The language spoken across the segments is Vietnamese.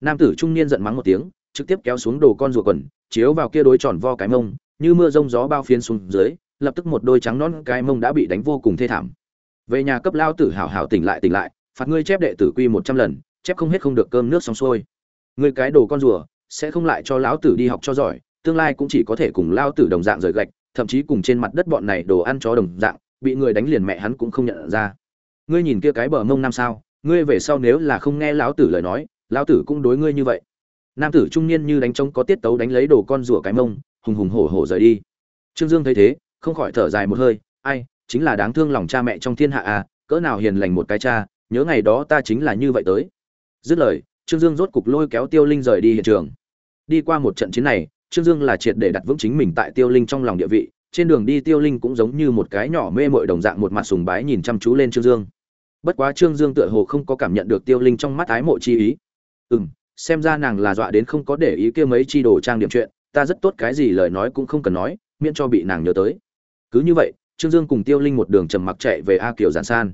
nam tử trung niên giận mắng một tiếng, trực tiếp kéo xuống đồ con rùa quần, chiếu vào kia đối tròn vo cái mông, như mưa rông gió bao phiến xuống dưới, lập tức một đôi trắng nón cái mông đã bị đánh vô cùng thê thảm. Về nhà cấp lao tử hảo hảo tỉnh lại tỉnh lại, phạt ngươi chép đệ tử quy một trăm lần, chép không hết không được cơm nước xong xuôi. Ngươi cái đồ con rùa, sẽ không lại cho lão tử đi học cho giỏi, tương lai cũng chỉ có thể cùng lao tử đồng dạng rời gạch, thậm chí cùng trên mặt đất bọn này đồ ăn chó đồng dạng, bị người đánh liền mẹ hắn cũng không nhận ra. Ngươi nhìn kia cái bờ mông năm sao, ngươi về sau nếu là không nghe lão tử lời nói lão tử cũng đối ngươi như vậy. Nam tử trung niên như đánh trống có tiết tấu đánh lấy đồ con rủa cái mông, hùng hùng hổ hổ rời đi. Trương dương thấy thế, không khỏi thở dài một hơi, ai, chính là đáng thương lòng cha mẹ trong thiên hạ à cỡ nào hiền lành một cái cha, nhớ ngày đó ta chính là như vậy tới. Dứt lời, trương dương rốt cục lôi kéo tiêu linh rời đi hiện trường. Đi qua một trận chiến này, trương dương là triệt để đặt vững chính mình tại tiêu linh trong lòng địa vị, trên đường đi tiêu linh cũng giống như một cái nhỏ mê mội đồng dạng một mặt sùng bái nhìn chăm chú lên trương dương. Bất quá trương dương tựa hồ không có cảm nhận được tiêu linh trong mắt ái mộ chi ý ừ xem ra nàng là dọa đến không có để ý kia mấy chi đồ trang điểm chuyện, ta rất tốt cái gì lời nói cũng không cần nói, miễn cho bị nàng nhớ tới. Cứ như vậy, trương dương cùng tiêu linh một đường trầm mặc chạy về a kiều giản san.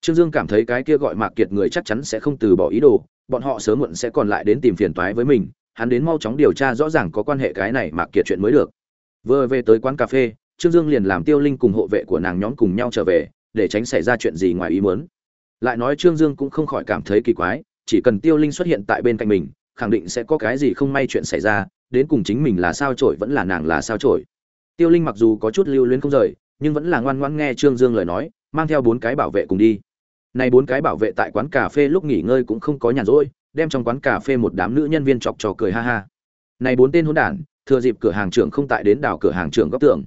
Trương dương cảm thấy cái kia gọi mạc kiệt người chắc chắn sẽ không từ bỏ ý đồ, bọn họ sớm muộn sẽ còn lại đến tìm phiền toái với mình, hắn đến mau chóng điều tra rõ ràng có quan hệ cái này mạc kiệt chuyện mới được. Vừa về tới quán cà phê, trương dương liền làm tiêu linh cùng hộ vệ của nàng nhóm cùng nhau trở về, để tránh xảy ra chuyện gì ngoài ý muốn. Lại nói trương dương cũng không khỏi cảm thấy kỳ quái chỉ cần tiêu linh xuất hiện tại bên cạnh mình, khẳng định sẽ có cái gì không may chuyện xảy ra, đến cùng chính mình là sao trổi vẫn là nàng là sao trổi. Tiêu linh mặc dù có chút lưu luyến không rời, nhưng vẫn là ngoan ngoãn nghe trương dương lời nói, mang theo bốn cái bảo vệ cùng đi. Này bốn cái bảo vệ tại quán cà phê lúc nghỉ ngơi cũng không có nhàn rỗi, đem trong quán cà phê một đám nữ nhân viên chọc trò cười ha ha. Này bốn tên hỗn đản, thừa dịp cửa hàng trưởng không tại đến đảo cửa hàng trưởng góc tường.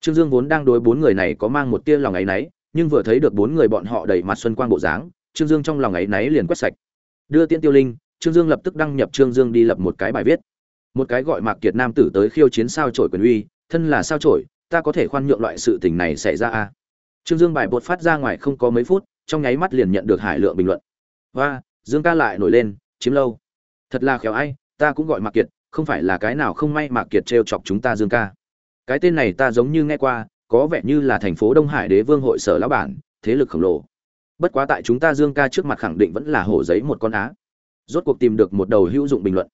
Trương dương vốn đang đối bốn người này có mang một tia lòng áy náy, nhưng vừa thấy được bốn người bọn họ đầy mặt xuân quang bộ dáng, trương dương trong lòng áy náy liền quét sạch đưa tiễn tiêu linh, trương dương lập tức đăng nhập trương dương đi lập một cái bài viết. Một cái gọi mạc kiệt nam tử tới khiêu chiến sao trổi quyền uy, thân là sao trổi ta có thể khoan nhượng loại sự tình này xảy ra à? trương dương bài bột phát ra ngoài không có mấy phút, trong nháy mắt liền nhận được hải lượng bình luận. Và dương ca lại nổi lên, chiếm lâu. Thật là khéo ai, ta cũng gọi mạc kiệt, không phải là cái nào không may mạc kiệt t chọc chúng ta dương ca. Cái tên này ta giống như nghe qua, có vẻ như là thành phố đông hải đế vương hội sở lão bản, thế lực khổng lồ bất quá tại chúng ta dương ca trước mặt khẳng định vẫn là hổ giấy một con á. Rốt cuộc tìm được một đầu hữu dụng bình luận.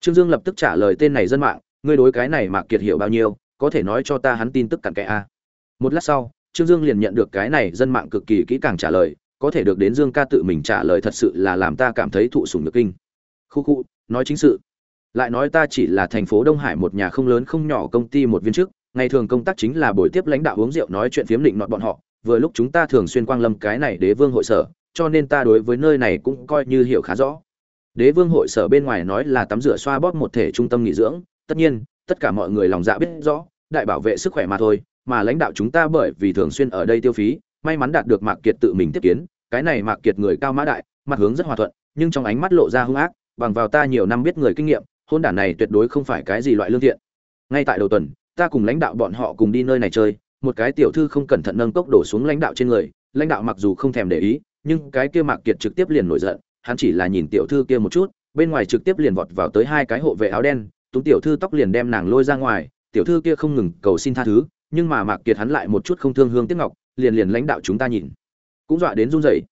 Trương dương lập tức trả lời tên này dân mạng, ngươi đối cái này mạc kiệt hiểu bao nhiêu, có thể nói cho ta hắn tin tức cặn kẽ a một lát sau, trương dương liền nhận được cái này dân mạng cực kỳ kỹ càng trả lời, có thể được đến dương ca tự mình trả lời thật sự là làm ta cảm thấy thụ sùng nhược kinh. Khu khu, nói chính sự. Lại nói ta chỉ là thành phố đông hải một nhà không lớn không nhỏ công ty một viên chức, ngày thường công tác chính là buổi tiếp lãnh đạo uống rượu nói chuyện phiếm định nọt bọn họ vừa lúc chúng ta thường xuyên quang lâm cái này đế vương hội sở, cho nên ta đối với nơi này cũng coi như hiểu khá rõ. Đế vương hội sở bên ngoài nói là tắm rửa xoa bóp một thể trung tâm nghỉ dưỡng, tất nhiên, tất cả mọi người lòng dạ biết rõ, đại bảo vệ sức khỏe mà thôi, mà lãnh đạo chúng ta bởi vì thường xuyên ở đây tiêu phí, may mắn đạt được mạc kiệt tự mình tiếp kiến, cái này mạc kiệt người cao mã đại, mặt hướng rất hòa thuận, nhưng trong ánh mắt lộ ra hung ác, bằng vào ta nhiều năm biết người kinh nghiệm, hôn đản này tuyệt đối không phải cái gì loại lương thiện. Ngay tại đầu tuần, ta cùng lãnh đạo bọn họ cùng đi nơi này chơi một cái tiểu thư không cẩn thận nâng cốc đổ xuống lãnh đạo trên người, lãnh đạo mặc dù không thèm để ý, nhưng cái kia mạc kiệt trực tiếp liền nổi giận, hắn chỉ là nhìn tiểu thư kia một chút, bên ngoài trực tiếp liền vọt vào tới hai cái hộ vệ áo đen túng tiểu thư tóc liền đem nàng lôi ra ngoài, tiểu thư kia không ngừng cầu xin tha thứ, nhưng mà mạc kiệt hắn lại một chút không thương hương tiếc ngọc, liền liền lãnh đạo chúng ta nhìn. Cũng dọa đến run rẩy.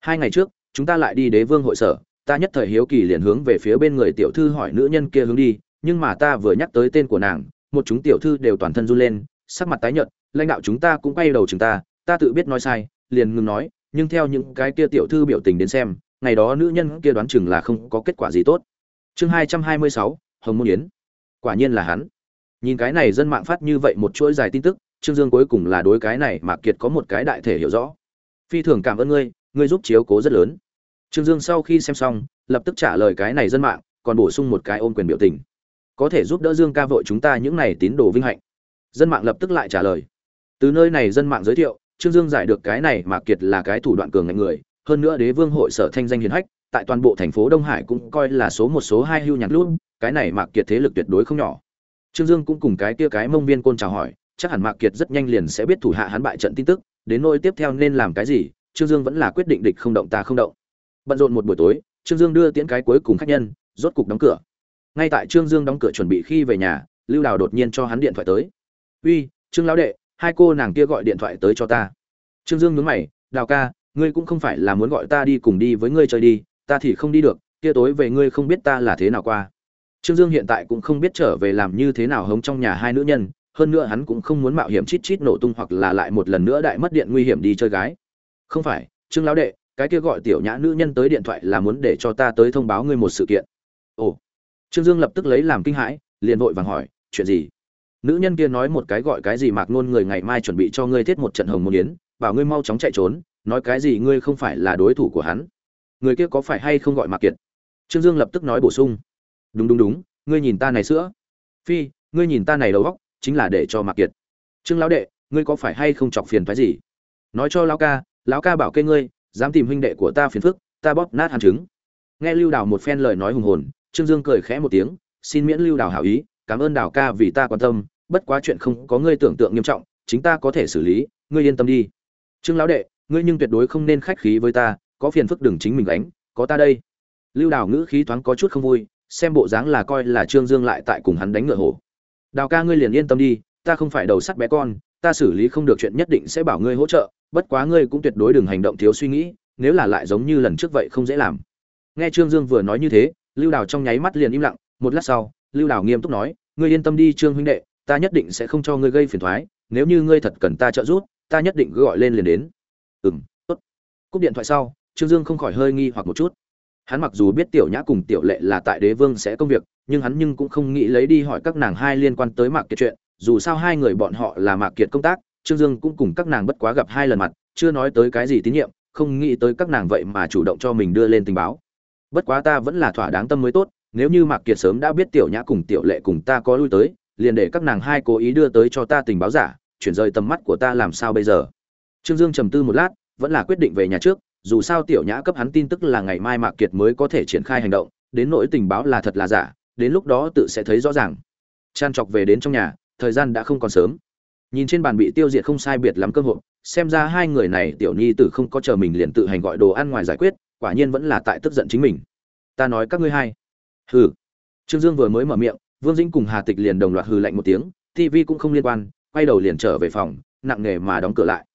Hai ngày trước, chúng ta lại đi đế vương hội sở, ta nhất thời hiếu kỳ liền hướng về phía bên người tiểu thư hỏi nữ nhân kia hướng đi, nhưng mà ta vừa nhắc tới tên của nàng, một chúng tiểu thư đều toàn thân run lên, sắc mặt tái nhợt lãnh đạo chúng ta cũng quay đầu chúng ta ta tự biết nói sai, liền ngừng nói, nhưng theo những cái kia tiểu thư biểu tình đến xem, ngày đó nữ nhân kia đoán chừng là không có kết quả gì tốt. Chương hai trăm hai mươi sáu, hồng môn yến. Quả nhiên là hắn. Nhìn cái này dân mạng phát như vậy một chuỗi dài tin tức, trương dương cuối cùng là đối cái này mà kiệt có một cái đại thể hiểu rõ. Phi thường cảm ơn ngươi ngươi giúp chiếu cố rất lớn. Trương dương sau khi xem xong, lập tức trả lời cái này dân mạng, còn bổ sung một cái ôm quyền biểu tình. Có thể giúp đỡ dương ca vội chúng ta những này tín đồ vinh hạnh. Dân mạng lập tức lại trả lời từ nơi này dân mạng giới thiệu, trương dương giải được cái này mà kiệt là cái thủ đoạn cường ngạnh người. Hơn nữa đế vương hội sở thanh danh hiền hách, tại toàn bộ thành phố đông hải cũng coi là số một, số hai hưu nhạc luôn cái này mạc kiệt thế lực tuyệt đối không nhỏ. Trương dương cũng cùng cái kia cái mông viên côn chào hỏi, chắc hẳn mạc kiệt rất nhanh liền sẽ biết thủ hạ hắn bại trận tin tức, đến nỗi tiếp theo nên làm cái gì, trương dương vẫn là quyết định địch không động ta không động. Bận rộn một buổi tối, trương dương đưa tiễn cái cuối cùng khách nhân, rốt cục đóng cửa. Ngay tại trương dương đóng cửa chuẩn bị khi về nhà, lưu đào đột nhiên cho hắn điện thoại tới. Uy, trương lão đệ hai cô nàng kia gọi điện thoại tới cho ta. Trương dương nhớ mày, đào ca, ngươi cũng không phải là muốn gọi ta đi cùng đi với ngươi chơi đi, ta thì không đi được, kia tối về ngươi không biết ta là thế nào qua. Trương dương hiện tại cũng không biết trở về làm như thế nào hống trong nhà hai nữ nhân, hơn nữa hắn cũng không muốn mạo hiểm chít chít nổ tung hoặc là lại một lần nữa đại mất điện nguy hiểm đi chơi gái. Không phải, trương lão đệ, cái kia gọi tiểu nhã nữ nhân tới điện thoại là muốn để cho ta tới thông báo ngươi một sự kiện. Ồ. Trương dương lập tức lấy làm kinh hãi, liền vội vàng hỏi, chuyện gì? Nữ nhân kia nói một cái gọi cái gì mạc nôn người ngày mai chuẩn bị cho ngươi thiết một trận hồng môn yến, bảo ngươi mau chóng chạy trốn, nói cái gì ngươi không phải là đối thủ của hắn. Người kia có phải hay không gọi mạc kiệt? Trương dương lập tức nói bổ sung. Đúng đúng đúng, ngươi nhìn ta này sữa. Phi, ngươi nhìn ta này đầu góc chính là để cho mạc kiệt. Trương lão đệ, ngươi có phải hay không chọc phiền phái gì? Nói cho lão ca lão ca bảo kê ngươi, dám tìm huynh đệ của ta phiền phức, ta bóp nát hàn trứng. Nghe lưu đào một phen lời nói hùng hồn, trương dương cười khẽ một tiếng, xin miễn lưu đào hảo ý, cảm ơn đào ca vì ta quan tâm bất quá chuyện không có ngươi tưởng tượng nghiêm trọng, chính ta có thể xử lý, ngươi yên tâm đi. Trương lão đệ, ngươi nhưng tuyệt đối không nên khách khí với ta, có phiền phức đừng chính mình đánh có ta đây. Lưu đào ngữ khí thoáng có chút không vui, xem bộ dáng là coi là trương dương lại tại cùng hắn đánh ngựa hổ. Đào ca ngươi liền yên tâm đi, ta không phải đầu sắt bé con, ta xử lý không được chuyện nhất định sẽ bảo ngươi hỗ trợ, bất quá ngươi cũng tuyệt đối đừng hành động thiếu suy nghĩ, nếu là lại giống như lần trước vậy không dễ làm. Nghe trương dương vừa nói như thế, lưu đào trong nháy mắt liền im lặng, một lát sau, lưu đào nghiêm túc nói, ngươi yên tâm đi trương huynh đệ ta nhất định sẽ không cho ngươi gây phiền thoái, nếu như ngươi thật cần ta trợ giúp, ta nhất định gọi lên liền đến. Ừ m tốt. Cúp điện thoại sau, trương dương không khỏi hơi nghi hoặc một chút. Hắn mặc dù biết tiểu nhã cùng tiểu lệ là tại đế vương sẽ công việc, nhưng hắn nhưng cũng không nghĩ lấy đi hỏi các nàng hai liên quan tới mạc kiệt chuyện. Dù sao hai người bọn họ là mạc kiệt công tác, trương dương cũng cùng các nàng bất quá gặp hai lần mặt, chưa nói tới cái gì tín nhiệm, không nghĩ tới các nàng vậy mà chủ động cho mình đưa lên tình báo. Bất quá ta vẫn là thỏa đáng tâm mới tốt, nếu như mạc kiệt sớm đã biết tiểu nhã cùng tiểu lệ cùng ta có lui tới liền để các nàng hai cố ý đưa tới cho ta tình báo giả, chuyển rời tầm mắt của ta làm sao bây giờ? Trương dương trầm tư một lát, vẫn là quyết định về nhà trước, dù sao tiểu nhã cấp hắn tin tức là ngày mai mạc kiệt mới có thể triển khai hành động, đến nỗi tình báo là thật là giả, đến lúc đó tự sẽ thấy rõ ràng. Chan chọc về đến trong nhà, thời gian đã không còn sớm. Nhìn trên bàn bị tiêu diệt không sai biệt lắm cơ hội xem ra hai người này tiểu nhi tử không có chờ mình liền tự hành gọi đồ ăn ngoài giải quyết, quả nhiên vẫn là tại tức giận chính mình. Ta nói các ngươi hai. Hừ. Trương dương vừa mới mở miệng vương dĩnh cùng hà tịch liền đồng loạt hừ lạnh một tiếng tv cũng không liên quan, quay đầu liền trở về phòng, nặng nề mà đóng cửa lại.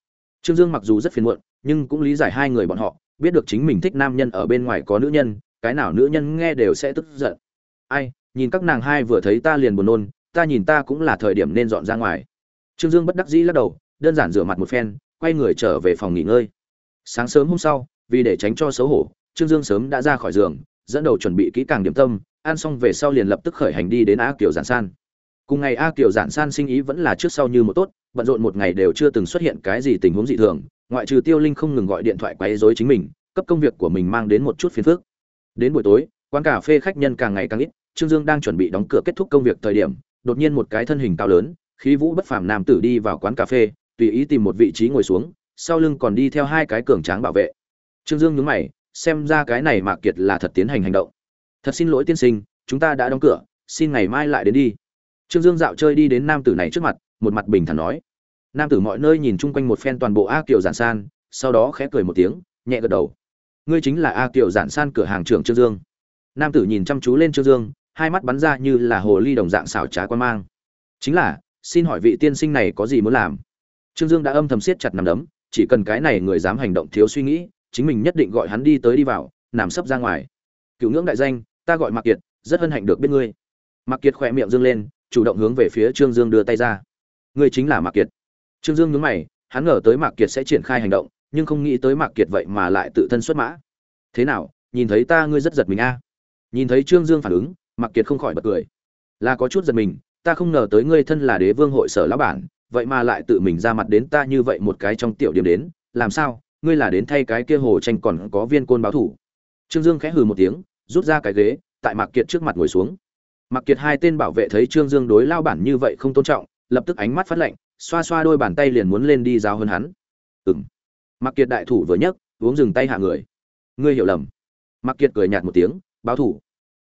Trương dương mặc dù rất phiền muộn, nhưng cũng lý giải hai người bọn họ, biết được chính mình thích nam nhân ở bên ngoài có nữ nhân, cái nào nữ nhân nghe đều sẽ tức giận. Ai, nhìn các nàng hai vừa thấy ta liền buồn nôn, ta nhìn ta cũng là thời điểm nên dọn ra ngoài. Trương dương bất đắc dĩ lắc đầu, đơn giản rửa mặt một phen, quay người trở về phòng nghỉ ngơi. Sáng sớm hôm sau, vì để tránh cho xấu hổ, trương dương sớm đã ra khỏi giường, dẫn đầu chuẩn bị kỹ càng điểm tâm ăn xong về sau liền lập tức khởi hành đi đến a kiều giản san. Cùng ngày a kiều giản san sinh ý vẫn là trước sau như một tốt, bận rộn một ngày đều chưa từng xuất hiện cái gì tình huống dị thường, ngoại trừ tiêu linh không ngừng gọi điện thoại quấy rối chính mình, cấp công việc của mình mang đến một chút phiền phức. Đến buổi tối, quán cà phê khách nhân càng ngày càng ít, trương dương đang chuẩn bị đóng cửa kết thúc công việc thời điểm, đột nhiên một cái thân hình cao lớn, khí vũ bất phàm nam tử đi vào quán cà phê, tùy ý tìm một vị trí ngồi xuống, sau lưng còn đi theo hai cái cường tráng bảo vệ. Trương dương nhướng mày, xem ra cái này mạc kiệt là thật tiến hành hành động thật xin lỗi tiên sinh, chúng ta đã đóng cửa, xin ngày mai lại đến đi. Trương dương dạo chơi đi đến nam tử này trước mặt, một mặt bình thản nói. Nam tử mọi nơi nhìn chung quanh một phen toàn bộ a kiều giản san, sau đó khẽ cười một tiếng, nhẹ gật đầu. Ngươi chính là a kiều giản san cửa hàng trưởng trương dương. Nam tử nhìn chăm chú lên trương dương, hai mắt bắn ra như là hồ ly đồng dạng xảo trá quan mang. Chính là, xin hỏi vị tiên sinh này có gì muốn làm? Trương dương đã âm thầm siết chặt nằm đấm, chỉ cần cái này người dám hành động thiếu suy nghĩ, chính mình nhất định gọi hắn đi tới đi vào, nằm sấp ra ngoài. Cựu ngưỡng đại danh ta gọi mạc kiệt, rất hân hạnh được biết ngươi. Mạc kiệt khỏe miệng dương lên, chủ động hướng về phía trương dương đưa tay ra. Ngươi chính là mạc kiệt. Trương dương nhớ mày, hắn ngờ tới mạc kiệt sẽ triển khai hành động, nhưng không nghĩ tới mạc kiệt vậy mà lại tự thân xuất mã. Thế nào, nhìn thấy ta ngươi rất giật mình a. Nhìn thấy trương dương phản ứng, mạc kiệt không khỏi bật cười. Là có chút giật mình, ta không ngờ tới ngươi thân là đế vương hội sở lão bản, vậy mà lại tự mình ra mặt đến ta như vậy một cái trong tiểu điểm đến, làm sao, ngươi là đến thay cái kia hồ tranh còn có viên côn báo thủ. Trương dương khẽ hừ một tiếng rút ra cái ghế, tại mạc kiệt trước mặt ngồi xuống. Mạc kiệt hai tên bảo vệ thấy trương dương đối lao bản như vậy không tôn trọng, lập tức ánh mắt phát lạnh, xoa xoa đôi bàn tay liền muốn lên đi giáo hơn hắn. Ừng mạc kiệt đại thủ vừa nhấc, uống dừng tay hạ người. Ngươi hiểu lầm. Mạc kiệt cười nhạt một tiếng, báo thủ.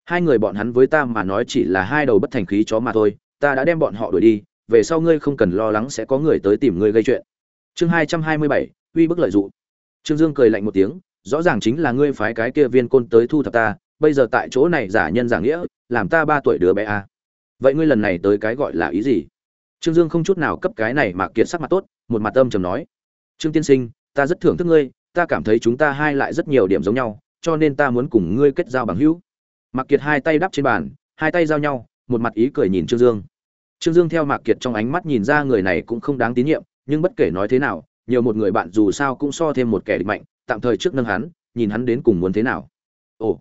Hai người bọn hắn với ta mà nói chỉ là hai đầu bất thành khí chó mà thôi, ta đã đem bọn họ đuổi đi, về sau ngươi không cần lo lắng sẽ có người tới tìm ngươi gây chuyện. Chương hai trăm hai mươi bảy, uy bức lợi dụng. Trương dương cười lạnh một tiếng, rõ ràng chính là ngươi phái cái kia viên côn tới thu thập ta bây giờ tại chỗ này giả nhân giả nghĩa, làm ta ba tuổi đứa bé à. vậy ngươi lần này tới cái gọi là ý gì? Trương dương không chút nào cấp cái này mà kiệt sắc mặt tốt, một mặt âm trầm nói. Trương tiên sinh, ta rất thưởng thức ngươi, ta cảm thấy chúng ta hai lại rất nhiều điểm giống nhau, cho nên ta muốn cùng ngươi kết giao bằng hữu. Mạc kiệt hai tay đắp trên bàn, hai tay giao nhau, một mặt ý cười nhìn trương dương. Trương dương theo mạc kiệt trong ánh mắt nhìn ra người này cũng không đáng tín nhiệm, nhưng bất kể nói thế nào, nhiều một người bạn dù sao cũng so thêm một kẻ địch mạnh, tạm thời trước nâng hắn, nhìn hắn đến cùng muốn thế nào. Ồ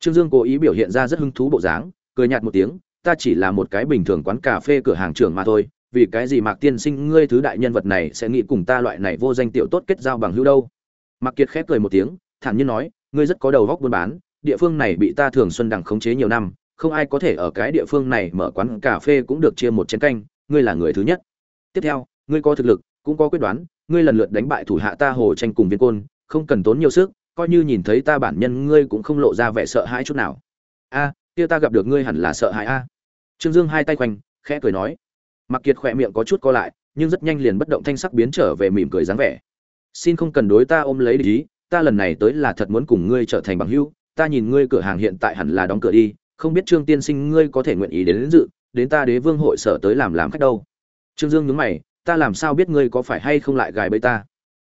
trương dương cố ý biểu hiện ra rất hứng thú bộ dáng, cười nhạt một tiếng, ta chỉ là một cái bình thường quán cà phê cửa hàng trưởng mà thôi, vì cái gì mạc tiên sinh, ngươi thứ đại nhân vật này sẽ nghĩ cùng ta loại này vô danh tiểu tốt kết giao bằng hữu đâu? Mạc kiệt khép cười một tiếng, thản nhiên nói, ngươi rất có đầu óc buôn bán, địa phương này bị ta thường xuân đằng khống chế nhiều năm, không ai có thể ở cái địa phương này mở quán cà phê cũng được chia một chén canh, ngươi là người thứ nhất. Tiếp theo, ngươi có thực lực, cũng có quyết đoán, ngươi lần lượt đánh bại thủ hạ ta hồ tranh cùng viên côn, không cần tốn nhiều sức coi như nhìn thấy ta bản nhân ngươi cũng không lộ ra vẻ sợ hãi chút nào. A kia ta gặp được ngươi hẳn là sợ hãi a. Trương dương hai tay quanh khẽ cười nói. Mặc kiệt khỏe miệng có chút co lại nhưng rất nhanh liền bất động thanh sắc biến trở về mỉm cười dáng vẻ. Xin không cần đối ta ôm lấy ý ta lần này tới là thật muốn cùng ngươi trở thành bằng hữu ta nhìn ngươi cửa hàng hiện tại hẳn là đóng cửa đi không biết trương tiên sinh ngươi có thể nguyện ý đến, đến dự đến ta đế vương hội sở tới làm làm khách đâu. Trương dương nhướng mày ta làm sao biết ngươi có phải hay không lại gài bẫy ta?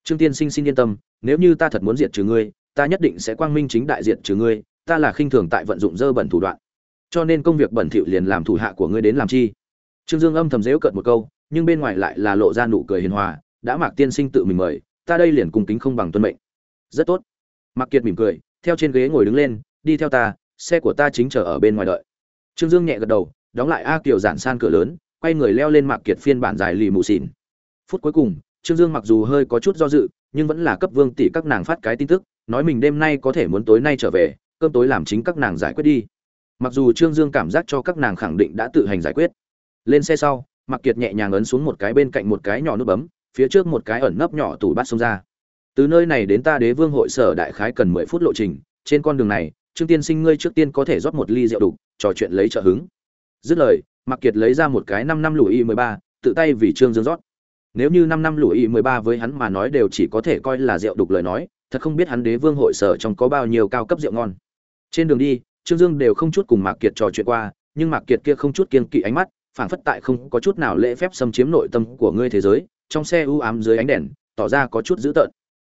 Trương tiên sinh xin yên tâm nếu như ta thật muốn diệt trừ ngươi, ta nhất định sẽ quang minh chính đại diệt trừ ngươi, ta là khinh thường tại vận dụng dơ bẩn thủ đoạn. Cho nên công việc bẩn thỉu liền làm thủ hạ của ngươi đến làm chi? Trương dương âm thầm dễu cợt một câu, nhưng bên ngoài lại là lộ ra nụ cười hiền hòa, đã mạc tiên sinh tự mình mời, ta đây liền cùng kính không bằng tuân mệnh. Rất tốt. Mạc kiệt mỉm cười, theo trên ghế ngồi đứng lên, đi theo ta, xe của ta chính chờ ở bên ngoài đợi. Trương dương nhẹ gật đầu, đóng lại a kiều giản san cửa lớn, quay người leo lên mạc kiệt phiên bản dài lì mù xỉn phút cuối cùng trương dương mặc dù hơi có chút do dự, nhưng vẫn là cấp vương tỷ các nàng phát cái tin tức, nói mình đêm nay có thể muốn tối nay trở về, cơm tối làm chính các nàng giải quyết đi. Mặc dù trương dương cảm giác cho các nàng khẳng định đã tự hành giải quyết. Lên xe sau, mạc kiệt nhẹ nhàng ấn xuống một cái bên cạnh một cái nhỏ nút bấm, phía trước một cái ẩn nấp nhỏ tủ bát xông ra. Từ nơi này đến ta đế vương hội sở đại khái cần mười phút lộ trình, trên con đường này, trương tiên sinh ngươi trước tiên có thể rót một ly rượu đục, trò chuyện lấy trợ hứng. Dứt lời, mạc kiệt lấy ra một cái năm năm lùi y mười ba, tự tay vì trương dương rót nếu như năm năm lũy y mười ba với hắn mà nói đều chỉ có thể coi là rượu đục lời nói thật không biết hắn đế vương hội sở trong có bao nhiêu cao cấp rượu ngon. Trên đường đi trương dương đều không chút cùng mạc kiệt trò chuyện qua nhưng mạc kiệt kia không chút kiên kỵ ánh mắt phảng phất tại không có chút nào lễ phép xâm chiếm nội tâm của ngươi thế giới trong xe u ám dưới ánh đèn tỏ ra có chút dữ tợn.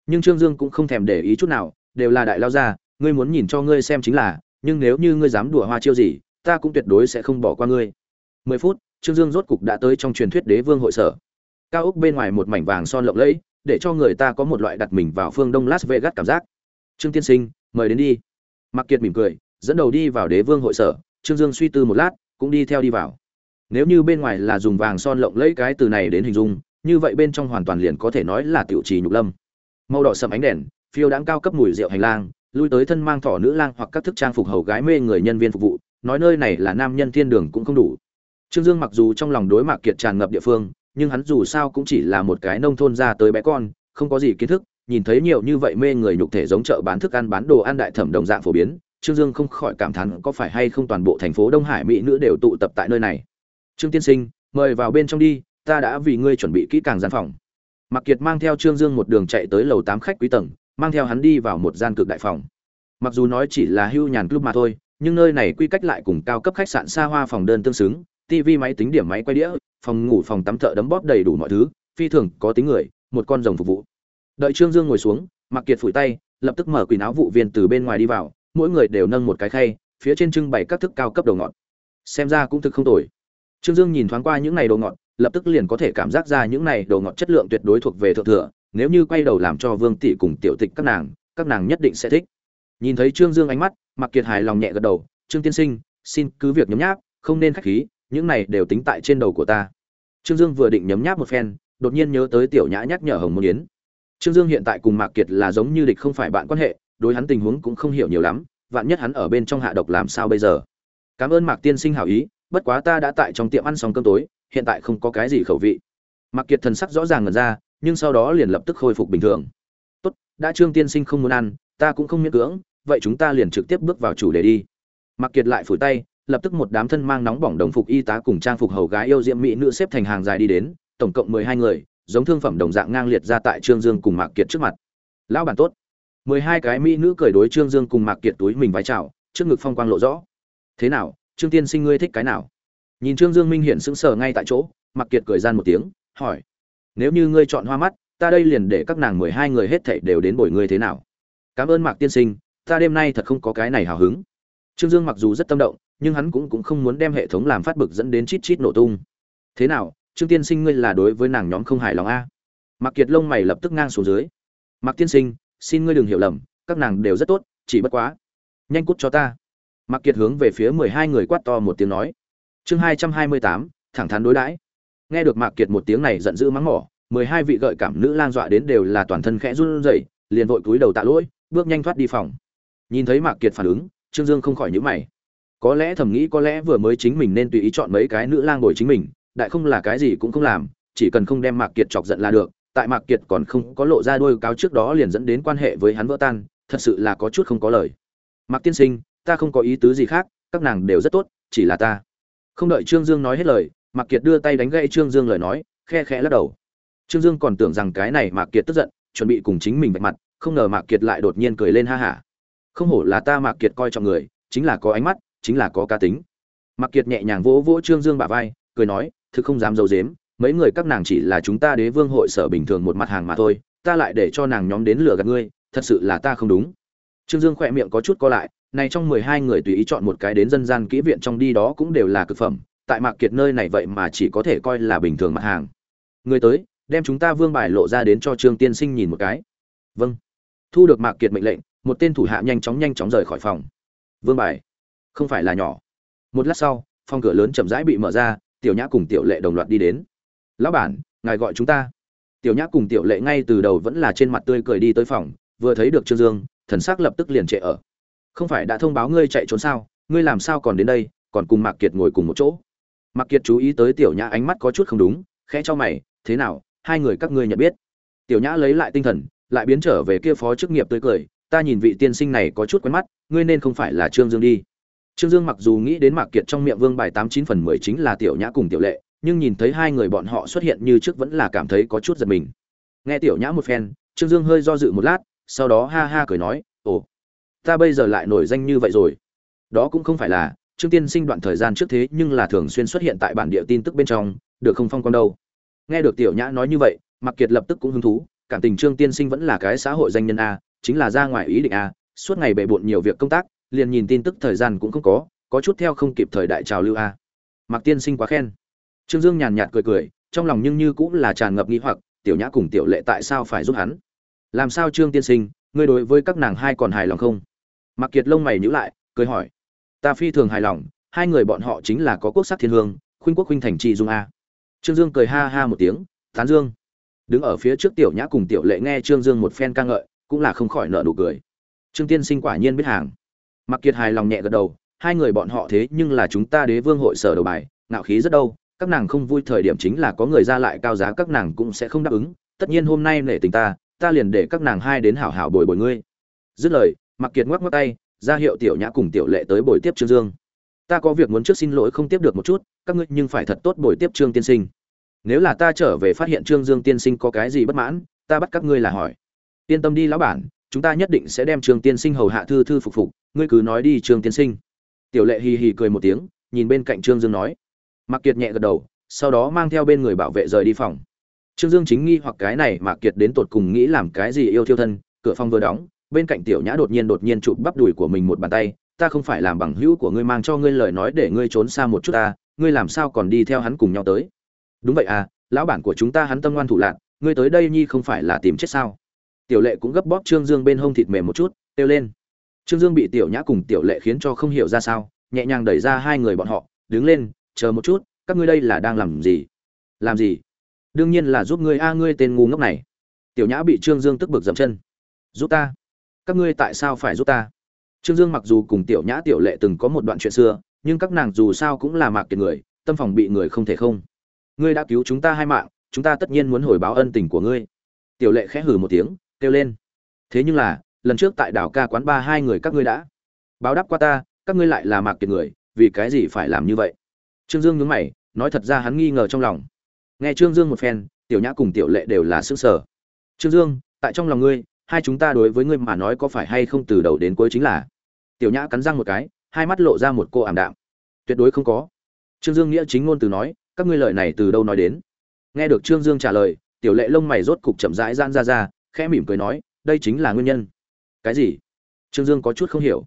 Nhưng trương dương cũng không thèm để ý chút nào đều là đại lao ra, ngươi muốn nhìn cho ngươi xem chính là nhưng nếu như ngươi dám đùa hoa chiêu gì ta cũng tuyệt đối sẽ không bỏ qua ngươi. Mười phút trương dương rốt cục đã tới trong truyền thuyết đế vương hội sở cao ốc bên ngoài một mảnh vàng son lộng lẫy, để cho người ta có một loại đặt mình vào phương đông las vegas cảm giác. Trương tiên sinh, mời đến đi. Mặc kiệt mỉm cười, dẫn đầu đi vào đế vương hội sở, trương dương suy tư một lát, cũng đi theo đi vào. Nếu như bên ngoài là dùng vàng son lộng lẫy cái từ này đến hình dung, như vậy bên trong hoàn toàn liền có thể nói là tiểu trì nhục lâm. Màu đỏ sầm ánh đèn, phiêu đáng cao cấp mùi rượu hành lang, lui tới thân mang thỏ nữ lang hoặc các thức trang phục hầu gái mê người nhân viên phục vụ, nói nơi này là nam nhân thiên đường cũng không đủ. Trương dương mặc dù trong lòng đối mặt kiệt tràn ngập địa phương nhưng hắn dù sao cũng chỉ là một cái nông thôn ra tới bé con không có gì kiến thức nhìn thấy nhiều như vậy mê người nhục thể giống chợ bán thức ăn bán đồ ăn đại thẩm đồng dạng phổ biến trương dương không khỏi cảm thán có phải hay không toàn bộ thành phố đông hải mỹ nữ đều tụ tập tại nơi này trương tiên sinh mời vào bên trong đi ta đã vì ngươi chuẩn bị kỹ càng gian phòng Mạc Kiệt mang theo Trương Dương một đường chạy tới lầu tám khách quý tầng, mang theo hắn đi vào một gian cực đại phòng. Mặc dù nói chỉ là hưu nhàn club mà thôi, nhưng nơi này quy cách lại cùng cao cấp khách sạn xa hoa phòng đơn tương xứng, TV máy tính điểm máy quay đĩa, phòng ngủ phòng tắm thợ đấm bóp đầy đủ mọi thứ, phi thường có tính người, một con rồng phục vụ. Đợi Trương Dương ngồi xuống, mặc Kiệt phủi tay, lập tức mở quần áo vụ viên từ bên ngoài đi vào, mỗi người đều nâng một cái khay, phía trên trưng bày các thức cao cấp đồ ngọt. Xem ra cũng thực không tồi. Trương Dương nhìn thoáng qua những này đồ ngọt, lập tức liền có thể cảm giác ra những này đồ ngọt chất lượng tuyệt đối thuộc về thượng thừa, nếu như quay đầu làm cho Vương tỷ cùng tiểu tịch các nàng, các nàng nhất định sẽ thích. Nhìn thấy Trương Dương ánh mắt, mặc Kiệt hài lòng nhẹ gật đầu, "Trương tiên sinh, xin cứ việc nhấm nháp, không nên khách khí, những này đều tính tại trên đầu của ta." Trương Dương vừa định nhấm nháp một phen, đột nhiên nhớ tới tiểu nhã nhắc nhở Hồng Môn Yến. Trương Dương hiện tại cùng Mạc Kiệt là giống như địch không phải bạn quan hệ, đối hắn tình huống cũng không hiểu nhiều lắm, vạn nhất hắn ở bên trong hạ độc làm sao bây giờ? Cảm ơn Mạc tiên sinh hảo ý, bất quá ta đã tại trong tiệm ăn xong cơm tối, hiện tại không có cái gì khẩu vị mặc kiệt thần sắc rõ ràng ngẩn ra nhưng sau đó liền lập tức khôi phục bình thường tốt đã trương tiên sinh không muốn ăn ta cũng không miễn cưỡng vậy chúng ta liền trực tiếp bước vào chủ đề đi mặc kiệt lại phủi tay lập tức một đám thân mang nóng bỏng đồng phục y tá cùng trang phục hầu gái yêu diễm mỹ nữ xếp thành hàng dài đi đến, tổng cộng mười hai người, giống thương phẩm đồng dạng ngang liệt ra tại trương dương cùng mạc kiệt trước mặt. Lão bản tốt. mười hai cái mỹ nữ cười đối trương dương cùng mạc kiệt túi mình vái chào, trước ngực phong quang lộ rõ. Thế nào, trương tiên sinh ngươi thích cái nào? Nhìn trương dương minh hiện sững sờ ngay tại chỗ, mạc kiệt cười gian một tiếng, hỏi, nếu như ngươi chọn hoa mắt, ta đây liền để các nàng mười hai người hết thảy đều đến bồi ngươi thế nào? Cảm ơn mạc tiên sinh, ta đêm nay thật không có cái này hào hứng. Trương dương mặc dù rất tâm động nhưng hắn cũng cũng không muốn đem hệ thống làm phát bực dẫn đến chít chít nổ tung. Thế nào, trương tiên sinh ngươi là đối với nàng nhóm không hài lòng a? Mặc kiệt lông mày lập tức ngang xuống dưới. Mặc tiên sinh, xin ngươi đừng hiểu lầm, các nàng đều rất tốt, chỉ bất quá. Nhanh cút cho ta. Mặc kiệt hướng về phía mười hai người quát to một tiếng nói. Chương hai trăm hai mươi tám, thẳng thắn đối đãi. Nghe được mạc kiệt một tiếng này giận dữ mắng mỏ, mười hai vị gợi cảm nữ lang dọa đến đều là toàn thân khẽ run rẩy, liền vội cúi đầu tạ lỗi, bước nhanh thoát đi phòng. Nhìn thấy mạc kiệt phản ứng, trương dương không khỏi nhíu mày có lẽ thầm nghĩ có lẽ vừa mới chính mình nên tùy ý chọn mấy cái nữ lang ngồi chính mình, đại không là cái gì cũng không làm, chỉ cần không đem mạc kiệt chọc giận là được, tại mạc kiệt còn không có lộ ra đôi cáo trước đó liền dẫn đến quan hệ với hắn vỡ tan, thật sự là có chút không có lời. Mạc tiên sinh, ta không có ý tứ gì khác, các nàng đều rất tốt, chỉ là ta. Không đợi trương dương nói hết lời, mạc kiệt đưa tay đánh gãy trương dương lời nói, khe khẽ lắc đầu. Trương dương còn tưởng rằng cái này mạc kiệt tức giận, chuẩn bị cùng chính mình vạch mặt, không ngờ mạc kiệt lại đột nhiên cười lên ha hả. Không hổ là ta mạc kiệt coi trọng người, chính là có ánh mắt chính là có cá tính. Mạc kiệt nhẹ nhàng vỗ vỗ trương dương bả vai, cười nói, thực không dám d i ấ u dếm mấy người các nàng chỉ là chúng ta đế vương hội sở bình thường một mặt hàng mà thôi, ta lại để cho nàng nhóm đến lừa gạt ngươi, thật sự là ta không đúng. Trương dương khỏe miệng có chút co lại, này trong mười hai người tùy ý chọn một cái đến dân gian kỹ viện trong đi đó cũng đều là cực phẩm, tại mạc kiệt nơi này vậy mà chỉ có thể coi là bình thường mặt hàng. Người tới, đem chúng ta vương bài lộ ra đến cho trương tiên sinh nhìn một cái. Vâng. Thu được mạc kiệt mệnh lệnh, một tên thủ hạ nhanh chóng nhanh chóng rời khỏi phòng. Vương bài không phải là nhỏ. Một lát sau, phòng cửa lớn chậm rãi bị mở ra, tiểu nhã cùng tiểu lệ đồng loạt đi đến. Lão bản, ngài gọi chúng ta. Tiểu nhã cùng tiểu lệ ngay từ đầu vẫn là trên mặt tươi cười đi tới phòng, vừa thấy được trương dương, thần sắc lập tức liền trệ ở. Không phải đã thông báo ngươi chạy trốn sao? Ngươi làm sao còn đến đây, còn cùng mạc kiệt ngồi cùng một chỗ? Mạc kiệt chú ý tới tiểu nhã ánh mắt có chút không đúng, khẽ cho mày, thế nào, hai người các ngươi nhận biết? Tiểu nhã lấy lại tinh thần, lại biến trở về kia phó chức nghiệp tươi cười, ta nhìn vị tiên sinh này có chút quen mắt, ngươi nên không phải là trương dương đi trương dương mặc dù nghĩ đến mạc kiệt trong miệng vương bài tám chín phần mười chính là tiểu nhã cùng tiểu lệ, nhưng nhìn thấy hai người bọn họ xuất hiện như trước vẫn là cảm thấy có chút giật mình. Nghe tiểu nhã một phen, trương dương hơi do dự một lát, sau đó ha ha cười nói, ồ, ta bây giờ lại nổi danh như vậy rồi. Đó cũng không phải là, trương tiên sinh đoạn thời gian trước thế nhưng là thường xuyên xuất hiện tại bản địa tin tức bên trong, được không phong quan đâu. Nghe được tiểu nhã nói như vậy mặc kiệt lập tức cũng hứng thú, cảm tình trương tiên sinh vẫn là cái xã hội danh nhân a, chính là ra ngoài ý định a, suốt ngày bệ bội nhiều việc công tác liền nhìn tin tức thời gian cũng không có có chút theo không kịp thời đại trào lưu a. Mặc tiên sinh quá khen. Trương dương nhàn nhạt cười cười, trong lòng nhưng như cũng là tràn ngập nghi hoặc, tiểu nhã cùng tiểu lệ tại sao phải giúp hắn? Làm sao trương tiên sinh, ngươi đối với các nàng hai còn hài lòng không? Mặc kiệt lông mày nhíu lại, cười hỏi. Ta phi thường hài lòng, hai người bọn họ chính là có quốc sắc thiên hương, khuynh quốc khuynh thành trị dung a. Trương dương cười ha ha một tiếng, tán dương. Đứng ở phía trước tiểu nhã cùng tiểu lệ nghe trương dương một phen ca ngợi, cũng là không khỏi nợ nụ cười. Trương tiên sinh quả nhiên biết hàng mặc kiệt hài lòng nhẹ gật đầu, hai người bọn họ thế nhưng là chúng ta đế vương hội sở đầu bài, ngạo khí rất đâu, các nàng không vui thời điểm chính là có người ra lại cao giá các nàng cũng sẽ không đáp ứng, tất nhiên hôm nay nể tình ta ta liền để các nàng hai đến hảo hảo bồi bồi ngươi. Dứt lời mặc kiệt ngoắc ngoắc tay, ra hiệu tiểu nhã cùng tiểu lệ tới bồi tiếp trương dương. Ta có việc muốn trước xin lỗi không tiếp được một chút, các ngươi nhưng phải thật tốt bồi tiếp trương tiên sinh. Nếu là ta trở về phát hiện trương dương tiên sinh có cái gì bất mãn, ta bắt các ngươi là hỏi. Yên tâm đi lão bản chúng ta nhất định sẽ đem Trường tiên sinh hầu hạ thư thư phục phục, ngươi cứ nói đi Trường tiên sinh. Tiểu lệ hì hì cười một tiếng, nhìn bên cạnh trương dương nói. Mặc kiệt nhẹ gật đầu, sau đó mang theo bên người bảo vệ rời đi phòng. Trương dương chính nghi hoặc cái này mạc kiệt đến tột cùng nghĩ làm cái gì yêu thiêu thân, cửa phòng vừa đóng, bên cạnh tiểu nhã đột nhiên đột nhiên chụp bắp đùi của mình một bàn tay. Ta không phải làm bằng hữu của ngươi mang cho ngươi lời nói để ngươi trốn xa một chút ta, ngươi làm sao còn đi theo hắn cùng nhau tới? Đúng vậy à lão bản của chúng ta hắn tâm ngoan thủ lạc ngươi tới đây nhi không phải là tìm chết sao? Tiểu lệ cũng gấp bóp trương dương bên hông thịt mềm một chút, kêu lên. Trương dương bị tiểu nhã cùng tiểu lệ khiến cho không hiểu ra sao, nhẹ nhàng đẩy ra hai người bọn họ, đứng lên, chờ một chút, các ngươi đây là đang làm gì? Làm gì? Đương nhiên là giúp ngươi a, ngươi tên ngu ngốc này. Tiểu nhã bị trương dương tức bực dậm chân. Giúp ta? Các ngươi tại sao phải giúp ta? Trương dương mặc dù cùng tiểu nhã, tiểu lệ từng có một đoạn chuyện xưa, nhưng các nàng dù sao cũng là mạc kiệt người, tâm phòng bị người không thể không. Ngươi đã cứu chúng ta hai mạng, chúng ta tất nhiên muốn hồi báo ân tình của ngươi. Tiểu lệ khẽ hừ một tiếng kêu lên. Thế nhưng là, lần trước tại đảo ca quán ba hai người các ngươi đã báo đáp qua ta, các ngươi lại là mạc kiệt người, vì cái gì phải làm như vậy? Trương dương nhướng mày, nói thật ra hắn nghi ngờ trong lòng. Nghe trương dương một phen, tiểu nhã cùng tiểu lệ đều là xương sở trương dương, tại trong lòng ngươi, hai chúng ta đối với ngươi mà nói có phải hay không từ đầu đến cuối chính là? Tiểu nhã cắn răng một cái, hai mắt lộ ra một cô ảm đạm. Tuyệt đối không có. Trương dương nghĩa chính ngôn từ nói, các ngươi lời này từ đâu nói đến? Nghe được trương dương trả lời, tiểu lệ lông mày rốt cục chậm rãi gian ra ra khẽ mỉm cười nói, đây chính là nguyên nhân. Cái gì? Trương dương có chút không hiểu.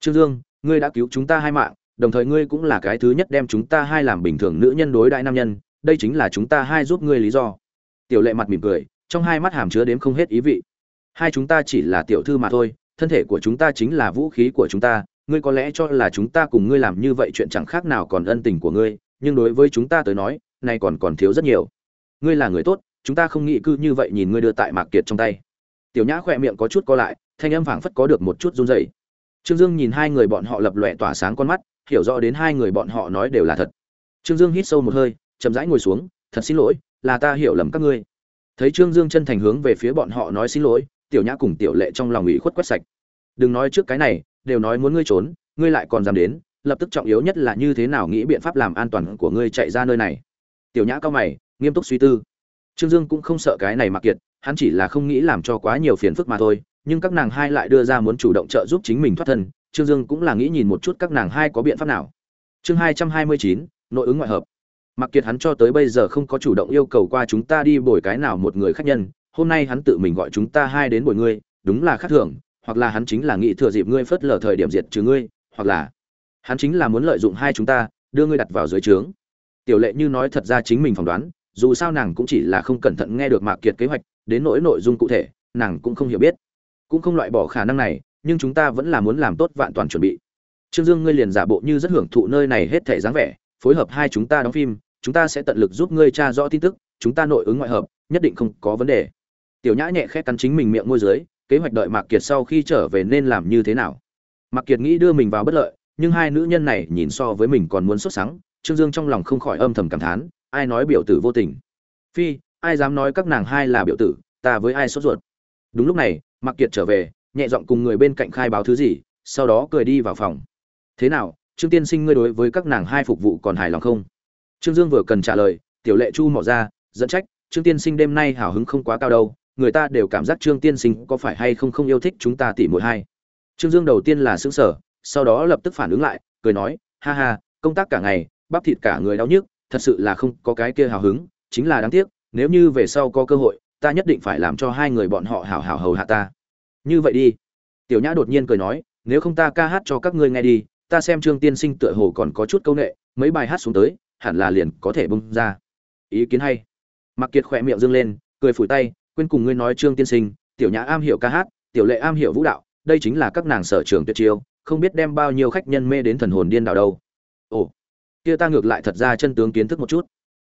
Trương dương, ngươi đã cứu chúng ta hai mạng, đồng thời ngươi cũng là cái thứ nhất đem chúng ta hai làm bình thường nữ nhân đối đại nam nhân, đây chính là chúng ta hai giúp ngươi lý do. Tiểu lệ mặt mỉm cười, trong hai mắt hàm chứa đếm không hết ý vị. Hai chúng ta chỉ là tiểu thư mà thôi, thân thể của chúng ta chính là vũ khí của chúng ta, ngươi có lẽ cho là chúng ta cùng ngươi làm như vậy chuyện chẳng khác nào còn ân tình của ngươi, nhưng đối với chúng ta tới nói, nay còn còn thiếu rất nhiều. Ngươi là người tốt chúng ta không nghĩ cư như vậy nhìn ngươi đưa tại mạc kiệt trong tay. Tiểu nhã khỏe miệng có chút co lại, thanh âm phảng phất có được một chút run rẩy. Trương dương nhìn hai người bọn họ lập lòe tỏa sáng con mắt, hiểu rõ đến hai người bọn họ nói đều là thật. Trương dương hít sâu một hơi, chậm rãi ngồi xuống, thật xin lỗi, là ta hiểu lầm các ngươi. Thấy trương dương chân thành hướng về phía bọn họ nói xin lỗi, tiểu nhã cùng tiểu lệ trong lòng ủy khuất quét sạch. Đừng nói trước cái này, đều nói muốn ngươi trốn, ngươi lại còn dám đến, lập tức trọng yếu nhất là như thế nào nghĩ biện pháp làm an toàn của ngươi chạy ra nơi này. Tiểu nhã cao mày, nghiêm túc suy tư trương dương cũng không sợ cái này mặc kiệt, hắn chỉ là không nghĩ làm cho quá nhiều phiền phức mà thôi, nhưng các nàng hai lại đưa ra muốn chủ động trợ giúp chính mình thoát thân, trương dương cũng là nghĩ nhìn một chút các nàng hai có biện pháp nào. Chương hai trăm hai mươi chín, nội ứng ngoại hợp. Mặc kiệt hắn cho tới bây giờ không có chủ động yêu cầu qua chúng ta đi bồi cái nào một người khách nhân, hôm nay hắn tự mình gọi chúng ta hai đến bồi ngươi, đúng là khác thường, hoặc là hắn chính là nghĩ thừa dịp ngươi phất lờ thời điểm diệt trừ ngươi, hoặc là hắn chính là muốn lợi dụng hai chúng ta, đưa ngươi đặt vào dưới trướng. Tiểu lệ như nói thật ra chính mình phỏng đoán dù sao nàng cũng chỉ là không cẩn thận nghe được mạc kiệt kế hoạch, đến nỗi nội dung cụ thể, nàng cũng không hiểu biết. Cũng không loại bỏ khả năng này, nhưng chúng ta vẫn là muốn làm tốt vạn toàn chuẩn bị. Trương dương, ngươi liền giả bộ như rất hưởng thụ nơi này hết thể dáng vẻ, phối hợp hai chúng ta đóng phim, chúng ta sẽ tận lực giúp ngươi tra rõ tin tức, chúng ta nội ứng ngoại hợp, nhất định không có vấn đề. Tiểu nhã nhẹ khẽ cắn chính mình miệng môi dưới, kế hoạch đợi mạc kiệt sau khi trở về nên làm như thế nào? Mạc kiệt nghĩ đưa mình vào bất lợi, nhưng hai nữ nhân này nhìn so với mình còn muốn xuất sáng trương dương trong lòng không khỏi âm thầm cảm thán ai nói biểu tử vô tình? Phi, ai dám nói các nàng hai là biểu tử, ta với ai sốt ruột? Đúng lúc này Mặc kiệt trở về, nhẹ giọng cùng người bên cạnh khai báo thứ gì, sau đó cười đi vào phòng. Thế nào, trương tiên sinh ngươi đối với các nàng hai phục vụ còn hài lòng không? Trương dương vừa cần trả lời, tiểu lệ chu mỏ ra, dẫn trách, trương tiên sinh đêm nay hào hứng không quá cao đâu, người ta đều cảm giác trương tiên sinh có phải hay không không yêu thích chúng ta tỉ mỗi hai? Trương dương đầu tiên là xứng sở sau đó lập tức phản ứng lại, cười nói, ha ha, công tác cả ngày, bắp thịt cả người đau nhức thật sự là không có cái kia hào hứng, chính là đáng tiếc, nếu như về sau có cơ hội, ta nhất định phải làm cho hai người bọn họ hảo hảo hầu hạ ta. Như vậy đi. Tiểu nhã đột nhiên cười nói, nếu không ta ca hát cho các ngươi nghe đi, ta xem trương tiên sinh tựa hồ còn có chút câu nệ, mấy bài hát xuống tới, hẳn là liền có thể bung ra. Ý kiến hay. Mặc kiệt khỏe miệng dương lên, cười phủi tay, quên cùng ngươi nói trương tiên sinh, tiểu nhã am hiểu ca hát, tiểu lệ am hiểu vũ đạo, đây chính là các nàng sở trường tuyệt chiêu, không biết đem bao nhiêu khách nhân mê đến thần hồn điên đảo đâu. Ồ kia ta ngược lại thật ra chân tướng kiến thức một chút.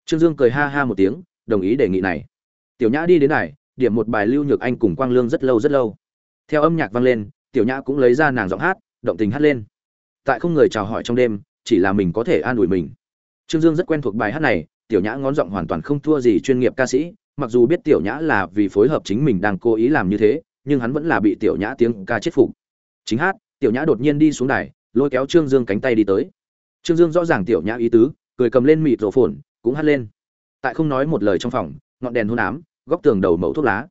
Trương dương cười ha ha một tiếng, đồng ý đề nghị này. Tiểu nhã đi đến này, điểm một bài lưu nhược anh cùng quang lương rất lâu rất lâu. Theo âm nhạc vang lên, tiểu nhã cũng lấy ra nàng giọng hát, động tình hát lên. Tại không người chào hỏi trong đêm, chỉ là mình có thể an ủi mình. Trương dương rất quen thuộc bài hát này, tiểu nhã ngón giọng hoàn toàn không thua gì chuyên nghiệp ca sĩ, mặc dù biết tiểu nhã là vì phối hợp chính mình đang cố ý làm như thế, nhưng hắn vẫn là bị tiểu nhã tiếng ca chết phục. Chính hát, tiểu nhã đột nhiên đi xuống đài, lôi kéo trương dương cánh tay đi tới trương dương rõ ràng tiểu nhã ý tứ, cười cầm lên mịt rổ phồn, cũng hát lên. Tại không nói một lời trong phòng, ngọn đèn hôn ám, góc tường đầu mẫu thuốc lá.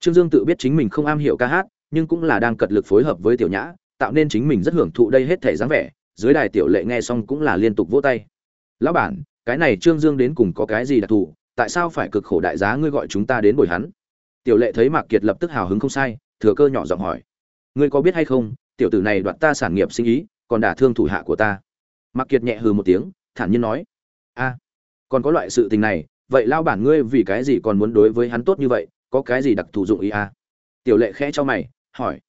Trương dương tự biết chính mình không am hiểu ca hát, nhưng cũng là đang cật lực phối hợp với tiểu nhã, tạo nên chính mình rất hưởng thụ đây hết thể dáng vẻ, dưới đài tiểu lệ nghe xong cũng là liên tục vỗ tay. Lão bản, cái này trương dương đến cùng có cái gì đặc thù, tại sao phải cực khổ đại giá ngươi gọi chúng ta đến bồi hắn? Tiểu lệ thấy mạc kiệt lập tức hào hứng không sai, thừa cơ nhỏ giọng hỏi. Ngươi có biết hay không, tiểu tử này đoạt ta sản nghiệp sinh ý, còn đả thương thủ hạ của ta mạc kiệt nhẹ hừ một tiếng, thản nhiên nói, a, còn có loại sự tình này, vậy lao bản ngươi vì cái gì còn muốn đối với hắn tốt như vậy, có cái gì đặc thù dụng ý a tiểu lệ khẽ cho mày, hỏi,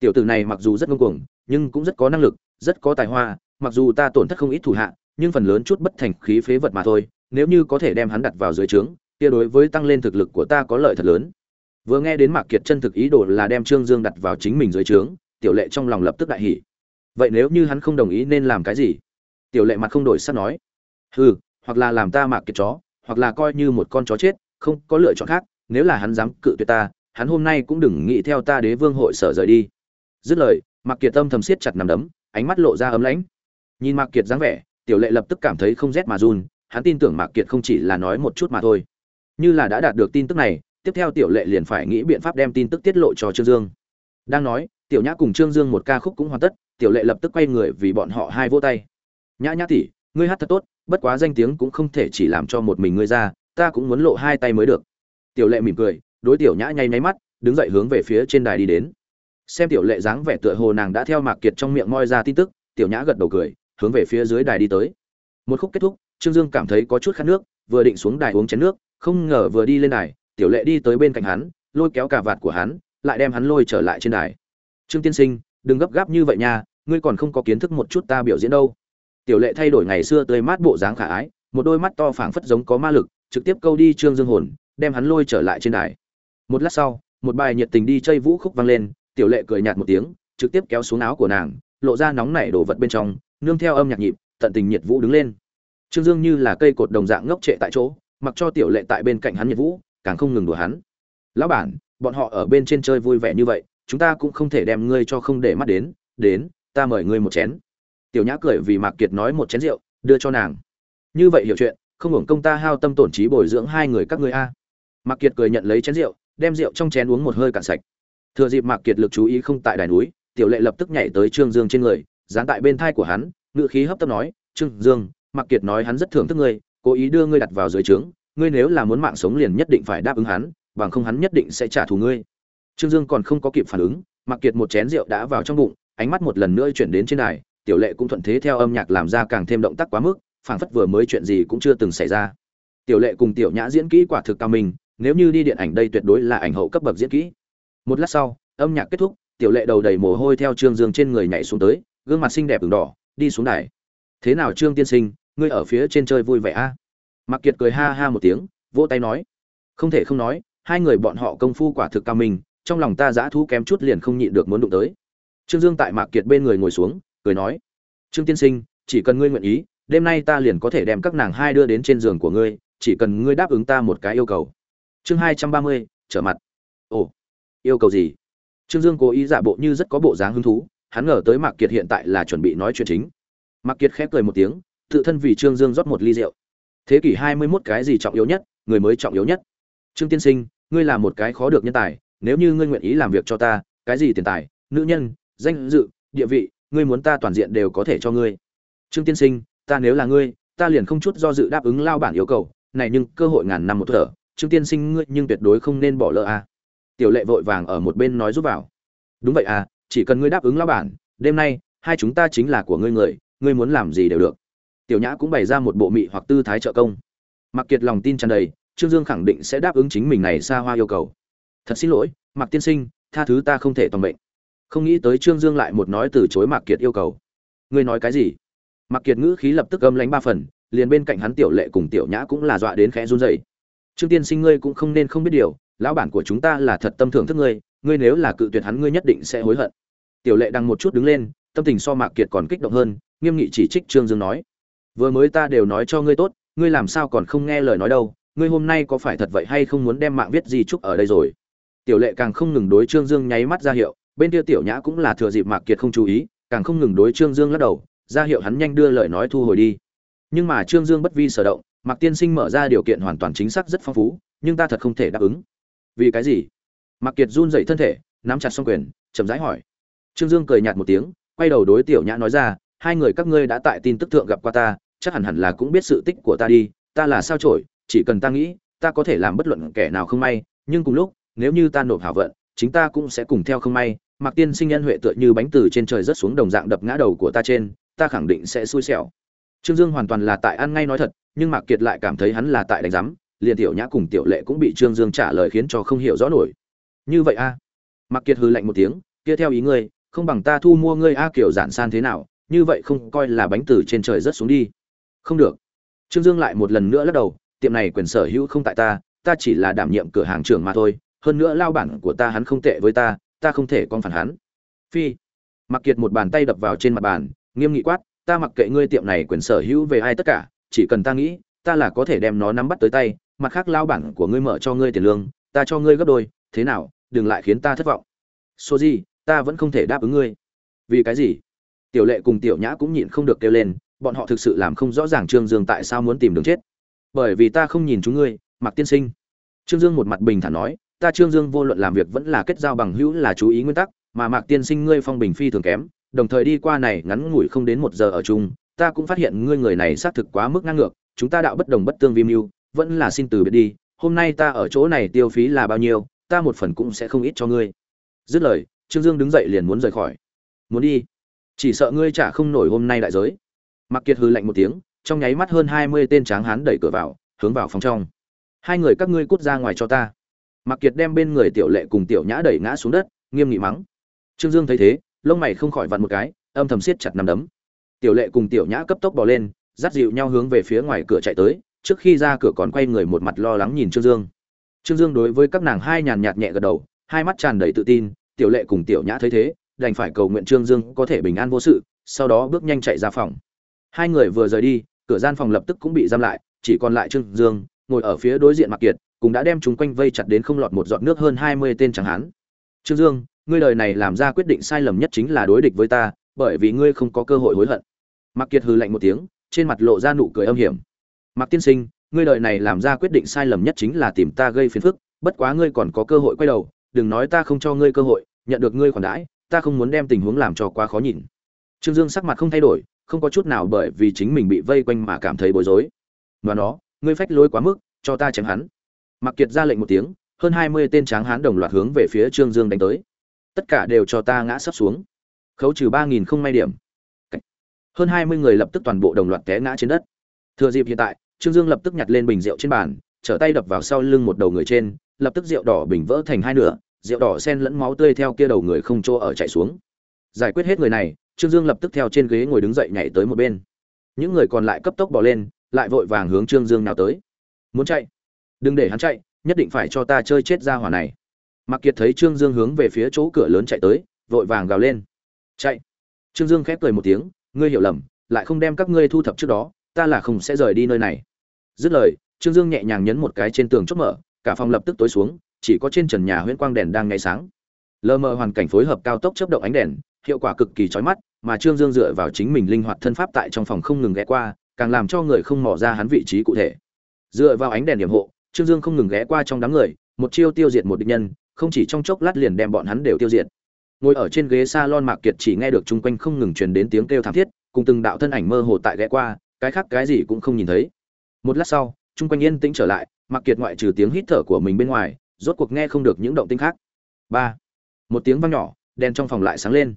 tiểu tử này mặc dù rất ngông cuồng, nhưng cũng rất có năng lực, rất có tài hoa, mặc dù ta tổn thất không ít thủ hạ, nhưng phần lớn chút bất thành khí phế vật mà thôi, nếu như có thể đem hắn đặt vào dưới trướng, kia đối với tăng lên thực lực của ta có lợi thật lớn. Vừa nghe đến mạc kiệt chân thực ý đồ là đem trương dương đặt vào chính mình dưới trướng, tiểu lệ trong lòng lập tức đại hỉ. Vậy nếu như hắn không đồng ý nên làm cái gì? Tiểu lệ mặt không đổi sắc nói, hừ, hoặc là làm ta mạc kiệt chó, hoặc là coi như một con chó chết, không có lựa chọn khác, nếu là hắn dám cự tuyệt ta, hắn hôm nay cũng đừng nghĩ theo ta đế vương hội sở rời đi. Dứt lời, mạc kiệt tâm thầm siết chặt nằm đấm, ánh mắt lộ ra ấm lãnh. Nhìn mạc kiệt dáng vẻ, tiểu lệ lập tức cảm thấy không rét mà run, hắn tin tưởng mạc kiệt không chỉ là nói một chút mà thôi. Như là đã đạt được tin tức này, tiếp theo tiểu lệ liền phải nghĩ biện pháp đem tin tức tiết lộ cho trương dương. Đang nói, tiểu nhã cùng trương dương một ca khúc cũng hoàn tất, tiểu lệ lập tức quay người vì bọn họ hai vô tay nhã nhã tỷ, ngươi hát thật tốt bất quá danh tiếng cũng không thể chỉ làm cho một mình ngươi ra ta cũng muốn lộ hai tay mới được. Tiểu lệ mỉm cười đối tiểu nhã nháy nháy mắt đứng dậy hướng về phía trên đài đi đến. Xem tiểu lệ dáng vẻ tựa hồ nàng đã theo mạc kiệt trong miệng moi ra tin tức tiểu nhã gật đầu cười hướng về phía dưới đài đi tới. Một khúc kết thúc trương dương cảm thấy có chút khát nước vừa định xuống đài uống chén nước không ngờ vừa đi lên đài tiểu lệ đi tới bên cạnh hắn lôi kéo cả vạt của hắn lại đem hắn lôi trở lại trên đài. Trương tiên sinh đừng gấp gáp như vậy nha ngươi còn không có kiến thức một chút ta biểu diễn đâu tiểu lệ thay đổi ngày xưa tươi mát bộ dáng khả ái, một đôi mắt to phảng phất giống có ma lực, trực tiếp câu đi trương dương hồn, đem hắn lôi trở lại trên đài. Một lát sau, một bài nhiệt tình đi chơi vũ khúc vang lên, tiểu lệ cười nhạt một tiếng, trực tiếp kéo xuống áo của nàng, lộ ra nóng nảy đổ vật bên trong, nương theo âm nhạc nhịp, tận tình nhiệt vũ đứng lên. Trương dương như là cây cột đồng dạng ngốc trệ tại chỗ, mặc cho tiểu lệ tại bên cạnh hắn nhiệt vũ, càng không ngừng đùa hắn. Lão bản, bọn họ ở bên trên chơi vui vẻ như vậy, chúng ta cũng không thể đem ngươi cho không để mắt đến đến, ta mời ngươi một chén tiểu nhã cười vì mạc kiệt nói một chén rượu, đưa cho nàng. Như vậy hiểu chuyện, không hưởng công ta hao tâm tổn trí bồi dưỡng hai người các ngươi a. Mạc kiệt cười nhận lấy chén rượu, đem rượu trong chén uống một hơi cạn sạch. Thừa dịp mạc kiệt lực chú ý không tại đài núi, tiểu lệ lập tức nhảy tới trương dương trên người, dán tại bên thai của hắn ngự khí hấp tấp nói, trương dương, mạc kiệt nói hắn rất thưởng thức ngươi, cố ý đưa ngươi đặt vào dưới trướng, ngươi nếu là muốn mạng sống liền nhất định phải đáp ứng hắn, bằng không hắn nhất định sẽ trả thù ngươi. Trương dương còn không có kịp phản ứng, mạc kiệt một chén rượu đã vào trong bụng, ánh mắt một lần nữa chuyển đến trên đài tiểu lệ cũng thuận thế theo âm nhạc làm ra càng thêm động tác quá mức, phảng phất vừa mới chuyện gì cũng chưa từng xảy ra. Tiểu lệ cùng tiểu nhã diễn kỹ quả thực cao minh, nếu như đi điện ảnh đây tuyệt đối là ảnh hậu cấp bậc diễn kỹ. Một lát sau, âm nhạc kết thúc, tiểu lệ đầu đầy mồ hôi theo trương dương trên người nhảy xuống tới, gương mặt xinh đẹp ửng đỏ, đi xuống đài. Thế nào trương tiên sinh, ngươi ở phía trên chơi vui vẻ a? À? mặc kiệt cười ha ha một tiếng, vỗ tay nói. Không thể không nói, hai người bọn họ công phu quả thực cao minh, trong lòng ta giã thú kém chút liền không nhịn được muốn đụng tới. Trương dương tại mạc kiệt bên người ngồi xuống cười nói, trương tiên sinh, chỉ cần ngươi nguyện ý, đêm nay ta liền có thể đem các nàng hai đưa đến trên giường của ngươi, chỉ cần ngươi đáp ứng ta một cái yêu cầu. Chương hai trăm ba mươi, trở mặt. Ồ, yêu cầu gì? Trương dương cố ý giả bộ như rất có bộ dáng hứng thú, hắn ngờ tới mạc kiệt hiện tại là chuẩn bị nói chuyện chính. Mạc kiệt khép cười một tiếng, tự thân vì trương dương rót một ly rượu. Thế kỷ hai mươi mốt cái gì trọng yếu nhất, người mới trọng yếu nhất. Trương tiên sinh, ngươi là một cái khó được nhân tài, nếu như ngươi nguyện ý làm việc cho ta, cái gì tiền tài, nữ nhân, danh dự, địa vị ngươi muốn ta toàn diện đều có thể cho ngươi. Trương tiên sinh, ta nếu là ngươi, ta liền không chút do dự đáp ứng lao bản yêu cầu. Này nhưng cơ hội ngàn năm một thở. Trương tiên sinh ngươi nhưng tuyệt đối không nên bỏ lỡ a à. tiểu lệ vội vàng ở một bên nói giúp vào. Đúng vậy à chỉ cần ngươi đáp ứng lao bản, đêm nay, hai chúng ta chính là của ngươi người, ngươi muốn làm gì đều được. Tiểu nhã cũng bày ra một bộ mị hoặc tư thái trợ công. Mặc kiệt lòng tin tràn đầy, trương dương khẳng định sẽ đáp ứng chính mình này xa hoa yêu cầu. Thật xin lỗi mặc tiên sinh, tha thứ ta không thể toàn mệnh không nghĩ tới trương dương lại một nói từ chối mạc kiệt yêu cầu. Ngươi nói cái gì? Mạc kiệt ngữ khí lập tức âm lánh ba phần, liền bên cạnh hắn tiểu lệ cùng tiểu nhã cũng là dọa đến khẽ run rẩy. Trương tiên sinh ngươi cũng không nên không biết điều, lão bản của chúng ta là thật tâm thưởng thức ngươi ngươi nếu là cự tuyệt hắn ngươi nhất định sẽ hối hận. Tiểu lệ đang một chút đứng lên, tâm tình so mạc kiệt còn kích động hơn, nghiêm nghị chỉ trích trương dương nói. Vừa mới ta đều nói cho ngươi tốt, ngươi làm sao còn không nghe lời nói đâu, ngươi hôm nay có phải thật vậy hay không muốn đem mạng viết gì chúc ở đây rồi? Tiểu lệ càng không ngừng đối trương dương nháy mắt ra hiệu bên kia tiểu nhã cũng là thừa dịp mạc kiệt không chú ý, càng không ngừng đối trương dương lắc đầu, ra hiệu hắn nhanh đưa lời nói thu hồi đi. Nhưng mà trương dương bất vi sở động, mạc tiên sinh mở ra điều kiện hoàn toàn chính xác rất phong phú, nhưng ta thật không thể đáp ứng. Vì cái gì? Mạc kiệt run dậy thân thể, nắm chặt xong quyền, chậm rãi hỏi. Trương dương cười nhạt một tiếng, quay đầu đối tiểu nhã nói ra, hai người các ngươi đã tại tin tức thượng gặp qua ta, chắc hẳn hẳn là cũng biết sự tích của ta đi, ta là sao trổi, chỉ cần ta nghĩ, ta có thể làm bất luận kẻ nào không may, nhưng cùng lúc, nếu như ta nộp hảo vận chính ta cũng sẽ cùng theo không may, mạc tiên sinh nhân huệ tựa như bánh từ trên trời rất xuống đồng dạng đập ngã đầu của ta trên, ta khẳng định sẽ xui xẻo. Trương dương hoàn toàn là tại ăn ngay nói thật, nhưng mạc kiệt lại cảm thấy hắn là tại đánh giám, liền tiểu nhã cùng tiểu lệ cũng bị trương dương trả lời khiến cho không hiểu rõ nổi. Như vậy a? À? mạc kiệt hừ lạnh một tiếng, kia theo ý ngươi, không bằng ta thu mua ngươi a, kiểu giản san thế nào, như vậy không coi là bánh từ trên trời rất xuống đi. Không được. Trương dương lại một lần nữa lắc đầu, tiệm này quyền sở hữu không tại ta ta chỉ là đảm nhiệm cửa hàng trưởng mà thôi hơn nữa lao bản của ta hắn không tệ với ta ta không thể con phản hắn. Phi. Mặc kiệt một bàn tay đập vào trên mặt bàn, nghiêm nghị quát, ta mặc kệ ngươi tiệm này quyền sở hữu về ai tất cả, chỉ cần ta nghĩ, ta là có thể đem nó nắm bắt tới tay, mặt khác lao bản của ngươi mở cho ngươi tiền lương, ta cho ngươi gấp đôi, thế nào, đừng lại khiến ta thất vọng. Số gì ta vẫn không thể đáp ứng ngươi. Vì cái gì? Tiểu lệ cùng tiểu nhã cũng nhịn không được kêu lên, bọn họ thực sự làm không rõ ràng trương dương tại sao muốn tìm đường chết. Bởi vì ta không nhìn chúng ngươi mặc tiên sinh. Trương dương một mặt bình thản nói ta trương dương vô luận làm việc vẫn là kết giao bằng hữu là chú ý nguyên tắc, mà mạc tiên sinh ngươi phong bình phi thường kém, đồng thời đi qua này ngắn ngủi không đến một giờ ở chung, ta cũng phát hiện ngươi người này xác thực quá mức ngang ngược, chúng ta đạo bất đồng bất tương vi mưu, vẫn là xin từ biệt đi, hôm nay ta ở chỗ này tiêu phí là bao nhiêu, ta một phần cũng sẽ không ít cho ngươi. Dứt lời, trương dương đứng dậy liền muốn rời khỏi. Muốn đi? Chỉ sợ ngươi trả không nổi hôm nay đại giới. Mặc kiệt hừ lạnh một tiếng, trong nháy mắt hơn hai mươi tên tráng hán đẩy cửa vào, hướng vào phòng trong. Hai người các ngươi cút ra ngoài cho ta. Mạc kiệt đem bên người tiểu lệ cùng tiểu nhã đẩy ngã xuống đất, nghiêm nghị mắng. Trương dương thấy thế, lông mày không khỏi vặn một cái, âm thầm siết chặt nằm đấm. Tiểu lệ cùng tiểu nhã cấp tốc bỏ lên, dắt dịu nhau hướng về phía ngoài cửa chạy tới, trước khi ra cửa còn quay người một mặt lo lắng nhìn trương dương. Trương dương đối với các nàng hai nhàn nhạt nhẹ gật đầu, hai mắt tràn đầy tự tin, tiểu lệ cùng tiểu nhã thấy thế, đành phải cầu nguyện trương dương có thể bình an vô sự, sau đó bước nhanh chạy ra phòng. Hai người vừa rời đi, cửa gian phòng lập tức cũng bị giam lại, chỉ còn lại trương dương, ngồi ở phía đối diện Mạc kiệt cũng đã đem chúng quanh vây chặt đến không lọt một giọt nước hơn hai mươi tên chẳng hán. Trương dương, ngươi đời này làm ra quyết định sai lầm nhất chính là đối địch với ta, bởi vì ngươi không có cơ hội hối hận. Mặc kiệt hừ lạnh một tiếng, trên mặt lộ ra nụ cười âm hiểm. Mặc tiên sinh, ngươi đời này làm ra quyết định sai lầm nhất chính là tìm ta gây phiền phức, bất quá ngươi còn có cơ hội quay đầu, đừng nói ta không cho ngươi cơ hội, nhận được ngươi khoản đãi, ta không muốn đem tình huống làm cho quá khó nhìn. Trương dương sắc mặt không thay đổi, không có chút nào bởi vì chính mình bị vây quanh mà cảm thấy bối rối. Và nó, ngươi phách lối quá mức, cho ta chém hắn mặc kiệt ra lệnh một tiếng, hơn hai mươi tên tráng hán đồng loạt hướng về phía trương dương đánh tới. Tất cả đều cho ta ngã sấp xuống. Khấu trừ ba nghìn không may điểm. Hơn hai mươi người lập tức toàn bộ đồng loạt té ngã trên đất. Thừa dịp hiện tại, trương dương lập tức nhặt lên bình rượu trên bàn, trở tay đập vào sau lưng một đầu người trên, lập tức rượu đỏ bình vỡ thành hai nửa, rượu đỏ sen lẫn máu tươi theo kia đầu người không chỗ ở chạy xuống. Giải quyết hết người này, trương dương lập tức theo trên ghế ngồi đứng dậy nhảy tới một bên. Những người còn lại cấp tốc bỏ lên, lại vội vàng hướng trương dương nào tới. Muốn chạy? Đừng để hắn chạy, nhất định phải cho ta chơi chết ra hỏa này. Mặc kiệt thấy trương dương hướng về phía chỗ cửa lớn chạy tới, vội vàng gào lên. Chạy. Trương dương khép cười một tiếng, ngươi hiểu lầm, lại không đem các ngươi thu thập trước đó, ta là không sẽ rời đi nơi này. Dứt lời, trương dương nhẹ nhàng nhấn một cái trên tường chốt mở, cả phòng lập tức tối xuống, chỉ có trên trần nhà huyễn quang đèn đang ngay sáng. Lờ mờ hoàn cảnh phối hợp cao tốc chớp động ánh đèn, hiệu quả cực kỳ chói mắt, mà trương dương dựa vào chính mình linh hoạt thân pháp tại trong phòng không ngừng ghé qua, càng làm cho người không mò ra hắn vị trí cụ thể. Dựa vào ánh đèn điểm hộ trương dương không ngừng ghé qua trong đám người, một chiêu tiêu diệt một địch nhân, không chỉ trong chốc lát liền đem bọn hắn đều tiêu diệt. Ngồi ở trên ghế salon mạc kiệt chỉ nghe được chung quanh không ngừng truyền đến tiếng kêu thảm thiết, cùng từng đạo thân ảnh mơ hồ tại ghé qua, cái khác cái gì cũng không nhìn thấy. Một lát sau, chung quanh yên tĩnh trở lại, mạc kiệt ngoại trừ tiếng hít thở của mình bên ngoài, rốt cuộc nghe không được những động tĩnh khác. Ba, một tiếng vang nhỏ, đèn trong phòng lại sáng lên.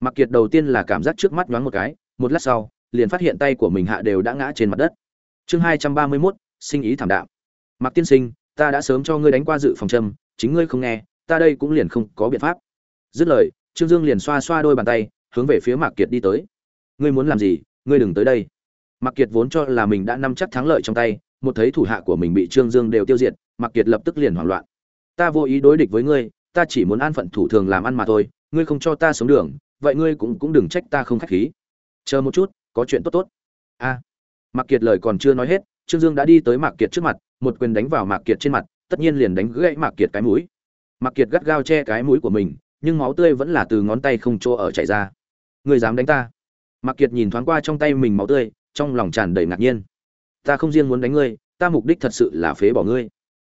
Mạc kiệt đầu tiên là cảm giác trước mắt nhoáng một cái, một lát sau, liền phát hiện tay của mình hạ đều đã ngã trên mặt đất. Chương hai trăm ba mươi mốt, sinh ý thảm đạm mạc tiên sinh ta đã sớm cho ngươi đánh qua dự phòng châm chính ngươi không nghe ta đây cũng liền không có biện pháp. Dứt lời trương dương liền xoa xoa đôi bàn tay hướng về phía mạc kiệt đi tới. Ngươi muốn làm gì? Ngươi đừng tới đây. Mạc kiệt vốn cho là mình đã nắm chắc thắng lợi trong tay một thấy thủ hạ của mình bị trương dương đều tiêu diệt mạc kiệt lập tức liền hoảng loạn. Ta vô ý đối địch với ngươi ta chỉ muốn an phận thủ thường làm ăn mà thôi ngươi không cho ta sống đường vậy ngươi cũng cũng đừng trách ta không khách khí. Chờ một chút có chuyện tốt tốt. A. À, mạc kiệt lời còn chưa nói hết trương dương đã đi tới mạc kiệt trước mặt một quyền đánh vào mạc kiệt trên mặt, tất nhiên liền đánh gãy mạc kiệt cái mũi. Mạc kiệt gắt gao che cái mũi của mình, nhưng máu tươi vẫn là từ ngón tay không chỗ ở chảy ra. Ngươi dám đánh ta? Mạc kiệt nhìn thoáng qua trong tay mình máu tươi, trong lòng tràn đầy ngạc nhiên. Ta không riêng muốn đánh ngươi, ta mục đích thật sự là phế bỏ ngươi.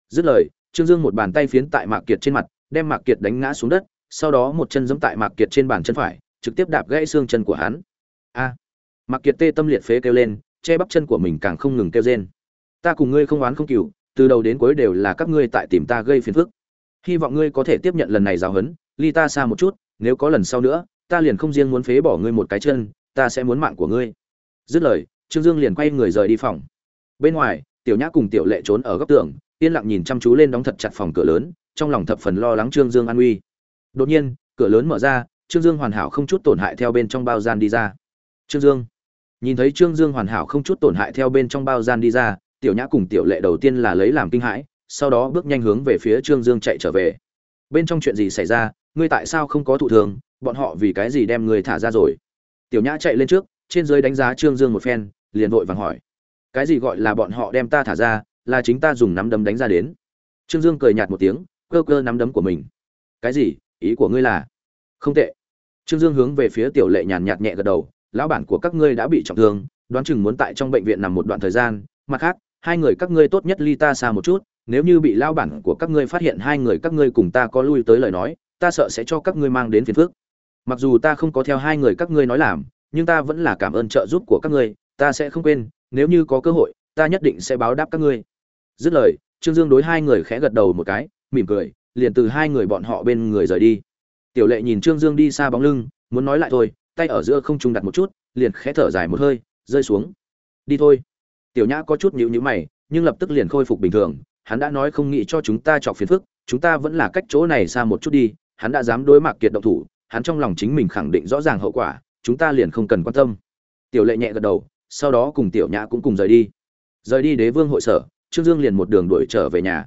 Dứt lời, trương dương một bàn tay phiến tại mạc kiệt trên mặt, đem mạc kiệt đánh ngã xuống đất, sau đó một chân giẫm tại mạc kiệt trên bàn chân phải, trực tiếp đạp gãy xương chân của hắn. A! Mạc kiệt tê tâm liệt phế kêu lên, che bắp chân của mình càng không ngừng kêu rên ta cùng ngươi không oán không cừu, từ đầu đến cuối đều là các ngươi tại tìm ta gây phiền phức. Hy vọng ngươi có thể tiếp nhận lần này giáo huấn, ly ta xa một chút, nếu có lần sau nữa, ta liền không riêng muốn phế bỏ ngươi một cái chân, ta sẽ muốn mạng của ngươi. Dứt lời, trương dương liền quay người rời đi phòng. Bên ngoài, tiểu nhã cùng tiểu lệ trốn ở góc tường, yên lặng nhìn chăm chú lên đóng thật chặt phòng cửa lớn, trong lòng thập phần lo lắng trương dương an uy. Đột nhiên, cửa lớn mở ra, trương dương hoàn hảo không chút tổn hại theo bên trong bao gian đi ra. Trương dương. Nhìn thấy trương dương hoàn hảo không chút tổn hại theo bên trong bao gian đi ra tiểu nhã cùng tiểu lệ đầu tiên là lấy làm kinh hãi, sau đó bước nhanh hướng về phía trương dương chạy trở về. Bên trong chuyện gì xảy ra, ngươi tại sao không có thụ thường, bọn họ vì cái gì đem ngươi thả ra rồi? Tiểu nhã chạy lên trước, trên dưới đánh giá trương dương một phen, liền vội vàng hỏi. Cái gì gọi là bọn họ đem ta thả ra, là chính ta dùng nắm đấm đánh ra đến? Trương dương cười nhạt một tiếng, cơ cơ nắm đấm của mình. Cái gì? Ý của ngươi là? Không tệ. Trương dương hướng về phía tiểu lệ nhàn nhạt nhẹ gật đầu, lão bản của các ngươi đã bị trọng thương, đoán chừng muốn tại trong bệnh viện nằm một đoạn thời gian, mặt khác hai người các ngươi tốt nhất ly ta xa một chút, nếu như bị lao bản của các ngươi phát hiện hai người các ngươi cùng ta có lui tới lời nói, ta sợ sẽ cho các ngươi mang đến phiền phức. Mặc dù ta không có theo hai người các ngươi nói làm, nhưng ta vẫn là cảm ơn trợ giúp của các ngươi, ta sẽ không quên, nếu như có cơ hội, ta nhất định sẽ báo đáp các ngươi. Dứt lời, trương dương đối hai người khẽ gật đầu một cái, mỉm cười, liền từ hai người bọn họ bên người rời đi. Tiểu lệ nhìn trương dương đi xa bóng lưng, muốn nói lại thôi, tay ở giữa không trung đặt một chút, liền khẽ thở dài một hơi, rơi xuống. Đi thôi tiểu nhã có chút nhíu nhíu mày, nhưng lập tức liền khôi phục bình thường. Hắn đã nói không nghĩ cho chúng ta chọc phiền phức, chúng ta vẫn là cách chỗ này xa một chút đi, hắn đã dám đối mặt kiệt động thủ, hắn trong lòng chính mình khẳng định rõ ràng hậu quả, chúng ta liền không cần quan tâm. Tiểu lệ nhẹ gật đầu, sau đó cùng tiểu nhã cũng cùng rời đi. Rời đi đế vương hội sở, trương dương liền một đường đuổi trở về nhà.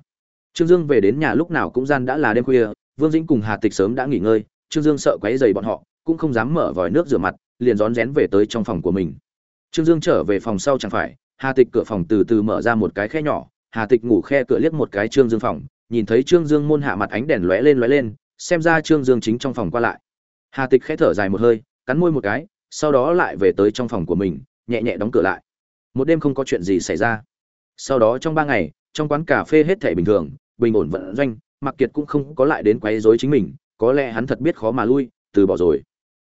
Trương dương về đến nhà lúc nào cũng gian đã là đêm khuya, vương dĩnh cùng hà tịch sớm đã nghỉ ngơi, trương dương sợ quấy dày bọn họ, cũng không dám mở vòi nước rửa mặt, liền rón rén về tới trong phòng của mình. Trương dương trở về phòng sau chẳng phải hà tịch cửa phòng từ từ mở ra một cái khe nhỏ, hà tịch ngủ khe cửa liếc một cái trương dương phòng, nhìn thấy trương dương môn hạ mặt ánh đèn lóe lên lóe lên, xem ra trương dương chính trong phòng qua lại. Hà tịch khẽ thở dài một hơi, cắn môi một cái, sau đó lại về tới trong phòng của mình, nhẹ nhẹ đóng cửa lại. Một đêm không có chuyện gì xảy ra. Sau đó trong ba ngày, trong quán cà phê hết thảy bình thường, bình ổn vận doanh mặc kiệt cũng không có lại đến quấy rối chính mình, có lẽ hắn thật biết khó mà lui, từ bỏ rồi.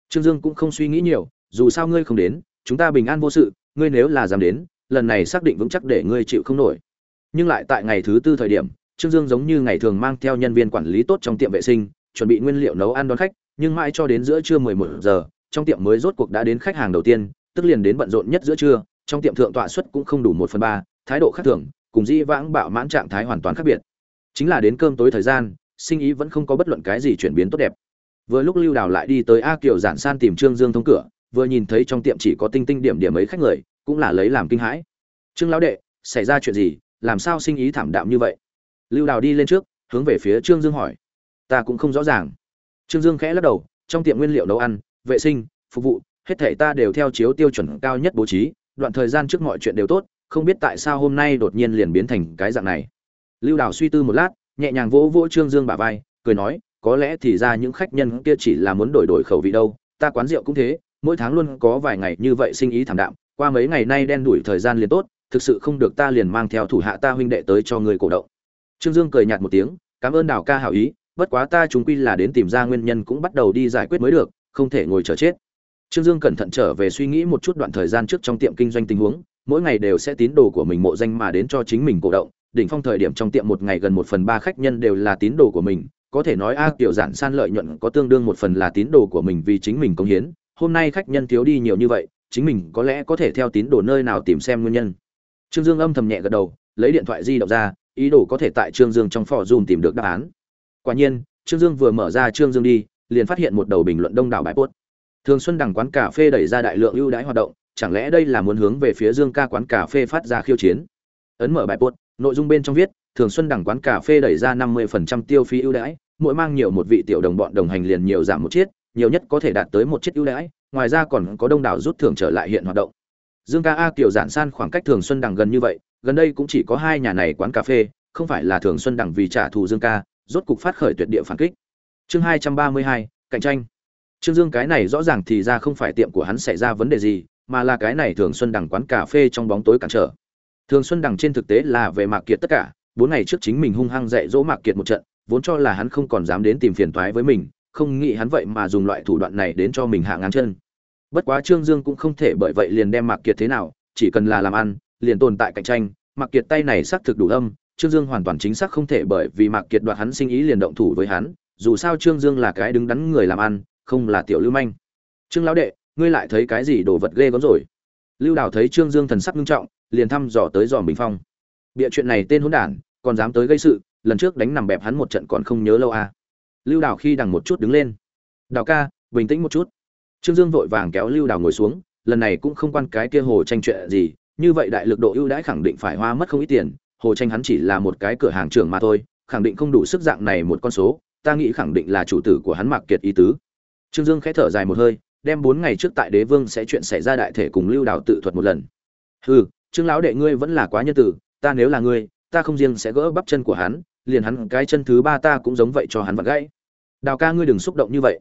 Trương dương cũng không suy nghĩ nhiều, dù sao ngươi không đến, chúng ta bình an vô sự, ngươi nếu là dám đến lần này xác định vững chắc để ngươi chịu không nổi. Nhưng lại tại ngày thứ tư thời điểm, trương dương giống như ngày thường mang theo nhân viên quản lý tốt trong tiệm vệ sinh, chuẩn bị nguyên liệu nấu ăn đón khách, nhưng mãi cho đến giữa trưa mười một giờ, trong tiệm mới rốt cuộc đã đến khách hàng đầu tiên, tức liền đến bận rộn nhất giữa trưa, trong tiệm thượng tọa suất cũng không đủ một phần ba, thái độ khác thường, cùng di vãng bạo mãn trạng thái hoàn toàn khác biệt. Chính là đến cơm tối thời gian, sinh ý vẫn không có bất luận cái gì chuyển biến tốt đẹp. Vừa lúc lưu đào lại đi tới a kiều giản san tìm trương dương thông cửa, vừa nhìn thấy trong tiệm chỉ có tinh tinh điểm điểm ấy khách người cũng là lấy làm kinh hãi. Trương lão đệ, xảy ra chuyện gì? Làm sao sinh ý thảm đạm như vậy? Lưu đào đi lên trước, hướng về phía trương dương hỏi. Ta cũng không rõ ràng. Trương dương khẽ lắc đầu, trong tiệm nguyên liệu nấu ăn, vệ sinh, phục vụ, hết thể ta đều theo chiếu tiêu chuẩn cao nhất bố trí, đoạn thời gian trước mọi chuyện đều tốt, không biết tại sao hôm nay đột nhiên liền biến thành cái dạng này. Lưu đào suy tư một lát, nhẹ nhàng vỗ vỗ trương dương bả vai, cười nói, có lẽ thì ra những khách nhân kia chỉ là muốn đổi đổi khẩu vị đâu, ta quán rượu cũng thế, mỗi tháng luôn có vài ngày như vậy sinh ý thảm đạm qua mấy ngày nay đen đuổi thời gian liền tốt, thực sự không được ta liền mang theo thủ hạ ta huynh đệ tới cho người cổ động. Trương dương cười nhạt một tiếng, cảm ơn đào ca hảo ý, bất quá ta chúng quy là đến tìm ra nguyên nhân cũng bắt đầu đi giải quyết mới được, không thể ngồi chờ chết. Trương dương cẩn thận trở về suy nghĩ một chút đoạn thời gian trước trong tiệm kinh doanh tình huống, mỗi ngày đều sẽ tín đồ của mình mộ danh mà đến cho chính mình cổ động, đỉnh phong thời điểm trong tiệm một ngày gần một phần ba khách nhân đều là tín đồ của mình, có thể nói a tiểu giản san lợi nhuận có tương đương một phần là tín đồ của mình vì chính mình công hiến, hôm nay khách nhân thiếu đi nhiều như vậy chính mình có lẽ có thể theo tín đồ nơi nào tìm xem nguyên nhân. Trương dương âm thầm nhẹ gật đầu, lấy điện thoại di động ra, ý đồ có thể tại trương dương trong phò dùm tìm được đáp án. Quả nhiên, trương dương vừa mở ra trương dương đi, liền phát hiện một đầu bình luận đông đảo bài post. Thường xuân đằng quán cà phê đẩy ra đại lượng ưu đãi hoạt động, chẳng lẽ đây là muốn hướng về phía dương ca quán cà phê phát ra khiêu chiến? Ấn mở bài post, nội dung bên trong viết, thường xuân đằng quán cà phê đẩy ra 50% tiêu phí ưu đãi, mỗi mang nhiều một vị tiểu đồng bọn đồng hành liền nhiều giảm một chiếc, nhiều nhất có thể đạt tới một chiếc ưu đãi ngoài ra còn có đông đảo rút thưởng trở lại hiện hoạt động. Dương ca a kiểu giản san khoảng cách thường xuân đằng gần như vậy gần đây cũng chỉ có hai nhà này quán cà phê không phải là thường xuân đằng vì trả thù dương ca rốt cục phát khởi tuyệt địa phản kích. Chương 232, cạnh tranh. Trương dương cái này rõ ràng thì ra không phải tiệm của hắn xảy ra vấn đề gì mà là cái này thường xuân đằng quán cà phê trong bóng tối cản trở. Thường xuân đằng trên thực tế là về mạc kiệt tất cả bốn ngày trước chính mình hung hăng dạy dỗ mạc kiệt một trận vốn cho là hắn không còn dám đến tìm phiền toái với mình không nghĩ hắn vậy mà dùng loại thủ đoạn này đến cho mình hạ ngang chân bất quá trương dương cũng không thể bởi vậy liền đem mạc kiệt thế nào, chỉ cần là làm ăn, liền tồn tại cạnh tranh. Mạc kiệt tay này xác thực đủ âm, trương dương hoàn toàn chính xác không thể bởi vì mạc kiệt đoạt hắn sinh ý liền động thủ với hắn. Dù sao trương dương là cái đứng đắn người làm ăn, không là tiểu lưu manh. Trương lão đệ, ngươi lại thấy cái gì đồ vật ghê gớm rồi? Lưu đào thấy trương dương thần sắc nghiêm trọng, liền thăm dò tới dòm bình phong. Bịa chuyện này tên hỗn đản, còn dám tới gây sự, lần trước đánh nằm bẹp hắn một trận còn không nhớ lâu à. Lưu đào khi đằng một chút đứng lên. Đào ca, bình tĩnh một chút trương dương vội vàng kéo lưu đào ngồi xuống, lần này cũng không quan cái kia hồ tranh chuyện gì, như vậy đại lực độ ưu đãi khẳng định phải hoa mất không ít tiền, hồ tranh hắn chỉ là một cái cửa hàng trưởng mà thôi, khẳng định không đủ sức dạng này một con số, ta nghĩ khẳng định là chủ tử của hắn mạc kiệt ý tứ. Trương dương khẽ thở dài một hơi, đem bốn ngày trước tại đế vương sẽ chuyện xảy ra đại thể cùng lưu đào tự thuật một lần. Hừ, trương lão đệ ngươi vẫn là quá nhân tử, ta nếu là ngươi, ta không riêng sẽ gỡ bắp chân của hắn, liền hắn cái chân thứ ba ta cũng giống vậy cho hắn vặn gãy. Đào ca ngươi đừng xúc động như vậy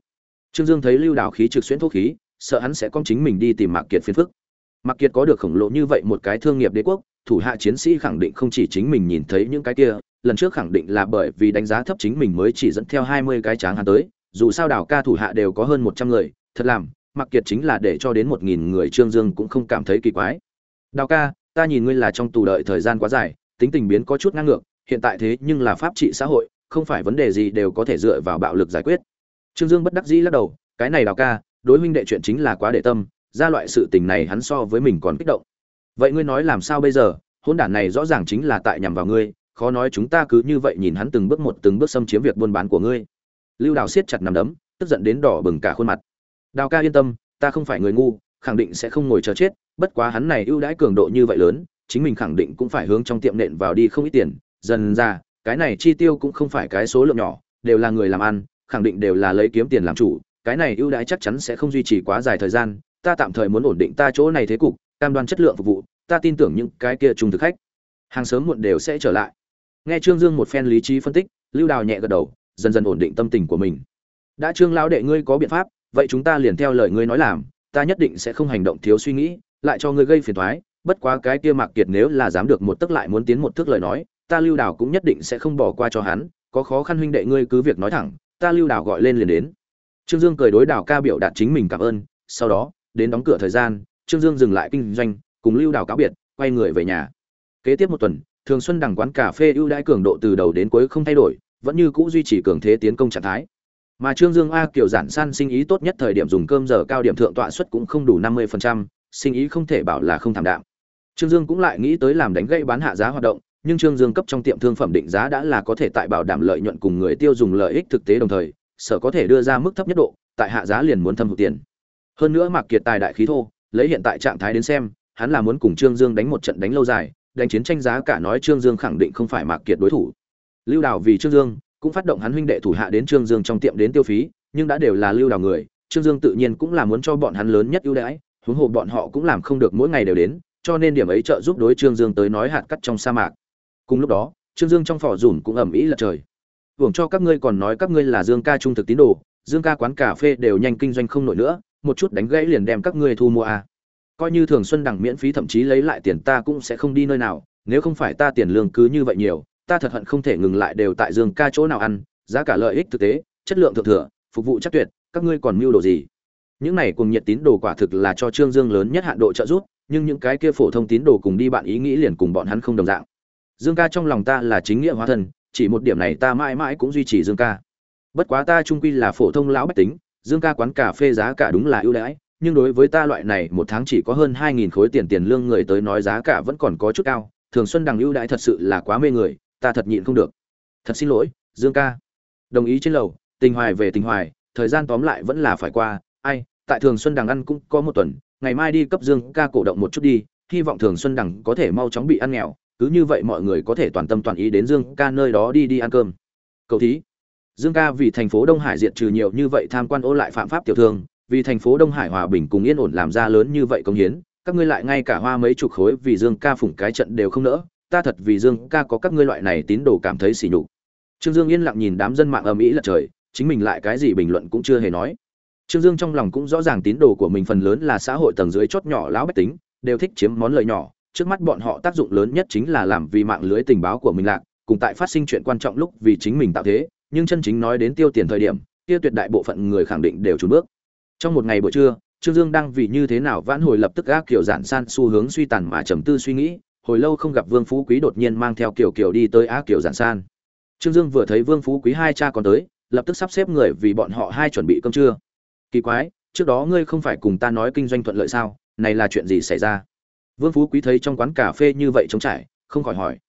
trương dương thấy lưu đào khí trực xuyên thuốc khí, sợ hắn sẽ con chính mình đi tìm mạc kiệt phiền phức. Mạc kiệt có được khổng lồ như vậy một cái thương nghiệp đế quốc, thủ hạ chiến sĩ khẳng định không chỉ chính mình nhìn thấy những cái kia, lần trước khẳng định là bởi vì đánh giá thấp chính mình mới chỉ dẫn theo hai mươi cái tráng hắn tới, dù sao đào ca thủ hạ đều có hơn một trăm người, thật làm mặc kiệt chính là để cho đến một nghìn người trương dương cũng không cảm thấy kỳ quái. Đào ca, ta nhìn ngươi là trong tù đợi thời gian quá dài, tính tình biến có chút ngang ngược, hiện tại thế nhưng là pháp trị xã hội, không phải vấn đề gì đều có thể dựa vào bạo lực giải quyết trương dương bất đắc dĩ lắc đầu, cái này đào ca, đối huynh đệ chuyện chính là quá để tâm, ra loại sự tình này hắn so với mình còn kích động. Vậy ngươi nói làm sao bây giờ? Hôn đản này rõ ràng chính là tại nhằm vào ngươi, khó nói chúng ta cứ như vậy nhìn hắn từng bước một từng bước xâm chiếm việc buôn bán của ngươi. Lưu đào siết chặt nằm đấm, tức giận đến đỏ bừng cả khuôn mặt. Đào ca yên tâm, ta không phải người ngu, khẳng định sẽ không ngồi chờ chết, bất quá hắn này ưu đãi cường độ như vậy lớn, chính mình khẳng định cũng phải hướng trong tiệm nện vào đi không ít tiền. Dần ra, cái này chi tiêu cũng không phải cái số lượng nhỏ, đều là người làm ăn khẳng định đều là lấy kiếm tiền làm chủ, cái này ưu đãi chắc chắn sẽ không duy trì quá dài thời gian, ta tạm thời muốn ổn định ta chỗ này thế cục, cam đoan chất lượng phục vụ, ta tin tưởng những cái kia trung thực khách. Hàng sớm muộn đều sẽ trở lại. Nghe trương dương một phen lý trí phân tích, lưu đào nhẹ gật đầu, dần dần ổn định tâm tình của mình. Đã trương lão đệ ngươi có biện pháp, vậy chúng ta liền theo lời ngươi nói làm, ta nhất định sẽ không hành động thiếu suy nghĩ, lại cho ngươi gây phiền toái, bất quá cái kia mạc kiệt nếu là dám được một tức lại muốn tiến một thước lời nói, ta lưu đào cũng nhất định sẽ không bỏ qua cho hắn, có khó khăn huynh đệ ngươi cứ việc nói thẳng ta lưu đảo gọi lên liền đến. Trương dương cười đối đảo ca biểu đạt chính mình cảm ơn, sau đó, đến đóng cửa thời gian, trương dương dừng lại kinh doanh, cùng lưu đảo cáo biệt, quay người về nhà. Kế tiếp một tuần, thường xuân đằng quán cà phê ưu đãi cường độ từ đầu đến cuối không thay đổi, vẫn như cũ duy trì cường thế tiến công trạng thái. Mà trương dương a kiểu giản san sinh ý tốt nhất thời điểm dùng cơm giờ cao điểm thượng tọa suất cũng không đủ năm mươi sinh ý không thể bảo là không thảm đạm. Trương dương cũng lại nghĩ tới làm đánh gây bán hạ giá hoạt động nhưng trương dương cấp trong tiệm thương phẩm định giá đã là có thể tại bảo đảm lợi nhuận cùng người tiêu dùng lợi ích thực tế đồng thời, sở có thể đưa ra mức thấp nhất độ, tại hạ giá liền muốn thâm hụt tiền. Hơn nữa mạc kiệt tài đại khí thô, lấy hiện tại trạng thái đến xem, hắn là muốn cùng trương dương đánh một trận đánh lâu dài, đánh chiến tranh giá cả nói trương dương khẳng định không phải mạc kiệt đối thủ. Lưu đào vì trương dương, cũng phát động hắn huynh đệ thủ hạ đến trương dương trong tiệm đến tiêu phí, nhưng đã đều là lưu đào người, trương dương tự nhiên cũng là muốn cho bọn hắn lớn nhất ưu đãi, huống hồ bọn họ cũng làm không được mỗi ngày đều đến, cho nên điểm ấy trợ giúp đối trương dương tới nói hạt cắt trong sa mạc cùng lúc đó, trương dương trong phỏ dùn cũng ẩm ĩ lật trời. Hưởng cho các ngươi còn nói các ngươi là dương ca trung thực tín đồ, dương ca quán cà phê đều nhanh kinh doanh không nổi nữa, một chút đánh gãy liền đem các ngươi thu mua à. coi như thường xuân đằng miễn phí thậm chí lấy lại tiền ta cũng sẽ không đi nơi nào, nếu không phải ta tiền lương cứ như vậy nhiều, ta thật hận không thể ngừng lại đều tại dương ca chỗ nào ăn, giá cả lợi ích thực tế, chất lượng thượng thừa, phục vụ chắc tuyệt, các ngươi còn mưu đồ gì? Những này cùng nhiệt tín đồ quả thực là cho trương dương lớn nhất hạn độ trợ giúp, nhưng những cái kia phổ thông tín đồ cùng đi bạn ý nghĩ liền cùng bọn hắn không đồng dạng dương ca trong lòng ta là chính nghĩa hóa thân, chỉ một điểm này ta mãi mãi cũng duy trì dương ca. Bất quá ta trung quy là phổ thông lão bách tính, dương ca quán cà phê giá cả đúng là ưu đãi, nhưng đối với ta loại này, một tháng chỉ có hơn hai nghìn khối tiền tiền lương người tới nói giá cả vẫn còn có chút cao, thường xuân đằng ưu đãi thật sự là quá mê người, ta thật nhịn không được. Thật xin lỗi, dương ca. Đồng ý trên lầu, tình hoài về tình hoài, thời gian tóm lại vẫn là phải qua, ai, tại thường xuân đằng ăn cũng có một tuần, ngày mai đi cấp dương ca cổ động một chút đi, hy vọng thường xuân đằng có thể mau chóng bị ăn nghèo cứ như vậy mọi người có thể toàn tâm toàn ý đến dương ca nơi đó đi đi ăn cơm. Cầu thí, dương ca vì thành phố đông hải diệt trừ nhiều như vậy tham quan ô lại phạm pháp tiểu thương, vì thành phố đông hải hòa bình cùng yên ổn làm ra lớn như vậy công hiến, các ngươi lại ngay cả hoa mấy chục khối vì dương ca phủng cái trận đều không nỡ, ta thật vì dương ca có các ngươi loại này tín đồ cảm thấy xỉ nhục. Trương dương yên lặng nhìn đám dân mạng ầm ĩ lật trời, chính mình lại cái gì bình luận cũng chưa hề nói. Trương dương trong lòng cũng rõ ràng tín đồ của mình phần lớn là xã hội tầng dưới chót nhỏ lão bách tính, đều thích chiếm món lợi nhỏ trước mắt bọn họ tác dụng lớn nhất chính là làm vì mạng lưới tình báo của mình lạc, cùng tại phát sinh chuyện quan trọng lúc vì chính mình tạo thế, nhưng chân chính nói đến tiêu tiền thời điểm, kia tuyệt đại bộ phận người khẳng định đều trùn bước. Trong một ngày buổi trưa, trương dương đang vì như thế nào vãn hồi lập tức gác kiểu giản san xu hướng suy tàn mà trầm tư suy nghĩ, hồi lâu không gặp vương phú quý đột nhiên mang theo kiểu kiểu đi tới á kiểu giản san. Trương dương vừa thấy vương phú quý hai cha còn tới, lập tức sắp xếp người vì bọn họ hai chuẩn bị cơm trưa. Kỳ quái, trước đó ngươi không phải cùng ta nói kinh doanh thuận lợi sao? Này là chuyện gì xảy ra? Vương phú quý thấy trong quán cà phê như vậy trống trải, không khỏi hỏi.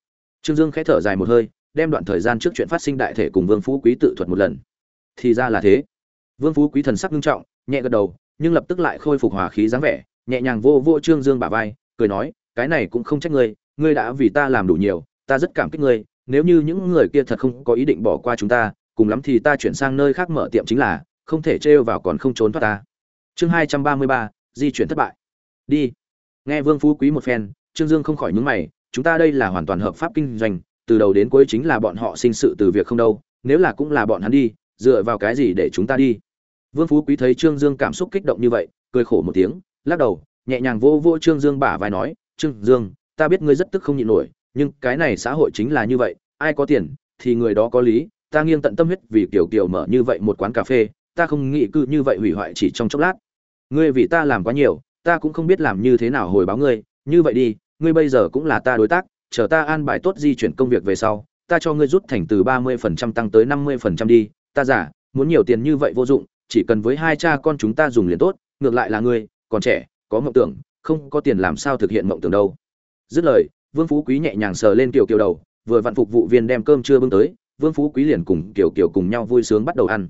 Trương dương khẽ thở dài một hơi, đem đoạn thời gian trước chuyện phát sinh đại thể cùng vương phú quý tự thuật một lần. Thì ra là thế. Vương phú quý thần sắc nghiêm trọng, nhẹ gật đầu, nhưng lập tức lại khôi phục hòa khí dáng vẻ, nhẹ nhàng vô vô trương dương bả vai, cười nói, cái này cũng không trách ngươi ngươi đã vì ta làm đủ nhiều, ta rất cảm kích ngươi, nếu như những người kia thật không có ý định bỏ qua chúng ta, cùng lắm thì ta chuyển sang nơi khác mở tiệm chính là, không thể trêu vào còn không trốn thoát ta. Chương hai trăm ba mươi ba, di chuyển thất bại. Đi nghe vương phú quý một phen, trương dương không khỏi nhúng mày, chúng ta đây là hoàn toàn hợp pháp kinh doanh, từ đầu đến cuối chính là bọn họ sinh sự từ việc không đâu, nếu là cũng là bọn hắn đi, dựa vào cái gì để chúng ta đi? Vương phú quý thấy trương dương cảm xúc kích động như vậy, cười khổ một tiếng, lắc đầu, nhẹ nhàng vô vô trương dương bả vai nói, trương dương, ta biết ngươi rất tức không nhịn nổi, nhưng cái này xã hội chính là như vậy, ai có tiền thì người đó có lý, ta nghiêng tận tâm huyết vì kiểu kiểu mở như vậy một quán cà phê, ta không nghĩ cư như vậy hủy hoại chỉ trong chốc lát. Ngươi vì ta làm quá nhiều ta cũng không biết làm như thế nào hồi báo ngươi, như vậy đi, ngươi bây giờ cũng là ta đối tác, chờ ta an bài tốt di chuyển công việc về sau, ta cho ngươi rút thành từ ba mươi phần trăm tăng tới năm mươi phần trăm đi. Ta giả, muốn nhiều tiền như vậy vô dụng, chỉ cần với hai cha con chúng ta dùng liền tốt, ngược lại là ngươi, còn trẻ, có mộng tưởng, không có tiền làm sao thực hiện mộng tưởng đâu. Dứt lời, vương phú quý nhẹ nhàng sờ lên kiều kiều đầu, vừa vặn phục vụ viên đem cơm chưa bưng tới, vương phú quý liền cùng kiều kiều cùng nhau vui sướng bắt đầu ăn.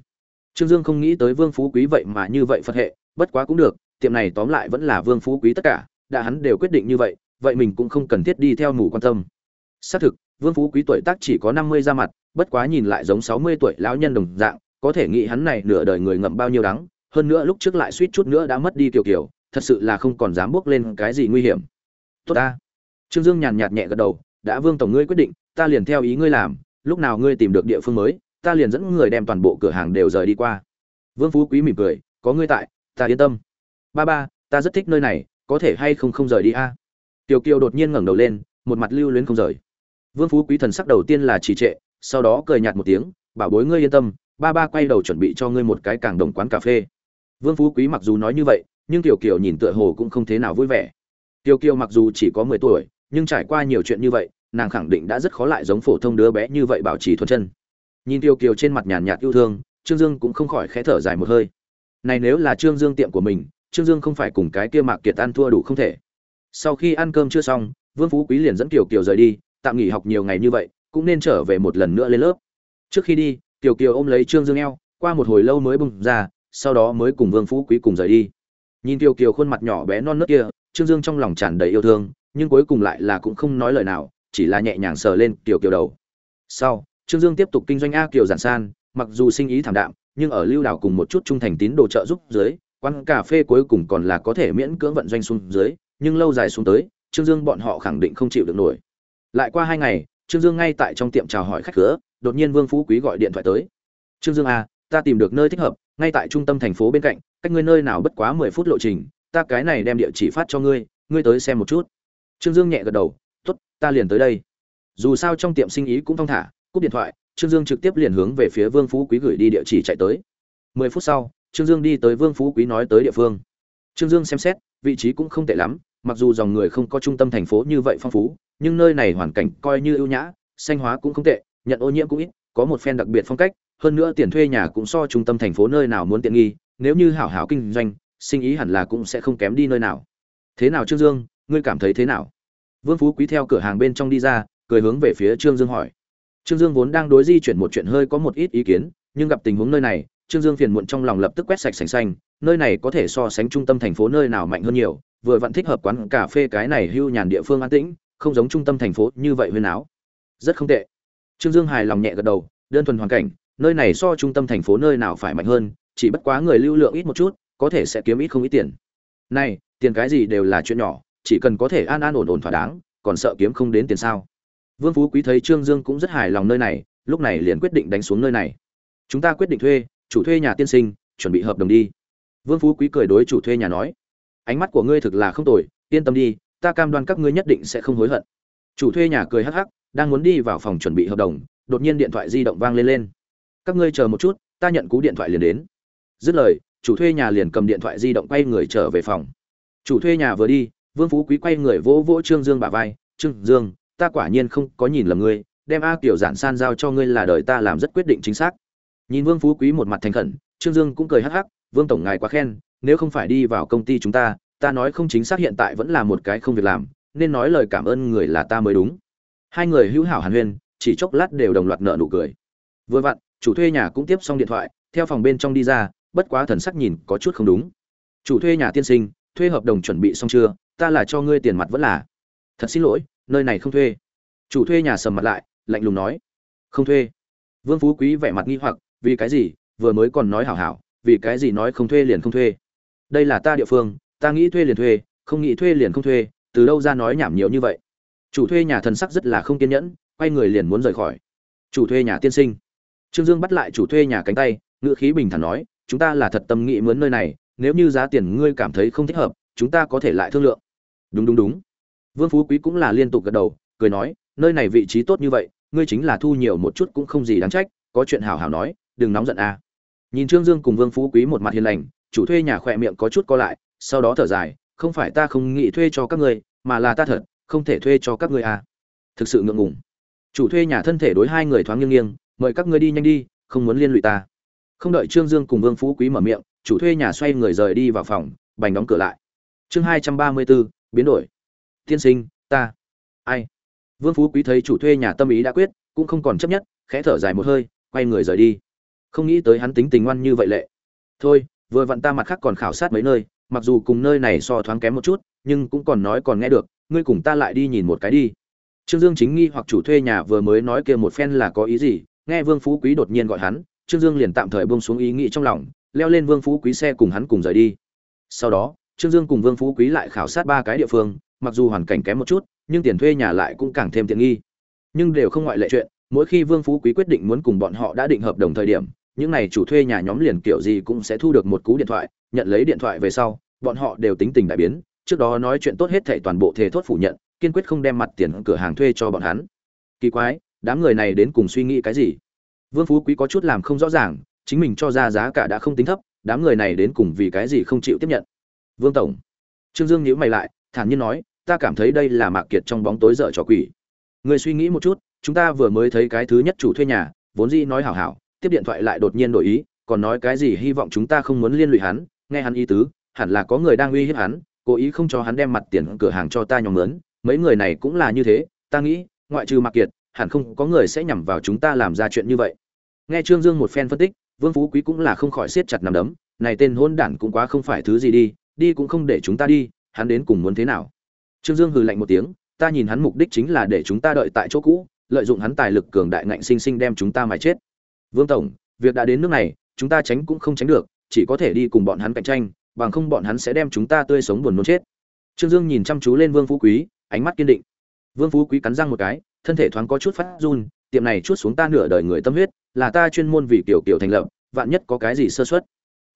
Trương dương không nghĩ tới vương phú quý vậy mà như vậy phật hệ, bất quá cũng được tiệm này tóm lại vẫn là vương phú quý tất cả, đã hắn đều quyết định như vậy vậy mình cũng không cần thiết đi theo mù quan tâm. Xác thực, vương phú quý tuổi tác chỉ có năm mươi ra mặt, bất quá nhìn lại giống sáu mươi tuổi lão nhân đồng dạng, có thể nghĩ hắn này nửa đời người ngậm bao nhiêu đắng, hơn nữa lúc trước lại suýt chút nữa đã mất đi kiều kiều thật sự là không còn dám bước lên cái gì nguy hiểm. Tốt ta. Trương dương nhàn nhạt nhẹ gật đầu, đã vương tổng ngươi quyết định, ta liền theo ý ngươi làm, lúc nào ngươi tìm được địa phương mới, ta liền dẫn người đem toàn bộ cửa hàng đều rời đi qua. Vương phú quý mỉm cười, có ngươi tại, ta yên tâm ba ba, ta rất thích nơi này, có thể hay không không rời đi a? Tiểu kiều đột nhiên ngẩng đầu lên, một mặt lưu luyến không rời. Vương phú quý thần sắc đầu tiên là trì trệ, sau đó cười nhạt một tiếng, bảo bối ngươi yên tâm, ba ba quay đầu chuẩn bị cho ngươi một cái càng đồng quán cà phê. Vương phú quý mặc dù nói như vậy, nhưng tiểu kiều nhìn tựa hồ cũng không thế nào vui vẻ. Tiểu kiều mặc dù chỉ có mười tuổi, nhưng trải qua nhiều chuyện như vậy, nàng khẳng định đã rất khó lại giống phổ thông đứa bé như vậy bảo trì thuần chân. Nhìn tiểu kiều trên mặt nhàn nhạt yêu thương, trương dương cũng không khỏi khẽ thở dài một hơi. Này nếu là trương dương tiệm của mình trương dương không phải cùng cái kia mạc kiệt ăn thua đủ không thể. Sau khi ăn cơm chưa xong, vương phú quý liền dẫn tiểu kiều rời đi, tạm nghỉ học nhiều ngày như vậy, cũng nên trở về một lần nữa lên lớp. Trước khi đi tiểu kiều ôm lấy trương dương eo, qua một hồi lâu mới bung ra, sau đó mới cùng vương phú quý cùng rời đi. Nhìn tiểu kiều khuôn mặt nhỏ bé non nớt kia, trương dương trong lòng tràn đầy yêu thương, nhưng cuối cùng lại là cũng không nói lời nào, chỉ là nhẹ nhàng sờ lên tiểu kiều đầu. Sau, trương dương tiếp tục kinh doanh a kiều giản san, mặc dù sinh ý thảm đạm, nhưng ở lưu đảo cùng một chút trung thành tín đồ trợ giúp dưới quán cà phê cuối cùng còn là có thể miễn cưỡng vận doanh xuống dưới, nhưng lâu dài xuống tới, trương dương bọn họ khẳng định không chịu được nổi. Lại qua hai ngày, trương dương ngay tại trong tiệm chào hỏi khách cửa, đột nhiên vương phú quý gọi điện thoại tới. Trương dương à ta tìm được nơi thích hợp, ngay tại trung tâm thành phố bên cạnh, cách ngươi nơi nào bất quá mười phút lộ trình, ta cái này đem địa chỉ phát cho ngươi ngươi tới xem một chút. Trương dương nhẹ gật đầu t ố t ta liền tới đây. Dù sao trong tiệm sinh ý cũng thong thả, cúp điện thoại, trương dương trực tiếp liền hướng về phía vương phú quý gửi đi địa chỉ chạy tới. Mười phút sau trương dương đi tới vương phú quý nói tới địa phương. Trương dương xem xét, vị trí cũng không tệ lắm, mặc dù dòng người không có trung tâm thành phố như vậy phong phú, nhưng nơi này hoàn cảnh coi như ưu nhã, xanh hóa cũng không tệ, nhận ô nhiễm cũng ít, có một phen đặc biệt phong cách, hơn nữa tiền thuê nhà cũng so trung tâm thành phố nơi nào muốn tiện nghi, nếu như hảo hảo kinh doanh, sinh ý hẳn là cũng sẽ không kém đi nơi nào. Thế nào trương dương, ngươi cảm thấy thế nào? Vương phú quý theo cửa hàng bên trong đi ra, cười hướng về phía trương dương hỏi. Trương dương vốn đang đối di chuyển một chuyện hơi có một ít ý kiến, nhưng gặp tình huống nơi này trương dương phiền muộn trong lòng lập tức quét sạch sành xanh, nơi này có thể so sánh trung tâm thành phố nơi nào mạnh hơn nhiều, vừa vặn thích hợp quán cà phê cái này hưu nhàn địa phương an tĩnh, không giống trung tâm thành phố như vậy huyên áo. Rất không tệ. Trương dương hài lòng nhẹ gật đầu, đơn thuần hoàn cảnh, nơi này so trung tâm thành phố nơi nào phải mạnh hơn, chỉ bất quá người lưu lượng ít một chút, có thể sẽ kiếm ít không ít tiền. Này, tiền cái gì đều là chuyện nhỏ, chỉ cần có thể an an ổn ổn thỏa đáng, còn sợ kiếm không đến tiền sao? Vương phú quý thấy trương dương cũng rất hài lòng nơi này, lúc này liền quyết định đánh xuống nơi này. Chúng ta quyết định thuê chủ thuê nhà tiên sinh, chuẩn bị hợp đồng đi. Vương phú quý cười đối chủ thuê nhà nói, ánh mắt của ngươi thực là không tồi, yên tâm đi, ta cam đoan các ngươi nhất định sẽ không hối hận. Chủ thuê nhà cười hắc hắc, đang muốn đi vào phòng chuẩn bị hợp đồng, đột nhiên điện thoại di động vang lên lên. Các ngươi chờ một chút, ta nhận cú điện thoại liền đến. Dứt lời, chủ thuê nhà liền cầm điện thoại di động quay người trở về phòng. Chủ thuê nhà vừa đi, vương phú quý quay người vỗ vỗ trương dương bả vai, trương dương, ta quả nhiên không có nhìn lầm ngươi, đem a kiểu giản san giao cho ngươi là đời ta làm rất quyết định chính xác nhìn vương phú quý một mặt thành khẩn, trương dương cũng cười hắc hắc, vương tổng ngài quá khen, nếu không phải đi vào công ty chúng ta ta nói không chính xác hiện tại vẫn là một cái không việc làm, nên nói lời cảm ơn người là ta mới đúng. Hai người hữu hảo hàn huyên, chỉ chốc lát đều đồng loạt nợ nụ cười. Vừa vặn, chủ thuê nhà cũng tiếp xong điện thoại, theo phòng bên trong đi ra, bất quá thần sắc nhìn có chút không đúng. Chủ thuê nhà tiên sinh, thuê hợp đồng chuẩn bị xong chưa? Ta là cho ngươi tiền mặt vẫn là. Thật xin lỗi, nơi này không thuê. Chủ thuê nhà sầm mặt lại, lạnh lùng nói. Không thuê. Vương phú quý vẻ mặt nghi hoặc vì cái gì? Vừa mới còn nói hảo hảo, vì cái gì nói không thuê liền không thuê? Đây là ta địa phương, ta nghĩ thuê liền thuê, không nghĩ thuê liền không thuê, từ đâu ra nói nhảm nhiều như vậy? Chủ thuê nhà thần sắc rất là không kiên nhẫn, quay người liền muốn rời khỏi. Chủ thuê nhà tiên sinh. Trương dương bắt lại chủ thuê nhà cánh tay, ngữ khí bình thản nói, chúng ta là thật tâm nghĩ mướn nơi này, nếu như giá tiền ngươi cảm thấy không thích hợp, chúng ta có thể lại thương lượng. Đúng đúng đúng. Vương phú quý cũng là liên tục gật đầu, cười nói, nơi này vị trí tốt như vậy, ngươi chính là thu nhiều một chút cũng không gì đáng trách, có chuyện hảo hảo nói đừng nóng giận à. nhìn trương dương cùng vương phú quý một mặt hiền lành, chủ thuê nhà khỏe miệng có chút co lại, sau đó thở dài, không phải ta không nghĩ thuê cho các ngươi, mà là ta thật, không thể thuê cho các ngươi à. thực sự ngượng ngùng. Chủ thuê nhà thân thể đối hai người thoáng nghiêng nghiêng, mời các ngươi đi nhanh đi, không muốn liên lụy ta. Không đợi trương dương cùng vương phú quý mở miệng, chủ thuê nhà xoay người rời đi vào phòng, bành đóng cửa lại. Chương hai trăm ba mươi bốn, biến đổi. Tiên sinh, ta. Ai? Vương phú quý thấy chủ thuê nhà tâm ý đã quyết, cũng không còn chấp nhất, khẽ thở dài một hơi, quay người rời đi không nghĩ tới hắn tính tình ngoan như vậy lệ. Thôi, vừa vặn ta mặt khác còn khảo sát mấy nơi, mặc dù cùng nơi này so thoáng kém một chút, nhưng cũng còn nói còn nghe được, ngươi cùng ta lại đi nhìn một cái đi. Trương dương chính nghi hoặc chủ thuê nhà vừa mới nói kia một phen là có ý gì, nghe vương phú quý đột nhiên gọi hắn, trương dương liền tạm thời buông xuống ý nghĩ trong lòng, leo lên vương phú quý xe cùng hắn cùng rời đi. Sau đó, trương dương cùng vương phú quý lại khảo sát ba cái địa phương, mặc dù hoàn cảnh kém một chút, nhưng tiền thuê nhà lại cũng càng thêm tiện nghi. Nhưng đều không ngoại lệ chuyện, mỗi khi vương phú quý quyết định muốn cùng bọn họ đã định hợp đồng thời điểm những này chủ thuê nhà nhóm liền kiểu gì cũng sẽ thu được một cú điện thoại, nhận lấy điện thoại về sau, bọn họ đều tính tình đại biến, trước đó nói chuyện tốt hết thảy toàn bộ thể thốt phủ nhận, kiên quyết không đem mặt tiền cửa hàng thuê cho bọn hắn. Kỳ quái, đám người này đến cùng suy nghĩ cái gì? Vương phú quý có chút làm không rõ ràng, chính mình cho ra giá cả đã không tính thấp, đám người này đến cùng vì cái gì không chịu tiếp nhận? Vương tổng. Trương dương nhíu mày lại, thản nhiên nói, ta cảm thấy đây là mạc kiệt trong bóng tối dở trò quỷ. Người suy nghĩ một chút, chúng ta vừa mới thấy cái thứ nhất chủ thuê nhà, vốn dĩ nói hảo hảo tiếp điện thoại lại đột nhiên đổi ý, còn nói cái gì hy vọng chúng ta không muốn liên lụy hắn, nghe hắn ý tứ, hẳn là có người đang uy hiếp hắn, cố ý không cho hắn đem mặt tiền cửa hàng cho ta nhóm lớn, mấy người này cũng là như thế, ta nghĩ, ngoại trừ Mặc kiệt, hẳn không có người sẽ nhằm vào chúng ta làm ra chuyện như vậy. Nghe trương dương một phen phân tích, vương phú quý cũng là không khỏi siết chặt nằm đấm, này tên hôn đản cũng quá không phải thứ gì đi đi cũng không để chúng ta đi, hắn đến cùng muốn thế nào? Trương dương hừ lạnh một tiếng, ta nhìn hắn mục đích chính là để chúng ta đợi tại chỗ cũ, lợi dụng hắn tài lực cường đại ngạnh sinh sinh đem chúng ta mà chết vương tổng, việc đã đến nước này, chúng ta tránh cũng không tránh được, chỉ có thể đi cùng bọn hắn cạnh tranh, bằng không bọn hắn sẽ đem chúng ta tươi sống buồn nôn chết. Trương dương nhìn chăm chú lên vương phú quý, ánh mắt kiên định. Vương phú quý cắn răng một cái, thân thể thoáng có chút phát run, tiệm này chút xuống ta nửa đời người tâm huyết, là ta chuyên môn vì kiểu kiểu thành lập, vạn nhất có cái gì sơ suất.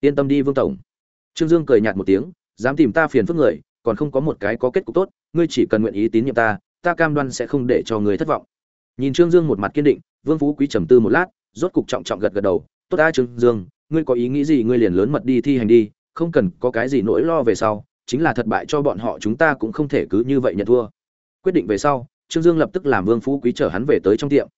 Yên tâm đi, vương tổng. Trương dương cười nhạt một tiếng, dám tìm ta phiền phức người, còn không có một cái có kết cục tốt, ngươi chỉ cần nguyện ý tín nhiệm ta ta cam đoan sẽ không để cho người thất vọng. Nhìn trương dương một mặt kiên định, vương phú quý trầm tư một lát rốt cục trọng trọng gật gật đầu, tốt ta trương dương, ngươi có ý nghĩ gì ngươi liền lớn mật đi thi hành đi, không cần có cái gì nỗi lo về sau, chính là thất bại cho bọn họ chúng ta cũng không thể cứ như vậy nhận thua. Quyết định về sau, trương dương lập tức làm vương phú quý chở hắn về tới trong tiệm.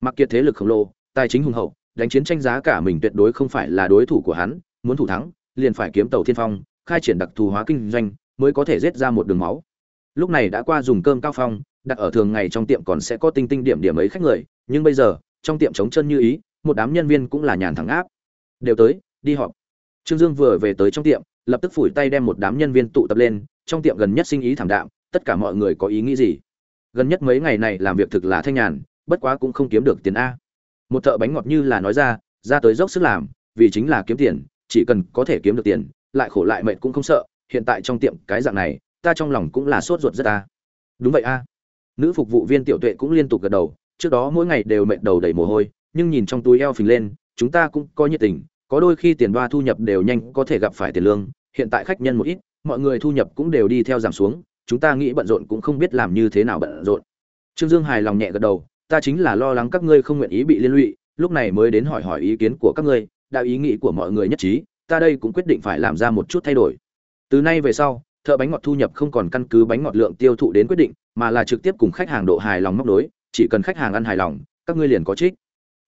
Mặc kiệt thế lực khổng lồ, tài chính hùng hậu, đánh chiến tranh giá cả mình tuyệt đối không phải là đối thủ của hắn, muốn thủ thắng, liền phải kiếm tàu thiên phong, khai triển đặc thù hóa kinh doanh, mới có thể giết ra một đường máu. Lúc này đã qua dùng cơm cao phong, đặt ở thường ngày trong tiệm còn sẽ có tinh tinh điểm điểm ấy khách người, nhưng bây giờ trong tiệm trống chân như ý, một đám nhân viên cũng là nhàn thẳng áp. Đều tới, đi họp. Trương dương vừa về tới trong tiệm, lập tức phủi tay đem một đám nhân viên tụ tập lên, trong tiệm gần nhất sinh ý thảm đạm, tất cả mọi người có ý nghĩ gì? Gần nhất mấy ngày này làm việc thực là thanh nhàn, bất quá cũng không kiếm được tiền a. Một thợ bánh ngọt như là nói ra ra tới dốc sức làm, vì chính là kiếm tiền, chỉ cần có thể kiếm được tiền, lại khổ lại mệt cũng không sợ, hiện tại trong tiệm cái dạng này, ta trong lòng cũng là sốt ruột rất ta đúng vậy a. Nữ phục vụ viên tiểu tuệ cũng liên tục gật đầu trước đó mỗi ngày đều mệt đầu đầy mồ hôi, nhưng nhìn trong túi eo phình lên, chúng ta cũng có nhiệt tình, có đôi khi tiền đoa thu nhập đều nhanh có thể gặp phải tiền lương, hiện tại khách nhân một ít, mọi người thu nhập cũng đều đi theo giảm xuống, chúng ta nghĩ bận rộn cũng không biết làm như thế nào bận rộn. Trương dương hài lòng nhẹ gật đầu, ta chính là lo lắng các ngươi không nguyện ý bị liên lụy, lúc này mới đến hỏi hỏi ý kiến của các ngươi đạo ý nghĩ của mọi người nhất trí, ta đây cũng quyết định phải làm ra một chút thay đổi. Từ nay về sau, thợ bánh ngọt thu nhập không còn căn cứ bánh ngọt lượng tiêu thụ đến quyết định, mà là trực tiếp cùng khách hàng độ hài lòng móc đối chỉ cần khách hàng ăn hài lòng, các ngươi liền có trích.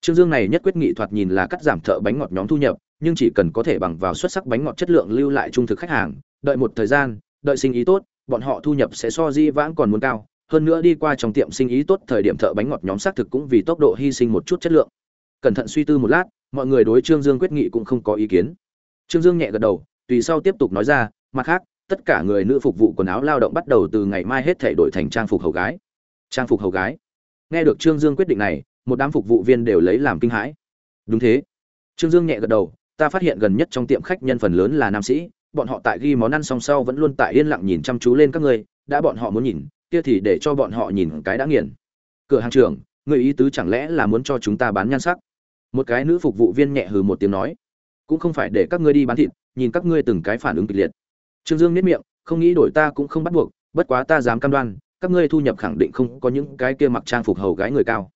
Trương dương này nhất quyết nghị thoạt nhìn là cắt giảm thợ bánh ngọt nhóm thu nhập, nhưng chỉ cần có thể bằng vào xuất sắc bánh ngọt chất lượng lưu lại trung thực khách hàng, đợi một thời gian, đợi sinh ý tốt, bọn họ thu nhập sẽ so di vãng còn muốn cao. Hơn nữa đi qua trong tiệm sinh ý tốt thời điểm thợ bánh ngọt nhóm xác thực cũng vì tốc độ hy sinh một chút chất lượng. Cẩn thận suy tư một lát, mọi người đối trương dương quyết nghị cũng không có ý kiến. Trương dương nhẹ gật đầu, tùy sau tiếp tục nói ra, mặt khác, tất cả người nữ phục vụ quần áo lao động bắt đầu từ ngày mai hết thể đổi thành trang phục hầu gái. Trang phục hầu gái? Nghe được trương dương quyết định này, một đám phục vụ viên đều lấy làm kinh hãi. Đúng thế. Trương dương nhẹ gật đầu, ta phát hiện gần nhất trong tiệm khách nhân phần lớn là nam sĩ, bọn họ tại ghi món ăn xong sau vẫn luôn tại yên lặng nhìn chăm chú lên các ngươi. đã bọn họ muốn nhìn, kia thì để cho bọn họ nhìn cái đã nghiền. Cửa hàng trưởng, người ý tứ chẳng lẽ là muốn cho chúng ta bán nhan sắc? Một cái nữ phục vụ viên nhẹ hừ một tiếng nói. Cũng không phải để các ngươi đi bán thịt, nhìn các ngươi từng cái phản ứng kịch liệt. Trương dương nếp miệng, không nghĩ đổi ta cũng không bắt buộc, bất quá ta dám cam đoan các ngươi thu nhập khẳng định không có những cái kia mặc trang phục hầu gái người cao.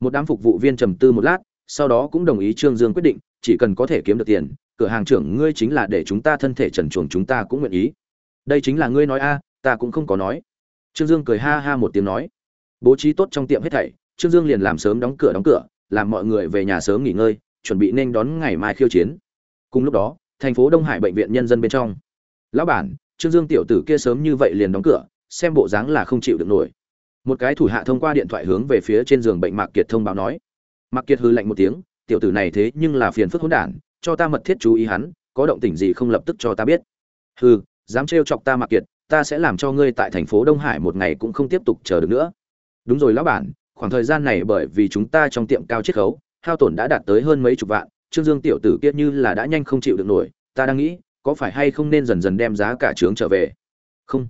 Một đám phục vụ viên trầm tư một lát, sau đó cũng đồng ý trương dương quyết định, chỉ cần có thể kiếm được tiền, cửa hàng trưởng ngươi chính là để chúng ta thân thể trần chuồng chúng ta cũng nguyện ý. Đây chính là ngươi nói a, ta cũng không có nói. Trương dương cười ha ha một tiếng nói. Bố trí tốt trong tiệm hết thảy, trương dương liền làm sớm đóng cửa đóng cửa, làm mọi người về nhà sớm nghỉ ngơi, chuẩn bị nên đón ngày mai khiêu chiến. Cùng lúc đó, thành phố đông hải bệnh viện nhân dân bên trong. Lão bản, trương dương tiểu tử kia sớm như vậy liền đóng cửa xem bộ dáng là không chịu được nổi. Một cái thủ hạ thông qua điện thoại hướng về phía trên giường bệnh mạc kiệt thông báo nói. Mạc kiệt hư lạnh một tiếng, tiểu tử này thế nhưng là phiền phức hỗn đản, cho ta mật thiết chú ý hắn, có động tĩnh gì không lập tức cho ta biết. Hừ, dám trêu chọc ta mạc kiệt, ta sẽ làm cho ngươi tại thành phố đông hải một ngày cũng không tiếp tục chờ được nữa. Đúng rồi lão bản, khoảng thời gian này bởi vì chúng ta trong tiệm cao chiết khấu, hao tổn đã đạt tới hơn mấy chục vạn, trương dương tiểu tử kiết như là đã nhanh không chịu được nổi, ta đang nghĩ, có phải hay không nên dần dần đem giá cả trướng trở về? Không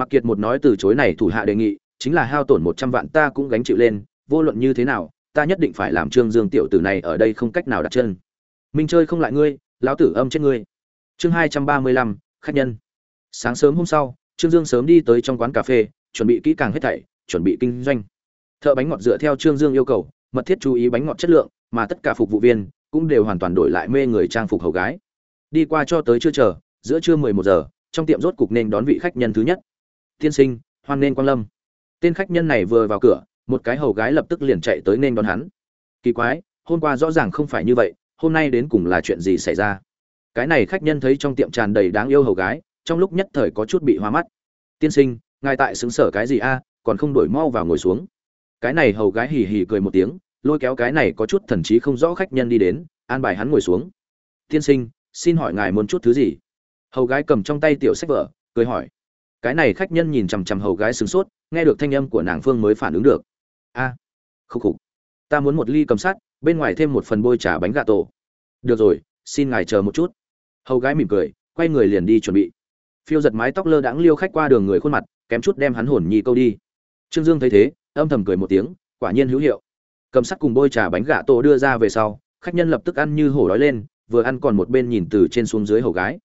mặc kiệt một nói từ chối này thủ hạ đề nghị, chính là hao tổn một trăm vạn ta cũng gánh chịu lên, vô luận như thế nào, ta nhất định phải làm trương dương tiểu tử này ở đây không cách nào đặt chân. Minh chơi không lại ngươi, lão tử âm chết ngươi. Chương hai trăm ba mươi lăm, khách nhân. Sáng sớm hôm sau, trương dương sớm đi tới trong quán cà phê, chuẩn bị kỹ càng hết thảy, chuẩn bị kinh doanh. Thợ bánh ngọt dựa theo trương dương yêu cầu, mật thiết chú ý bánh ngọt chất lượng, mà tất cả phục vụ viên cũng đều hoàn toàn đổi lại mê người trang phục hầu gái. Đi qua cho tới chưa chờ, giữa trưa mười một giờ, trong tiệm rốt cục nên đón vị khách nhân thứ nhất tiên sinh, hoan nên quang lâm. Tên khách nhân này vừa vào cửa, một cái hầu gái lập tức liền chạy tới nên đón hắn. Kỳ quái, hôm qua rõ ràng không phải như vậy, hôm nay đến cùng là chuyện gì xảy ra? Cái này khách nhân thấy trong tiệm tràn đầy đáng yêu hầu gái, trong lúc nhất thời có chút bị hoa mắt. Tiên sinh, ngài tại xứng sở cái gì a? Còn không đổi mau vào ngồi xuống. Cái này hầu gái hì hì cười một tiếng, lôi kéo cái này có chút thần trí không rõ khách nhân đi đến, an bài hắn ngồi xuống. Tiên sinh, xin hỏi ngài muốn chút thứ gì? Hầu gái cầm trong tay tiểu sách vở, cười hỏi cái này khách nhân nhìn chằm chằm hầu gái sửng sốt nghe được thanh âm của nàng phương mới phản ứng được. A à, khúc khục. Ta muốn một ly cầm sắt bên ngoài thêm một phần bôi trà bánh gà tổ. Được rồi xin ngài chờ một chút. Hầu gái mỉm cười quay người liền đi chuẩn bị. Phiêu giật mái tóc lơ đãng liêu khách qua đường người khuôn mặt kém chút đem hắn hồn nhi câu đi. Trương dương thấy thế âm thầm cười một tiếng quả nhiên hữu hiệu. Cầm sắt cùng bôi trà bánh gà tổ đưa ra về sau khách nhân lập tức ăn như hổ đói lên vừa ăn còn một bên nhìn từ trên xuống dưới hầu gái.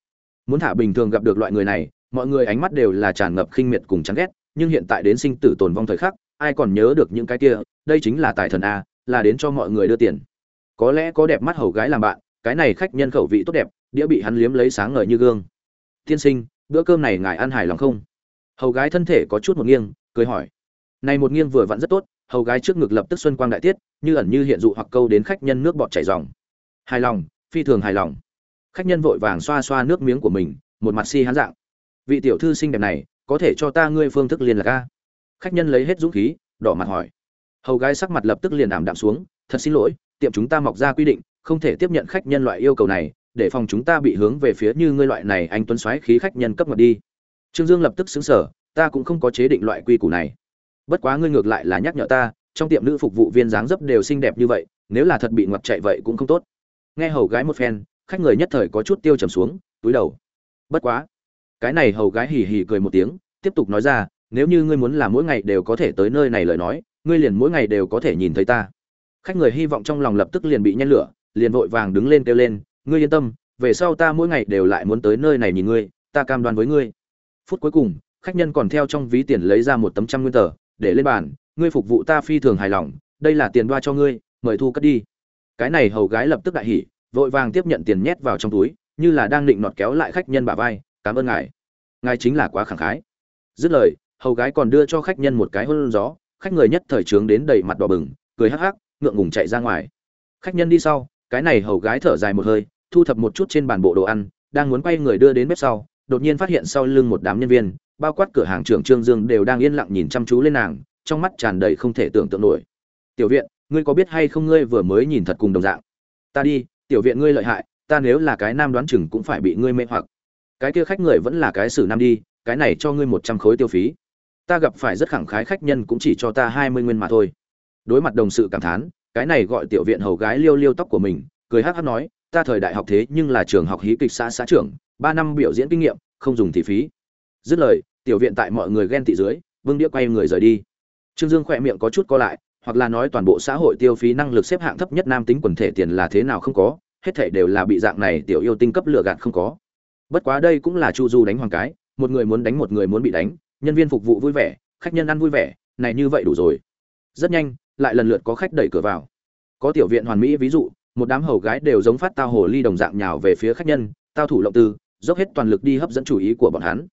Muốn thả bình thường gặp được loại người này mọi người ánh mắt đều là tràn ngập khinh miệt cùng chán ghét, nhưng hiện tại đến sinh tử tồn vong thời khắc, ai còn nhớ được những cái kia, đây chính là tài thần a, là đến cho mọi người đưa tiền. Có lẽ có đẹp mắt hầu gái làm bạn, cái này khách nhân khẩu vị tốt đẹp, đĩa bị hắn liếm lấy sáng ngời như gương. Tiên sinh, bữa cơm này ngài ăn hài lòng không? Hầu gái thân thể có chút một nghiêng, cười hỏi. Này một nghiêng vừa vặn rất tốt, hầu gái trước ngực lập tức xuân quang đại tiết, như ẩn như hiện dụ hoặc câu đến khách nhân nước bọt chảy ròng. Hài lòng, phi thường hài lòng. Khách nhân vội vàng xoa xoa nước miếng của mình, một mặt si hán dạng vị tiểu thư xinh đẹp này, có thể cho ta ngươi phương thức liên lạc a? Khách nhân lấy hết dũng khí, đỏ mặt hỏi. Hầu gái sắc mặt lập tức liền ảm đạm xuống, thật xin lỗi, tiệm chúng ta mọc ra quy định, không thể tiếp nhận khách nhân loại yêu cầu này, để phòng chúng ta bị hướng về phía như ngươi loại này anh tuấn xoáy khí khách nhân cấp ngật đi. Trương dương lập tức xứng sở ta cũng không có chế định loại quy củ này. Bất quá ngươi ngược lại là nhắc nhở ta, trong tiệm nữ phục vụ viên dáng dấp đều xinh đẹp như vậy, nếu là thật bị ngoặt chạy vậy cũng không tốt. Nghe hầu gái một phen, khách người nhất thời có chút tiêu trầm xuống, túi đầu. Bất quá cái này hầu gái hì hì cười một tiếng, tiếp tục nói ra, nếu như ngươi muốn là mỗi ngày đều có thể tới nơi này lời nói, ngươi liền mỗi ngày đều có thể nhìn thấy ta. Khách người hy vọng trong lòng lập tức liền bị nhen lửa, liền vội vàng đứng lên kêu lên, ngươi yên tâm, về sau ta mỗi ngày đều lại muốn tới nơi này nhìn ngươi, ta cam đoan với ngươi. Phút cuối cùng, khách nhân còn theo trong ví tiền lấy ra một tấm trăm nguyên tờ, để lên bàn, ngươi phục vụ ta phi thường hài lòng, đây là tiền đoa cho ngươi, mời thu cất đi. Cái này hầu gái lập tức đại hỉ, vội vàng tiếp nhận tiền nhét vào trong túi, như là đang định nọt kéo lại khách nhân bả vai, cảm ơn ngài ngài chính là quá khẳng khái. Dứt lời, hầu gái còn đưa cho khách nhân một cái hôn gió, khách người nhất thời trướng đến đầy mặt đỏ bừng, cười hắc hắc, ngượng ngùng chạy ra ngoài. Khách nhân đi sau, cái này hầu gái thở dài một hơi, thu thập một chút trên bàn bộ đồ ăn, đang muốn quay người đưa đến bếp sau, đột nhiên phát hiện sau lưng một đám nhân viên, bao quát cửa hàng trưởng trương dương đều đang yên lặng nhìn chăm chú lên nàng, trong mắt tràn đầy không thể tưởng tượng nổi. Tiểu viện, ngươi có biết hay không ngươi vừa mới nhìn thật cùng đồng dạng? Ta đi, tiểu viện ngươi lợi hại, ta nếu là cái nam đoán chừng cũng phải bị ngươi mê hoặc cái kia khách người vẫn là cái xử nam đi, cái này cho ngươi một trăm khối tiêu phí. Ta gặp phải rất khẳng khái khách nhân cũng chỉ cho ta hai mươi nguyên mà thôi. Đối mặt đồng sự cảm thán, cái này gọi tiểu viện hầu gái liêu liêu tóc của mình, cười hát hát nói, ta thời đại học thế nhưng là trường học hí kịch xã xã trưởng, ba năm biểu diễn kinh nghiệm, không dùng thị phí. Dứt lời, tiểu viện tại mọi người ghen tị dưới, vương đĩa quay người rời đi. Trương dương khỏe miệng có chút co lại, hoặc là nói toàn bộ xã hội tiêu phí năng lực xếp hạng thấp nhất nam tính quần thể tiền là thế nào không có, hết thể đều là bị dạng này tiểu yêu tinh cấp lựa gạt không có bất quá đây cũng là chu du đánh hoàng cái, một người muốn đánh một người muốn bị đánh, nhân viên phục vụ vui vẻ, khách nhân ăn vui vẻ, này như vậy đủ rồi. Rất nhanh, lại lần lượt có khách đẩy cửa vào. Có tiểu viện hoàn mỹ, ví dụ, một đám hầu gái đều giống phát tao hồ ly đồng dạng nhào về phía khách nhân, tao thủ lộng tư, dốc hết toàn lực đi hấp dẫn chủ ý của bọn hắn.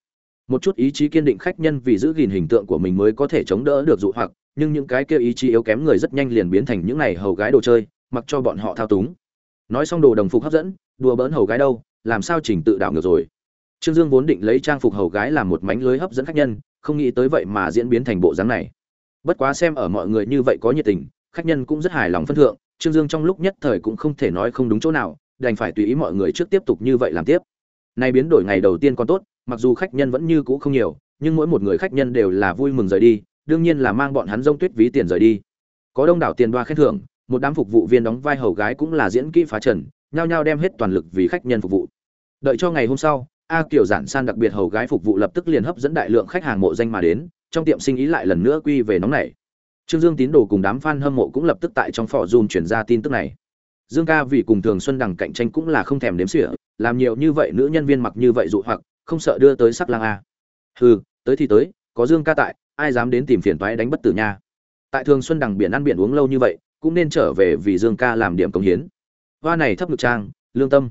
Một chút ý chí kiên định khách nhân vì giữ gìn hình tượng của mình mới có thể chống đỡ được dụ hoặc, nhưng những cái kia ý chí yếu kém người rất nhanh liền biến thành những này hầu gái đồ chơi, mặc cho bọn họ thao túng. Nói xong đồ đồng phục hấp dẫn, đùa bỡn hầu gái đâu làm sao chỉnh tự đảo ngược rồi? Trương dương vốn định lấy trang phục hầu gái làm một mánh lưới hấp dẫn khách nhân, không nghĩ tới vậy mà diễn biến thành bộ dáng này. Bất quá xem ở mọi người như vậy có nhiệt tình, khách nhân cũng rất hài lòng phân thượng, trương dương trong lúc nhất thời cũng không thể nói không đúng chỗ nào, đành phải tùy ý mọi người trước tiếp tục như vậy làm tiếp. Nay biến đổi ngày đầu tiên còn tốt, mặc dù khách nhân vẫn như cũ không nhiều, nhưng mỗi một người khách nhân đều là vui mừng rời đi, đương nhiên là mang bọn hắn rông tuyết ví tiền rời đi. Có đông đảo tiền đoa khen thưởng một đám phục vụ viên đóng vai hầu gái cũng là diễn kỹ phá trần, nhao nhao đem hết toàn lực vì khách nhân phục vụ. Đợi cho ngày hôm sau, a kiểu giản san đặc biệt hầu gái phục vụ lập tức liền hấp dẫn đại lượng khách hàng mộ danh mà đến, trong tiệm sinh ý lại lần nữa quy về nóng này trương dương tín đồ cùng đám fan hâm mộ cũng lập tức tại trong phò zoom chuyển ra tin tức này. Dương ca vì cùng thường xuân đằng cạnh tranh cũng là không thèm đếm xỉa, làm nhiều như vậy nữ nhân viên mặc như vậy dụ hoặc, không sợ đưa tới sắc lang a. Hừ, tới thì tới, có dương ca tại, ai dám đến tìm phiền toái đánh bất tử nha. Tại thường xuân đằng biển ăn biển uống lâu như vậy cũng nên trở về vì dương ca làm điểm công hiến. Hoa này thấp ngực trang, lương tâm.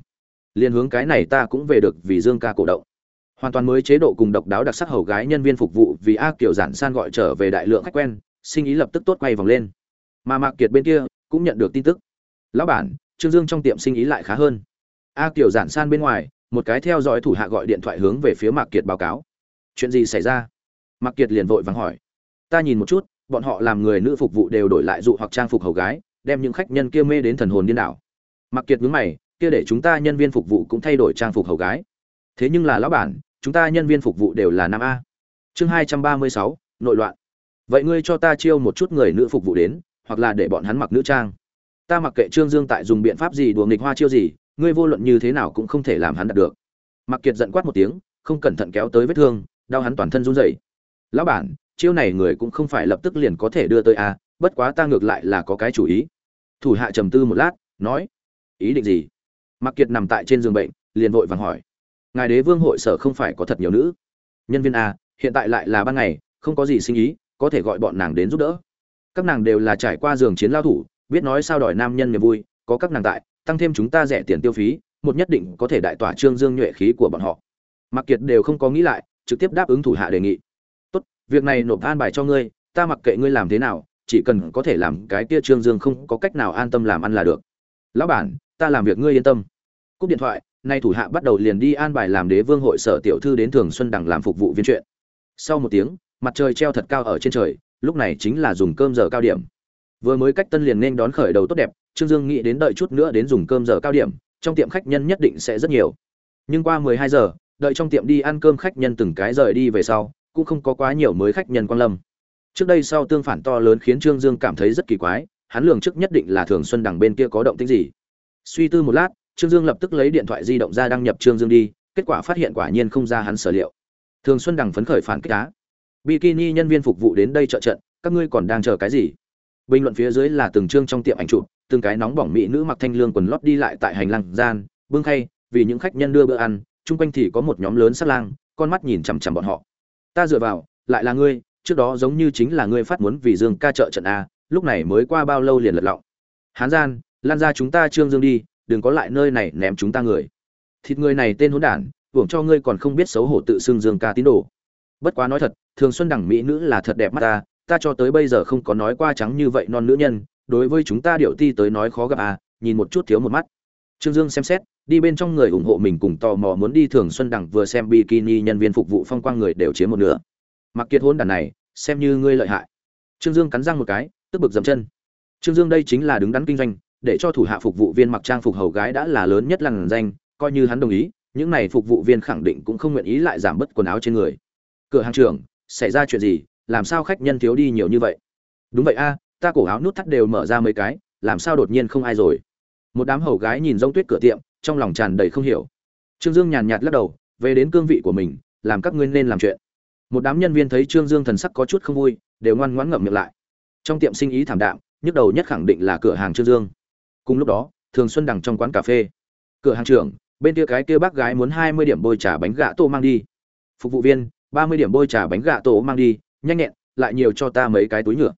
Liền hướng cái này ta cũng về được vì dương ca cổ động. Hoàn toàn mới chế độ cùng độc đáo đặc sắc hầu gái nhân viên phục vụ vì a kiểu giản san gọi trở về đại lượng khách quen, sinh ý lập tức tốt quay vòng lên. Mà mạc kiệt bên kia cũng nhận được tin tức. Lão bản, trương dương trong tiệm sinh ý lại khá hơn. A kiểu giản san bên ngoài, một cái theo dõi thủ hạ gọi điện thoại hướng về phía mạc kiệt báo cáo. Chuyện gì xảy ra? Mạc kiệt liền vội vàng hỏi. Ta nhìn một chút bọn họ làm người nữ phục vụ đều đổi lại dụ hoặc trang phục hầu gái, đem những khách nhân kia mê đến thần hồn điên đảo. Mặc kiệt nhướng mày, kia để chúng ta nhân viên phục vụ cũng thay đổi trang phục hầu gái. Thế nhưng là lão bản, chúng ta nhân viên phục vụ đều là nam a. Chương hai trăm ba mươi sáu, nội loạn. Vậy ngươi cho ta chiêu một chút người nữ phục vụ đến, hoặc là để bọn hắn mặc nữ trang. Ta mặc kệ trương dương tại dùng biện pháp gì đùa nghịch hoa chiêu gì, ngươi vô luận như thế nào cũng không thể làm hắn đạt được. Mặc kiệt giận quát một tiếng, không cẩn thận kéo tới vết thương, đau hắn toàn thân run rẩy. Lão bản chiêu này người cũng không phải lập tức liền có thể đưa tới a bất quá ta ngược lại là có cái chủ ý. Thủ hạ trầm tư một lát, nói, ý định gì? Mặc kiệt nằm tại trên giường bệnh, liền vội vàng hỏi, ngài đế vương hội sở không phải có thật nhiều nữ? Nhân viên a hiện tại lại là ban ngày, không có gì sinh ý, có thể gọi bọn nàng đến giúp đỡ. Các nàng đều là trải qua giường chiến lao thủ, biết nói sao đòi nam nhân niềm vui, có các nàng tại, tăng thêm chúng ta rẻ tiền tiêu phí, một nhất định có thể đại tỏa trương dương nhuệ khí của bọn họ. Mặc kiệt đều không có nghĩ lại, trực tiếp đáp ứng thủ hạ đề nghị việc này nộp an bài cho ngươi, ta mặc kệ ngươi làm thế nào, chỉ cần có thể làm cái kia trương dương không có cách nào an tâm làm ăn là được. Lão bản, ta làm việc ngươi yên tâm. Cúp điện thoại, nay thủ hạ bắt đầu liền đi an bài làm đế vương hội sở tiểu thư đến thường xuân đằng làm phục vụ viên chuyện. Sau một tiếng, mặt trời treo thật cao ở trên trời, lúc này chính là dùng cơm giờ cao điểm. Vừa mới cách tân liền nên đón khởi đầu tốt đẹp, trương dương nghĩ đến đợi chút nữa đến dùng cơm giờ cao điểm, trong tiệm khách nhân nhất định sẽ rất nhiều. Nhưng qua mười hai giờ, đợi trong tiệm đi ăn cơm khách nhân từng cái rời đi về sau cũng không có quá nhiều mới khách nhân quan lâm. Trước đây sau tương phản to lớn khiến trương dương cảm thấy rất kỳ quái, hắn lường trước nhất định là thường xuân đằng bên kia có động tĩnh gì. Suy tư một lát, trương dương lập tức lấy điện thoại di động ra đăng nhập trương dương đi, kết quả phát hiện quả nhiên không ra hắn sở liệu. Thường xuân đằng phấn khởi phản kích á bikini nhân viên phục vụ đến đây trợ trận, các ngươi còn đang chờ cái gì? Bình luận phía dưới là từng chương trong tiệm ảnh chụp, từng cái nóng bỏng mỹ nữ mặc thanh lương quần lót đi lại tại hành lang gian, bưng khay, vì những khách nhân đưa bữa ăn, chung quanh thì có một nhóm lớn sát lang, con mắt nhìn chằm chằm bọn họ ta dựa vào, lại là ngươi, trước đó giống như chính là ngươi phát muốn vì dương ca trợ trận a, lúc này mới qua bao lâu liền lật lọng. Hán gian, lan ra chúng ta trương dương đi, đừng có lại nơi này ném chúng ta người. Thịt người này tên hỗn đản, hưởng cho ngươi còn không biết xấu hổ tự xưng dương ca tín đồ. Bất quá nói thật, thường xuân đẳng mỹ nữ là thật đẹp mắt ta ta cho tới bây giờ không có nói qua trắng như vậy non nữ nhân, đối với chúng ta điệu ti tới nói khó gặp à nhìn một chút thiếu một mắt. Trương dương xem xét đi bên trong người ủng hộ mình cùng tò mò muốn đi thường xuân đẳng vừa xem bikini nhân viên phục vụ phong quang người đều chiếm một nửa. Mặc kiệt hôn đàn này, xem như ngươi lợi hại. Trương dương cắn răng một cái, tức bực dầm chân. Trương dương đây chính là đứng đắn kinh doanh, để cho thủ hạ phục vụ viên mặc trang phục hầu gái đã là lớn nhất làng danh, coi như hắn đồng ý, những này phục vụ viên khẳng định cũng không nguyện ý lại giảm bớt quần áo trên người. Cửa hàng trưởng, xảy ra chuyện gì? Làm sao khách nhân thiếu đi nhiều như vậy? Đúng vậy a, ta cổ áo nút thắt đều mở ra mấy cái, làm sao đột nhiên không ai rồi? Một đám hầu gái nhìn rông tuyết cửa tiệm trong lòng tràn đầy không hiểu. Trương dương nhàn nhạt lắc đầu, về đến cương vị của mình, làm các ngươi nên làm chuyện. Một đám nhân viên thấy trương dương thần sắc có chút không vui, đều ngoan ngoãn ngậm miệng lại. Trong tiệm sinh ý thảm đạm, nhức đầu nhất khẳng định là cửa hàng trương dương. Cùng lúc đó, thường xuân đằng trong quán cà phê. Cửa hàng trưởng, bên kia cái kia bác gái muốn hai mươi điểm bôi trà bánh gà tô mang đi. Phục vụ viên, ba mươi điểm bôi trà bánh gà tổ mang đi, nhanh nhẹn, lại nhiều cho ta mấy cái túi nhựa.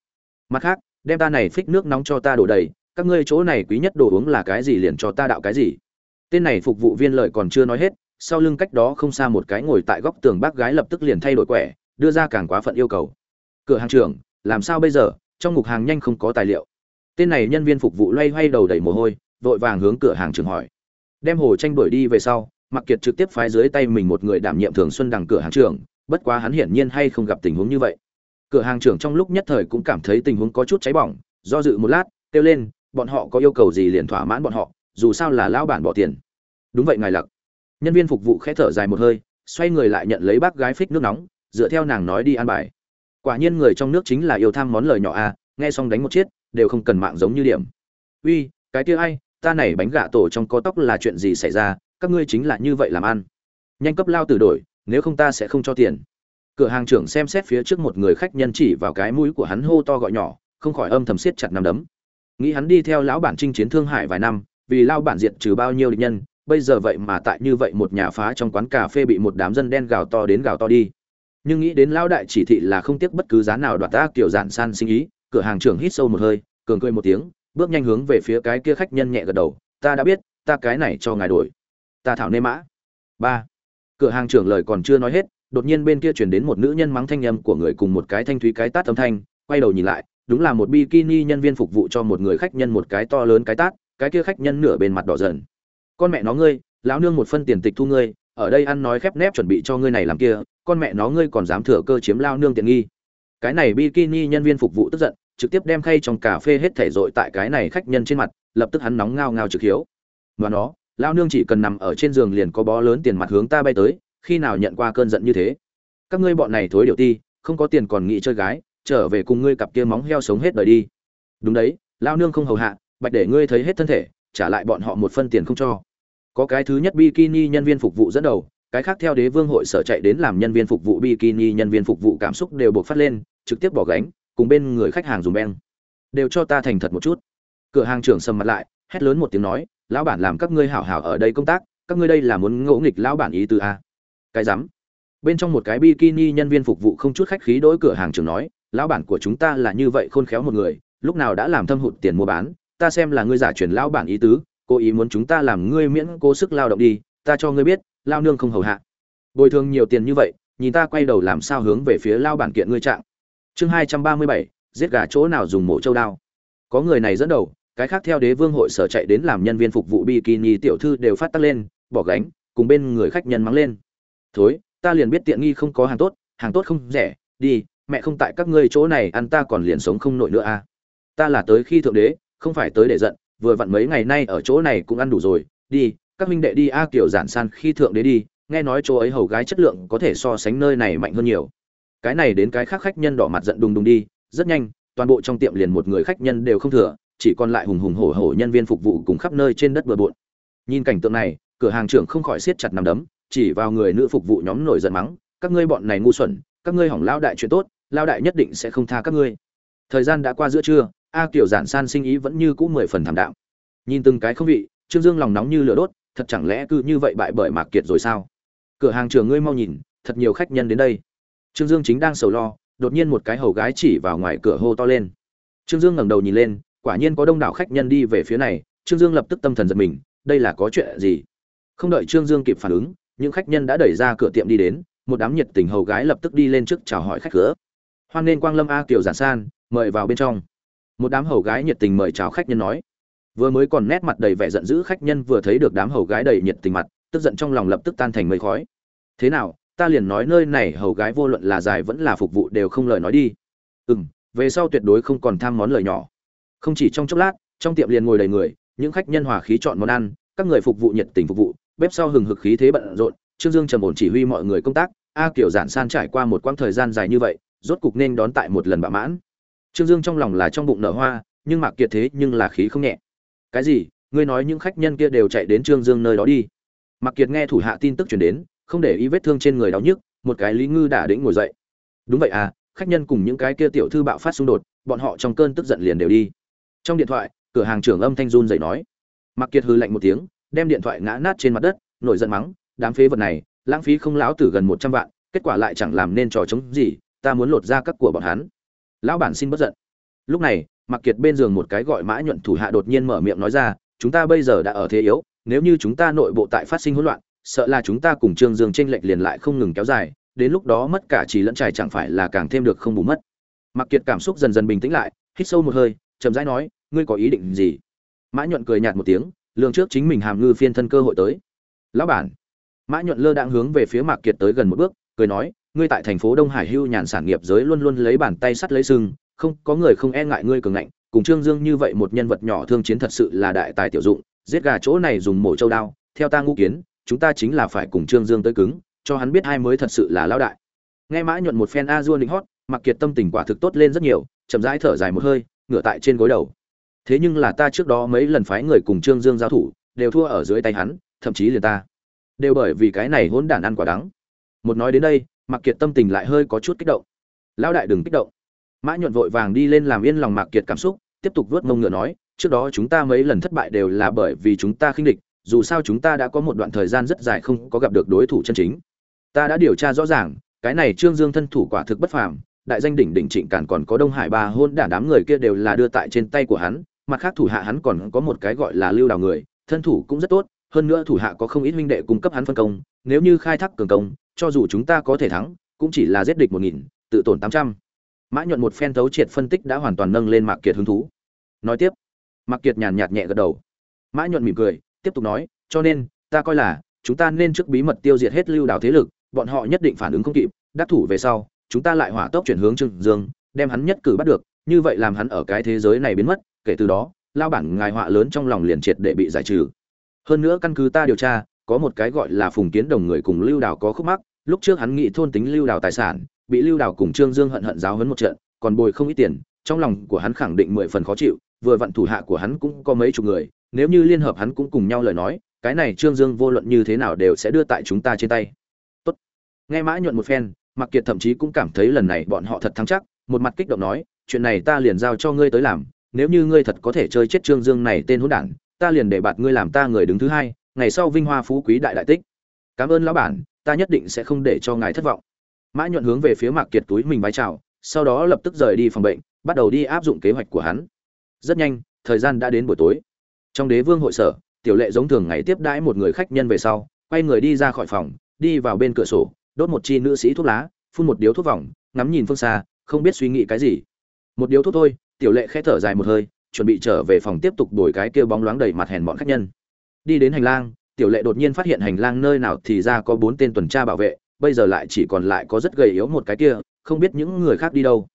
Mặt khác, đem ta này phích nước nóng cho ta đổ đầy, các ngươi chỗ này quý nhất đồ uống là cái gì liền cho ta đạo cái gì tên này phục vụ viên lợi còn chưa nói hết, sau lưng cách đó không xa một cái ngồi tại góc tường bác gái lập tức liền thay đổi quẻ, đưa ra càng quá phận yêu cầu. Cửa hàng trưởng, làm sao bây giờ? Trong ngục hàng nhanh không có tài liệu. Tên này nhân viên phục vụ loay hoay đầu đầy mồ hôi, vội vàng hướng cửa hàng trưởng hỏi. Đem hồ tranh đuổi đi về sau mặc kiệt trực tiếp phái dưới tay mình một người đảm nhiệm thường xuân đằng cửa hàng trưởng, bất quá hắn hiển nhiên hay không gặp tình huống như vậy. Cửa hàng trưởng trong lúc nhất thời cũng cảm thấy tình huống có chút cháy bỏng, do dự một lát, kêu lên, bọn họ có yêu cầu gì liền thỏa mãn bọn họ dù sao là lão bản bỏ tiền. Đúng vậy, ngài lặc. Nhân viên phục vụ khẽ thở dài một hơi, xoay người lại nhận lấy bác gái phích nước nóng, dựa theo nàng nói đi ăn bài. Quả nhiên người trong nước chính là yêu tham món lời nhỏ a, nghe xong đánh một chiếc, đều không cần mạng giống như điểm. Uy, cái kia ai, ta này bánh gà tổ trong có tóc là chuyện gì xảy ra, các ngươi chính là như vậy làm ăn. Nhanh cấp lao tử đổi, nếu không ta sẽ không cho tiền. Cửa hàng trưởng xem xét phía trước một người khách nhân chỉ vào cái mũi của hắn hô to gọi nhỏ, không khỏi âm thầm siết chặt nắm đấm. Nghĩ hắn đi theo lão bản chinh chiến thương hải vài năm vì lao bản diệt trừ bao nhiêu địch nhân, bây giờ vậy mà tại như vậy một nhà phá trong quán cà phê bị một đám dân đen gào to đến gào to đi. Nhưng nghĩ đến lão đại chỉ thị là không tiếc bất cứ giá nào đoạt ta kiểu giản san sinh ý, cửa hàng trưởng hít sâu một hơi, cường cười một tiếng, bước nhanh hướng về phía cái kia khách nhân nhẹ gật đầu, ta đã biết, ta cái này cho ngài đổi. Ta thảo nê mã. Ba. Cửa hàng trưởng lời còn chưa nói hết, đột nhiên bên kia chuyển đến một nữ nhân mắng thanh âm của người cùng một cái thanh thúy cái tát âm thanh, quay đầu nhìn lại, đúng là một bikini nhân viên phục vụ cho một người khách nhân một cái to lớn cái tát cái kia khách nhân nửa bên mặt đỏ dần. Con mẹ nó ngươi, lão nương một phân tiền tịch thu ngươi, ở đây ăn nói khép nép chuẩn bị cho ngươi này làm kia, con mẹ nó ngươi còn dám thừa cơ chiếm lao nương tiện nghi. Cái này bikini nhân viên phục vụ tức giận, trực tiếp đem khay trong cà phê hết thể dội tại cái này khách nhân trên mặt, lập tức hắn nóng ngao ngao trực hiếu. Và nó lao nương chỉ cần nằm ở trên giường liền có bó lớn tiền mặt hướng ta bay tới, khi nào nhận qua cơn giận như thế? Các ngươi bọn này thối điều ti, không có tiền còn nghĩ chơi gái, trở về cùng ngươi cặp kia móng heo sống hết đời đi. Đúng đấy lao nương không hầu hạ bạch để ngươi thấy hết thân thể, trả lại bọn họ một phân tiền không cho. Có cái thứ nhất bikini nhân viên phục vụ dẫn đầu, cái khác theo đế vương hội sở chạy đến làm nhân viên phục vụ bikini nhân viên phục vụ cảm xúc đều buộc phát lên, trực tiếp bỏ gánh, cùng bên người khách hàng dùng beng. Đều cho ta thành thật một chút. Cửa hàng trưởng sầm mặt lại, hét lớn một tiếng nói, lão bản làm các ngươi hảo hảo ở đây công tác, các ngươi đây là muốn ngỗ nghịch lão bản ý từ a à? cái rắm. Bên trong một cái bikini nhân viên phục vụ không chút khách khí đối cửa hàng trưởng nói, lão bản của chúng ta là như vậy khôn khéo một người, lúc nào đã làm thâm hụt tiền mua bán ta xem là ngươi giả truyền lão bản ý tứ, cố ý muốn chúng ta làm ngươi miễn cố sức lao động đi, ta cho ngươi biết, lao nương không hầu hạ. Bồi thường nhiều tiền như vậy, nhìn ta quay đầu làm sao hướng về phía lao bản kiện ngươi trạng. Chương hai trăm ba mươi bảy, giết gà chỗ nào dùng mổ châu đao. Có người này dẫn đầu, cái khác theo đế vương hội sở chạy đến làm nhân viên phục vụ bikini tiểu thư đều phát tắc lên, bỏ gánh, cùng bên người khách nhân mắng lên. Thối, ta liền biết tiện nghi không có hàng tốt hàng tốt không rẻ, đi, mẹ không tại các ngươi chỗ này, ăn ta còn liền sống không nổi nữa à. Ta là tới khi thượng đế không phải tới để giận, vừa vặn mấy ngày nay ở chỗ này cũng ăn đủ rồi, đi, các minh đệ đi a kiểu giản san khi thượng đế đi, nghe nói chỗ ấy hầu gái chất lượng có thể so sánh nơi này mạnh hơn nhiều. Cái này đến cái khác khách nhân đỏ mặt giận đùng đùng đi, rất nhanh, toàn bộ trong tiệm liền một người khách nhân đều không thừa, chỉ còn lại hùng hùng hổ hổ nhân viên phục vụ cùng khắp nơi trên đất bừa bộn. Nhìn cảnh tượng này, cửa hàng trưởng không khỏi siết chặt nằm đấm, chỉ vào người nữ phục vụ nhóm nổi giận mắng, các ngươi bọn này ngu xuẩn, các ngươi hỏng lao đại chuyện tốt lao đại nhất định sẽ không tha các ngươi. Thời gian đã qua giữa trưa a kiểu giản san sinh ý vẫn như cũ mười phần thảm đạo nhìn từng cái không vị, trương dương lòng nóng như lửa đốt, thật chẳng lẽ cứ như vậy bại bởi mạc kiệt rồi sao? Cửa hàng trường ngươi mau nhìn, thật nhiều khách nhân đến đây. Trương dương chính đang sầu lo, đột nhiên một cái hầu gái chỉ vào ngoài cửa hô to lên. Trương dương ngẩng đầu nhìn lên, quả nhiên có đông đảo khách nhân đi về phía này, trương dương lập tức tâm thần giật mình, đây là có chuyện gì? Không đợi trương dương kịp phản ứng, những khách nhân đã đẩy ra cửa tiệm đi đến, một đám nhiệt tình hầu gái lập tức đi lên trước chào hỏi khách cửa. Hoan nên quang lâm a kiều giản san, mời vào bên trong một đám hầu gái nhiệt tình mời chào khách nhân nói. Vừa mới còn nét mặt đầy vẻ giận dữ, khách nhân vừa thấy được đám hầu gái đầy nhiệt tình mặt, tức giận trong lòng lập tức tan thành mây khói. Thế nào, ta liền nói nơi này hầu gái vô luận là dài vẫn là phục vụ đều không lời nói đi. Ừ m về sau tuyệt đối không còn tham món lời nhỏ. Không chỉ trong chốc lát, trong tiệm liền ngồi đầy người, những khách nhân hòa khí chọn món ăn, các người phục vụ nhiệt tình phục vụ, bếp sau hừng hực khí thế bận rộn, trương dương trầm ổn chỉ huy mọi người công tác, a kiểu giản san trải qua một quãng thời gian dài như vậy, rốt cục nên đón tại một lần bạ mãn trương dương trong lòng là trong bụng nở hoa, nhưng mạc kiệt thế nhưng là khí không nhẹ. Cái gì? Ngươi nói những khách nhân kia đều chạy đến trương dương nơi đó đi. Mạc kiệt nghe thủ hạ tin tức chuyển đến, không để ý vết thương trên người đau nhức, một cái lý ngư đã đĩnh ngồi dậy. Đúng vậy à khách nhân cùng những cái kia tiểu thư bạo phát xung đột, bọn họ trong cơn tức giận liền đều đi. Trong điện thoại, cửa hàng trưởng âm thanh run dậy nói. Mạc kiệt hừ lạnh một tiếng, đem điện thoại ngã nát trên mặt đất, nổi giận mắng, đám phế vật này, lãng phí không lão tử gần một trăm vạn, kết quả lại chẳng làm nên trò chống gì, ta muốn lột ra các của bọn hắn lão bản xin bất giận. Lúc này mặc kiệt bên giường một cái gọi mã nhuận thủ hạ đột nhiên mở miệng nói ra, chúng ta bây giờ đã ở thế yếu, nếu như chúng ta nội bộ tại phát sinh hỗn loạn, sợ là chúng ta cùng trương dương tranh lệch liền lại không ngừng kéo dài, đến lúc đó mất cả trì lẫn trải chẳng phải là càng thêm được không bù mất. Mặc kiệt cảm xúc dần dần bình tĩnh lại, hít sâu một hơi, chậm rãi nói, ngươi có ý định gì? Mã nhuận cười nhạt một tiếng lường trước chính mình hàm ngư phiên thân cơ hội tới. Lão bản. Mã nhuận lơ đang hướng về phía mạc kiệt tới gần một bước, cười nói ngươi tại thành phố đông hải hưu nhàn sản nghiệp giới luôn luôn lấy bàn tay sắt lấy sừng, không, có người không e ngại ngươi cường ngạnh. Cùng trương dương như vậy một nhân vật nhỏ thương chiến thật sự là đại tài tiểu dụng, giết gà chỗ này dùng mổ châu đao, theo ta ngu kiến, chúng ta chính là phải cùng trương dương tới cứng, cho hắn biết hai mới thật sự là lão đại. Nghe mã nhuận một phen a dua định hót mặc kiệt tâm tình quả thực tốt lên rất nhiều, chậm rãi thở dài một hơi, ngửa tại trên gối đầu. Thế nhưng là ta trước đó mấy lần phái người cùng trương dương giao thủ, đều thua ở dưới tay hắn, thậm chí liền ta. Đều bởi vì cái này hỗn đản ăn quả đắng. Một nói đến đây Mạc kiệt tâm tình lại hơi có chút kích động. Lão đại đừng kích động. Mã nhuận vội vàng đi lên làm yên lòng mạc kiệt cảm xúc, tiếp tục vớt mông ngựa nói, trước đó chúng ta mấy lần thất bại đều là bởi vì chúng ta khinh địch, dù sao chúng ta đã có một đoạn thời gian rất dài không có gặp được đối thủ chân chính. Ta đã điều tra rõ ràng, cái này trương dương thân thủ quả thực bất phàm, đại danh đỉnh đỉnh trịnh cản còn có đông hải ba hôn đả đám người kia đều là đưa tại trên tay của hắn, mặt khác thủ hạ hắn còn có một cái gọi là lưu đào người, thân thủ cũng rất tốt, hơn nữa thủ hạ có không ít minh đệ cung cấp hắn phân công, nếu như khai thác cường công cho dù chúng ta có thể thắng, cũng chỉ là giết địch một nghìn, tự tổn tám trăm. Mã nhuận một phen thấu triệt phân tích đã hoàn toàn nâng lên mạc kiệt hứng thú. Nói tiếp, mạc kiệt nhàn nhạt nhẹ gật đầu. Mã nhuận mỉm cười, tiếp tục nói, cho nên, ta coi là, chúng ta nên trước bí mật tiêu diệt hết lưu đảo thế lực, bọn họ nhất định phản ứng không kịp, đắc thủ về sau, chúng ta lại hỏa tốc chuyển hướng trương dương, đem hắn nhất cử bắt được, như vậy làm hắn ở cái thế giới này biến mất, kể từ đó, lao bản ngài họa lớn trong lòng liền triệt để bị giải trừ. Hơn nữa căn cứ ta điều tra có một cái gọi là phùng kiến đồng người cùng lưu đảo có khúc mắc, lúc trước hắn nghĩ thôn tính lưu đảo tài sản, bị lưu đảo cùng trương dương hận hận giáo hấn một trận, còn bồi không ít tiền, trong lòng của hắn khẳng định mười phần khó chịu, vừa vặn thủ hạ của hắn cũng có mấy chục người, nếu như liên hợp hắn cũng cùng nhau lời nói, cái này trương dương vô luận như thế nào đều sẽ đưa tại chúng ta trên tay Tốt. nghe mã nhuận một phen mặc kiệt thậm chí cũng cảm thấy lần này bọn họ thật thắng chắc, một mặt kích động nói, chuyện này ta liền giao cho ngươi tới làm, nếu như ngươi thật có thể chơi chết trương dương này tên hỗn đản, ta liền để bạt ngươi làm ta người đứng thứ hai ngày sau vinh hoa phú quý đại đại tích. Cảm ơn lão bản, ta nhất định sẽ không để cho ngài thất vọng. Mã nhuận hướng về phía mạc kiệt túi mình vái chào, sau đó lập tức rời đi phòng bệnh, bắt đầu đi áp dụng kế hoạch của hắn. Rất nhanh, thời gian đã đến buổi tối. Trong đế vương hội sở, tiểu lệ giống thường ngày tiếp đãi một người khách nhân về sau, quay người đi ra khỏi phòng, đi vào bên cửa sổ, đốt một chi nữ sĩ thuốc lá, phun một điếu thuốc vòng, ngắm nhìn phương xa, không biết suy nghĩ cái gì. Một điếu thuốc thôi, tiểu lệ khẽ thở dài một hơi, chuẩn bị trở về phòng tiếp tục đổi cái kia bóng loáng đầy mặt hèn bọn khách nhân đi đến hành lang, tiểu lệ đột nhiên phát hiện hành lang nơi nào thì ra có bốn tên tuần tra bảo vệ, bây giờ lại chỉ còn lại có rất gầy yếu một cái kia, không biết những người khác đi đâu.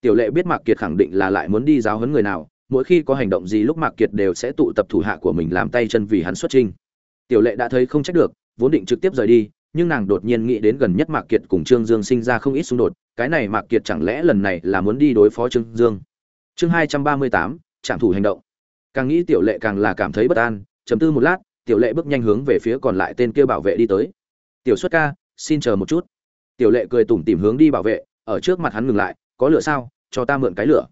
Tiểu lệ biết mạc kiệt khẳng định là lại muốn đi giáo huấn người nào, mỗi khi có hành động gì lúc mạc kiệt đều sẽ tụ tập thủ hạ của mình làm tay chân vì hắn xuất trinh tiểu lệ đã thấy không trách được, vốn định trực tiếp rời đi, nhưng nàng đột nhiên nghĩ đến gần nhất mạc kiệt cùng trương dương sinh ra không ít xung đột, cái này mạc kiệt chẳng lẽ lần này là muốn đi đối phó trương dương? Chương hai trăm ba mươi tám, trạm thủ hành động. Càng nghĩ tiểu lệ càng là cảm thấy bất an chấm tư một lát, tiểu lệ bước nhanh hướng về phía còn lại tên kia bảo vệ đi tới. Tiểu xuất ca, xin chờ một chút. Tiểu lệ cười tủm tỉm hướng đi bảo vệ, ở trước mặt hắn ngừng lại, có lửa sao? Cho ta mượn cái lửa.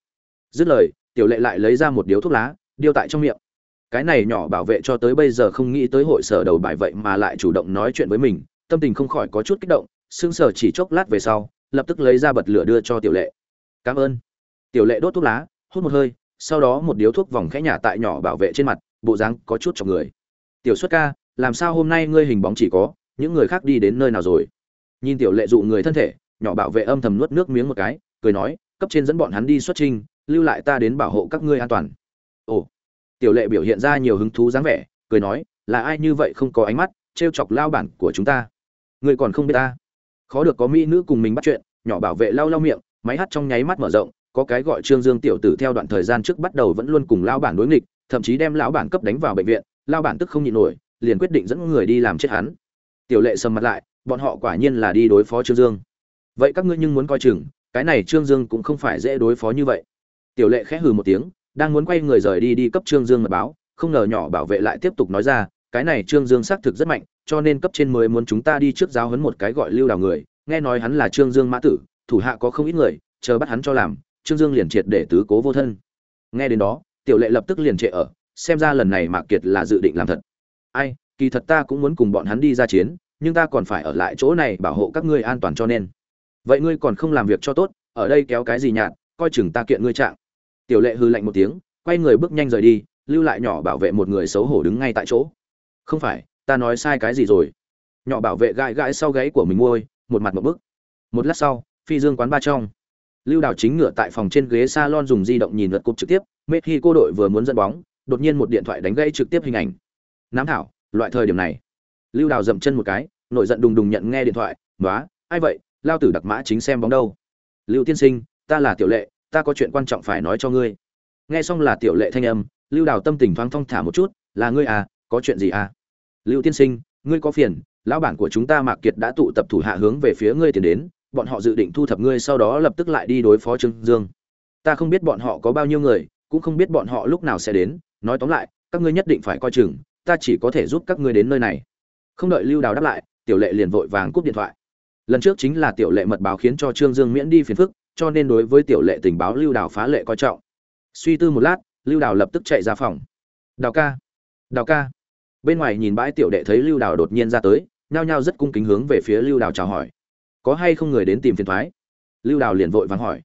Dứt lời, tiểu lệ lại lấy ra một điếu thuốc lá, điêu tại trong miệng. Cái này nhỏ bảo vệ cho tới bây giờ không nghĩ tới hội sở đầu bài vậy mà lại chủ động nói chuyện với mình, tâm tình không khỏi có chút kích động, sững sờ chỉ chốc lát về sau, lập tức lấy ra bật lửa đưa cho tiểu lệ. Cảm ơn. Tiểu lệ đốt thuốc lá, hút một hơi, sau đó một điếu thuốc vòng khẽ nhả tại nhỏ bảo vệ trên mặt bộ dáng có chút trong người. Tiểu xuất ca, làm sao hôm nay ngươi hình bóng chỉ có những người khác đi đến nơi nào rồi? Nhìn tiểu lệ dụ người thân thể, nhỏ bảo vệ âm thầm nuốt nước miếng một cái, cười nói, cấp trên dẫn bọn hắn đi xuất trình, lưu lại ta đến bảo hộ các ngươi an toàn. Ồ. Tiểu lệ biểu hiện ra nhiều hứng thú dáng vẻ, cười nói, là ai như vậy không có ánh mắt, trêu chọc lao bản của chúng ta? Ngươi còn không biết ta? Khó được có mỹ nữ cùng mình bắt chuyện, nhỏ bảo vệ lau lau miệng, máy hát trong nháy mắt mở rộng, có cái gọi trương dương tiểu tử theo đoạn thời gian trước bắt đầu vẫn luôn cùng lao bản đối nghịch thậm chí đem lão bản cấp đánh vào bệnh viện lao bản tức không nhịn nổi, liền quyết định dẫn người đi làm chết hắn. Tiểu lệ sầm mặt lại, bọn họ quả nhiên là đi đối phó trương dương. Vậy các ngươi nhưng muốn coi chừng, cái này trương dương cũng không phải dễ đối phó như vậy. Tiểu lệ khẽ hừ một tiếng, đang muốn quay người rời đi đi cấp trương dương mật báo, không ngờ nhỏ bảo vệ lại tiếp tục nói ra, cái này trương dương xác thực rất mạnh, cho nên cấp trên mới muốn chúng ta đi trước giáo huấn một cái gọi lưu đào người, nghe nói hắn là trương dương mã tử, thủ hạ có không ít người, chờ bắt hắn cho làm, trương dương liền triệt để tứ cố vô thân. Nghe đến đó tiểu lệ lập tức liền trệ ở, xem ra lần này mạc kiệt là dự định làm thật. Ai, kỳ thật ta cũng muốn cùng bọn hắn đi ra chiến, nhưng ta còn phải ở lại chỗ này bảo hộ các ngươi an toàn cho nên. Vậy ngươi còn không làm việc cho tốt, ở đây kéo cái gì nhạt, coi chừng ta kiện ngươi trạng. Tiểu lệ hư lạnh một tiếng, quay người bước nhanh rời đi, lưu lại nhỏ bảo vệ một người xấu hổ đứng ngay tại chỗ. Không phải, ta nói sai cái gì rồi? Nhỏ bảo vệ gãi gãi sau gáy của mình môi một mặt một bức. Một lát sau, phi dương quán ba trong. Lưu đào chính ngựa tại phòng trên ghế salon dùng di động nhìn lượt cục trực tiếp mê khi cô đội vừa muốn dẫn bóng đột nhiên một điện thoại đánh gãy trực tiếp hình ảnh. Nám thảo loại thời điểm này. Lưu đào dậm chân một cái nổi giận đùng đùng nhận nghe điện thoại "Nóa, ai vậy? Lao tử đặc mã chính xem bóng đâu. Lưu tiên sinh ta là tiểu lệ ta có chuyện quan trọng phải nói cho ngươi. Nghe xong là tiểu lệ thanh âm lưu đào tâm tình thoáng thong thả một chút là ngươi à có chuyện gì à? Lưu tiên sinh ngươi có phiền lão bản của chúng ta mạc kiệt đã tụ tập thủ hạ hướng về phía ngươi tiến đến bọn họ dự định thu thập ngươi sau đó lập tức lại đi đối phó trương dương. Ta không biết bọn họ có bao nhiêu người cũng không biết bọn họ lúc nào sẽ đến. Nói tóm lại, các ngươi nhất định phải coi chừng, ta chỉ có thể giúp các ngươi đến nơi này. Không đợi lưu đào đáp lại, tiểu lệ liền vội vàng cúp điện thoại. Lần trước chính là tiểu lệ mật báo khiến cho trương dương miễn đi phiền phức, cho nên đối với tiểu lệ tình báo lưu đào phá lệ coi trọng. Suy tư một lát, lưu đào lập tức chạy ra phòng. Đào ca đào ca. Bên ngoài nhìn bãi tiểu đệ thấy lưu đào đột nhiên ra tới, nhao nhao rất cung kính hướng về phía lưu đào chào hỏi. Có hay không người đến tìm phiền thoái? Lưu đào liền vội vàng hỏi.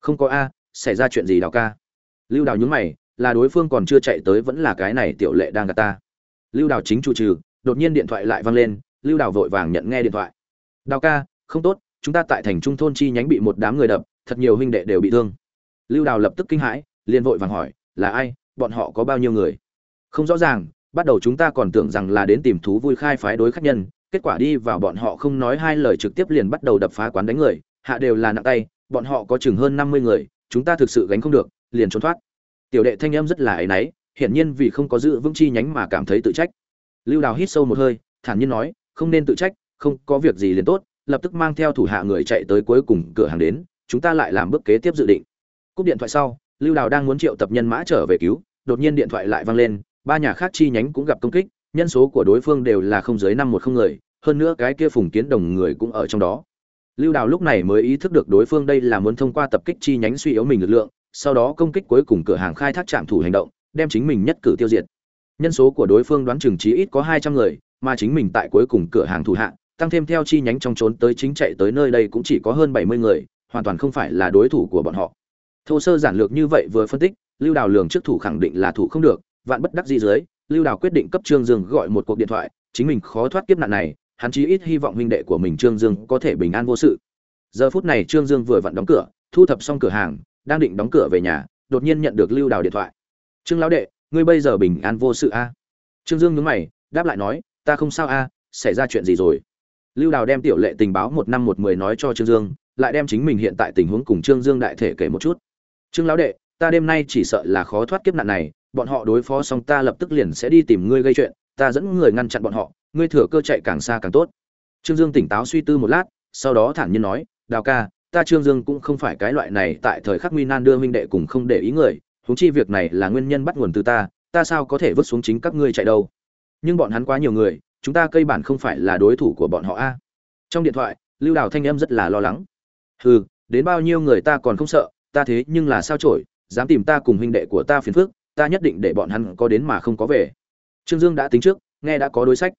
Không có a, xảy ra chuyện gì đào ca? Lưu đào nhúng mày, là đối phương còn chưa chạy tới vẫn là cái này tiểu lệ đang gạt ta. Lưu đào chính chủ trừ, đột nhiên điện thoại lại vang lên, lưu đào vội vàng nhận nghe điện thoại. Đào ca, không tốt, chúng ta tại thành trung thôn chi nhánh bị một đám người đập, thật nhiều huynh đệ đều bị thương. Lưu đào lập tức kinh hãi, liền vội vàng hỏi, là ai, bọn họ có bao nhiêu người? Không rõ ràng, bắt đầu chúng ta còn tưởng rằng là đến tìm thú vui khai phái đối khách nhân, kết quả đi vào bọn họ không nói hai lời trực tiếp liền bắt đầu đập phá quán đánh người, hạ đều là nặng tay, bọn họ có chừng hơn năm mươi người, chúng ta thực sự gánh không được liền trốn thoát. Tiểu đệ thanh âm rất là áy náy, hiển nhiên vì không có giữ vững chi nhánh mà cảm thấy tự trách. Lưu đào hít sâu một hơi, thản nhiên nói, không nên tự trách, không có việc gì liền tốt, lập tức mang theo thủ hạ người chạy tới cuối cùng cửa hàng đến, chúng ta lại làm bước kế tiếp dự định. Cúp điện thoại sau, lưu đào đang muốn triệu tập nhân mã trở về cứu, đột nhiên điện thoại lại vang lên, ba nhà khác chi nhánh cũng gặp công kích, nhân số của đối phương đều là không dưới năm một không người, hơn nữa cái kia phùng kiến đồng người cũng ở trong đó. Lưu đào lúc này mới ý thức được đối phương đây là muốn thông qua tập kích chi nhánh suy yếu mình lực lượng sau đó công kích cuối cùng cửa hàng khai thác trạm thủ hành động, đem chính mình nhất cử tiêu diệt. Nhân số của đối phương đoán chừng chí ít có hai trăm người, mà chính mình tại cuối cùng cửa hàng thủ hạ, tăng thêm theo chi nhánh trong trốn tới chính chạy tới nơi đây cũng chỉ có hơn bảy mươi người, hoàn toàn không phải là đối thủ của bọn họ. Thô sơ giản lược như vậy vừa phân tích, lưu đào lường trước thủ khẳng định là thủ không được, vạn bất đắc dĩ dưới, lưu đào quyết định cấp trương dương gọi một cuộc điện thoại, chính mình khó thoát kiếp nạn này, hắn chí ít hy vọng huynh đệ của mình trương dương có thể bình an vô sự. Giờ phút này trương dương vừa vặn đóng cửa, thu thập xong cửa hàng đang định đóng cửa về nhà, đột nhiên nhận được lưu đào điện thoại. Trương lão đệ, ngươi bây giờ bình an vô sự a? Trương dương nhướng mày, đáp lại nói, ta không sao a, xảy ra chuyện gì rồi? Lưu đào đem tiểu lệ tình báo một năm một mười nói cho trương dương, lại đem chính mình hiện tại tình huống cùng trương dương đại thể kể một chút. Trương lão đệ, ta đêm nay chỉ sợ là khó thoát kiếp nạn này, bọn họ đối phó xong ta lập tức liền sẽ đi tìm ngươi gây chuyện, ta dẫn người ngăn chặn bọn họ, ngươi thừa cơ chạy càng xa càng tốt. Trương dương tỉnh táo suy tư một lát, sau đó thản nhiên nói, đào ca ta trương dương cũng không phải cái loại này tại thời khắc nguy nan đưa huynh đệ cùng không để ý người, huống chi việc này là nguyên nhân bắt nguồn từ ta ta sao có thể vứt xuống chính các ngươi chạy đâu? Nhưng bọn hắn quá nhiều người, chúng ta cây bản không phải là đối thủ của bọn họ a. Trong điện thoại, lưu đào thanh âm rất là lo lắng. Hừ, đến bao nhiêu người ta còn không sợ, ta thế nhưng là sao trổi dám tìm ta cùng huynh đệ của ta phiền phức, ta nhất định để bọn hắn có đến mà không có về. Trương dương đã tính trước, nghe đã có đối sách.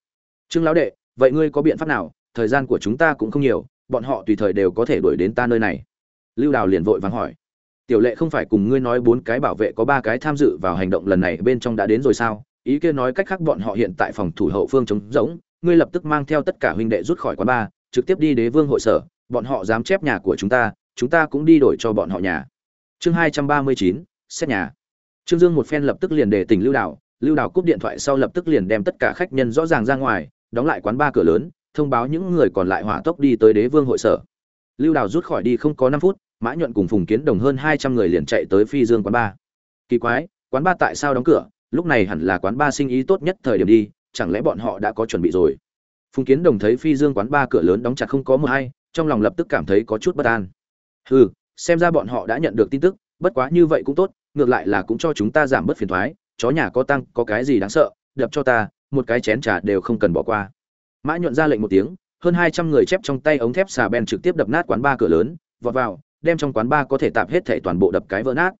Trương lão đệ, vậy ngươi có biện pháp nào? Thời gian của chúng ta cũng không nhiều bọn họ tùy thời đều có thể đuổi đến ta nơi này. Lưu đào liền vội vàng hỏi. Tiểu lệ không phải cùng ngươi nói bốn cái bảo vệ có ba cái tham dự vào hành động lần này bên trong đã đến rồi sao? Ý kia nói cách khác bọn họ hiện tại phòng thủ hậu phương chống rỗng, ngươi lập tức mang theo tất cả huynh đệ rút khỏi quán ba, trực tiếp đi đế vương hội sở, bọn họ dám chép nhà của chúng ta chúng ta cũng đi đổi cho bọn họ nhà. Chương hai trăm ba mươi chín, xét nhà. Trương dương một phen lập tức liền đề tỉnh lưu đào lưu đào cúp điện thoại sau lập tức liền đem tất cả khách nhân rõ ràng ra ngoài, đóng lại quán ba cửa lớn thông báo những người còn lại hỏa tốc đi tới đế vương hội sở. Lưu đào rút khỏi đi không có năm phút, mã nhuận cùng phùng kiến đồng hơn hai trăm người liền chạy tới phi dương quán ba. Kỳ quái, quán ba tại sao đóng cửa? Lúc này hẳn là quán ba sinh ý tốt nhất thời điểm đi, chẳng lẽ bọn họ đã có chuẩn bị rồi? Phùng kiến đồng thấy phi dương quán ba cửa lớn đóng chặt không có một hay trong lòng lập tức cảm thấy có chút bất an. Hừ, xem ra bọn họ đã nhận được tin tức, bất quá như vậy cũng tốt, ngược lại là cũng cho chúng ta giảm bớt phiền thoái, chó nhà có tăng có cái gì đáng sợ, đập cho ta, một cái chén trà đều không cần bỏ qua mã nhuận ra lệnh một tiếng, hơn hai trăm người chép trong tay ống thép xà ben trực tiếp đập nát quán ba cửa lớn, vọt vào, đem trong quán ba có thể tạp hết thảy toàn bộ đập cái vỡ nát.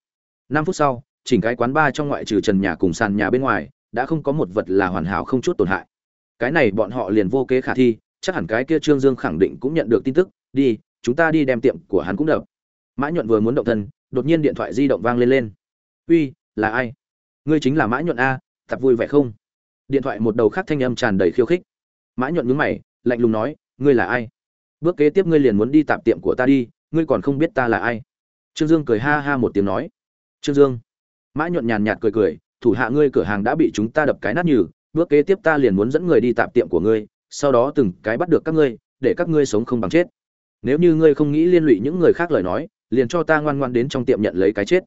Năm phút sau, chỉnh cái quán ba trong ngoại trừ trần nhà cùng sàn nhà bên ngoài, đã không có một vật là hoàn hảo không chút tổn hại. Cái này bọn họ liền vô kế khả thi, chắc hẳn cái kia trương dương khẳng định cũng nhận được tin tức, đi, chúng ta đi đem tiệm của hắn cũng đập. Mã nhuận vừa muốn động thân, đột nhiên điện thoại di động vang lên lên. Uy, là ai? Ngươi chính là mã nhuận a tập vui vẻ không? Điện thoại một đầu khác thanh âm tràn đầy khiêu khích mã nhuận nhướng mày, lạnh lùng nói, ngươi là ai? Bước kế tiếp ngươi liền muốn đi tạm tiệm của ta đi, ngươi còn không biết ta là ai? Trương dương cười ha ha một tiếng nói. Trương dương. Mã nhuận nhàn nhạt cười cười, thủ hạ ngươi cửa hàng đã bị chúng ta đập cái nát nhừ, bước kế tiếp ta liền muốn dẫn người đi tạp tiệm của ngươi, sau đó từng cái bắt được các ngươi, để các ngươi sống không bằng chết. Nếu như ngươi không nghĩ liên lụy những người khác lời nói, liền cho ta ngoan ngoan đến trong tiệm nhận lấy cái chết.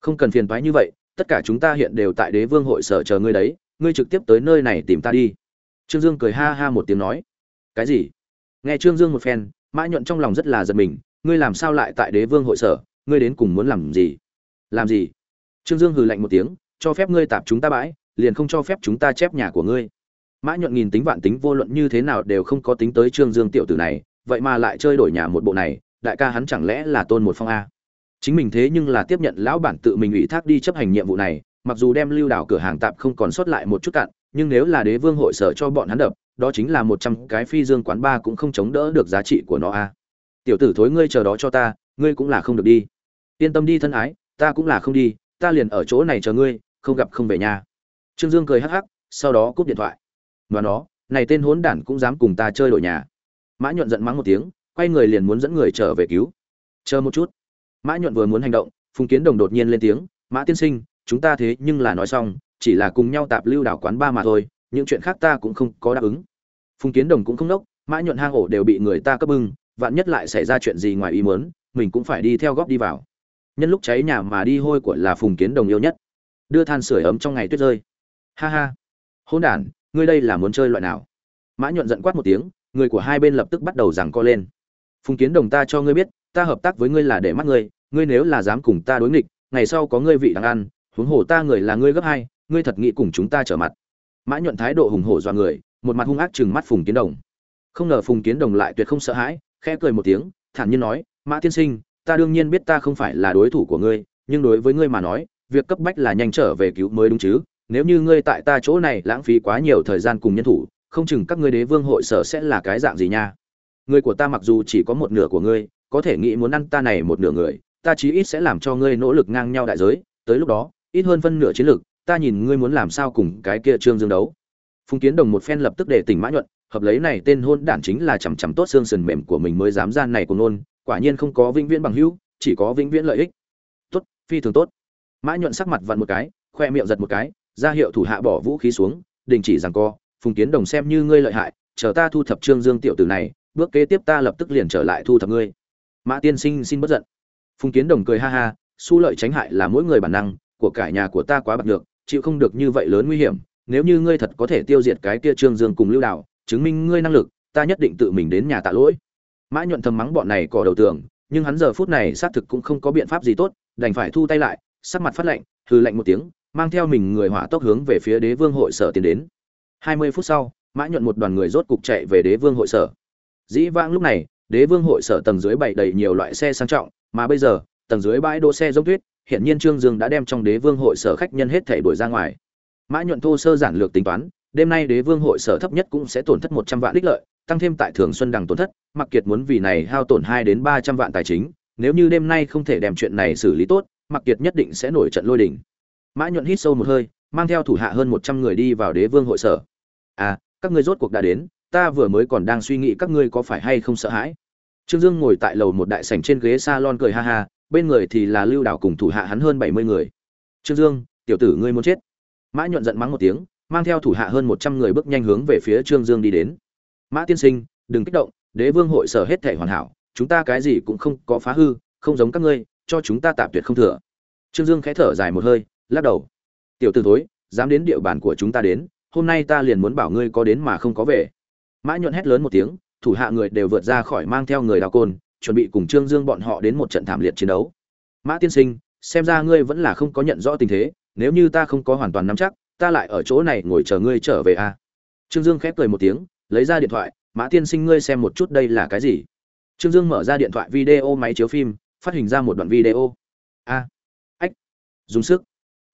Không cần phiền thoái như vậy, tất cả chúng ta hiện đều tại đế vương hội sở chờ ngươi đấy, ngươi trực tiếp tới nơi này tìm ta đi trương dương cười ha ha một tiếng nói, cái gì? Nghe trương dương một phen, mã nhuận trong lòng rất là giật mình, ngươi làm sao lại tại đế vương hội sở? Ngươi đến cùng muốn làm gì? Làm gì? Trương dương hừ lạnh một tiếng, cho phép ngươi tạp chúng ta bãi, liền không cho phép chúng ta chép nhà của ngươi. Mã nhuận nghìn tính vạn tính vô luận như thế nào đều không có tính tới trương dương tiểu tử này, vậy mà lại chơi đổi nhà một bộ này, đại ca hắn chẳng lẽ là tôn một phong a? Chính mình thế nhưng là tiếp nhận lão bản tự mình ủy thác đi chấp hành nhiệm vụ này, mặc dù đem lưu đảo cửa hàng tạp không còn sót lại một chút cạn nhưng nếu là đế vương hội sở cho bọn hắn đập, đó chính là một trăm cái phi dương quán ba cũng không chống đỡ được giá trị của nó a tiểu tử thối ngươi chờ đó cho ta, ngươi cũng là không được đi. Yên tâm đi thân ái, ta cũng là không đi, ta liền ở chỗ này chờ ngươi, không gặp không về nhà. Trương dương cười hắc hắc, sau đó cúp điện thoại. Và nó, này tên hốn đản cũng dám cùng ta chơi đổi nhà. Mã nhuận giận mắng một tiếng, quay người liền muốn dẫn người trở về cứu. Chờ một chút. Mã nhuận vừa muốn hành động, phùng kiến đồng đột nhiên lên tiếng, mã tiên sinh, chúng ta thế nhưng là nói xong chỉ là cùng nhau tạp lưu đảo quán ba mà thôi, những chuyện khác ta cũng không có đáp ứng. Phùng kiến đồng cũng không nốc, mã nhuận hang ổ đều bị người ta cấp bưng, vạn nhất lại xảy ra chuyện gì ngoài ý muốn, mình cũng phải đi theo góp đi vào. Nhân lúc cháy nhà mà đi hôi của là phùng kiến đồng yêu nhất. Đưa than sửa ấm trong ngày tuyết rơi. Ha ha. Hôn đản, ngươi đây là muốn chơi loại nào? Mã nhuận giận quát một tiếng, người của hai bên lập tức bắt đầu giằng co lên. Phùng kiến đồng ta cho ngươi biết, ta hợp tác với ngươi là để mắt ngươi ngươi nếu là dám cùng ta đối nghịch, ngày sau có ngươi vị đáng ăn, huống hồ ta người là ngươi gấp hai ngươi thật nghĩ cùng chúng ta trở mặt. Mã nhuận thái độ hùng hổ do người, một mặt hung ác chừng mắt phùng kiến đồng. Không ngờ phùng kiến đồng lại tuyệt không sợ hãi, khẽ cười một tiếng, thản nhiên nói, mã tiên sinh, ta đương nhiên biết ta không phải là đối thủ của ngươi, nhưng đối với ngươi mà nói, việc cấp bách là nhanh trở về cứu mới đúng chứ. Nếu như ngươi tại ta chỗ này lãng phí quá nhiều thời gian cùng nhân thủ, không chừng các ngươi đế vương hội sở sẽ là cái dạng gì nha? Người của ta mặc dù chỉ có một nửa của ngươi, có thể nghĩ muốn ăn ta này một nửa người, ta chí ít sẽ làm cho ngươi nỗ lực ngang nhau đại giới, tới lúc đó, ít hơn phân nửa chiến lực ta nhìn ngươi muốn làm sao cùng cái kia trương dương đấu. Phùng kiến đồng một phen lập tức để tỉnh mã nhuận, hợp lấy này tên hôn đản chính là chằm chằm tốt xương sườn mềm của mình mới dám gian này của nôn, quả nhiên không có vĩnh viễn bằng hữu, chỉ có vĩnh viễn lợi ích. Tốt, phi thường tốt. Mã nhuận sắc mặt vặn một cái, khoe miệng giật một cái, ra hiệu thủ hạ bỏ vũ khí xuống, đình chỉ rằng co, phùng kiến đồng xem như ngươi lợi hại, chờ ta thu thập trương dương tiểu tử này, bước kế tiếp ta lập tức liền trở lại thu thập ngươi. Mã tiên sinh xin bất giận. Phùng kiến đồng cười ha ha su lợi tránh hại là mỗi người bản năng, của cả nhà của ta quá bạc được chịu không được như vậy lớn nguy hiểm, nếu như ngươi thật có thể tiêu diệt cái kia trương dương cùng lưu đạo chứng minh ngươi năng lực, ta nhất định tự mình đến nhà tạ lỗi. Mã nhuận thầm mắng bọn này cỏ đầu tường, nhưng hắn giờ phút này xác thực cũng không có biện pháp gì tốt, đành phải thu tay lại, sắc mặt phát lạnh, hừ lạnh một tiếng, mang theo mình người hỏa tốc hướng về phía đế vương hội sở tiến đến. Hai mươi phút sau, mã nhuận một đoàn người rốt cục chạy về đế vương hội sở. Dĩ vãng lúc này, đế vương hội sở tầng dưới bày đầy nhiều loại xe sang trọng, mà bây giờ, tầng dưới bãi đỗ xe giống tuyết hiện nhiên trương dương đã đem trong đế vương hội sở khách nhân hết thể đuổi ra ngoài. Mã nhuận thô sơ giản lược tính toán, đêm nay đế vương hội sở thấp nhất cũng sẽ tổn thất một trăm vạn đích lợi, tăng thêm tại thường xuân đằng tổn thất mặc kiệt muốn vì này hao tổn hai đến ba trăm vạn tài chính, nếu như đêm nay không thể đem chuyện này xử lý tốt mặc kiệt nhất định sẽ nổi trận lôi đình. mã nhuận hít sâu một hơi, mang theo thủ hạ hơn một trăm người đi vào đế vương hội sở. À các ngươi rốt cuộc đã đến, ta vừa mới còn đang suy nghĩ các ngươi có phải hay không sợ hãi. Trương dương ngồi tại lầu một đại sảnh trên ghế salon cười ha ha bên người thì là lưu đảo cùng thủ hạ hắn hơn bảy mươi người. Trương dương, tiểu tử ngươi muốn chết. Mã nhuận giận mắng một tiếng, mang theo thủ hạ hơn một trăm người bước nhanh hướng về phía trương dương đi đến. Mã tiên sinh, đừng kích động, đế vương hội sở hết thể hoàn hảo, chúng ta cái gì cũng không có phá hư, không giống các ngươi, cho chúng ta tạm tuyệt không thừa. Trương dương khẽ thở dài một hơi, lắc đầu. Tiểu t ử thối, dám đến địa bàn của chúng ta đến, hôm nay ta liền muốn bảo ngươi có đến mà không có về. Mã nhuận hét lớn một tiếng, thủ hạ người đều vượt ra khỏi mang theo người đào côn chuẩn bị cùng trương dương bọn họ đến một trận thảm liệt chiến đấu. Mã tiên sinh, xem ra ngươi vẫn là không có nhận rõ tình thế, nếu như ta không có hoàn toàn nắm chắc, ta lại ở chỗ này ngồi chờ ngươi trở về à. trương dương khép cười một tiếng, lấy ra điện thoại, mã tiên sinh ngươi xem một chút đây là cái gì? Trương dương mở ra điện thoại video máy chiếu phim, phát hình ra một đoạn video. A, ách, dùng sức.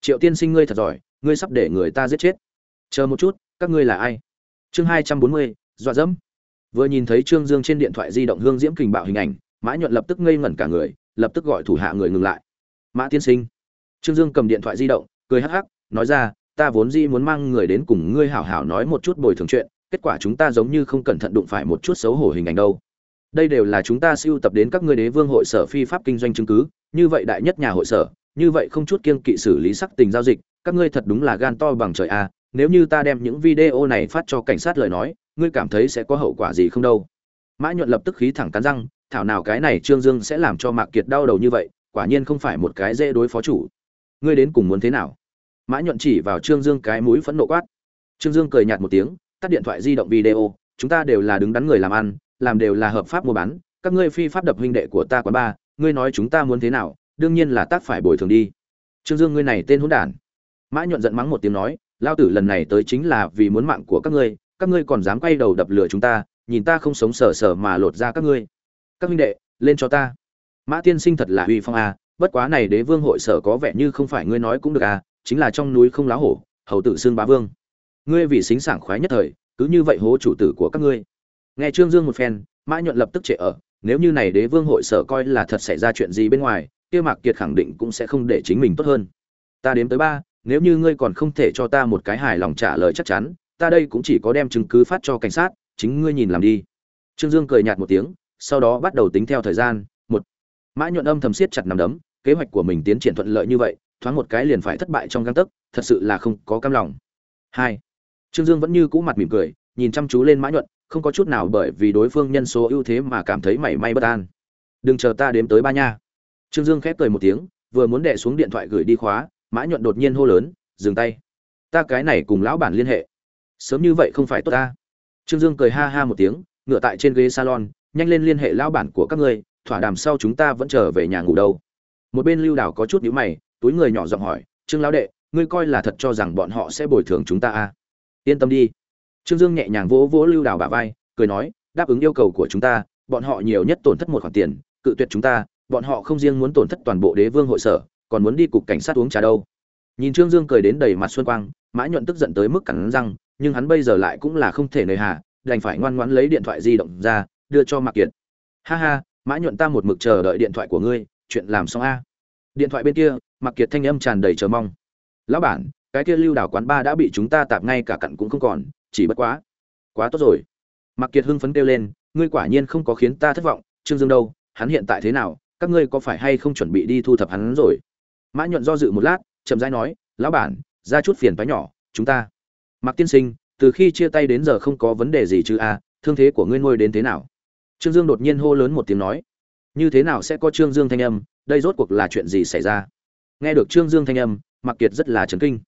Triệu tiên sinh ngươi thật giỏi, ngươi sắp để người ta giết chết. Chờ một chút, các ngươi là ai? Chương hai trăm bốn mươi, dọa dẫm vừa nhìn thấy trương dương trên điện thoại di động hương diễm kình bạo hình ảnh, mã nhuận lập tức ngây ngẩn cả người, lập tức gọi thủ hạ người ngừng lại. Mã tiên sinh. Trương dương cầm điện thoại di động, cười hắc hắc, nói ra, ta vốn dĩ muốn mang người đến cùng ngươi hảo hảo nói một chút bồi thường chuyện, kết quả chúng ta giống như không cẩn thận đụng phải một chút xấu hổ hình ảnh đâu. Đây đều là chúng ta siêu tập đến các ngươi đế vương hội sở phi pháp kinh doanh chứng cứ, như vậy đại nhất nhà hội sở, như vậy không chút kiêng kỵ xử lý sắc tình giao dịch, các ngươi thật đúng là gan to bằng trời a, nếu như ta đem những video này phát cho cảnh sát lời nói ngươi cảm thấy sẽ có hậu quả gì không đâu. Mã nhuận lập tức khí thẳng cắn răng, thảo nào cái này trương dương sẽ làm cho mạc kiệt đau đầu như vậy, quả nhiên không phải một cái dễ đối phó chủ. Ngươi đến cùng muốn thế nào? Mã nhuận chỉ vào trương dương cái mũi phẫn nộ quát. Trương dương cười nhạt một tiếng, tắt điện thoại di động video, chúng ta đều là đứng đắn người làm ăn, làm đều là hợp pháp mua bán, các ngươi phi pháp đập huynh đệ của ta quán ba, ngươi nói chúng ta muốn thế nào, đương nhiên là tác phải bồi thường đi. Trương dương ngươi này tên hỗn đản. Mã nhuận giận mắng một tiếng nói, lao tử lần này tới chính là vì muốn mạng của các ngươi các ngươi còn dám quay đầu đập lửa chúng ta nhìn ta không sống sờ sờ mà lột ra các ngươi. Các huynh đệ lên cho ta. Mã tiên sinh thật là uy phong a bất quá này đế vương hội sở có vẻ như không phải ngươi nói cũng được à, chính là trong núi không lá hổ hầu tử xương bá vương. Ngươi vì xính sảng khoái nhất thời cứ như vậy hố chủ tử của các ngươi. Nghe trương dương một phen mã nhuận lập tức trệ ở nếu như này đế vương hội sở coi là thật xảy ra chuyện gì bên ngoài kia mạc kiệt khẳng định cũng sẽ không để chính mình tốt hơn. Ta đếm tới ba nếu như ngươi còn không thể cho ta một cái hài lòng trả lời chắc chắn ta đây cũng chỉ có đem chứng cứ phát cho cảnh sát, chính ngươi nhìn làm đi. Trương dương cười nhạt một tiếng, sau đó bắt đầu tính theo thời gian, một. Mã nhuận âm thầm siết chặt nằm đấm, kế hoạch của mình tiến triển thuận lợi như vậy, thoáng một cái liền phải thất bại trong găng tấc, thật sự là không có cam lòng. Hai. Trương dương vẫn như cũ mặt mỉm cười, nhìn chăm chú lên mã nhuận, không có chút nào bởi vì đối phương nhân số ưu thế mà cảm thấy mảy may bất an. Đừng chờ ta đếm tới ba nha. Trương dương khép cười một tiếng, vừa muốn đẻ xuống điện thoại gửi đi khóa, mã nhuận đột nhiên hô lớn, dừng tay. Ta cái này cùng lão bản liên hệ sớm như vậy không phải tốt ta. Trương dương cười ha ha một tiếng, ngựa tại trên ghế salon, nhanh lên liên hệ lão bản của các ngươi, thỏa đàm sau chúng ta vẫn trở về nhà ngủ đâu. Một bên lưu đảo có chút nhíu mày, túi người nhỏ giọng hỏi, trương lão đệ, ngươi coi là thật cho rằng bọn họ sẽ bồi thường chúng ta à? yên tâm đi. Trương dương nhẹ nhàng vỗ vỗ lưu đảo bà vai, cười nói, đáp ứng yêu cầu của chúng ta, bọn họ nhiều nhất tổn thất một khoản tiền, cự tuyệt chúng ta, bọn họ không riêng muốn tổn thất toàn bộ đế vương hội sở, còn muốn đi cục cảnh sát uống trà đâu. Nhìn trương dương cười đến đầy mặt xuân quang, mã nhuận tức giận tới mức cắn răng nhưng hắn bây giờ lại cũng là không thể nơi hà, đành phải ngoan ngoãn lấy điện thoại di động ra, đưa cho mạc kiệt. Ha ha, mã nhuận ta một mực chờ đợi điện thoại của ngươi, chuyện làm xong a. Điện thoại bên kia, mạc kiệt thanh âm tràn đầy chờ mong. Lão bản, cái kia lưu đảo quán ba đã bị chúng ta tạp ngay cả cặn cũng không còn, chỉ bất quá. Quá tốt rồi. Mạc kiệt hưng phấn kêu lên, ngươi quả nhiên không có khiến ta thất vọng, trương dương đâu, hắn hiện tại thế nào, các ngươi có phải hay không chuẩn bị đi thu thập hắn rồi? Mã nhuận do dự một lát, chậm rãi nói, lão bản, ra chút phiền toái nhỏ, chúng ta mạc tiên sinh, từ khi chia tay đến giờ không có vấn đề gì chứ a thương thế của ngươi nuôi đến thế nào? Trương dương đột nhiên hô lớn một tiếng nói. Như thế nào sẽ có trương dương thanh âm? Đây rốt cuộc là chuyện gì xảy ra? Nghe được trương dương thanh âm, mạc kiệt rất là chấn kinh.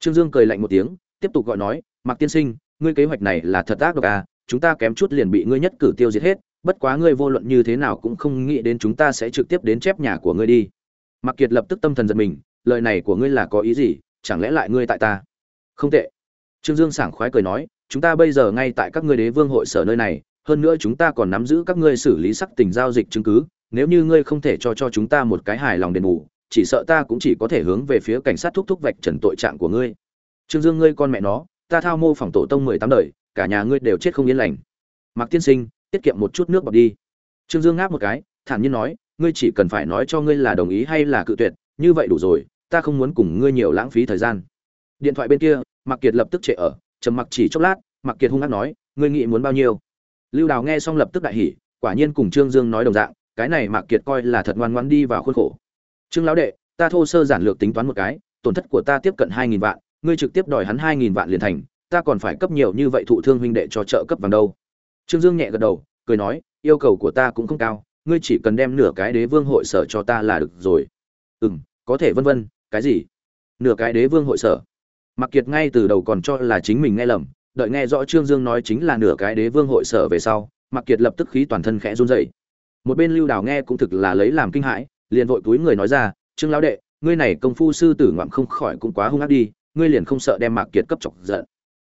Trương dương cười lạnh một tiếng, tiếp tục gọi nói, mạc tiên sinh, ngươi kế hoạch này là thật ác độc à chúng ta kém chút liền bị ngươi nhất cử tiêu diệt hết, bất quá ngươi vô luận như thế nào cũng không nghĩ đến chúng ta sẽ trực tiếp đến chép nhà của ngươi đi. Mạc kiệt lập tức tâm thần giật mình, lời này của ngươi là có ý gì? Chẳng lẽ lại ngươi tại ta? Không tệ trương dương sảng khoái cười nói, chúng ta bây giờ ngay tại các ngươi đế vương hội sở nơi này, hơn nữa chúng ta còn nắm giữ các ngươi xử lý sắc tình giao dịch chứng cứ, nếu như ngươi không thể cho cho chúng ta một cái hài lòng đền bù, chỉ sợ ta cũng chỉ có thể hướng về phía cảnh sát thúc thúc vạch trần tội trạng của ngươi. Trương dương ngươi con mẹ nó, ta thao mô phòng tổ tông mười tám đời, cả nhà ngươi đều chết không yên lành. Mạc tiên sinh, tiết kiệm một chút nước bọt đi. Trương dương ngáp một cái, thản nhiên nói, ngươi chỉ cần phải nói cho ngươi là đồng ý hay là cự tuyệt, như vậy đủ rồi, ta không muốn cùng ngươi nhiều lãng phí thời gian. Điện thoại bên kia mạc kiệt lập tức trệ ở, trầm mặc chỉ chốc lát, mạc kiệt hung hăng nói, ngươi nghĩ muốn bao nhiêu? Lưu đào nghe xong lập tức đại hỉ, quả nhiên cùng trương dương nói đồng dạng, cái này mạc kiệt coi là thật ngoan ngoãn đi vào khuôn khổ. Trương lão đệ, ta thô sơ giản lược tính toán một cái, tổn thất của ta tiếp cận hai nghìn vạn, ngươi trực tiếp đòi hắn hai nghìn vạn liền thành, ta còn phải cấp nhiều như vậy thụ thương huynh đệ cho trợ cấp vàng đâu. Trương dương nhẹ gật đầu, cười nói, yêu cầu của ta cũng không cao, ngươi chỉ cần đem nửa cái đế vương hội sở cho ta là được rồi. Ừ có thể vân vân, cái gì? Nửa cái đế vương hội sở mặc kiệt ngay từ đầu còn cho là chính mình nghe lầm, đợi nghe rõ trương dương nói chính là nửa cái đế vương hội sở về sau mặc kiệt lập tức khí toàn thân khẽ run dậy một bên lưu đào nghe cũng thực là lấy làm kinh hãi, liền vội túi người nói ra, trương lão đệ, ngươi này công phu sư tử ngoạm không khỏi cũng quá hung ác đi, ngươi liền không sợ đem mạc kiệt cấp chọc giận.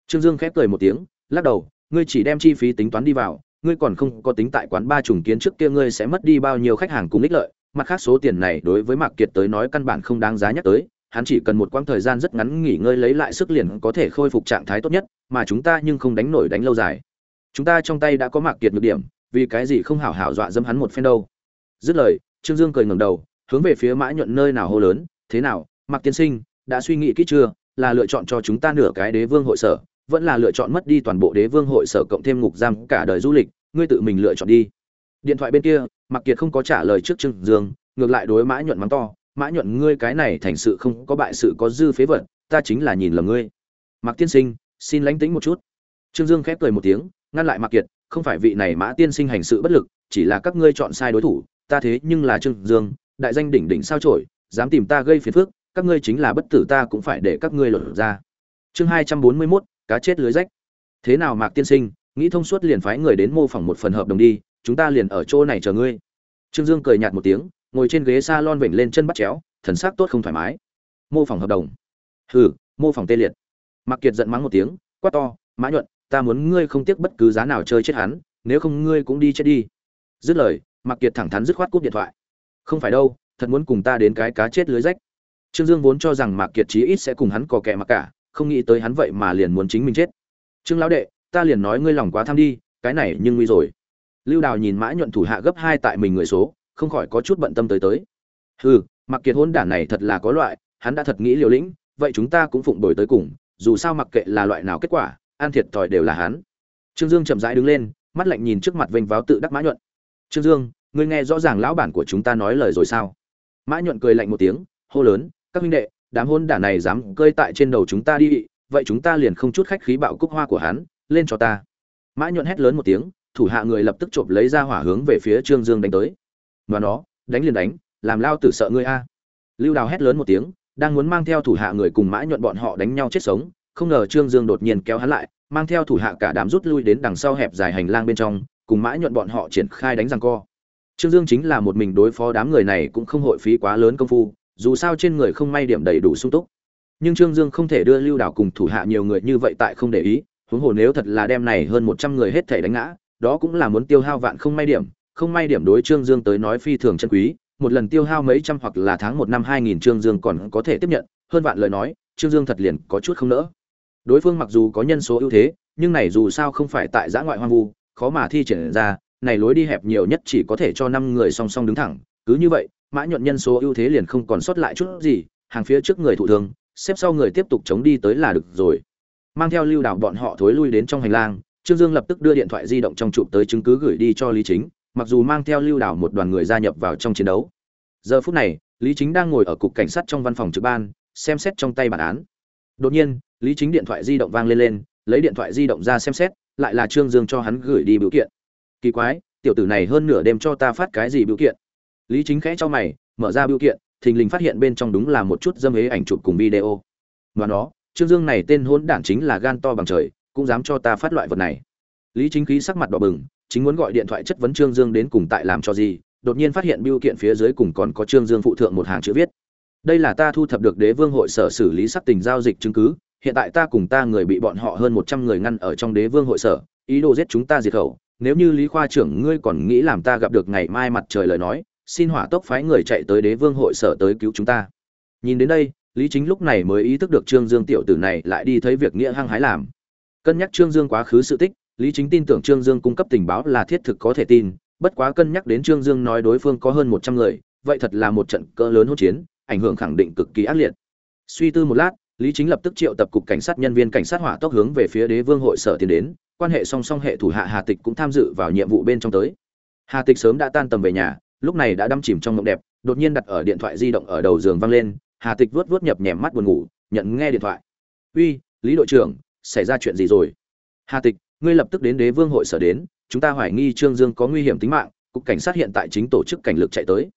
Trương dương khép cười một tiếng, lắc đầu, ngươi chỉ đem chi phí tính toán đi vào, ngươi còn không có tính tại quán ba trùng kiến trước kia ngươi sẽ mất đi bao nhiêu khách hàng cùng ích lợi, mặt khác số tiền này đối với mạc kiệt tới nói căn bản không đáng giá nhắc tới hắn chỉ cần một quãng thời gian rất ngắn nghỉ ngơi lấy lại sức liền có thể khôi phục trạng thái tốt nhất, mà chúng ta nhưng không đánh nổi đánh lâu dài. Chúng ta trong tay đã có mạc kiệt nhược điểm, vì cái gì không hảo hảo dọa dẫm hắn một phen đâu. Dứt lời, trương dương cười ngẩng đầu, hướng về phía mã nhuận nơi nào hô lớn, thế nào, mạc tiên sinh, đã suy nghĩ kỹ chưa? Là lựa chọn cho chúng ta nửa cái đế vương hội sở, vẫn là lựa chọn mất đi toàn bộ đế vương hội sở cộng thêm ngục giam cả đời du lịch, ngươi tự mình lựa chọn đi. Điện thoại bên kia, mạc kiệt không có trả lời trước trương dương, ngược lại đối mã nhuận mắng to mã nhuận ngươi cái này thành sự không có bại sự có dư phế vật, ta chính là nhìn lầm ngươi. Mạc tiên sinh, xin lánh tĩnh một chút. Trương dương khép cười một tiếng, ngăn lại mạc kiệt, không phải vị này mã tiên sinh hành sự bất lực, chỉ là các ngươi chọn sai đối thủ, ta thế nhưng là trương dương, đại danh đỉnh đỉnh sao trổi dám tìm ta gây phiền phức, các ngươi chính là bất tử ta cũng phải để các ngươi lột ra. Chương hai trăm bốn mươi mốt, cá chết lưới rách. Thế nào mạc tiên sinh, nghĩ thông suốt liền phái người đến mô phỏng một phần hợp đồng đi, chúng ta liền ở chỗ này chờ ngươi. Trương dương cười nhạt một tiếng ngồi trên ghế salon vểnh lên chân bắt chéo, thần sắc tốt không thoải mái. Mô phỏng hợp đồng. Hừ, mô phỏng tê liệt. Mạc kiệt giận mắng một tiếng, quát to, mã nhuận, ta muốn ngươi không tiếc bất cứ giá nào chơi chết hắn, nếu không ngươi cũng đi chết đi. Dứt lời, mạc kiệt thẳng thắn dứt khoát cúp điện thoại. Không phải đâu, thật muốn cùng ta đến cái cá chết lưới rách. Trương dương vốn cho rằng mạc kiệt chí ít sẽ cùng hắn cò kè mà cả, không nghĩ tới hắn vậy mà liền muốn chính mình chết. Trương lão đệ, ta liền nói ngươi lòng quá tham đi, cái này nhưng nguy rồi. Lưu đào nhìn mã nhuận thủ hạ gấp hai tại mình người số không khỏi có chút bận tâm tới tới. Hừ mặc kiệt hôn đản này thật là có loại, hắn đã thật nghĩ liều lĩnh, vậy chúng ta cũng phụng đổi tới cùng, dù sao mặc kệ là loại nào kết quả, an thiệt thòi đều là hắn. Trương dương chậm rãi đứng lên, mắt lạnh nhìn trước mặt vênh váo tự đắc mã nhuận. Trương dương, ngươi nghe rõ ràng lão bản của chúng ta nói lời rồi sao? Mã nhuận cười lạnh một tiếng, hô lớn, các huynh đệ, đám hôn đản này dám cơi tại trên đầu chúng ta đi, vậy chúng ta liền không chút khách khí bạo cúc hoa của hắn, lên cho ta. Mã nhuận hét lớn một tiếng, thủ hạ người lập tức chộp lấy ra hỏa hướng về phía trương dương đánh tới và nó, đánh liền đánh, làm lao tử sợ ngươi a. Lưu đào hét lớn một tiếng, đang muốn mang theo thủ hạ người cùng mã nhuận bọn họ đánh nhau chết sống, không ngờ trương dương đột nhiên kéo hắn lại, mang theo thủ hạ cả đám rút lui đến đằng sau hẹp dài hành lang bên trong, cùng mã nhuận bọn họ triển khai đánh răng co. Trương dương chính là một mình đối phó đám người này cũng không hội phí quá lớn công phu, dù sao trên người không may điểm đầy đủ sung túc. Nhưng trương dương không thể đưa lưu đảo cùng thủ hạ nhiều người như vậy tại không để ý, huống hồ nếu thật là đem này hơn một trăm người hết thể đánh ngã, đó cũng là muốn tiêu hao vạn không may điểm không may điểm đối trương dương tới nói phi thường chân quý, một lần tiêu hao mấy trăm hoặc là tháng một năm hai nghìn trương dương còn có thể tiếp nhận, hơn vạn lời nói, trương dương thật liền có chút không nỡ. Đối phương mặc dù có nhân số ưu thế, nhưng này dù sao không phải tại giã ngoại hoang vu, khó mà thi triển ra, này lối đi hẹp nhiều nhất chỉ có thể cho năm người song song đứng thẳng, cứ như vậy, mã nhuận nhân số ưu thế liền không còn sót lại chút gì, hàng phía trước người thụ thương xếp sau người tiếp tục chống đi tới là được rồi. Mang theo lưu đảo bọn họ thối lui đến trong hành lang, trương dương lập tức đưa điện thoại di động trong chụp tới chứng cứ gửi đi cho lý chính mặc dù mang theo lưu đảo một đoàn người gia nhập vào trong chiến đấu. Giờ phút này, lý chính đang ngồi ở cục cảnh sát trong văn phòng trực ban, xem xét trong tay bản án. Đột nhiên, lý chính điện thoại di động vang lên lên, lấy điện thoại di động ra xem xét, lại là trương dương cho hắn gửi đi biểu kiện. Kỳ quái, tiểu tử này hơn nửa đêm cho ta phát cái gì biểu kiện? Lý chính khẽ cho mày, mở ra biểu kiện, thình lình phát hiện bên trong đúng là một chút dâm ế ảnh chụp cùng video. Và nó, trương dương này tên hôn đản chính là gan to bằng trời, cũng dám cho ta phát loại vật này. Lý chính khí sắc mặt đỏ bừng chính muốn gọi điện thoại chất vấn trương dương đến cùng tại làm cho gì, đột nhiên phát hiện bưu kiện phía dưới cùng còn có trương dương phụ thượng một hàng chữ viết. Đây là ta thu thập được đế vương hội sở xử lý sắc tình giao dịch chứng cứ, hiện tại ta cùng ta người bị bọn họ hơn một trăm người ngăn ở trong đế vương hội sở, ý đồ giết chúng ta diệt khẩu. Nếu như lý khoa trưởng ngươi còn nghĩ làm ta gặp được ngày mai mặt trời lời nói, xin hỏa tốc phái người chạy tới đế vương hội sở tới cứu chúng ta. Nhìn đến đây, lý chính lúc này mới ý thức được trương dương tiểu tử này lại đi thấy việc nghĩa hăng hái làm. Cân nhắc trương dương quá khứ sự tích lý chính tin tưởng trương dương cung cấp tình báo là thiết thực có thể tin, bất quá cân nhắc đến trương dương nói đối phương có hơn một trăm người, vậy thật là một trận cỡ lớn hỗn chiến, ảnh hưởng khẳng định cực kỳ ác liệt. Suy tư một lát, lý chính lập tức triệu tập cục cảnh sát nhân viên cảnh sát hỏa tốc hướng về phía đế vương hội sở tiến đến, quan hệ song song hệ thủ hạ hà tịch cũng tham dự vào nhiệm vụ bên trong tới. Hà tịch sớm đã tan tầm về nhà, lúc này đã đắm chìm trong mộng đẹp, đột nhiên đặt ở điện thoại di động ở đầu giường vang lên, hà tịch vuốt vuốt nhập nhèm mắt buồn ngủ, nhận nghe điện thoại. Uy, lý đội trưởng, xảy ra chuyện gì rồi? Hà tịch ngươi lập tức đến đế vương hội sở đến, chúng ta hoài nghi trương dương có nguy hiểm tính mạng, cục cảnh sát hiện tại chính tổ chức cảnh lực chạy tới.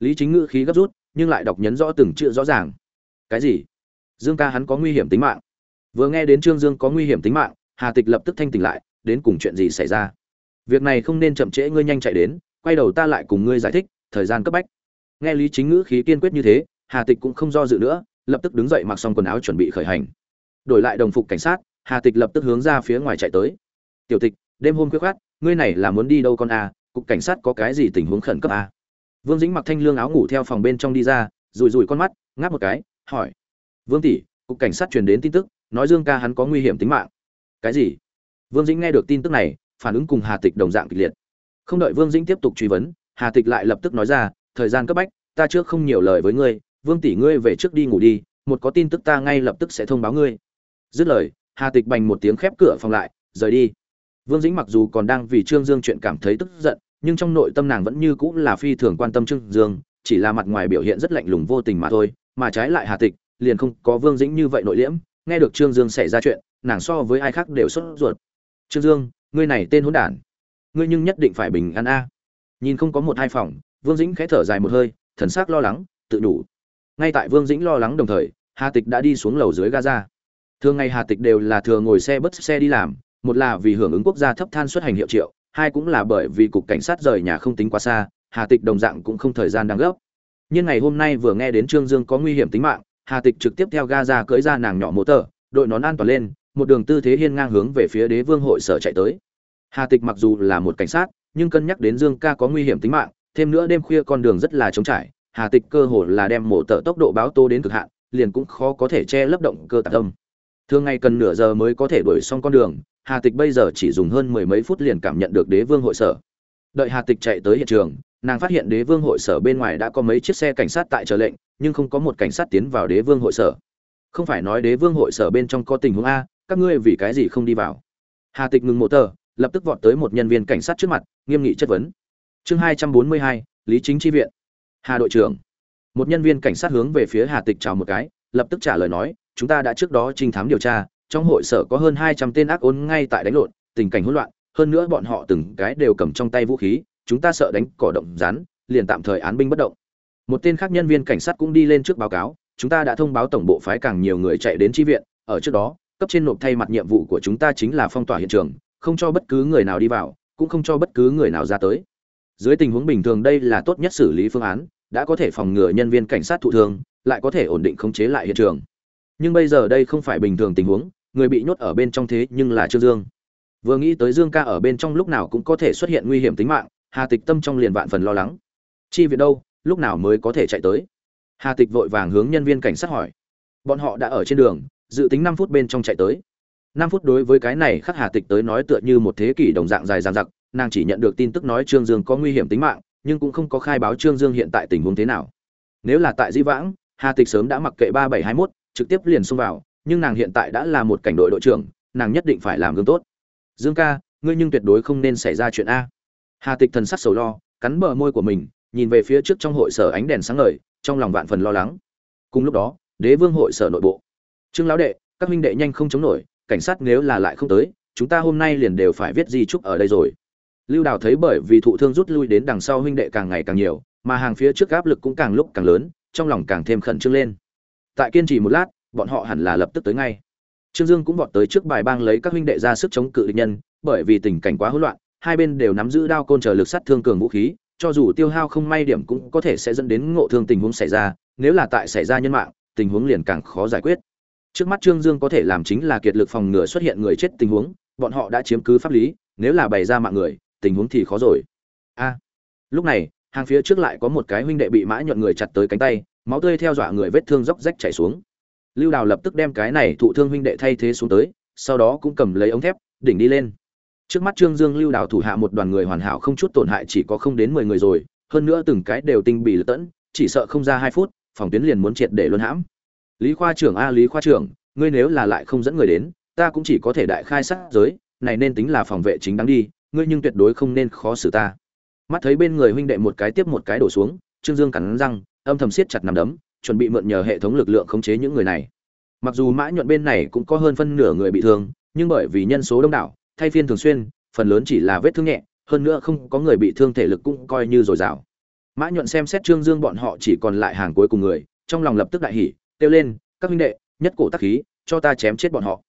Lý chính ngữ khí gấp rút, nhưng lại đọc nhấn rõ từng chữ rõ ràng. Cái gì? Dương ca hắn có nguy hiểm tính mạng. Vừa nghe đến trương dương có nguy hiểm tính mạng, hà tịch lập tức thanh tỉnh lại, đến cùng chuyện gì xảy ra? Việc này không nên chậm trễ, ngươi nhanh chạy đến, quay đầu ta lại cùng ngươi giải thích, thời gian cấp bách. Nghe lý chính ngữ khí kiên quyết như thế, hà tịch cũng không do dự nữa, lập tức đứng dậy mặc xong quần áo chuẩn bị khởi hành. Đổi lại đồng phục cảnh sát, hà tịch lập tức hướng ra phía ngoài chạy tới tiểu tịch, đêm hôm quyết khoát, ngươi này là muốn đi đâu con à? cục cảnh sát có cái gì tình huống khẩn cấp à? vương dĩnh mặc thanh lương áo ngủ theo phòng bên trong đi ra rùi rùi con mắt, ngáp một cái, hỏi. Vương tỷ, cục cảnh sát truyền đến tin tức, nói dương ca hắn có nguy hiểm tính mạng. Cái gì? Vương dĩnh nghe được tin tức này, phản ứng cùng hà tịch đồng dạng kịch liệt. Không đợi vương dĩnh tiếp tục truy vấn, hà tịch lại lập tức nói ra, thời gian cấp bách, ta trước không nhiều lời với ngươi, vương tỷ ngươi về trước đi ngủ đi, một có tin tức ta ngay lập tức sẽ thông báo ngươi. Dứt lời, hà tịch bành một tiếng khép cửa phòng lại, rời đi vương dĩnh mặc dù còn đang vì trương dương chuyện cảm thấy tức giận, nhưng trong nội tâm nàng vẫn như cũng là phi thường quan tâm trương dương, chỉ là mặt ngoài biểu hiện rất lạnh lùng vô tình mà thôi, mà trái lại hà tịch, liền không có vương dĩnh như vậy nội liễm, nghe được trương dương xảy ra chuyện, nàng so với ai khác đều sốt ruột. Trương dương, ngươi này tên hỗn đản, ngươi nhưng nhất định phải bình an a. Nhìn không có một hai phòng, vương dĩnh khẽ thở dài một hơi, thần sắc lo lắng, tự đủ. Ngay tại vương dĩnh lo lắng đồng thời, hà tịch đã đi xuống lầu dưới gaza. Thường ngày hà tịch đều là thừa ngồi xe bus xe đi làm một là vì hưởng ứng quốc gia thấp than xuất hành hiệu triệu, hai cũng là bởi vì cục cảnh sát rời nhà không tính quá xa, hà tịch đồng dạng cũng không thời gian đang gấp. Nhưng ngày hôm nay vừa nghe đến trương dương có nguy hiểm tính mạng, hà tịch trực tiếp theo gaza cưỡi ra nàng nhỏ mô tờ, đội nón an toàn lên, một đường tư thế hiên ngang hướng về phía đế vương hội sở chạy tới. Hà tịch mặc dù là một cảnh sát, nhưng cân nhắc đến dương ca có nguy hiểm tính mạng, thêm nữa đêm khuya con đường rất là trống trải, hà tịch cơ hồ là đem mổ tờ tốc độ báo tô đến cực hạn, liền cũng khó có thể che lấp động cơ tạc tâm. Thường ngày cần nửa giờ mới có thể đuổi xong con đường hà tịch bây giờ chỉ dùng hơn mười mấy phút liền cảm nhận được đế vương hội sở. Đợi hà tịch chạy tới hiện trường, nàng phát hiện đế vương hội sở bên ngoài đã có mấy chiếc xe cảnh sát tại chờ lệnh, nhưng không có một cảnh sát tiến vào đế vương hội sở. Không phải nói đế vương hội sở bên trong có tình huống a, các ngươi vì cái gì không đi vào? Hà tịch ngừng mộ tờ, lập tức vọt tới một nhân viên cảnh sát trước mặt, nghiêm nghị chất vấn. Chương hai trăm bốn mươi hai, lý chính tri viện. Hà đội trưởng. Một nhân viên cảnh sát hướng về phía hà tịch chào một cái, lập tức trả lời nói, chúng ta đã trước đó trinh thám điều tra trong hội sở có hơn hai trăm tên ác ôn ngay tại đánh lộn, tình cảnh hỗn loạn, hơn nữa bọn họ từng cái đều cầm trong tay vũ khí, chúng ta sợ đánh cỏ động rán liền tạm thời án binh bất động. Một tên khác nhân viên cảnh sát cũng đi lên trước báo cáo, chúng ta đã thông báo tổng bộ phái càng nhiều người chạy đến tri viện, ở trước đó, cấp trên nộp thay mặt nhiệm vụ của chúng ta chính là phong tỏa hiện trường, không cho bất cứ người nào đi vào, cũng không cho bất cứ người nào ra tới. Dưới tình huống bình thường đây là tốt nhất xử lý phương án, đã có thể phòng ngừa nhân viên cảnh sát thụ thương, lại có thể ổn định khống chế lại hiện trường. Nhưng bây giờ đây không phải bình thường tình huống người bị nhốt ở bên trong thế nhưng là trương dương. Vừa nghĩ tới dương ca ở bên trong lúc nào cũng có thể xuất hiện nguy hiểm tính mạng, hà tịch tâm trong liền vạn phần lo lắng. Chi viện đâu, lúc nào mới có thể chạy tới? Hà tịch vội vàng hướng nhân viên cảnh sát hỏi. Bọn họ đã ở trên đường, dự tính năm phút bên trong chạy tới. Năm phút đối với cái này khắc hà tịch tới nói tựa như một thế kỷ đồng dạng dài dằng dặc, nàng chỉ nhận được tin tức nói trương dương có nguy hiểm tính mạng, nhưng cũng không có khai báo trương dương hiện tại tình huống thế nào. Nếu là tại di vãng, hà tịch sớm đã mặc kệ ba bảy hai mốt, trực tiếp liền xông vào nhưng nàng hiện tại đã là một cảnh đội đội trưởng, nàng nhất định phải làm gương tốt. Dương ca, ngươi nhưng tuyệt đối không nên xảy ra chuyện a. Hà tịch thần sắc sầu lo, cắn bờ môi của mình, nhìn về phía trước trong hội sở ánh đèn sáng ngời, trong lòng vạn phần lo lắng. Cùng lúc đó, đế vương hội sở nội bộ. Trương lão đệ, các huynh đệ nhanh không chống nổi, cảnh sát nếu là lại không tới, chúng ta hôm nay liền đều phải viết di trúc ở đây rồi. Lưu đào thấy bởi vì thụ thương rút lui đến đằng sau huynh đệ càng ngày càng nhiều, mà hàng phía trước áp lực cũng càng lúc càng lớn, trong lòng càng thêm khẩn trương lên. Tại kiên trì một lát bọn họ hẳn là lập tức tới ngay. Trương dương cũng vọt tới trước bài bang lấy các huynh đệ ra sức chống cự địch nhân, bởi vì tình cảnh quá hỗn loạn, hai bên đều nắm giữ đao côn chờ lực sát thương cường vũ khí, cho dù tiêu hao không may điểm cũng có thể sẽ dẫn đến ngộ thương tình huống xảy ra, nếu là tại xảy ra nhân mạng, tình huống liền càng khó giải quyết. Trước mắt trương dương có thể làm chính là kiệt lực phòng ngừa xuất hiện người chết tình huống, bọn họ đã chiếm cứ pháp lý, nếu là bày ra mạng người, tình huống thì khó rồi. A. Lúc này, hàng phía trước lại có một cái huynh đệ bị mã nhuận người chặt tới cánh tay, máu tươi theo dọa người vết thương róc rách chảy xuống lưu đào lập tức đem cái này thụ thương huynh đệ thay thế xuống tới, sau đó cũng cầm lấy ống thép, đỉnh đi lên. Trước mắt trương dương lưu đào thủ hạ một đoàn người hoàn hảo không chút tổn hại chỉ có không đến mười người rồi, hơn nữa từng cái đều tinh bị lật tẫn, chỉ sợ không ra hai phút, phòng tuyến liền muốn triệt để luân hãm. Lý khoa trưởng a, lý khoa trưởng, ngươi nếu là lại không dẫn người đến, ta cũng chỉ có thể đại khai sát giới, này nên tính là phòng vệ chính đáng đi, ngươi nhưng tuyệt đối không nên khó xử ta. Mắt thấy bên người huynh đệ một cái tiếp một cái đổ xuống, trương dương cắn răng, âm thầm siết chặt nằm đấm chuẩn bị mượn nhờ hệ thống lực lượng khống chế những người này. Mặc dù mã nhuận bên này cũng có hơn phân nửa người bị thương, nhưng bởi vì nhân số đông đảo, thay phiên thường xuyên, phần lớn chỉ là vết thương nhẹ, hơn nữa không có người bị thương thể lực cũng coi như dồi dào. Mã nhuận xem xét trương dương bọn họ chỉ còn lại hàng cuối cùng người, trong lòng lập tức đại hỉ, kêu lên, các huynh đệ, nhất cổ tắc khí, cho ta chém chết bọn họ.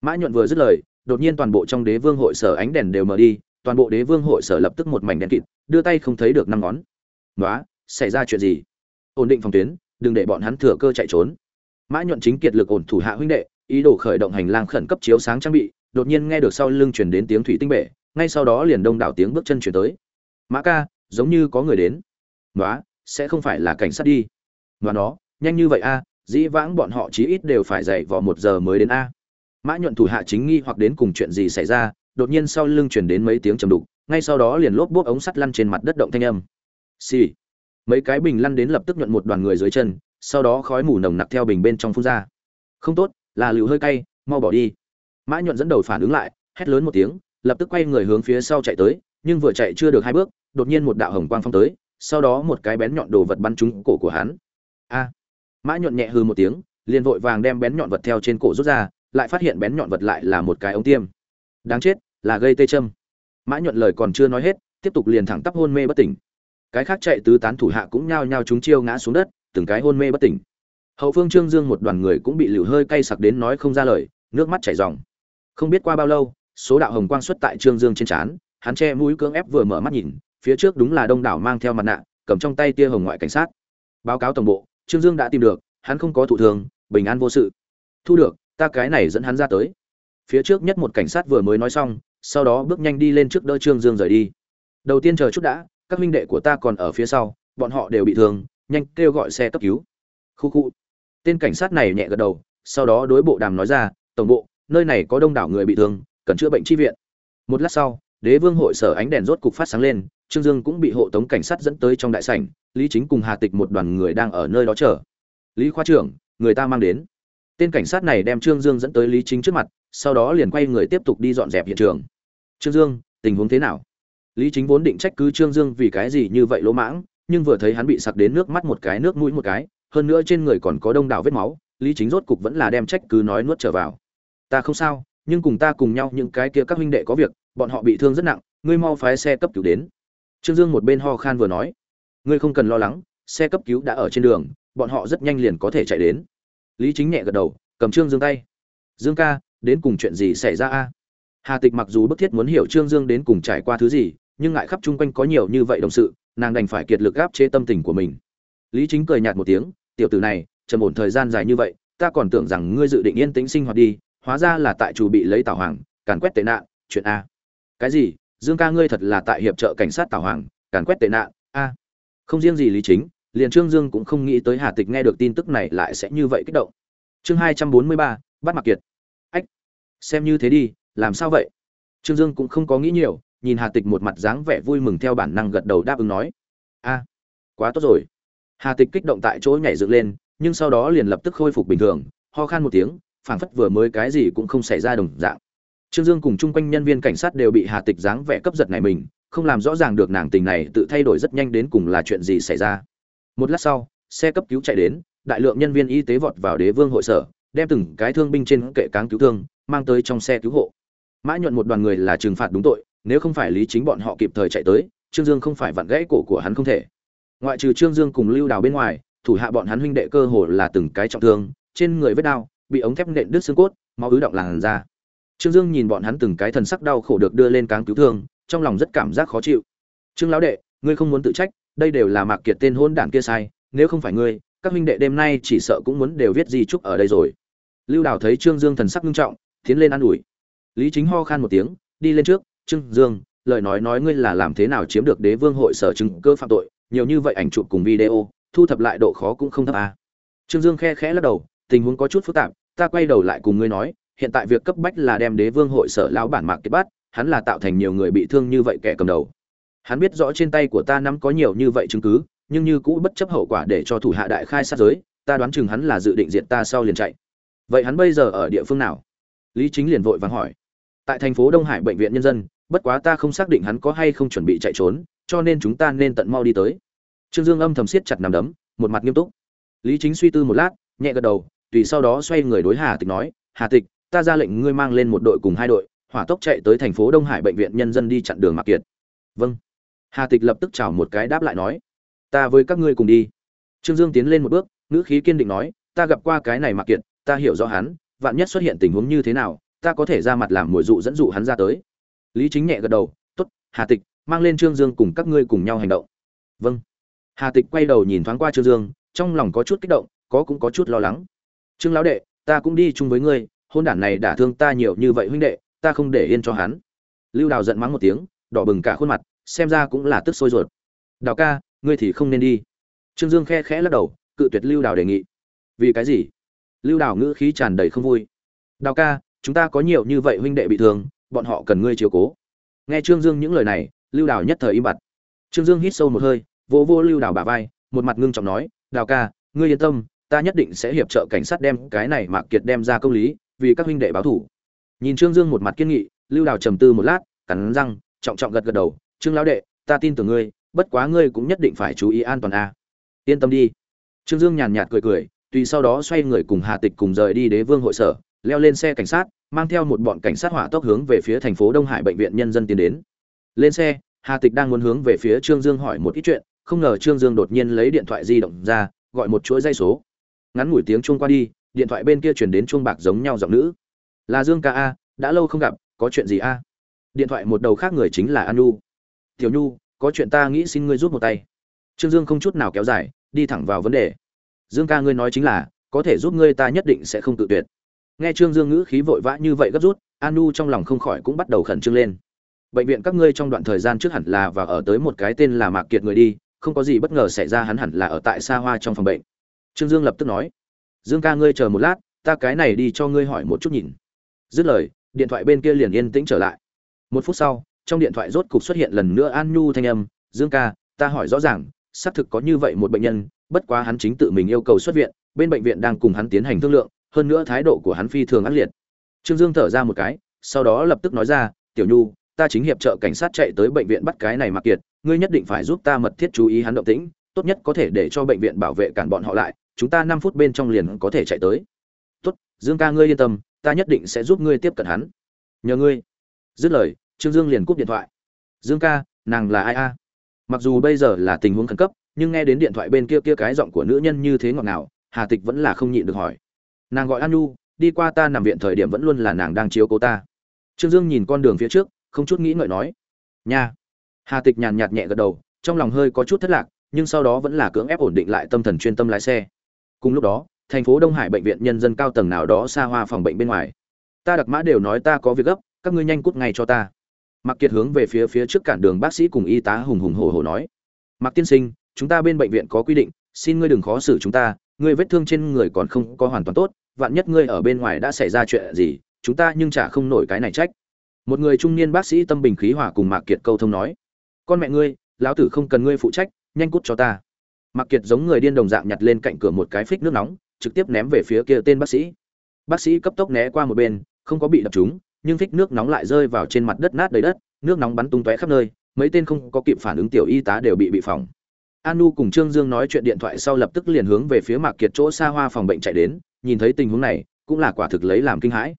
Mã nhuận vừa dứt lời, đột nhiên toàn bộ trong đế vương hội sở ánh đèn đều mở đi, toàn bộ đế vương hội sở lập tức một mảnh đèn kịt, đưa tay không thấy được năm ngón. Nói xảy ra chuyện gì? Ổn định phòng tuyến đừng để bọn hắn thừa cơ chạy trốn. Mã nhuận chính kiệt lực ổn thủ hạ huynh đệ, ý đồ khởi động hành lang khẩn cấp chiếu sáng trang bị, đột nhiên nghe được sau lưng truyền đến tiếng thủy tinh bể, ngay sau đó liền đông đảo tiếng bước chân chuyển tới. Mã ca, giống như có người đến. Nói sẽ không phải là cảnh sát đi. Nói nó, nhanh như vậy a, dĩ vãng bọn họ chí ít đều phải dậy vào một giờ mới đến a. Mã nhuận thủ hạ chính nghi hoặc đến cùng chuyện gì xảy ra, đột nhiên sau lưng chuyển đến mấy tiếng trầm đục, ngay sau đó liền lốp bốp ống sắt lăn trên mặt đất động thanh âm. Xì、sì mấy cái bình lăn đến lập tức nhuận một đoàn người dưới chân, sau đó khói mù nồng nặc theo bình bên trong phun ra. Không tốt, là lựu hơi cay, mau bỏ đi. Mã nhuận dẫn đầu phản ứng lại, hét lớn một tiếng, lập tức quay người hướng phía sau chạy tới, nhưng vừa chạy chưa được hai bước, đột nhiên một đạo hồng quang phong tới, sau đó một cái bén nhọn đồ vật bắn trúng cổ của hắn. A! Mã nhuận nhẹ hư một tiếng, liền vội vàng đem bén nhọn vật theo trên cổ rút ra, lại phát hiện bén nhọn vật lại là một cái ống tiêm. Đáng chết, là gây tê châm. Mã nhuận lời còn chưa nói hết, tiếp tục liền thẳng tắp hôn mê bất tỉnh cái khác chạy tứ tán thủ hạ cũng nhao nhao chúng chiêu ngã xuống đất, từng cái hôn mê bất tỉnh. Hậu phương trương dương một đoàn người cũng bị lựu hơi cay sặc đến nói không ra lời, nước mắt chảy ròng. Không biết qua bao lâu, số đạo hồng quang xuất tại trương dương trên trán, hắn che mũi cưỡng ép vừa mở mắt nhìn, phía trước đúng là đông đảo mang theo mặt nạ, cầm trong tay tia hồng ngoại cảnh sát. Báo cáo tổng bộ, trương dương đã tìm được, hắn không có thụ thường, bình an vô sự. Thu được, ta cái này dẫn hắn ra tới. Phía trước nhất một cảnh sát vừa mới nói xong, sau đó bước nhanh đi lên trước đỡ trương dương rời đi. Đầu tiên chờ chút đã các minh đệ của ta còn ở phía sau, bọn họ đều bị thương, nhanh kêu gọi xe cấp cứu. Khu khu. Tên cảnh sát này nhẹ gật đầu, sau đó đối bộ đàm nói ra, tổng bộ, nơi này có đông đảo người bị thương, cần chữa bệnh tri viện. Một lát sau, đế vương hội sở ánh đèn rốt cục phát sáng lên, trương dương cũng bị hộ tống cảnh sát dẫn tới trong đại sảnh, lý chính cùng hà tịch một đoàn người đang ở nơi đó chờ. Lý khoa trưởng, người ta mang đến. Tên cảnh sát này đem trương dương dẫn tới lý chính trước mặt, sau đó liền quay người tiếp tục đi dọn dẹp hiện trường. Trương dương, tình huống thế nào? Lý chính vốn định trách cứ trương dương vì cái gì như vậy lỗ mãng, nhưng vừa thấy hắn bị sặc đến nước mắt một cái, nước mũi một cái, hơn nữa trên người còn có đông đảo vết máu, lý chính rốt cục vẫn là đem trách cứ nói nuốt trở vào. Ta không sao, nhưng cùng ta cùng nhau những cái kia các huynh đệ có việc, bọn họ bị thương rất nặng, ngươi mau phái xe cấp cứu đến. Trương dương một bên ho khan vừa nói, ngươi không cần lo lắng, xe cấp cứu đã ở trên đường, bọn họ rất nhanh liền có thể chạy đến. Lý chính nhẹ gật đầu, cầm trương dương tay. Dương ca, đến cùng chuyện gì xảy ra a? Hà tịch mặc dù bức thiết muốn hiểu trương dương đến cùng trải qua thứ gì nhưng ngại khắp chung quanh có nhiều như vậy đồng sự, nàng đành phải kiệt lực gáp chế tâm tình của mình. Lý chính cười nhạt một tiếng, tiểu tử này, trầm ổn thời gian dài như vậy, ta còn tưởng rằng ngươi dự định yên tĩnh sinh hoạt đi, hóa ra là tại chủ bị lấy tảo hoàng, càn quét tệ nạn, chuyện a. Cái gì? Dương ca ngươi thật là tại hiệp trợ cảnh sát tảo hoàng, càn quét tệ nạn, a? Không riêng gì lý chính, liền trương dương cũng không nghĩ tới hà tịch nghe được tin tức này lại sẽ như vậy kích động. Chương hai trăm bốn mươi ba, bắt mặc kiệt. Ách, xem như thế đi, làm sao vậy? Trương dương cũng không có nghĩ nhiều nhìn hà tịch một mặt dáng vẻ vui mừng theo bản năng gật đầu đáp ứng nói, a, quá tốt rồi. Hà tịch kích động tại chỗ nhảy dựng lên, nhưng sau đó liền lập tức khôi phục bình thường, ho khan một tiếng, phảng phất vừa mới cái gì cũng không xảy ra đồng dạng. Trương dương cùng chung quanh nhân viên cảnh sát đều bị hà tịch dáng vẻ cấp giật này mình, không làm rõ ràng được nàng tình này tự thay đổi rất nhanh đến cùng là chuyện gì xảy ra. Một lát sau, xe cấp cứu chạy đến, đại lượng nhân viên y tế vọt vào đế vương hội sở, đem từng cái thương binh trên kệ cáng cứu thương, mang tới trong xe cứu hộ. Mã nhuận một đoàn người là trừng phạt đúng tội nếu không phải lý chính bọn họ kịp thời chạy tới, trương dương không phải vặn gãy cổ của hắn không thể. Ngoại trừ trương dương cùng lưu đào bên ngoài, thủ hạ bọn hắn huynh đệ cơ hồ là từng cái trọng thương, trên người vết đau, bị ống thép nện đứt xương cốt, máu ứ động làn ra trương dương nhìn bọn hắn từng cái thần sắc đau khổ được đưa lên cáng cứu thương, trong lòng rất cảm giác khó chịu. Trương lão đệ, ngươi không muốn tự trách, đây đều là mạc kiệt tên hôn đản kia sai, nếu không phải ngươi, các huynh đệ đêm nay chỉ sợ cũng muốn đều viết di chúc ở đây rồi. Lưu đào thấy trương dương thần sắc nghiêm trọng, tiến lên an ủi. Lý chính ho khan một tiếng, đi lên trước trương dương, lời nói nói ngươi là làm thế nào chiếm được đế vương hội sở chứng cơ phạm tội, nhiều như vậy ảnh chụp cùng video, thu thập lại độ khó cũng không thấp à. trương dương khe khẽ lắc đầu, tình huống có chút phức tạp, ta quay đầu lại cùng ngươi nói, hiện tại việc cấp bách là đem đế vương hội sở lão bản mạc kết bắt, hắn là tạo thành nhiều người bị thương như vậy kẻ cầm đầu. Hắn biết rõ trên tay của ta nắm có nhiều như vậy chứng cứ, nhưng như cũ bất chấp hậu quả để cho thủ hạ đại khai sát giới, ta đoán chừng hắn là dự định diệt ta sau liền chạy. Vậy hắn bây giờ ở địa phương nào? Lý chính liền vội vàng hỏi tại thành phố đông hải bệnh viện nhân dân, bất quá ta không xác định hắn có hay không chuẩn bị chạy trốn, cho nên chúng ta nên tận mau đi tới. Trương dương âm thầm siết chặt nằm đấm, một mặt nghiêm túc. Lý chính suy tư một lát, nhẹ gật đầu, tùy sau đó xoay người đối hà tịch nói, hà tịch, ta ra lệnh ngươi mang lên một đội cùng hai đội, hỏa tốc chạy tới thành phố đông hải bệnh viện nhân dân đi chặn đường mạc kiệt. Vâng. Hà tịch lập tức chào một cái đáp lại nói, ta với các ngươi cùng đi. Trương dương tiến lên một bước, ngữ khí kiên định nói, ta gặp qua cái này mạc kiệt, ta hiểu rõ hắn, vạn nhất xuất hiện tình huống như thế nào ta có thể ra mặt làm mồi dụ dẫn dụ hắn ra tới. Lý chính nhẹ gật đầu, tốt, hà tịch, mang lên trương dương cùng các ngươi cùng nhau hành động. Vâng. Hà tịch quay đầu nhìn thoáng qua trương dương, trong lòng có chút kích động, có cũng có chút lo lắng. Trương lão đệ, ta cũng đi chung với ngươi, hôn đản này đả thương ta nhiều như vậy huynh đệ, ta không để yên cho hắn. Lưu đào giận mắng một tiếng, đỏ bừng cả khuôn mặt, xem ra cũng là tức sôi ruột. Đào ca, ngươi thì không nên đi. Trương dương khe khẽ lắc đầu, cự tuyệt lưu đào đề nghị. Vì cái gì? Lưu đào ngữ khí tràn đầy không vui. Đào ca chúng ta có nhiều như vậy huynh đệ bị thương, bọn họ cần ngươi chiếu cố. Nghe trương dương những lời này, lưu đào nhất thời im bặt. Trương dương hít sâu một hơi, vỗ vô lưu đào bà vai, một mặt ngưng trọng nói, đào ca, ngươi yên tâm, ta nhất định sẽ hiệp trợ cảnh sát đem cái này mạc kiệt đem ra công lý, vì các huynh đệ báo thủ. Nhìn trương dương một mặt kiên nghị, lưu đào trầm tư một lát, cắn răng, trọng trọng gật gật đầu, trương lão đệ, ta tin tưởng ngươi, bất quá ngươi cũng nhất định phải chú ý an toàn a. Yên tâm đi. Trương dương nhàn nhạt cười cười, tùy sau đó xoay người cùng hà tịch cùng rời đi đế vương hội sở leo lên xe cảnh sát, mang theo một bọn cảnh sát hỏa tốc hướng về phía thành phố đông hải bệnh viện nhân dân tiến đến. Lên xe, hà tịch đang muốn hướng về phía trương dương hỏi một ít chuyện, không ngờ trương dương đột nhiên lấy điện thoại di động ra, gọi một chuỗi dây số. Ngắn ngủi tiếng chuông qua đi, điện thoại bên kia chuyển đến chuông bạc giống nhau giọng nữ. Là dương ca a, đã lâu không gặp, có chuyện gì a? Điện thoại một đầu khác người chính là an nhu tiểu nhu, có chuyện ta nghĩ xin ngươi giúp một tay. Trương dương không chút nào kéo dài, đi thẳng vào vấn đề. Dương ca ngươi nói chính là, có thể giúp ngươi ta nhất định sẽ không tự tuyệt nghe trương dương ngữ khí vội vã như vậy gấp rút an trong lòng không khỏi cũng bắt đầu khẩn trương lên. Bệnh viện các ngươi trong đoạn thời gian trước hẳn là và ở tới một cái tên là mạc kiệt người đi, không có gì bất ngờ xảy ra hắn hẳn là ở tại xa hoa trong phòng bệnh. Trương dương lập tức nói, dương ca ngươi chờ một lát, ta cái này đi cho ngươi hỏi một chút nhìn. Dứt lời, điện thoại bên kia liền yên tĩnh trở lại. Một phút sau, trong điện thoại rốt cục xuất hiện lần nữa an nhu thanh âm, dương ca, ta hỏi rõ ràng, xác thực có như vậy một bệnh nhân, bất quá hắn chính tự mình yêu cầu xuất viện, bên bệnh viện đang cùng hắn tiến hành thương lượng hơn nữa thái độ của hắn phi thường ác liệt. Trương dương thở ra một cái, sau đó lập tức nói ra, tiểu nhu, ta chính hiệp trợ cảnh sát chạy tới bệnh viện bắt cái này mặc kiệt, ngươi nhất định phải giúp ta mật thiết chú ý hắn động tĩnh, tốt nhất có thể để cho bệnh viện bảo vệ cản bọn họ lại, chúng ta năm phút bên trong liền có thể chạy tới. Tốt, dương ca ngươi yên tâm, ta nhất định sẽ giúp ngươi tiếp cận hắn. Nhờ ngươi. Dứt lời, trương dương liền cúp điện thoại. Dương ca, nàng là ai a? Mặc dù bây giờ là tình huống khẩn cấp, nhưng nghe đến điện thoại bên kia kia cái giọng của nữ nhân như thế ngọt ngào, hà tịch vẫn là không nhịn được hỏi nàng gọi an nu đi qua ta nằm viện thời điểm vẫn luôn là nàng đang chiếu cố ta. Trương dương nhìn con đường phía trước, không chút nghĩ ngợi nói, nha. Hà tịch nhàn nhạt nhẹ gật đầu, trong lòng hơi có chút thất lạc, nhưng sau đó vẫn là cưỡng ép ổn định lại tâm thần chuyên tâm lái xe. Cùng lúc đó, thành phố đông hải bệnh viện nhân dân cao tầng nào đó xa hoa phòng bệnh bên ngoài. Ta đặc mã đều nói ta có việc gấp, các ngươi nhanh cút ngay cho ta. Mặc kiệt hướng về phía phía trước cản đường bác sĩ cùng y tá hùng hùng hổ hổ nói mặc tiên sinh, chúng ta bên bệnh viện có quy định, xin ngươi đừng khó xử chúng ta ngươi vết thương trên người còn không có hoàn toàn tốt, vạn nhất ngươi ở bên ngoài đã xảy ra chuyện gì, chúng ta nhưng chả không nổi cái này trách. Một người trung niên bác sĩ tâm bình khí hòa cùng mạc kiệt câu thông nói. Con mẹ ngươi, lão tử không cần ngươi phụ trách, nhanh cút cho ta. Mạc kiệt giống người điên đồng dạng nhặt lên cạnh cửa một cái phích nước nóng, trực tiếp ném về phía kia tên bác sĩ. Bác sĩ cấp tốc né qua một bên, không có bị đập trúng, nhưng phích nước nóng lại rơi vào trên mặt đất nát đầy đất, nước nóng bắn tung tóe khắp nơi, mấy tên không có kịp phản ứng tiểu y tá đều bị bị phỏng anu cùng trương dương nói chuyện điện thoại sau lập tức liền hướng về phía mạc kiệt chỗ xa hoa phòng bệnh chạy đến nhìn thấy tình huống này cũng là quả thực lấy làm kinh hãi.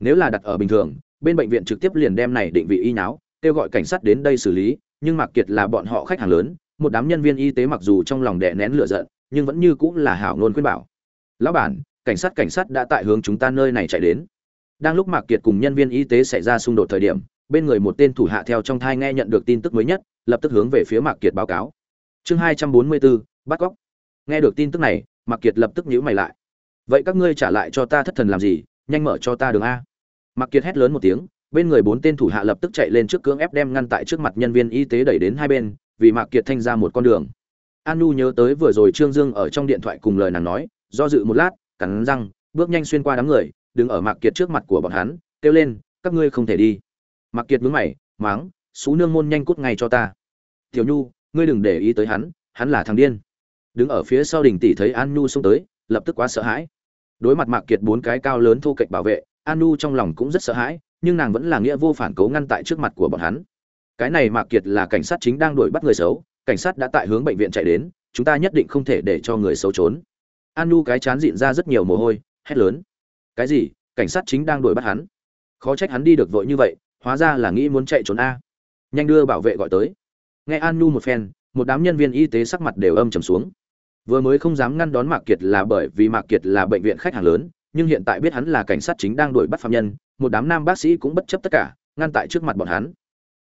Nếu là đặt ở bình thường bên bệnh viện trực tiếp liền đem này định vị y náo, kêu gọi cảnh sát đến đây xử lý nhưng mạc kiệt là bọn họ khách hàng lớn một đám nhân viên y tế mặc dù trong lòng đè nén lửa giận nhưng vẫn như cũng là hảo ngôn khuyên bảo. Lão bản cảnh sát cảnh sát đã tại hướng chúng ta nơi này chạy đến. Đang lúc mạc kiệt cùng nhân viên y tế xảy ra xung đột thời điểm bên người một tên thủ hạ theo trong thai nghe nhận được tin tức mới nhất lập tức hướng về phía mạc kiệt báo cáo chương hai trăm bốn mươi bốn, bắt cóc. Nghe được tin tức này, mạc kiệt lập tức nhíu mày lại. Vậy các ngươi trả lại cho ta thất thần làm gì? Nhanh mở cho ta đường a. Mạc kiệt hét lớn một tiếng, bên người bốn tên thủ hạ lập tức chạy lên trước cưỡng ép đem ngăn tại trước mặt nhân viên y tế đẩy đến hai bên, vì mạc kiệt thanh ra một con đường. An nu nhớ tới vừa rồi trương dương ở trong điện thoại cùng lời nàng nói, do dự một lát, cắn răng, bước nhanh xuyên qua đám người, đứng ở mạc kiệt trước mặt của bọn hắn, kêu lên, các ngươi không thể đi. Mạc kiệt mướn mày, máng, xú nương môn nhanh cút ngay cho ta. Tiểu nhu ngươi đừng để ý tới hắn hắn là thằng điên. Đứng ở phía sau đình tỷ thấy an nhu xông tới, lập tức quá sợ hãi. Đối mặt mạc kiệt bốn cái cao lớn thu kệch bảo vệ, an nhu trong lòng cũng rất sợ hãi, nhưng nàng vẫn là nghĩa vô phản cố ngăn tại trước mặt của bọn hắn. Cái này mạc kiệt là cảnh sát chính đang đuổi bắt người xấu, cảnh sát đã tại hướng bệnh viện chạy đến, chúng ta nhất định không thể để cho người xấu trốn. An nhu cái chán dịn ra rất nhiều mồ hôi, hét lớn. Cái gì? Cảnh sát chính đang đuổi bắt hắn? Khó trách hắn đi được vội như vậy, hóa ra là nghĩ muốn chạy trốn a. Nhanh đưa bảo vệ gọi tới nghe an nhu một phen, một đám nhân viên y tế sắc mặt đều âm trầm xuống. Vừa mới không dám ngăn đón mạc kiệt là bởi vì mạc kiệt là bệnh viện khách hàng lớn, nhưng hiện tại biết hắn là cảnh sát chính đang đuổi bắt phạm nhân, một đám nam bác sĩ cũng bất chấp tất cả, ngăn tại trước mặt bọn hắn.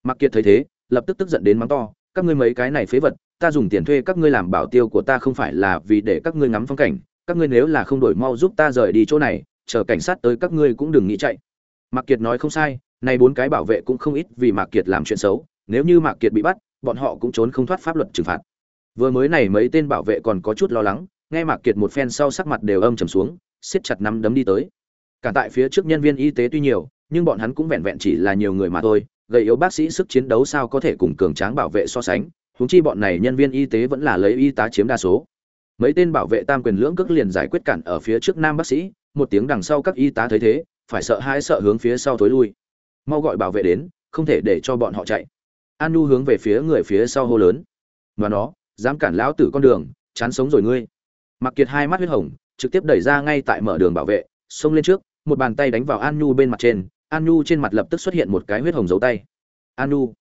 Mạc kiệt thấy thế, lập tức tức giận đến mắng to, các ngươi mấy cái này phế vật, ta dùng tiền thuê các ngươi làm bảo tiêu của ta không phải là vì để các ngươi ngắm phong cảnh, các ngươi nếu là không đổi mau giúp ta rời đi chỗ này, chờ cảnh sát tới các ngươi cũng đừng nghĩ chạy. Mạc kiệt nói không sai nay bốn cái bảo vệ cũng không ít vì mạc kiệt làm chuyện xấu, nếu như mạc kiệt bị bắt bọn họ cũng trốn không thoát pháp luật trừng phạt. Vừa mới này mấy tên bảo vệ còn có chút lo lắng, nghe mạc kiệt một phen sau sắc mặt đều âm trầm xuống, siết chặt nắm đấm đi tới. Cả tại phía trước nhân viên y tế tuy nhiều, nhưng bọn hắn cũng vẹn vẹn chỉ là nhiều người mà thôi, gầy yếu bác sĩ sức chiến đấu sao có thể cùng cường tráng bảo vệ so sánh, huống chi bọn này nhân viên y tế vẫn là lấy y tá chiếm đa số. Mấy tên bảo vệ tam quyền lưỡng cước liền giải quyết cản ở phía trước nam bác sĩ, một tiếng đằng sau các y tá thấy thế, phải sợ hãi sợ hướng phía sau thối lui. Mau gọi bảo vệ đến, không thể để cho bọn họ chạy an nu hướng về phía người phía sau hô lớn. Và nó, dám cản lão tử con đường, chán sống rồi ngươi. Mặc kiệt hai mắt huyết hồng, trực tiếp đẩy ra ngay tại mở đường bảo vệ, xông lên trước, một bàn tay đánh vào an nu bên mặt trên, an nu trên mặt lập tức xuất hiện một cái huyết hồng dấu tay. An nu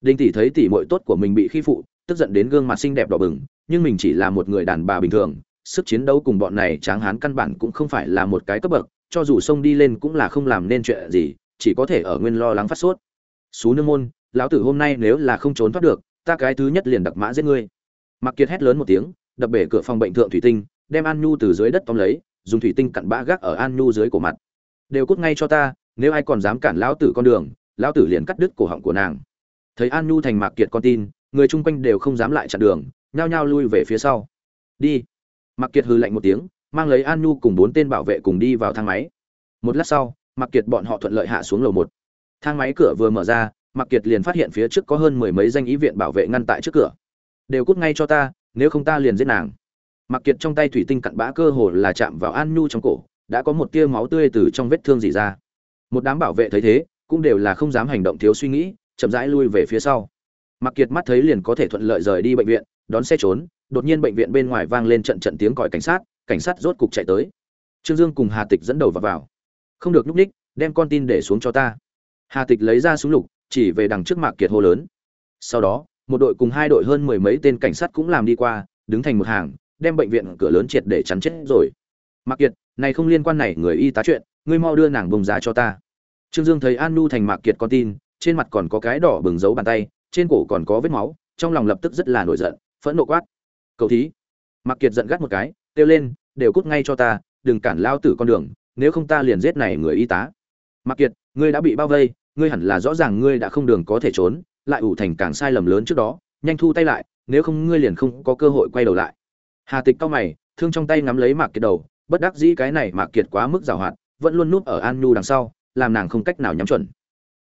đinh tỷ thấy tỷ mội tốt của mình bị khi phụ, tức giận đến gương mặt xinh đẹp đỏ bừng, nhưng mình chỉ là một người đàn bà bình thường, sức chiến đấu cùng bọn này tráng hán căn bản cũng không phải là một cái cấp bậc, cho dù xông đi lên cũng là không làm nên chuyện gì, chỉ có thể ở nguyên lo lắng phát sốt. Xú nương môn lão tử hôm nay nếu là không trốn thoát được, ta cái thứ nhất liền đặc mã giết ngươi. Mặc kiệt hét lớn một tiếng, đập bể cửa phòng bệnh thượng thủy tinh, đem an nhu từ dưới đất tóm lấy, dùng thủy tinh cặn bã gác ở an nhu dưới cổ mặt. Đều cút ngay cho ta, nếu ai còn dám cản lão tử con đường, lão tử liền cắt đứt cổ họng của nàng. Thấy an nhu thành mạc kiệt con tin, người chung quanh đều không dám lại chặn đường, nhao nhao lui về phía sau. Đi. Mạc kiệt hừ lạnh một tiếng, mang lấy an nhu cùng bốn tên bảo vệ cùng đi vào thang máy. Một lát sau, mạc kiệt bọn họ thuận lợi hạ xuống lầu một. Thang máy cửa vừa mở ra mạc kiệt liền phát hiện phía trước có hơn mười mấy danh ý viện bảo vệ ngăn tại trước cửa đều cút ngay cho ta nếu không ta liền giết nàng mạc kiệt trong tay thủy tinh cặn bã cơ hồ là chạm vào an nhu trong cổ đã có một tia máu tươi từ trong vết thương dì ra một đám bảo vệ thấy thế cũng đều là không dám hành động thiếu suy nghĩ chậm rãi lui về phía sau Mạc Kiệt mắt thấy liền có thể thuận lợi rời đi bệnh viện, đón xe trốn, đột nhiên bệnh viện bên ngoài vang lên trận trận tiếng còi cảnh sát, cảnh sát rốt cục chạy tới. Trương Dương cùng Hà Tịch dẫn đầu vào vào. Không được lúc ních, đem con tin để xuống cho ta. Hà Tịch lấy ra súng lục, chỉ về đằng trước Mạc Kiệt hô lớn. Sau đó, một đội cùng hai đội hơn mười mấy tên cảnh sát cũng làm đi qua, đứng thành một hàng, đem bệnh viện cửa lớn triệt để chắn chết rồi. Mạc Kiệt, này không liên quan này người y tá chuyện, ngươi mau đưa nàng bùng ra cho ta. Trương Dương thấy An Nu thành Mạc Kiệt con tin, trên mặt còn có cái đỏ bừng dấu bàn tay, trên cổ còn có vết máu trong lòng lập tức rất là nổi giận phẫn nộ quát cậu thí mặc kiệt giận gắt một cái kêu lên đều cút ngay cho ta đừng cản lao tử con đường nếu không ta liền giết này người y tá mặc kiệt ngươi đã bị bao vây ngươi hẳn là rõ ràng ngươi đã không đường có thể trốn, lại ủ thành càng sai lầm lớn trước đó, nhanh thu tay lại, nếu không ngươi liền không có cơ hội quay đầu lại. Hà tịch cao mày, thương trong tay ngắm lấy mạc kiệt đầu, bất đắc dĩ cái này mạc kiệt quá mức giàu hoạt vẫn luôn núp ở an nhu đằng sau, làm nàng không cách nào nhắm chuẩn.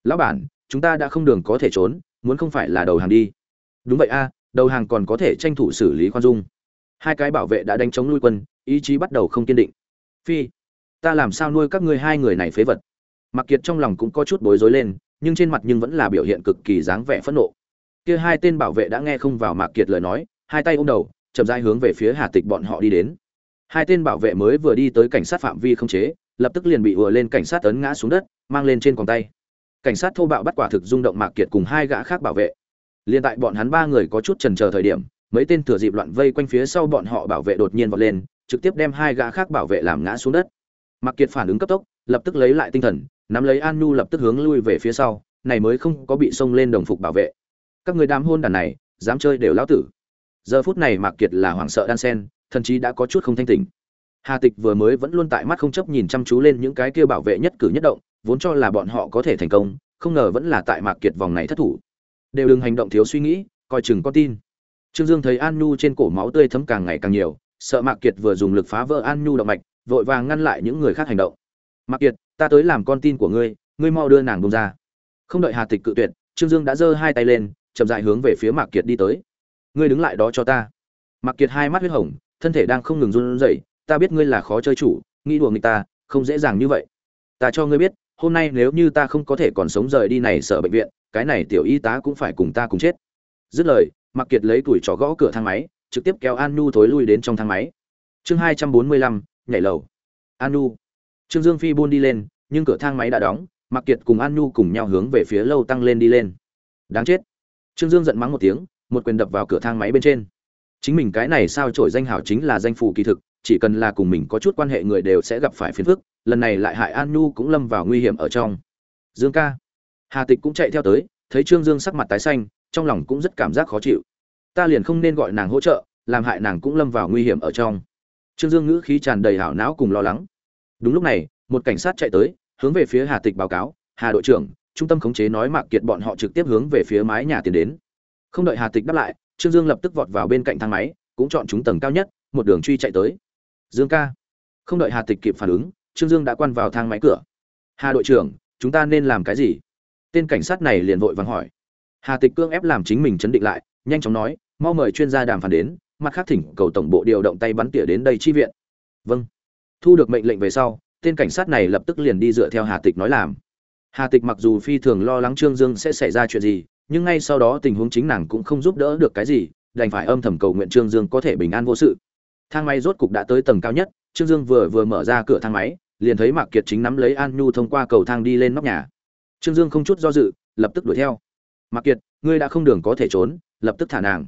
Lão bản, chúng ta đã không đường có thể trốn, muốn không phải là đầu hàng đi. Đúng vậy a, đầu hàng còn có thể tranh thủ xử lý khoan dung. Hai cái bảo vệ đã đánh chống lui quân, ý chí bắt đầu không kiên định. Phi, ta làm sao nuôi các ngươi hai người này phế vật? Mặc kiệt trong lòng cũng có chút bối rối lên, nhưng trên mặt nhưng vẫn là biểu hiện cực kỳ dáng vẻ phẫn nộ. Kia hai tên bảo vệ đã nghe không vào mạc kiệt lời nói, hai tay ôm đầu, chậm rãi hướng về phía hà tịch bọn họ đi đến. Hai tên bảo vệ mới vừa đi tới cảnh sát phạm vi không chế, lập tức liền bị ùa lên cảnh sát ấn ngã xuống đất, mang lên trên còng tay. Cảnh sát thô bạo bắt quả thực rung động mạc kiệt cùng hai gã khác bảo vệ. Liên tại bọn hắn ba người có chút chần chờ thời điểm, mấy tên thừa dịp loạn vây quanh phía sau bọn họ bảo vệ đột nhiên vọt lên, trực tiếp đem hai gã khác bảo vệ làm ngã xuống đất. Mạc kiệt phản ứng cấp tốc lập tức lấy lại tinh thần, nắm lấy an nhu lập tức hướng lui về phía sau, này mới không có bị xông lên đồng phục bảo vệ. Các người đám hôn đàn này, dám chơi đều lão tử. Giờ phút này mạc kiệt là hoảng sợ đan sen thậm chí đã có chút không thanh tỉnh. Hà tịch vừa mới vẫn luôn tại mắt không chấp nhìn chăm chú lên những cái kia bảo vệ nhất cử nhất động, vốn cho là bọn họ có thể thành công, không ngờ vẫn là tại mạc kiệt vòng này thất thủ. Đều đừng hành động thiếu suy nghĩ, coi chừng con tin. Trương dương thấy an nhu trên cổ máu tươi thấm càng ngày càng nhiều, sợ mạc kiệt vừa dùng lực phá vỡ an nhu động mạch, vội vàng ngăn lại những người khác hành động mạc kiệt, ta tới làm con tin của ngươi ngươi mau đưa nàng bông ra. Không đợi hà tịch cự tuyệt, trương dương đã giơ hai tay lên, chậm dại hướng về phía mạc kiệt đi tới. Ngươi đứng lại đó cho ta. Mạc kiệt hai mắt huyết hồng, thân thể đang không ngừng run rẩy, ta biết ngươi là khó chơi chủ, nghĩ đùa người ta, không dễ dàng như vậy. Ta cho ngươi biết, hôm nay nếu như ta không có thể còn sống rời đi này sở bệnh viện, cái này tiểu y tá cũng phải cùng ta cùng chết. Dứt lời, Mạc kiệt lấy tuổi trò gõ cửa thang máy, trực tiếp kéo an nu thối lui đến trong thang máy. Chương hai trăm bốn mươi lăm, nhảy lầu. An nu trương dương phi buôn đi lên, nhưng cửa thang máy đã đóng mặc kiệt cùng an Nhu cùng nhau hướng về phía lâu tăng lên đi lên. Đáng chết. Trương dương giận mắng một tiếng, một quyền đập vào cửa thang máy bên trên. Chính mình cái này sao trổi danh hảo chính là danh phù kỳ thực, chỉ cần là cùng mình có chút quan hệ người đều sẽ gặp phải phiền phức, lần này lại hại an nhu cũng lâm vào nguy hiểm ở trong. Dương ca. Hà tịch cũng chạy theo tới, thấy trương dương sắc mặt tái xanh, trong lòng cũng rất cảm giác khó chịu. Ta liền không nên gọi nàng hỗ trợ, làm hại nàng cũng lâm vào nguy hiểm ở trong. Trương dương ngữ khí tràn đầy hảo não cùng lo lắng đúng lúc này, một cảnh sát chạy tới, hướng về phía hà tịch báo cáo, hà đội trưởng, trung tâm khống chế nói mạc kiệt bọn họ trực tiếp hướng về phía mái nhà tiến đến. Không đợi hà tịch đáp lại, trương dương lập tức vọt vào bên cạnh thang máy, cũng chọn chúng tầng cao nhất, một đường truy chạy tới. Dương ca. Không đợi hà tịch kịp phản ứng, trương dương đã quan vào thang máy cửa. Hà đội trưởng, chúng ta nên làm cái gì? Tên cảnh sát này liền vội vàng hỏi. Hà tịch cương ép làm chính mình chấn định lại, nhanh chóng nói, mau mời chuyên gia đàm phán đến, mặt khác thỉnh cầu tổng bộ điều động tay bắn tỉa đến đây chi viện. Vâng thu được mệnh lệnh về sau, tên cảnh sát này lập tức liền đi dựa theo hà tịch nói làm. Hà tịch mặc dù phi thường lo lắng trương dương sẽ xảy ra chuyện gì, nhưng ngay sau đó tình huống chính nàng cũng không giúp đỡ được cái gì, đành phải âm thầm cầu nguyện trương dương có thể bình an vô sự. Thang máy rốt cục đã tới tầng cao nhất, trương dương vừa vừa mở ra cửa thang máy, liền thấy mạc kiệt chính nắm lấy an nhu thông qua cầu thang đi lên nóc nhà. Trương dương không chút do dự, lập tức đuổi theo. Mạc kiệt, ngươi đã không đường có thể trốn, lập tức thả nàng.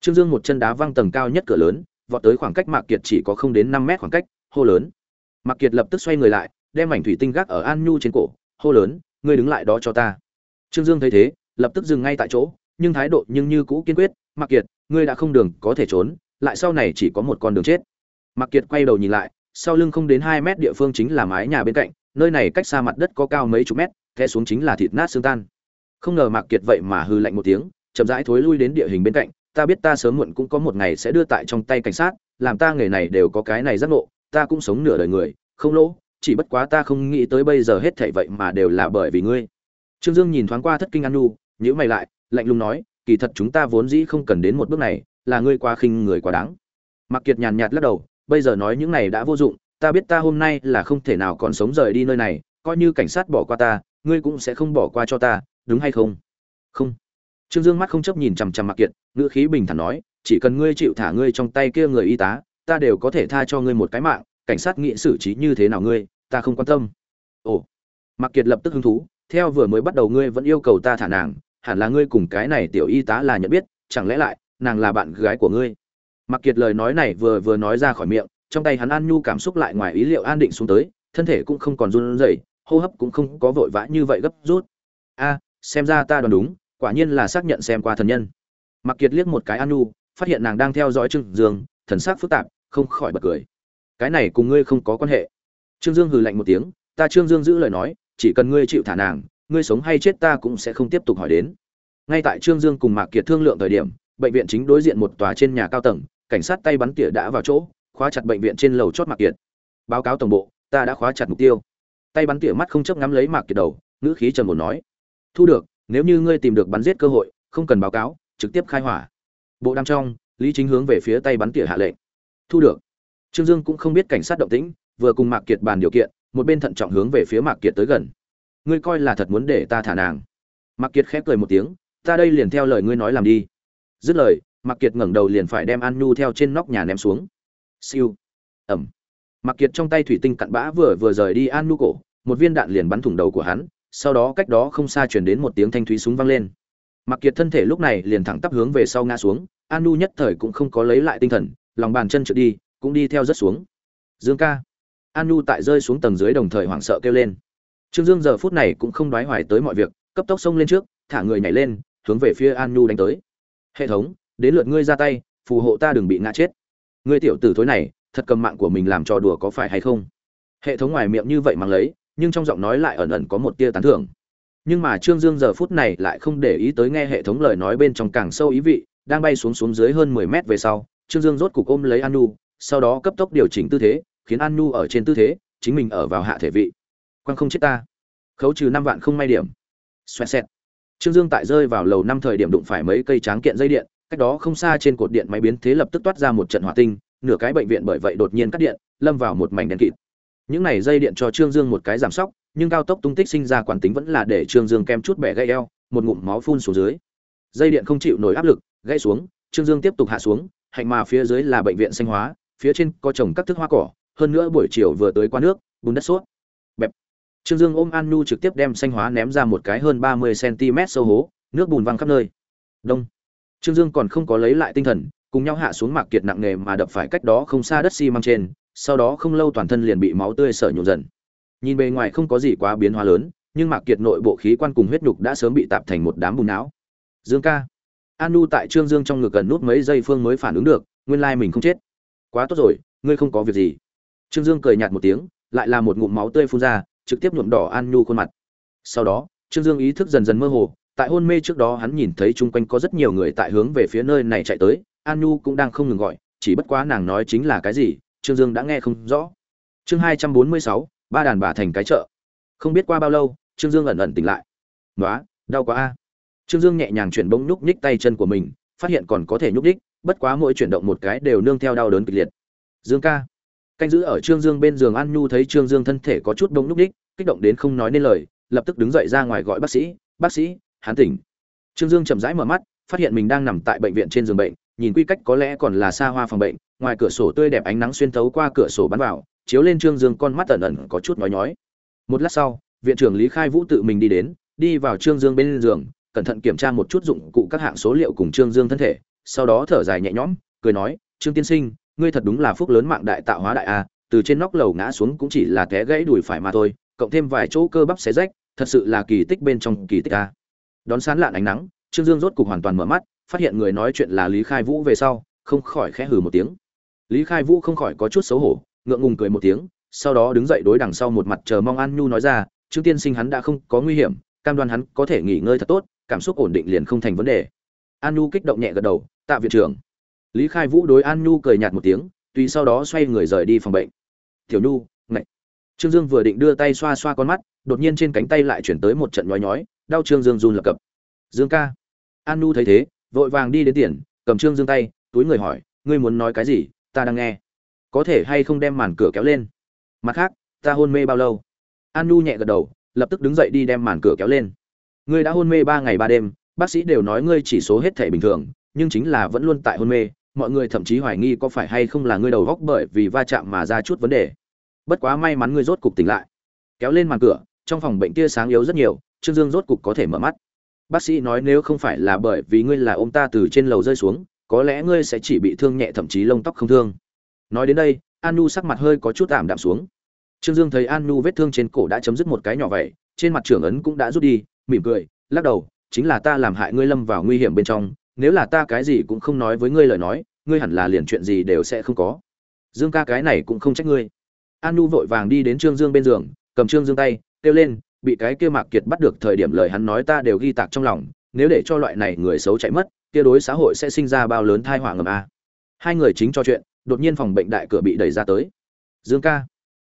Trương dương một chân đá văng tầng cao nhất cửa lớn, vọt tới khoảng cách mạc kiệt chỉ có không đến năm mét khoảng cách hô lớn. Mặc kiệt lập tức xoay người lại, đem mảnh thủy tinh gác ở an nhu trên cổ, hô lớn, ngươi đứng lại đó cho ta. Trương dương thấy thế, lập tức dừng ngay tại chỗ, nhưng thái độ nhưng như cũ kiên quyết Mặc kiệt, ngươi đã không đường có thể trốn, lại sau này chỉ có một con đường chết. Mặc kiệt quay đầu nhìn lại, sau lưng không đến hai mét địa phương chính là mái nhà bên cạnh, nơi này cách xa mặt đất có cao mấy chục mét, té xuống chính là thịt nát xương tan. Không ngờ mạc kiệt vậy mà hư lạnh một tiếng, chậm rãi thối lui đến địa hình bên cạnh, ta biết ta sớm muộn cũng có một ngày sẽ đưa tại trong tay cảnh sát, làm ta nghề này đều có cái này giác ngộ ta cũng sống nửa đời người, không lỗ, chỉ bất quá ta không nghĩ tới bây giờ hết thảy vậy mà đều là bởi vì ngươi. Trương dương nhìn thoáng qua thất kinh an nu nhữ mày lại, lạnh lùng nói, kỳ thật chúng ta vốn dĩ không cần đến một bước này, là ngươi quá khinh người quá đáng. Mặc kiệt nhàn nhạt lắc đầu, bây giờ nói những này đã vô dụng, ta biết ta hôm nay là không thể nào còn sống rời đi nơi này, coi như cảnh sát bỏ qua ta, ngươi cũng sẽ không bỏ qua cho ta, đúng hay không? Không. Trương dương mắt không chấp nhìn chằm chằm mặc kiệt, ngữ khí bình thản nói, chỉ cần ngươi chịu thả ngươi trong tay kia người y tá ta đều có thể tha cho ngươi một cái mạng, cảnh sát nghĩ xử trí như thế nào ngươi, ta không quan tâm. Ồ mặc kiệt lập tức hứng thú, theo vừa mới bắt đầu ngươi vẫn yêu cầu ta thả nàng, hẳn là ngươi cùng cái này tiểu y tá là nhận biết, chẳng lẽ lại, nàng là bạn gái của ngươi? Mặc kiệt lời nói này vừa vừa nói ra khỏi miệng, trong tay hắn an nhu cảm xúc lại ngoài ý liệu an định xuống tới, thân thể cũng không còn run rẩy, hô hấp cũng không có vội vã như vậy gấp rút. A, xem ra ta đoán đúng, quả nhiên là xác nhận xem qua thần nhân. Mặc kiệt liếc một cái an nhu, phát hiện nàng đang theo dõi trương dương, thần sắc phức tạp không khỏi bật cười. Cái này cùng ngươi không có quan hệ. Trương dương hừ lạnh một tiếng, ta trương dương giữ lời nói, chỉ cần ngươi chịu thả nàng, ngươi sống hay chết ta cũng sẽ không tiếp tục hỏi đến. Ngay tại trương dương cùng mạc kiệt thương lượng thời điểm, bệnh viện chính đối diện một tòa trên nhà cao tầng, cảnh sát tay bắn tỉa đã vào chỗ, khóa chặt bệnh viện trên lầu chót mạc kiệt. Báo cáo tổng bộ, ta đã khóa chặt mục tiêu. Tay bắn tỉa mắt không chấp ngắm lấy mạc kiệt đầu, ngữ khí trầm ổn nói. Thu được, nếu như ngươi tìm được bắn giết cơ hội, không cần báo cáo, trực tiếp khai hỏa. Bộ đam trong, lý chính hướng về phía tay bắn tỉa hạ lệnh thu được. Trương dương cũng không biết cảnh sát động tĩnh, vừa cùng mạc kiệt bàn điều kiện, một bên thận trọng hướng về phía mạc kiệt tới gần. Ngươi coi là thật muốn để ta thả nàng. Mạc kiệt khép cười một tiếng, ta đây liền theo lời ngươi nói làm đi. Dứt lời, mạc kiệt ngẩng đầu liền phải đem an nhu theo trên nóc nhà ném xuống. Siêu. Ẩm. Mạc kiệt trong tay thủy tinh cặn bã vừa vừa rời đi an nhu cổ, một viên đạn liền bắn thủng đầu của hắn, sau đó cách đó không xa chuyển đến một tiếng thanh thúy súng vang lên. Mạc kiệt thân thể lúc này liền thẳng tắp hướng về sau ngã xuống, an nhu nhất thời cũng không có lấy lại tinh thần lòng bàn chân trượt đi, cũng đi theo rất xuống. Dương ca. An nhu tại rơi xuống tầng dưới đồng thời hoảng sợ kêu lên. Trương dương giờ phút này cũng không đoái hoài tới mọi việc, cấp tốc xông lên trước, thả người nhảy lên, hướng về phía an nhu đánh tới. Hệ thống, đến lượt ngươi ra tay, phù hộ ta đừng bị ngã chết. Ngươi tiểu tử thối này, thật cầm mạng của mình làm trò đùa có phải hay không? Hệ thống ngoài miệng như vậy mang lấy, nhưng trong giọng nói lại ẩn ẩn có một tia tán thưởng. Nhưng mà trương dương giờ phút này lại không để ý tới nghe hệ thống lời nói bên trong càng sâu ý vị, đang bay xuống xuống dưới hơn mười mét về sau trương dương rốt cục ôm lấy an sau đó cấp tốc điều chỉnh tư thế, khiến an ở trên tư thế, chính mình ở vào hạ thể vị. Quang không chết ta. Khấu trừ năm vạn không may điểm. Xoẹt xẹt. Trương dương tại rơi vào lầu năm thời điểm đụng phải mấy cây tráng kiện dây điện, cách đó không xa trên cột điện máy biến thế lập tức toát ra một trận hỏa tinh, nửa cái bệnh viện bởi vậy đột nhiên cắt điện, lâm vào một mảnh đen kịt. Những này dây điện cho trương dương một cái giảm sóc, nhưng cao tốc tung tích sinh ra quán tính vẫn là để trương dương kem chút bẻ gãy eo, một ngụm máu phun xuống dưới. Dây điện không chịu nổi áp lực, gãy xuống, trương dương tiếp tục hạ xuống hạnh mà phía dưới là bệnh viện xanh hóa, phía trên có trồng các thức hoa cỏ, hơn nữa buổi chiều vừa tới qua nước, bùn đất suốt bẹp. Trương dương ôm an nu trực tiếp đem xanh hóa ném ra một cái hơn ba mươi cm sâu hố, nước bùn văng khắp nơi. Đông. Trương dương còn không có lấy lại tinh thần, cùng nhau hạ xuống mạc kiệt nặng nề mà đập phải cách đó không xa đất xi măng trên, sau đó không lâu toàn thân liền bị máu tươi sở nhuộm dần. Nhìn bề ngoài không có gì quá biến hóa lớn, nhưng mạc kiệt nội bộ khí quan cùng huyết nhục đã sớm bị tạp thành một đám bùn não. Dương ca. Anu tại trương dương trong ngực gần nút mấy giây phương mới phản ứng được, nguyên lai mình không chết. Quá tốt rồi, ngươi không có việc gì. Trương dương cười nhạt một tiếng, lại là một ngụm máu tươi phun ra, trực tiếp nhuộm đỏ an nhu khuôn mặt. Sau đó, trương dương ý thức dần dần mơ hồ, tại hôn mê trước đó hắn nhìn thấy chung quanh có rất nhiều người tại hướng về phía nơi này chạy tới an nhu cũng đang không ngừng gọi, chỉ bất quá nàng nói chính là cái gì, trương dương đã nghe không rõ. Chương hai trăm bốn mươi sáu, ba đàn bà thành cái chợ. Không biết qua bao lâu, trương dương ẩn ẩn tỉnh lại. Nói đau quá a trương dương nhẹ nhàng chuyển bỗng nhúc nhích tay chân của mình, phát hiện còn có thể nhúc nhích, bất quá mỗi chuyển động một cái đều nương theo đau đớn kịch liệt. Dương ca. Canh giữ ở trương dương bên giường an nhu thấy trương dương thân thể có chút bỗng nhúc nhích, kích động đến không nói nên lời, lập tức đứng dậy ra ngoài gọi bác sĩ bác sĩ, hắn tỉnh. Trương dương chậm rãi mở mắt, phát hiện mình đang nằm tại bệnh viện trên giường bệnh, nhìn quy cách có lẽ còn là xa hoa phòng bệnh, ngoài cửa sổ tươi đẹp ánh nắng xuyên thấu qua cửa sổ bắn vào, chiếu lên trương dương con mắt ẩn ẩn có chút nhói nhói. Một lát sau, viện trưởng lý khai vũ tự mình đi đến, đi vào trương dương bên giường cẩn thận kiểm tra một chút dụng cụ các hạng số liệu cùng trương dương thân thể, sau đó thở dài nhẹ nhõm, cười nói, trương tiên sinh, ngươi thật đúng là phúc lớn mạng đại tạo hóa đại a, từ trên nóc lầu ngã xuống cũng chỉ là té gãy đùi phải mà thôi, cộng thêm vài chỗ cơ bắp xé rách, thật sự là kỳ tích bên trong kỳ tích a. Đón sán lạn ánh nắng, trương dương rốt cục hoàn toàn mở mắt, phát hiện người nói chuyện là lý khai vũ về sau, không khỏi khẽ hừ một tiếng. Lý khai vũ không khỏi có chút xấu hổ, ngượng ngùng cười một tiếng, sau đó đứng dậy đối đằng sau một mặt chờ mong an nhu nói ra, trương tiên sinh hắn đã không có nguy hiểm, cam đoan hắn có thể nghỉ ngơi thật tốt cảm xúc ổn định liền không thành vấn đề. An nhu kích động nhẹ gật đầu, tạ viện trưởng. Lý khai vũ đối an nhu cười nhạt một tiếng, tùy sau đó xoay người rời đi phòng bệnh. Tiểu nhu ngạch trương dương vừa định đưa tay xoa xoa con mắt, đột nhiên trên cánh tay lại chuyển tới một trận nhói nhói, đau trương dương run lập cập. Dương ca. An nhu thấy thế, vội vàng đi đến tiền, cầm trương dương tay, túi người hỏi, ngươi muốn nói cái gì? Ta đang nghe. Có thể hay không đem màn cửa kéo lên? Mặt khác, ta hôn mê bao lâu? An nhu nhẹ gật đầu, lập tức đứng dậy đi đem màn cửa kéo lên ngươi đã hôn mê ba ngày ba đêm, bác sĩ đều nói ngươi chỉ số hết thể bình thường, nhưng chính là vẫn luôn tại hôn mê, mọi người thậm chí hoài nghi có phải hay không là ngươi đầu góc bởi vì va chạm mà ra chút vấn đề. Bất quá may mắn ngươi rốt cục tỉnh lại. Kéo lên màn cửa, trong phòng bệnh tia sáng yếu rất nhiều, trương dương rốt cục có thể mở mắt. Bác sĩ nói nếu không phải là bởi vì ngươi là ôm ta từ trên lầu rơi xuống, có lẽ ngươi sẽ chỉ bị thương nhẹ thậm chí lông tóc không thương. Nói đến đây an nu sắc mặt hơi có chút ảm đạm xuống. Trương dương thấy an nu vết thương trên cổ đã chấm dứt một cái nhỏ vậy, trên mặt trưởng ấn cũng đã rút đi mỉm cười, lắc đầu, chính là ta làm hại ngươi lâm vào nguy hiểm bên trong, nếu là ta cái gì cũng không nói với ngươi lời nói, ngươi hẳn là liền chuyện gì đều sẽ không có. Dương ca cái này cũng không trách ngươi. An nu vội vàng đi đến trương dương bên giường, cầm trương dương tay, kêu lên, bị cái kia mạc kiệt bắt được thời điểm lời hắn nói ta đều ghi tạc trong lòng, nếu để cho loại này người xấu chạy mất, kia đối xã hội sẽ sinh ra bao lớn thai họa ngầm a. Hai người chính cho chuyện, đột nhiên phòng bệnh đại cửa bị đẩy ra tới. Dương ca,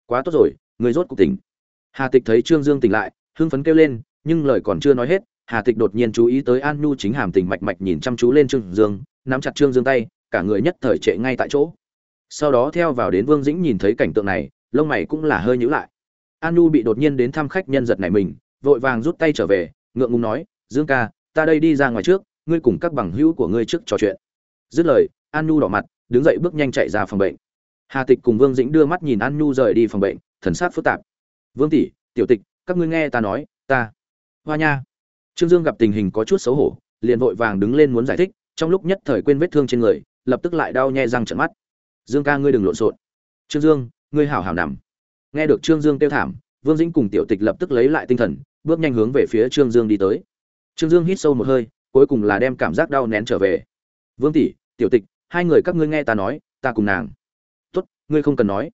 quá tốt rồi, người rốt cuộc tỉnh. Hà tịch thấy trương dương tỉnh lại, hưng phấn kêu lên nhưng lời còn chưa nói hết, hà tịch đột nhiên chú ý tới an nhu chính hàm tình mạch mạch nhìn chăm chú lên trương dương, nắm chặt trương dương tay, cả người nhất thời trệ ngay tại chỗ. Sau đó theo vào đến vương dĩnh nhìn thấy cảnh tượng này, lông mày cũng là hơi nhíu lại. An nhu bị đột nhiên đến thăm khách nhân giật này mình, vội vàng rút tay trở về, ngượng ngùng nói, dương ca, ta đây đi ra ngoài trước, ngươi cùng các bằng hữu của ngươi trước trò chuyện. Dứt lời, an nhu đỏ mặt, đứng dậy bước nhanh chạy ra phòng bệnh. Hà tịch cùng vương dĩnh đưa mắt nhìn an nhu rời đi phòng bệnh, thần sắc phức tạp. Vương tỷ, tiểu tịch, các ngươi nghe ta nói, ta hoa nha. Trương dương gặp tình hình có chút xấu hổ, liền vội vàng đứng lên muốn giải thích, trong lúc nhất thời quên vết thương trên người, lập tức lại đau nhè răng trợn mắt. Dương ca ngươi đừng lộn xộn. Trương dương, ngươi hảo hảo nằm. Nghe được trương dương kêu thảm, vương dĩnh cùng tiểu tịch lập tức lấy lại tinh thần, bước nhanh hướng về phía trương dương đi tới. Trương dương hít sâu một hơi, cuối cùng là đem cảm giác đau nén trở về. Vương tỷ, tiểu tịch, hai người các ngươi nghe ta nói, ta cùng nàng. Tốt, ngươi không cần nói.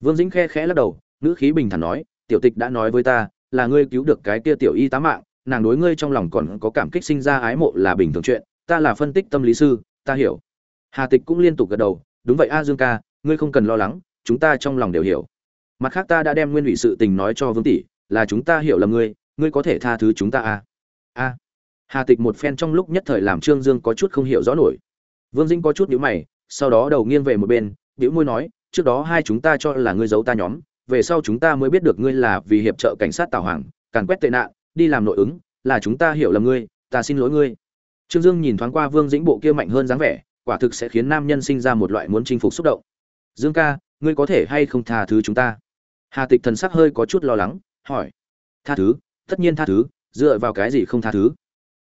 Vương dĩnh khe khẽ lắc đầu, ngữ khí bình thản nói, tiểu tịch đã nói với ta là ngươi cứu được cái kia tiểu y tá mạng, nàng đối ngươi trong lòng còn có cảm kích sinh ra ái mộ là bình thường chuyện, ta là phân tích tâm lý sư, ta hiểu. Hà tịch cũng liên tục gật đầu, đúng vậy a dương ca, ngươi không cần lo lắng, chúng ta trong lòng đều hiểu. Mặt khác ta đã đem nguyên ủy sự tình nói cho vương tỷ, là chúng ta hiểu lầm ngươi ngươi có thể tha thứ chúng ta a. A. Hà tịch một phen trong lúc nhất thời làm trương dương có chút không hiểu rõ nổi. Vương dĩnh có chút nhíu mày, sau đó đầu nghiêng về một bên, bĩu môi nói, trước đó hai chúng ta cho là ngươi giấu ta nhóm về sau chúng ta mới biết được ngươi là vì hiệp trợ cảnh sát tào hoàng, càn quét tệ nạn, đi làm nội ứng, là chúng ta hiểu lầm ngươi, ta xin lỗi ngươi. Trương dương nhìn thoáng qua vương dĩnh bộ kia mạnh hơn dáng vẻ, quả thực sẽ khiến nam nhân sinh ra một loại muốn chinh phục xúc động. Dương ca, ngươi có thể hay không tha thứ chúng ta? Hà tịch thần sắc hơi có chút lo lắng, hỏi. Tha thứ? Tất nhiên tha thứ, dựa vào cái gì không tha thứ?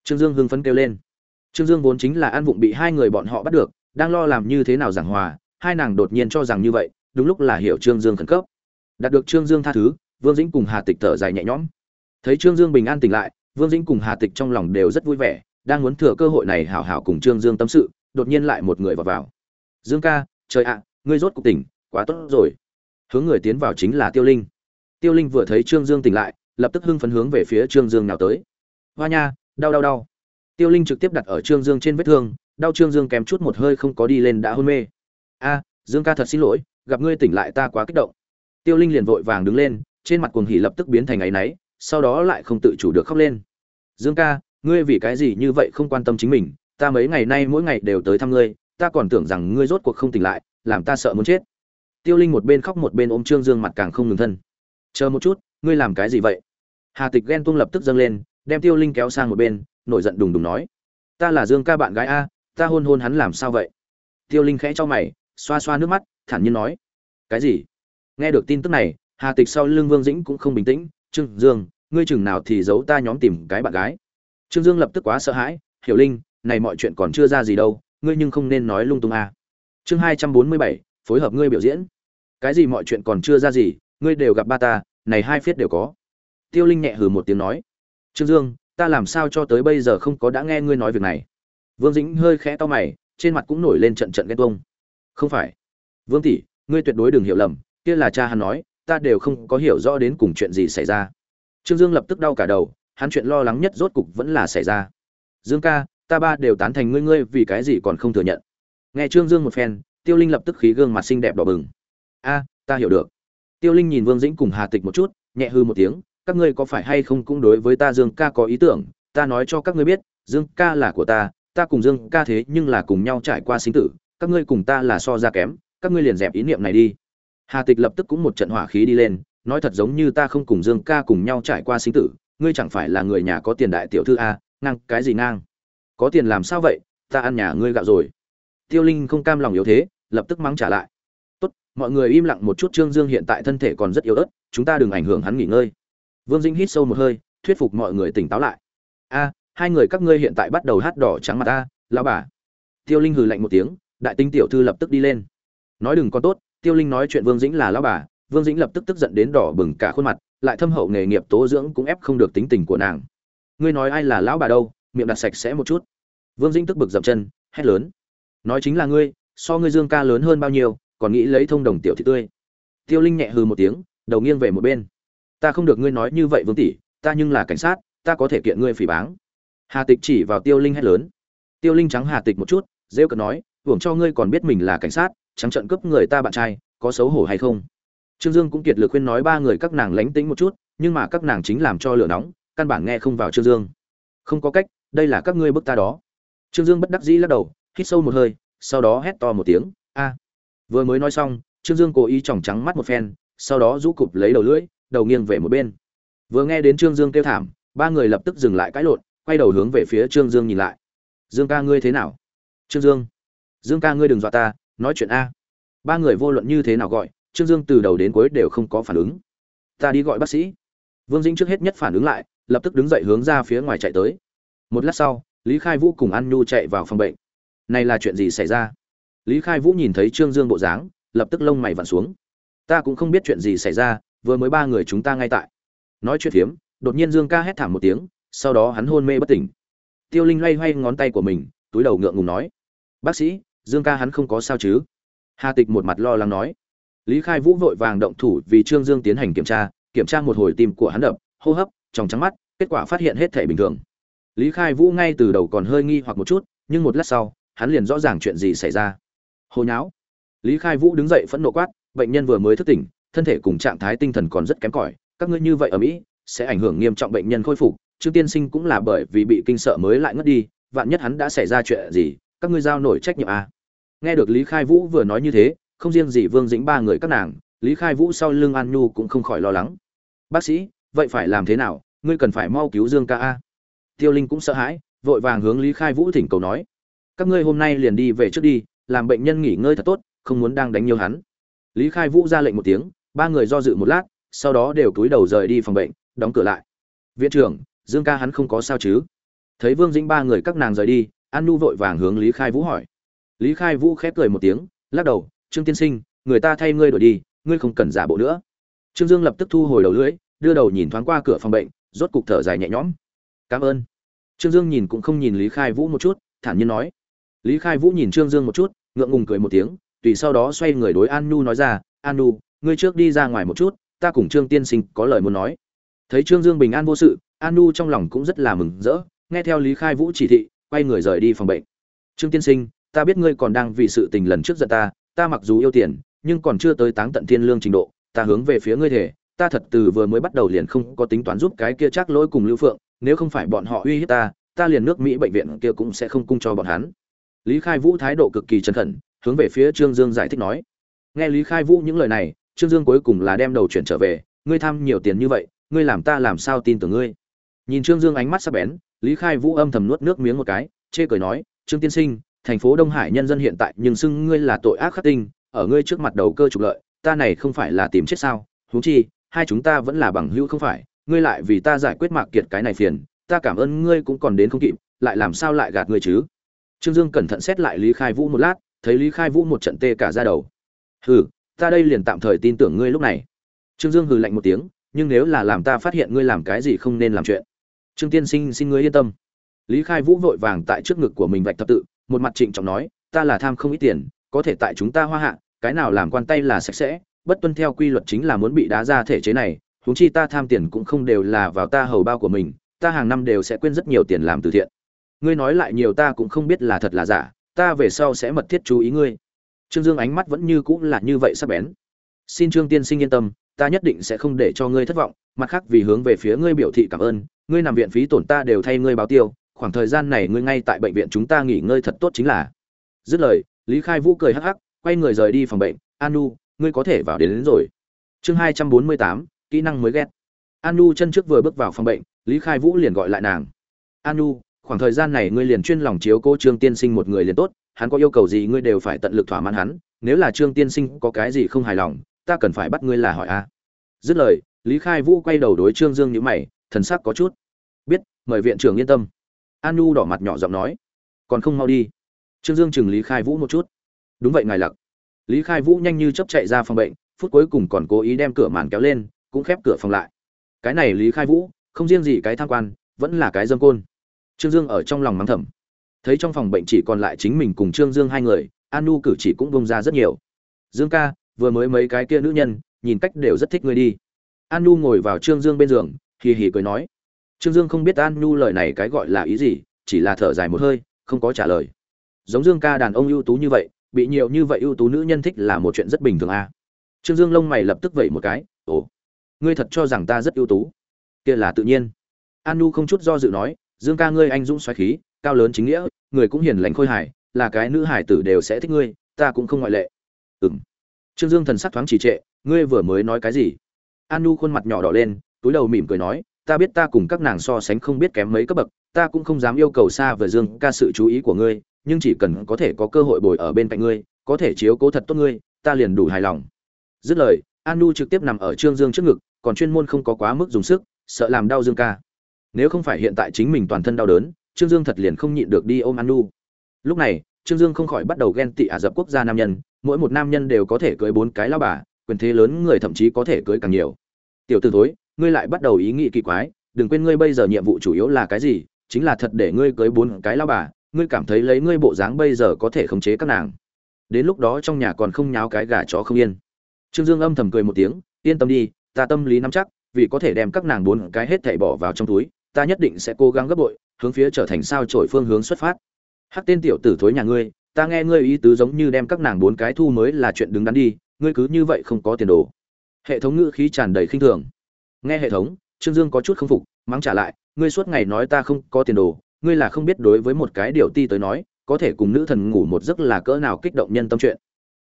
Trương dương hưng phấn kêu lên. Trương dương vốn chính là an vụng bị hai người bọn họ bắt được, đang lo làm như thế nào giảng hòa, hai nàng đột nhiên cho rằng như vậy, đúng lúc là hiểu trương dương khẩn cấp đạt được trương dương tha thứ, vương dĩnh cùng hà tịch thở dài nhẹ nhõm. Thấy trương dương bình an tỉnh lại, vương dĩnh cùng hà tịch trong lòng đều rất vui vẻ, đang muốn thừa cơ hội này hảo hảo cùng trương dương tâm sự, đột nhiên lại một người vào vào. Dương ca, trời ạ, ngươi rốt cuộc tỉnh, quá tốt rồi. Hướng người tiến vào chính là tiêu linh. Tiêu linh vừa thấy trương dương tỉnh lại, lập tức hưng phấn hướng về phía trương dương nào tới. Hoa nha, đau đau đau. Tiêu linh trực tiếp đặt ở trương dương trên vết thương, đau trương dương kém chút một hơi không có đi lên đã hôn mê. A, dương ca thật xin lỗi, gặp ngươi tỉnh lại ta quá kích động tiêu linh liền vội vàng đứng lên, trên mặt cuồng hỉ lập tức biến thành áy náy, sau đó lại không tự chủ được khóc lên. Dương ca, ngươi vì cái gì như vậy không quan tâm chính mình? Ta mấy ngày nay mỗi ngày đều tới thăm ngươi, ta còn tưởng rằng ngươi rốt cuộc không tỉnh lại, làm ta sợ muốn chết. Tiêu linh một bên khóc một bên ôm trương dương mặt càng không ngừng thân. Chờ một chút, ngươi làm cái gì vậy? Hà tịch ghen tuông lập tức dâng lên, đem tiêu linh kéo sang một bên, nổi giận đùng đùng nói. Ta là dương ca bạn gái a, ta hôn hôn hắn làm sao vậy? Tiêu linh khẽ cho mày, xoa xoa nước mắt, thản nhiên nói. Cái gì? Nghe được tin tức này, hà tịch sau lưng vương dĩnh cũng không bình tĩnh. Trương dương, ngươi chừng nào thì giấu ta nhóm tìm cái bạn gái? Trương dương lập tức quá sợ hãi. Hiểu linh, này mọi chuyện còn chưa ra gì đâu, ngươi nhưng không nên nói lung tung à. chương hai trăm bốn mươi bảy, phối hợp ngươi biểu diễn. Cái gì mọi chuyện còn chưa ra gì, ngươi đều gặp ba ta, này hai phiết đều có. Tiêu linh nhẹ hừ một tiếng nói. Trương dương, ta làm sao cho tới bây giờ không có đã nghe ngươi nói việc này? Vương dĩnh hơi khẽ to mày, trên mặt cũng nổi lên trận trận ghen tuông. Không phải. Vương tỷ, ngươi tuyệt đối đừng hiểu lầm kia là cha hắn nói, ta đều không có hiểu rõ đến cùng chuyện gì xảy ra. Trương dương lập tức đau cả đầu, hắn chuyện lo lắng nhất rốt cục vẫn là xảy ra. Dương ca, ta ba đều tán thành ngươi ngươi vì cái gì còn không thừa nhận? Nghe trương dương một phen, tiêu linh lập tức khí gương mặt xinh đẹp đỏ bừng. A, ta hiểu được. Tiêu linh nhìn vương dĩnh cùng hà tịch một chút, nhẹ hư một tiếng, các ngươi có phải hay không cũng đối với ta dương ca có ý tưởng, ta nói cho các ngươi biết, dương ca là của ta ta cùng dương ca thế nhưng là cùng nhau trải qua sinh tử, các ngươi cùng ta là so ra kém, các ngươi liền dẹp ý niệm này đi hà tịch lập tức cũng một trận hỏa khí đi lên, nói thật giống như ta không cùng dương ca cùng nhau trải qua sinh tử, ngươi chẳng phải là người nhà có tiền đại tiểu thư a ngang, cái gì ngang? Có tiền làm sao vậy, ta ăn nhà ngươi gạo rồi. Tiêu linh không cam lòng yếu thế, lập tức mắng trả lại. Tốt, mọi người im lặng một chút, trương dương hiện tại thân thể còn rất yếu ớt, chúng ta đừng ảnh hưởng hắn nghỉ ngơi. Vương Dĩnh hít sâu một hơi, thuyết phục mọi người tỉnh táo lại. A, hai người các ngươi hiện tại bắt đầu hát đỏ trắng mặt ta, lão bà. Tiêu linh hừ lạnh một tiếng, đại tinh tiểu thư lập tức đi lên. Nói đừng có tốt tiêu linh nói chuyện vương dĩnh là lao bà, vương dĩnh lập tức tức giận đến đỏ bừng cả khuôn mặt, lại thâm hậu nghề nghiệp tố dưỡng cũng ép không được tính tình của nàng. Ngươi nói ai là lão bà đâu, miệng đặt sạch sẽ một chút. Vương dĩnh tức bực dậm chân, hét lớn. Nói chính là ngươi, so ngươi dương ca lớn hơn bao nhiêu, còn nghĩ lấy thông đồng tiểu thị tươi. Tiêu linh nhẹ hừ một tiếng, đầu nghiêng về một bên. Ta không được ngươi nói như vậy vương tỷ, ta nhưng là cảnh sát, ta có thể kiện ngươi phỉ báng. Hà tịch chỉ vào tiêu linh hét lớn. Tiêu linh trắng hà tịch một chút, rêu cợt nói, hưởng cho ngươi còn biết mình là cảnh sát trắng trận cướp người ta bạn trai, có xấu hổ hay không? Trương dương cũng kiệt lực khuyên nói ba người các nàng lánh tính một chút, nhưng mà các nàng chính làm cho lửa nóng, căn bản nghe không vào trương dương. Không có cách, đây là các ngươi bức ta đó. Trương dương bất đắc dĩ lắc đầu, hít sâu một hơi, sau đó hét to một tiếng, a! Vừa mới nói xong, trương dương cố ý chòng trắng mắt một phen, sau đó rũ cụp lấy đầu lưỡi, đầu nghiêng về một bên. Vừa nghe đến trương dương kêu thảm, ba người lập tức dừng lại cãi lộn, quay đầu hướng về phía trương dương nhìn lại. Dương ca ngươi thế nào? Trương dương. Dương ca ngươi đừng dọa ta nói chuyện a. Ba người vô luận như thế nào gọi, trương dương từ đầu đến cuối đều không có phản ứng. Ta đi gọi bác sĩ. Vương dĩnh trước hết nhất phản ứng lại, lập tức đứng dậy hướng ra phía ngoài chạy tới. Một lát sau, lý khai vũ cùng an nhu chạy vào phòng bệnh. Này là chuyện gì xảy ra? Lý khai vũ nhìn thấy trương dương bộ dáng, lập tức lông mày vặn xuống. Ta cũng không biết chuyện gì xảy ra, vừa mới ba người chúng ta ngay tại. Nói chuyện phiếm, đột nhiên dương ca hét thảm một tiếng, sau đó hắn hôn mê bất tỉnh. Tiêu linh loay hoay ngón tay của mình, túi đầu ngượng ngùng nói, bác sĩ dương ca hắn không có sao chứ? Hà tịch một mặt lo lắng nói. Lý khai vũ vội vàng động thủ vì trương dương tiến hành kiểm tra kiểm tra một hồi tim của hắn đập, hô hấp, trong trắng mắt, kết quả phát hiện hết thể bình thường. Lý khai vũ ngay từ đầu còn hơi nghi hoặc một chút, nhưng một lát sau, hắn liền rõ ràng chuyện gì xảy ra. Hồi nháo. Lý khai vũ đứng dậy phẫn nộ quát, bệnh nhân vừa mới thức tỉnh, thân thể cùng trạng thái tinh thần còn rất kém cỏi, các ngươi như vậy ở mỹ, sẽ ảnh hưởng nghiêm trọng bệnh nhân khôi phục, trương tiên sinh cũng là bởi vì bị kinh sợ mới lại ngất đi, vạn nhất hắn đã xảy ra chuyện gì, các ngươi giao nổi trách nhiệm à nghe được lý khai vũ vừa nói như thế, không riêng gì vương dĩnh ba người các nàng, lý khai vũ sau lưng an nhu cũng không khỏi lo lắng. Bác sĩ, vậy phải làm thế nào? Ngươi cần phải mau cứu dương ca a. Tiêu linh cũng sợ hãi, vội vàng hướng lý khai vũ thỉnh cầu nói. Các ngươi hôm nay liền đi về trước đi, làm bệnh nhân nghỉ ngơi thật tốt, không muốn đang đánh nhiều hắn. Lý khai vũ ra lệnh một tiếng, ba người do dự một lát, sau đó đều cúi đầu rời đi phòng bệnh, đóng cửa lại. Viện trưởng, dương ca hắn không có sao chứ? Thấy vương dĩnh ba người các nàng rời đi, an nu vội vàng hướng lý khai vũ hỏi lý khai vũ khép cười một tiếng, lắc đầu, trương tiên sinh, người ta thay ngươi đổi đi, ngươi không cần giả bộ nữa. Trương dương lập tức thu hồi đầu lưỡi, đưa đầu nhìn thoáng qua cửa phòng bệnh, rốt cục thở dài nhẹ nhõm. Cảm ơn. Trương dương nhìn cũng không nhìn lý khai vũ một chút, thản nhiên nói. Lý khai vũ nhìn trương dương một chút, ngượng ngùng cười một tiếng, tùy sau đó xoay người đối an nu nói ra, an nu, ngươi trước đi ra ngoài một chút, ta cùng trương tiên sinh có lời muốn nói. Thấy trương dương bình an vô sự, an nu trong lòng cũng rất là mừng rỡ, nghe theo lý khai vũ chỉ thị, quay người rời đi phòng bệnh. Trương tiên sinh ta biết ngươi còn đang vì sự tình lần trước giận ta ta mặc dù yêu tiền, nhưng còn chưa tới táng tận thiên lương trình độ, ta hướng về phía ngươi thể ta thật từ vừa mới bắt đầu liền không có tính toán giúp cái kia chắc lỗi cùng lưu phượng, nếu không phải bọn họ uy hiếp ta ta liền nước mỹ bệnh viện kia cũng sẽ không cung cho bọn hắn. Lý khai vũ thái độ cực kỳ chân khẩn, hướng về phía trương dương giải thích nói. Nghe lý khai vũ những lời này, trương dương cuối cùng là đem đầu chuyển trở về, ngươi tham nhiều tiền như vậy, ngươi làm ta làm sao tin tưởng ngươi? Nhìn trương dương ánh mắt sắc bén, lý khai vũ âm thầm nuốt nước miếng một cái, chê cười nói, trương tiên sinh thành phố đông hải nhân dân hiện tại nhưng xưng ngươi là tội ác khắc tinh, ở ngươi trước mặt đầu cơ trục lợi, ta này không phải là tìm chết sao? Huống chi, hai chúng ta vẫn là bằng hữu không phải, ngươi lại vì ta giải quyết mạc kiệt cái này phiền, ta cảm ơn ngươi cũng còn đến không kịp, lại làm sao lại gạt ngươi chứ? Trương dương cẩn thận xét lại lý khai vũ một lát, thấy lý khai vũ một trận tê cả ra đầu. Hừ, ta đây liền tạm thời tin tưởng ngươi lúc này. Trương dương hừ lạnh một tiếng, nhưng nếu là làm ta phát hiện ngươi làm cái gì không nên làm chuyện. Trương tiên sinh xin ngươi yên tâm. Lý khai vũ vội vàng tại trước ngực của mình vạch thập tự một mặt trịnh trọng nói, ta là tham không ít tiền, có thể tại chúng ta hoa hạ, cái nào làm quan tay là sạch sẽ, bất tuân theo quy luật chính là muốn bị đá ra thể chế này, huống chi ta tham tiền cũng không đều là vào ta hầu bao của mình, ta hàng năm đều sẽ quên rất nhiều tiền làm từ thiện. Ngươi nói lại nhiều ta cũng không biết là thật là giả, ta về sau sẽ mật thiết chú ý ngươi. Trương dương ánh mắt vẫn như cũng là như vậy sắc bén. Xin trương tiên sinh yên tâm, ta nhất định sẽ không để cho ngươi thất vọng, mặt khác vì hướng về phía ngươi biểu thị cảm ơn, ngươi nằm viện phí tổn ta đều thay ngươi báo tiêu khoảng thời gian này ngươi ngay tại bệnh viện chúng ta nghỉ ngơi thật tốt chính là. Dứt lời lý khai vũ cười hắc hắc quay người rời đi phòng bệnh. An ngươi có thể vào đến, đến rồi. Chương hai trăm bốn mươi tám kỹ năng mới ghét. An chân trước vừa bước vào phòng bệnh lý khai vũ liền gọi lại nàng. An khoảng thời gian này ngươi liền chuyên lòng chiếu cô trương tiên sinh một người liền tốt hắn có yêu cầu gì ngươi đều phải tận lực thỏa mãn hắn nếu là trương tiên sinh có cái gì không hài lòng ta cần phải bắt ngươi là hỏi a. Dứt lời lý khai vũ quay đầu đối trương dương nhữ mày thần sắc có chút. Biết mời viện trưởng yên tâm an nhu đỏ mặt nhỏ giọng nói, còn không mau đi. Trương dương chừng lý khai vũ một chút. Đúng vậy, ngài lặc lý khai vũ nhanh như chấp chạy ra phòng bệnh, phút cuối cùng còn cố ý đem cửa màn kéo lên, cũng khép cửa phòng lại. Cái này lý khai vũ, không riêng gì cái tham quan, vẫn là cái dâm côn. Trương dương ở trong lòng mắng thầm. Thấy trong phòng bệnh chỉ còn lại chính mình cùng trương dương hai người, an nu cử chỉ cũng bông ra rất nhiều. Dương ca, vừa mới mấy cái kia nữ nhân, nhìn cách đều rất thích ngươi đi. An nu ngồi vào trương dương bên giường, hì hì cười nói trương dương không biết an nu lời này cái gọi là ý gì, chỉ là thở dài một hơi, không có trả lời. Giống dương ca đàn ông ưu tú như vậy, bị nhiều như vậy ưu tú nữ nhân thích là một chuyện rất bình thường à. trương dương lông mày lập tức vẩy một cái, ồ, ngươi thật cho rằng ta rất ưu tú? Kia là tự nhiên. An nu không chút do dự nói, dương ca ngươi anh dũng xoáy khí, cao lớn chính nghĩa, người cũng hiền lành khôi hài, là cái nữ hải tử đều sẽ thích ngươi, ta cũng không ngoại lệ. Ừng trương dương thần sắc thoáng trì trệ, ngươi vừa mới nói cái gì? An nu khuôn mặt nhỏ đỏ lên, túi đầu mỉm cười nói ta biết ta cùng các nàng so sánh không biết kém mấy cấp bậc, ta cũng không dám yêu cầu xa về dương ca sự chú ý của ngươi, nhưng chỉ cần có thể có cơ hội bồi ở bên cạnh ngươi, có thể chiếu cố thật tốt ngươi, ta liền đủ hài lòng. Dứt lời an nu trực tiếp nằm ở trương dương trước ngực, còn chuyên môn không có quá mức dùng sức, sợ làm đau dương ca. Nếu không phải hiện tại chính mình toàn thân đau đớn, trương dương thật liền không nhịn được đi ôm an nu lúc này, trương dương không khỏi bắt đầu ghen tị ả dập quốc gia nam nhân, mỗi một nam nhân đều có thể cưới bốn cái lao bà, quyền thế lớn người thậm chí có thể cưới càng nhiều. Tiểu t ử thối ngươi lại bắt đầu ý nghĩ kỳ quái, đừng quên ngươi bây giờ nhiệm vụ chủ yếu là cái gì, chính là thật để ngươi cưới bốn cái lao bà, ngươi cảm thấy lấy ngươi bộ dáng bây giờ có thể khống chế các nàng. Đến lúc đó trong nhà còn không nháo cái gà chó không yên. Trương dương âm thầm cười một tiếng, yên tâm đi, ta tâm lý nắm chắc, vì có thể đem các nàng bốn cái hết thảy bỏ vào trong túi, ta nhất định sẽ cố gắng gấp bội, hướng phía trở thành sao trổi phương hướng xuất phát. Hắc tên tiểu tử thối nhà ngươi, ta nghe ngươi ý tứ giống như đem các nàng bốn cái thu mới là chuyện đứng đắn đi, ngươi cứ như vậy không có tiền đồ. Hệ thống ngữ khí tràn đầy khinh thường nghe hệ thống, trương dương có chút không phục, mắng trả lại, ngươi suốt ngày nói ta không có tiền đồ, ngươi là không biết đối với một cái điều ti tới nói, có thể cùng nữ thần ngủ một giấc là cỡ nào kích động nhân tâm chuyện.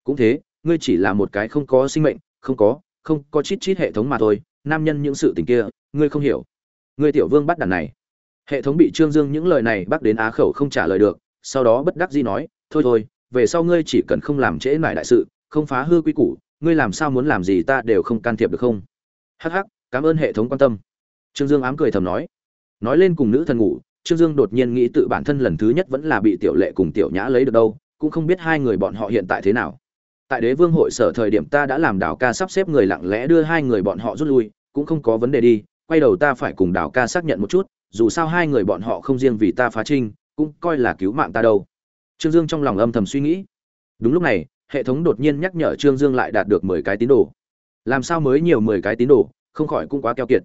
Cũng thế, ngươi chỉ là một cái không có sinh mệnh, không có không có chít chít hệ thống mà thôi, nam nhân những sự tình kia, ngươi không hiểu. Ngươi tiểu vương bắt đàn này. Hệ thống bị trương dương những lời này bắt đến á khẩu không trả lời được, sau đó bất đắc dĩ nói, thôi thôi, về sau ngươi chỉ cần không làm trễ mải đại sự, không phá hư quy củ, ngươi làm sao muốn làm gì ta đều không can thiệp được không? Hắc hắc cảm ơn hệ thống quan tâm. Trương dương ám cười thầm nói. Nói lên cùng nữ thần ngủ, trương dương đột nhiên nghĩ tự bản thân lần thứ nhất vẫn là bị tiểu lệ cùng tiểu nhã lấy được đâu, cũng không biết hai người bọn họ hiện tại thế nào. Tại đế vương hội sở thời điểm ta đã làm đảo ca sắp xếp người lặng lẽ đưa hai người bọn họ rút lui, cũng không có vấn đề đi, quay đầu ta phải cùng đảo ca xác nhận một chút, dù sao hai người bọn họ không riêng vì ta phá trinh, cũng coi là cứu mạng ta đâu. Trương dương trong lòng âm thầm suy nghĩ. Đúng lúc này, hệ thống đột nhiên nhắc nhở trương dương lại đạt được mười cái tín đồ. Làm sao mới nhiều mười cái tín đồ? Không khỏi cũng quá keo kiệt.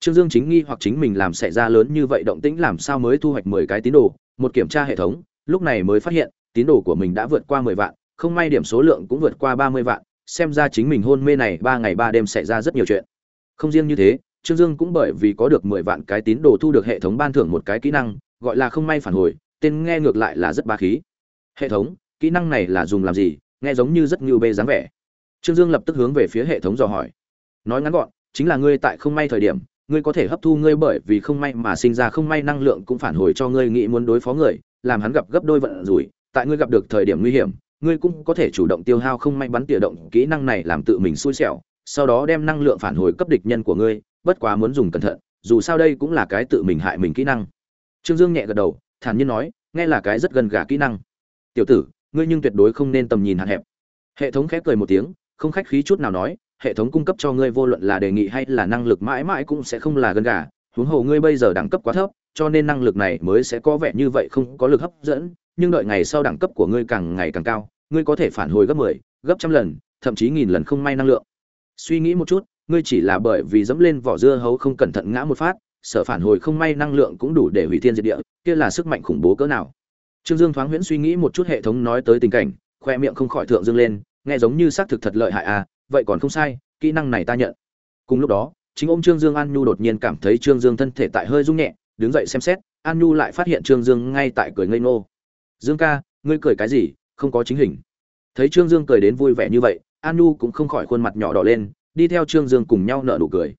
Trương dương chính nghi hoặc chính mình làm xảy ra lớn như vậy động tĩnh làm sao mới thu hoạch mười cái tín đồ, một kiểm tra hệ thống, lúc này mới phát hiện, tín đồ của mình đã vượt qua mười vạn, không may điểm số lượng cũng vượt qua ba mươi vạn, xem ra chính mình hôn mê này ba ngày ba đêm xảy ra rất nhiều chuyện. Không riêng như thế, trương dương cũng bởi vì có được mười vạn cái tín đồ thu được hệ thống ban thưởng một cái kỹ năng, gọi là không may phản hồi, tên nghe ngược lại là rất ba khí. Hệ thống, kỹ năng này là dùng làm gì, nghe giống như rất ngưu bê dáng vẻ. Trương dương lập tức hướng về phía hệ thống dò hỏi. Nói ngắn gọn chính là ngươi tại không may thời điểm, ngươi có thể hấp thu ngươi bởi vì không may mà sinh ra không may năng lượng cũng phản hồi cho ngươi nghĩ muốn đối phó người, làm hắn gặp gấp đôi vận rủi, tại ngươi gặp được thời điểm nguy hiểm, ngươi cũng có thể chủ động tiêu hao không may bắn tỉa động kỹ năng này làm tự mình xui xẻo, sau đó đem năng lượng phản hồi cấp địch nhân của ngươi, bất quá muốn dùng cẩn thận, dù sao đây cũng là cái tự mình hại mình kỹ năng. Trương dương nhẹ gật đầu, thản nhiên nói, nghe là cái rất gần gà kỹ năng. Tiểu tử, ngươi nhưng tuyệt đối không nên tầm nhìn hạn hẹp. Hệ thống khép cười một tiếng, không khách khí chút nào nói hệ thống cung cấp cho ngươi vô luận là đề nghị hay là năng lực mãi mãi cũng sẽ không là gần gà. Huống hồ ngươi bây giờ đẳng cấp quá thấp cho nên năng lực này mới sẽ có vẻ như vậy không có lực hấp dẫn nhưng đợi ngày sau đẳng cấp của ngươi càng ngày càng cao ngươi có thể phản hồi gấp 10, gấp trăm lần thậm chí nghìn lần không may năng lượng. Suy nghĩ một chút ngươi chỉ là bởi vì dẫm lên vỏ dưa hấu không cẩn thận ngã một phát sở phản hồi không may năng lượng cũng đủ để hủy thiên diệt địa kia là sức mạnh khủng bố cỡ nào. Trương dương thoáng huyễn suy nghĩ một chút hệ thống nói tới tình cảnh khoe miệng không khỏi thượng dương lên nghe giống như xác thực thật lợi hại à vậy còn không sai, kỹ năng này ta nhận. Cùng lúc đó, chính ôm trương dương an nhu đột nhiên cảm thấy trương dương thân thể tại hơi rung nhẹ, đứng dậy xem xét, an nhu lại phát hiện trương dương ngay tại cười ngây ngô. Dương ca, ngươi cười cái gì, không có chính hình. Thấy trương dương cười đến vui vẻ như vậy, an nhu cũng không khỏi khuôn mặt nhỏ đỏ lên, đi theo trương dương cùng nhau nở nụ cười.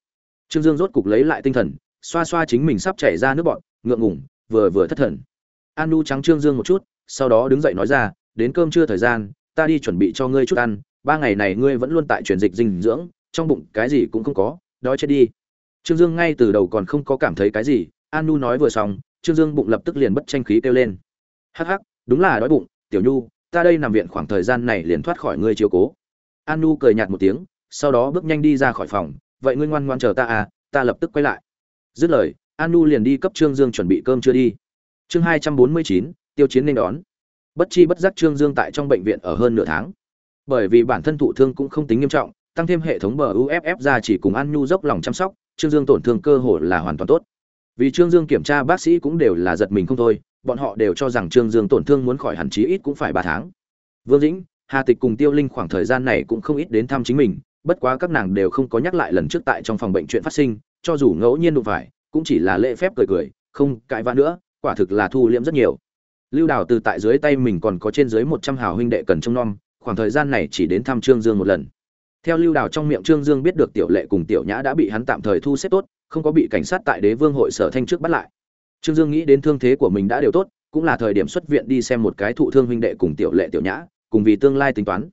Trương dương rốt cục lấy lại tinh thần, xoa xoa chính mình sắp chảy ra nước bọn ngượng ngủng vừa vừa thất thần. An nhu trắng trương dương một chút, sau đó đứng dậy nói ra, đến cơm trưa thời gian, ta đi chuẩn bị cho ngươi chút ăn ba ngày này ngươi vẫn luôn tại truyền dịch dinh dưỡng, trong bụng cái gì cũng không có, đói chết đi. Trương dương ngay từ đầu còn không có cảm thấy cái gì, an nu nói vừa xong, trương dương bụng lập tức liền bất tranh khí kêu lên. Hắc hắc, đúng là đói bụng, tiểu nhu, ta đây nằm viện khoảng thời gian này liền thoát khỏi ngươi chiếu cố. An nu cười nhạt một tiếng, sau đó bước nhanh đi ra khỏi phòng, vậy ngươi ngoan ngoan chờ ta à ta lập tức quay lại. Dứt lời, an nu liền đi cấp trương dương chuẩn bị cơm chưa đi. Chương hai trăm bốn mươi chín, tiêu chiến nên đón. Bất chi bất giác trương dương tại trong bệnh viện ở hơn nửa tháng bởi vì bản thân thụ thương cũng không tính nghiêm trọng, tăng thêm hệ thống bờ uff ra chỉ cùng an nhu dốc lòng chăm sóc, trương dương tổn thương cơ hồ là hoàn toàn tốt. Vì trương dương kiểm tra, bác sĩ cũng đều là giật mình không thôi, bọn họ đều cho rằng trương dương tổn thương muốn khỏi hẳn chí ít cũng phải ba tháng. Vương dĩnh, hà tịch cùng tiêu linh khoảng thời gian này cũng không ít đến thăm chính mình, bất quá các nàng đều không có nhắc lại lần trước tại trong phòng bệnh chuyện phát sinh, cho dù ngẫu nhiên đụng phải, cũng chỉ là lễ phép cười cười, không cãi vã nữa, quả thực là thu liễm rất nhiều. Lưu đào từ tại dưới tay mình còn có trên dưới một trăm hào huynh đệ cần trông nom khoảng thời gian này chỉ đến thăm trương dương một lần. Theo lưu đào trong miệng trương dương biết được tiểu lệ cùng tiểu nhã đã bị hắn tạm thời thu xếp tốt, không có bị cảnh sát tại đế vương hội sở thanh trước bắt lại. Trương dương nghĩ đến thương thế của mình đã đều tốt, cũng là thời điểm xuất viện đi xem một cái thụ thương huynh đệ cùng tiểu lệ, tiểu nhã, cùng vì tương lai tính toán.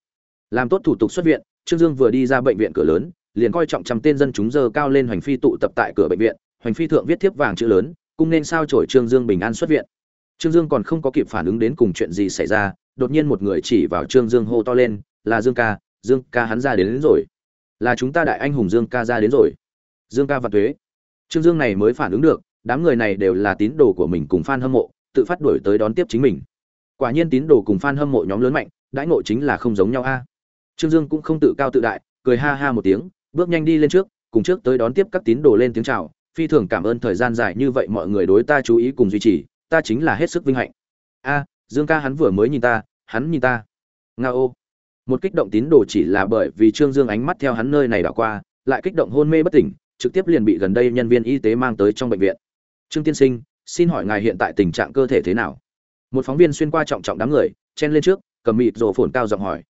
Làm tốt thủ tục xuất viện, trương dương vừa đi ra bệnh viện cửa lớn, liền coi trọng trăm tên dân chúng dơ cao lên hoành phi tụ tập tại cửa bệnh viện, hoành phi thượng viết thiếp vàng chữ lớn cung nên sao trổi trương dương bình an xuất viện. Trương dương còn không có kịp phản ứng đến cùng chuyện gì xảy ra đột nhiên một người chỉ vào trương dương hô to lên là dương ca dương ca hắn ra đến, đến rồi. Là chúng ta đại anh hùng dương ca ra đến rồi. Dương ca và thuế trương dương này mới phản ứng được đám người này đều là tín đồ của mình cùng f a n hâm mộ tự phát đuổi tới đón tiếp chính mình. Quả nhiên tín đồ cùng f a n hâm mộ nhóm lớn mạnh đãi ngộ chính là không giống nhau a. Trương dương cũng không tự cao tự đại cười ha ha một tiếng bước nhanh đi lên trước cùng trước tới đón tiếp các tín đồ lên tiếng chào phi thường cảm ơn thời gian dài như vậy mọi người đối ta chú ý cùng duy trì ta chính là hết sức vinh hạnh. A dương ca hắn vừa mới nhìn ta, hắn nhìn ta. Nga ô. Một kích động tín đồ chỉ là bởi vì trương dương ánh mắt theo hắn nơi này đảo qua, lại kích động hôn mê bất tỉnh, trực tiếp liền bị gần đây nhân viên y tế mang tới trong bệnh viện. Trương tiên sinh, xin hỏi ngài hiện tại tình trạng cơ thể thế nào? Một phóng viên xuyên qua trọng trọng đám người, chen lên trước, cầm mịt rổ phồn cao giọng hỏi.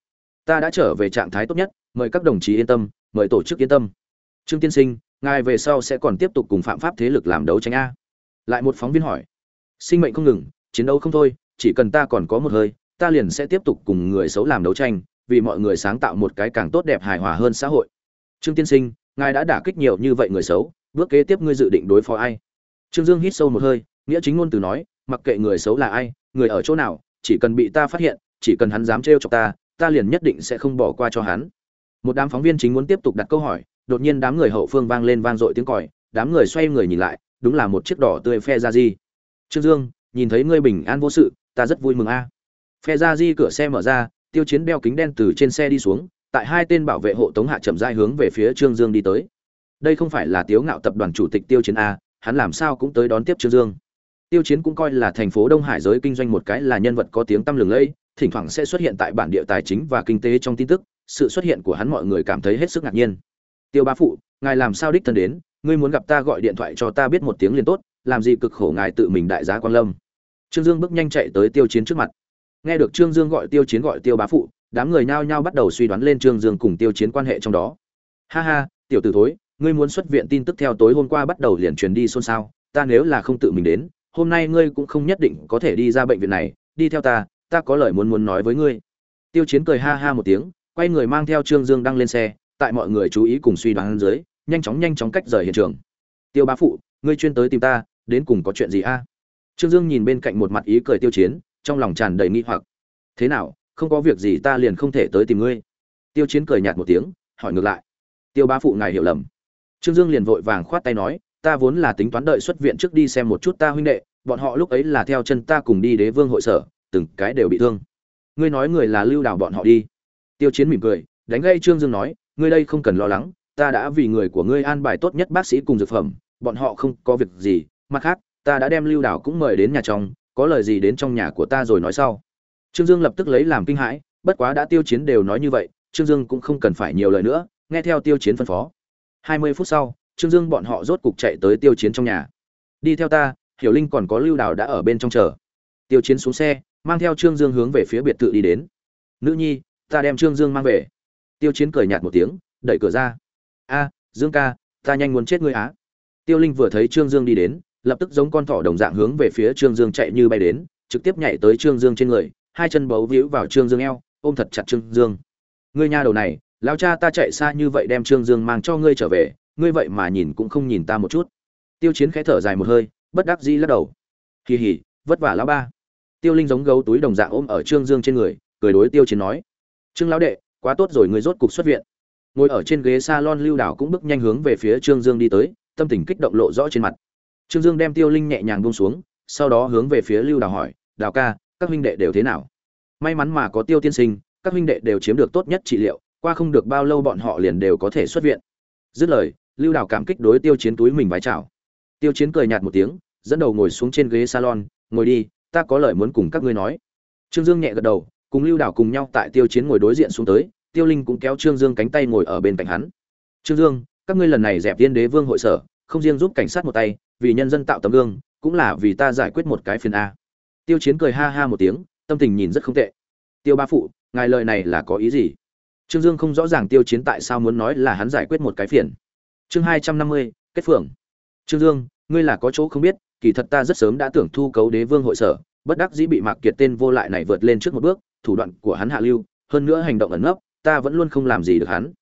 Ta đã trở về trạng thái tốt nhất, mời các đồng chí yên tâm, mời tổ chức yên tâm. Trương tiên sinh, ngài về sau sẽ còn tiếp tục cùng phạm pháp thế lực làm đấu tranh a. Lại một phóng viên hỏi. Sinh mệnh không ngừng, chiến đấu không thôi chỉ cần ta còn có một hơi, ta liền sẽ tiếp tục cùng người xấu làm đấu tranh, vì mọi người sáng tạo một cái càng tốt đẹp hài hòa hơn xã hội. Trương tiên sinh, ngài đã đả kích nhiều như vậy người xấu, bước kế tiếp ngươi dự định đối phó ai? Trương dương hít sâu một hơi, nghĩa chính ngôn từ nói, mặc kệ người xấu là ai, người ở chỗ nào, chỉ cần bị ta phát hiện, chỉ cần hắn dám trêu chọc ta ta liền nhất định sẽ không bỏ qua cho hắn. Một đám phóng viên chính muốn tiếp tục đặt câu hỏi, đột nhiên đám người hậu phương vang lên vang dội tiếng còi, đám người xoay người nhìn lại, đúng là một chiếc đỏ tươi phe ra di trương dương, nhìn thấy ngươi bình an vô sự ta rất vui mừng a. Phe ra di cửa xe mở ra, tiêu chiến đeo kính đen từ trên xe đi xuống, tại hai tên bảo vệ hộ tống hạ chậm rãi hướng về phía trương dương đi tới. Đây không phải là tiếu ngạo tập đoàn chủ tịch tiêu chiến a, hắn làm sao cũng tới đón tiếp trương dương. Tiêu chiến cũng coi là thành phố đông hải giới kinh doanh một cái là nhân vật có tiếng tăm lừng lẫy, thỉnh thoảng sẽ xuất hiện tại bản địa tài chính và kinh tế trong tin tức, sự xuất hiện của hắn mọi người cảm thấy hết sức ngạc nhiên. Tiêu bá phụ, ngài làm sao đích thân đến? Ngươi muốn gặp ta gọi điện thoại cho ta biết một tiếng liền tốt, làm gì cực khổ ngài tự mình đại giá quan lâm trương dương bước nhanh chạy tới tiêu chiến trước mặt. Nghe được trương dương gọi tiêu chiến gọi tiêu bá phụ, đám người nhao nhao bắt đầu suy đoán lên trương dương cùng tiêu chiến quan hệ trong đó. Ha ha, tiểu tử thối, ngươi muốn xuất viện tin tức theo tối hôm qua bắt đầu liền truyền đi xôn xao, ta nếu là không tự mình đến, hôm nay ngươi cũng không nhất định có thể đi ra bệnh viện này, đi theo ta ta có lời muốn muốn nói với ngươi. Tiêu chiến cười ha ha một tiếng, quay người mang theo trương dương đăng lên xe, tại mọi người chú ý cùng suy đoán dưới, nhanh chóng nhanh chóng cách rời hiện trường. Tiêu bá phụ, ngươi chuyên tới tìm ta, đến cùng có chuyện gì a? Trương dương nhìn bên cạnh một mặt ý cười tiêu chiến, trong lòng tràn đầy nghi hoặc. Thế nào, không có việc gì ta liền không thể tới tìm ngươi. Tiêu chiến cười nhạt một tiếng, hỏi ngược lại. Tiêu bá phụ ngài hiểu lầm. Trương dương liền vội vàng khoát tay nói, ta vốn là tính toán đợi xuất viện trước đi xem một chút ta huynh đệ, bọn họ lúc ấy là theo chân ta cùng đi đế vương hội sở, từng cái đều bị thương. Ngươi nói người là lưu đảo bọn họ đi. Tiêu chiến mỉm cười, đánh gây trương dương nói, ngươi đây không cần lo lắng, ta đã vì người của ngươi an bài tốt nhất bác sĩ cùng dược phẩm, bọn họ không có việc gì, mặt khác ta đã đem lưu đảo cũng mời đến nhà trong, có lời gì đến trong nhà của ta rồi nói sau. Trương dương lập tức lấy làm kinh hãi, bất quá đã tiêu chiến đều nói như vậy, trương dương cũng không cần phải nhiều lời nữa, nghe theo tiêu chiến phân phó. Hai mươi phút sau, trương dương bọn họ rốt cục chạy tới tiêu chiến trong nhà. Đi theo ta, hiểu linh còn có lưu đảo đã ở bên trong chờ. Tiêu chiến xuống xe, mang theo trương dương hướng về phía biệt thự đi đến. Nữ nhi, ta đem trương dương mang về. Tiêu chiến cười nhạt một tiếng, đẩy cửa ra. A, dương ca, ta nhanh muốn chết ngươi á. Tiêu linh vừa thấy trương dương đi đến lập tức giống con thỏ đồng dạng hướng về phía trương dương chạy như bay đến, trực tiếp nhảy tới trương dương trên người, hai chân bấu víu vào trương dương eo, ôm thật chặt trương dương. Ngươi nha đầu này, lão cha ta chạy xa như vậy đem trương dương mang cho ngươi trở về, ngươi vậy mà nhìn cũng không nhìn ta một chút. Tiêu chiến khẽ thở dài một hơi, bất đắc dĩ lắc đầu. Kỳ hỉ vất vả lão ba. Tiêu linh giống gấu túi đồng dạng ôm ở trương dương trên người, cười đối tiêu chiến nói. Trương lão đệ, quá tốt rồi, ngươi rốt cục xuất viện. Ngồi ở trên ghế salon lưu đảo cũng bước nhanh hướng về phía trương dương đi tới, tâm tình kích động lộ rõ trên mặt trương dương đem tiêu linh nhẹ nhàng buông xuống, sau đó hướng về phía lưu Đào hỏi, đào ca, các huynh đệ đều thế nào? May mắn mà có tiêu tiên sinh, các huynh đệ đều chiếm được tốt nhất trị liệu, qua không được bao lâu bọn họ liền đều có thể xuất viện. Dứt lời, lưu đào cảm kích đối tiêu chiến túi mình vái chào. Tiêu chiến cười nhạt một tiếng, dẫn đầu ngồi xuống trên ghế salon, ngồi đi, ta có lời muốn cùng các ngươi nói. Trương dương nhẹ gật đầu, cùng lưu đào cùng nhau tại tiêu chiến ngồi đối diện xuống tới, tiêu linh cũng kéo trương dương cánh tay ngồi ở bên cạnh hắn. Trương dương, các ngươi lần này dẹp tiên đế vương hội sở, không riêng giúp cảnh sát một tay vì nhân dân tạo tấm gương, cũng là vì ta giải quyết một cái phiền a. Tiêu chiến cười ha ha một tiếng, tâm tình nhìn rất không tệ. Tiêu ba phụ, ngài lời này là có ý gì? Trương dương không rõ ràng tiêu chiến tại sao muốn nói là hắn giải quyết một cái phiền. Chương hai trăm năm mươi, kết phượng. trương dương, ngươi là có chỗ không biết, kỳ thật ta rất sớm đã tưởng thu cấu đế vương hội sở, bất đắc dĩ bị mạc kiệt tên vô lại này vượt lên trước một bước, thủ đoạn của hắn hạ lưu, hơn nữa hành động ẩn nấp, ta vẫn luôn không làm gì được hắn.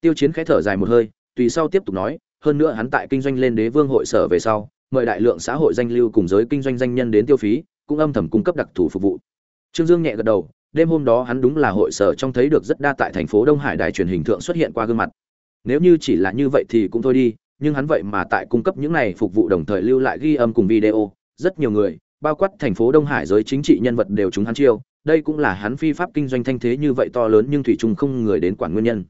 Tiêu chiến khẽ thở dài một hơi, tùy sau tiếp tục nói hơn nữa hắn tại kinh doanh lên đế vương hội sở về sau, mời đại lượng xã hội danh lưu cùng giới kinh doanh danh nhân đến tiêu phí, cũng âm thầm cung cấp đặc thù phục vụ. Trương dương nhẹ gật đầu, đêm hôm đó hắn đúng là hội sở trong thấy được rất đa tại thành phố đông hải đài truyền hình thượng xuất hiện qua gương mặt. Nếu như chỉ là như vậy thì cũng thôi đi, nhưng hắn vậy mà tại cung cấp những này phục vụ đồng thời lưu lại ghi âm cùng video. Rất nhiều người, bao quát thành phố đông hải giới chính trị nhân vật đều chúng hắn chiêu, đây cũng là hắn phi pháp kinh doanh thanh thế như vậy to lớn nhưng thủy chung không người đến quản nguyên nhân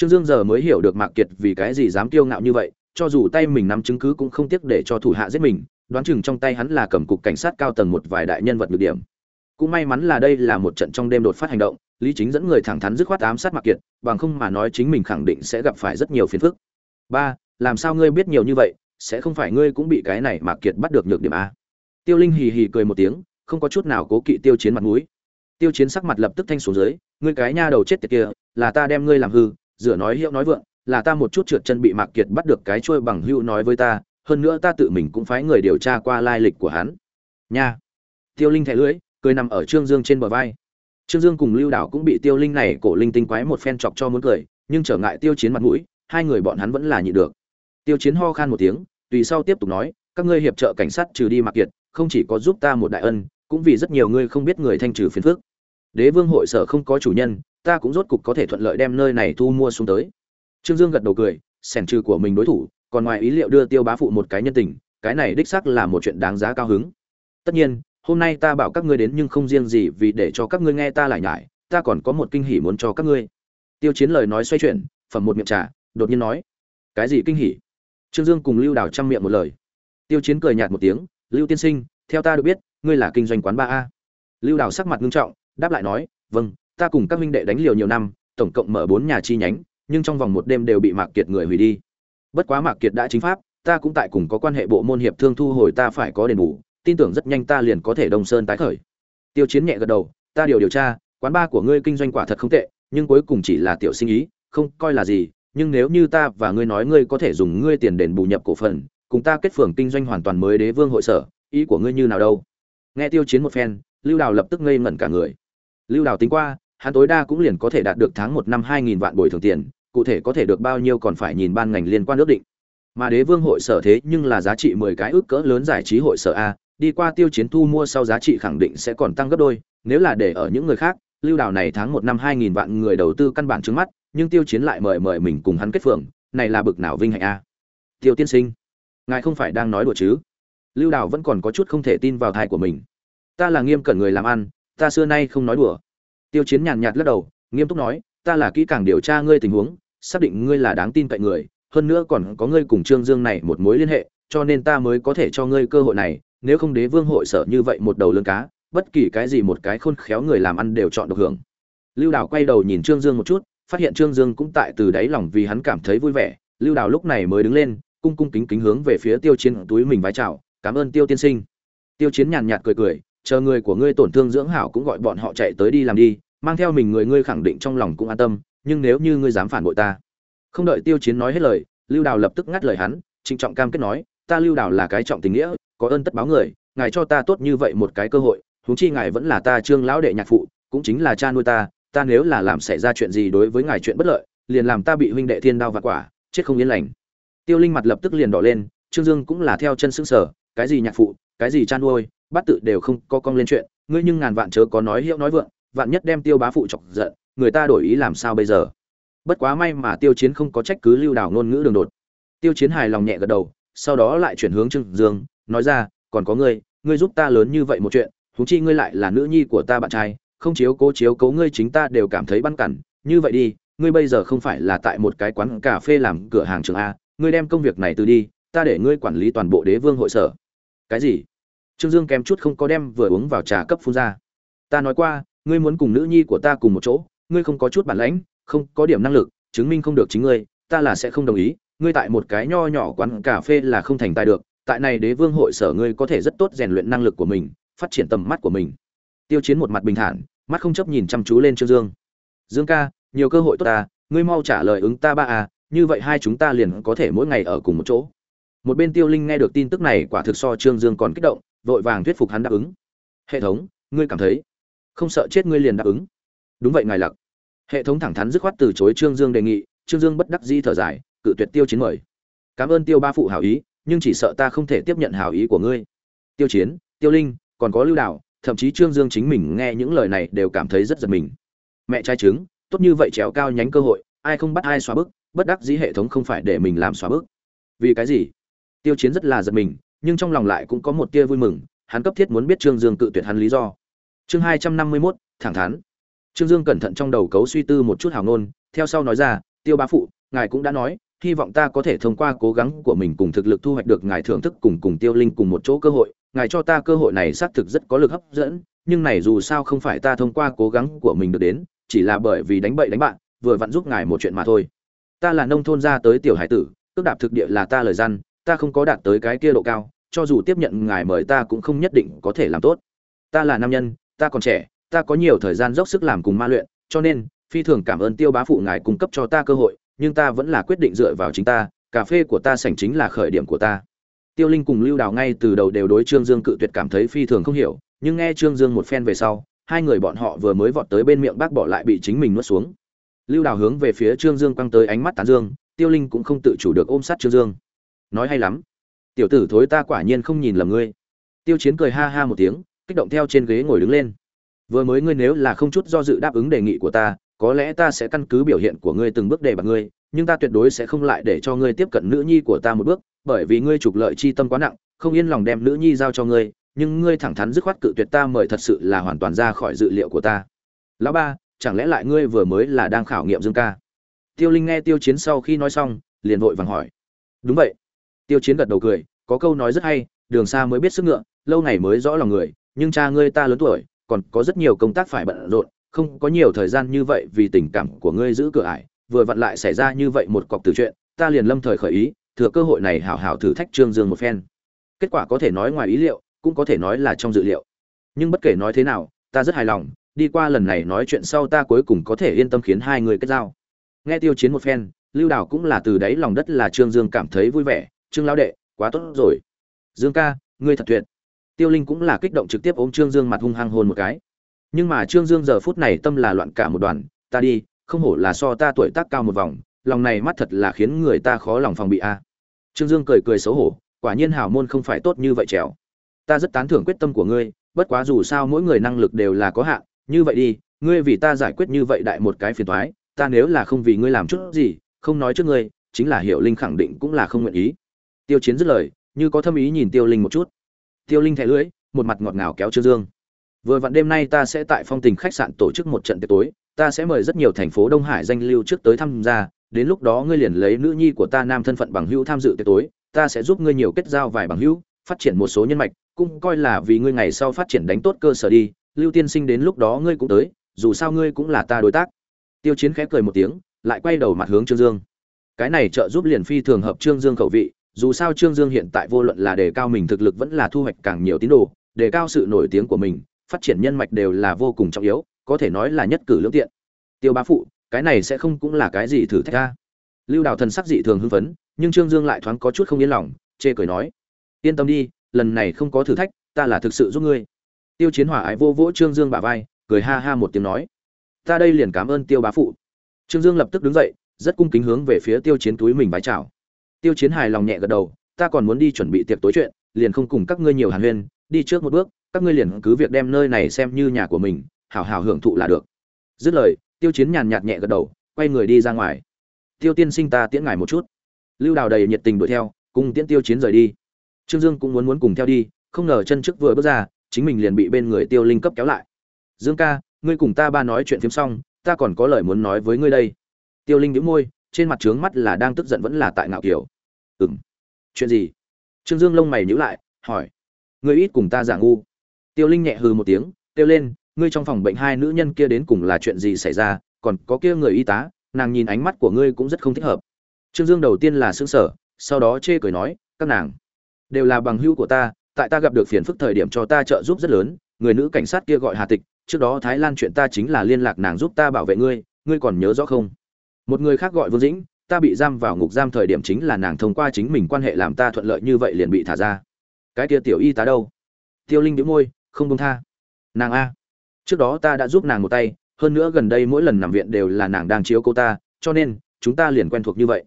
trương dương giờ mới hiểu được mạc kiệt vì cái gì dám kiêu ngạo như vậy, cho dù tay mình nắm chứng cứ cũng không tiếc để cho thủ hạ giết mình, đoán chừng trong tay hắn là cầm cục cảnh sát cao tầng một vài đại nhân vật nhược điểm. Cũng may mắn là đây là một trận trong đêm đột phát hành động, lý chính dẫn người thẳng thắn dứt khoát ám sát mạc kiệt, bằng không mà nói chính mình khẳng định sẽ gặp phải rất nhiều phiền phức. Ba, làm sao ngươi biết nhiều như vậy, sẽ không phải ngươi cũng bị cái này mạc kiệt bắt được nhược điểm a tiêu linh hì hì cười một tiếng, không có chút nào cố kỵ tiêu chiến mặt mũi. Tiêu chiến sắc mặt lập tức thanh xuống dưới, ngươi cái nha đầu chết tiệt kia, là ta đem ngươi làm hư dựa nói hiệu nói vượng, là ta một chút trượt chân bị mạc kiệt bắt được cái trôi bằng hữu nói với ta, hơn nữa ta tự mình cũng phái người điều tra qua lai lịch của hắn. Nha. Tiêu linh thẻ lưỡi, cười nằm ở trương dương trên bờ vai. Trương dương cùng lưu đảo cũng bị tiêu linh này cổ linh tinh quái một phen chọc cho muốn cười, nhưng trở ngại tiêu chiến mặt mũi, hai người bọn hắn vẫn là nhịn được. Tiêu chiến ho khan một tiếng, tùy sau tiếp tục nói, các ngươi hiệp trợ cảnh sát trừ đi mạc kiệt, không chỉ có giúp ta một đại ân, cũng vì rất nhiều người không biết người thanh trừ phiền phước. đế vương hội sở không có chủ nhân ta cũng rốt cục có thể thuận lợi đem nơi này thu mua xuống tới. Trương dương gật đầu cười, sẻn trừ của mình đối thủ, còn ngoài ý liệu đưa tiêu bá phụ một cái nhân tình, cái này đích xác là một chuyện đáng giá cao hứng. Tất nhiên, hôm nay ta bảo các ngươi đến nhưng không riêng gì vì để cho các ngươi nghe ta lại nhải, ta còn có một kinh hỉ muốn cho các ngươi. Tiêu chiến lời nói xoay chuyển, phẩm một miệng trà, đột nhiên nói, cái gì kinh hỉ? Trương dương cùng lưu đào chăm miệng một lời. Tiêu chiến cười nhạt một tiếng, lưu tiên sinh, theo ta được biết, ngươi là kinh doanh quán ba a. Lưu đào sắc mặt nghiêm trọng, đáp lại nói vâng ta cùng các minh đệ đánh liều nhiều năm, tổng cộng mở bốn nhà chi nhánh, nhưng trong vòng một đêm đều bị mạc kiệt người hủy đi. Bất quá mạc kiệt đã chính pháp, ta cũng tại cùng có quan hệ bộ môn hiệp thương thu hồi ta phải có đền bù, tin tưởng rất nhanh ta liền có thể đông sơn tái khởi. Tiêu chiến nhẹ gật đầu, ta điều điều tra, quán ba của ngươi kinh doanh quả thật không tệ, nhưng cuối cùng chỉ là tiểu sinh ý, không coi là gì, nhưng nếu như ta và ngươi nói ngươi có thể dùng ngươi tiền đền bù nhập cổ phần, cùng ta kết phường kinh doanh hoàn toàn mới đế vương hội sở, ý của ngươi như nào đâu? Nghe tiêu chiến một phen, lưu đào lập tức ngây ngẩn cả người. Lưu đào tính qua hắn tối đa cũng liền có thể đạt được tháng một năm hai nghìn vạn bồi thường tiền, cụ thể có thể được bao nhiêu còn phải nhìn ban ngành liên quan ước định. Mà đế vương hội sở thế nhưng là giá trị mười cái ước cỡ lớn giải trí hội sở a, đi qua tiêu chiến thu mua sau giá trị khẳng định sẽ còn tăng gấp đôi, nếu là để ở những người khác, lưu đào này tháng một năm hai nghìn vạn người đầu tư căn bản trước mắt, nhưng tiêu chiến lại mời mời mình cùng hắn kết phường, này là bực nào vinh hạnh a. Tiêu tiên sinh, ngài không phải đang nói đùa chứ? Lưu đào vẫn còn có chút không thể tin vào thai của mình. Ta là nghiêm cẩn người làm ăn, ta xưa nay không nói đùa tiêu chiến nhàn nhạt lắc đầu, nghiêm túc nói, ta là kỹ càng điều tra ngươi tình huống, xác định ngươi là đáng tin cậy người, hơn nữa còn có ngươi cùng trương dương này một mối liên hệ, cho nên ta mới có thể cho ngươi cơ hội này, nếu không đế vương hội sở như vậy một đầu lương cá, bất kỳ cái gì một cái khôn khéo người làm ăn đều chọn được hưởng. Lưu đào quay đầu nhìn trương dương một chút, phát hiện trương dương cũng tại từ đáy lòng vì hắn cảm thấy vui vẻ. Lưu đào lúc này mới đứng lên, cung cung kính kính hướng về phía tiêu chiến túi mình vái chào, cảm ơn tiêu tiên sinh. Tiêu chiến nhàn nhạt cười cười chờ người của ngươi tổn thương dưỡng hảo cũng gọi bọn họ chạy tới đi làm đi, mang theo mình người ngươi khẳng định trong lòng cũng an tâm, nhưng nếu như ngươi dám phản bội ta. Không đợi tiêu chiến nói hết lời, lưu đào lập tức ngắt lời hắn, trịnh trọng cam kết nói, ta lưu đào là cái trọng tình nghĩa, có ơn tất báo người, ngài cho ta tốt như vậy một cái cơ hội, huống chi ngài vẫn là ta trương lão đệ nhạc phụ, cũng chính là cha nuôi ta ta nếu là làm xảy ra chuyện gì đối với ngài chuyện bất lợi, liền làm ta bị huynh đệ thiên đao và quả, chết không yên lành. Tiêu linh mặt lập tức liền đỏ lên, trương dương cũng là theo chân xương sở cái gì nhạc phụ, cái gì cha nuôi bát tự đều không có cong lên chuyện, ngươi nhưng ngàn vạn chớ có nói hiệu nói vượng, vạn nhất đem tiêu bá phụ chọc giận, người ta đổi ý làm sao bây giờ? Bất quá may mà tiêu chiến không có trách cứ lưu đảo ngôn ngữ đường đột. Tiêu chiến hài lòng nhẹ gật đầu, sau đó lại chuyển hướng trương dương, nói ra, còn có ngươi ngươi giúp ta lớn như vậy một chuyện, huống chi ngươi lại là nữ nhi của ta bạn trai, không chiếu cố chiếu cố ngươi chính ta đều cảm thấy băn cản như vậy đi, ngươi bây giờ không phải là tại một cái quán cà phê làm cửa hàng trường a, ngươi đem công việc này từ đi, ta để ngươi quản lý toàn bộ đế vương hội sở. Cái gì? Trương dương kém chút không có đem vừa uống vào trà cấp phun ra. Ta nói qua, ngươi muốn cùng nữ nhi của ta cùng một chỗ, ngươi không có chút bản lãnh, không có điểm năng lực, chứng minh không được chính ngươi, ta là sẽ không đồng ý. Ngươi tại một cái nho nhỏ quán cà phê là không thành tài được, tại này đế vương hội sở ngươi có thể rất tốt rèn luyện năng lực của mình, phát triển tầm mắt của mình. Tiêu chiến một mặt bình thản, mắt không chấp nhìn chăm chú lên trương dương. Dương ca, nhiều cơ hội tốt ta, ngươi mau trả lời ứng ta ba à như vậy hai chúng ta liền có thể mỗi ngày ở cùng một chỗ. Một bên tiêu linh nghe được tin tức này, quả thực so trương dương còn kích động vội vàng thuyết phục hắn đáp ứng. Hệ thống, ngươi cảm thấy không sợ chết ngươi liền đáp ứng? Đúng vậy, ngài lặc hệ thống thẳng thắn dứt khoát từ chối trương dương đề nghị, trương dương bất đắc dĩ thở dài, cự tuyệt tiêu chiến mời. Cảm ơn tiêu ba phụ hảo ý, nhưng chỉ sợ ta không thể tiếp nhận hảo ý của ngươi. Tiêu chiến, tiêu linh, còn có lưu đạo thậm chí trương dương chính mình nghe những lời này đều cảm thấy rất giật mình. Mẹ trai trứng, tốt như vậy trèo cao nhánh cơ hội, ai không bắt ai xóa bức, bất đắc dĩ hệ thống không phải để mình làm xóa bức. Vì cái gì? Tiêu chiến rất là giật mình nhưng trong lòng lại cũng có một tia vui mừng, hắn cấp thiết muốn biết trương dương cự tuyệt hắn lý do. Chương hai trăm năm mươi mốt, thẳng thắn. Trương dương cẩn thận trong đầu cấu suy tư một chút hào ngôn, theo sau nói ra, tiêu bá phụ, ngài cũng đã nói, hy vọng ta có thể thông qua cố gắng của mình cùng thực lực thu hoạch được ngài thưởng thức cùng cùng tiêu linh cùng một chỗ cơ hội, ngài cho ta cơ hội này xác thực rất có lực hấp dẫn, nhưng này dù sao không phải ta thông qua cố gắng của mình được đến, chỉ là bởi vì đánh bậy đánh bạn, vừa vặn giúp ngài một chuyện mà thôi. Ta là nông thôn ra tới tiểu hải tử, cước đạp thực địa là ta lời gian, ta không có đạt tới cái kia độ cao cho dù tiếp nhận ngài mời ta cũng không nhất định có thể làm tốt. Ta là nam nhân, ta còn trẻ, ta có nhiều thời gian dốc sức làm cùng ma luyện, cho nên, phi thường cảm ơn tiêu bá phụ ngài cung cấp cho ta cơ hội, nhưng ta vẫn là quyết định dựa vào chính ta, cà phê của ta sảnh chính là khởi điểm của ta. Tiêu linh cùng lưu đào ngay từ đầu đều đối trương dương cự tuyệt cảm thấy phi thường không hiểu, nhưng nghe trương dương một phen về sau, hai người bọn họ vừa mới vọt tới bên miệng bác bỏ lại bị chính mình nuốt xuống. Lưu đào hướng về phía trương dương quăng tới ánh mắt tán dương, tiêu linh cũng không tự chủ được ôm sát trương dương. Nói hay lắm tiểu tử thối ta quả nhiên không nhìn lầm ngươi. Tiêu chiến cười ha ha một tiếng, kích động theo trên ghế ngồi đứng lên. Vừa mới ngươi nếu là không chút do dự đáp ứng đề nghị của ta, có lẽ ta sẽ căn cứ biểu hiện của ngươi từng bước để bạt ngươi, nhưng ta tuyệt đối sẽ không lại để cho ngươi tiếp cận nữ nhi của ta một bước, bởi vì ngươi trục lợi chi tâm quá nặng, không yên lòng đem nữ nhi giao cho ngươi, nhưng ngươi thẳng thắn dứt khoát cự tuyệt ta mời thật sự là hoàn toàn ra khỏi dự liệu của ta. Lão ba, chẳng lẽ lại ngươi vừa mới là đang khảo nghiệm dương ca? Tiêu linh nghe tiêu chiến sau khi nói xong, liền vội vàng hỏi. Đúng vậy tiêu chiến gật đầu cười, có câu nói rất hay, đường xa mới biết sức ngựa, lâu ngày mới rõ lòng người, nhưng cha ngươi ta lớn tuổi, còn có rất nhiều công tác phải bận rộn, không có nhiều thời gian như vậy vì tình cảm của ngươi giữ cửa ải, vừa vặn lại xảy ra như vậy một cọc từ chuyện, ta liền lâm thời khởi ý, thừa cơ hội này hảo hảo thử thách trương dương một phen. Kết quả có thể nói ngoài ý liệu, cũng có thể nói là trong dự liệu. Nhưng bất kể nói thế nào, ta rất hài lòng, đi qua lần này nói chuyện sau ta cuối cùng có thể yên tâm khiến hai người kết giao. Nghe tiêu chiến một phen, lưu đảo cũng là từ đáy lòng đất là trương dương cảm thấy vui vẻ trương lão đệ, quá tốt rồi. Dương ca, ngươi thật tuyệt. Tiêu linh cũng là kích động trực tiếp ôm trương dương mặt hung hăng hôn một cái. Nhưng mà trương dương giờ phút này tâm là loạn cả một đoàn, ta đi, không hổ là so ta tuổi tác cao một vòng, lòng này mắt thật là khiến người ta khó lòng phòng bị a. Trương dương cười cười xấu hổ, quả nhiên hào môn không phải tốt như vậy trèo. Ta rất tán thưởng quyết tâm của ngươi, bất quá dù sao mỗi người năng lực đều là có hạn, như vậy đi, ngươi vì ta giải quyết như vậy đại một cái phiền toái, ta nếu là không vì ngươi làm chút gì, không nói trước ngươi, chính là hiệu linh khẳng định cũng là không nguyện ý tiêu chiến dứt lời, như có thâm ý nhìn tiêu linh một chút. Tiêu linh thẻ lưỡi, một mặt ngọt ngào kéo trương dương. Vừa vặn đêm nay ta sẽ tại phong tình khách sạn tổ chức một trận tiệc tối, ta sẽ mời rất nhiều thành phố đông hải danh lưu trước tới tham gia, đến lúc đó ngươi liền lấy nữ nhi của ta nam thân phận bằng hữu tham dự tiệc tối, ta sẽ giúp ngươi nhiều kết giao vài bằng hữu, phát triển một số nhân mạch, cũng coi là vì ngươi ngày sau phát triển đánh tốt cơ sở đi, lưu tiên sinh đến lúc đó ngươi cũng tới, dù sao ngươi cũng là ta đối tác. Tiêu chiến khẽ cười một tiếng, lại quay đầu mặt hướng trương dương. Cái này trợ giúp liền phi thường hợp trương dương khẩu vị dù sao trương dương hiện tại vô luận là đề cao mình thực lực vẫn là thu hoạch càng nhiều tín đồ, đề cao sự nổi tiếng của mình, phát triển nhân mạch đều là vô cùng trọng yếu, có thể nói là nhất cử lưỡng tiện. Tiêu bá phụ, cái này sẽ không cũng là cái gì thử thách ra lưu đào thần sắc dị thường hưng phấn, nhưng trương dương lại thoáng có chút không yên lòng, chê cười nói, yên tâm đi, lần này không có thử thách, ta là thực sự giúp ngươi. Tiêu chiến hỏa ái vô vỗ trương dương bả vai, cười ha ha một tiếng nói, ta đây liền cảm ơn tiêu bá phụ. Trương dương lập tức đứng dậy, rất cung kính hướng về phía tiêu chiến túi mình bái chào tiêu chiến hài lòng nhẹ gật đầu, ta còn muốn đi chuẩn bị tiệc tối chuyện, liền không cùng các ngươi nhiều hàn huyên, đi trước một bước, các ngươi liền cứ việc đem nơi này xem như nhà của mình, hảo hảo hưởng thụ là được. Dứt lời, tiêu chiến nhàn nhạt nhẹ gật đầu, quay người đi ra ngoài. Tiêu tiên sinh ta tiễn ngài một chút. Lưu đào đầy nhiệt tình đuổi theo, cùng tiễn tiêu chiến rời đi. Trương dương cũng muốn muốn cùng theo đi, không ngờ chân trước vừa bước ra, chính mình liền bị bên người tiêu linh cấp kéo lại. Dương ca, ngươi cùng ta ba nói chuyện phim xong, ta còn có lời muốn nói với ngươi đây. Tiêu linh đĩu môi, trên mặt trướng mắt là đang tức giận vẫn là tại ngạo kiểu ừm. Chuyện gì? Trương dương lông mày nhíu lại, hỏi. Ngươi ít cùng ta giả ngu. Tiêu linh nhẹ hừ một tiếng, kêu lên, ngươi trong phòng bệnh hai nữ nhân kia đến cùng là chuyện gì xảy ra, còn có kia người y tá, nàng nhìn ánh mắt của ngươi cũng rất không thích hợp. Trương dương đầu tiên là xương sở sau đó chê cười nói, các nàng đều là bằng hữu của ta, tại ta gặp được phiền phức thời điểm cho ta trợ giúp rất lớn, người nữ cảnh sát kia gọi hà tịch, trước đó thái lan chuyện ta chính là liên lạc nàng giúp ta bảo vệ ngươi ngươi còn nhớ rõ không? Một người khác gọi vương dĩnh ta bị giam vào ngục giam thời điểm chính là nàng thông qua chính mình quan hệ làm ta thuận lợi như vậy liền bị thả ra. Cái kia tiểu y tá đâu? Tiêu linh đĩu môi, không công tha. Nàng a. Trước đó ta đã giúp nàng một tay, hơn nữa gần đây mỗi lần nằm viện đều là nàng đang chiếu cô ta, cho nên, chúng ta liền quen thuộc như vậy.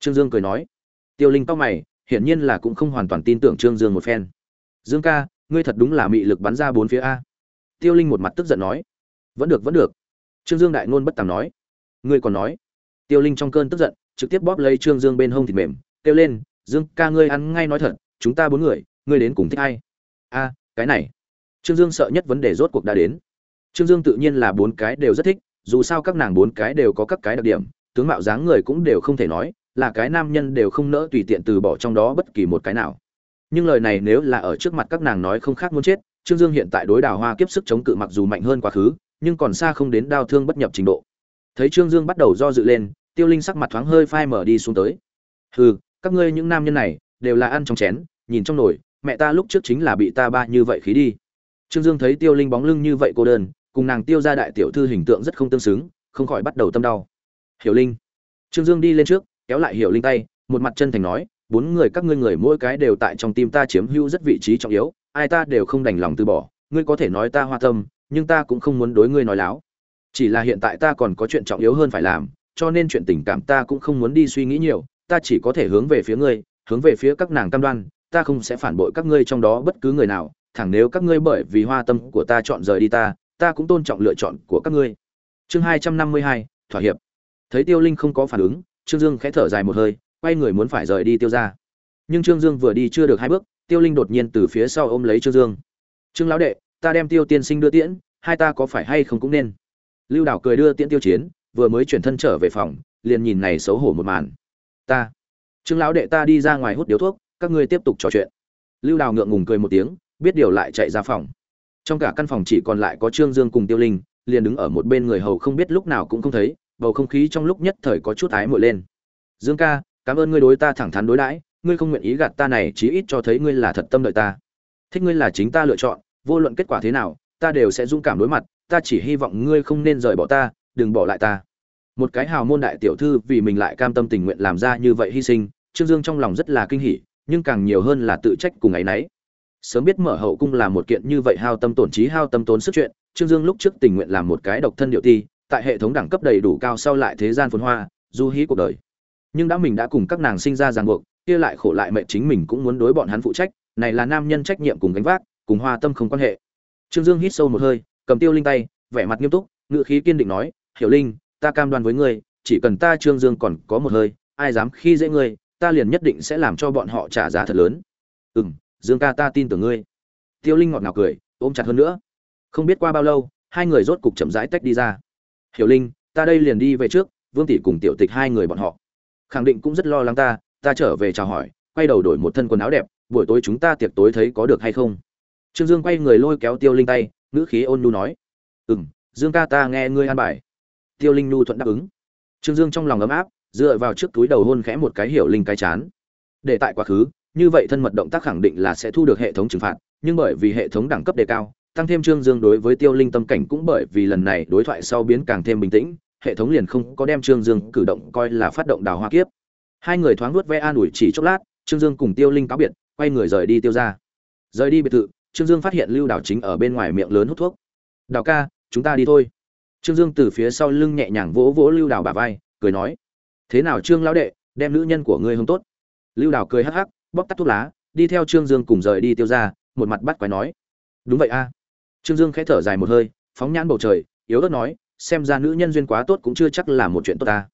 Trương dương cười nói. Tiêu linh tóc mày, hiển nhiên là cũng không hoàn toàn tin tưởng trương dương một phen. Dương ca, ngươi thật đúng là mị lực bắn ra bốn phía a. Tiêu linh một mặt tức giận nói. Vẫn được vẫn được. Trương dương đại ngôn bất tàm nói. Ngươi còn nói tiêu linh trong cơn tức giận, trực tiếp bóp lấy trương dương bên hông thịt mềm, kêu lên, dương, ca ngươi ăn ngay nói thật, chúng ta bốn người, ngươi đến cùng thích ai? A, cái này. Trương dương sợ nhất vấn đề rốt cuộc đã đến. Trương dương tự nhiên là bốn cái đều rất thích, dù sao các nàng bốn cái đều có các cái đặc điểm, tướng mạo dáng người cũng đều không thể nói, là cái nam nhân đều không nỡ tùy tiện từ bỏ trong đó bất kỳ một cái nào. Nhưng lời này nếu là ở trước mặt các nàng nói không khác muốn chết, trương dương hiện tại đối đào hoa kiếp sức chống cự mặc dù mạnh hơn quá khứ, nhưng còn xa không đến đau thương bất nhập trình độ thấy trương dương bắt đầu do dự lên, tiêu linh sắc mặt thoáng hơi phai mở đi xuống tới. Hừ, các ngươi những nam nhân này đều là ăn trong chén, nhìn trong nồi, mẹ ta lúc trước chính là bị ta ba như vậy khí đi. Trương dương thấy tiêu linh bóng lưng như vậy cô đơn, cùng nàng tiêu ra đại tiểu thư hình tượng rất không tương xứng, không khỏi bắt đầu tâm đau. Hiểu linh. Trương dương đi lên trước, kéo lại hiểu linh tay, một mặt chân thành nói, bốn người các ngươi người mỗi cái đều tại trong tim ta chiếm hữu rất vị trí trọng yếu, ai ta đều không đành lòng từ bỏ, ngươi có thể nói ta hoa tâm, nhưng ta cũng không muốn đối ngươi nói láo chỉ là hiện tại ta còn có chuyện trọng yếu hơn phải làm, cho nên chuyện tình cảm ta cũng không muốn đi suy nghĩ nhiều, ta chỉ có thể hướng về phía ngươi, hướng về phía các nàng cam đoan, ta không sẽ phản bội các ngươi trong đó bất cứ người nào, thẳng nếu các ngươi bởi vì hoa tâm của ta chọn rời đi ta ta cũng tôn trọng lựa chọn của các ngươi. Chương hai trăm năm mươi hai, thỏa hiệp. Thấy tiêu linh không có phản ứng, trương dương khẽ thở dài một hơi, quay người muốn phải rời đi tiêu ra nhưng trương dương vừa đi chưa được hai bước, tiêu linh đột nhiên từ phía sau ôm lấy trương dương. Trương lão đệ, ta đem tiêu tiên sinh đưa tiễn, hai ta có phải hay không cũng nên? Lưu đảo cười đưa tiễn tiêu chiến, vừa mới chuyển thân trở về phòng, liền nhìn này xấu hổ một màn. Ta, trương lão đệ ta đi ra ngoài hút điếu thuốc, các ngươi tiếp tục trò chuyện. Lưu đào ngượng ngùng cười một tiếng, biết điều lại chạy ra phòng. Trong cả căn phòng chỉ còn lại có trương dương cùng tiêu linh, liền đứng ở một bên người hầu không biết lúc nào cũng không thấy, bầu không khí trong lúc nhất thời có chút ái muội lên. Dương ca, cảm ơn ngươi đối ta thẳng thắn đối đãi, ngươi không nguyện ý gạt ta này, chí ít cho thấy ngươi là thật tâm đợi ta. Thích ngươi là chính ta lựa chọn, vô luận kết quả thế nào ta đều sẽ dũng cảm đối mặt, ta chỉ hy vọng ngươi không nên rời bỏ ta, đừng bỏ lại ta. Một cái hào môn đại tiểu thư vì mình lại cam tâm tình nguyện làm ra như vậy hy sinh, trương dương trong lòng rất là kinh hỉ, nhưng càng nhiều hơn là tự trách cùng ấ y n ấ y sớm biết mở hậu cung là một kiện như vậy hao tâm tổn trí, hao tâm tốn sức chuyện, trương dương lúc trước tình nguyện làm một cái độc thân điệu ti, tại hệ thống đẳng cấp đầy đủ cao sau lại thế gian phồn hoa, du hí cuộc đời. Nhưng đã mình đã cùng các nàng sinh ra ràng buộc, kia lại khổ lại mệnh chính mình cũng muốn đối bọn hắn phụ trách, này là nam nhân trách nhiệm cùng gánh vác, cùng hoa tâm không quan hệ trương dương hít sâu một hơi, cầm tiêu linh tay, vẻ mặt nghiêm túc, ngữ khí kiên định nói, hiểu linh, ta cam đoan với ngươi, chỉ cần ta trương dương còn có một hơi, ai dám khi dễ ngươi, ta liền nhất định sẽ làm cho bọn họ trả giá thật lớn. Ừ dương ca ta tin tưởng ngươi. Tiêu linh ngọt ngào cười, ôm chặt hơn nữa. Không biết qua bao lâu, hai người rốt cục chậm rãi tách đi ra. Hiểu linh, ta đây liền đi về trước, vương tỷ cùng tiểu tịch hai người bọn họ. Khẳng định cũng rất lo lắng ta ta trở về chào hỏi, quay đầu đổi một thân quần áo đẹp, buổi tối chúng ta tiệc tối thấy có được hay không? Trương dương quay người lôi kéo tiêu linh tay, ngữ khí ôn nhu nói ừ m dương ca ta nghe ngươi an bài. Tiêu linh nhu thuận đáp ứng. Trương dương trong lòng ấm áp, dựa vào trước túi đầu hôn khẽ một cái hiểu linh cái chán. Để tại quá khứ, như vậy thân mật động tác khẳng định là sẽ thu được hệ thống trừng phạt, nhưng bởi vì hệ thống đẳng cấp đề cao, tăng thêm trương dương đối với tiêu linh tâm cảnh cũng bởi vì lần này đối thoại sau biến càng thêm bình tĩnh, hệ thống liền không có đem trương dương cử động coi là phát động đào hoa kiếp. Hai người thoáng nuốt ve an ủi chỉ chốc lát, trương dương cùng tiêu linh cáo biệt, quay người rời đi tiêu ra rời đi biệt thự trương dương phát hiện lưu đào chính ở bên ngoài miệng lớn hút thuốc. Đào ca, chúng ta đi thôi. Trương dương từ phía sau lưng nhẹ nhàng vỗ vỗ lưu đào bà vai, cười nói, thế nào trương lão đệ, đem nữ nhân của ngươi hông tốt? Lưu đào cười hắc hắc bóc tắt thuốc lá, đi theo trương dương cùng rời đi tiêu ra một mặt bắt quái nói, đúng vậy a. Trương dương khẽ thở dài một hơi, phóng nhãn bầu trời, yếu ớt nói, xem ra nữ nhân duyên quá tốt cũng chưa chắc là một chuyện tốt ta.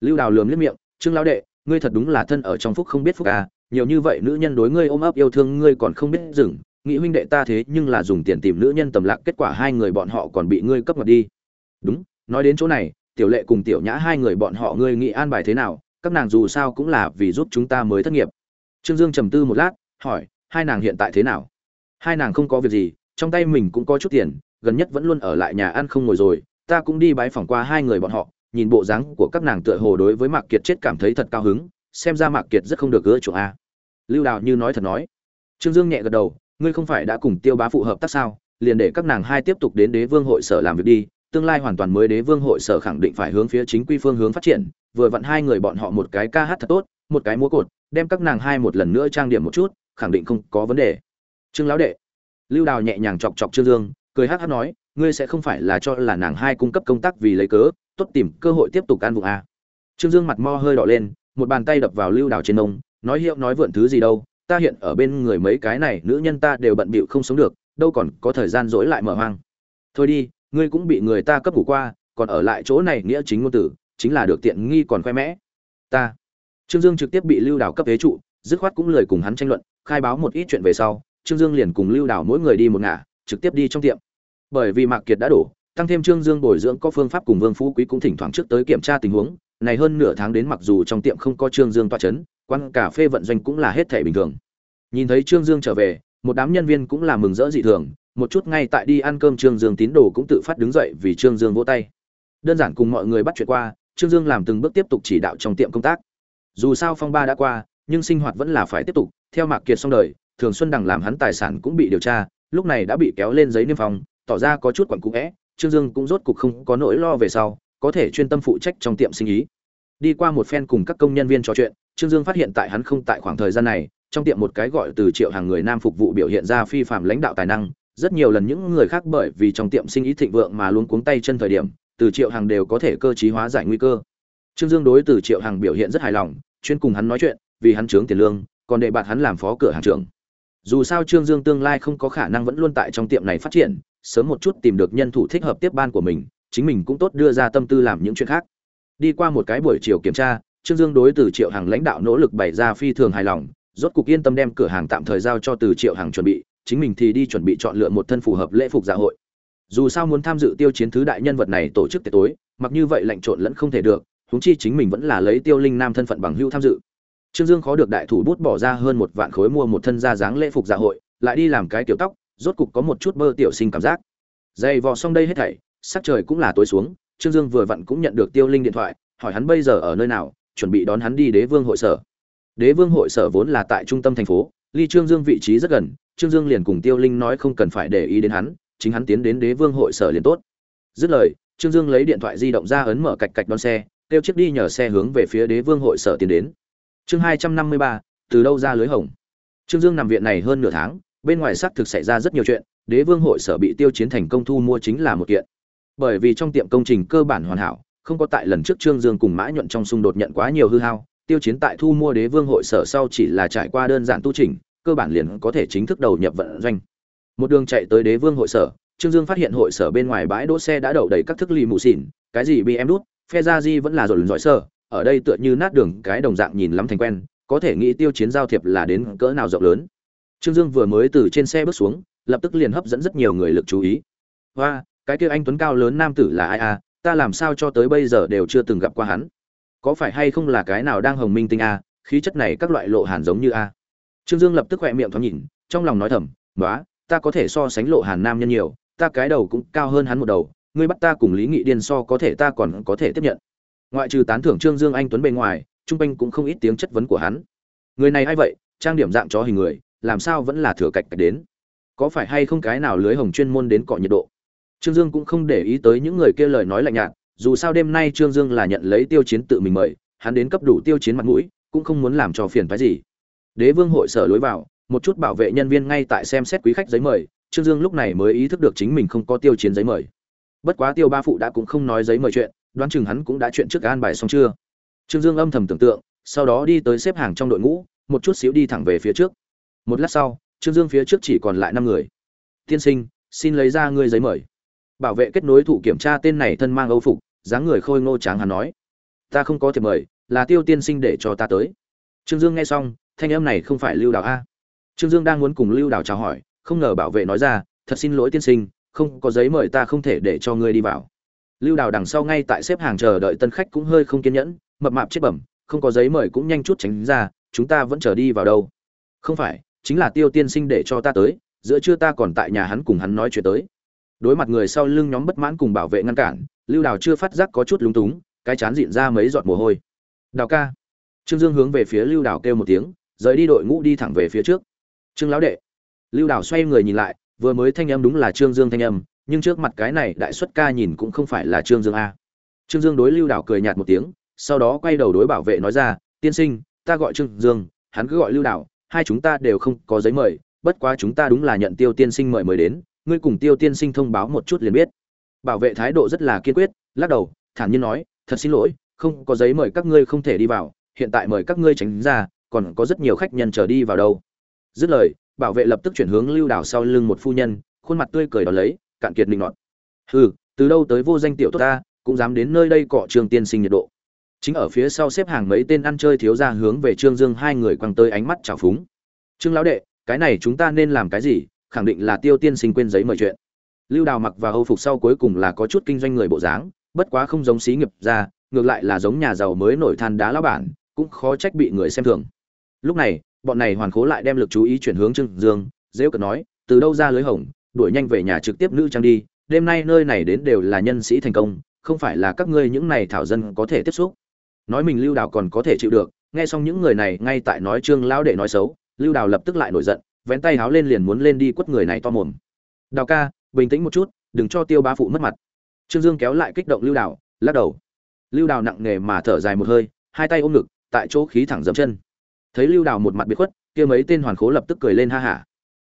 Lưu đào lườm liếc miệng, trương lão đệ, ngươi thật đúng là thân ở trong phúc không biết phúc à nhiều như vậy nữ nhân đối ngươi ôm ấp yêu thương ngươi còn không biết dừng nghĩ huynh đệ ta thế nhưng là dùng tiền tìm nữ nhân tầm lạc kết quả hai người bọn họ còn bị ngươi cấp ngặt đi. Đúng, nói đến chỗ này, tiểu lệ cùng tiểu nhã hai người bọn họ ngươi nghĩ an bài thế nào, các nàng dù sao cũng là vì giúp chúng ta mới thất nghiệp. Trương dương trầm tư một lát, hỏi, hai nàng hiện tại thế nào? Hai nàng không có việc gì, trong tay mình cũng có chút tiền, gần nhất vẫn luôn ở lại nhà ăn không ngồi rồi, ta cũng đi bái phỏng qua hai người bọn họ, nhìn bộ dáng của các nàng tựa hồ đối với mạc kiệt chết cảm thấy thật cao hứng, xem ra mạc kiệt rất không được gỡ chuộng a. Lưu đào như nói thật nói. Trương dương nhẹ gật đầu ngươi không phải đã cùng tiêu bá phụ hợp tác sao, liền để các nàng hai tiếp tục đến đế vương hội sở làm việc đi, tương lai hoàn toàn mới đế vương hội sở khẳng định phải hướng phía chính quy phương hướng phát triển, vừa vặn hai người bọn họ một cái ca hát thật tốt, một cái múa cột, đem các nàng hai một lần nữa trang điểm một chút, khẳng định không có vấn đề. Trương lão đệ. Lưu đào nhẹ nhàng chọc chọc trương dương, cười hát hát nói, ngươi sẽ không phải là cho là nàng hai cung cấp công tác vì lấy cớ, tốt tìm cơ hội tiếp tục ăn vụ a trương dương mặt mo hơi đỏ lên, một bàn tay đập vào lưu đào trên nông nói hiệu nói vượn thứ gì đâu ta hiện ở bên người mấy cái này, nữ nhân ta đều bận bịu không sống được, đâu còn có thời gian dỗi lại mở hoang. Thôi đi, ngươi cũng bị người ta cấp ngủ qua, còn ở lại chỗ này nghĩa chính ngôn tử, chính là được tiện nghi còn khoe mẽ. Ta. Trương dương trực tiếp bị lưu Đảo cấp thế trụ, dứt khoát cũng lời cùng hắn tranh luận, khai báo một ít chuyện về sau, trương dương liền cùng lưu Đảo mỗi người đi một ngả, trực tiếp đi trong tiệm. Bởi vì mạc kiệt đã đổ, tăng thêm trương dương bồi dưỡng có phương pháp cùng vương phú quý cũng thỉnh thoảng trước tới kiểm tra tình huống này hơn nửa tháng đến mặc dù trong tiệm không có trương dương toa chấn, quán cà phê vận doanh cũng là hết thể bình thường. Nhìn thấy trương dương trở về, một đám nhân viên cũng là mừng rỡ dị thường, một chút ngay tại đi ăn cơm trương dương tín đồ cũng tự phát đứng dậy vì trương dương vỗ tay. Đơn giản cùng mọi người bắt chuyện qua, trương dương làm từng bước tiếp tục chỉ đạo trong tiệm công tác. Dù sao phong ba đã qua, nhưng sinh hoạt vẫn là phải tiếp tục, theo mạc kiệt xong đời, thường xuân đằng làm hắn tài sản cũng bị điều tra, lúc này đã bị kéo lên giấy niêm phong, tỏ ra có chút quẩn cục vẽ trương dương cũng rốt cục không có nỗi lo về sau có thể chuyên tâm phụ trách trong tiệm sinh ý. Đi qua một phen cùng các công nhân viên trò chuyện, trương dương phát hiện tại hắn không tại khoảng thời gian này, trong tiệm một cái gọi từ triệu hàng người nam phục vụ biểu hiện ra phi phạm lãnh đạo tài năng. Rất nhiều lần những người khác bởi vì trong tiệm sinh ý thịnh vượng mà luôn cuống tay chân thời điểm, từ triệu hàng đều có thể cơ trí hóa giải nguy cơ. Trương dương đối từ triệu hàng biểu hiện rất hài lòng, chuyên cùng hắn nói chuyện, vì hắn trướng tiền lương, còn để bạn hắn làm phó cửa hàng trưởng. Dù sao trương dương tương lai không có khả năng vẫn luôn tại trong tiệm này phát triển, sớm một chút tìm được nhân thủ thích hợp tiếp ban của mình chính mình cũng tốt đưa ra tâm tư làm những chuyện khác. Đi qua một cái buổi chiều kiểm tra, trương dương đối từ triệu hàng lãnh đạo nỗ lực bày ra phi thường hài lòng, rốt cục yên tâm đem cửa hàng tạm thời giao cho từ triệu hàng chuẩn bị, chính mình thì đi chuẩn bị chọn lựa một thân phù hợp lễ phục dạ hội. Dù sao muốn tham dự tiêu chiến thứ đại nhân vật này tổ chức tiệc tối, mặc như vậy lạnh trộn lẫn không thể được, huống chi chính mình vẫn là lấy tiêu linh nam thân phận bằng hưu tham dự. Trương dương khó được đại thủ bút bỏ ra hơn một vạn khối mua một thân da dáng lễ phục dạ hội, lại đi làm cái tiểu tóc, rốt cục có một chút bơ tiểu sinh cảm giác. Dày vò xong đây hết thảy sắc trời cũng là tối xuống, trương dương vừa vặn cũng nhận được tiêu linh điện thoại, hỏi hắn bây giờ ở nơi nào, chuẩn bị đón hắn đi đế vương hội sở. Đế vương hội sở vốn là tại trung tâm thành phố, ly trương dương vị trí rất gần, trương dương liền cùng tiêu linh nói không cần phải để ý đến hắn, chính hắn tiến đến đế vương hội sở liền tốt. Dứt lời, trương dương lấy điện thoại di động ra ấn mở cạch cạch đón xe kêu chiếc đi nhờ xe hướng về phía đế vương hội sở tiến đến. Chương hai trăm năm mươi ba, từ đâu ra lưới hồng? Trương dương nằm viện này hơn nửa tháng, bên ngoài xác thực xảy ra rất nhiều chuyện, đế vương hội sở bị tiêu chiến thành công thu mua chính là một kiện bởi vì trong tiệm công trình cơ bản hoàn hảo, không có tại lần trước trương dương cùng mã nhuận trong xung đột nhận quá nhiều hư hao, tiêu chiến tại thu mua đế vương hội sở sau chỉ là trải qua đơn giản tu trình cơ bản liền có thể chính thức đầu nhập vận doanh. Một đường chạy tới đế vương hội sở, trương dương phát hiện hội sở bên ngoài bãi đỗ xe đã đậu đầy các thức lì mù xỉn, cái gì bị em đút phe ra di vẫn là dồn dọi sơ, ở đây tựa như nát đường, cái đồng dạng nhìn lắm thành quen, có thể nghĩ tiêu chiến giao thiệp là đến cỡ nào rộng lớn. Trương dương vừa mới từ trên xe bước xuống, lập tức liền hấp dẫn rất nhiều người lực chú ý. Và cái kia anh tuấn cao lớn nam tử là ai à? Ta làm sao cho tới bây giờ đều chưa từng gặp qua hắn. Có phải hay không là cái nào đang hồng minh tinh a à? khí chất này các loại lộ hàn giống như a. Trương dương lập tức khoe miệng thoáng nhìn, trong lòng nói thầm nói ta có thể so sánh lộ hàn nam nhân nhiều, ta cái đầu cũng cao hơn hắn một đầu, ngươi bắt ta cùng lý nghị điên so có thể ta còn có thể tiếp nhận. Ngoại trừ tán thưởng trương dương anh tuấn bề ngoài, trung quanh cũng không ít tiếng chất vấn của hắn. Người này a i vậy? Trang điểm dạng chó hình người, làm sao vẫn là thừa cạch cạch đến? Có phải hay không cái nào lưới hồng chuyên môn đến cọ nhiệt độ? Trương dương cũng không để ý tới những người kia lời nói lạnh nhạt, dù sao đêm nay trương dương là nhận lấy tiêu chiến tự mình mời, hắn đến cấp đủ tiêu chiến mặt mũi, cũng không muốn làm cho phiền phái gì. Đế vương hội sở lối vào, một chút bảo vệ nhân viên ngay tại xem xét quý khách giấy mời, trương dương lúc này mới ý thức được chính mình không có tiêu chiến giấy mời. Bất quá tiêu ba phụ đã cũng không nói giấy mời chuyện, đoán chừng hắn cũng đã chuyện trước an bài xong chưa. Trương dương âm thầm tưởng tượng, sau đó đi tới xếp hàng trong đội ngũ, một chút xíu đi thẳng về phía trước. Một lát sau, trương dương phía trước chỉ còn lại năm người. Tiên sinh, xin lấy ra ngươi giấy mời bảo vệ kết nối thủ kiểm tra tên này thân mang âu phục, dáng người khôi ngô tráng hắn nói. Ta không có thiệp mời, là tiêu tiên sinh để cho ta tới. Trương dương nghe xong, thanh âm này không phải lưu đào a. Trương dương đang muốn cùng lưu đào chào hỏi, không ngờ bảo vệ nói ra, thật xin lỗi tiên sinh, không có giấy mời ta không thể để cho ngươi đi vào. Lưu đào đằng sau ngay tại xếp hàng chờ đợi tân khách cũng hơi không kiên nhẫn, mập mạp chết bẩm, không có giấy mời cũng nhanh chút tránh ra, chúng ta vẫn chờ đi vào đâu. Không phải, chính là tiêu tiên sinh để cho ta tới, giữa trưa ta còn tại nhà hắn cùng hắn nói chuyện tới đối mặt người sau lưng nhóm bất mãn cùng bảo vệ ngăn cản, lưu đào chưa phát giác có chút lúng túng, cái chán dịn ra mấy giọt mồ hôi. Đào ca. Trương dương hướng về phía lưu đào kêu một tiếng, rời đi đội ngũ đi thẳng về phía trước. Trương lão đệ. Lưu đào xoay người nhìn lại, vừa mới thanh âm đúng là trương dương thanh âm, nhưng trước mặt cái này đại xuất ca nhìn cũng không phải là trương dương a. Trương dương đối lưu đào cười nhạt một tiếng, sau đó quay đầu đối bảo vệ nói ra, tiên sinh, ta gọi trương dương, hắn cứ gọi lưu đào, hai chúng ta đều không có giấy mời, bất quá chúng ta đúng là nhận tiêu tiên sinh mời mời đến ngươi cùng tiêu tiên sinh thông báo một chút liền biết. Bảo vệ thái độ rất là kiên quyết, lắc đầu, thản nhiên nói, thật xin lỗi, không có giấy mời các ngươi không thể đi vào, hiện tại mời các ngươi tránh ra, còn có rất nhiều khách nhân chờ đi vào đâu. Dứt lời, bảo vệ lập tức chuyển hướng lưu đảo sau lưng một phu nhân, khuôn mặt tươi cười đón lấy, cạn kiệt linh ngọt hừ, từ đâu tới vô danh tiểu tốt ta, cũng dám đến nơi đây cọ trường tiên sinh nhiệt độ. Chính ở phía sau xếp hàng mấy tên ăn chơi thiếu ra hướng về trương dương hai người quăng tới ánh mắt trào phúng. Trương lão đệ, cái này chúng ta nên làm cái gì? Khẳng định là tiêu tiên sinh quên giấy mời chuyện. Lưu đào mặc và âu phục sau cuối cùng là có chút kinh doanh người bộ dáng, bất quá không giống xí nghiệp ra, ngược lại là giống nhà giàu mới nổi than đá lão bản, cũng khó trách bị người xem thường. Lúc này, bọn này hoàn khố lại đem lực chú ý chuyển hướng trương dương dễ cợt nói, từ đâu ra lưới hồng, đuổi nhanh về nhà trực tiếp nữ trang đi, đêm nay nơi này đến đều là nhân sĩ thành công, không phải là các ngươi những này thảo dân có thể tiếp xúc. Nói mình lưu đào còn có thể chịu được, nghe xong những người này ngay tại nói trương lão đệ nói xấu, lưu đào lập tức lại nổi giận vén tay háo lên liền muốn lên đi quất người này to mồm. Đào ca, bình tĩnh một chút, đừng cho tiêu bá phụ mất mặt. Trương dương kéo lại kích động lưu đào, lắc đầu. Lưu đào nặng nề mà thở dài một hơi, hai tay ôm ngực, tại chỗ khí thẳng dậm chân. Thấy lưu đào một mặt biệt khuất, kia mấy tên hoàn khố lập tức cười lên ha hả.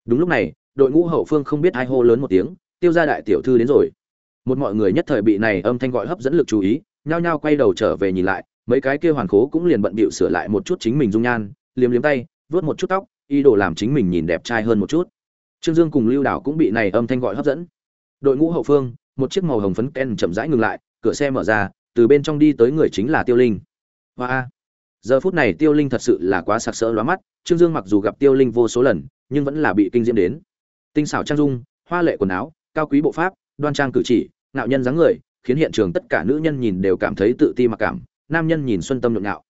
Đúng lúc này, đội ngũ hậu phương không biết ai hô lớn một tiếng, tiêu gia đại tiểu thư đến rồi. Một mọi người nhất thời bị này âm thanh gọi hấp dẫn lực chú ý, nhao nhao quay đầu trở về nhìn lại, mấy cái kia hoàn khố cũng liền bận bịu sửa lại một chút chính mình dung nhan, liếm liếm tay vớt một chút tóc ý đồ làm chính mình nhìn đẹp trai hơn một chút. Trương dương cùng lưu đảo cũng bị này âm thanh gọi hấp dẫn. Đội ngũ hậu phương, một chiếc màu hồng phấn ken chậm rãi ngừng lại, cửa xe mở ra, từ bên trong đi tới người chính là tiêu linh. Hoa! Giờ phút này tiêu linh thật sự là quá sặc sỡ lóa mắt, trương dương mặc dù gặp tiêu linh vô số lần, nhưng vẫn là bị kinh diễm đến. Tinh xảo trang dung, hoa lệ quần áo, cao quý bộ pháp, đoan trang cử chỉ, ngạo nhân dáng người, khiến hiện trường tất cả nữ nhân nhìn đều cảm thấy tự ti mặc cảm, nam nhân nhìn xuân tâm nhộn nhạo.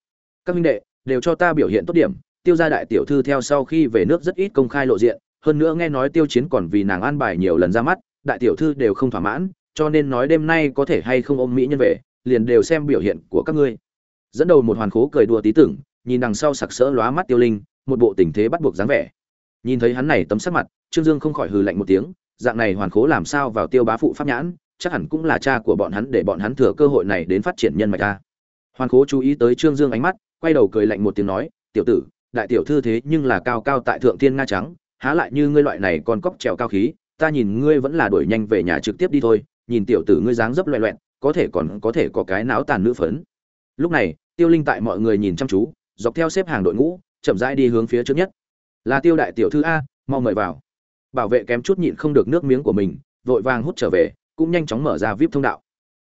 Các minh đệ, đều cho ta biểu hiện tốt điểm tiêu gia đại tiểu thư theo sau khi về nước rất ít công khai lộ diện, hơn nữa nghe nói tiêu chiến còn vì nàng an bài nhiều lần ra mắt, đại tiểu thư đều không thỏa mãn, cho nên nói đêm nay có thể hay không ôm mỹ nhân về, liền đều xem biểu hiện của các ngươi. Dẫn đầu một hoàn khố cười đùa tí tưởng, nhìn đằng sau sặc sỡ lóa mắt tiêu linh, một bộ tình thế bắt buộc dáng vẻ. Nhìn thấy hắn này tấm sắc mặt, trương dương không khỏi hừ lạnh một tiếng, dạng này hoàn khố làm sao vào tiêu bá phụ pháp nhãn, chắc hẳn cũng là cha của bọn hắn để bọn hắn thừa cơ hội này đến phát triển nhân mạch ta. Hoàn khố chú ý tới trương dương ánh mắt, quay đầu cười lạnh một tiếng nói, tiểu tử đại tiểu thư thế nhưng là cao cao tại thượng thiên nga trắng, há lại như ngươi loại này còn cóc trèo cao khí, ta nhìn ngươi vẫn là đuổi nhanh về nhà trực tiếp đi thôi, nhìn tiểu tử ngươi dáng dấp loẹ loẹn có thể còn có thể có cái não tàn nữ phấn. Lúc này, tiêu linh tại mọi người nhìn chăm chú, dọc theo xếp hàng đội ngũ, chậm rãi đi hướng phía trước nhất. Là tiêu đại tiểu thư a, mau mời vào. Bảo vệ kém chút nhịn không được nước miếng của mình, vội vàng hút trở về, cũng nhanh chóng mở ra vip thông đạo.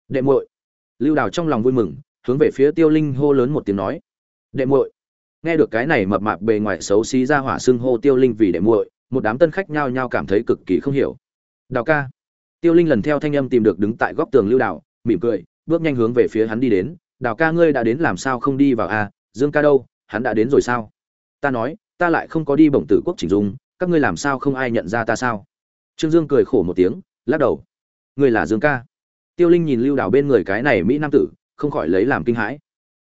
Đệ muội. Lưu đào trong lòng vui mừng, hướng về phía tiêu linh hô lớn một tiếng nói. Đệ muội nghe được cái này mập mạp bề ngoài xấu xí ra hỏa xưng hô tiêu linh vì đệ muội, một đám tân khách nhao nhao cảm thấy cực kỳ không hiểu. Đào ca. Tiêu linh lần theo thanh âm tìm được đứng tại góc tường lưu đào, mỉm cười, bước nhanh hướng về phía hắn đi đến. Đào ca, ngươi đã đến làm sao không đi vào a dương ca đâu? Hắn đã đến rồi sao? Ta nói, ta lại không có đi bổng tử quốc chỉnh dung, các ngươi làm sao không ai nhận ra ta sao? Trương dương cười khổ một tiếng, lắc đầu. Ngươi là dương ca. Tiêu linh nhìn lưu đào bên người cái này mỹ nam tử, không khỏi lấy làm kinh hãi.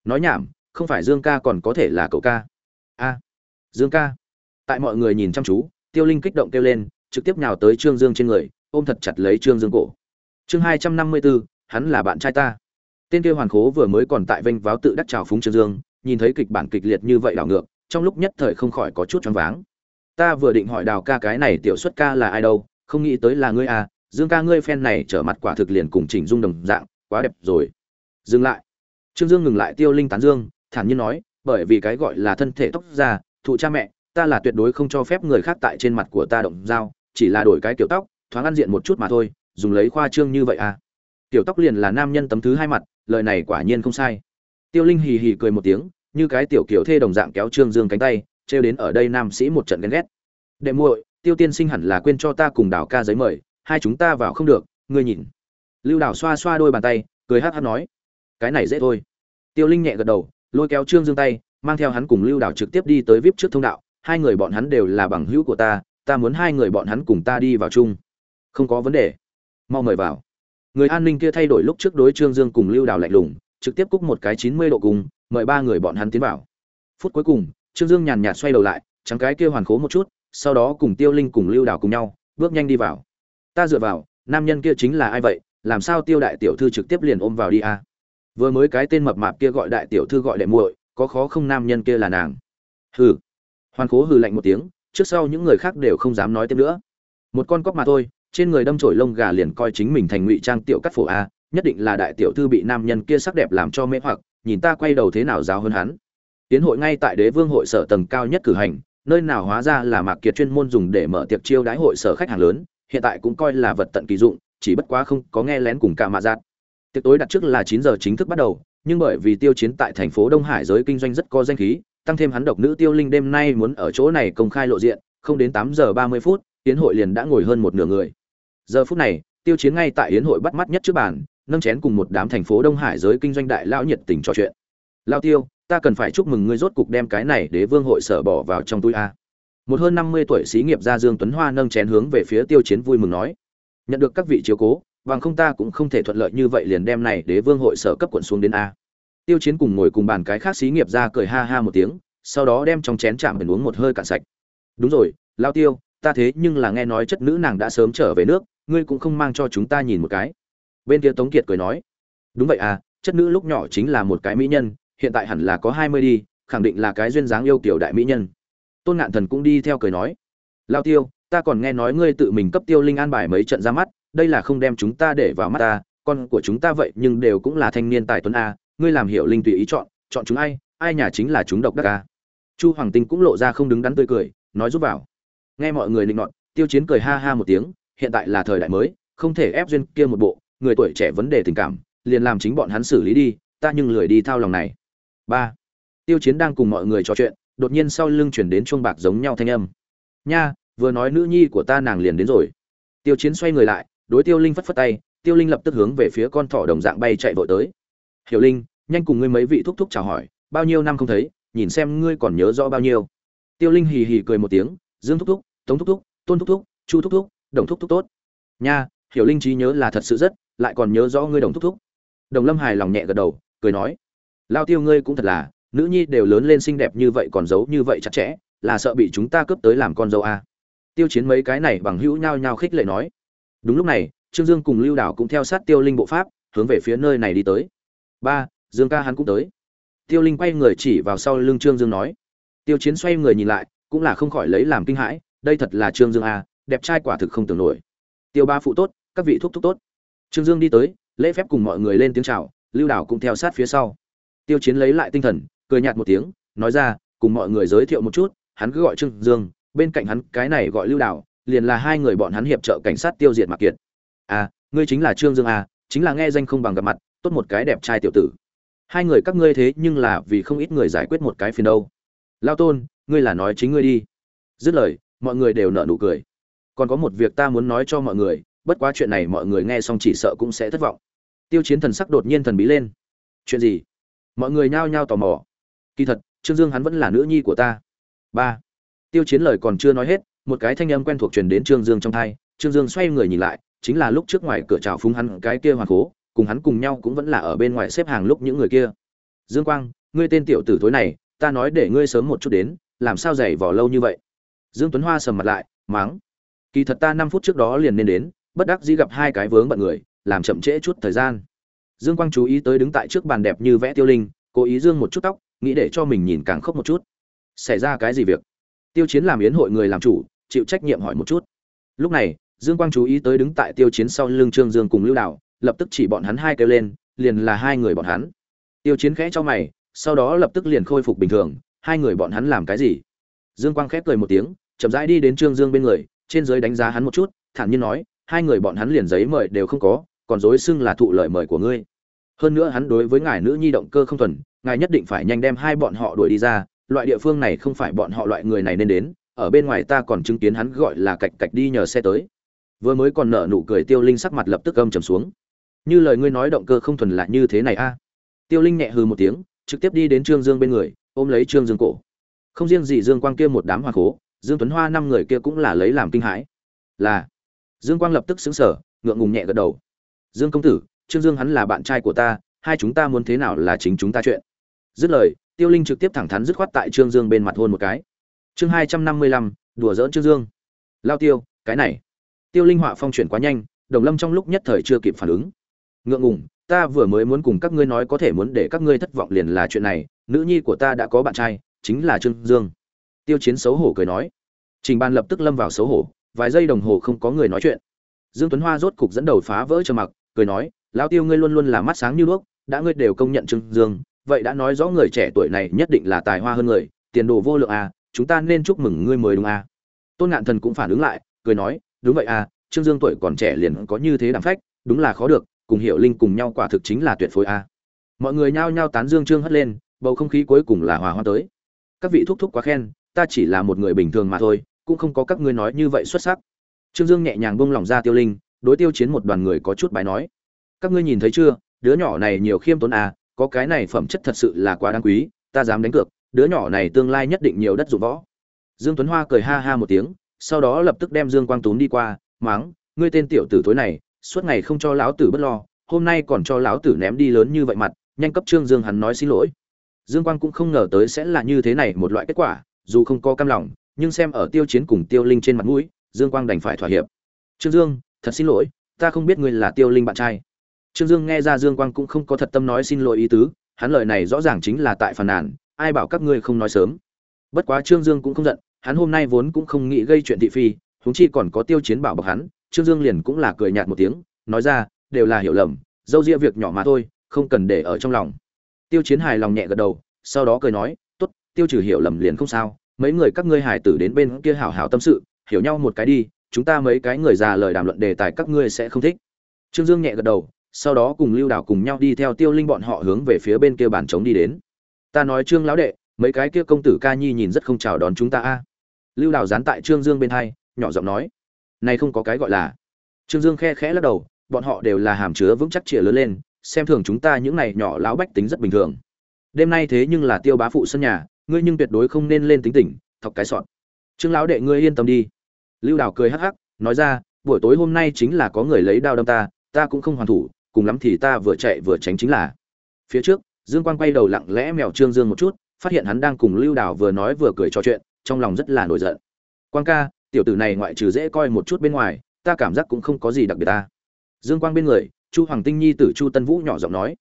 Nói nhảm không phải dương ca còn có thể là cậu ca. A, dương ca. Tại mọi người nhìn chăm chú, tiêu linh kích động kêu lên, trực tiếp nhào tới trương dương trên người, ôm thật chặt lấy trương dương cổ. Chương hai trăm năm mươi bốn hắn là bạn trai ta. Tên kia hoàn khố vừa mới còn tại vênh váo tự đắc trào phúng trương dương, nhìn thấy kịch bản kịch liệt như vậy đảo ngược, trong lúc nhất thời không khỏi có chút choáng váng. Ta vừa định hỏi đào ca cái này tiểu xuất ca là ai đâu, không nghĩ tới là ngươi à dương ca ngươi phen này trở mặt quả thực liền cùng chỉnh dung đồng dạng, quá đẹp rồi. Dừng lại. Trương dương ngừng lại tiêu linh tán dương thản nhiên nói, bởi vì cái gọi là thân thể tóc già thụ cha mẹ, ta là tuyệt đối không cho phép người khác tại trên mặt của ta động dao, chỉ là đổi cái kiểu tóc, thoáng ăn diện một chút mà thôi, dùng lấy khoa trương như vậy à? Tiểu tóc liền là nam nhân tấm thứ hai mặt, lời này quả nhiên không sai. Tiêu linh hì hì cười một tiếng, như cái tiểu kiểu thê đồng dạng kéo trương dương cánh tay, trêu đến ở đây nam sĩ một trận ghen ghét. Đệ muội, tiêu tiên sinh hẳn là quên cho ta cùng đào ca giấy mời, hai chúng ta vào không được, ngươi nhìn. Lưu đào xoa xoa đôi bàn tay, cười hát hát nói, cái này dễ thôi. Tiêu linh nhẹ gật đầu lôi kéo trương dương tay, mang theo hắn cùng lưu đào trực tiếp đi tới vip trước thông đạo. Hai người bọn hắn đều là bằng hữu của ta ta muốn hai người bọn hắn cùng ta đi vào chung. Không có vấn đề. Mau mời vào. Người an ninh kia thay đổi lúc trước đối trương dương cùng lưu đào lạnh lùng, trực tiếp cúc một cái chín mươi độ cùng, mời ba người bọn hắn tiến vào. Phút cuối cùng, trương dương nhàn nhạt xoay đầu lại, trắng cái kia hoàn khố một chút, sau đó cùng tiêu linh cùng lưu đào cùng nhau, bước nhanh đi vào. Ta dựa vào, nam nhân kia chính là ai vậy? Làm sao tiêu đại tiểu thư trực tiếp liền ôm vào đi à? Vừa mới cái tên mập mạp kia gọi đại tiểu thư gọi đệ muội, có khó không nam nhân kia là nàng? Hừ. Hoàn cố hừ lạnh một tiếng, trước sau những người khác đều không dám nói tiếp nữa. Một con cóc mà thôi, trên người đâm trổi lông gà liền coi chính mình thành ngụy trang tiểu cắt phổ a, nhất định là đại tiểu thư bị nam nhân kia sắc đẹp làm cho mê hoặc, nhìn ta quay đầu thế nào giáo hơn hắn. Tiến hội ngay tại đế vương hội sở tầng cao nhất cử hành, nơi nào hóa ra là mạc kiệt chuyên môn dùng để mở tiệc chiêu đãi hội sở khách hàng lớn, hiện tại cũng coi là vật tận kỳ dụng, chỉ bất quá không có nghe lén cùng cả mạ giạt tiệc tối đặt trước là chín giờ chính thức bắt đầu, nhưng bởi vì tiêu chiến tại thành phố đông hải giới kinh doanh rất có danh khí, tăng thêm hắn độc nữ tiêu linh đêm nay muốn ở chỗ này công khai lộ diện, không đến tám giờ ba mươi phút, yến hội liền đã ngồi hơn một nửa người. Giờ phút này, tiêu chiến ngay tại yến hội bắt mắt nhất trước bàn, nâng chén cùng một đám thành phố đông hải giới kinh doanh đại lão nhiệt tình trò chuyện. Lao tiêu, ta cần phải chúc mừng ngươi rốt cục đem cái này đế vương hội sở bỏ vào trong túi a. Một hơn năm mươi tuổi xí nghiệp gia dương tuấn hoa nâng chén hướng về phía tiêu chiến vui mừng nói. Nhận được các vị chiếu cố bằng không ta cũng không thể thuận lợi như vậy liền đem này đế vương hội sở cấp quận xuống đến a. Tiêu chiến cùng ngồi cùng bàn cái khác xí nghiệp ra cười ha ha một tiếng, sau đó đem trong chén chạm biển uống một hơi cạn sạch. Đúng rồi, lao tiêu, ta thế nhưng là nghe nói chất nữ nàng đã sớm trở về nước, ngươi cũng không mang cho chúng ta nhìn một cái. Bên kia tống kiệt cười nói, đúng vậy à chất nữ lúc nhỏ chính là một cái mỹ nhân, hiện tại hẳn là có hai mươi đi, khẳng định là cái duyên dáng yêu kiểu đại mỹ nhân. Tôn ngạn thần cũng đi theo cười nói, lao tiêu, ta còn nghe nói ngươi tự mình cấp tiêu linh an bài mấy trận ra mắt đây là không đem chúng ta để vào mắt ta, con của chúng ta vậy nhưng đều cũng là thanh niên tài tuấn a, ngươi làm hiểu linh tùy ý chọn chọn chúng ai ai nhà chính là chúng độc đắc a. Chu hoàng tinh cũng lộ ra không đứng đắn tươi cười, nói giúp vào. Nghe mọi người định nọt, tiêu chiến cười ha ha một tiếng, hiện tại là thời đại mới, không thể ép duyên kia một bộ, người tuổi trẻ vấn đề tình cảm, liền làm chính bọn hắn xử lý đi, ta nhưng lười đi thao lòng này. Ba. Tiêu chiến đang cùng mọi người trò chuyện, đột nhiên sau lưng chuyển đến chuông bạc giống nhau thanh âm. Nha, vừa nói nữ nhi của ta nàng liền đến rồi. Tiêu chiến xoay người lại đối tiêu linh phất phất tay, tiêu linh lập tức hướng về phía con thỏ đồng dạng bay chạy vội tới. Hiểu linh, nhanh cùng ngươi mấy vị thúc thúc chào hỏi, bao nhiêu năm không thấy, nhìn xem ngươi còn nhớ rõ bao nhiêu. Tiêu linh hì hì cười một tiếng, dương thúc thúc, tống thúc thúc, tôn thúc thúc, chu thúc thúc, đồng thúc thúc tốt. Nha, hiểu linh trí nhớ là thật sự rất, lại còn nhớ rõ ngươi đồng thúc thúc. Đồng lâm hài lòng nhẹ gật đầu, cười nói, lao tiêu ngươi cũng thật là, nữ nhi đều lớn lên xinh đẹp như vậy còn giấu như vậy chặt chẽ, là sợ bị chúng ta cướp tới làm con dâu à. tiêu chiến mấy cái này bằng hữu nhao nhao khích lệ nói đúng lúc này, trương dương cùng lưu đảo cũng theo sát tiêu linh bộ pháp, hướng về phía nơi này đi tới. Ba, dương ca hắn cũng tới. Tiêu linh quay người chỉ vào sau lưng trương dương nói. Tiêu chiến xoay người nhìn lại, cũng là không khỏi lấy làm kinh hãi, đây thật là trương dương a đẹp trai quả thực không tưởng nổi. Tiêu ba phụ tốt, các vị thúc thúc tốt. Trương dương đi tới, lễ phép cùng mọi người lên tiếng chào, lưu đảo cũng theo sát phía sau. Tiêu chiến lấy lại tinh thần, cười nhạt một tiếng, nói ra, cùng mọi người giới thiệu một chút, hắn cứ gọi trương dương, bên cạnh hắn cái này gọi lưu đảo liền là hai người bọn hắn hiệp trợ cảnh sát tiêu diệt mạc kiệt. À ngươi chính là trương dương à chính là nghe danh không bằng gặp mặt, tốt một cái đẹp trai tiểu tử. Hai người các ngươi thế nhưng là vì không ít người giải quyết một cái phiền đâu. Lao tôn, ngươi là nói chính ngươi đi. Dứt lời, mọi người đều nở nụ cười. Còn có một việc ta muốn nói cho mọi người, bất quá chuyện này mọi người nghe xong chỉ sợ cũng sẽ thất vọng. Tiêu chiến thần sắc đột nhiên thần bí lên. Chuyện gì? Mọi người nhao nhao tò mò. Kỳ thật, trương dương hắn vẫn là nữ nhi của ta. Ba. Tiêu chiến lời còn chưa nói hết một cái thanh âm quen thuộc truyền đến trương dương trong thai, trương dương xoay người nhìn lại, chính là lúc trước ngoài cửa chào phúng hắn cái kia hoàng cố, cùng hắn cùng nhau cũng vẫn là ở bên ngoài xếp hàng lúc những người kia. Dương quang, ngươi tên tiểu tử thối này, ta nói để ngươi sớm một chút đến, làm sao dày vỏ lâu như vậy? Dương tuấn hoa sầm mặt lại, mắng. Kỳ thật ta năm phút trước đó liền nên đến, bất đắc dĩ gặp hai cái vướng bận người, làm chậm trễ chút thời gian. Dương quang chú ý tới đứng tại trước bàn đẹp như vẽ tiêu linh, cố ý dương một chút tóc, nghĩ để cho mình nhìn càng khốc một chút. Xảy ra cái gì việc? Tiêu chiến làm yến hội người làm chủ chịu trách nhiệm hỏi một chút. Lúc này, dương quang chú ý tới đứng tại tiêu chiến sau lưng trương dương cùng lưu đạo lập tức chỉ bọn hắn hai kêu lên, liền là hai người bọn hắn. Tiêu chiến khẽ cho mày, sau đó lập tức liền khôi phục bình thường, hai người bọn hắn làm cái gì? Dương quang khép cười một tiếng, chậm rãi đi đến trương dương bên người, trên dưới đánh giá hắn một chút, thản nhiên nói, hai người bọn hắn liền giấy mời đều không có, còn dối xưng là thụ lợi mời của ngươi. Hơn nữa hắn đối với ngài nữ nhi động cơ không thuần, ngài nhất định phải nhanh đem hai bọn họ đuổi đi ra, loại địa phương này không phải bọn họ loại người này nên đến ở bên ngoài ta còn chứng kiến hắn gọi là cạch cạch đi nhờ xe tới. Vừa mới còn nở nụ cười tiêu linh sắc mặt lập tức âm trầm xuống. Như lời ngươi nói động cơ không thuần lại như thế này a. À. Tiêu linh nhẹ hừ một tiếng, trực tiếp đi đến trương dương bên người, ôm lấy trương dương cổ. Không riêng gì dương quang kia một đám hoa khố dương tuấn hoa năm người kia cũng là lấy làm kinh hãi. Là, dương quang lập tức xứng sở ngượng ngùng nhẹ gật đầu. Dương công tử, trương dương hắn là bạn trai của ta, hai chúng ta muốn thế nào là chính chúng ta chuyện. Dứt lời, tiêu linh trực tiếp thẳng thắn dứt khoát tại trương dương bên mặt hôn một cái chương hai trăm năm mươi lăm, đùa dỡn trương dương. Lao tiêu, cái này. Tiêu linh họa phong chuyển quá nhanh, đồng lâm trong lúc nhất thời chưa kịp phản ứng. Ngượng ngùng, ta vừa mới muốn cùng các ngươi nói có thể muốn để các ngươi thất vọng liền là chuyện này, nữ nhi của ta đã có bạn trai, chính là trương dương. Tiêu chiến xấu hổ cười nói. Trình ban lập tức lâm vào xấu hổ, vài giây đồng hồ không có người nói chuyện. Dương tuấn hoa rốt cục dẫn đầu phá vỡ trầm mặc, cười nói lão tiêu ngươi luôn luôn là mắt sáng như đuốc, đã ngươi đều công nhận trương dương, vậy đã nói rõ người trẻ tuổi này nhất định là tài hoa hơn người, tiền đồ vô lượng à chúng ta nên chúc mừng ngươi mới đúng à? Tôn ngạn thần cũng phản ứng lại, cười nói, đúng vậy à trương dương tuổi còn trẻ liền có như thế đảm phách, đúng là khó được, cùng hiểu linh cùng nhau quả thực chính là tuyệt phối à. Mọi người nhao nhao tán dương trương hất lên, bầu không khí cuối cùng là hòa hoa tới. Các vị thúc thúc quá khen, ta chỉ là một người bình thường mà thôi, cũng không có các ngươi nói như vậy xuất sắc. Trương dương nhẹ nhàng bông lòng ra tiêu linh, đối tiêu chiến một đoàn người có chút bài nói. Các ngươi nhìn thấy chưa, đứa nhỏ này nhiều khiêm tốn à có cái này phẩm chất thật sự là quá đáng quý, ta dám đánh cược đứa nhỏ này tương lai nhất định nhiều đất dụng võ. Dương tuấn hoa cười ha ha một tiếng, sau đó lập tức đem dương quang tún đi qua máng ngươi tên tiểu tử tối này, suốt ngày không cho lão tử bất lo, hôm nay còn cho lão tử ném đi lớn như vậy mặt, nhanh cấp trương dương hắn nói xin lỗi. Dương quang cũng không ngờ tới sẽ là như thế này một loại kết quả, dù không có cam lòng, nhưng xem ở tiêu chiến cùng tiêu linh trên mặt mũi, dương quang đành phải thỏa hiệp. Trương dương, thật xin lỗi, ta không biết ngươi là tiêu linh bạn trai. Trương dương nghe ra dương quang cũng không có thật tâm nói xin lỗi ý tứ, hắn lời này rõ ràng chính là tại phàn nàn ai bảo các ngươi không nói sớm. Bất quá trương dương cũng không giận, hắn hôm nay vốn cũng không nghĩ gây chuyện thị phi, huống chi còn có tiêu chiến bảo bọc hắn, trương dương liền cũng là cười nhạt một tiếng, nói ra, đều là hiểu lầm, dâu ria việc nhỏ mà thôi, không cần để ở trong lòng. Tiêu chiến hài lòng nhẹ gật đầu, sau đó cười nói, tốt, tiêu trừ hiểu lầm liền không sao, mấy người các ngươi hài tử đến bên kia hảo hảo tâm sự, hiểu nhau một cái đi, chúng ta mấy cái người già lời đàm luận đề tài các ngươi sẽ không thích. Trương dương nhẹ gật đầu, sau đó cùng lưu đảo cùng nhau đi theo tiêu linh bọn họ hướng về phía bên kia bàn trống đi đến ta nói trương lão đệ, mấy cái kia công tử ca nhi nhìn rất không chào đón chúng ta a. Lưu đào dán tại trương dương bên hai, nhỏ giọng nói, này không có cái gọi là. Trương dương khe khẽ lắc đầu, bọn họ đều là hàm chứa vững chắc chĩa lớn lên, xem thường chúng ta những này nhỏ lão bách tính rất bình thường. Đêm nay thế nhưng là tiêu bá phụ sân nhà, ngươi nhưng tuyệt đối không nên lên tính tỉnh thọc cái sọn trương lão đệ ngươi yên tâm đi. Lưu đào cười hắc hắc, nói ra, buổi tối hôm nay chính là có người lấy đao đâm ta ta cũng không hoàn thủ, cùng lắm thì ta vừa chạy vừa tránh chính là. Phía trước dương quang quay đầu lặng lẽ mèo trương dương một chút, phát hiện hắn đang cùng lưu đào vừa nói vừa cười trò chuyện, trong lòng rất là nổi giận. Quang ca, tiểu tử này ngoại trừ dễ coi một chút bên ngoài, ta cảm giác cũng không có gì đặc biệt ta. Dương quang bên người, chu hoàng tinh nhi tử chu tân vũ nhỏ giọng nói,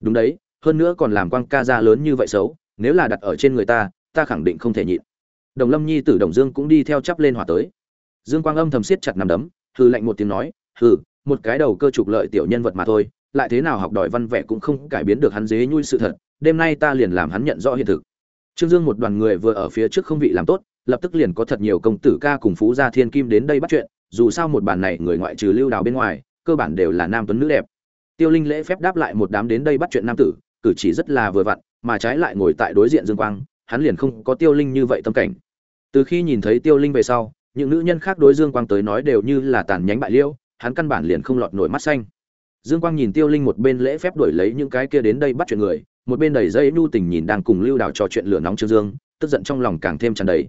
đúng đấy, hơn nữa còn làm quang ca ra lớn như vậy xấu, nếu là đặt ở trên người ta ta khẳng định không thể nhịn. Đồng lâm nhi tử đồng dương cũng đi theo chắp lên hòa tới. Dương quang âm thầm siết chặt nằm đấm, hừ lạnh một tiếng nói, hừ, một cái đầu cơ trục lợi tiểu nhân vật mà thôi lại thế nào học đòi văn vẻ cũng không cải biến được hắn dế nhui sự thật, đêm nay ta liền làm hắn nhận rõ hiện thực. Trương dương một đoàn người vừa ở phía trước không vị làm tốt, lập tức liền có thật nhiều công tử ca cùng phú gia thiên kim đến đây bắt chuyện, dù sao một bàn này người ngoại trừ lưu đào bên ngoài, cơ bản đều là nam tuấn nữ đẹp. Tiêu linh lễ phép đáp lại một đám đến đây bắt chuyện nam tử, cử chỉ rất là vừa vặn, mà trái lại ngồi tại đối diện dương quang, hắn liền không có tiêu linh như vậy tâm cảnh. Từ khi nhìn thấy tiêu linh về sau, những nữ nhân khác đối dương quang tới nói đều như là tàn nhánh bại liêu, hắn căn bản liền không lọt nổi mắt xanh dương quang nhìn tiêu linh một bên lễ phép đuổi lấy những cái kia đến đây bắt chuyện người, một bên đầy dây nhu tình nhìn đang cùng lưu đào trò chuyện lửa nóng trương dương, tức giận trong lòng càng thêm tràn đầy.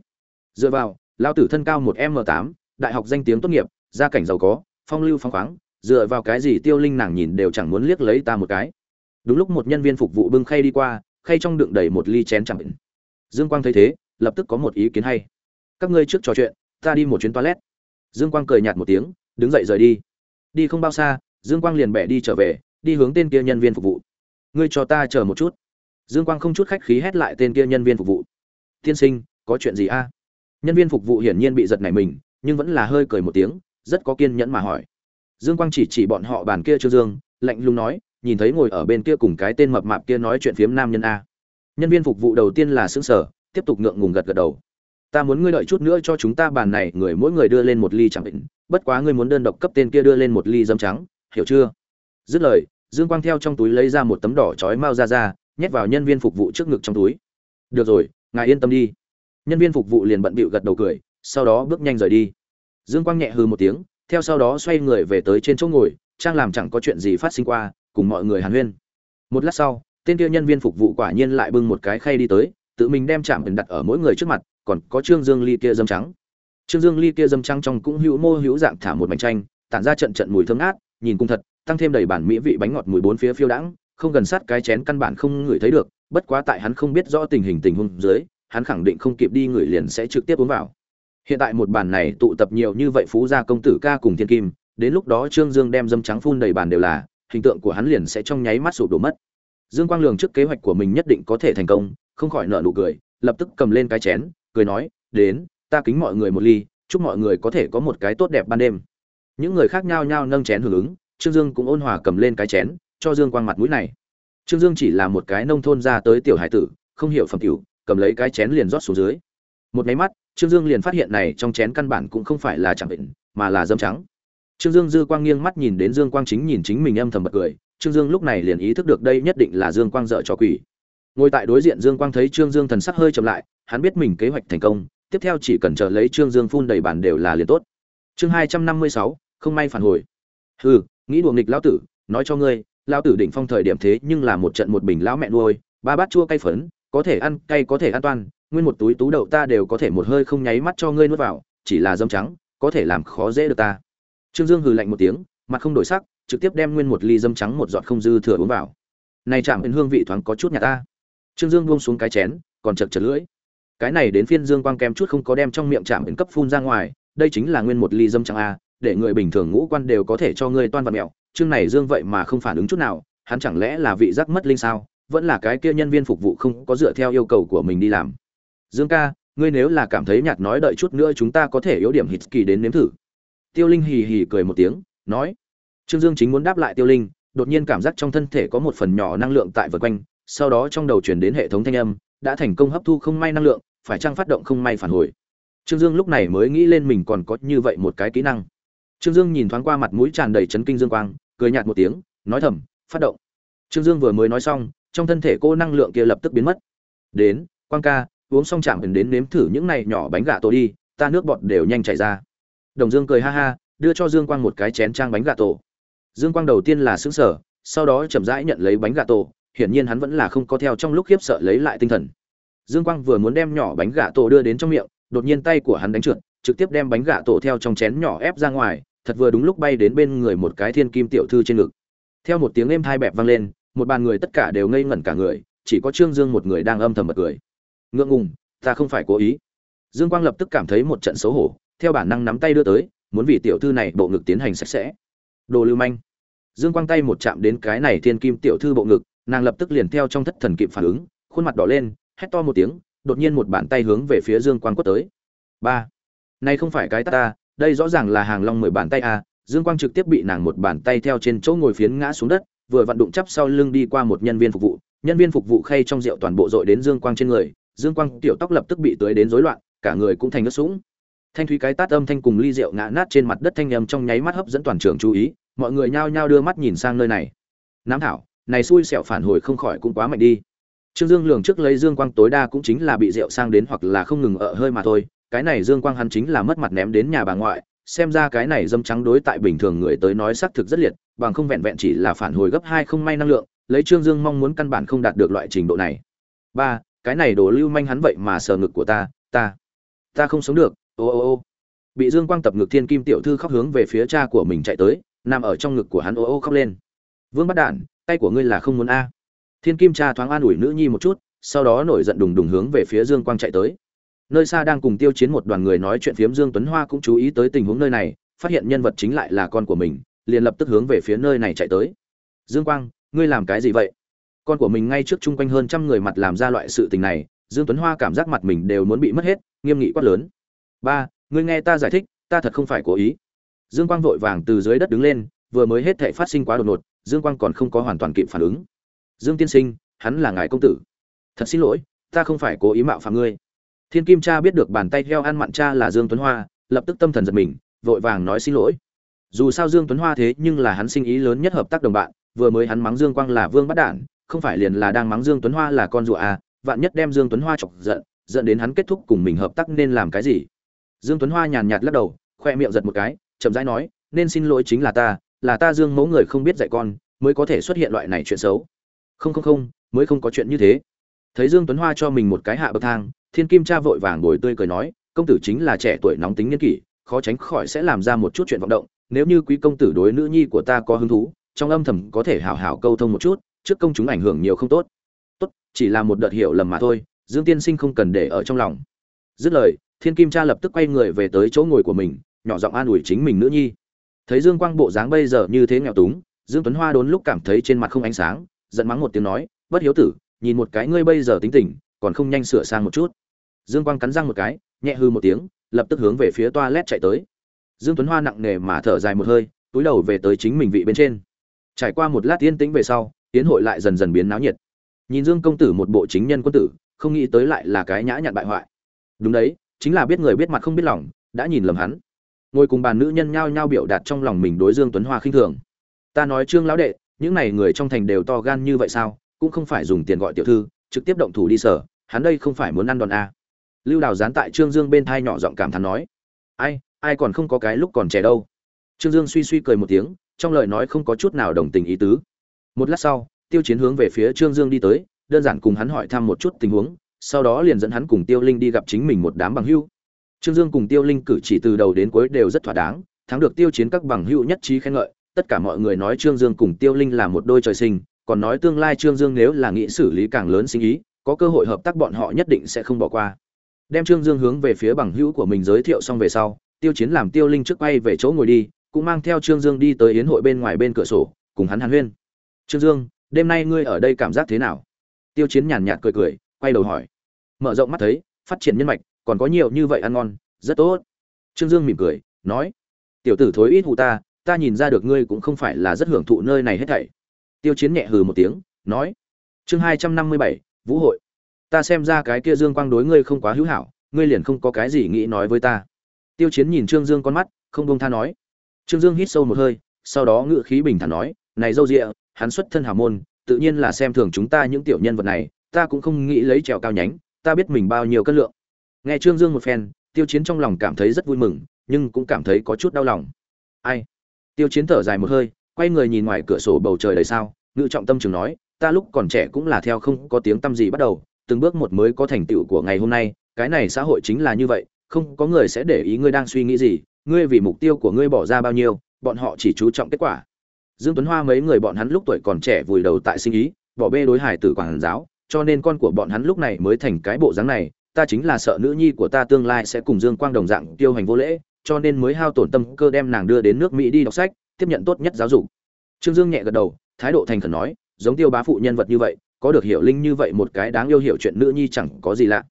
Dựa vào, Lão tử thân cao một m tám, đại học danh tiếng tốt nghiệp, gia cảnh giàu có, phong lưu phong khoáng, dựa vào cái gì tiêu linh nàng nhìn đều chẳng muốn liếc lấy ta một cái. Đúng lúc một nhân viên phục vụ bưng khay đi qua, khay trong đựng đầy một ly chén chẳng bệnh. dương quang thấy thế, lập tức có một ý kiến hay. Các ngươi trước trò chuyện, ta đi một chuyến toilet. Dương quang cười nhạt một tiếng, đứng dậy rời đi. Đi không bao xa dương quang liền bẻ đi trở về, đi hướng tên kia nhân viên phục vụ. Ngươi cho ta chờ một chút. Dương quang không chút khách khí hét lại tên kia nhân viên phục vụ. Tiên sinh, có chuyện gì a? Nhân viên phục vụ hiển nhiên bị giật nảy mình, nhưng vẫn là hơi cười một tiếng, rất có kiên nhẫn mà hỏi. Dương quang chỉ chỉ bọn họ bàn kia trương dương, lạnh lùng nói, nhìn thấy ngồi ở bên kia cùng cái tên mập mạp kia nói chuyện phiếm nam nhân a. Nhân viên phục vụ đầu tiên là xứng sở tiếp tục ngượng ngùng gật gật đầu. Ta muốn ngươi đợi chút nữa cho chúng ta bàn này, người mỗi người đưa lên một ly chẳng định, bất quá ngươi muốn đơn độc cấp tên kia đưa lên một ly dâm trắng hiểu chưa? Dứt lời dương quang theo trong túi lấy ra một tấm đỏ chói mao ra ra nhét vào nhân viên phục vụ trước ngực trong túi. Được rồi ngài yên tâm đi. Nhân viên phục vụ liền bận bịu gật đầu cười sau đó bước nhanh rời đi. Dương quang nhẹ hừ một tiếng theo sau đó xoay người về tới trên chỗ ngồi trang làm chẳng có chuyện gì phát sinh qua cùng mọi người hàn huyên. Một lát sau tên kia nhân viên phục vụ quả nhiên lại bưng một cái khay đi tới tự mình đem chạm đặt ở mỗi người trước mặt còn có trương dương ly kia dâm trắng. Trương dương ly kia dâm trắng trong cũng hữu mô hữu dạng thả một mảnh tranh, tản ra trận trận mùi thơm ngát nhìn cung thật, tăng thêm đầy bản mỹ vị bánh ngọt mùi bốn phía phiêu đãng, không gần sát cái chén căn bản không ngửi thấy được, bất quá tại hắn không biết rõ tình hình tình huống dưới, hắn khẳng định không kịp đi ngửi liền sẽ trực tiếp uống vào. Hiện tại một bàn này tụ tập nhiều như vậy phú gia công tử ca cùng thiên kim, đến lúc đó trương dương đem dâm trắng phun đầy bàn đều là, hình tượng của hắn liền sẽ trong nháy mắt sụp đổ mất. Dương quang lường trước kế hoạch của mình nhất định có thể thành công, không khỏi nở nụ cười, lập tức cầm lên cái chén, cười nói, đến, ta kính mọi người một ly, chúc mọi người có thể có một cái tốt đẹp ban đêm những người khác nhao nhao nâng chén hưởng ứng, trương dương cũng ôn hòa cầm lên cái chén, cho dương quang mặt mũi này. Trương dương chỉ là một cái nông thôn ra tới tiểu hải tử, không hiểu phẩm cửu cầm lấy cái chén liền rót xuống dưới. Một máy mắt, trương dương liền phát hiện này trong chén căn bản cũng không phải là chẳng bệnh, mà là dâm trắng. Trương dương dư quang nghiêng mắt nhìn đến dương quang chính nhìn chính mình âm thầm bật cười, trương dương lúc này liền ý thức được đây nhất định là dương quang dợ cho quỷ. Ngồi tại đối diện dương quang thấy trương dương thần sắc hơi chậm lại, hắn biết mình kế hoạch thành công, tiếp theo chỉ cần chờ lấy trương dương phun đầy bản đều là liền tốt. Chương hai trăm năm mươi sáu không may phản hồi. Hừ, nghĩ đùa nghịch lão tử, nói cho ngươi, lão tử đỉnh phong thời điểm thế nhưng là một trận một bình lão mẹ nuôi, ba bát chua cay phấn, có thể ăn, cay có thể ăn toan nguyên một túi tú đậu ta đều có thể một hơi không nháy mắt cho ngươi nuốt vào, chỉ là dâm trắng, có thể làm khó dễ được ta. Trương dương hừ lạnh một tiếng, mặt không đổi sắc, trực tiếp đem nguyên một ly dâm trắng một giọt không dư thừa uống vào. Này chạm đến hương vị thoáng có chút nhà ta. Trương dương buông xuống cái chén, còn chật chật lưỡi. Cái này đến phiên dương quang kem chút không có đem trong miệng chạm đến cấp phun ra ngoài, đây chính là nguyên một ly dâm trắng a để người bình thường ngũ quan đều có thể cho ngươi toan vật mẹo. Chương này dương vậy mà không phản ứng chút nào, hắn chẳng lẽ là vị giác mất linh sao? Vẫn là cái kia nhân viên phục vụ không có dựa theo yêu cầu của mình đi làm. Dương ca, ngươi nếu là cảm thấy nhạt nói đợi chút nữa chúng ta có thể yếu điểm hít kỳ đến nếm thử. Tiêu linh hì hì cười một tiếng, nói. Trương dương chính muốn đáp lại tiêu linh, đột nhiên cảm giác trong thân thể có một phần nhỏ năng lượng tại vật quanh, sau đó trong đầu chuyển đến hệ thống thanh âm, đã thành công hấp thu không may năng lượng, phải chăng phát động không may phản hồi? Trương dương lúc này mới nghĩ lên mình còn có như vậy một cái kỹ năng trương dương nhìn thoáng qua mặt mũi tràn đầy chấn kinh dương quang, cười nhạt một tiếng, nói thầm, phát động. Trương dương vừa mới nói xong, trong thân thể cô năng lượng kia lập tức biến mất. Đến, quang ca, uống xong chạm đến nếm thử những này nhỏ bánh gà tổ đi, ta nước bọt đều nhanh chảy ra. Đồng dương cười ha ha, đưa cho dương quang một cái chén trang bánh gà tổ. Dương quang đầu tiên là sững sở sau đó chậm rãi nhận lấy bánh gà tổ, hiển nhiên hắn vẫn là không có theo trong lúc khiếp sợ lấy lại tinh thần. Dương quang vừa muốn đem nhỏ bánh gà tổ đưa đến trong miệng, đột nhiên tay của hắn đánh trượt, trực tiếp đem bánh gà tổ theo trong chén nhỏ ép ra ngoài thật vừa đúng lúc bay đến bên người một cái thiên kim tiểu thư trên ngực. Theo một tiếng êm thai bẹp vang lên, một bàn người tất cả đều ngây ngẩn cả người, chỉ có trương dương một người đang âm thầm bật cười. Ngượng ngùng, ta không phải cố ý. Dương quang lập tức cảm thấy một trận xấu hổ, theo bản năng nắm tay đưa tới, muốn vì tiểu thư này bộ ngực tiến hành sạch sẽ. Đồ lưu manh. Dương quang tay một chạm đến cái này thiên kim tiểu thư bộ ngực, nàng lập tức liền theo trong thất thần kịp phản ứng, khuôn mặt đỏ lên, hét to một tiếng, đột nhiên một bàn tay hướng về phía dương quang quất tới. Ba. Này không phải cái ta đây rõ ràng là hàng long mười bàn tay à dương quang trực tiếp bị nàng một bàn tay theo trên chỗ ngồi phiến ngã xuống đất, vừa vặn đụng chắp sau lưng đi qua một nhân viên phục vụ. Nhân viên phục vụ khay trong rượu toàn bộ dội đến dương quang trên người, dương quang tiểu tóc lập tức bị tưới đến rối loạn, cả người cũng thành ướt sũng. Thanh thúy cái tát âm thanh cùng ly rượu ngã nát trên mặt đất thanh âm trong nháy mắt hấp dẫn toàn trường chú ý, mọi người nhao nhao đưa mắt nhìn sang nơi này. Nám thảo, này xui xẻo phản hồi không khỏi cũng quá mạnh đi. Trương dương lường trước lấy dương quang tối đa cũng chính là bị rượu sang đến hoặc là không ngừng ở hơi mà thôi cái này dương quang hắn chính là mất mặt ném đến nhà bà ngoại, xem ra cái này dâm trắng đối tại bình thường người tới nói xác thực rất liệt, bằng không vẹn vẹn chỉ là phản hồi gấp hai không may năng lượng, lấy trương dương mong muốn căn bản không đạt được loại trình độ này. Ba, cái này đồ lưu manh hắn vậy mà sờ ngực của ta ta ta không sống được, ô ô ô. Bị dương quang tập ngực thiên kim tiểu thư khóc hướng về phía cha của mình chạy tới, nằm ở trong ngực của hắn ô ô khóc lên. Vương bắt đản, tay của ngươi là không muốn a. Thiên kim cha thoáng an ủi nữ nhi một chút, sau đó nổi giận đùng đùng hướng về phía dương quang chạy tới nơi xa đang cùng tiêu chiến một đoàn người nói chuyện phiếm dương tuấn hoa cũng chú ý tới tình huống nơi này, phát hiện nhân vật chính lại là con của mình, liền lập tức hướng về phía nơi này chạy tới. Dương quang, ngươi làm cái gì vậy? Con của mình ngay trước chung quanh hơn trăm người mặt làm ra loại sự tình này, dương tuấn hoa cảm giác mặt mình đều muốn bị mất hết, nghiêm nghị quát lớn. Ba, ngươi nghe ta giải thích, ta thật không phải cố ý. Dương quang vội vàng từ dưới đất đứng lên, vừa mới hết thể phát sinh quá đột ngột, dương quang còn không có hoàn toàn kịp phản ứng. Dương tiên sinh, hắn là ngài công tử. Thật xin lỗi, ta không phải cố ý mạo phạm ngươi thiên kim cha biết được bàn tay heo ăn mặn cha là dương tuấn hoa, lập tức tâm thần giật mình, vội vàng nói xin lỗi. Dù sao dương tuấn hoa thế nhưng là hắn sinh ý lớn nhất hợp tác đồng bạn, vừa mới hắn mắng dương quang là vương bắt đản, không phải liền là đang mắng dương tuấn hoa là con rùa à vạn nhất đem dương tuấn hoa chọc giận, dẫn đến hắn kết thúc cùng mình hợp tác nên làm cái gì? Dương tuấn hoa nhàn nhạt lắc đầu, khoe miệng giật một cái, chậm rãi nói, nên xin lỗi chính là ta là ta dương mẫu người không biết dạy con, mới có thể xuất hiện loại này chuyện xấu. Không không không, mới không có chuyện như thế. Thấy dương tuấn hoa cho mình một cái hạ bậc thang thiên kim cha vội vàng ngồi tươi cười nói, công tử chính là trẻ tuổi nóng tính nhân kỷ, khó tránh khỏi sẽ làm ra một chút chuyện vọng động. Nếu như quý công tử đối nữ nhi của ta có hứng thú, trong âm thầm có thể hảo hảo câu thông một chút, trước công chúng ảnh hưởng nhiều không tốt. Tốt, chỉ là một đợt hiểu lầm mà thôi, dương tiên sinh không cần để ở trong lòng. Dứt lời, thiên kim cha lập tức quay người về tới chỗ ngồi của mình, nhỏ giọng an ủi chính mình nữ nhi. Thấy dương quang bộ dáng bây giờ như thế nghèo túng, dương tuấn hoa đốn lúc cảm thấy trên mặt không ánh sáng, giận mắng một tiếng nói, bất hiếu tử, nhìn một cái ngươi bây giờ tính tình còn không nhanh sửa sang một chút. Dương quang cắn răng một cái, nhẹ hư một tiếng, lập tức hướng về phía toilet chạy tới. Dương tuấn hoa nặng nề mà thở dài một hơi, túi đầu về tới chính mình vị bên trên. Trải qua một lát yên tĩnh về sau tiến hội lại dần dần biến náo nhiệt. Nhìn dương công tử một bộ chính nhân quân tử, không nghĩ tới lại là cái nhã nhặn bại hoại. Đúng đấy, chính là biết người biết mặt không biết lòng, đã nhìn lầm hắn. Ngồi cùng bàn nữ nhân nhao nhao biểu đạt trong lòng mình đối dương tuấn hoa khinh thường. Ta nói trương lão đệ, những này người trong thành đều to gan như vậy sao, cũng không phải dùng tiền gọi tiểu thư trực tiếp động thủ đi sở, hắn đây không phải muốn ăn đòn a. Lưu đào dán tại trương dương bên thai nhỏ giọng cảm thán nói, ai ai còn không có cái lúc còn trẻ đâu. Trương dương suy suy cười một tiếng, trong lời nói không có chút nào đồng tình ý tứ. Một lát sau, tiêu chiến hướng về phía trương dương đi tới, đơn giản cùng hắn hỏi thăm một chút tình huống, sau đó liền dẫn hắn cùng tiêu linh đi gặp chính mình một đám bằng hưu trương dương cùng tiêu linh cử chỉ từ đầu đến cuối đều rất thỏa đáng, thắng được tiêu chiến các bằng hưu nhất trí khen ngợi, tất cả mọi người nói trương dương cùng tiêu linh là một đôi trời sinh còn nói tương lai trương dương nếu là nghĩ xử lý càng lớn sinh ý, có cơ hội hợp tác bọn họ nhất định sẽ không bỏ qua. Đem trương dương hướng về phía bằng hữu của mình giới thiệu xong về sau, tiêu chiến làm tiêu linh trước quay về chỗ ngồi đi, cũng mang theo trương dương đi tới yến hội bên ngoài bên cửa sổ, cùng hắn hàn huyên. Trương dương, đêm nay ngươi ở đây cảm giác thế nào? Tiêu chiến nhàn nhạt cười cười, quay đầu hỏi. Mở rộng mắt thấy, phát triển nhân mạch, còn có nhiều như vậy ăn ngon, rất tốt. Trương dương mỉm cười, nói. Tiểu tử thối ít hù ta ta nhìn ra được ngươi cũng không phải là rất hưởng thụ nơi này hết thảy tiêu chiến nhẹ hừ một tiếng, nói, chương hai trăm năm mươi bảy, vũ hội. Ta xem ra cái kia dương quang đối ngươi không quá hữu hảo, ngươi liền không có cái gì nghĩ nói với ta. Tiêu chiến nhìn trương dương con mắt, không bông tha nói. Trương dương hít sâu một hơi, sau đó ngự khí bình thản nói, này dâu rịa hắn xuất thân hào môn, tự nhiên là xem thường chúng ta những tiểu nhân vật này, ta cũng không nghĩ lấy trèo cao nhánh, ta biết mình bao nhiêu cân lượng. Nghe trương dương một phen, tiêu chiến trong lòng cảm thấy rất vui mừng, nhưng cũng cảm thấy có chút đau lòng. Ai? Tiêu chiến thở dài một hơi quay người nhìn ngoài cửa sổ bầu trời đầy sao, ngự trọng tâm trường nói, ta lúc còn trẻ cũng là theo không có tiếng tâm gì bắt đầu, từng bước một mới có thành tựu của ngày hôm nay, cái này xã hội chính là như vậy, không có người sẽ để ý ngươi đang suy nghĩ gì, ngươi vì mục tiêu của ngươi bỏ ra bao nhiêu, bọn họ chỉ chú trọng kết quả. Dương tuấn hoa mấy người bọn hắn lúc tuổi còn trẻ vùi đầu tại sinh ý, bỏ bê đối hải tử quản giáo, cho nên con của bọn hắn lúc này mới thành cái bộ dáng này, ta chính là sợ nữ nhi của ta tương lai sẽ cùng dương quang đồng dạng tiêu hành vô lễ, cho nên mới hao tổn tâm cơ đem nàng đưa đến nước mỹ đi đọc sách tiếp nhận tốt nhất giáo dục. Trương dương nhẹ gật đầu, thái độ thành khẩn nói, giống tiêu bá phụ nhân vật như vậy, có được hiểu linh như vậy một cái đáng yêu hiểu chuyện nữ nhi chẳng có gì lạ.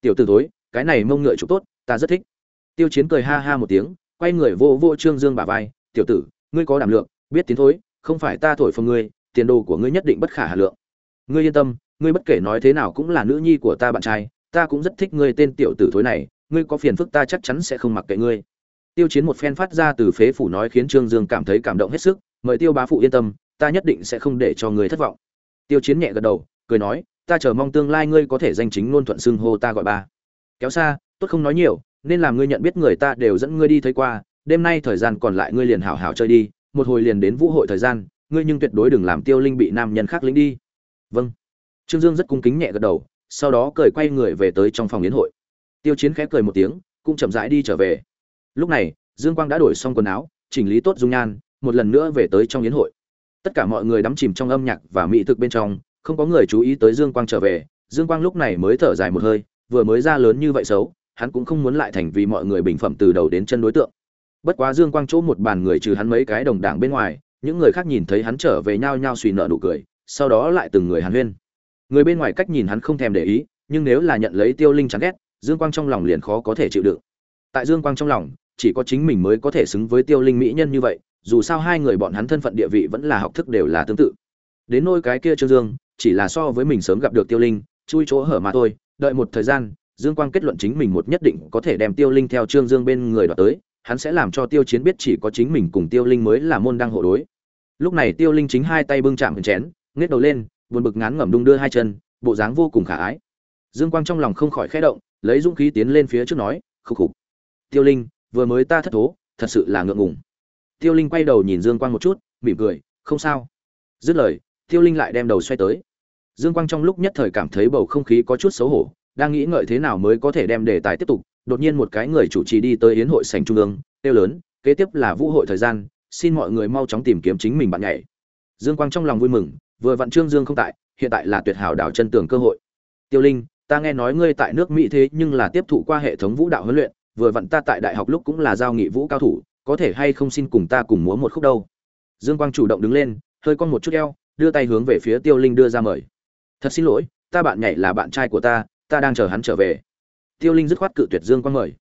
Tiểu tử tối cái này mông ngựa chụp tốt, ta rất thích. Tiêu chiến cười ha ha một tiếng, quay người vô vô trương dương bả vai, tiểu tử, ngươi có đảm lượng, biết tiến thối, không phải ta thổi phồng ngươi, tiền đồ của ngươi nhất định bất khả hà lượng. Ngươi yên tâm, ngươi bất kể nói thế nào cũng là nữ nhi của ta bạn trai, ta cũng rất thích ngươi tên tiểu tử thối này, ngươi có phiền phức ta chắc chắn sẽ không mặc kệ ngươi tiêu chiến một phen phát ra từ phế phủ nói khiến trương dương cảm thấy cảm động hết sức, mời tiêu bá phụ yên tâm, ta nhất định sẽ không để cho ngươi thất vọng. Tiêu chiến nhẹ gật đầu, cười nói, ta chờ mong tương lai ngươi có thể danh chính ngôn thuận xưng hô ta gọi ba. Kéo xa, tốt không nói nhiều, nên làm ngươi nhận biết người ta đều dẫn ngươi đi thấy qua, đêm nay thời gian còn lại ngươi liền hảo hảo chơi đi, một hồi liền đến vũ hội thời gian, ngươi nhưng tuyệt đối đừng làm tiêu linh bị nam nhân khác lính đi. Vâng. Trương dương rất cung kính nhẹ gật đầu, sau đó cười quay người về tới trong phòng yến hội. Tiêu chiến khẽ cười một tiếng, cũng chậm rãi đi trở về lúc này, dương quang đã đổi xong quần áo, chỉnh lý tốt dung nhan, một lần nữa về tới trong yến hội. Tất cả mọi người đắm chìm trong âm nhạc và mỹ thực bên trong, không có người chú ý tới dương quang trở về. Dương quang lúc này mới thở dài một hơi, vừa mới ra lớn như vậy xấu, hắn cũng không muốn lại thành vì mọi người bình phẩm từ đầu đến chân đối tượng. Bất quá dương quang chỗ một bàn người trừ hắn mấy cái đồng đảng bên ngoài, những người khác nhìn thấy hắn trở về nhao nhao suy nợ nụ cười, sau đó lại từng người hàn huyên. Người bên ngoài cách nhìn hắn không thèm để ý, nhưng nếu là nhận lấy tiêu linh chán ghét, dương quang trong lòng liền khó có thể chịu đựng. Tại dương quang trong lòng chỉ có chính mình mới có thể xứng với tiêu linh mỹ nhân như vậy, dù sao hai người bọn hắn thân phận địa vị vẫn là học thức đều là tương tự. Đến nôi cái kia trương dương, chỉ là so với mình sớm gặp được tiêu linh, chui chỗ hở mà thôi, đợi một thời gian, dương quang kết luận chính mình một nhất định có thể đem tiêu linh theo trương dương bên người đoạt tới, hắn sẽ làm cho tiêu chiến biết chỉ có chính mình cùng tiêu linh mới là môn đăng hộ đối. Lúc này tiêu linh chính hai tay bưng chạm chén nghết đầu lên, buồn bực ngán ngẩm đung đưa hai chân, bộ dáng vô cùng khả ái. Dương quang trong lòng không khỏi khẽ động, lấy dũng khí tiến lên phía trước nói, khục khục, tiêu linh vừa mới ta thất thố, thật sự là ngượng ngùng. Tiêu linh quay đầu nhìn dương quang một chút, mỉm cười, không sao. Dứt lời, tiêu linh lại đem đầu xoay tới. Dương quang trong lúc nhất thời cảm thấy bầu không khí có chút xấu hổ, đang nghĩ ngợi thế nào mới có thể đem đề tài tiếp tục, đột nhiên một cái người chủ trì đi tới yến hội sành trung ương tiêu lớn, kế tiếp là vũ hội thời gian, xin mọi người mau chóng tìm kiếm chính mình bạn nhảy. Dương quang trong lòng vui mừng, vừa vặn trương dương không tại, hiện tại là tuyệt hảo đảo chân tường cơ hội. Tiêu linh, ta nghe nói ngươi tại nước mỹ thế nhưng là tiếp thụ qua hệ thống vũ đạo huấn luyện vừa vặn ta tại đại học lúc cũng là giao nghị vũ cao thủ, có thể hay không xin cùng ta cùng múa một khúc đâu? Dương quang chủ động đứng lên, hơi con một chút eo, đưa tay hướng về phía tiêu linh đưa ra mời. Thật xin lỗi, ta bạn nhảy là bạn trai của ta ta đang chờ hắn trở về. Tiêu linh dứt khoát cự tuyệt dương quang mời.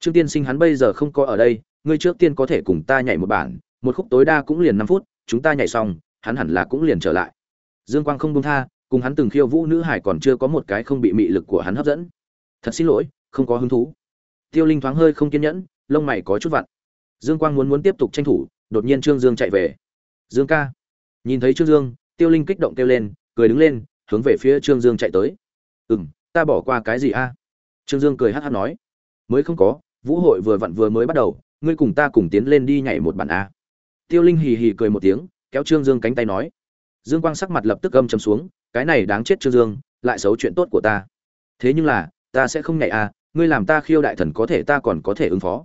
Trương tiên sinh hắn bây giờ không có ở đây, ngươi trước tiên có thể cùng ta nhảy một bản, một khúc tối đa cũng liền năm phút, chúng ta nhảy xong, hắn hẳn là cũng liền trở lại. Dương quang không buông tha, cùng hắn từng khiêu vũ nữ hải còn chưa có một cái không bị mị lực của hắn hấp dẫn. Thật xin lỗi, không có hứng thú tiêu linh thoáng hơi không kiên nhẫn, lông mày có chút vặn. Dương quang muốn muốn tiếp tục tranh thủ, đột nhiên trương dương chạy về. Dương ca. Nhìn thấy trương dương, tiêu linh kích động kêu lên, cười đứng lên, hướng về phía trương dương chạy tới. Ừ m ta bỏ qua cái gì a? Trương dương cười hát hát nói. Mới không có, vũ hội vừa vặn vừa mới bắt đầu, ngươi cùng ta cùng tiến lên đi nhảy một bản a. Tiêu linh hì hì cười một tiếng, kéo trương dương cánh tay nói. Dương quang sắc mặt lập tức âm chầm xuống, cái này đáng chết trương dương, lại xấu chuyện tốt của ta. Thế nhưng là, ta sẽ không nhảy a ngươi làm ta khiêu đại thần có thể ta còn có thể ứng phó.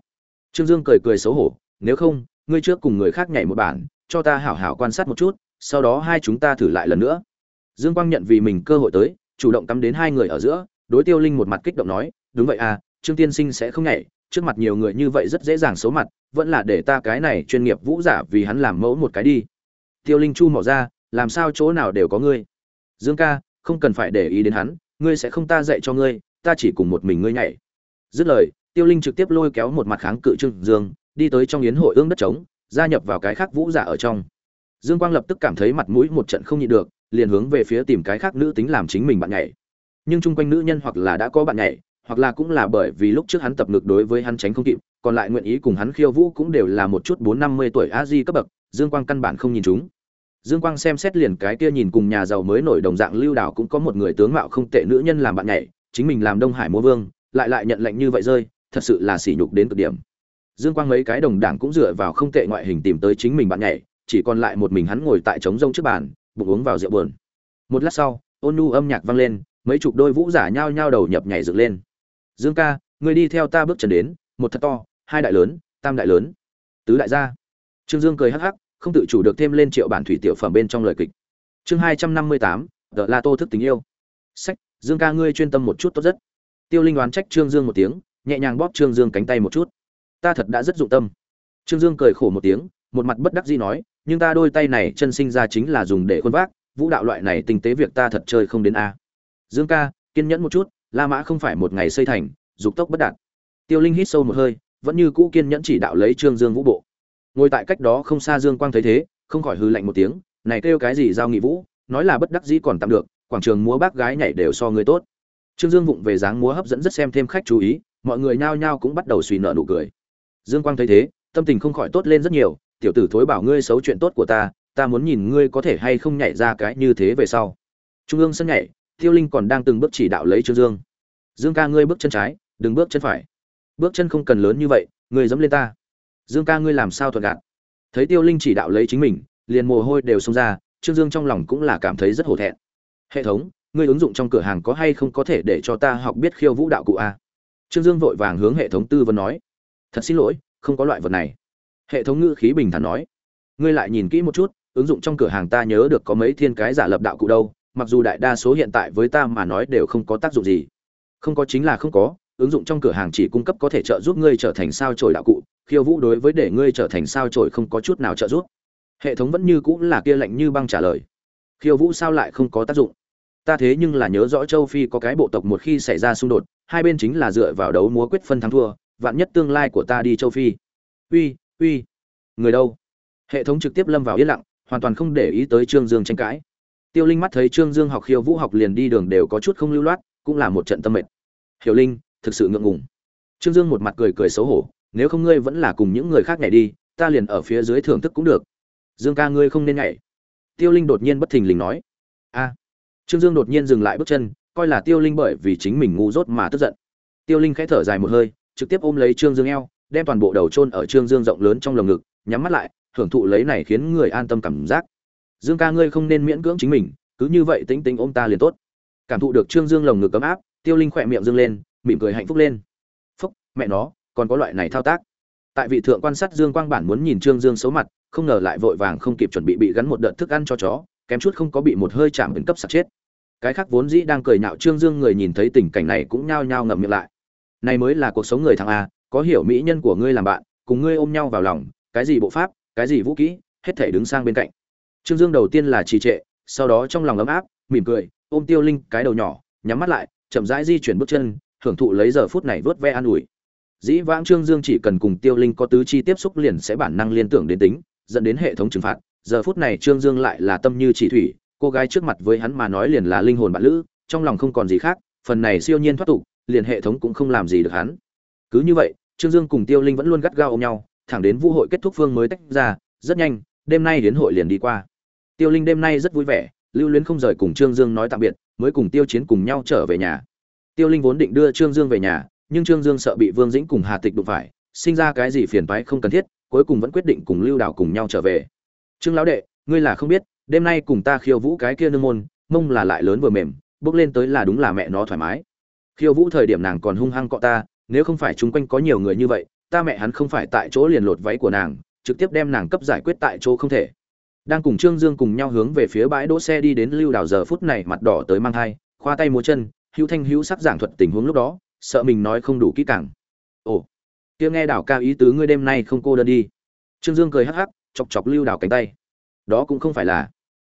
Trương dương cười cười xấu hổ, nếu không, ngươi trước cùng người khác nhảy một bản, cho ta hảo hảo quan sát một chút, sau đó hai chúng ta thử lại lần nữa. Dương quang nhận vì mình cơ hội tới, chủ động tắm đến hai người ở giữa, đối tiêu linh một mặt kích động nói, đúng vậy à trương tiên sinh sẽ không nhảy, trước mặt nhiều người như vậy rất dễ dàng xấu mặt, vẫn là để ta cái này chuyên nghiệp vũ giả vì hắn làm mẫu một cái đi. Tiêu linh chu mỏ ra, làm sao chỗ nào đều có ngươi? Dương ca, không cần phải để ý đến hắn, ngươi sẽ không ta dạy cho ngươi ta chỉ cùng một mình ngươi nhảy. Dứt lời, tiêu linh trực tiếp lôi kéo một mặt kháng cự trương dương, đi tới trong yến hội ương đất trống, gia nhập vào cái khác vũ giả ở trong. Dương quang lập tức cảm thấy mặt mũi một trận không nhịn được, liền hướng về phía tìm cái khác nữ tính làm chính mình bạn nhảy. Nhưng chung quanh nữ nhân hoặc là đã có bạn nhảy, hoặc là cũng là bởi vì lúc trước hắn tập ngược đối với hắn tránh không kịp, còn lại nguyện ý cùng hắn khiêu vũ cũng đều là một chút bốn năm mươi tuổi a di cấp bậc, dương quang căn bản không nhìn chúng. Dương quang xem xét liền cái kia nhìn cùng nhà giàu mới nổi đồng dạng lưu đảo cũng có một người tướng mạo không tệ nữ nhân làm bạn nhảy chính mình làm đông hải múa vương, lại lại nhận lệnh như vậy rơi, thật sự là sỉ nhục đến cực điểm. Dương quang mấy cái đồng đảng cũng dựa vào không tệ ngoại hình tìm tới chính mình bạn nhảy, chỉ còn lại một mình hắn ngồi tại trống rông trước bàn, bụng uống vào rượu buồn. Một lát sau, ôn nhu âm nhạc vang lên, mấy chục đôi vũ giả nhao nhao đầu nhập nhảy dựng lên. Dương ca người đi theo ta bước chân đến, một thật to, hai đại lớn, tam đại lớn. Tứ đại gia. Trương dương cười hắc hắc, không tự chủ được thêm lên triệu bản thủy tiểu phẩm bên trong lời kịch. Chương hai trăm năm mươi tám tờ la tô thức tình yêu. Sách dương ca ngươi chuyên tâm một chút tốt rất. Tiêu linh đoán trách trương dương một tiếng, nhẹ nhàng bóp trương dương cánh tay một chút. Ta thật đã rất dụng tâm. Trương dương cười khổ một tiếng, một mặt bất đắc dĩ nói, nhưng ta đôi tay này chân sinh ra chính là dùng để khuôn vác, vũ đạo loại này tinh tế việc ta thật chơi không đến a. Dương ca, kiên nhẫn một chút, la mã không phải một ngày xây thành, dục tốc bất đạt. Tiêu linh hít sâu một hơi, vẫn như cũ kiên nhẫn chỉ đạo lấy trương dương vũ bộ. Ngồi tại cách đó không xa dương quang thấy thế, không khỏi hư lạnh một tiếng, này kêu cái gì giao nghị vũ, nói là bất đắc dĩ còn tạm được quảng trường múa bác gái nhảy đều so người tốt. Trương dương vụng về dáng múa hấp dẫn rất xem thêm khách chú ý, mọi người nhao nhao cũng bắt đầu suy nợ nụ cười. Dương quang thấy thế, tâm tình không khỏi tốt lên rất nhiều, tiểu tử thối bảo ngươi xấu chuyện tốt của ta ta muốn nhìn ngươi có thể hay không nhảy ra cái như thế về sau. Trung ương sân nhảy, tiêu linh còn đang từng bước chỉ đạo lấy trương dương. Dương ca ngươi bước chân trái, đừng bước chân phải. Bước chân không cần lớn như vậy, ngươi dẫm lên ta. Dương ca ngươi làm sao thuận gạt? Thấy tiêu linh chỉ đạo lấy chính mình, liền mồ hôi đều xông ra, trương dương trong lòng cũng là cảm thấy rất hổ thẹn hệ thống, ngươi ứng dụng trong cửa hàng có hay không có thể để cho ta học biết khiêu vũ đạo cụ a? Trương dương vội vàng hướng hệ thống tư vấn nói. Thật xin lỗi, không có loại vật này. Hệ thống ngữ khí bình thản nói. Ngươi lại nhìn kỹ một chút, ứng dụng trong cửa hàng ta nhớ được có mấy thiên cái giả lập đạo cụ đâu, mặc dù đại đa số hiện tại với ta mà nói đều không có tác dụng gì. Không có chính là không có, ứng dụng trong cửa hàng chỉ cung cấp có thể trợ giúp ngươi trở thành sao trổi đạo cụ, khiêu vũ đối với để ngươi trở thành sao trổi không có chút nào trợ giúp. Hệ thống vẫn như cũng là kia lạnh như băng trả lời khiêu vũ sao lại không có tác dụng? Ta thế nhưng là nhớ rõ châu phi có cái bộ tộc một khi xảy ra xung đột, hai bên chính là dựa vào đấu múa quyết phân thắng thua, vạn nhất tương lai của ta đi châu phi. Uy uy. Người đâu? Hệ thống trực tiếp lâm vào yên lặng, hoàn toàn không để ý tới trương dương tranh cãi. Tiêu linh mắt thấy trương dương học khiêu vũ học liền đi đường đều có chút không lưu loát, cũng là một trận tâm mệt. Hiểu linh, thực sự ngượng ngùng. Trương dương một mặt cười cười xấu hổ, nếu không ngươi vẫn là cùng những người khác nhảy đi, ta liền ở phía dưới thưởng thức cũng được. Dương ca ngươi không nên nhảy tiêu linh đột nhiên bất thình lình nói. A. Trương dương đột nhiên dừng lại bước chân, coi là tiêu linh bởi vì chính mình ngu dốt mà tức giận. Tiêu linh khẽ thở dài một hơi, trực tiếp ôm lấy trương dương eo, đem toàn bộ đầu chôn ở trương dương rộng lớn trong lồng ngực, nhắm mắt lại, hưởng thụ lấy này khiến người an tâm cảm giác. Dương ca ngươi không nên miễn cưỡng chính mình, cứ như vậy tính tính ôm ta liền tốt. Cảm thụ được trương dương lồng ngực ấm áp, tiêu linh khỏe miệng dương lên, mỉm cười hạnh phúc lên. Phúc, mẹ nó, còn có loại này thao tác tại vị thượng quan sát dương quang bản muốn nhìn trương dương xấu mặt, không ngờ lại vội vàng không kịp chuẩn bị bị gắn một đợt thức ăn cho chó, kém chút không có bị một hơi chạm đến cấp sạc chết. Cái khác vốn dĩ đang cười nhạo trương dương người nhìn thấy tình cảnh này cũng nhao nhao ngậm miệng lại. Này mới là cuộc sống người thằng a, có hiểu mỹ nhân của ngươi làm bạn, cùng ngươi ôm nhau vào lòng, cái gì bộ pháp, cái gì vũ kỹ hết thể đứng sang bên cạnh. Trương dương đầu tiên là trì trệ, sau đó trong lòng ấm áp, mỉm cười, ôm tiêu linh cái đầu nhỏ, nhắm mắt lại, chậm rãi di chuyển bước chân, hưởng thụ lấy giờ phút này vớt ve an ủi dĩ vãng trương dương chỉ cần cùng tiêu linh có tứ chi tiếp xúc liền sẽ bản năng liên tưởng đến tính, dẫn đến hệ thống trừng phạt. Giờ phút này trương dương lại là tâm như chỉ thủy, cô gái trước mặt với hắn mà nói liền là linh hồn bạn lữ, trong lòng không còn gì khác, phần này siêu nhiên thoát tục, liền hệ thống cũng không làm gì được hắn. Cứ như vậy, trương dương cùng tiêu linh vẫn luôn gắt gao ôm nhau, thẳng đến vũ hội kết thúc phương mới tách ra, rất nhanh, đêm nay đến hội liền đi qua. Tiêu linh đêm nay rất vui vẻ, lưu luyến không rời cùng trương dương nói tạm biệt, mới cùng tiêu chiến cùng nhau trở về nhà. Tiêu linh vốn định đưa trương dương về nhà nhưng trương dương sợ bị vương dĩnh cùng hà tịch đụng phải sinh ra cái gì phiền toái không cần thiết cuối cùng vẫn quyết định cùng lưu đào cùng nhau trở về. Trương lão đệ ngươi là không biết đêm nay cùng ta khiêu vũ cái kia nương môn mông là lại lớn vừa mềm bước lên tới là đúng là mẹ nó thoải mái. Khiêu vũ thời điểm nàng còn hung hăng cọ ta nếu không phải chúng quanh có nhiều người như vậy ta mẹ hắn không phải tại chỗ liền lột váy của nàng trực tiếp đem nàng cấp giải quyết tại chỗ không thể. Đang cùng trương dương cùng nhau hướng về phía bãi đỗ xe đi đến lưu đào giờ phút này mặt đỏ tới mang hai, khoa tay múa chân hữu thanh hữu sắc giảng thuật tình huống lúc đó sợ mình nói không đủ kỹ càng. Ồ, kia nghe đào ca ý tứ ngươi đêm nay không cô đơn đi. Trương dương cười hắc hắc, chọc chọc lưu đào cánh tay. Đó cũng không phải là.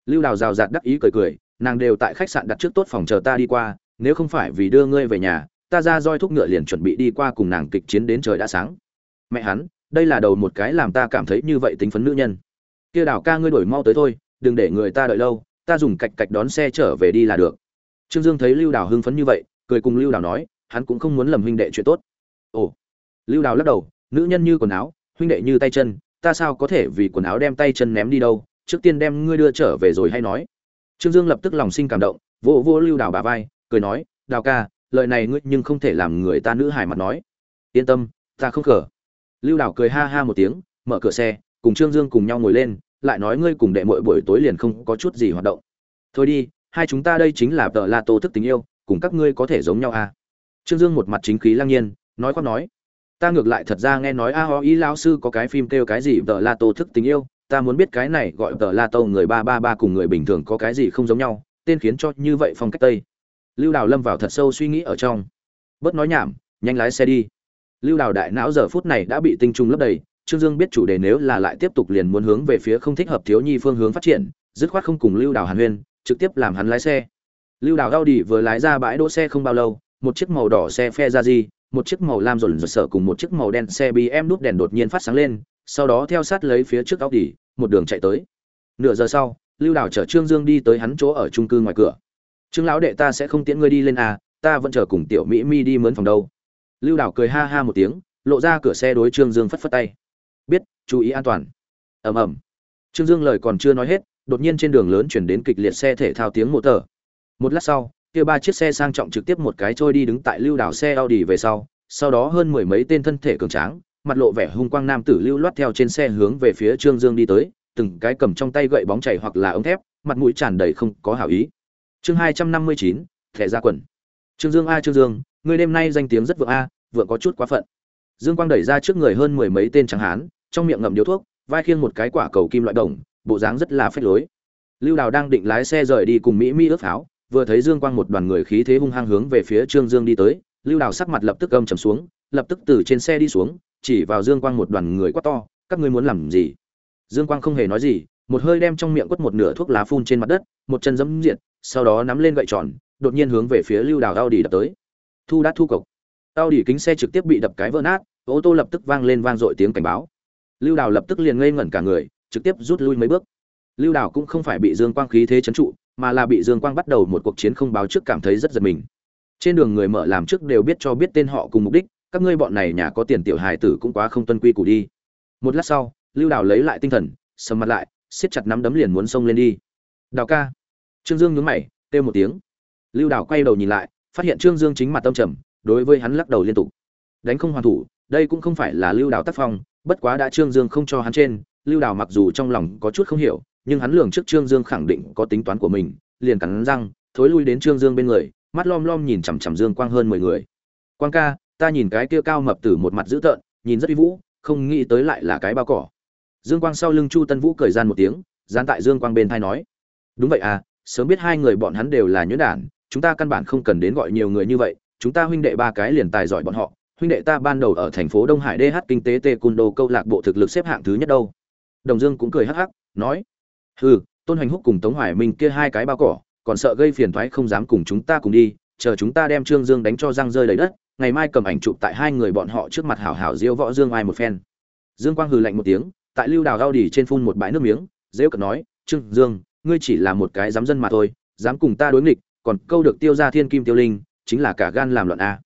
Lưu đào rào rạt đắc ý cười cười, nàng đều tại khách sạn đặt trước tốt phòng chờ ta đi qua, nếu không phải vì đưa ngươi về nhà, ta ra roi thúc ngựa liền chuẩn bị đi qua cùng nàng kịch chiến đến trời đã sáng. Mẹ hắn, đây là đầu một cái làm ta cảm thấy như vậy tính phấn nữ nhân. Kia đào ca ngươi đổi mau tới thôi, đừng để người ta đợi lâu, ta dùng cạch cạch đón xe trở về đi là được. Trương dương thấy lưu đào hưng phấn như vậy, cười cùng lưu đào nói hắn cũng không muốn lầm huynh đệ chuyện tốt. Ồ. Lưu đào lắc đầu, nữ nhân như quần áo, huynh đệ như tay chân, ta sao có thể vì quần áo đem tay chân ném đi đâu, trước tiên đem ngươi đưa trở về rồi hay nói. Trương dương lập tức lòng sinh cảm động vô vô lưu đào bà vai, cười nói, đào ca, lời này ngươi nhưng không thể làm người ta nữ hài mặt nói. Yên tâm, ta không khở lưu đào cười ha ha một tiếng, mở cửa xe, cùng trương dương cùng nhau ngồi lên, lại nói, ngươi cùng đệ muội buổi tối liền không có chút gì hoạt động. Thôi đi, hai chúng ta đây chính là tờ la tô thức tình yêu, cùng các ngươi có thể giống nhau à? Trương dương một mặt chính khí lăng nhiên, nói khoác nói, ta ngược lại thật ra nghe nói a ho ý lão sư có cái phim kêu cái gì tờ la tô thức tình yêu, ta muốn biết cái này gọi tờ la tô người ba ba ba cùng người bình thường có cái gì không giống nhau, tên khiến cho như vậy phong cách tây. Lưu đào lâm vào thật sâu suy nghĩ ở trong. Bớt nói nhảm, nhanh lái xe đi. Lưu đào đại não giờ phút này đã bị tinh trùng lấp đầy, trương dương biết chủ đề nếu là lại tiếp tục liền muốn hướng về phía không thích hợp thiếu nhi phương hướng phát triển, dứt khoát không cùng lưu đào hàn huyên, trực tiếp làm hắn lái xe. Lưu đào đau đỉ vừa lái ra bãi đỗ xe không bao lâu một chiếc màu đỏ xe phe ra di một chiếc màu lam rồn rồn sở cùng một chiếc màu đen xe bm đút đèn đột nhiên phát sáng lên, sau đó theo sát lấy phía trước góc đỉ một đường chạy tới. Nửa giờ sau, lưu đào chở trương dương đi tới hắn chỗ ở trung cư ngoài cửa. Trương lão đệ ta sẽ không tiễn ngươi đi lên à ta vẫn chờ cùng tiểu mỹ mi đi mướn phòng đâu. Lưu đào cười ha ha một tiếng, lộ ra cửa xe đối trương dương phất phất tay. Biết, chú ý an toàn. Ầm ầm. Trương dương lời còn chưa nói hết, đột nhiên trên đường lớn chuyển đến kịch liệt xe thể thao tiếng mô tờ. Một lát sau kia ba chiếc xe sang trọng trực tiếp một cái trôi đi đứng tại lưu đảo xe Audi về sau, sau đó hơn mười mấy tên thân thể cường tráng, mặt lộ vẻ hung quang nam tử lưu loát theo trên xe hướng về phía Trương Dương đi tới, từng cái cầm trong tay gậy bóng chảy hoặc là ống thép, mặt mũi tràn đầy không có hảo ý. Chương hai trăm năm mươi chín thẻ ra quần. Trương Dương a Trương Dương, người đêm nay danh tiếng rất vượng a, vượng có chút quá phận. Dương Quang đẩy ra trước người hơn mười mấy tên trắng hán, trong miệng ngậm điếu thuốc, vai khiêng một cái quả cầu kim loại đồng, bộ dáng rất là phách lối. Lưu Đào đang định lái xe rời đi cùng Mỹ Mỹ ước pháo, vừa thấy Dương Quang một đoàn người khí thế hung hăng hướng về phía Trương Dương đi tới, Lưu Đào sắc mặt lập tức âm trầm xuống, lập tức từ trên xe đi xuống, chỉ vào Dương Quang một đoàn người quát to, các ngươi muốn làm gì? Dương Quang không hề nói gì, một hơi đem trong miệng quất một nửa thuốc lá phun trên mặt đất, một chân giẫm diệt, sau đó nắm lên gậy tròn, đột nhiên hướng về phía Lưu Đào Audi đập tới. Thu đát thu cục. Audi kính xe trực tiếp bị đập cái vỡ nát, ô tô lập tức vang lên vang dội tiếng cảnh báo. Lưu Đào lập tức liền ngây ngẩn cả người, trực tiếp rút lui mấy bước. Lưu Đào cũng không phải bị Dương Quang khí thế chấn trụ, mà là bị Dương Quang bắt đầu một cuộc chiến không báo trước cảm thấy rất giật mình. Trên đường người mở làm trước đều biết cho biết tên họ cùng mục đích, các ngươi bọn này nhà có tiền tiểu hài tử cũng quá không tuân quy củ đi. Một lát sau, Lưu Đào lấy lại tinh thần, sầm mặt lại, siết chặt nắm đấm liền muốn xông lên đi. "Đào ca." Trương Dương nhướng mày, kêu một tiếng. Lưu Đào quay đầu nhìn lại, phát hiện Trương Dương chính mặt tâm trầm, đối với hắn lắc đầu liên tục. Đánh không hoàn thủ, đây cũng không phải là Lưu Đào tác phong, bất quá đã Trương Dương không cho hắn trên, Lưu Đào mặc dù trong lòng có chút không hiểu, nhưng hắn lường trước Trương Dương khẳng định có tính toán của mình, liền cắn răng, thối lui đến Trương Dương bên người, mắt lom lom nhìn chằm chằm Dương Quang hơn mười người. "Quang ca, ta nhìn cái kia cao mập tử một mặt dữ tợn, nhìn rất uy vũ, không nghĩ tới lại là cái bao cỏ." Dương Quang sau lưng Chu Tân Vũ cười gian một tiếng, dán tại Dương Quang bên tai nói: "Đúng vậy à, sớm biết hai người bọn hắn đều là nhuyễn đản, chúng ta căn bản không cần đến gọi nhiều người như vậy, chúng ta huynh đệ ba cái liền tài giỏi bọn họ." Huynh đệ ta ban đầu ở thành phố Đông Hải DH kinh tế Tê côn Đô câu lạc bộ thực lực xếp hạng thứ nhất đâu. Đồng Dương cũng cười hắc hắc, nói: hừ, tôn hoành húc cùng tống hoài minh kia hai cái bao cỏ, còn sợ gây phiền thoái không dám cùng chúng ta cùng đi, chờ chúng ta đem trương dương đánh cho răng rơi đầy đất, ngày mai cầm ảnh chụp tại hai người bọn họ trước mặt hảo hảo diêu võ dương ai một phen. Dương quang hừ lạnh một tiếng, tại lưu đào gao đỉ trên phun một bãi nước miếng dễ cận nói, trương dương, ngươi chỉ là một cái dám dân mà thôi, dám cùng ta đối nghịch, còn câu được tiêu ra thiên kim tiêu linh, chính là cả gan làm loạn a.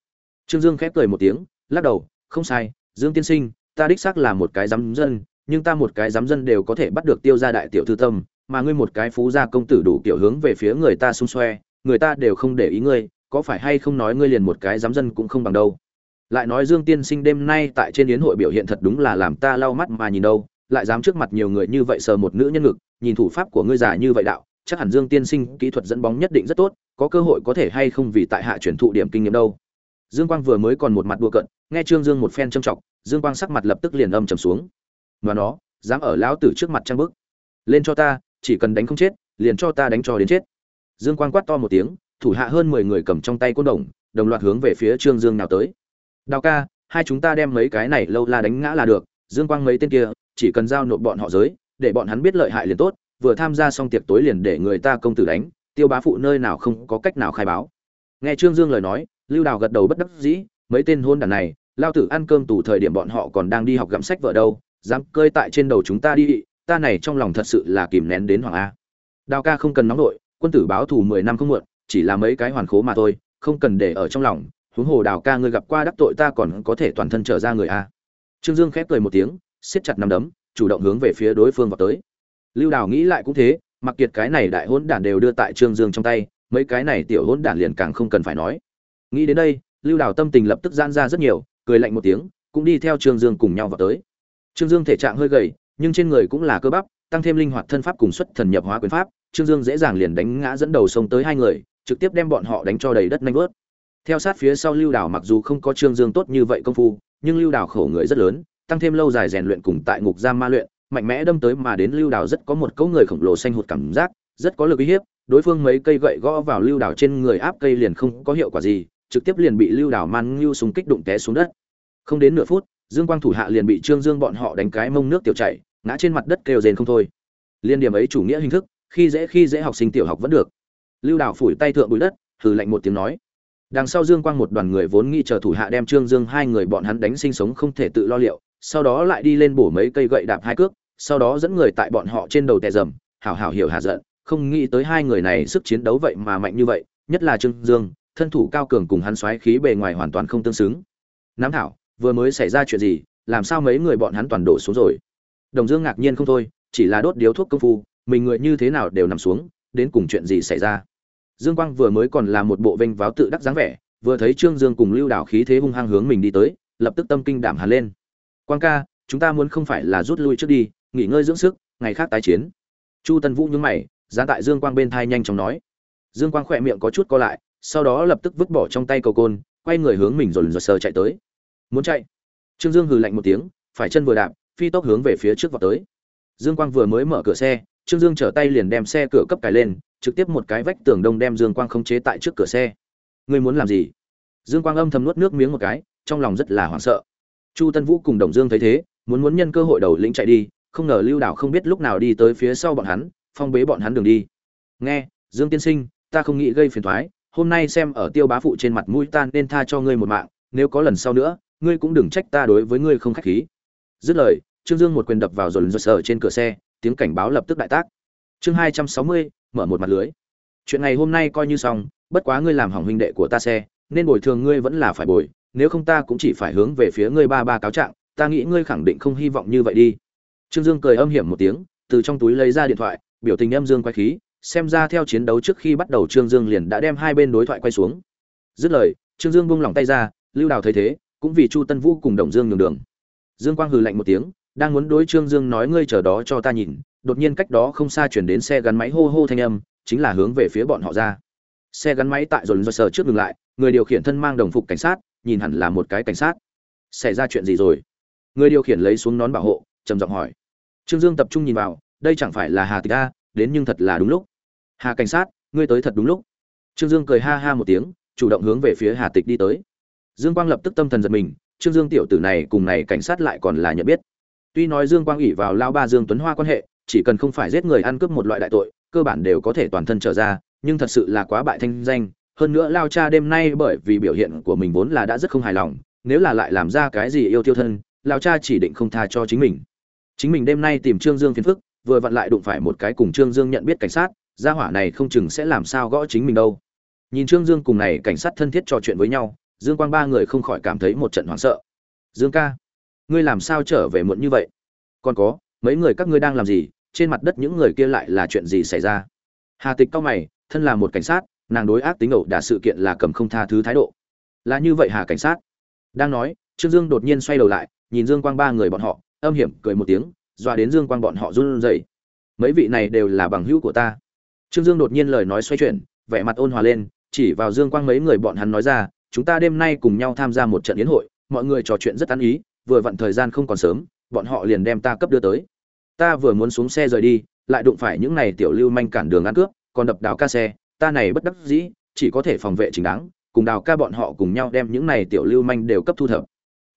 Trương dương khép cười một tiếng, lắc đầu, không sai, dương tiên sinh, ta đích xác là một cái dám dân nhưng ta một cái giám dân đều có thể bắt được tiêu gia đại tiểu thư tâm, mà ngươi một cái phú gia công tử đủ kiểu hướng về phía người ta xung xoe, người ta đều không để ý ngươi, có phải hay không nói ngươi liền một cái giám dân cũng không bằng đâu? Lại nói dương tiên sinh đêm nay tại trên yến hội biểu hiện thật đúng là làm ta lau mắt mà nhìn đâu, lại dám trước mặt nhiều người như vậy sờ một nữ nhân ngực, nhìn thủ pháp của ngươi già như vậy đạo, chắc hẳn dương tiên sinh kỹ thuật dẫn bóng nhất định rất tốt, có cơ hội có thể hay không vì tại hạ chuyển thụ điểm kinh nghiệm đâu? Dương quang vừa mới còn một mặt đùa cận nghe trương dương một phen trầm trọng dương quang sắc mặt lập tức liền âm trầm xuống mà nó dám ở lão tử trước mặt trang bức lên cho ta, chỉ cần đánh không chết, liền cho ta đánh cho đến chết. Dương quang quát to một tiếng, thủ hạ hơn mười người cầm trong tay côn đồng đồng loạt hướng về phía trương dương nào tới. Đào ca, hai chúng ta đem mấy cái này lâu la đánh ngã là được, dương quang mấy tên kia, chỉ cần giao nộp bọn họ giới, để bọn hắn biết lợi hại liền tốt, vừa tham gia xong tiệc tối liền để người ta công tử đánh, tiêu bá phụ nơi nào không có cách nào khai báo. Nghe trương dương lời nói, lưu đào gật đầu bất đắc dĩ, mấy tên hôn đàn này, lao tử ăn cơm tù thời điểm bọn họ còn đang đi học gặm sách vợ đâu dám cơi tại trên đầu chúng ta đi, ta này trong lòng thật sự là kìm nén đến hoàng a. Đào ca không cần nóng nổi quân tử báo thù mười năm không muộn, chỉ là mấy cái hoàn khố mà thôi, không cần để ở trong lòng, huống hồ đào ca ngươi gặp qua đắc tội ta còn có thể toàn thân trở ra người a. Trương dương khép cười một tiếng, siết chặt nắm đấm, chủ động hướng về phía đối phương vào tới. Lưu đào nghĩ lại cũng thế, mặc kiệt cái này đại hỗn đản đều đưa tại trương dương trong tay, mấy cái này tiểu hỗn đản liền càng không cần phải nói. Nghĩ đến đây, lưu đào tâm tình lập tức giãn ra rất nhiều, cười lạnh một tiếng, cũng đi theo trương dương cùng nhau vào tới. Trương Dương thể trạng hơi gầy, nhưng trên người cũng là cơ bắp, tăng thêm linh hoạt thân pháp cùng xuất thần nhập hóa quyền pháp, Trương Dương dễ dàng liền đánh ngã dẫn đầu sông tới hai người, trực tiếp đem bọn họ đánh cho đầy đất nhanh vớt. Theo sát phía sau Lưu Đào mặc dù không có Trương Dương tốt như vậy công phu, nhưng Lưu Đào khổ người rất lớn, tăng thêm lâu dài rèn luyện cùng tại ngục giam ma luyện, mạnh mẽ đâm tới mà đến Lưu Đào rất có một cấu người khổng lồ xanh hụt cảm giác, rất có lực uy hiếp, đối phương mấy cây gậy gõ vào Lưu Đào trên người áp cây liền không có hiệu quả gì, trực tiếp liền bị Lưu Đào man lưu súng kích đụng té xuống đất. Không đến nửa phút, dương quang thủ hạ liền bị trương dương bọn họ đánh cái mông nước tiểu chảy, ngã trên mặt đất kêu rên không thôi. Liên điểm ấy chủ nghĩa hình thức, khi dễ khi dễ học sinh tiểu học vẫn được. Lưu đào phủi tay thượng bụi đất, hừ lạnh một tiếng nói. Đằng sau dương quang một đoàn người vốn nghĩ chờ thủ hạ đem trương dương hai người bọn hắn đánh sinh sống không thể tự lo liệu, sau đó lại đi lên bổ mấy cây gậy đạp hai cước, sau đó dẫn người tại bọn họ trên đầu tè rầm, hảo hảo hiểu hạ giận, không nghĩ tới hai người này sức chiến đấu vậy mà mạnh như vậy, nhất là trương dương, thân thủ cao cường cùng hắn xoáy khí bề ngoài hoàn toàn không tương xứng. Nam thảo vừa mới xảy ra chuyện gì, làm sao mấy người bọn hắn toàn đổ xuống rồi? Đồng dương ngạc nhiên không thôi, chỉ là đốt điếu thuốc công phu, mình người như thế nào đều nằm xuống, đến cùng chuyện gì xảy ra? Dương quang vừa mới còn là một bộ vênh váo tự đắc dáng vẻ, vừa thấy trương dương cùng lưu đảo khí thế hung hăng hướng mình đi tới, lập tức tâm kinh đảm hẳn lên. Quang ca, chúng ta muốn không phải là rút lui trước đi, nghỉ ngơi dưỡng sức, ngày khác tái chiến. Chu tân vũ nhướng mày giá tại dương quang bên thai nhanh chóng nói. Dương quang khỏe miệng có chút co lại, sau đó lập tức vứt bỏ trong tay cầu côn, quay người hướng mình rồi rồi sờ chạy tới muốn chạy? Trương dương hừ lạnh một tiếng, phải chân vừa đạp, phi tốc hướng về phía trước vào tới. Dương quang vừa mới mở cửa xe, trương dương trở tay liền đem xe cửa cấp cài lên, trực tiếp một cái vách tường đông đem dương quang khống chế tại trước cửa xe. Ngươi muốn làm gì? Dương quang âm thầm nuốt nước miếng một cái, trong lòng rất là hoảng sợ. Chu tân vũ cùng đồng dương thấy thế, muốn muốn nhân cơ hội đầu lĩnh chạy đi, không ngờ lưu đảo không biết lúc nào đi tới phía sau bọn hắn, phong bế bọn hắn đường đi. Nghe, dương tiên sinh, ta không nghĩ gây phiền thoái, hôm nay xem ở tiêu bá phụ trên mặt mũi ta nên tha cho ngươi một mạng, nếu có lần sau nữa ngươi cũng đừng trách ta đối với ngươi không khách khí. Dứt lời, trương dương một quyền đập vào rồi sờ trên cửa xe, tiếng cảnh báo lập tức đại tác. Chương hai trăm sáu mươi, mở một mặt lưới. Chuyện này hôm nay coi như xong, bất quá ngươi làm hỏng huynh đệ của ta xe, nên bồi thường ngươi vẫn là phải bồi, nếu không ta cũng chỉ phải hướng về phía ngươi ba ba cáo trạng, ta nghĩ ngươi khẳng định không hy vọng như vậy đi. Trương dương cười âm hiểm một tiếng, từ trong túi lấy ra điện thoại, biểu tình âm dương quay khí, xem ra theo chiến đấu trước khi bắt đầu trương dương liền đã đem hai bên đối thoại quay xuống. Dứt lời, trương dương buông lỏng tay ra, lưu đào thấy thế cũng vì chu tân vũ cùng đồng dương nhường đường. Dương quang hừ lạnh một tiếng, đang muốn đối trương dương nói ngươi chờ đó cho ta nhìn, đột nhiên cách đó không xa chuyển đến xe gắn máy hô hô thanh âm, chính là hướng về phía bọn họ ra. Xe gắn máy tại dồn dơ sờ trước ngừng lại, người điều khiển thân mang đồng phục cảnh sát, nhìn hẳn là một cái cảnh sát. Xảy ra chuyện gì rồi? Người điều khiển lấy xuống nón bảo hộ, trầm giọng hỏi. Trương dương tập trung nhìn vào, đây chẳng phải là hà tịch a, đến nhưng thật là đúng lúc. Hà cảnh sát, ngươi tới thật đúng lúc. Trương dương cười ha ha một tiếng, chủ động hướng về phía hà tịch đi tới dương quang lập tức tâm thần giật mình, trương dương tiểu tử này cùng này cảnh sát lại còn là nhận biết. Tuy nói dương quang ủy vào lao ba dương tuấn hoa quan hệ, chỉ cần không phải giết người ăn cướp một loại đại tội, cơ bản đều có thể toàn thân trở ra, nhưng thật sự là quá bại thanh danh. Hơn nữa lao cha đêm nay bởi vì biểu hiện của mình vốn là đã rất không hài lòng, nếu là lại làm ra cái gì yêu tiêu thân, lao cha chỉ định không tha cho chính mình. Chính mình đêm nay tìm trương dương phiền phức, vừa vặn lại đụng phải một cái cùng trương dương nhận biết cảnh sát, gia hỏa này không chừng sẽ làm sao gõ chính mình đâu. Nhìn trương dương cùng này cảnh sát thân thiết trò chuyện với nhau dương quang ba người không khỏi cảm thấy một trận hoảng sợ. Dương ca, ngươi làm sao trở về muộn như vậy? Còn có, mấy người các ngươi đang làm gì? Trên mặt đất những người kia lại là chuyện gì xảy ra? Hà tịch cao mày, thân là một cảnh sát, nàng đối ác tính ẩu đả sự kiện là cầm không tha thứ thái độ. Là như vậy hà cảnh sát. Đang nói, trương dương đột nhiên xoay đầu lại, nhìn dương quang ba người bọn họ, âm hiểm cười một tiếng, dọa đến dương quang bọn họ run rẩy. Mấy vị này đều là bằng hữu của ta. Trương dương đột nhiên lời nói xoay chuyển, vẻ mặt ôn hòa lên, chỉ vào dương quang mấy người bọn hắn nói ra chúng ta đêm nay cùng nhau tham gia một trận yến hội, mọi người trò chuyện rất ăn ý, vừa vặn thời gian không còn sớm, bọn họ liền đem ta cấp đưa tới. Ta vừa muốn xuống xe rời đi, lại đụng phải những này tiểu lưu manh cản đường ăn cướp, còn đập đào ca xe, ta này bất đắc dĩ, chỉ có thể phòng vệ chính đáng, cùng đào ca bọn họ cùng nhau đem những này tiểu lưu manh đều cấp thu thập.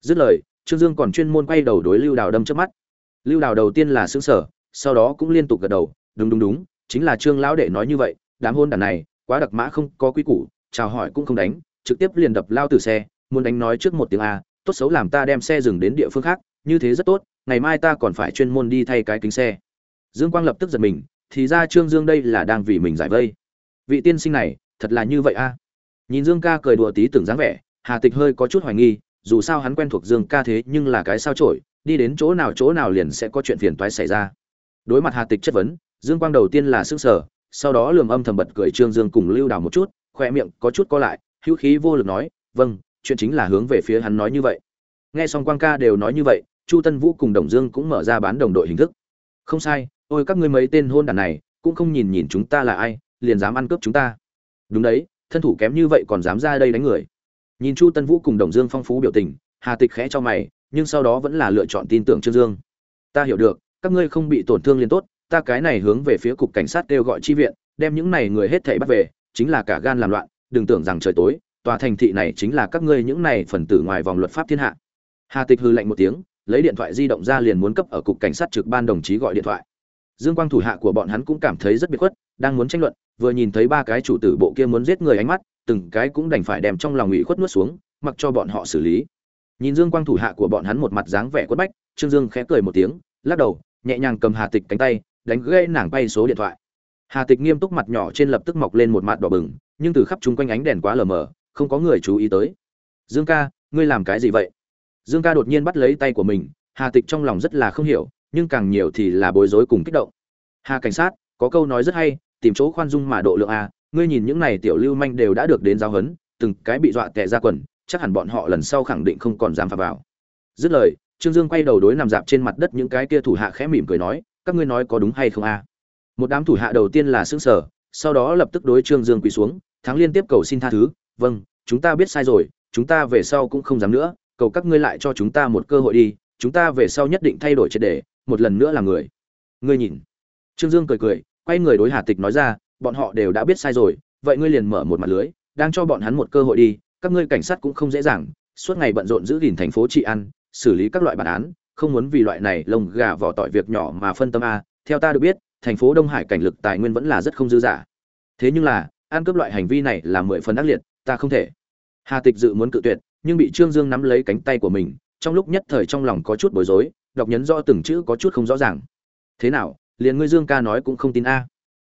Dứt lời, trương dương còn chuyên môn quay đầu đối lưu đào đâm trước mắt. Lưu đào đầu tiên là xứng sở sau đó cũng liên tục gật đầu, đúng đúng đúng, chính là trương lão đệ nói như vậy, đám hôn đàn này, quá đặc mã không có quy củ, chào hỏi cũng không đánh trực tiếp liền đập lao từ xe, muốn đánh nói trước một tiếng a, tốt xấu làm ta đem xe dừng đến địa phương khác, như thế rất tốt, ngày mai ta còn phải chuyên môn đi thay cái kính xe. Dương quang lập tức giật mình, thì ra trương dương đây là đang vì mình giải vây. Vị tiên sinh này, thật là như vậy a. Nhìn dương ca cười đùa tí tưởng dáng vẻ, hà tịch hơi có chút hoài nghi, dù sao hắn quen thuộc dương ca thế nhưng là cái sao trổi đi đến chỗ nào chỗ nào liền sẽ có chuyện phiền toái xảy ra. Đối mặt hà tịch chất vấn, dương quang đầu tiên là sức sở sau đó lườm âm thầm bật cười trương dương cùng lưu đào một chút, khoe miệng có chút co lại hữu khí vô lực nói vâng chuyện chính là hướng về phía hắn nói như vậy. Nghe xong quang ca đều nói như vậy, chu tân vũ cùng đồng dương cũng mở ra bán đồng đội hình thức. Không sai, ôi các ngươi mấy tên hôn đàn này, cũng không nhìn nhìn chúng ta là ai, liền dám ăn cướp chúng ta. Đúng đấy, thân thủ kém như vậy còn dám ra đây đánh người. Nhìn chu tân vũ cùng đồng dương phong phú biểu tình, hà tịch khẽ cho mày, nhưng sau đó vẫn là lựa chọn tin tưởng trương dương. Ta hiểu được, các ngươi không bị tổn thương liền tốt, ta cái này hướng về phía cục cảnh sát kêu gọi chi viện, đem những này người hết thảy bắt về, chính là cả gan làm loạn đừng tưởng rằng trời tối, tòa thành thị này chính là các ngươi những này phần tử ngoài vòng luật pháp thiên hạ. Hà tịch hư lạnh một tiếng, lấy điện thoại di động ra liền muốn cấp ở cục cảnh sát trực ban đồng chí gọi điện thoại. Dương quang thủ hạ của bọn hắn cũng cảm thấy rất biệt khuất, đang muốn tranh luận, vừa nhìn thấy ba cái chủ tử bộ kia muốn giết người ánh mắt, từng cái cũng đành phải đem trong lòng ủy khuất nuốt xuống, mặc cho bọn họ xử lý. Nhìn dương quang thủ hạ của bọn hắn một mặt dáng vẻ quất bách, trương dương khẽ cười một tiếng, lắc đầu, nhẹ nhàng cầm hà tịch cánh tay, đánh gây nàng bay số điện thoại hà tịch nghiêm túc mặt nhỏ trên lập tức mọc lên một mặt đỏ bừng, nhưng từ khắp chúng quanh ánh đèn quá lờ mờ, không có người chú ý tới. Dương ca, ngươi làm cái gì vậy? Dương ca đột nhiên bắt lấy tay của mình, hà tịch trong lòng rất là không hiểu, nhưng càng nhiều thì là bối rối cùng kích động. Hà cảnh sát, có câu nói rất hay, tìm chỗ khoan dung mà độ lượng a ngươi nhìn những này tiểu lưu manh đều đã được đến giáo huấn, từng cái bị dọa tè ra quần, chắc hẳn bọn họ lần sau khẳng định không còn dám phạm vào. Dứt lời, trương dương quay đầu đối nằm dạp trên mặt đất những cái kia thủ hạ khẽ mỉm cười nói, các ngươi nói có đúng hay không a một đám thủ hạ đầu tiên là xương sở sau đó lập tức đối trương dương quỳ xuống thắng liên tiếp cầu xin tha thứ vâng chúng ta biết sai rồi chúng ta về sau cũng không dám nữa cầu các ngươi lại cho chúng ta một cơ hội đi chúng ta về sau nhất định thay đổi triệt đề, một lần nữa là người. Ngươi nhìn. Trương dương cười cười quay người đối hà tịch nói ra bọn họ đều đã biết sai rồi vậy ngươi liền mở một mặt lưới đang cho bọn hắn một cơ hội đi các ngươi cảnh sát cũng không dễ dàng suốt ngày bận rộn giữ gìn thành phố trị an xử lý các loại bản án không muốn vì loại này lông gà vỏ tỏi việc nhỏ mà phân tâm a theo ta được biết thành phố đông hải cảnh lực tài nguyên vẫn là rất không dư giả thế nhưng là, ăn cướp loại hành vi này là mười phần ác liệt, ta không thể. Hà tịch dự muốn cự tuyệt, nhưng bị trương dương nắm lấy cánh tay của mình, trong lúc nhất thời trong lòng có chút bối rối, đọc nhấn rõ từng chữ có chút không rõ ràng. Thế nào, liền ngươi dương ca nói cũng không tin a?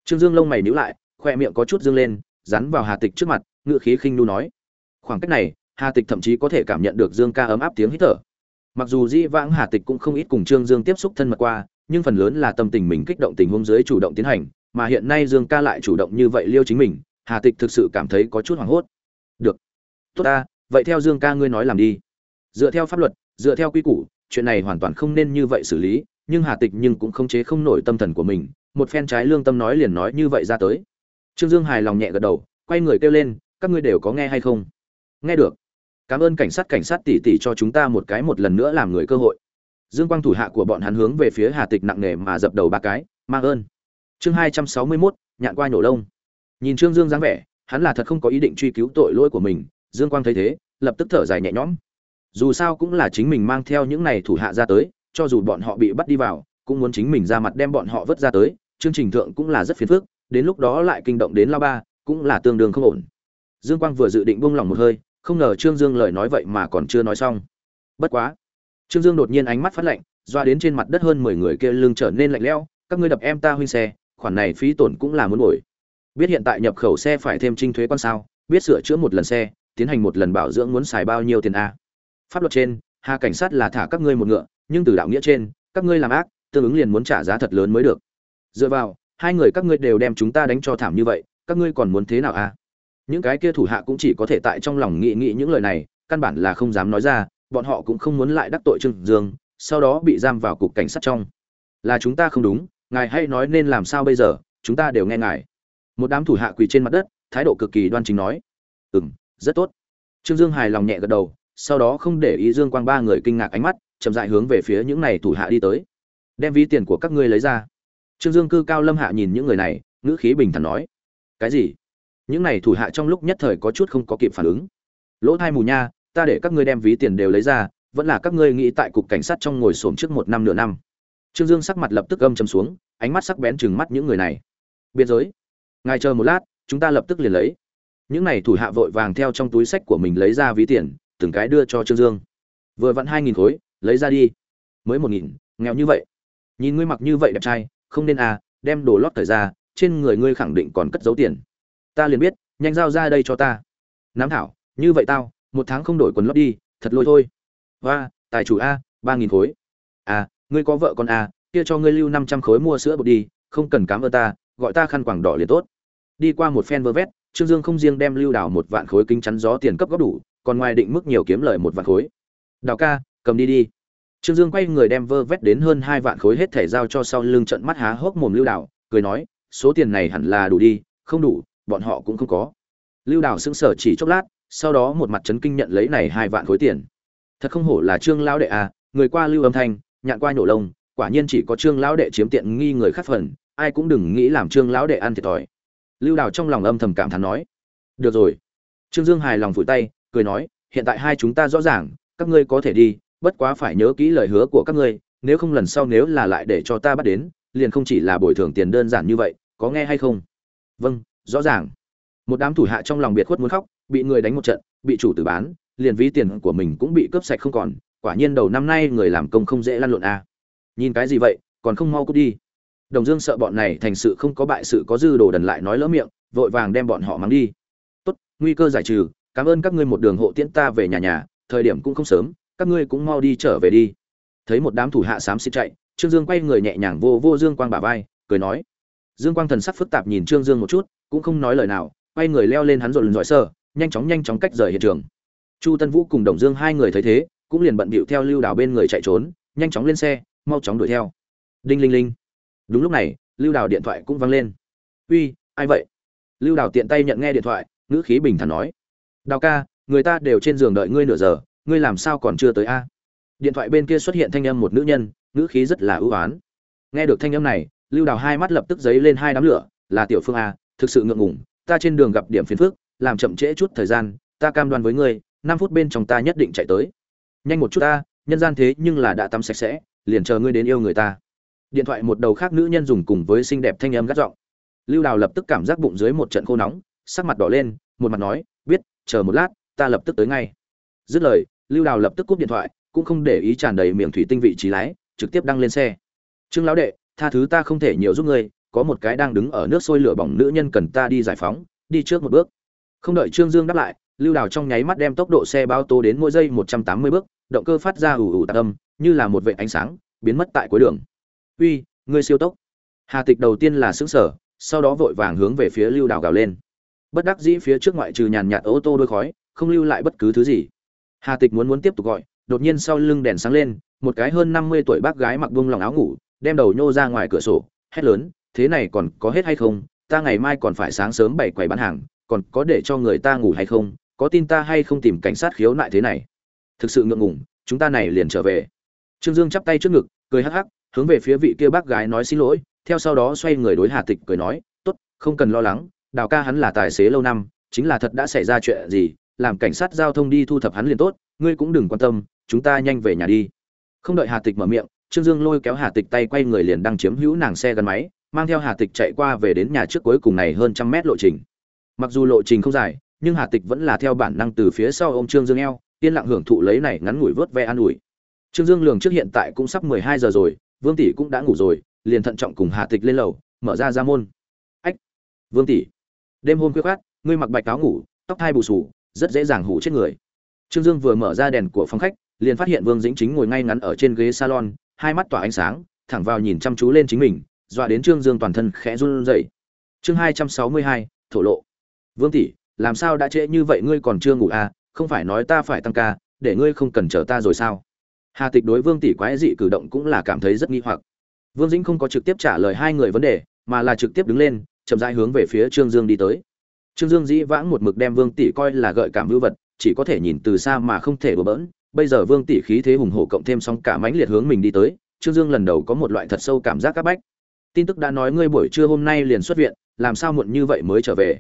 Trương dương lông mày nhíu lại, khoe miệng có chút dương lên rắn vào hà tịch trước mặt, ngựa khí khinh nu nói. Khoảng cách này, hà tịch thậm chí có thể cảm nhận được dương ca ấm áp tiếng hít thở. Mặc dù di vãng hà tịch cũng không ít cùng trương dương tiếp xúc thân mật qua nhưng phần lớn là tâm tình mình kích động tình huống dưới chủ động tiến hành, mà hiện nay dương ca lại chủ động như vậy liêu chính mình, hà tịch thực sự cảm thấy có chút hoảng hốt. Được. Tốt ta, vậy theo dương ca ngươi nói làm đi. Dựa theo pháp luật, dựa theo quy củ, chuyện này hoàn toàn không nên như vậy xử lý, nhưng hà tịch nhưng cũng không chế không nổi tâm thần của mình, một phen trái lương tâm nói liền nói như vậy ra tới. Trương dương hài lòng nhẹ gật đầu, quay người kêu lên, các ngươi đều có nghe hay không? Nghe được. Cảm ơn cảnh sát cảnh sát tỷ tỷ cho chúng ta một cái một lần nữa làm người cơ hội dương quang thủ hạ của bọn hắn hướng về phía hà tịch nặng nề mà dập đầu ba cái, mang ơn. Chương hai trăm sáu mươi mốt, nhạn qua nhổ lông. Nhìn trương dương dáng vẻ, hắn là thật không có ý định truy cứu tội lỗi của mình, dương quang thấy thế, lập tức thở dài nhẹ nhõm. Dù sao cũng là chính mình mang theo những này thủ hạ ra tới, cho dù bọn họ bị bắt đi vào, cũng muốn chính mình ra mặt đem bọn họ vớt ra tới, chương trình thượng cũng là rất phiền phức, đến lúc đó lại kinh động đến lao ba, cũng là tương đương không ổn. Dương quang vừa dự định buông lỏng một hơi, không ngờ trương dương lời nói vậy mà còn chưa nói xong. Bất quá trương dương đột nhiên ánh mắt phát lạnh, doa đến trên mặt đất hơn mười người kia lưng trở nên lạnh lẽo, các ngươi đập em ta huynh xe, khoản này phí tổn cũng là muốn bồi. Biết hiện tại nhập khẩu xe phải thêm trinh thuế quan sao, biết sửa chữa một lần xe, tiến hành một lần bảo dưỡng muốn xài bao nhiêu tiền a? Pháp luật trên, hà cảnh sát là thả các ngươi một ngựa, nhưng từ đạo nghĩa trên, các ngươi làm ác, tương ứng liền muốn trả giá thật lớn mới được. Dựa vào, hai người các ngươi đều đem chúng ta đánh cho thảm như vậy, các ngươi còn muốn thế nào a? Những cái kia thủ hạ cũng chỉ có thể tại trong lòng nghĩ nghĩ những lời này, căn bản là không dám nói ra bọn họ cũng không muốn lại đắc tội trương dương sau đó bị giam vào cục cảnh sát trong. Là chúng ta không đúng ngài hay nói nên làm sao bây giờ chúng ta đều nghe ngài. Một đám thủ hạ quỳ trên mặt đất thái độ cực kỳ đoan chính nói. Ừm, rất tốt. Trương dương hài lòng nhẹ gật đầu sau đó không để ý dương quang ba người kinh ngạc ánh mắt chậm rãi hướng về phía những này thủ hạ đi tới. Đem ví tiền của các ngươi lấy ra. Trương dương cư cao lâm hạ nhìn những người này ngữ khí bình thản nói. Cái gì? Những này thủ hạ trong lúc nhất thời có chút không có kịp phản ứng. Lỗ thai mù nha ta để các ngươi đem ví tiền đều lấy ra, vẫn là các ngươi nghĩ tại cục cảnh sát trong ngồi xổm trước một năm nửa năm. Trương dương sắc mặt lập tức gâm chầm xuống, ánh mắt sắc bén chừng mắt những người này. Biên giới, ngài chờ một lát, chúng ta lập tức liền lấy. Những này thủ hạ vội vàng theo trong túi sách của mình lấy ra ví tiền, từng cái đưa cho trương dương. Vừa vặn hai nghìn khối, lấy ra đi. Mới một nghìn, nghèo như vậy. Nhìn ngươi mặc như vậy đẹp trai, không nên à đem đồ lót thời ra, trên người ngươi khẳng định còn cất giấu tiền. Ta liền biết, nhanh giao ra đây cho ta. Nam thảo, như vậy tao một tháng không đổi quần lót đi, thật lôi thôi. Và tài chủ a, ba nghìn khối. À ngươi có vợ con a, kia cho ngươi lưu năm trăm khối mua sữa bột đi, không cần cám ơn ta, gọi ta khăn quảng đỏ liền tốt. Đi qua một phen vơ vét, trương dương không riêng đem lưu đảo một vạn khối kính chắn gió tiền cấp góp đủ, còn ngoài định mức nhiều kiếm lời một vạn khối. Đào ca, cầm đi đi. Trương dương quay người đem vơ vét đến hơn hai vạn khối hết thể giao cho sau lưng trận mắt há hốc mồm lưu đảo cười nói, số tiền này hẳn là đủ đi, không đủ, bọn họ cũng không có. Lưu đảo sững sờ chỉ chốc lát sau đó một mặt chấn kinh nhận lấy này hai vạn khối tiền. Thật không hổ là trương lão đệ à người qua lưu âm thanh, nhạn qua nhổ lông, quả nhiên chỉ có trương lão đệ chiếm tiện nghi người khác phần, ai cũng đừng nghĩ làm trương lão đệ ăn thiệt thòi. Lưu đào trong lòng âm thầm cảm thán nói, được rồi. Trương dương hài lòng vùi tay, cười nói, hiện tại hai chúng ta rõ ràng, các ngươi có thể đi, bất quá phải nhớ kỹ lời hứa của các ngươi, nếu không lần sau nếu là lại để cho ta bắt đến, liền không chỉ là bồi thường tiền đơn giản như vậy, có nghe hay không? Vâng rõ ràng. Một đám thủ hạ trong lòng biệt khuất muốn khóc bị người đánh một trận, bị chủ tử bán, liền ví tiền của mình cũng bị cướp sạch không còn, quả nhiên đầu năm nay người làm công không dễ lăn lộn a. Nhìn cái gì vậy, còn không mau cút đi. Đồng dương sợ bọn này thành sự không có bại sự có dư đồ đần lại nói lỡ miệng, vội vàng đem bọn họ mắng đi. Tốt, nguy cơ giải trừ, cảm ơn các ngươi một đường hộ tiễn ta về nhà nhà, thời điểm cũng không sớm, các ngươi cũng mau đi trở về đi. Thấy một đám thủ hạ xám xịt chạy, trương dương quay người nhẹ nhàng vô vô dương quang bả vai, cười nói, dương quang thần sắc phức tạp nhìn trương dương một chút, cũng không nói lời nào, quay người leo lên hắn rồi lần sơ nhanh chóng nhanh chóng cách rời hiện trường. Chu tân vũ cùng đồng dương hai người thấy thế, cũng liền bận bịu theo lưu đào bên người chạy trốn, nhanh chóng lên xe, mau chóng đuổi theo. Đinh linh linh. Đúng lúc này, lưu đào điện thoại cũng vang lên. Uy, ai vậy? Lưu đào tiện tay nhận nghe điện thoại, ngữ khí bình thản nói. Đào ca, người ta đều trên giường đợi ngươi nửa giờ, ngươi làm sao còn chưa tới a? Điện thoại bên kia xuất hiện thanh âm một nữ nhân, ngữ khí rất là ưu oán. Nghe được thanh âm này, lưu đào hai mắt lập tức dấy lên hai đám lửa, là tiểu phương a, thực sự ngượng ngùng, ta trên đường gặp điểm phiền phức làm chậm trễ chút thời gian, ta cam đoan với ngươi, năm phút bên trong ta nhất định chạy tới. Nhanh một chút ta, nhân gian thế nhưng là đã tắm sạch sẽ, liền chờ ngươi đến yêu người ta. Điện thoại một đầu khác nữ nhân dùng cùng với xinh đẹp thanh âm gắt giọng. Lưu đào lập tức cảm giác bụng dưới một trận khô nóng, sắc mặt đỏ lên, một mặt nói, biết, chờ một lát, ta lập tức tới ngay. Dứt lời, lưu đào lập tức cúp điện thoại, cũng không để ý tràn đầy miệng thủy tinh vị trí lái, trực tiếp đăng lên xe. Trương lão đệ, tha thứ ta không thể nhiều giúp ngươi, có một cái đang đứng ở nước sôi lửa bỏng nữ nhân cần ta đi giải phóng, đi trước một bước không đợi trương dương đáp lại, lưu đào trong nháy mắt đem tốc độ xe bao tố đến mỗi giây một trăm tám mươi bước, động cơ phát ra ủ ủ tạc âm, như là một vệ ánh sáng, biến mất tại cuối đường. Uy, ngươi siêu tốc. Hà tịch đầu tiên là xứng sở sau đó vội vàng hướng về phía lưu đào gào lên. Bất đắc dĩ phía trước ngoại trừ nhàn nhạt ô tô đôi khói, không lưu lại bất cứ thứ gì. Hà tịch muốn muốn tiếp tục gọi, đột nhiên sau lưng đèn sáng lên, một cái hơn năm mươi tuổi bác gái mặc bông lòng áo ngủ, đem đầu nhô ra ngoài cửa sổ, hét lớn, thế này còn có hết hay không? Ta ngày mai còn phải sáng sớm bảy quầy bán hàng còn có để cho người ta ngủ hay không, có tin ta hay không tìm cảnh sát khiếu nại thế này. Thực sự ngượng ngùng, chúng ta này liền trở về. Trương dương chắp tay trước ngực, cười hắc hắc, hướng về phía vị kia bác gái nói xin lỗi, theo sau đó xoay người đối hà tịch cười nói, tốt, không cần lo lắng, đào ca hắn là tài xế lâu năm, chính là thật đã xảy ra chuyện gì, làm cảnh sát giao thông đi thu thập hắn liền tốt, ngươi cũng đừng quan tâm, chúng ta nhanh về nhà đi. Không đợi hà tịch mở miệng, trương dương lôi kéo hà tịch tay quay người liền đang chiếm hữu nàng xe gắn máy, mang theo hà tịch chạy qua về đến nhà trước cuối cùng này hơn trăm mét lộ trình mặc dù lộ trình không dài, nhưng hà tịch vẫn là theo bản năng từ phía sau ô m trương dương eo, yên lặng hưởng thụ lấy này ngắn ngủi vớt ve an ủi. Trương dương lường trước hiện tại cũng sắp mười hai giờ rồi, vương tỷ cũng đã ngủ rồi, liền thận trọng cùng hà tịch lên lầu, mở ra ra môn. Ách, vương tỷ. Đêm hôm khuya khoát, ngươi mặc bạch áo ngủ, tóc thai bù sù rất dễ dàng hủ chết người. Trương dương vừa mở ra đèn của phòng khách, liền phát hiện vương dĩnh chính ngồi ngay ngắn ở trên ghế salon, hai mắt tỏa ánh sáng, thẳng vào nhìn chăm chú lên chính mình, dọa đến trương dương toàn thân khẽ run rẩy. Chương hai trăm sáu mươi hai, thổ lộ vương tỷ, làm sao đã trễ như vậy ngươi còn chưa ngủ à? Không phải nói ta phải tăng ca, để ngươi không cần chờ ta rồi sao? Hà tịch đối vương tỷ quái dị cử động cũng là cảm thấy rất nghi hoặc. Vương dĩnh không có trực tiếp trả lời hai người vấn đề, mà là trực tiếp đứng lên, chậm rãi hướng về phía trương dương đi tới. Trương dương dĩ vãng một mực đem vương tỷ coi là gợi cảm hữu vật, chỉ có thể nhìn từ xa mà không thể bừa bỡn. Bây giờ vương tỷ khí thế hùng hổ cộng thêm song cả mãnh liệt hướng mình đi tới, trương dương lần đầu có một loại thật sâu cảm giác áp bách. Tin tức đã nói ngươi buổi trưa hôm nay liền xuất viện, làm sao muộn như vậy mới trở về?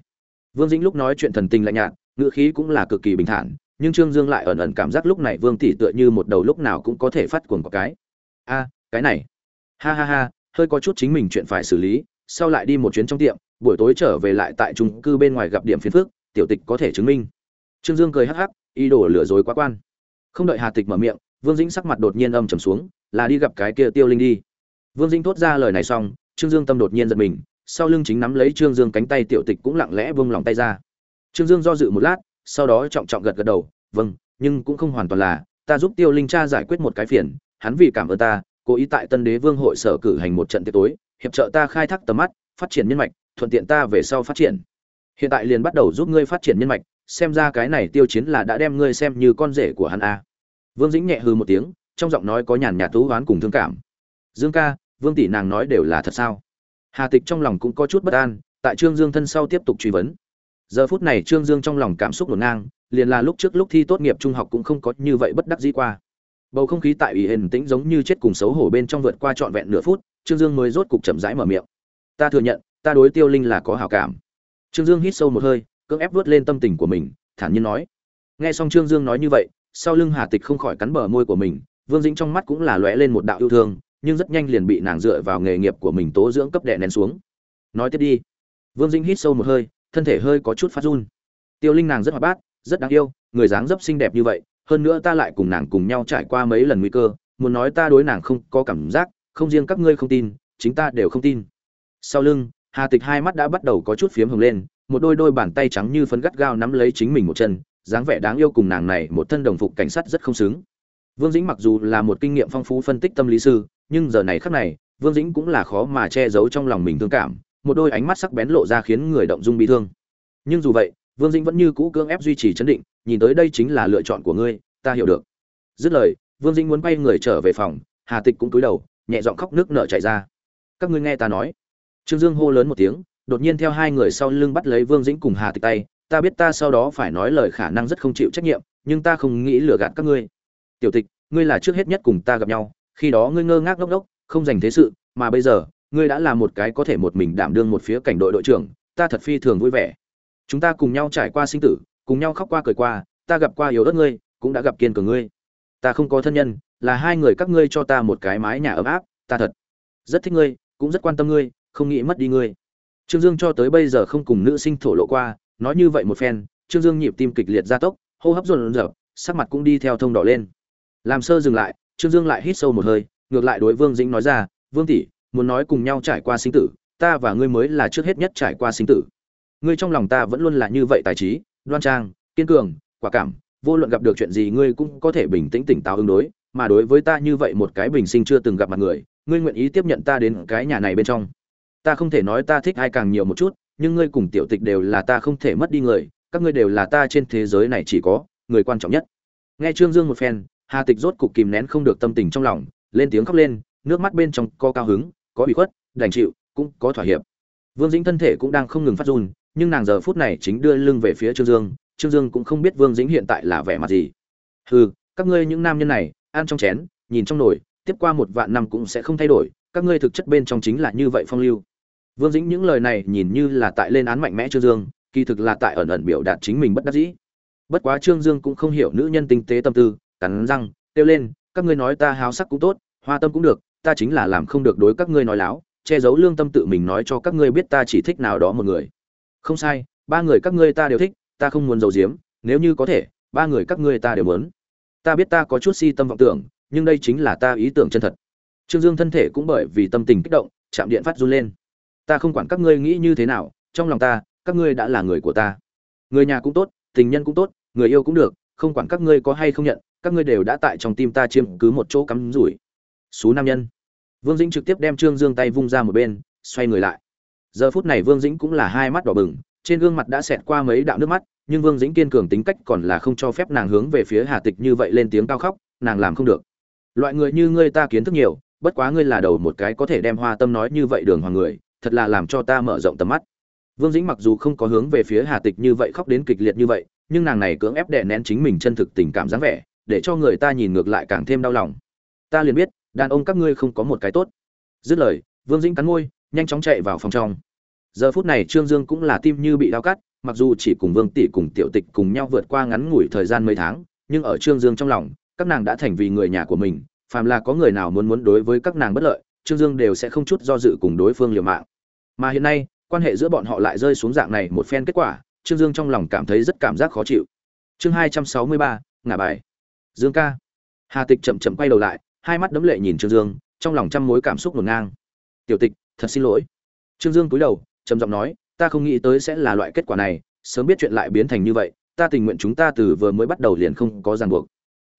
Vương dĩnh lúc nói chuyện thần tình lạnh nhạt, ngữ khí cũng là cực kỳ bình thản, nhưng trương dương lại ẩn ẩn cảm giác lúc này vương tỷ tựa như một đầu lúc nào cũng có thể phát cuồng có cái. A, cái này. Ha ha ha, hơi có chút chính mình chuyện phải xử lý, sau lại đi một chuyến trong tiệm, buổi tối trở về lại tại trung cư bên ngoài gặp điểm phiền phức, tiểu tịch có thể chứng minh. Trương dương cười hắc hắc, ý đồ lừa dối quá quan. Không đợi hà tịch mở miệng, vương dĩnh sắc mặt đột nhiên âm trầm xuống, là đi gặp cái kia tiêu linh đi. Vương dĩnh thốt ra lời này xong, trương dương tâm đột nhiên giật mình sau lưng chính nắm lấy trương dương cánh tay tiểu tịch cũng lặng lẽ vung lòng tay ra. Trương dương do dự một lát, sau đó trọng trọng gật gật đầu vâng nhưng cũng không hoàn toàn là, ta giúp tiêu linh cha giải quyết một cái phiền, hắn vì cảm ơn ta, cố ý tại tân đế vương hội sở cử hành một trận tiệc tối, hiệp trợ ta khai thác tầm mắt, phát triển nhân mạch, thuận tiện ta về sau phát triển. Hiện tại liền bắt đầu giúp ngươi phát triển nhân mạch, xem ra cái này tiêu chiến là đã đem ngươi xem như con rể của hắn a. À. vương dĩnh nhẹ hư một tiếng, trong giọng nói có nhàn nhạt tú oán cùng thương cảm. Dương ca, vương tỷ nàng nói đều là thật sao? Hà tịch trong lòng cũng có chút bất an, tại trương dương thân sau tiếp tục truy vấn. Giờ phút này trương dương trong lòng cảm xúc hỗn ngang, liền là lúc trước lúc thi tốt nghiệp trung học cũng không có như vậy bất đắc dĩ qua. Bầu không khí tại ủy hình tĩnh giống như chết cùng xấu hổ bên trong vượt qua trọn vẹn nửa phút, trương dương mới rốt cục chậm rãi mở miệng. Ta thừa nhận, ta đối tiêu linh là có hảo cảm. Trương dương hít sâu một hơi, cưỡng ép vớt lên tâm tình của mình, thản nhiên nói. Nghe xong trương dương nói như vậy, sau lưng hà tịch không khỏi cắn bờ môi của mình, vương dĩnh trong mắt cũng là lóe lên một đạo yêu thương nhưng rất nhanh liền bị nàng dựa vào nghề nghiệp của mình tố dưỡng cấp đệ nén xuống. Nói tiếp đi. Vương dĩnh hít sâu một hơi, thân thể hơi có chút phát run. Tiêu linh nàng rất hoạt bát, rất đáng yêu, người dáng dấp xinh đẹp như vậy, hơn nữa ta lại cùng nàng cùng nhau trải qua mấy lần nguy cơ, muốn nói ta đối nàng không có cảm giác, không riêng các ngươi không tin, chính ta đều không tin. Sau lưng, hà tịch hai mắt đã bắt đầu có chút phiếm hồng lên, một đôi đôi bàn tay trắng như phấn gắt gao nắm lấy chính mình một chân, dáng vẻ đáng yêu cùng nàng này một thân đồng phục cảnh sát rất không xứng. Vương dĩnh mặc dù là một kinh nghiệm phong phú phân tích tâm lý sư nhưng giờ này khắc này, vương dĩnh cũng là khó mà che giấu trong lòng mình thương cảm, một đôi ánh mắt sắc bén lộ ra khiến người động dung bị thương. Nhưng dù vậy, vương dĩnh vẫn như cũ cưỡng ép duy trì chấn định, nhìn tới đây chính là lựa chọn của ngươi, ta hiểu được. Dứt lời, vương dĩnh muốn quay người trở về phòng, hà tịch cũng cúi đầu, nhẹ giọng khóc nước nở chảy ra. Các ngươi nghe ta nói. Trương dương hô lớn một tiếng, đột nhiên theo hai người sau lưng bắt lấy vương dĩnh cùng hà tịch tay, ta biết ta sau đó phải nói lời khả năng rất không chịu trách nhiệm, nhưng ta không nghĩ lừa gạt các ngươi. Tiểu tịch, ngươi là trước hết nhất cùng ta gặp nhau khi đó ngươi ngơ ngác ngốc ngốc, không dành thế sự, mà bây giờ, ngươi đã là một cái có thể một mình đảm đương một phía cảnh đội đội trưởng, ta thật phi thường vui vẻ. Chúng ta cùng nhau trải qua sinh tử, cùng nhau khóc qua cười qua, ta gặp qua yếu đất ngươi, cũng đã gặp kiên cường ngươi. Ta không có thân nhân, là hai người các ngươi cho ta một cái mái nhà ấm áp, ta thật rất thích ngươi, cũng rất quan tâm ngươi, không nghĩ mất đi ngươi. Trương dương cho tới bây giờ không cùng nữ sinh thổ lộ qua, nói như vậy một phen, trương dương nhịp tim kịch liệt gia tốc, hô hấp dồn dập, sắc mặt cũng đi theo thông đỏ lên. Làm sơ dừng lại trương dương lại hít sâu một hơi, ngược lại đối vương dĩnh nói ra, vương tỷ, muốn nói cùng nhau trải qua sinh tử, ta và ngươi mới là trước hết nhất trải qua sinh tử. Ngươi trong lòng ta vẫn luôn là như vậy tài trí, đoan trang, kiên cường, quả cảm, vô luận gặp được chuyện gì ngươi cũng có thể bình tĩnh tỉnh táo ứng đối, mà đối với ta như vậy một cái bình sinh chưa từng gặp mặt người, ngươi nguyện ý tiếp nhận ta đến cái nhà này bên trong. Ta không thể nói ta thích ai càng nhiều một chút, nhưng ngươi cùng tiểu tịch đều là ta không thể mất đi người, các ngươi đều là ta trên thế giới này chỉ có, người quan trọng nhất. Nghe trương dương một phen hà tịch rốt cục kìm nén không được tâm tình trong lòng, lên tiếng khóc lên, nước mắt bên trong có cao hứng, có bị khuất, đành chịu, cũng có thỏa hiệp. Vương dĩnh thân thể cũng đang không ngừng phát run, nhưng nàng giờ phút này chính đưa lưng về phía trương dương trương dương cũng không biết vương dĩnh hiện tại là vẻ mặt gì. Hừ, các ngươi những nam nhân này, ăn trong chén, nhìn trong nồi, tiếp qua một vạn năm cũng sẽ không thay đổi, các ngươi thực chất bên trong chính là như vậy phong lưu. Vương dĩnh những lời này nhìn như là tại lên án mạnh mẽ trương dương, kỳ thực là tại ẩn ẩn biểu đạt chính mình bất đắc dĩ. Bất quá trương dương cũng không hiểu nữ nhân tinh tế tâm tư cắn răng, kêu lên, các ngươi nói ta háo sắc cũng tốt, hoa tâm cũng được, ta chính là làm không được đối các ngươi nói láo, che giấu lương tâm tự mình nói cho các ngươi biết ta chỉ thích nào đó một người. Không sai, ba người các ngươi ta đều thích, ta không muốn giấu giếm, nếu như có thể, ba người các ngươi ta đều muốn. Ta biết ta có chút si tâm vọng tưởng, nhưng đây chính là ta ý tưởng chân thật. Trương dương thân thể cũng bởi vì tâm tình kích động, chạm điện phát run lên. Ta không quản các ngươi nghĩ như thế nào, trong lòng ta, các ngươi đã là người của ta. Người nhà cũng tốt, tình nhân cũng tốt, người yêu cũng được, không quản các ngươi có hay không nhận các ngươi đều đã tại trong tim ta chiếm cứ một chỗ cắm rủi. Xú nam nhân. Vương dĩnh trực tiếp đem trương dương tay vung ra một bên, xoay người lại. Giờ phút này vương dĩnh cũng là hai mắt đỏ bừng, trên gương mặt đã xẹt qua mấy đạo nước mắt, nhưng vương dĩnh kiên cường tính cách còn là không cho phép nàng hướng về phía hà tịch như vậy lên tiếng cao khóc, nàng làm không được. Loại người như ngươi ta kiến thức nhiều, bất quá ngươi là đầu một cái có thể đem hoa tâm nói như vậy đường hoàng người, thật là làm cho ta mở rộng tầm mắt. Vương dĩnh mặc dù không có hướng về phía hà tịch như vậy khóc đến kịch liệt như vậy, nhưng nàng này cưỡng ép đè nén chính mình chân thực tình cảm dáng vẻ để cho người ta nhìn ngược lại càng thêm đau lòng. Ta liền biết, đàn ông các ngươi không có một cái tốt. Dứt lời, vương dĩnh cắn môi, nhanh chóng chạy vào phòng trong. Giờ phút này trương dương cũng là tim như bị đau cắt, mặc dù chỉ cùng vương tỷ cùng tiểu tịch cùng nhau vượt qua ngắn ngủi thời gian mấy tháng, nhưng ở trương dương trong lòng, các nàng đã thành vì người nhà của mình, phàm là có người nào muốn muốn đối với các nàng bất lợi, trương dương đều sẽ không chút do dự cùng đối phương liều mạng. Mà hiện nay, quan hệ giữa bọn họ lại rơi xuống dạng này một phen kết quả, trương dương trong lòng cảm thấy rất cảm giác khó chịu. Chương hai trăm sáu mươi ba, ngả bài dương ca. Hà tịch chậm chậm quay đầu lại, hai mắt đấm lệ nhìn trương dương, trong lòng trăm mối cảm xúc ngổn ngang. Tiểu tịch, thật xin lỗi. Trương dương cúi đầu, trầm giọng nói, ta không nghĩ tới sẽ là loại kết quả này, sớm biết chuyện lại biến thành như vậy, ta tình nguyện chúng ta từ vừa mới bắt đầu liền không có ràng buộc.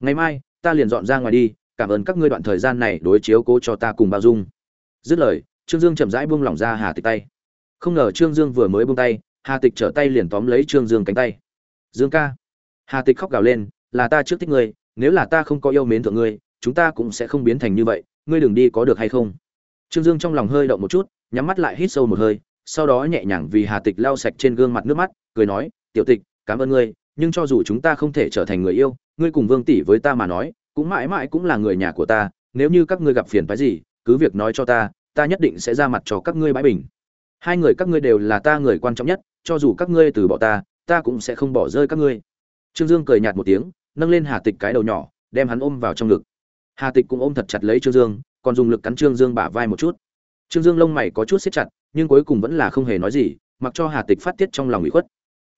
Ngày mai, ta liền dọn ra ngoài đi, cảm ơn các ngươi đoạn thời gian này đối chiếu cố cho ta cùng bao dung. Dứt lời, trương dương chậm rãi buông lỏng ra hà tịch tay. Không ngờ trương dương vừa mới buông tay, hà tịch trở tay liền tóm lấy trương dương cánh tay. Dương ca. Hà tịch khóc gào lên, là ta trước thích ngươi nếu là ta không có yêu mến thượng ngươi, chúng ta cũng sẽ không biến thành như vậy, ngươi đừng đi có được hay không? Trương dương trong lòng hơi động một chút, nhắm mắt lại hít sâu một hơi, sau đó nhẹ nhàng vì hà tịch lau sạch trên gương mặt nước mắt, cười nói, tiểu tịch, cảm ơn ngươi, nhưng cho dù chúng ta không thể trở thành người yêu, ngươi cùng vương tỷ với ta mà nói, cũng mãi mãi cũng là người nhà của ta, nếu như các ngươi gặp phiền phái gì, cứ việc nói cho ta ta nhất định sẽ ra mặt cho các ngươi bãi bình. Hai người các ngươi đều là ta người quan trọng nhất, cho dù các ngươi từ bỏ ta ta cũng sẽ không bỏ rơi các ngươi. Trương dương cười nhạt một tiếng nâng lên hà tịch cái đầu nhỏ, đem hắn ôm vào trong ngực. Hà tịch cũng ôm thật chặt lấy trương dương, còn dùng lực cắn trương dương bả vai một chút. Trương dương lông mày có chút siết chặt, nhưng cuối cùng vẫn là không hề nói gì, mặc cho hà tịch phát tiết trong lòng ủy khuất.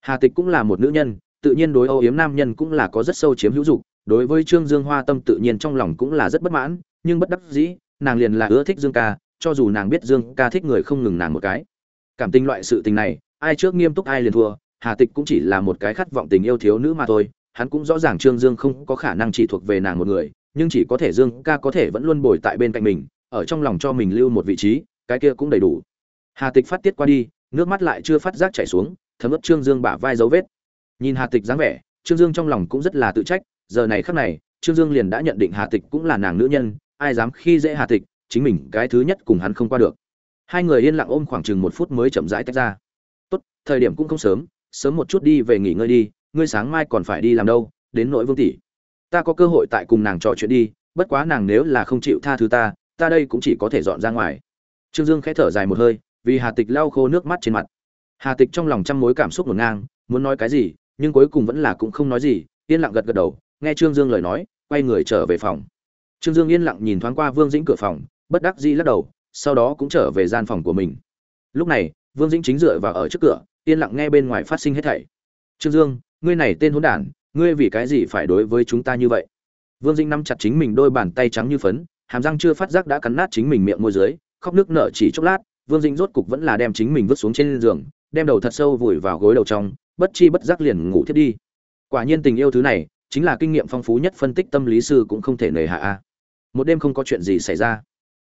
Hà tịch cũng là một nữ nhân, tự nhiên đối âu yếm nam nhân cũng là có rất sâu chiếm hữu dục đối với trương dương hoa tâm tự nhiên trong lòng cũng là rất bất mãn, nhưng bất đắc dĩ, nàng liền là ưa thích dương ca, cho dù nàng biết dương ca thích người không ngừng nàng một cái. Cảm tình loại sự tình này, ai trước nghiêm túc ai liền thua, hà tịch cũng chỉ là một cái khát vọng tình yêu thiếu nữ mà thôi hắn cũng rõ ràng trương dương không có khả năng chỉ thuộc về nàng một người, nhưng chỉ có thể dương ca có thể vẫn luôn bồi tại bên cạnh mình, ở trong lòng cho mình lưu một vị trí, cái kia cũng đầy đủ. Hà tịch phát tiết qua đi, nước mắt lại chưa phát giác chảy xuống, thấm ướt trương dương bả vai dấu vết. Nhìn hà tịch dáng vẻ, trương dương trong lòng cũng rất là tự trách, giờ này khắc này, trương dương liền đã nhận định hà tịch cũng là nàng nữ nhân, ai dám khi dễ hà tịch, chính mình cái thứ nhất cùng hắn không qua được. Hai người yên lặng ôm khoảng chừng một phút mới chậm rãi tách ra. Tốt, thời điểm cũng không sớm sớm một chút đi về nghỉ ngơi đi ngươi sáng mai còn phải đi làm đâu, đến nỗi vương tỷ. Ta có cơ hội tại cùng nàng trò chuyện đi, bất quá nàng nếu là không chịu tha thứ ta ta đây cũng chỉ có thể dọn ra ngoài. Trương dương khẽ thở dài một hơi, vì hà tịch lau khô nước mắt trên mặt. Hà tịch trong lòng trăm mối cảm xúc ngổn ngang, muốn nói cái gì, nhưng cuối cùng vẫn là cũng không nói gì, yên lặng gật gật đầu, nghe trương dương lời nói, quay người trở về phòng. Trương dương yên lặng nhìn thoáng qua vương dĩnh cửa phòng, bất đắc dĩ lắc đầu, sau đó cũng trở về gian phòng của mình. Lúc này, vương dĩnh chính dựa vào ở trước cửa, yên lặng nghe bên ngoài phát sinh hết thảy. Trương dương ngươi này tên hỗn đản, ngươi vì cái gì phải đối với chúng ta như vậy? Vương dĩnh nắm chặt chính mình đôi bàn tay trắng như phấn, hàm răng chưa phát giác đã cắn nát chính mình miệng môi dưới, khóc nước nở chỉ chốc lát, vương dĩnh rốt cục vẫn là đem chính mình vứt xuống trên giường, đem đầu thật sâu vùi vào gối đầu trong, bất chi bất giác liền ngủ thiết đi. Quả nhiên tình yêu thứ này, chính là kinh nghiệm phong phú nhất phân tích tâm lý sư cũng không thể nề hạ a. Một đêm không có chuyện gì xảy ra.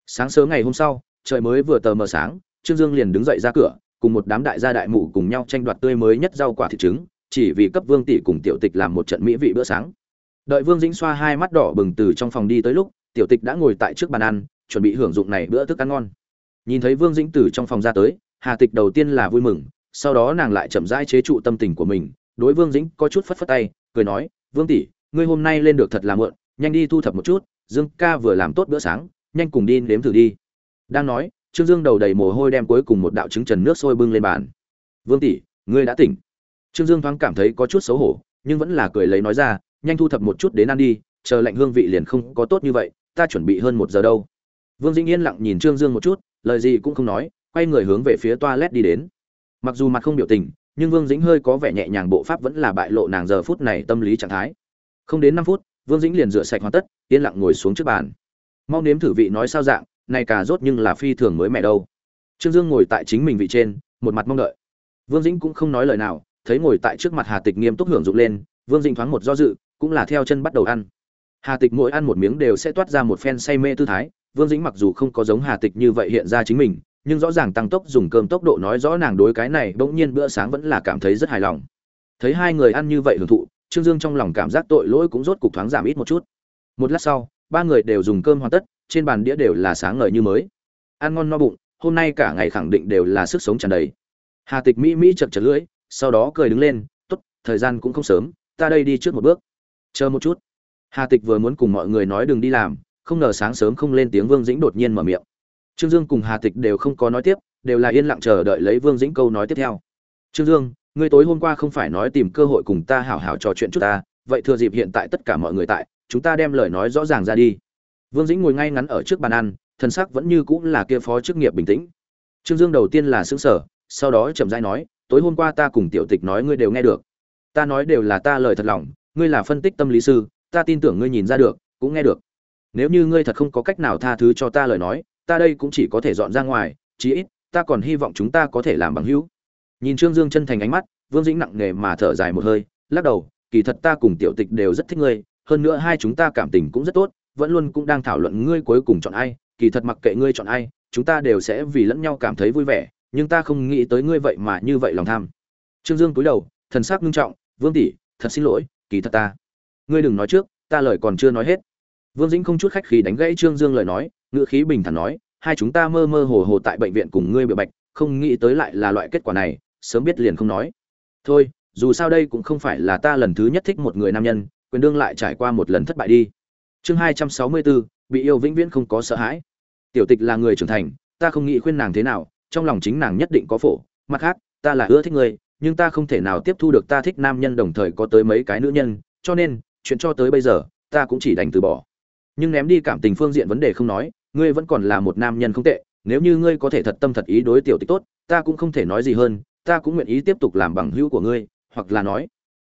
Sáng sớm ngày hôm sau, trời mới vừa tờ mờ sáng, trương dương liền đứng dậy ra cửa, cùng một đám đại gia đại mụ cùng nhau tranh đoạt tươi mới nhất rau quả thịt trứng chỉ vì cấp vương tỷ cùng tiểu tịch làm một trận mỹ vị bữa sáng. Đợi vương dĩnh xoa hai mắt đỏ bừng từ trong phòng đi tới lúc, tiểu tịch đã ngồi tại trước bàn ăn, chuẩn bị hưởng dụng này bữa thức ăn ngon. Nhìn thấy vương dĩnh từ trong phòng ra tới, hà tịch đầu tiên là vui mừng, sau đó nàng lại chậm rãi chế trụ tâm tình của mình, đối vương dĩnh có chút phất phất tay, cười nói, vương tỷ, ngươi hôm nay lên được thật là mượn nhanh đi thu thập một chút, dương ca vừa làm tốt bữa sáng, nhanh cùng đi nếm thử đi. Đang nói, trương dương đầu đầy mồ hôi đem cuối cùng một đạo trứng trần nước sôi bưng lên bàn. Vương tỷ, ngươi đã tỉnh trương dương thoáng cảm thấy có chút xấu hổ, nhưng vẫn là cười lấy nói ra, nhanh thu thập một chút đến ăn đi, chờ lạnh hương vị liền không có tốt như vậy, ta chuẩn bị hơn một giờ đâu. Vương dĩnh yên lặng nhìn trương dương một chút, lời gì cũng không nói, quay người hướng về phía toilet đi đến. Mặc dù mặt không biểu tình, nhưng vương dĩnh hơi có vẻ nhẹ nhàng, bộ pháp vẫn là bại lộ nàng giờ phút này tâm lý trạng thái. Không đến năm phút, vương dĩnh liền rửa sạch hoàn tất, yên lặng ngồi xuống trước bàn. Mau nếm thử vị nói sao dạng, này cà rốt nhưng là phi thường mới mẹ đâu. Trương dương ngồi tại chính mình vị trên, một mặt mong đợi. Vương dĩnh cũng không nói lời nào thấy ngồi tại trước mặt hà tịch nghiêm túc hưởng dụng lên, vương dĩnh thoáng một do dự, cũng là theo chân bắt đầu ăn. Hà tịch mỗi ăn một miếng đều sẽ toát ra một phen say mê tư thái, vương dĩnh mặc dù không có giống hà tịch như vậy hiện ra chính mình, nhưng rõ ràng tăng tốc dùng cơm tốc độ nói rõ nàng đối cái này bỗng nhiên bữa sáng vẫn là cảm thấy rất hài lòng. Thấy hai người ăn như vậy hưởng thụ, trương dương trong lòng cảm giác tội lỗi cũng rốt cục thoáng giảm ít một chút. Một lát sau, ba người đều dùng cơm hoàn tất, trên bàn đĩa đều là sáng ngời như mới. Ăn ngon no bụng, hôm nay cả ngày khẳng định đều là sức sống tràn đầy. Hà tịch mỹ mỹ chậc chậc lưỡi sau đó cười đứng lên tốt, thời gian cũng không sớm ta đây đi trước một bước. Chờ một chút. Hà tịch vừa muốn cùng mọi người nói đừng đi làm không ngờ sáng sớm không lên tiếng vương dĩnh đột nhiên mở miệng. Trương dương cùng hà tịch đều không có nói tiếp đều là yên lặng chờ đợi lấy vương dĩnh câu nói tiếp theo. Trương dương ngươi tối hôm qua không phải nói tìm cơ hội cùng ta hảo hảo trò chuyện chút ta vậy thừa dịp hiện tại tất cả mọi người tại chúng ta đem lời nói rõ ràng ra đi. Vương dĩnh ngồi ngay ngắn ở trước bàn ăn thân sắc vẫn như cũng là kia phó chức nghiệp bình tĩnh. Trương dương đầu tiên là xứng sở sau đó chậm rãi nói tối hôm qua ta cùng tiểu tịch nói ngươi đều nghe được. Ta nói đều là ta lời thật lòng, ngươi là phân tích tâm lý sư, ta tin tưởng ngươi nhìn ra được, cũng nghe được. Nếu như ngươi thật không có cách nào tha thứ cho ta lời nói, ta đây cũng chỉ có thể dọn ra ngoài, chí ít, ta còn hy vọng chúng ta có thể làm bằng hữu. Nhìn trương dương chân thành ánh mắt, vương dĩnh nặng nề mà thở dài một hơi, lắc đầu, kỳ thật ta cùng tiểu tịch đều rất thích ngươi, hơn nữa hai chúng ta cảm tình cũng rất tốt, vẫn luôn cũng đang thảo luận ngươi cuối cùng chọn ai, kỳ thật mặc kệ ngươi chọn ai, chúng ta đều sẽ vì lẫn nhau cảm thấy vui vẻ nhưng ta không nghĩ tới ngươi vậy mà như vậy lòng tham. Trương dương cúi đầu, thần sắc nghiêm trọng, vương tỷ, thật xin lỗi, kỳ thật ta. Ngươi đừng nói trước, ta lời còn chưa nói hết. Vương dĩnh không chút khách khí đánh gãy trương dương lời nói, ngữ khí bình thản nói, hai chúng ta mơ mơ hồ hồ tại bệnh viện cùng ngươi bị bạch, không nghĩ tới lại là loại kết quả này, sớm biết liền không nói. Thôi, dù sao đây cũng không phải là ta lần thứ nhất thích một người nam nhân, quyền đương lại trải qua một lần thất bại đi. Chương hai trăm sáu mươi bốn bị yêu vĩnh viễn không có sợ hãi. Tiểu tịch là người trưởng thành, ta không nghĩ khuyên nàng thế nào trong lòng chính nàng nhất định có phổ. Mặt khác, ta là ưa thích ngươi, nhưng ta không thể nào tiếp thu được ta thích nam nhân đồng thời có tới mấy cái nữ nhân, cho nên, chuyện cho tới bây giờ, ta cũng chỉ đành từ bỏ. Nhưng ném đi cảm tình phương diện vấn đề không nói, ngươi vẫn còn là một nam nhân không tệ, nếu như ngươi có thể thật tâm thật ý đối tiểu tích tốt, ta cũng không thể nói gì hơn, ta cũng nguyện ý tiếp tục làm bằng hữu của ngươi, hoặc là nói,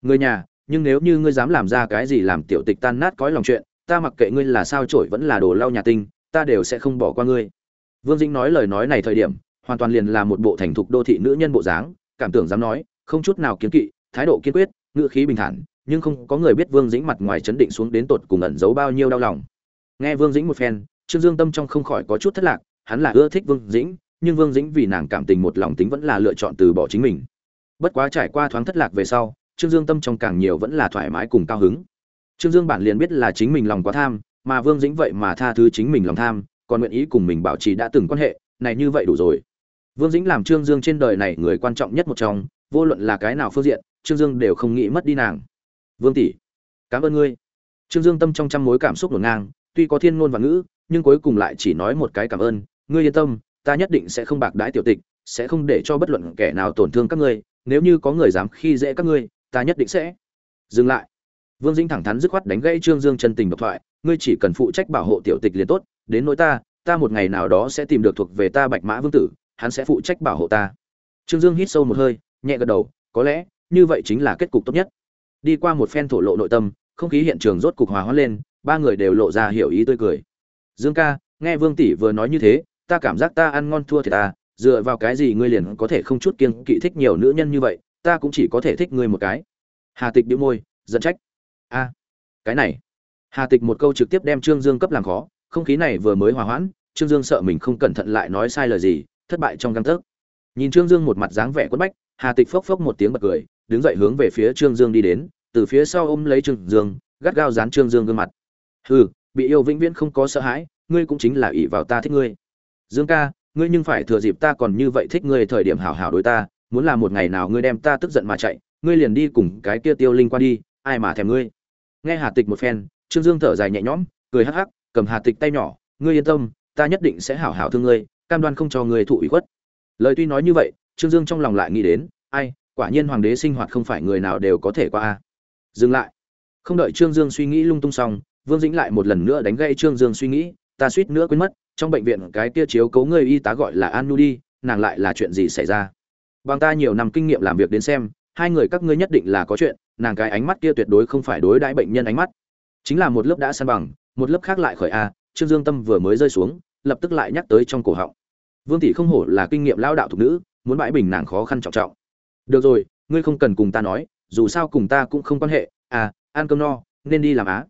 người nhà, nhưng nếu như ngươi dám làm ra cái gì làm tiểu tịch tan nát cõi lòng chuyện, ta mặc kệ ngươi là sao trổi vẫn là đồ lau nhà tinh, ta đều sẽ không bỏ qua ngươi. Vương dĩnh nói lời nói này thời điểm hoàn toàn liền là một bộ thành thục đô thị nữ nhân bộ dáng, cảm tưởng dám nói, không chút nào kiến kỵ, thái độ kiên quyết, ngữ khí bình thản, nhưng không có người biết vương dĩnh mặt ngoài chấn định xuống đến tột cùng ẩn giấu bao nhiêu đau lòng. Nghe vương dĩnh một phen, trương dương tâm trong không khỏi có chút thất lạc, hắn là ưa thích vương dĩnh, nhưng vương dĩnh vì nàng cảm tình một lòng tính vẫn là lựa chọn từ bỏ chính mình. Bất quá trải qua thoáng thất lạc về sau, trương dương tâm trong càng nhiều vẫn là thoải mái cùng cao hứng. Trương dương bản liền biết là chính mình lòng quá tham, mà vương dĩnh vậy mà tha thứ chính mình lòng tham, còn nguyện ý cùng mình bảo trì đã từng quan hệ, này như vậy đủ rồi vương dĩnh làm trương dương trên đời này người quan trọng nhất một trong, vô luận là cái nào phương diện, trương dương đều không nghĩ mất đi nàng. Vương tỷ, cảm ơn ngươi. Trương dương tâm trong trăm mối cảm xúc hỗn ngang, tuy có thiên ngôn và ngữ, nhưng cuối cùng lại chỉ nói một cái cảm ơn. Ngươi yên tâm, ta nhất định sẽ không bạc đãi tiểu tịch, sẽ không để cho bất luận kẻ nào tổn thương các ngươi, nếu như có người dám khi dễ các ngươi, ta nhất định sẽ. Dừng lại. Vương dĩnh thẳng thắn dứt khoát đánh gãy trương dương chân tình độc thoại, ngươi chỉ cần phụ trách bảo hộ tiểu tịch liền tốt, đến nỗi ta ta một ngày nào đó sẽ tìm được thuộc về ta bạch mã vương tử hắn sẽ phụ trách bảo hộ ta. Trương dương hít sâu một hơi, nhẹ gật đầu, có lẽ, như vậy chính là kết cục tốt nhất. Đi qua một phen thổ lộ nội tâm, không khí hiện trường rốt cục hòa hoãn lên, ba người đều lộ ra hiểu ý tươi cười. Dương ca, nghe vương tỷ vừa nói như thế, ta cảm giác ta ăn ngon thua thì ta à, dựa vào cái gì ngươi liền có thể không chút kiêng kỵ thích nhiều nữ nhân như vậy, ta cũng chỉ có thể thích ngươi một cái. Hà tịch đĩu môi dẫn trách. A, cái này. Hà tịch một câu trực tiếp đem trương dương cấp làm khó, không khí này vừa mới hòa hoãn, trương dương sợ mình không cẩn thận lại nói sai lời gì thất bại trong găng tấc. Nhìn trương dương một mặt dáng vẻ quất bách, hà tịch phốc phốc một tiếng bật cười, đứng dậy hướng về phía trương dương đi đến, từ phía sau ôm lấy trương dương, gắt gao dán trương dương gương mặt. Hừ, bị yêu vĩnh viễn không có sợ hãi, ngươi cũng chính là ỷ vào ta thích ngươi. Dương ca, ngươi nhưng phải thừa dịp ta còn như vậy thích ngươi thời điểm hảo hảo đối ta, muốn là một ngày nào ngươi đem ta tức giận mà chạy, ngươi liền đi cùng cái kia tiêu linh qua đi, ai mà thèm ngươi? Nghe hà tịch một phen, trương dương thở dài nhẹ nhõm, cười hắc hắc, cầm hà tịch tay nhỏ, ngươi yên tâm, ta nhất định sẽ hảo hảo thương ngươi cam đoan không cho người thụ ủy khuất. Lời tuy nói như vậy, trương dương trong lòng lại nghĩ đến, ai, quả nhiên hoàng đế sinh hoạt không phải người nào đều có thể qua a. Dừng lại. Không đợi trương dương suy nghĩ lung tung xong, vương dĩnh lại một lần nữa đánh gây trương dương suy nghĩ, ta suýt nữa quên mất, trong bệnh viện cái kia chiếu cấu người y tá gọi là an nu đi, nàng lại là chuyện gì xảy ra? Bằng ta nhiều năm kinh nghiệm làm việc đến xem, hai người các ngươi nhất định là có chuyện, nàng cái ánh mắt kia tuyệt đối không phải đối đãi bệnh nhân ánh mắt. Chính là một lớp đã san bằng, một lớp khác lại khởi a, trương dương tâm vừa mới rơi xuống, lập tức lại nhắc tới trong cổ họng vương tỷ không hổ là kinh nghiệm lao đạo thục nữ, muốn bãi bình nàng khó khăn trọng trọng. Được rồi, ngươi không cần cùng ta nói, dù sao cùng ta cũng không quan hệ. À ăn cơm no, nên đi làm á.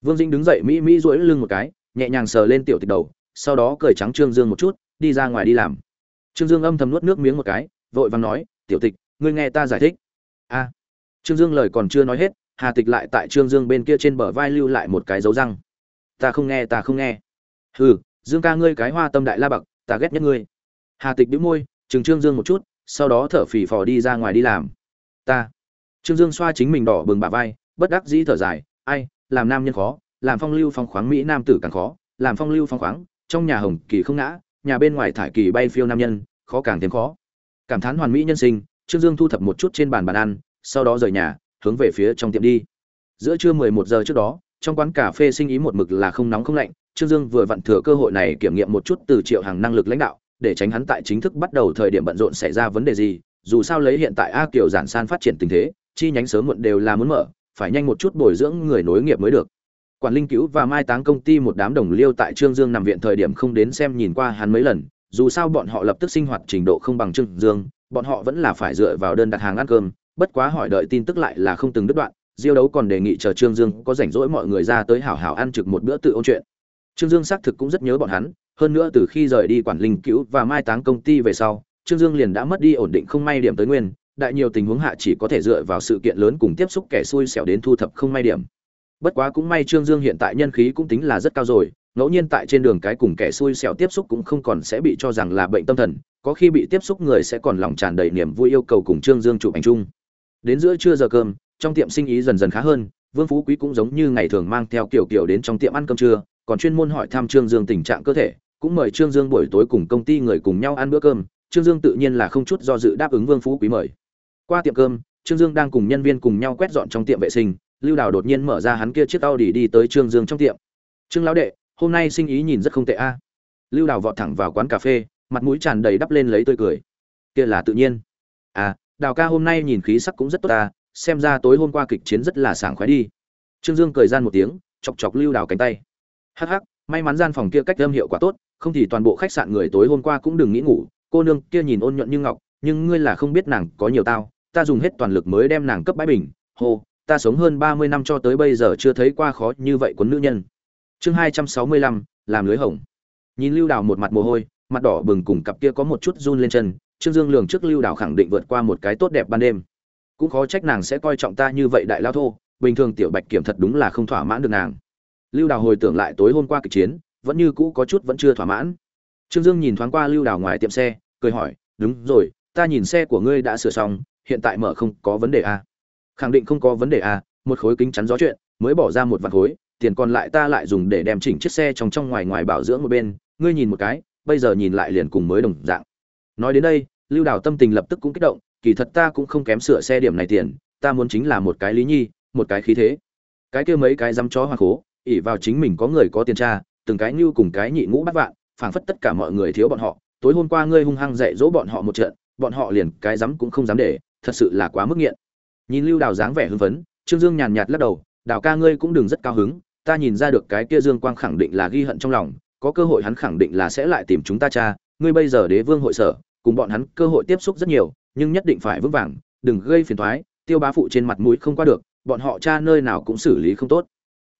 Vương dĩnh đứng dậy mỹ mỹ duỗi lưng một cái, nhẹ nhàng sờ lên tiểu tịch đầu, sau đó cười trắng trương dương một chút, đi ra ngoài đi làm. Trương dương âm thầm nuốt nước miếng một cái, vội vàng nói, tiểu tịch, ngươi nghe ta giải thích. A. Trương dương lời còn chưa nói hết, hà tịch lại tại trương dương bên kia trên bờ vai lưu lại một cái dấu răng. Ta không nghe, ta không nghe. Hừ, dương ca ngươi cái hoa tâm đại la bậc ta ghét nhất ngươi. Hà tịch đĩu môi chừng trương dương một chút, sau đó thở phì phò đi ra ngoài đi làm. Ta. Trương dương xoa chính mình đỏ bừng bả vai, bất đắc dĩ thở dài, ai, làm nam nhân khó, làm phong lưu phong khoáng mỹ nam tử càng khó, làm phong lưu phong khoáng, trong nhà hồng kỳ không ngã, nhà bên ngoài thải kỳ bay phiêu nam nhân, khó càng thêm khó. Cảm thán hoàn mỹ nhân sinh, trương dương thu thập một chút trên bàn bàn ăn, sau đó rời nhà, hướng về phía trong tiệm đi. Giữa trưa mười một giờ trước đó, trong quán cà phê sinh ý một mực là không nóng không lạnh trương dương vừa vặn thừa cơ hội này kiểm nghiệm một chút từ triệu hàng năng lực lãnh đạo, để tránh hắn tại chính thức bắt đầu thời điểm bận rộn xảy ra vấn đề gì, dù sao lấy hiện tại a kiều giản san phát triển tình thế, chi nhánh sớm muộn đều là muốn mở, phải nhanh một chút bồi dưỡng người nối nghiệp mới được. Quản linh cứu và mai táng công ty một đám đồng liêu tại trương dương nằm viện thời điểm không đến xem nhìn qua hắn mấy lần, dù sao bọn họ lập tức sinh hoạt trình độ không bằng trương dương, bọn họ vẫn là phải dựa vào đơn đặt hàng ăn cơm, bất quá hỏi đợi tin tức lại là không từng đứt đoạn, diêu đấu còn đề nghị chờ trương dương có rảnh rỗi mọi người ra tới hảo hảo ăn trực một bữa tự ôn chuyện trương dương xác thực cũng rất nhớ bọn hắn, hơn nữa từ khi rời đi quản linh cứu và mai táng công ty về sau, trương dương liền đã mất đi ổn định không may điểm tới nguyên, đại nhiều tình huống hạ chỉ có thể dựa vào sự kiện lớn cùng tiếp xúc kẻ xui xẻo đến thu thập không may điểm. Bất quá cũng may trương dương hiện tại nhân khí cũng tính là rất cao rồi, ngẫu nhiên tại trên đường cái cùng kẻ xui xẻo tiếp xúc cũng không còn sẽ bị cho rằng là bệnh tâm thần, có khi bị tiếp xúc người sẽ còn lòng tràn đầy niềm vui yêu cầu cùng trương dương chụp ảnh chung. Đến giữa trưa giờ cơm, trong tiệm sinh ý dần dần khá hơn, vương phú quý cũng giống như ngày thường mang theo kiểu kiểu đến trong tiệm ăn cơm trưa còn chuyên môn hỏi thăm trương dương tình trạng cơ thể, cũng mời trương dương buổi tối cùng công ty người cùng nhau ăn bữa cơm. Trương dương tự nhiên là không chút do dự đáp ứng vương phú quý mời. Qua tiệm cơm, trương dương đang cùng nhân viên cùng nhau quét dọn trong tiệm vệ sinh, lưu đào đột nhiên mở ra hắn kia chiếc Audi đi đi tới trương dương trong tiệm. Trương lão đệ, hôm nay sinh ý nhìn rất không tệ a. Lưu đào vọt thẳng vào quán cà phê, mặt mũi tràn đầy đắp lên lấy tươi cười. Kia là tự nhiên. À đào ca hôm nay nhìn khí sắc cũng rất tốt ta xem ra tối hôm qua kịch chiến rất là sảng khoái đi. Trương dương cười gian một tiếng, chọc chọc lưu đào cánh tay hắc hắc, may mắn gian phòng kia cách âm hiệu quả tốt, không thì toàn bộ khách sạn người tối hôm qua cũng đừng nghĩ ngủ, cô nương kia nhìn ôn nhuận như ngọc, nhưng ngươi là không biết nàng có nhiều tao, ta dùng hết toàn lực mới đem nàng cấp bãi bình, hô, ta sống hơn ba mươi năm cho tới bây giờ chưa thấy qua khó như vậy quấn nữ nhân. Chương hai trăm sáu mươi lăm, làm lưới hồng. Nhìn lưu đào một mặt mồ hôi, mặt đỏ bừng cùng cặp kia có một chút run lên chân, trương dương lường trước lưu đào khẳng định vượt qua một cái tốt đẹp ban đêm. Cũng khó trách nàng sẽ coi trọng ta như vậy đại lao thô, bình thường tiểu bạch kiểm thật đúng là không thỏa mãn được nàng lưu đào hồi tưởng lại tối hôm qua kịch chiến vẫn như cũ có chút vẫn chưa thỏa mãn. Trương dương nhìn thoáng qua lưu đào ngoài tiệm xe cười hỏi đúng rồi ta nhìn xe của ngươi đã sửa xong hiện tại mở không có vấn đề à? khẳng định không có vấn đề à, một khối kính chắn gió chuyện mới bỏ ra một vạn khối tiền còn lại ta lại dùng để đem chỉnh chiếc xe trong trong ngoài ngoài bảo dưỡng một bên ngươi nhìn một cái bây giờ nhìn lại liền cùng mới đồng dạng. Nói đến đây lưu đào tâm tình lập tức cũng kích động kỳ thật ta cũng không kém sửa xe điểm này tiền ta muốn chính là một cái lý nhi một cái khí thế. Cái kia mấy cái dăm chó hoa khố ỉ vào chính mình có người có tiền tra từng cái như cùng cái nhị ngũ bắt vạn, phảng phất tất cả mọi người thiếu bọn họ. Tối hôm qua ngươi hung hăng dạy dỗ bọn họ một trận, bọn họ liền cái dám cũng không dám để, thật sự là quá mức nghiện. Nhìn lưu đào dáng vẻ hưng phấn, trương dương nhàn nhạt lắc đầu, đào ca ngươi cũng đừng rất cao hứng, ta nhìn ra được cái kia dương quang khẳng định là ghi hận trong lòng, có cơ hội hắn khẳng định là sẽ lại tìm chúng ta cha, ngươi bây giờ đế vương hội sở, cùng bọn hắn cơ hội tiếp xúc rất nhiều, nhưng nhất định phải vững vàng, đừng gây phiền toái, tiêu bá phụ trên mặt mũi không qua được, bọn họ cha nơi nào cũng xử lý không tốt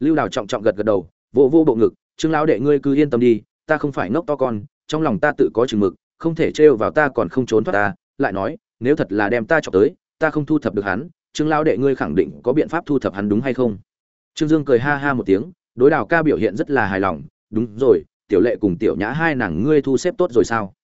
lưu đào trọng trọng gật gật đầu, vô vô bộ ngực, trương lão đệ ngươi cứ yên tâm đi, ta không phải ngốc to con, trong lòng ta tự có chừng mực, không thể trêu vào ta còn không trốn thoát ta. Lại nói, nếu thật là đem ta chọc tới, ta không thu thập được hắn, trương lão đệ ngươi khẳng định có biện pháp thu thập hắn đúng hay không? Trương dương cười ha ha một tiếng, đối đào ca biểu hiện rất là hài lòng, đúng rồi, tiểu lệ cùng tiểu nhã hai nàng ngươi thu xếp tốt rồi sao?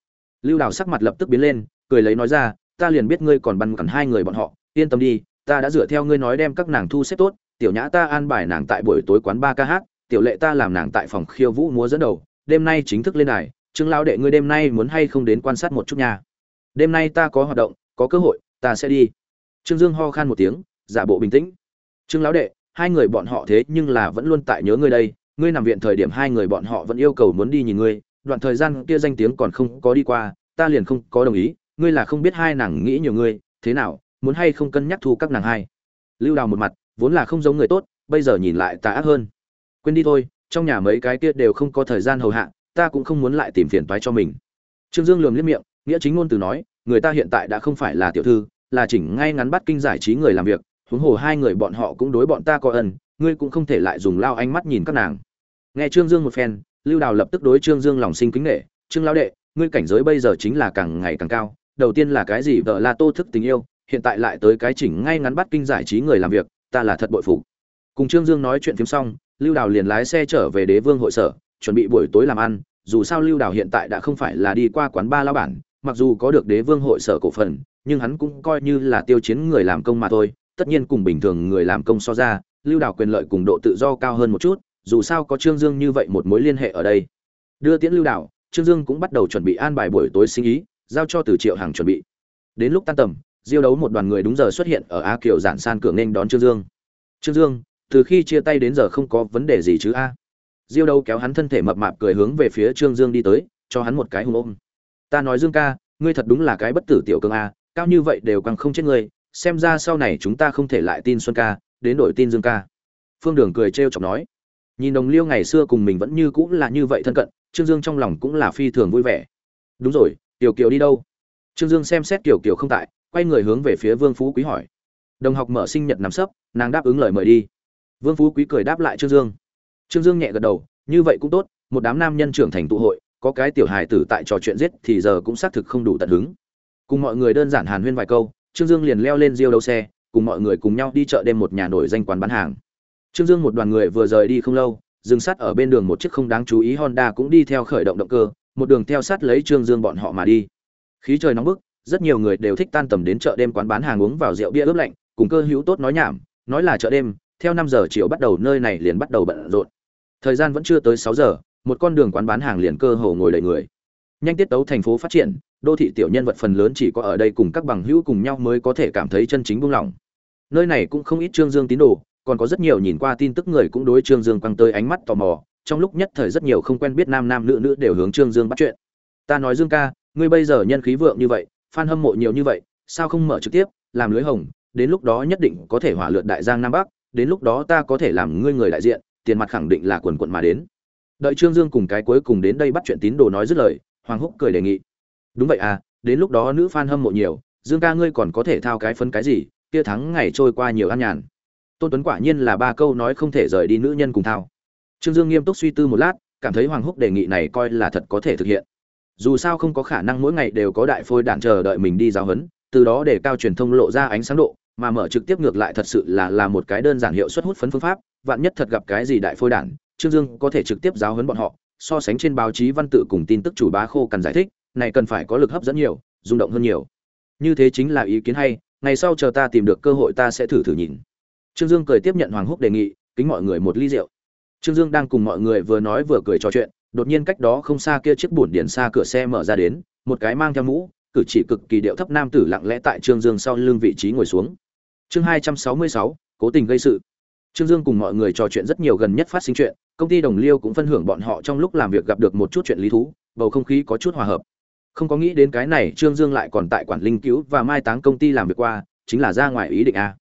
Lưu đào sắc mặt lập tức biến lên, cười lấy nói ra, ta liền biết ngươi còn băn cẩn hai người bọn họ, yên tâm đi, ta đã dựa theo ngươi nói đem các nàng thu xếp tốt tiểu nhã ta an bài nàng tại buổi tối quán ba ca hát, tiểu lệ ta làm nàng tại phòng khiêu vũ múa dẫn đầu, đêm nay chính thức lên đài, trương lão đệ ngươi đêm nay muốn hay không đến quan sát một chút nhà đêm nay ta có hoạt động, có cơ hội, ta sẽ đi. Trương dương ho khan một tiếng, giả bộ bình tĩnh. Trương lão đệ, hai người bọn họ thế nhưng là vẫn luôn tại nhớ ngươi đây, ngươi nằm viện thời điểm hai người bọn họ vẫn yêu cầu muốn đi nhìn ngươi, đoạn thời gian kia danh tiếng còn không có đi qua, ta liền không có đồng ý, ngươi là không biết hai nàng nghĩ nhiều ngươi, thế nào, muốn hay không cân nhắc thu các nàng hai. Lưu đào một mặt vốn là không giống người tốt, bây giờ nhìn lại tà ác hơn. Quên đi thôi, trong nhà mấy cái kia đều không có thời gian hầu hạ, ta cũng không muốn lại tìm phiền toái cho mình. Trương dương lườm liếc miệng, nghĩa chính ngôn từ nói, người ta hiện tại đã không phải là tiểu thư, là chỉnh ngay ngắn bắt kinh giải trí người làm việc, huống hồ hai người bọn họ cũng đối bọn ta có ân, ngươi cũng không thể lại dùng lao ánh mắt nhìn các nàng. Nghe trương dương một phen, lưu đào lập tức đối trương dương lòng sinh kính nghệ trương lao đệ, ngươi cảnh giới bây giờ chính là càng ngày càng cao, đầu tiên là cái gì, vợ là tô thức tình yêu, hiện tại lại tới cái chỉnh ngay ngắn bắt kinh giải trí người làm việc ta là thật bội phục. Cùng trương dương nói chuyện phiếm xong, lưu đào liền lái xe trở về đế vương hội sở, chuẩn bị buổi tối làm ăn, dù sao lưu đào hiện tại đã không phải là đi qua quán ba lao bản, mặc dù có được đế vương hội sở cổ phần, nhưng hắn cũng coi như là tiêu chiến người làm công mà thôi, tất nhiên cùng bình thường người làm công so ra, lưu đào quyền lợi cùng độ tự do cao hơn một chút, dù sao có trương dương như vậy một mối liên hệ ở đây. Đưa tiễn lưu đào, trương dương cũng bắt đầu chuẩn bị an bài buổi tối sinh ý, giao cho từ triệu hàng chuẩn bị. Đến lúc tan tầm diêu đấu một đoàn người đúng giờ xuất hiện ở a kiều giản san cửa nghênh đón trương dương. Trương dương, từ khi chia tay đến giờ không có vấn đề gì chứ a? Diêu đấu kéo hắn thân thể mập mạp cười hướng về phía trương dương đi tới, cho hắn một cái hùng ôm. Ta nói dương ca, ngươi thật đúng là cái bất tử tiểu cương a, cao như vậy đều càng không chết ngươi, xem ra sau này chúng ta không thể lại tin xuân ca, đến đổi tin dương ca. Phương đường cười trêu chọc nói. Nhìn đồng liêu ngày xưa cùng mình vẫn như cũng là như vậy thân cận, trương dương trong lòng cũng là phi thường vui vẻ. Đúng rồi, tiểu kiều đi đâu? Trương dương xem xét tiểu kiều không tại quay người hướng về phía vương phú quý hỏi. Đồng học mở sinh nhật nằm sấp, nàng đáp ứng lời mời đi. Vương phú quý cười đáp lại trương dương. Trương dương nhẹ gật đầu, như vậy cũng tốt, một đám nam nhân trưởng thành tụ hội, có cái tiểu hài tử tại trò chuyện giết thì giờ cũng xác thực không đủ tận hứng. Cùng mọi người đơn giản hàn huyên vài câu, trương dương liền leo lên diêu đấu xe, cùng mọi người cùng nhau đi chợ đêm một nhà nổi danh quán bán hàng. Trương dương một đoàn người vừa rời đi không lâu, dừng sát ở bên đường một chiếc không đáng chú ý honda cũng đi theo khởi động động cơ, một đường theo sát lấy trương dương bọn họ mà đi. Khí trời nóng bức rất nhiều người đều thích tan tầm đến chợ đêm quán bán hàng uống vào rượu bia ướp lạnh, cùng cơ hữu tốt nói nhảm, nói là chợ đêm, theo năm giờ chiều bắt đầu nơi này liền bắt đầu bận rộn. Thời gian vẫn chưa tới sáu giờ, một con đường quán bán hàng liền cơ hồ ngồi đầy người. Nhanh tiết tấu thành phố phát triển, đô thị tiểu nhân vật phần lớn chỉ có ở đây cùng các bằng hữu cùng nhau mới có thể cảm thấy chân chính buông lỏng. Nơi này cũng không ít trương dương tín đồ, còn có rất nhiều nhìn qua tin tức người cũng đối trương dương quăng tới ánh mắt tò mò, trong lúc nhất thời rất nhiều không quen biết nam nam nữ nữ đều hướng trương dương bắt chuyện. Ta nói dương ca, ngươi bây giờ nhân khí vượng như vậy fan hâm mộ nhiều như vậy, sao không mở trực tiếp, làm lưới hồng, đến lúc đó nhất định có thể hỏa lượt đại giang nam bắc, đến lúc đó ta có thể làm ngươi người đại diện, tiền mặt khẳng định là quần quần mà đến. Đợi trương dương cùng cái cuối cùng đến đây bắt chuyện tín đồ nói dứt lời, hoàng húc cười đề nghị. Đúng vậy à đến lúc đó nữ fan hâm mộ nhiều, dương ca ngươi còn có thể thao cái phấn cái gì, kia thắng ngày trôi qua nhiều an nhàn. Tôn tuấn quả nhiên là ba câu nói không thể rời đi nữ nhân cùng thao. Trương dương nghiêm túc suy tư một lát, cảm thấy hoàng húc đề nghị này coi là thật có thể thực hiện dù sao không có khả năng mỗi ngày đều có đại phôi đạn chờ đợi mình đi giáo huấn, từ đó để cao truyền thông lộ ra ánh sáng độ, mà mở trực tiếp ngược lại thật sự là là một cái đơn giản hiệu suất hút phấn phương pháp, vạn nhất thật gặp cái gì đại phôi đản trương dương có thể trực tiếp giáo huấn bọn họ, so sánh trên báo chí văn tự cùng tin tức chủ bá khô cần giải thích, này cần phải có lực hấp dẫn nhiều, rung động hơn nhiều. Như thế chính là ý kiến hay, ngày sau chờ ta tìm được cơ hội ta sẽ thử thử nhìn. Trương dương cười tiếp nhận hoàng húc đề nghị, kính mọi người một ly rượu. Trương dương đang cùng mọi người vừa nói vừa cười trò chuyện đột nhiên cách đó không xa kia chiếc bổn điện xa cửa xe mở ra đến, một cái mang theo mũ, cử chỉ cực kỳ điệu thấp nam tử lặng lẽ tại trương dương sau lưng vị trí ngồi xuống. Chương hai trăm sáu mươi sáu, cố tình gây sự. Trương dương cùng mọi người trò chuyện rất nhiều gần nhất phát sinh chuyện, công ty đồng liêu cũng phân hưởng bọn họ trong lúc làm việc gặp được một chút chuyện lý thú, bầu không khí có chút hòa hợp. Không có nghĩ đến cái này trương dương lại còn tại quản linh cứu và mai táng công ty làm việc qua, chính là ra ngoài ý định a.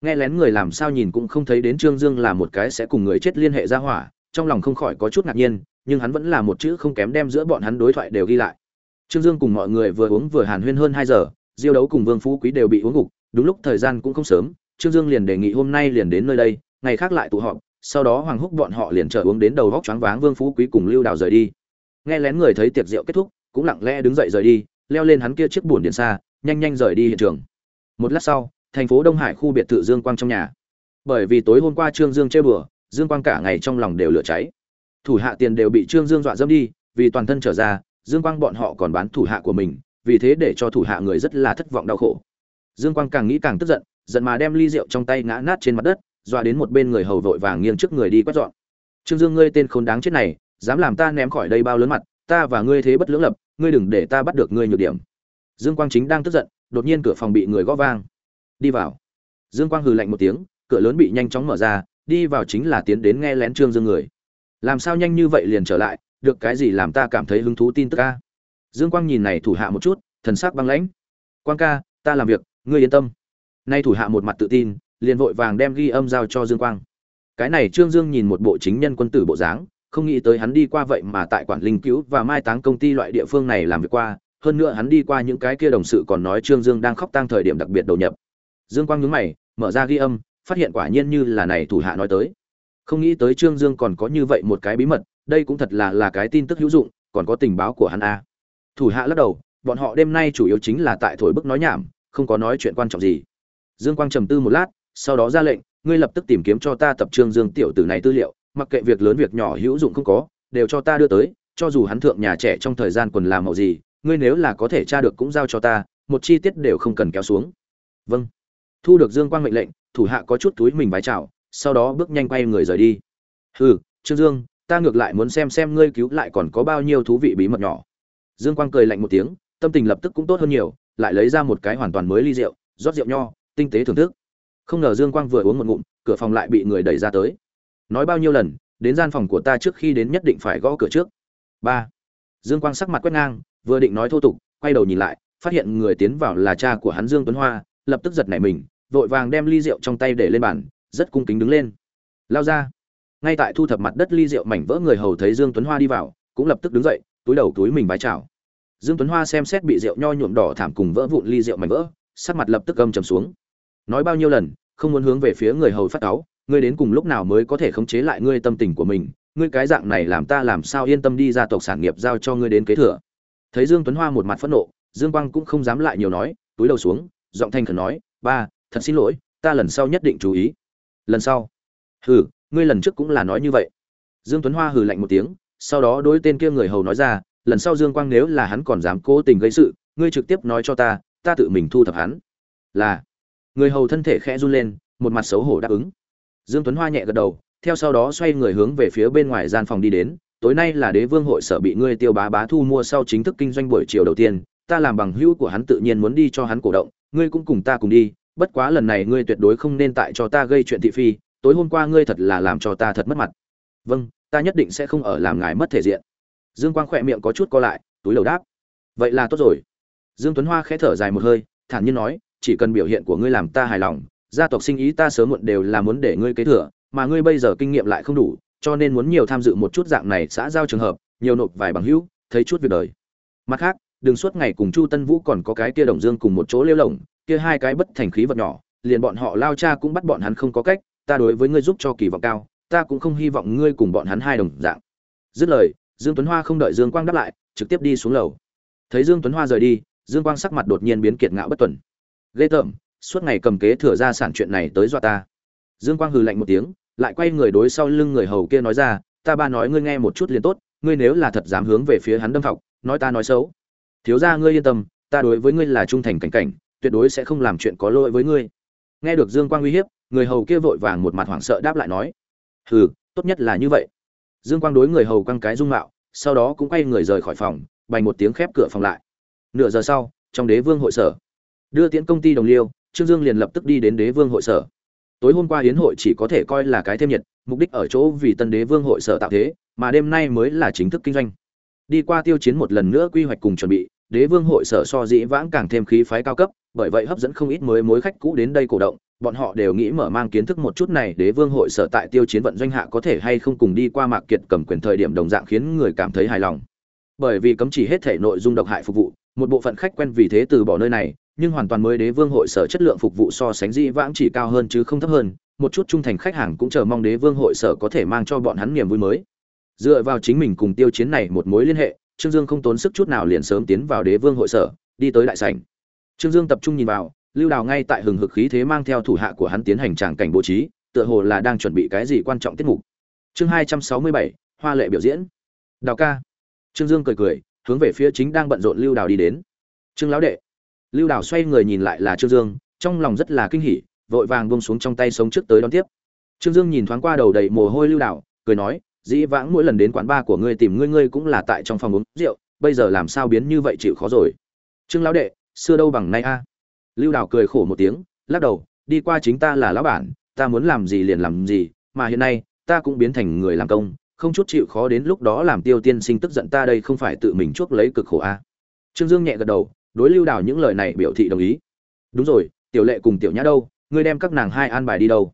Nghe lén người làm sao nhìn cũng không thấy đến trương dương là một cái sẽ cùng người chết liên hệ ra hỏa, trong lòng không khỏi có chút ngạc nhiên nhưng hắn vẫn là một chữ không kém đem giữa bọn hắn đối thoại đều ghi lại. Trương dương cùng mọi người vừa uống vừa hàn huyên hơn hai giờ, diêu đấu cùng vương phú quý đều bị uống gục đúng lúc thời gian cũng không sớm, trương dương liền đề nghị hôm nay liền đến nơi đây, ngày khác lại tụ họp, sau đó hoàng húc bọn họ liền chở uống đến đầu góc choáng váng vương phú quý cùng lưu đào rời đi. Nghe lén người thấy tiệc rượu kết thúc, cũng lặng lẽ đứng dậy rời đi, leo lên hắn kia chiếc buồn điện xa, nhanh nhanh rời đi hiện trường. Một lát sau, thành phố đông hải khu biệt thự dương quang trong nhà. Bởi vì tối hôm qua trương dương chơi bừa, dương quang cả ngày trong lòng đều lửa cháy thủ hạ tiền đều bị trương dương dọa dâm đi, vì toàn thân trở ra, dương quang bọn họ còn bán thủ hạ của mình, vì thế để cho thủ hạ người rất là thất vọng đau khổ. Dương quang càng nghĩ càng tức giận giận mà đem ly rượu trong tay ngã nát trên mặt đất, dọa đến một bên người hầu vội vàng nghiêng trước người đi quét dọn. Trương dương, ngươi tên khốn đáng chết này, dám làm ta ném khỏi đây bao lớn mặt, ta và ngươi thế bất lưỡng lập, ngươi đừng để ta bắt được ngươi nhược điểm. Dương quang chính đang tức giận, đột nhiên cửa phòng bị người gõ vang. Đi vào. Dương quang hừ lạnh một tiếng, cửa lớn bị nhanh chóng mở ra, đi vào chính là tiến đến nghe lén trương dương người làm sao nhanh như vậy liền trở lại, được cái gì làm ta cảm thấy hứng thú tin tức ca dương quang nhìn này thủ hạ một chút, thần sắc băng lãnh. Quang ca, ta làm việc, ngươi yên tâm. Nay thủ hạ một mặt tự tin, liền vội vàng đem ghi âm giao cho dương quang. Cái này trương dương nhìn một bộ chính nhân quân tử bộ dáng, không nghĩ tới hắn đi qua vậy mà tại quản linh cứu và mai táng công ty loại địa phương này làm việc qua, hơn nữa hắn đi qua những cái kia đồng sự còn nói trương dương đang khóc tang thời điểm đặc biệt đầu nhập. Dương quang nhướng mày, mở ra ghi âm, phát hiện quả nhiên như là này thủ hạ nói tới không nghĩ tới trương dương còn có như vậy một cái bí mật, đây cũng thật là là cái tin tức hữu dụng, còn có tình báo của hắn a thủ hạ lắc đầu, bọn họ đêm nay chủ yếu chính là tại thổi bức nói nhảm, không có nói chuyện quan trọng gì. Dương quang trầm tư một lát, sau đó ra lệnh, ngươi lập tức tìm kiếm cho ta tập trương dương tiểu tử này tư liệu, mặc kệ việc lớn việc nhỏ hữu dụng không có, đều cho ta đưa tới, cho dù hắn thượng nhà trẻ trong thời gian quần làm màu gì, ngươi nếu là có thể tra được cũng giao cho ta, một chi tiết đều không cần kéo xuống. Vâng. Thu được dương quang mệnh lệnh, thủ hạ có chút túi mình vái chào sau đó bước nhanh quay người rời đi. Hừ, trương dương, ta ngược lại muốn xem xem ngươi cứu lại còn có bao nhiêu thú vị bí mật nhỏ. Dương quang cười lạnh một tiếng, tâm tình lập tức cũng tốt hơn nhiều, lại lấy ra một cái hoàn toàn mới ly rượu, rót rượu nho, tinh tế thưởng thức. Không ngờ dương quang vừa uống một ngụm, cửa phòng lại bị người đẩy ra tới. Nói bao nhiêu lần, đến gian phòng của ta trước khi đến nhất định phải gõ cửa trước. Ba. Dương quang sắc mặt quét ngang, vừa định nói thô tục, quay đầu nhìn lại, phát hiện người tiến vào là cha của hắn dương tuấn hoa, lập tức giật nảy mình, vội vàng đem ly rượu trong tay để lên bàn rất cung kính đứng lên. Lao ra. Ngay tại thu thập mặt đất ly rượu mảnh vỡ người hầu thấy dương tuấn hoa đi vào, cũng lập tức đứng dậy, túi đầu túi mình vái chào. Dương tuấn hoa xem xét bị rượu nho nhuộm đỏ thảm cùng vỡ vụn ly rượu mảnh vỡ, sắc mặt lập tức gầm trầm xuống. Nói bao nhiêu lần, không muốn hướng về phía người hầu phát cáu, ngươi đến cùng lúc nào mới có thể khống chế lại ngươi tâm tình của mình, ngươi cái dạng này làm ta làm sao yên tâm đi ra tộc sản nghiệp giao cho ngươi đến kế thừa. Thấy dương tuấn hoa một mặt phẫn nộ, dương quang cũng không dám lại nhiều nói, túi đầu xuống, giọng thanh khẩn nói, ba, thật xin lỗi, ta lần sau nhất định chú ý lần sau. Hừ, ngươi lần trước cũng là nói như vậy. Dương tuấn hoa hừ lạnh một tiếng, sau đó đối tên kia người hầu nói ra, lần sau dương quang nếu là hắn còn dám cố tình gây sự, ngươi trực tiếp nói cho ta ta tự mình thu thập hắn. Là. Người hầu thân thể khẽ run lên, một mặt xấu hổ đáp ứng. Dương tuấn hoa nhẹ gật đầu, theo sau đó xoay người hướng về phía bên ngoài gian phòng đi đến, tối nay là đế vương hội sở bị ngươi tiêu bá bá thu mua sau chính thức kinh doanh buổi chiều đầu tiên, ta làm bằng hữu của hắn tự nhiên muốn đi cho hắn cổ động, ngươi cũng cùng ta cùng đi bất quá lần này ngươi tuyệt đối không nên tại cho ta gây chuyện thị phi, tối hôm qua ngươi thật là làm cho ta thật mất mặt. Vâng ta nhất định sẽ không ở làm ngài mất thể diện. Dương quang khỏe miệng có chút co lại, túi lầu đáp. Vậy là tốt rồi. Dương tuấn hoa khẽ thở dài một hơi, thản nhiên nói, chỉ cần biểu hiện của ngươi làm ta hài lòng, gia tộc sinh ý ta sớm muộn đều là muốn để ngươi kế thừa, mà ngươi bây giờ kinh nghiệm lại không đủ, cho nên muốn nhiều tham dự một chút dạng này xã giao trường hợp, nhiều nộp vài bằng hữu, thấy chút việc đời. Mặt khác, đừng suốt ngày cùng chu tân vũ còn có cái kia đồng dương cùng một chỗ lêu lỏng kia hai cái bất thành khí vật nhỏ, liền bọn họ lao cha cũng bắt bọn hắn không có cách, ta đối với ngươi giúp cho kỳ vọng cao, ta cũng không hy vọng ngươi cùng bọn hắn hai đồng dạng. Dứt lời, dương tuấn hoa không đợi dương quang đáp lại, trực tiếp đi xuống lầu. Thấy dương tuấn hoa rời đi, dương quang sắc mặt đột nhiên biến kiệt ngạo bất tuần. Ghê tởm, suốt ngày cầm kế thừa ra sản chuyện này tới dọa ta. Dương quang hừ lạnh một tiếng, lại quay người đối sau lưng người hầu kia nói ra, ta ba nói ngươi nghe một chút liền tốt, ngươi nếu là thật dám hướng về phía hắn đâm phọc nói ta nói xấu. Thiếu gia ngươi yên tâm, ta đối với ngươi là trung thành cảnh cảnh tuyệt đối sẽ không làm chuyện có lỗi với ngươi. Nghe được dương quang uy hiếp, người hầu kia vội vàng một mặt hoảng sợ đáp lại nói, hừ, tốt nhất là như vậy. Dương quang đối người hầu quăng cái dung mạo, sau đó cũng quay người rời khỏi phòng, bành một tiếng khép cửa phòng lại. Nửa giờ sau, trong đế vương hội sở. Đưa tiễn công ty đồng liêu, trương dương liền lập tức đi đến đế vương hội sở. Tối hôm qua hiến hội chỉ có thể coi là cái thêm nhiệt, mục đích ở chỗ vì tân đế vương hội sở tạo thế, mà đêm nay mới là chính thức kinh doanh. Đi qua tiêu chiến một lần nữa quy hoạch cùng chuẩn bị đế vương hội sở so dĩ vãng càng thêm khí phái cao cấp, bởi vậy hấp dẫn không ít mới mối khách cũ đến đây cổ động, bọn họ đều nghĩ mở mang kiến thức một chút này, đế vương hội sở tại tiêu chiến vận doanh hạ có thể hay không cùng đi qua mạc kiệt cầm quyền thời điểm đồng dạng khiến người cảm thấy hài lòng. Bởi vì cấm chỉ hết thể nội dung độc hại phục vụ, một bộ phận khách quen vì thế từ bỏ nơi này, nhưng hoàn toàn mới đế vương hội sở chất lượng phục vụ so sánh dĩ vãng chỉ cao hơn chứ không thấp hơn, một chút trung thành khách hàng cũng chờ mong đế vương hội sở có thể mang cho bọn hắn niềm vui mới. Dựa vào chính mình cùng tiêu chiến này một mối liên hệ trương dương không tốn sức chút nào liền sớm tiến vào đế vương hội sở, đi tới đại sảnh. Trương dương tập trung nhìn vào, lưu đào ngay tại hừng hực khí thế mang theo thủ hạ của hắn tiến hành tràng cảnh bố trí, tựa hồ là đang chuẩn bị cái gì quan trọng tiết mục. Chương hai trăm sáu mươi bảy, hoa lệ biểu diễn. Đào ca. Trương dương cười cười, hướng về phía chính đang bận rộn lưu đào đi đến. Trương lão đệ. Lưu đào xoay người nhìn lại là trương dương, trong lòng rất là kinh hỉ, vội vàng buông xuống trong tay sống trước tới đón tiếp. Trương dương nhìn thoáng qua đầu đầy mồ hôi lưu đào, cười nói dĩ vãng mỗi lần đến quán bar của ngươi tìm ngươi ngươi cũng là tại trong phòng uống rượu, bây giờ làm sao biến như vậy chịu khó rồi? Trương lão đệ, xưa đâu bằng nay a? Lưu đào cười khổ một tiếng, lắc đầu, đi qua chính ta là lão bản, ta muốn làm gì liền làm gì, mà hiện nay, ta cũng biến thành người làm công, không chút chịu khó đến lúc đó làm tiêu tiên sinh tức giận ta đây không phải tự mình chuốc lấy cực khổ a? Trương dương nhẹ gật đầu, đối lưu đào những lời này biểu thị đồng ý. Đúng rồi, tiểu lệ cùng tiểu nhã đâu, ngươi đem các nàng hai an bài đi đâu?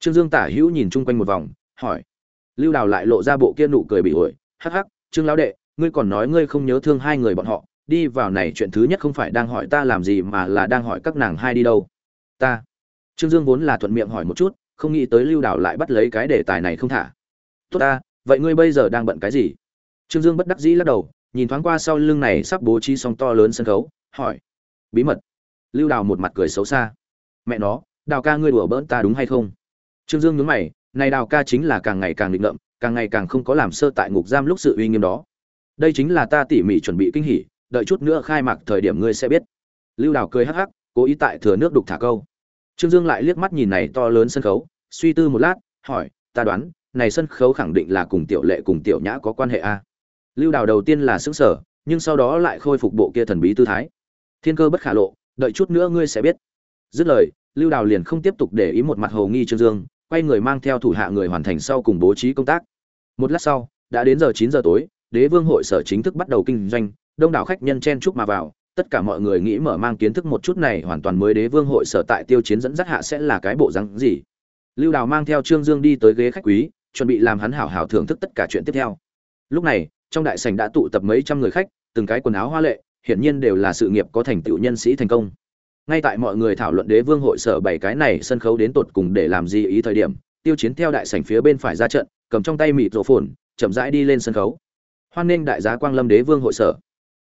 Trương dương tả hữu nhìn chung quanh một vòng, hỏi lưu đào lại lộ ra bộ kia nụ cười bị ổi. Hắc hắc, trương lão đệ, ngươi còn nói ngươi không nhớ thương hai người bọn họ. Đi vào này chuyện thứ nhất không phải đang hỏi ta làm gì mà là đang hỏi các nàng hai đi đâu. Ta. Trương dương vốn là thuận miệng hỏi một chút, không nghĩ tới lưu đào lại bắt lấy cái đề tài này không thả. Tốt ta, vậy ngươi bây giờ đang bận cái gì? Trương dương bất đắc dĩ lắc đầu, nhìn thoáng qua sau lưng này sắp bố trí xong to lớn sân khấu, hỏi. Bí mật. Lưu đào một mặt cười xấu xa. Mẹ nó, đào ca ngươi đùa bỡn ta đúng hay không? Trương dương nhướng mày này đào ca chính là càng ngày càng định ngậm càng ngày càng không có làm sơ tại ngục giam lúc sự uy nghiêm đó. Đây chính là ta tỉ mỉ chuẩn bị kinh hỉ, đợi chút nữa khai mạc thời điểm ngươi sẽ biết. Lưu đào cười hắc hắc, cố ý tại thừa nước đục thả câu. Trương dương lại liếc mắt nhìn này to lớn sân khấu, suy tư một lát, hỏi, ta đoán, này sân khấu khẳng định là cùng tiểu lệ cùng tiểu nhã có quan hệ a? Lưu đào đầu tiên là xứng sở nhưng sau đó lại khôi phục bộ kia thần bí tư thái. Thiên cơ bất khả lộ, đợi chút nữa ngươi sẽ biết. Dứt lời, lưu đào liền không tiếp tục để ý một mặt hồ nghi trương dương quay người mang theo thủ hạ người hoàn thành sau cùng bố trí công tác. Một lát sau, đã đến giờ chín giờ tối, đế vương hội sở chính thức bắt đầu kinh doanh, đông đảo khách nhân chen chúc mà vào, tất cả mọi người nghĩ mở mang kiến thức một chút này hoàn toàn mới đế vương hội sở tại tiêu chiến dẫn dắt hạ sẽ là cái bộ rắn gì. Lưu đào mang theo trương dương đi tới ghế khách quý, chuẩn bị làm hắn hảo hảo thưởng thức tất cả chuyện tiếp theo. Lúc này, trong đại sảnh đã tụ tập mấy trăm người khách, từng cái quần áo hoa lệ, hiển nhiên đều là sự nghiệp có thành tựu nhân sĩ thành công ngay tại mọi người thảo luận đế vương hội sở bảy cái này sân khấu đến tột cùng để làm gì ý thời điểm, tiêu chiến theo đại sảnh phía bên phải ra trận, cầm trong tay mịt rổ phồn, chậm rãi đi lên sân khấu. Hoan nghênh đại giá quang lâm đế vương hội sở.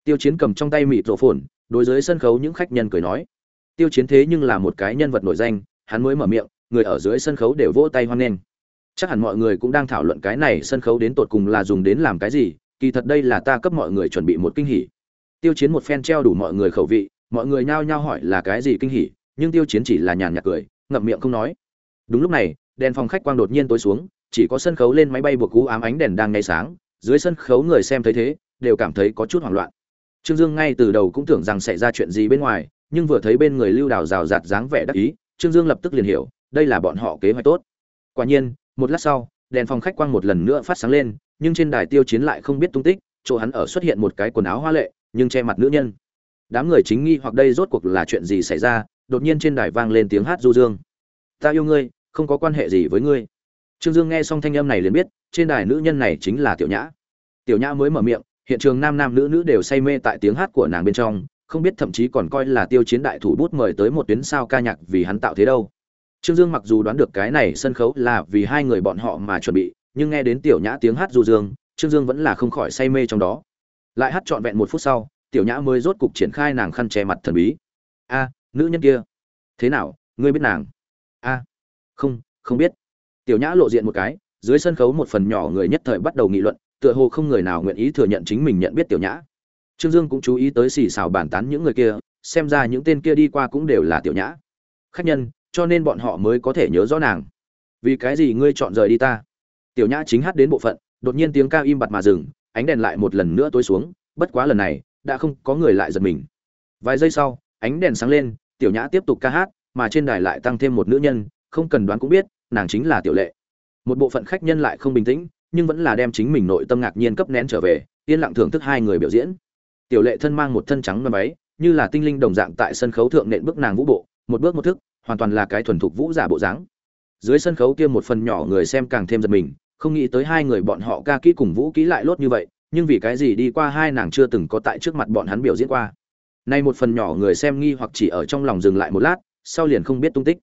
Tiêu chiến cầm trong tay mịt rổ phồn, đối với sân khấu những khách nhân cười nói. Tiêu chiến thế nhưng là một cái nhân vật nổi danh, hắn mới mở miệng, người ở dưới sân khấu đều vỗ tay hoan nghênh. Chắc hẳn mọi người cũng đang thảo luận cái này sân khấu đến tột cùng là dùng đến làm cái gì, kỳ thật đây là ta cấp mọi người chuẩn bị một kinh hỉ. Tiêu chiến một phen treo đủ mọi người khẩu vị mọi người nhao nhao hỏi là cái gì kinh hỉ, nhưng tiêu chiến chỉ là nhàn nhạt cười, ngậm miệng không nói. Đúng lúc này, đèn phòng khách quang đột nhiên tối xuống, chỉ có sân khấu lên máy bay buộc cú ám ánh đèn đang ngay sáng, dưới sân khấu người xem thấy thế, đều cảm thấy có chút hoảng loạn. Trương dương ngay từ đầu cũng tưởng rằng xảy ra chuyện gì bên ngoài, nhưng vừa thấy bên người lưu đào rào rạt dáng vẻ đắc ý, trương dương lập tức liền hiểu, đây là bọn họ kế hoạch tốt. Quả nhiên, một lát sau, đèn phòng khách quang một lần nữa phát sáng lên, nhưng trên đài tiêu chiến lại không biết tung tích, chỗ hắn ở xuất hiện một cái quần áo hoa lệ, nhưng che mặt nữ nhân đám người chính nghi hoặc đây rốt cuộc là chuyện gì xảy ra, đột nhiên trên đài vang lên tiếng hát du dương. Ta yêu ngươi, không có quan hệ gì với ngươi. Trương dương nghe xong thanh âm này liền biết, trên đài nữ nhân này chính là tiểu nhã. Tiểu nhã mới mở miệng, hiện trường nam nam nữ nữ đều say mê tại tiếng hát của nàng bên trong, không biết thậm chí còn coi là tiêu chiến đại thủ bút mời tới một tuyến sao ca nhạc vì hắn tạo thế đâu. Trương dương mặc dù đoán được cái này sân khấu là vì hai người bọn họ mà chuẩn bị, nhưng nghe đến tiểu nhã tiếng hát du dương, trương dương vẫn là không khỏi say mê trong đó. Lại hát trọn vẹn một phút sau tiểu nhã mới rốt cục triển khai nàng khăn che mặt thần bí. A, nữ nhân kia. Thế nào, ngươi biết nàng? A, không không biết. Tiểu nhã lộ diện một cái, dưới sân khấu một phần nhỏ người nhất thời bắt đầu nghị luận, tựa hồ không người nào nguyện ý thừa nhận chính mình nhận biết tiểu nhã. Trương dương cũng chú ý tới xì xào bàn tán những người kia, xem ra những tên kia đi qua cũng đều là tiểu nhã. Khách nhân, cho nên bọn họ mới có thể nhớ rõ nàng. Vì cái gì ngươi chọn rời đi ta? Tiểu nhã chính hát đến bộ phận, đột nhiên tiếng ca im bặt mà dừng, ánh đèn lại một lần nữa tối xuống, bất quá lần này đã không có người lại giật mình. Vài giây sau, ánh đèn sáng lên, tiểu nhã tiếp tục ca hát, mà trên đài lại tăng thêm một nữ nhân, không cần đoán cũng biết, nàng chính là tiểu lệ. Một bộ phận khách nhân lại không bình tĩnh, nhưng vẫn là đem chính mình nội tâm ngạc nhiên cấp nén trở về, yên lặng thưởng thức hai người biểu diễn. Tiểu lệ thân mang một thân trắng và váy, như là tinh linh đồng dạng tại sân khấu thượng nện bước nàng vũ bộ, một bước một thức, hoàn toàn là cái thuần thục vũ giả bộ dáng. Dưới sân khấu kia một phần nhỏ người xem càng thêm giật mình, không nghĩ tới hai người bọn họ ca kỹ cùng vũ kỹ lại lốt như vậy nhưng vì cái gì đi qua hai nàng chưa từng có tại trước mặt bọn hắn biểu diễn qua. Nay một phần nhỏ người xem nghi hoặc chỉ ở trong lòng dừng lại một lát, sau liền không biết tung tích.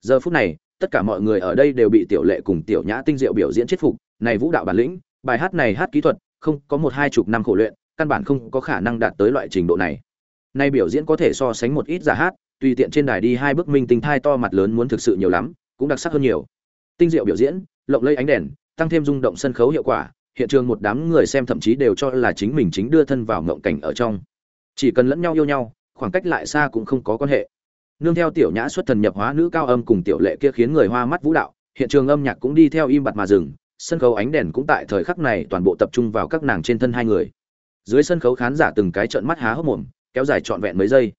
Giờ phút này, tất cả mọi người ở đây đều bị tiểu lệ cùng tiểu nhã tinh diệu biểu diễn chết phục. Này vũ đạo bản lĩnh, bài hát này hát kỹ thuật, không có một hai chục năm khổ luyện, căn bản không có khả năng đạt tới loại trình độ này. Nay biểu diễn có thể so sánh một ít giả hát, tùy tiện trên đài đi hai bước minh tinh thai to mặt lớn muốn thực sự nhiều lắm, cũng đặc sắc hơn nhiều. Tinh diệu biểu diễn, lộng lây ánh đèn, tăng thêm rung động sân khấu hiệu quả hiện trường một đám người xem thậm chí đều cho là chính mình chính đưa thân vào ngộng cảnh ở trong. Chỉ cần lẫn nhau yêu nhau, khoảng cách lại xa cũng không có quan hệ. Nương theo tiểu nhã xuất thần nhập hóa nữ cao âm cùng tiểu lệ kia khiến người hoa mắt vũ đạo, hiện trường âm nhạc cũng đi theo im bặt mà dừng, sân khấu ánh đèn cũng tại thời khắc này toàn bộ tập trung vào các nàng trên thân hai người. Dưới sân khấu khán giả từng cái trợn mắt há hốc mồm, kéo dài trọn vẹn mấy giây.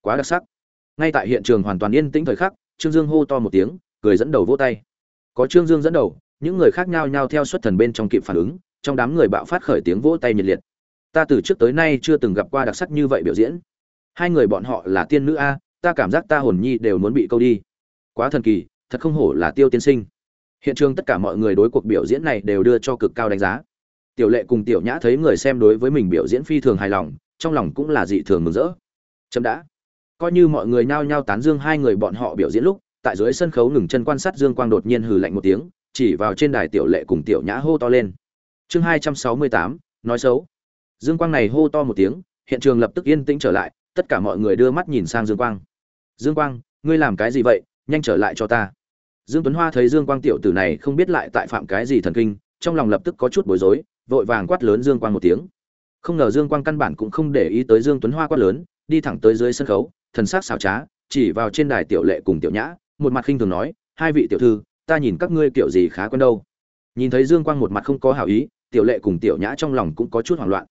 Quá đặc sắc. Ngay tại hiện trường hoàn toàn yên tĩnh thời khắc, trương dương hô to một tiếng, cười dẫn đầu vỗ tay. Có trương dương dẫn đầu những người khác nhao nhao theo xuất thần bên trong kịp phản ứng, trong đám người bạo phát khởi tiếng vỗ tay nhiệt liệt. Ta từ trước tới nay chưa từng gặp qua đặc sắc như vậy biểu diễn. Hai người bọn họ là tiên nữ a, ta cảm giác ta hồn nhi đều muốn bị câu đi. Quá thần kỳ, thật không hổ là tiêu tiên sinh. Hiện trường tất cả mọi người đối cuộc biểu diễn này đều đưa cho cực cao đánh giá. Tiểu lệ cùng tiểu nhã thấy người xem đối với mình biểu diễn phi thường hài lòng, trong lòng cũng là dị thường mừng rỡ. Chậm đã. Coi như mọi người nhao nhao tán dương hai người bọn họ biểu diễn lúc, tại dưới sân khấu ngừng chân quan sát dương quang đột nhiên hừ lạnh một tiếng chỉ vào trên đài tiểu lệ cùng tiểu nhã hô to lên. Chương hai trăm sáu mươi tám, nói xấu. Dương quang này hô to một tiếng, hiện trường lập tức yên tĩnh trở lại, tất cả mọi người đưa mắt nhìn sang dương quang. Dương quang, ngươi làm cái gì vậy? Nhanh trở lại cho ta. Dương tuấn hoa thấy dương quang tiểu tử này không biết lại tại phạm cái gì thần kinh, trong lòng lập tức có chút bối rối, vội vàng quát lớn dương quang một tiếng. Không ngờ dương quang căn bản cũng không để ý tới dương tuấn hoa quát lớn, đi thẳng tới dưới sân khấu, thần sắc xảo trá, chỉ vào trên đài tiểu lệ cùng tiểu nhã, một mặt khinh thường nói, hai vị tiểu thư ta nhìn các ngươi kiểu gì khá quen đâu. Nhìn thấy dương quang một mặt không có hảo ý, tiểu lệ cùng tiểu nhã trong lòng cũng có chút hoảng loạn.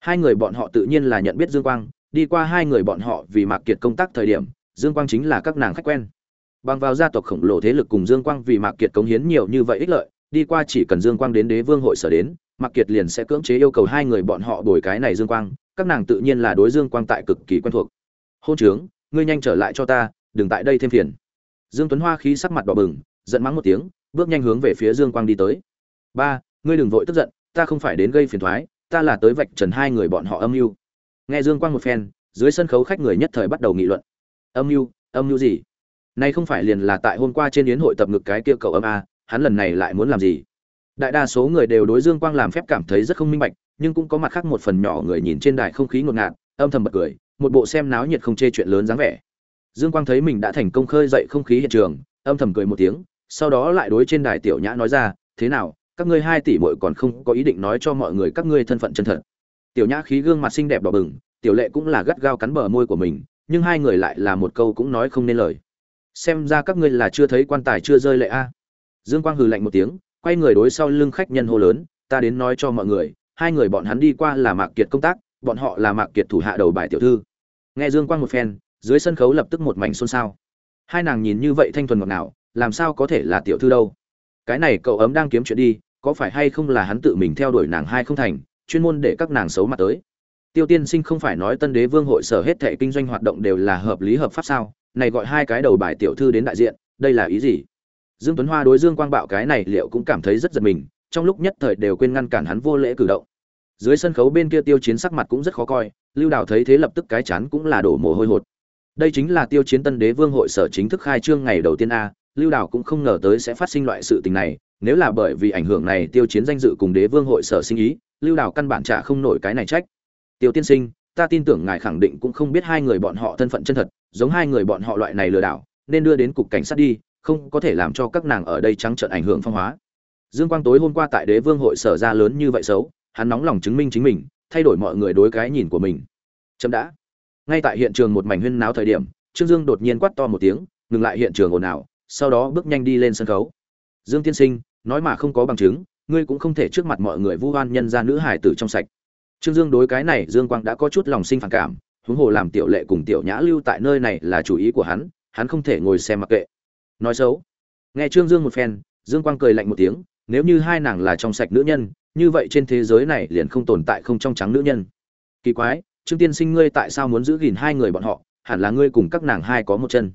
Hai người bọn họ tự nhiên là nhận biết dương quang, đi qua hai người bọn họ vì mạc kiệt công tác thời điểm, dương quang chính là các nàng khách quen. Bằng vào gia tộc khổng lồ thế lực cùng dương quang vì mạc kiệt cống hiến nhiều như vậy ích lợi, đi qua chỉ cần dương quang đến đế vương hội sở đến, mạc kiệt liền sẽ cưỡng chế yêu cầu hai người bọn họ đổi cái này dương quang, các nàng tự nhiên là đối dương quang tại cực kỳ quen thuộc. Hôn trướng, ngươi nhanh trở lại cho ta, đừng tại đây thêm phiền. Dương tuấn hoa khí sắc mặt đỏ bừng giận mắng một tiếng, bước nhanh hướng về phía dương quang đi tới. Ba, ngươi đừng vội tức giận, ta không phải đến gây phiền thoái, ta là tới vạch trần hai người bọn họ âm mưu. Nghe dương quang một phen, dưới sân khấu khách người nhất thời bắt đầu nghị luận. Âm mưu âm mưu gì? Nay không phải liền là tại hôm qua trên yến hội tập ngực cái kia cậu âm a, hắn lần này lại muốn làm gì? Đại đa số người đều đối dương quang làm phép cảm thấy rất không minh bạch, nhưng cũng có mặt khác một phần nhỏ người nhìn trên đài không khí ngột ngạt, âm thầm bật cười, một bộ xem náo nhiệt không chê chuyện lớn dáng vẻ. Dương quang thấy mình đã thành công khơi dậy không khí hiện trường, âm thầm cười một tiếng sau đó lại đối trên đài tiểu nhã nói ra, thế nào, các ngươi hai tỷ muội còn không có ý định nói cho mọi người các ngươi thân phận chân thật? Tiểu nhã khí gương mặt xinh đẹp đỏ bừng, tiểu lệ cũng là gắt gao cắn bờ môi của mình, nhưng hai người lại là một câu cũng nói không nên lời. Xem ra các ngươi là chưa thấy quan tài chưa rơi lệ a. Dương quang hừ lạnh một tiếng, quay người đối sau lưng khách nhân hô lớn, ta đến nói cho mọi người, hai người bọn hắn đi qua là mạc kiệt công tác, bọn họ là mạc kiệt thủ hạ đầu bài tiểu thư. Nghe dương quang một phen, dưới sân khấu lập tức một mảnh xôn xao. Hai nàng nhìn như vậy thanh thuần ngọt ngào làm sao có thể là tiểu thư đâu? Cái này cậu ấm đang kiếm chuyện đi, có phải hay không là hắn tự mình theo đuổi nàng hai không thành, chuyên môn để các nàng xấu mặt tới? Tiêu tiên sinh không phải nói tân đế vương hội sở hết thệ kinh doanh hoạt động đều là hợp lý hợp pháp sao? Này gọi hai cái đầu bài tiểu thư đến đại diện, đây là ý gì? Dương tuấn hoa đối dương quang bạo cái này liệu cũng cảm thấy rất giật mình, trong lúc nhất thời đều quên ngăn cản hắn vô lễ cử động. Dưới sân khấu bên kia tiêu chiến sắc mặt cũng rất khó coi, lưu đào thấy thế lập tức cái chán cũng là đổ mồ hôi hột. Đây chính là tiêu chiến tân đế vương hội sở chính thức khai trương ngày đầu tiên a lưu đào cũng không ngờ tới sẽ phát sinh loại sự tình này, nếu là bởi vì ảnh hưởng này tiêu chiến danh dự cùng đế vương hội sở sinh ý, lưu đào căn bản trả không nổi cái này trách. Tiêu tiên sinh, ta tin tưởng ngài khẳng định cũng không biết hai người bọn họ thân phận chân thật, giống hai người bọn họ loại này lừa đảo, nên đưa đến cục cảnh sát đi, không có thể làm cho các nàng ở đây trắng trợn ảnh hưởng phong hóa. Dương quang tối hôm qua tại đế vương hội sở ra lớn như vậy xấu, hắn nóng lòng chứng minh chính mình, thay đổi mọi người đối cái nhìn của mình. Chậm đã. Ngay tại hiện trường một mảnh huyên náo thời điểm, trương dương đột nhiên quát to một tiếng, ngừng lại hiện trường ồn ào sau đó bước nhanh đi lên sân khấu. Dương tiên sinh, nói mà không có bằng chứng, ngươi cũng không thể trước mặt mọi người vu oan nhân ra nữ hải tử trong sạch. Trương dương đối cái này, dương quang đã có chút lòng sinh phản cảm, huống hồ làm tiểu lệ cùng tiểu nhã lưu tại nơi này là chủ ý của hắn hắn không thể ngồi xem mặc kệ. Nói xấu. Nghe trương dương một phen, dương quang cười lạnh một tiếng, nếu như hai nàng là trong sạch nữ nhân, như vậy trên thế giới này liền không tồn tại không trong trắng nữ nhân. Kỳ quái, trương tiên sinh ngươi tại sao muốn giữ gìn hai người bọn họ, hẳn là ngươi cùng các nàng hai có một chân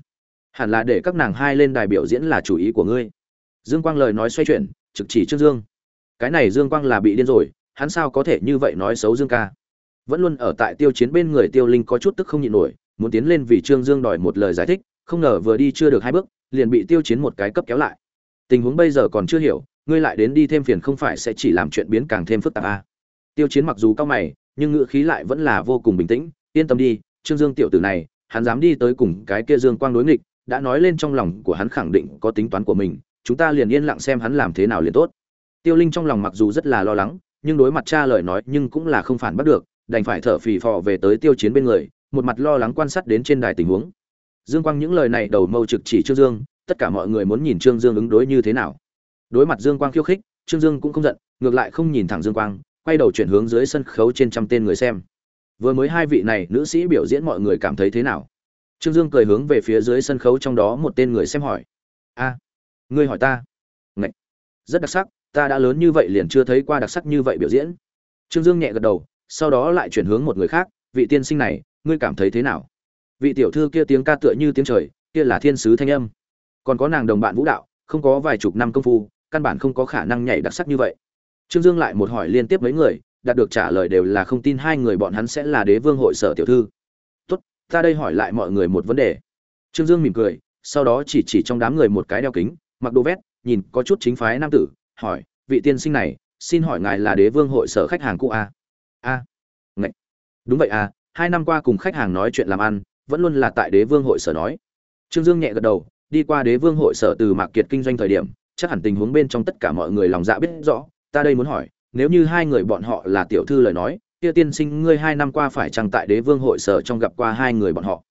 hẳn là để các nàng hai lên đài biểu diễn là chủ ý của ngươi. Dương quang lời nói xoay chuyển, trực chỉ trương dương. Cái này dương quang là bị điên rồi, hắn sao có thể như vậy nói xấu dương ca? Vẫn luôn ở tại tiêu chiến bên người tiêu linh có chút tức không nhịn nổi, muốn tiến lên vì trương dương đòi một lời giải thích, không ngờ vừa đi chưa được hai bước, liền bị tiêu chiến một cái cấp kéo lại. Tình huống bây giờ còn chưa hiểu, ngươi lại đến đi thêm phiền không phải sẽ chỉ làm chuyện biến càng thêm phức tạp à. tiêu chiến mặc dù cao mày, nhưng ngữ khí lại vẫn là vô cùng bình tĩnh, yên tâm đi, trương dương tiểu tử này, hắn dám đi tới cùng cái kia dương quang đối nghịch đã nói lên trong lòng của hắn khẳng định có tính toán của mình, chúng ta liền yên lặng xem hắn làm thế nào liền tốt. Tiêu linh trong lòng mặc dù rất là lo lắng, nhưng đối mặt cha lời nói nhưng cũng là không phản bắt được, đành phải thở phì phò về tới tiêu chiến bên người, một mặt lo lắng quan sát đến trên đài tình huống. Dương quang những lời này đầu mâu trực chỉ trương dương, tất cả mọi người muốn nhìn trương dương ứng đối như thế nào. Đối mặt dương quang khiêu khích, trương dương cũng không giận, ngược lại không nhìn thẳng dương quang, quay đầu chuyển hướng dưới sân khấu trên trăm tên người xem. Vừa mới hai vị này nữ sĩ biểu diễn mọi người cảm thấy thế nào? Trương dương cười hướng về phía dưới sân khấu trong đó một tên người xem hỏi. A, ngươi hỏi ta? Ngậy. rất đặc sắc, ta đã lớn như vậy liền chưa thấy qua đặc sắc như vậy biểu diễn. Trương dương nhẹ gật đầu, sau đó lại chuyển hướng một người khác, vị tiên sinh này, ngươi cảm thấy thế nào? Vị tiểu thư kia tiếng ca tựa như tiếng trời, kia là thiên sứ thanh âm. Còn có nàng đồng bạn vũ đạo, không có vài chục năm công phu, căn bản không có khả năng nhảy đặc sắc như vậy. Trương dương lại một hỏi liên tiếp mấy người, đạt được trả lời đều là không tin hai người bọn hắn sẽ là đế vương hội sở tiểu thư ta đây hỏi lại mọi người một vấn đề. Trương dương mỉm cười, sau đó chỉ chỉ trong đám người một cái đeo kính, mặc đồ vét, nhìn có chút chính phái nam tử, hỏi, vị tiên sinh này, xin hỏi ngài là đế vương hội sở khách hàng cũ a a ngạch đúng vậy à hai năm qua cùng khách hàng nói chuyện làm ăn, vẫn luôn là tại đế vương hội sở nói. Trương dương nhẹ gật đầu, đi qua đế vương hội sở từ mạc kiệt kinh doanh thời điểm, chắc hẳn tình huống bên trong tất cả mọi người lòng dạ biết rõ, ta đây muốn hỏi, nếu như hai người bọn họ là tiểu thư lời nói kia tiên sinh, ngươi hai năm qua phải chăng tại đế vương hội sở trong gặp qua hai người bọn họ?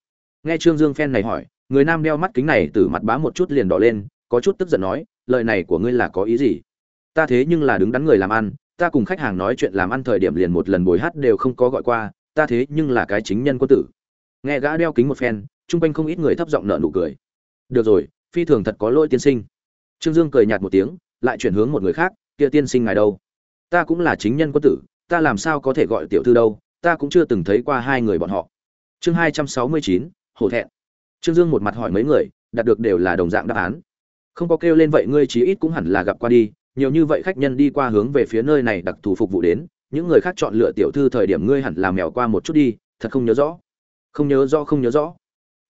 Nghe trương dương phen này hỏi, người nam đeo mắt kính này từ mặt bá một chút liền đỏ lên, có chút tức giận nói, lời này của ngươi là có ý gì? Ta thế nhưng là đứng đắn người làm ăn, ta cùng khách hàng nói chuyện làm ăn thời điểm liền một lần bồi hát đều không có gọi qua, ta thế nhưng là cái chính nhân quân tử. Nghe gã đeo kính một phen, chung quanh không ít người thấp giọng nợ nụ cười. Được rồi, phi thường thật có lỗi tiên sinh. Trương dương cười nhạt một tiếng, lại chuyển hướng một người khác, kia tiên sinh ngài đâu? Ta cũng là chính nhân quân tử ta làm sao có thể gọi tiểu thư đâu, ta cũng chưa từng thấy qua hai người bọn họ. Chương hai trăm sáu mươi chín, hổ thẹn. Trương dương một mặt hỏi mấy người, đạt được đều là đồng dạng đáp án. Không có kêu lên vậy ngươi chí ít cũng hẳn là gặp qua đi, nhiều như vậy khách nhân đi qua hướng về phía nơi này đặc thù phục vụ đến, những người khác chọn lựa tiểu thư thời điểm ngươi hẳn là mèo qua một chút đi, thật không nhớ rõ. Không nhớ rõ, không nhớ rõ.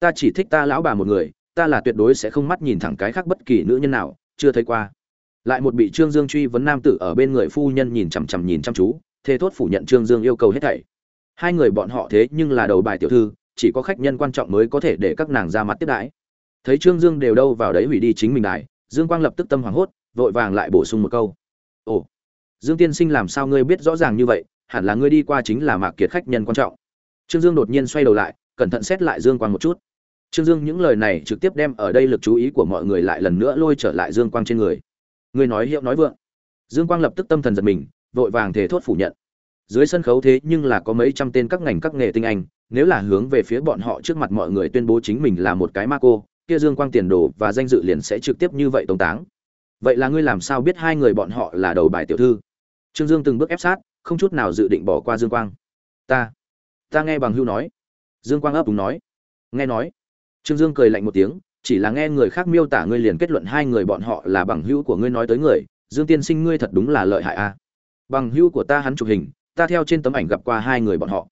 Ta chỉ thích ta lão bà một người, ta là tuyệt đối sẽ không mắt nhìn thẳng cái khác bất kỳ nữ nhân nào, chưa thấy qua. Lại một bị trương dương truy vấn nam tử ở bên người phu nhân nhìn chằm chằm nhìn chăm chú thê thốt phủ nhận trương dương yêu cầu hết thảy. Hai người bọn họ thế nhưng là đầu bài tiểu thư, chỉ có khách nhân quan trọng mới có thể để các nàng ra mặt tiếp đãi. Thấy trương dương đều đâu vào đấy hủy đi chính mình đài, dương quang lập tức tâm hoảng hốt, vội vàng lại bổ sung một câu. Ồ, dương tiên sinh làm sao ngươi biết rõ ràng như vậy, hẳn là ngươi đi qua chính là mạc kiệt khách nhân quan trọng. Trương dương đột nhiên xoay đầu lại, cẩn thận xét lại dương quang một chút. Trương dương những lời này trực tiếp đem ở đây lực chú ý của mọi người lại lần nữa lôi trở lại dương quang trên người. Ngươi nói hiệu nói vượng. Dương quang lập tức tâm thần giật mình vội vàng thể thốt phủ nhận. Dưới sân khấu thế nhưng là có mấy trăm tên các ngành các nghề tinh anh, nếu là hướng về phía bọn họ trước mặt mọi người tuyên bố chính mình là một cái ma cô, kia dương quang tiền đồ và danh dự liền sẽ trực tiếp như vậy tống táng. Vậy là ngươi làm sao biết hai người bọn họ là đầu bài tiểu thư? Trương dương từng bước ép sát, không chút nào dự định bỏ qua dương quang. Ta ta nghe bằng hưu nói. Dương quang ấp đúng nói. Nghe nói. Trương dương cười lạnh một tiếng, chỉ là nghe người khác miêu tả ngươi liền kết luận hai người bọn họ là bằng hữu của ngươi nói tới người. Dương tiên sinh ngươi thật đúng là lợi hại a bằng hữu của ta hắn chụp hình, ta theo trên tấm ảnh gặp qua hai người bọn họ.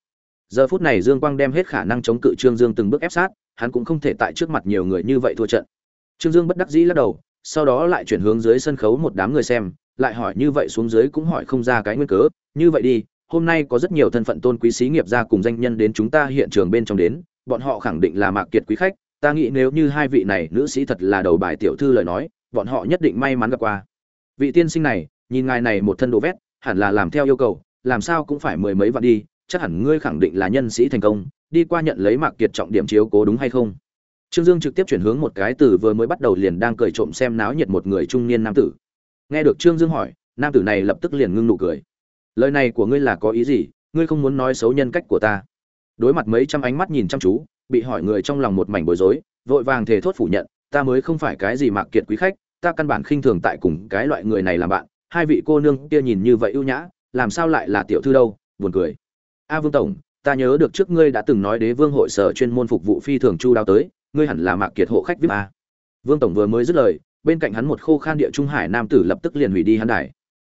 Giờ phút này dương quang đem hết khả năng chống cự trương dương từng bước ép sát, hắn cũng không thể tại trước mặt nhiều người như vậy thua trận. Trương dương bất đắc dĩ lắc đầu, sau đó lại chuyển hướng dưới sân khấu một đám người xem, lại hỏi như vậy xuống dưới cũng hỏi không ra cái nguyên cớ, như vậy đi, hôm nay có rất nhiều thân phận tôn quý xí nghiệp gia cùng danh nhân đến chúng ta hiện trường bên trong đến, bọn họ khẳng định là mạc kiệt quý khách, ta nghĩ nếu như hai vị này nữ sĩ thật là đầu bài tiểu thư lời nói, bọn họ nhất định may mắn gặp qua. Vị tiên sinh này, nhìn ngài này một thân đồ vét hẳn là làm theo yêu cầu, làm sao cũng phải mười mấy vạn đi, chắc hẳn ngươi khẳng định là nhân sĩ thành công, đi qua nhận lấy mạc kiệt trọng điểm chiếu cố đúng hay không? Trương dương trực tiếp chuyển hướng một cái từ vừa mới bắt đầu liền đang cười trộm xem náo nhiệt một người trung niên nam tử. Nghe được trương dương hỏi, nam tử này lập tức liền ngưng nụ cười. Lời này của ngươi là có ý gì? Ngươi không muốn nói xấu nhân cách của ta. Đối mặt mấy trăm ánh mắt nhìn chăm chú, bị hỏi người trong lòng một mảnh bối rối, vội vàng thề thốt phủ nhận, ta mới không phải cái gì mạc kiệt quý khách, ta căn bản khinh thường tại cùng cái loại người này làm bạn hai vị cô nương kia nhìn như vậy ưu nhã, làm sao lại là tiểu thư đâu, buồn cười. A vương tổng, ta nhớ được trước ngươi đã từng nói đế vương hội sở chuyên môn phục vụ phi thường chu đáo tới, ngươi hẳn là mạc kiệt hộ khách vip a. Vương tổng vừa mới dứt lời, bên cạnh hắn một khô khan địa trung hải nam tử lập tức liền hủy đi hắn đài.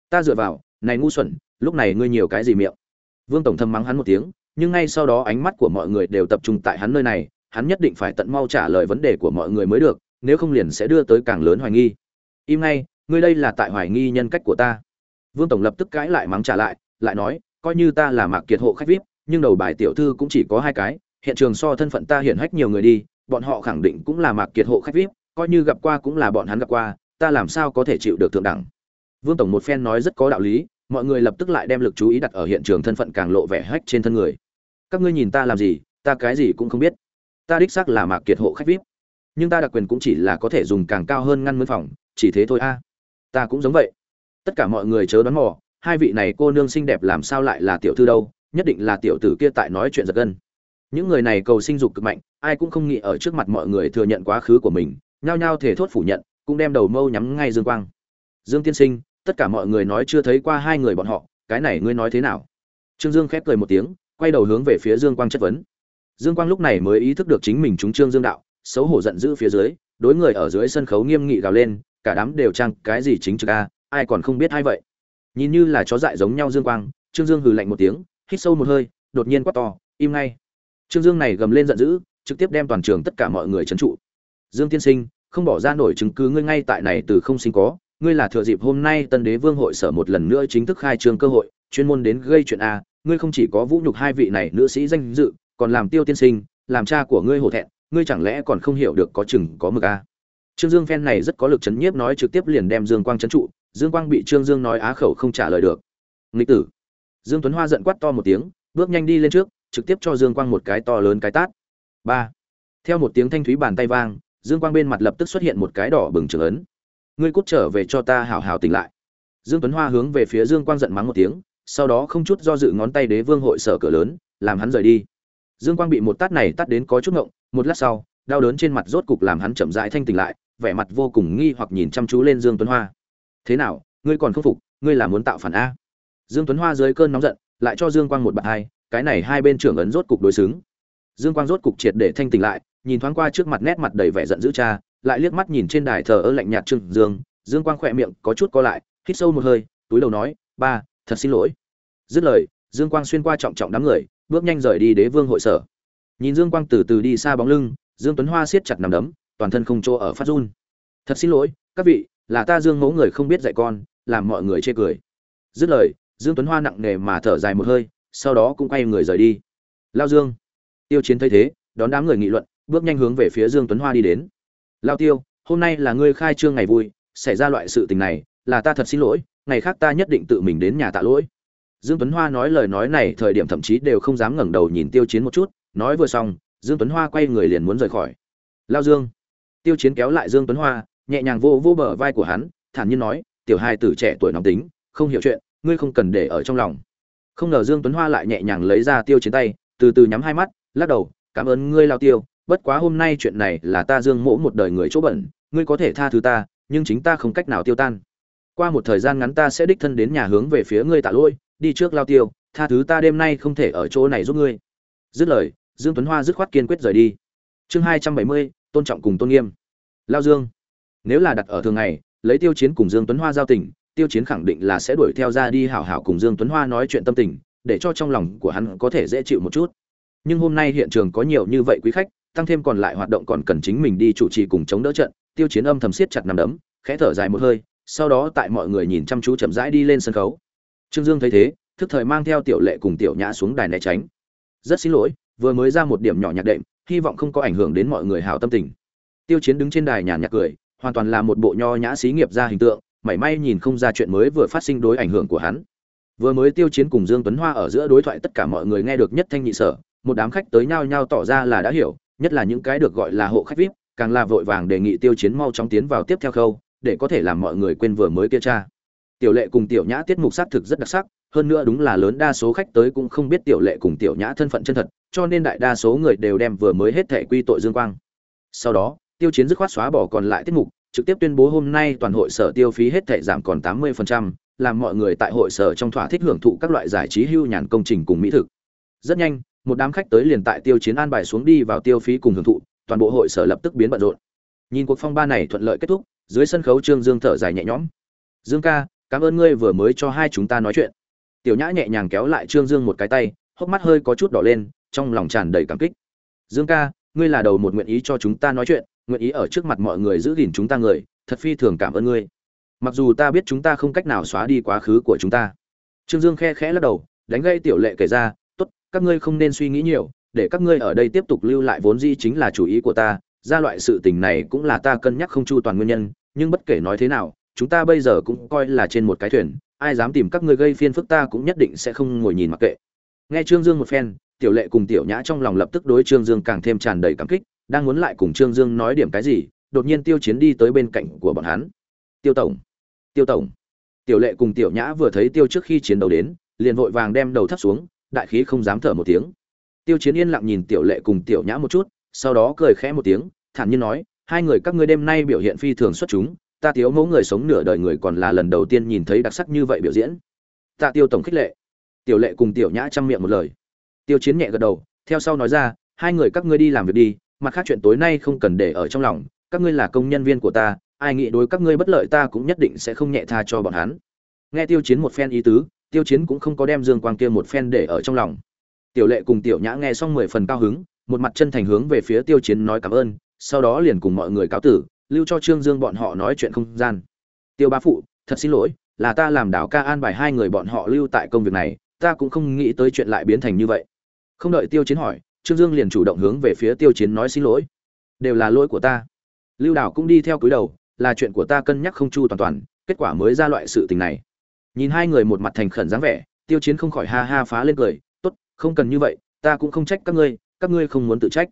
Ta dựa vào, này ngu xuẩn, lúc này ngươi nhiều cái gì miệng? Vương tổng thầm mắng hắn một tiếng, nhưng ngay sau đó ánh mắt của mọi người đều tập trung tại hắn nơi này, hắn nhất định phải tận mau trả lời vấn đề của mọi người mới được, nếu không liền sẽ đưa tới càng lớn hoài nghi. Im ngay ngươi đây là tại hoài nghi nhân cách của ta. Vương tổng lập tức cãi lại mắng trả lại lại nói, coi như ta là mạc kiệt hộ khách vip, nhưng đầu bài tiểu thư cũng chỉ có hai cái, hiện trường so thân phận ta hiển hách nhiều người đi, bọn họ khẳng định cũng là mạc kiệt hộ khách vip, coi như gặp qua cũng là bọn hắn gặp qua, ta làm sao có thể chịu được thượng đẳng? Vương tổng một phen nói rất có đạo lý, mọi người lập tức lại đem lực chú ý đặt ở hiện trường thân phận càng lộ vẻ hách trên thân người. Các ngươi nhìn ta làm gì, ta cái gì cũng không biết. Ta đích xác là mạc kiệt hộ khách vip, nhưng ta đặc quyền cũng chỉ là có thể dùng càng cao hơn ngăn mướn phòng, chỉ thế thôi a ta cũng giống vậy. Tất cả mọi người chớ đoán mò, hai vị này cô nương xinh đẹp làm sao lại là tiểu thư đâu, nhất định là tiểu tử kia tại nói chuyện giật gân. Những người này cầu sinh dục cực mạnh, ai cũng không nghĩ ở trước mặt mọi người thừa nhận quá khứ của mình, nhao nhao thể thốt phủ nhận, cũng đem đầu mâu nhắm ngay dương quang. Dương tiên sinh, tất cả mọi người nói chưa thấy qua hai người bọn họ, cái này ngươi nói thế nào? Trương dương khép cười một tiếng, quay đầu hướng về phía dương quang chất vấn. Dương quang lúc này mới ý thức được chính mình trúng trương dương đạo, xấu hổ giận dữ phía dưới, đối người ở dưới sân khấu nghiêm nghị gào lên cả đám đều trang cái gì chính trực a, ai còn không biết hay vậy? Nhìn như là chó dại giống nhau dương quang, trương dương hừ lạnh một tiếng, hít sâu một hơi, đột nhiên quát to, im ngay. Trương dương này gầm lên giận dữ, trực tiếp đem toàn trường tất cả mọi người trấn trụ. Dương tiên sinh, không bỏ ra nổi chứng cứ ngươi ngay tại này từ không sinh có, ngươi là thừa dịp hôm nay tân đế vương hội sở một lần nữa chính thức khai trương cơ hội, chuyên môn đến gây chuyện a, ngươi không chỉ có vũ nhục hai vị này nữ sĩ danh dự, còn làm tiêu tiên sinh, làm cha của ngươi hổ thẹn, ngươi chẳng lẽ còn không hiểu được có chừng có mực a? Trương dương phen này rất có lực chấn nhiếp nói trực tiếp liền đem dương quang chấn trụ, dương quang bị trương dương nói á khẩu không trả lời được. Nghịch tử. Dương tuấn hoa giận quát to một tiếng, bước nhanh đi lên trước, trực tiếp cho dương quang một cái to lớn cái tát. Ba. Theo một tiếng thanh thúy bàn tay vang, dương quang bên mặt lập tức xuất hiện một cái đỏ bừng trường ấn. Ngươi cút trở về cho ta hảo hảo tỉnh lại. Dương tuấn hoa hướng về phía dương quang giận mắng một tiếng, sau đó không chút do dự ngón tay đế vương hội sở cửa lớn, làm hắn rời đi. Dương quang bị một tát này tát đến có chút ngộng, một lát sau, đau đớn trên mặt rốt cục làm hắn chậm rãi thanh tỉnh lại vẻ mặt vô cùng nghi hoặc nhìn chăm chú lên dương tuấn hoa. Thế nào, ngươi còn không phục, ngươi là muốn tạo phản a? Dương tuấn hoa dưới cơn nóng giận, lại cho dương quang một bạn hai, cái này hai bên trưởng ấn rốt cục đối xứng. Dương quang rốt cục triệt để thanh tỉnh lại, nhìn thoáng qua trước mặt nét mặt đầy vẻ giận dữ cha, lại liếc mắt nhìn trên đài thờ ơ lạnh nhạt trương dương. Dương quang khỏe miệng có chút co lại, hít sâu một hơi, túi đầu nói, ba, thật xin lỗi. Dứt lời, dương quang xuyên qua trọng trọng đám người, bước nhanh rời đi đế vương hội sở. Nhìn dương quang từ từ đi xa bóng lưng, dương tuấn hoa siết chặt nằm đấm toàn thân không chỗ ở phát run. Thật xin lỗi, các vị, là ta dương mẫu người không biết dạy con, làm mọi người chê cười. Dứt lời, dương tuấn hoa nặng nề mà thở dài một hơi, sau đó cũng quay người rời đi. Lao dương. Tiêu chiến thấy thế, đón đám người nghị luận, bước nhanh hướng về phía dương tuấn hoa đi đến. Lao tiêu, hôm nay là ngươi khai trương ngày vui, xảy ra loại sự tình này, là ta thật xin lỗi, ngày khác ta nhất định tự mình đến nhà tạ lỗi. Dương tuấn hoa nói lời nói này thời điểm thậm chí đều không dám ngẩng đầu nhìn tiêu chiến một chút, nói vừa xong, dương tuấn hoa quay người liền muốn rời khỏi. Lao dương tiêu chiến kéo lại dương tuấn hoa, nhẹ nhàng vô vô bờ vai của hắn, thản nhiên nói, tiểu hai tử trẻ tuổi nóng tính, không hiểu chuyện, ngươi không cần để ở trong lòng. Không ngờ dương tuấn hoa lại nhẹ nhàng lấy ra tiêu chiến tay, từ từ nhắm hai mắt, lắc đầu, cảm ơn ngươi lao tiêu, bất quá hôm nay chuyện này là ta dương mỗ một đời người chỗ bẩn, ngươi có thể tha thứ ta, nhưng chính ta không cách nào tiêu tan. Qua một thời gian ngắn ta sẽ đích thân đến nhà hướng về phía ngươi tạ lỗi, đi trước lao tiêu, tha thứ ta đêm nay không thể ở chỗ này giúp ngươi. Dứt lời, dương tuấn hoa dứt khoát kiên quyết rời đi. Chương hai trăm bảy mươi tôn trọng cùng tôn nghiêm. Lao dương, nếu là đặt ở thường ngày, lấy tiêu chiến cùng dương tuấn hoa giao tình, tiêu chiến khẳng định là sẽ đuổi theo ra đi hảo hảo cùng dương tuấn hoa nói chuyện tâm tình, để cho trong lòng của hắn có thể dễ chịu một chút. Nhưng hôm nay hiện trường có nhiều như vậy quý khách, tăng thêm còn lại hoạt động còn cần chính mình đi chủ trì cùng chống đỡ trận, tiêu chiến âm thầm siết chặt nằm đấm, khẽ thở dài một hơi, sau đó tại mọi người nhìn chăm chú chậm rãi đi lên sân khấu. Trương dương thấy thế, thức thời mang theo tiểu lệ cùng tiểu nhã xuống đài né tránh. Rất xin lỗi, vừa mới ra một điểm nhỏ nhạc đệm hy vọng không có ảnh hưởng đến mọi người hảo tâm tình. Tiêu chiến đứng trên đài nhàn nhạc cười, hoàn toàn là một bộ nho nhã xí nghiệp ra hình tượng, mảy may nhìn không ra chuyện mới vừa phát sinh đối ảnh hưởng của hắn. Vừa mới tiêu chiến cùng dương tuấn hoa ở giữa đối thoại tất cả mọi người nghe được nhất thanh nhị sở, một đám khách tới nhau nhau tỏ ra là đã hiểu, nhất là những cái được gọi là hộ khách vip, càng là vội vàng đề nghị tiêu chiến mau chóng tiến vào tiếp theo khâu, để có thể làm mọi người quên vừa mới kia cha. Tiểu lệ cùng tiểu nhã tiết mục xác thực rất đặc sắc hơn nữa đúng là lớn đa số khách tới cũng không biết tiểu lệ cùng tiểu nhã thân phận chân thật cho nên đại đa số người đều đem vừa mới hết thẻ quy tội dương quang. Sau đó tiêu chiến dứt khoát xóa bỏ còn lại tiết mục trực tiếp tuyên bố hôm nay toàn hội sở tiêu phí hết thẻ giảm còn 80%, làm mọi người tại hội sở trong thỏa thích hưởng thụ các loại giải trí hưu nhàn công trình cùng mỹ thực. Rất nhanh một đám khách tới liền tại tiêu chiến an bài xuống đi vào tiêu phí cùng hưởng thụ toàn bộ hội sở lập tức biến bận rộn. Nhìn cuộc phong ba này thuận lợi kết thúc dưới sân khấu trương dương thở dài nhẹ nhõm. Dương ca cảm ơn ngươi vừa mới cho hai chúng ta nói chuyện tiểu nhã nhẹ nhàng kéo lại trương dương một cái tay, hốc mắt hơi có chút đỏ lên, trong lòng tràn đầy cảm kích. Dương ca, ngươi là đầu một nguyện ý cho chúng ta nói chuyện, nguyện ý ở trước mặt mọi người giữ gìn chúng ta người, thật phi thường cảm ơn ngươi. Mặc dù ta biết chúng ta không cách nào xóa đi quá khứ của chúng ta. Trương dương khe khẽ lắc đầu, đánh gây tiểu lệ kể ra, tốt, các ngươi không nên suy nghĩ nhiều, để các ngươi ở đây tiếp tục lưu lại vốn di chính là chủ ý của ta, ra loại sự tình này cũng là ta cân nhắc không chu toàn nguyên nhân, nhưng bất kể nói thế nào, chúng ta bây giờ cũng coi là trên một cái thuyền ai dám tìm các ngươi gây phiền phức ta cũng nhất định sẽ không ngồi nhìn mặc kệ. Nghe trương dương một phen, tiểu lệ cùng tiểu nhã trong lòng lập tức đối trương dương càng thêm tràn đầy cảm kích, đang muốn lại cùng trương dương nói điểm cái gì, đột nhiên tiêu chiến đi tới bên cạnh của bọn hắn. Tiêu tổng tiêu tổng. Tiểu lệ cùng tiểu nhã vừa thấy tiêu trước khi chiến đấu đến, liền vội vàng đem đầu thấp xuống, đại khí không dám thở một tiếng. Tiêu chiến yên lặng nhìn tiểu lệ cùng tiểu nhã một chút, sau đó cười khẽ một tiếng, thản nhiên nói, hai người các ngươi đêm nay biểu hiện phi thường xuất chúng ta thiếu mẫu người sống nửa đời người còn là lần đầu tiên nhìn thấy đặc sắc như vậy biểu diễn. Tạ tiêu tổng khích lệ. Tiểu lệ cùng tiểu nhã chăm miệng một lời. Tiêu chiến nhẹ gật đầu, theo sau nói ra, hai người các ngươi đi làm việc đi, mặt khác chuyện tối nay không cần để ở trong lòng, các ngươi là công nhân viên của ta, ai nghĩ đối các ngươi bất lợi ta cũng nhất định sẽ không nhẹ tha cho bọn hắn. Nghe tiêu chiến một phen ý tứ, tiêu chiến cũng không có đem dương quang kia một phen để ở trong lòng. Tiểu lệ cùng tiểu nhã nghe xong mười phần cao hứng, một mặt chân thành hướng về phía tiêu chiến nói cảm ơn, sau đó liền cùng mọi người cáo tử lưu cho trương dương bọn họ nói chuyện không gian. Tiêu bá phụ, thật xin lỗi, là ta làm đảo ca an bài hai người bọn họ lưu tại công việc này, ta cũng không nghĩ tới chuyện lại biến thành như vậy. Không đợi tiêu chiến hỏi, trương dương liền chủ động hướng về phía tiêu chiến nói xin lỗi. Đều là lỗi của ta. Lưu đảo cũng đi theo cúi đầu, là chuyện của ta cân nhắc không chu toàn toàn, kết quả mới ra loại sự tình này. Nhìn hai người một mặt thành khẩn dáng vẻ, tiêu chiến không khỏi ha ha phá lên cười, tốt, không cần như vậy, ta cũng không trách các ngươi các ngươi không muốn tự trách.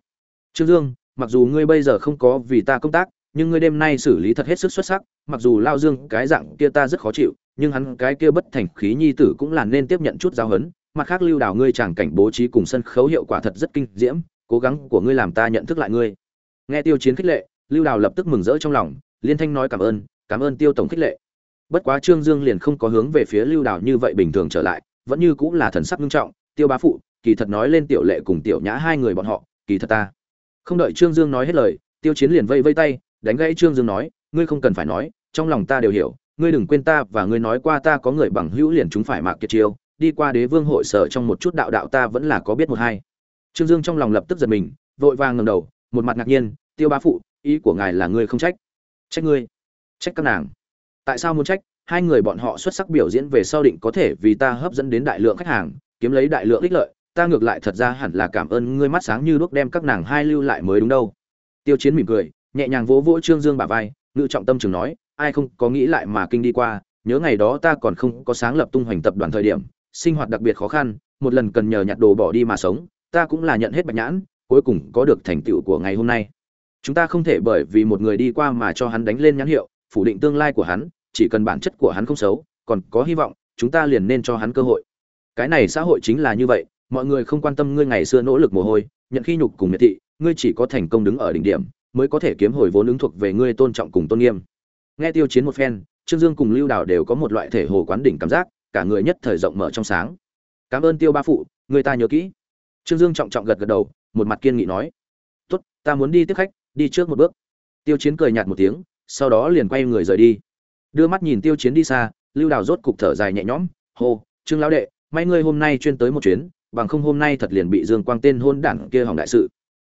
Trương dương, mặc dù ngươi bây giờ không có vì ta công tác nhưng ngươi đêm nay xử lý thật hết sức xuất sắc mặc dù lao dương cái dạng kia ta rất khó chịu nhưng hắn cái kia bất thành khí nhi tử cũng là nên tiếp nhận chút giáo hấn, mặt khác lưu đào ngươi chẳng cảnh bố trí cùng sân khấu hiệu quả thật rất kinh diễm cố gắng của ngươi làm ta nhận thức lại ngươi. Nghe tiêu chiến khích lệ lưu đào lập tức mừng rỡ trong lòng liên thanh nói cảm ơn cảm ơn tiêu tổng khích lệ. Bất quá trương dương liền không có hướng về phía lưu đào như vậy bình thường trở lại vẫn như cũng là thần sắc nghiêm trọng tiêu bá phụ kỳ thật nói lên tiểu lệ cùng tiểu nhã hai người bọn họ kỳ thật ta. Không đợi trương dương nói hết lời tiêu chiến liền vây vây tay đánh gãy trương dương nói, ngươi không cần phải nói, trong lòng ta đều hiểu, ngươi đừng quên ta và ngươi nói qua ta có người bằng hữu liền chúng phải mạc kiệt chiêu, đi qua đế vương hội sở trong một chút đạo đạo ta vẫn là có biết một hai. Trương dương trong lòng lập tức giật mình, vội vàng ngẩng đầu, một mặt ngạc nhiên, tiêu bá phụ, ý của ngài là ngươi không trách? Trách ngươi? Trách các nàng. Tại sao muốn trách? Hai người bọn họ xuất sắc biểu diễn về sau định có thể vì ta hấp dẫn đến đại lượng khách hàng, kiếm lấy đại lượng ích lợi, ta ngược lại thật ra hẳn là cảm ơn ngươi mắt sáng như đuốc đem các nàng hai lưu lại mới đúng đâu. Tiêu chiến mỉm cười nhẹ nhàng vỗ vỗ trương dương bả vai, ngự trọng tâm trường nói, ai không có nghĩ lại mà kinh đi qua, nhớ ngày đó ta còn không có sáng lập tung hoành tập đoàn thời điểm, sinh hoạt đặc biệt khó khăn, một lần cần nhờ nhặt đồ bỏ đi mà sống, ta cũng là nhận hết bạch nhãn, cuối cùng có được thành tựu của ngày hôm nay. Chúng ta không thể bởi vì một người đi qua mà cho hắn đánh lên nhãn hiệu, phủ định tương lai của hắn, chỉ cần bản chất của hắn không xấu, còn có hy vọng, chúng ta liền nên cho hắn cơ hội. Cái này xã hội chính là như vậy, mọi người không quan tâm ngươi ngày xưa nỗ lực mồ hôi, nhận khi nhục cùng miệt thị, ngươi chỉ có thành công đứng ở đỉnh điểm mới có thể kiếm hồi vốn ứng thuộc về ngươi tôn trọng cùng tôn nghiêm. Nghe tiêu chiến một phen, trương dương cùng lưu đào đều có một loại thể hồ quán đỉnh cảm giác, cả người nhất thời rộng mở trong sáng. Cảm ơn tiêu ba phụ, người ta nhớ kỹ. Trương dương trọng trọng gật gật đầu, một mặt kiên nghị nói. Tốt, ta muốn đi tiếp khách, đi trước một bước. Tiêu chiến cười nhạt một tiếng, sau đó liền quay người rời đi. Đưa mắt nhìn tiêu chiến đi xa, lưu đào rốt cục thở dài nhẹ nhõm, hô, trương lão đệ, may ngươi hôm nay chuyên tới một chuyến, bằng không hôm nay thật liền bị dương quang tên hôn đảng kia hỏng đại sự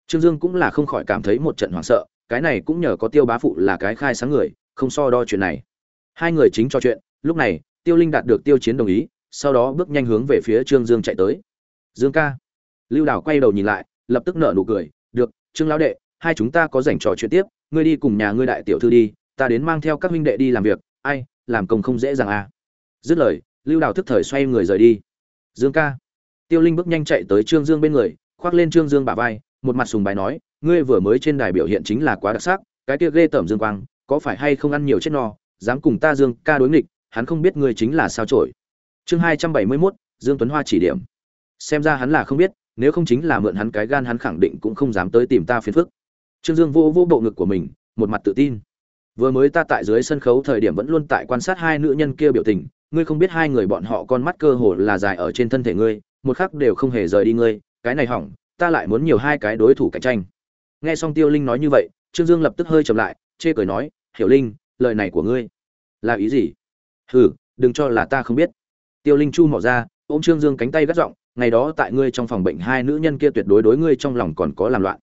trương dương cũng là không khỏi cảm thấy một trận hoảng sợ, cái này cũng nhờ có tiêu bá phụ là cái khai sáng người, không so đo chuyện này. Hai người chính trò chuyện, lúc này, tiêu linh đạt được tiêu chiến đồng ý, sau đó bước nhanh hướng về phía trương dương chạy tới. Dương ca. Lưu đào quay đầu nhìn lại, lập tức nở nụ cười, được, trương lão đệ, hai chúng ta có rảnh trò chuyện tiếp, ngươi đi cùng nhà ngươi đại tiểu thư đi, ta đến mang theo các huynh đệ đi làm việc, ai, làm công không dễ dàng à. Dứt lời, lưu đào thức thời xoay người rời đi. Dương ca. Tiêu linh bước nhanh chạy tới trương dương bên người, khoác lên trương dương bả vai một mặt sùng bài nói, ngươi vừa mới trên đài biểu hiện chính là quá đặc sắc, cái kia ghê tởm dương quang, có phải hay không ăn nhiều chết no, dám cùng ta dương ca đối nghịch, hắn không biết ngươi chính là sao trổi chương hai trăm bảy mươi mốt, dương tuấn hoa chỉ điểm. Xem ra hắn là không biết, nếu không chính là mượn hắn cái gan hắn khẳng định cũng không dám tới tìm ta phiền phức. Trương dương vô vô bộ ngực của mình, một mặt tự tin. Vừa mới ta tại dưới sân khấu thời điểm vẫn luôn tại quan sát hai nữ nhân kia biểu tình, ngươi không biết hai người bọn họ con mắt cơ hồ là dài ở trên thân thể ngươi, một khắc đều không hề rời đi ngươi, cái này hỏng ta lại muốn nhiều hai cái đối thủ cạnh tranh. Nghe xong tiêu linh nói như vậy, trương dương lập tức hơi chậm lại, chê cười nói, hiểu linh, lời này của ngươi là ý gì? Hừ, đừng cho là ta không biết. Tiêu linh chu mỏ ra, ôm trương dương cánh tay gắt giọng, ngày đó tại ngươi trong phòng bệnh hai nữ nhân kia tuyệt đối đối ngươi trong lòng còn có làm loạn.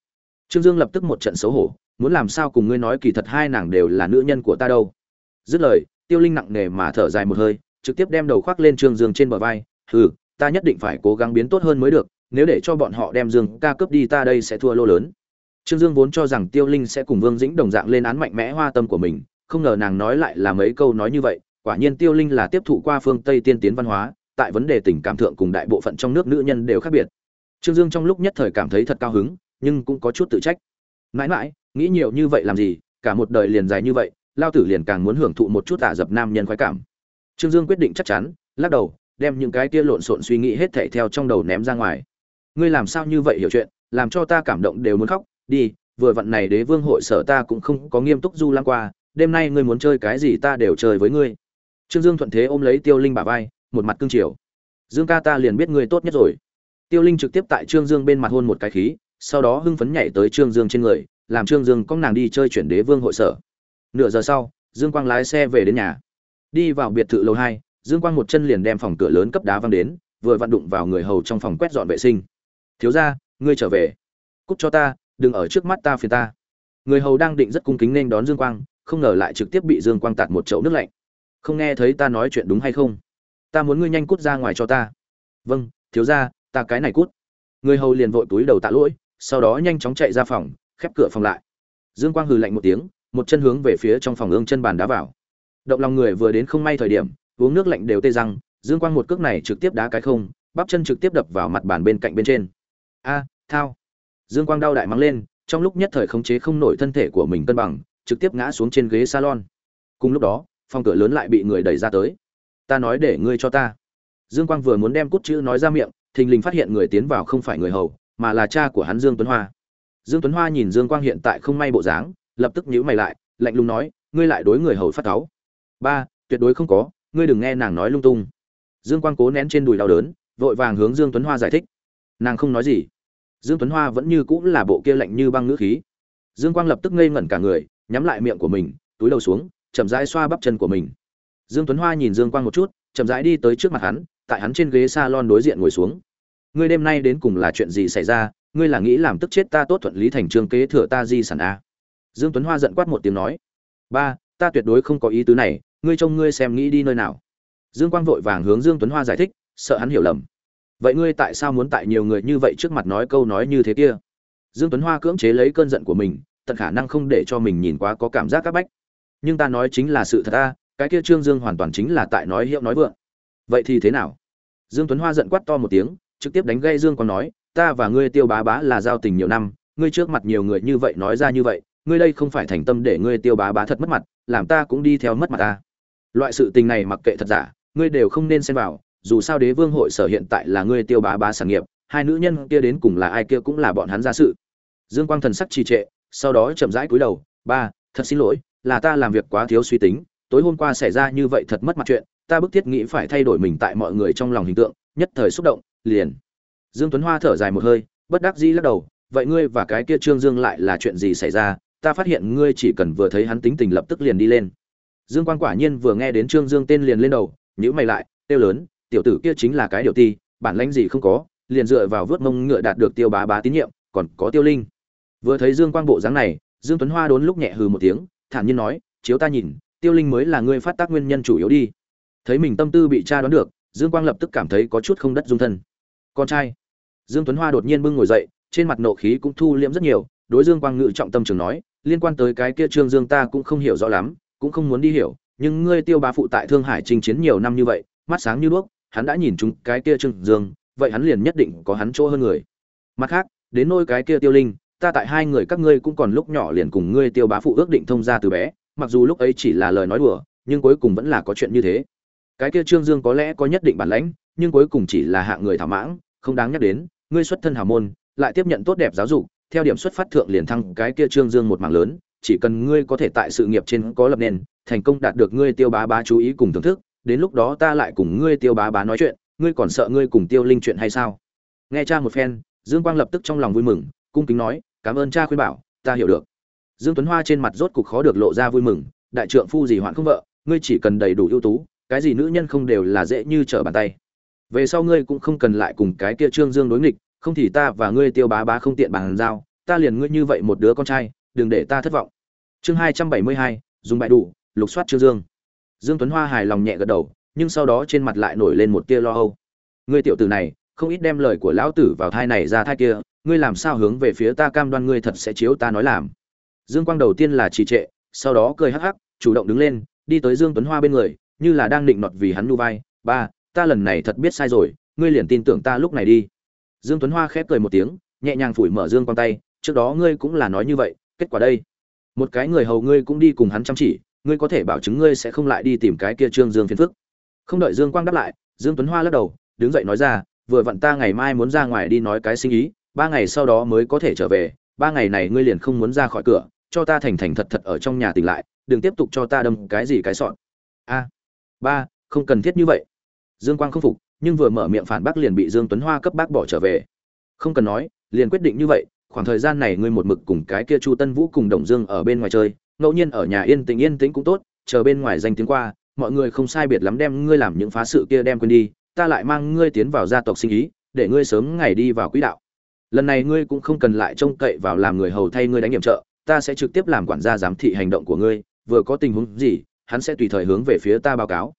Trương dương lập tức một trận xấu hổ, muốn làm sao cùng ngươi nói kỳ thật hai nàng đều là nữ nhân của ta đâu? Dứt lời, tiêu linh nặng nề mà thở dài một hơi, trực tiếp đem đầu khoác lên trương dương trên bờ vai, hừ, ta nhất định phải cố gắng biến tốt hơn mới được nếu để cho bọn họ đem dương ca cướp đi ta đây sẽ thua lô lớn. Trương dương vốn cho rằng tiêu linh sẽ cùng vương dĩnh đồng dạng lên án mạnh mẽ hoa tâm của mình, không ngờ nàng nói lại là mấy câu nói như vậy, quả nhiên tiêu linh là tiếp thụ qua phương tây tiên tiến văn hóa, tại vấn đề tình cảm thượng cùng đại bộ phận trong nước nữ nhân đều khác biệt. Trương dương trong lúc nhất thời cảm thấy thật cao hứng, nhưng cũng có chút tự trách. Mãi mãi, nghĩ nhiều như vậy làm gì, cả một đời liền dài như vậy, lao tử liền càng muốn hưởng thụ một chút ả dập nam nhân khoái cảm. Trương dương quyết định chắc chắn, lắc đầu, đem những cái kia lộn xộn suy nghĩ hết thảy theo trong đầu ném ra ngoài ngươi làm sao như vậy hiểu chuyện, làm cho ta cảm động đều muốn khóc, đi, vừa vặn này đế vương hội sở ta cũng không có nghiêm túc du lãng qua, đêm nay ngươi muốn chơi cái gì ta đều chơi với ngươi. Trương dương thuận thế ôm lấy tiêu linh bả vai, một mặt cương triều. Dương ca ta liền biết ngươi tốt nhất rồi. Tiêu linh trực tiếp tại trương dương bên mặt hôn một cái khí, sau đó hưng phấn nhảy tới trương dương trên người, làm trương dương có nàng đi chơi chuyển đế vương hội sở. Nửa giờ sau, dương quang lái xe về đến nhà. Đi vào biệt thự lầu hai, dương quang một chân liền đem phòng cửa lớn cấp đá văng đến, vừa vặn đụng vào người hầu trong phòng quét dọn vệ sinh thiếu ra ngươi trở về. Cúc cho ta, đừng ở trước mắt ta phiền ta. Người hầu đang định rất cung kính nên đón dương quang, không ngờ lại trực tiếp bị dương quang tạt một chậu nước lạnh. Không nghe thấy ta nói chuyện đúng hay không? Ta muốn ngươi nhanh cút ra ngoài cho ta. Vâng thiếu ra ta cái này cút. Người hầu liền vội túi đầu tạ lỗi, sau đó nhanh chóng chạy ra phòng, khép cửa phòng lại. Dương quang hừ lạnh một tiếng, một chân hướng về phía trong phòng ương chân bàn đá vào. Động lòng người vừa đến không may thời điểm, uống nước lạnh đều tê răng, dương quang một cước này trực tiếp đá cái không, bắp chân trực tiếp đập vào mặt bàn bên cạnh bên trên a, thao. Dương quang đau đại mắng lên, trong lúc nhất thời khống chế không nổi thân thể của mình cân bằng, trực tiếp ngã xuống trên ghế salon. Cùng lúc đó, phòng cửa lớn lại bị người đẩy ra tới. Ta nói để ngươi cho ta. Dương quang vừa muốn đem cút chữ nói ra miệng, thình lình phát hiện người tiến vào không phải người hầu, mà là cha của hắn dương tuấn hoa. Dương tuấn hoa nhìn dương quang hiện tại không may bộ dáng, lập tức nhíu mày lại, lạnh lùng nói, ngươi lại đối người hầu phát cáu. Ba, tuyệt đối không có, ngươi đừng nghe nàng nói lung tung. Dương quang cố nén trên đùi đau đớn, vội vàng hướng dương tuấn hoa giải thích. Nàng không nói gì dương tuấn hoa vẫn như cũng là bộ kia lạnh như băng ngữ khí. Dương quang lập tức ngây ngẩn cả người, nhắm lại miệng của mình, túi đầu xuống, chậm rãi xoa bắp chân của mình. Dương tuấn hoa nhìn dương quang một chút, chậm rãi đi tới trước mặt hắn, tại hắn trên ghế salon đối diện ngồi xuống. Ngươi đêm nay đến cùng là chuyện gì xảy ra? Ngươi là nghĩ làm tức chết ta tốt thuận lý thành trương kế thừa ta di sản a dương tuấn hoa giận quát một tiếng nói. Ba, ta tuyệt đối không có ý tứ này, ngươi trông ngươi xem nghĩ đi nơi nào. Dương quang vội vàng hướng dương tuấn hoa giải thích, sợ hắn hiểu lầm vậy ngươi tại sao muốn tại nhiều người như vậy trước mặt nói câu nói như thế kia? Dương tuấn hoa cưỡng chế lấy cơn giận của mình, tận khả năng không để cho mình nhìn quá có cảm giác các bách. Nhưng ta nói chính là sự thật ta, cái kia trương dương hoàn toàn chính là tại nói hiệu nói vượng. Vậy thì thế nào? Dương tuấn hoa giận quát to một tiếng, trực tiếp đánh gây dương còn nói, ta và ngươi tiêu bá bá là giao tình nhiều năm, ngươi trước mặt nhiều người như vậy nói ra như vậy, ngươi đây không phải thành tâm để ngươi tiêu bá bá thật mất mặt, làm ta cũng đi theo mất mặt ta. Loại sự tình này mặc kệ thật giả, ngươi đều không nên xen vào dù sao đế vương hội sở hiện tại là ngươi tiêu bá bá sản nghiệp, hai nữ nhân kia đến cùng là ai kia cũng là bọn hắn ra sự. Dương quang thần sắc trì trệ, sau đó chậm rãi cúi đầu, ba, thật xin lỗi, là ta làm việc quá thiếu suy tính, tối hôm qua xảy ra như vậy thật mất mặt chuyện, ta bức thiết nghĩ phải thay đổi mình tại mọi người trong lòng hình tượng, nhất thời xúc động, liền. Dương tuấn hoa thở dài một hơi, bất đắc dĩ lắc đầu, vậy ngươi và cái kia trương dương lại là chuyện gì xảy ra? Ta phát hiện ngươi chỉ cần vừa thấy hắn tính tình lập tức liền đi lên. Dương Quang quả nhiên vừa nghe đến trương dương tên liền lên đầu nhữ mày lại tiêu lớn tiểu tử kia chính là cái điều ti, bản lãnh gì không có, liền dựa vào vớt mông ngựa đạt được tiêu bá bá tín nhiệm, còn có tiêu linh. Vừa thấy dương quang bộ dáng này, dương tuấn hoa đốn lúc nhẹ hừ một tiếng, thản nhiên nói, chiếu ta nhìn, tiêu linh mới là người phát tác nguyên nhân chủ yếu đi. Thấy mình tâm tư bị tra đoán được, dương quang lập tức cảm thấy có chút không đất dung thân. Con trai. Dương tuấn hoa đột nhiên bưng ngồi dậy, trên mặt nộ khí cũng thu liễm rất nhiều, đối dương quang ngự trọng tâm trường nói, liên quan tới cái kia trương dương ta cũng không hiểu rõ lắm, cũng không muốn đi hiểu, nhưng ngươi tiêu bá phụ tại thương hải chinh chiến nhiều năm như vậy, mắt sáng như đuốc hắn đã nhìn chúng cái kia trương dương, vậy hắn liền nhất định có hắn chỗ hơn người. Mặt khác, đến nôi cái kia tiêu linh, ta tại hai người các ngươi cũng còn lúc nhỏ liền cùng ngươi tiêu bá phụ ước định thông ra từ bé, mặc dù lúc ấy chỉ là lời nói đùa, nhưng cuối cùng vẫn là có chuyện như thế. Cái kia trương dương có lẽ có nhất định bản lãnh, nhưng cuối cùng chỉ là hạng người thảo mãng, không đáng nhắc đến, ngươi xuất thân hào môn, lại tiếp nhận tốt đẹp giáo dục, theo điểm xuất phát thượng liền thăng cái kia trương dương một mảng lớn, chỉ cần ngươi có thể tại sự nghiệp trên có lập nền, thành công đạt được ngươi tiêu bá bá chú ý cùng thưởng thức đến lúc đó ta lại cùng ngươi tiêu bá bá nói chuyện, ngươi còn sợ ngươi cùng tiêu linh chuyện hay sao? Nghe cha một phen, dương quang lập tức trong lòng vui mừng, cung kính nói, cảm ơn cha khuyên bảo, ta hiểu được. Dương tuấn hoa trên mặt rốt cục khó được lộ ra vui mừng, đại trượng phu gì hoạn không vợ, ngươi chỉ cần đầy đủ ưu tú, cái gì nữ nhân không đều là dễ như trở bàn tay. Về sau ngươi cũng không cần lại cùng cái kia trương dương đối nghịch, không thì ta và ngươi tiêu bá bá không tiện bàn giao, ta liền ngươi như vậy một đứa con trai, đừng để ta thất vọng. Chương hai trăm bảy mươi hai, dùng bại đủ, lục soát trương dương dương tuấn hoa hài lòng nhẹ gật đầu, nhưng sau đó trên mặt lại nổi lên một tia lo âu. Ngươi tiểu tử này, không ít đem lời của lão tử vào thai này ra thai kia, ngươi làm sao hướng về phía ta cam đoan ngươi thật sẽ chiếu ta nói làm? Dương quang đầu tiên là trì trệ, sau đó cười hắc hắc, chủ động đứng lên, đi tới dương tuấn hoa bên người, như là đang định nọt vì hắn nu vai. Ba, ta lần này thật biết sai rồi, ngươi liền tin tưởng ta lúc này đi. Dương tuấn hoa khép cười một tiếng, nhẹ nhàng phủi mở dương quang tay, trước đó ngươi cũng là nói như vậy, kết quả đây. Một cái người hầu ngươi cũng đi cùng hắn chăm chỉ ngươi có thể bảo chứng ngươi sẽ không lại đi tìm cái kia trương dương phiền phức. Không đợi dương quang đáp lại, dương tuấn hoa lắc đầu, đứng dậy nói ra, vừa vặn ta ngày mai muốn ra ngoài đi nói cái sinh ý, ba ngày sau đó mới có thể trở về, ba ngày này ngươi liền không muốn ra khỏi cửa, cho ta thành thành thật thật ở trong nhà tỉnh lại, đừng tiếp tục cho ta đâm cái gì cái sọn. A, ba, không cần thiết như vậy. Dương quang không phục, nhưng vừa mở miệng phản bác liền bị dương tuấn hoa cấp bác bỏ trở về. Không cần nói, liền quyết định như vậy, khoảng thời gian này ngươi một mực cùng cái kia chu tân vũ cùng đồng dương ở bên ngoài chơi ngẫu nhiên ở nhà yên tĩnh yên tĩnh cũng tốt, chờ bên ngoài danh tiếng qua, mọi người không sai biệt lắm đem ngươi làm những phá sự kia đem quên đi, ta lại mang ngươi tiến vào gia tộc sinh ý, để ngươi sớm ngày đi vào quỹ đạo. Lần này ngươi cũng không cần lại trông cậy vào làm người hầu thay ngươi đánh nhiệm trợ, ta sẽ trực tiếp làm quản gia giám thị hành động của ngươi, vừa có tình huống gì, hắn sẽ tùy thời hướng về phía ta báo cáo.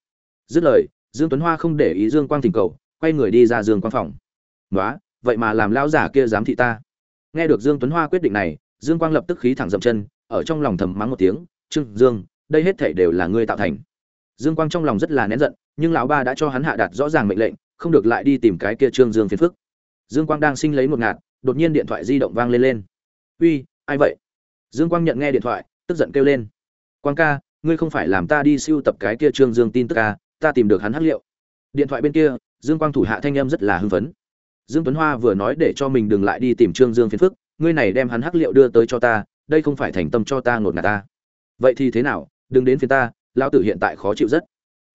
Dứt lời, dương tuấn hoa không để ý dương quang thỉnh cầu, quay người đi ra dương quang phòng. Nói vậy mà làm lão giả kia giám thị ta. Nghe được dương tuấn hoa quyết định này, dương quang lập tức khí thẳng dậm chân ở trong lòng thầm mắng một tiếng, trương dương, đây hết thể đều là ngươi tạo thành. Dương quang trong lòng rất là nén giận, nhưng lão ba đã cho hắn hạ đạt rõ ràng mệnh lệnh, không được lại đi tìm cái kia trương dương phiền phức. Dương quang đang sinh lấy một ngạt, đột nhiên điện thoại di động vang lên lên. Uy, ai vậy? Dương quang nhận nghe điện thoại, tức giận kêu lên. Quang ca, ngươi không phải làm ta đi siêu tập cái kia trương dương tin tức ca ta tìm được hắn hắc liệu. Điện thoại bên kia, dương quang thủ hạ thanh em rất là hưng phấn. Dương tuấn hoa vừa nói để cho mình đừng lại đi tìm trương dương phiền phức, ngươi này đem hắn hắc liệu đưa tới cho ta đây không phải thành tâm cho ta ngột ngạt ta. Vậy thì thế nào, đừng đến phía ta, lão tử hiện tại khó chịu rất.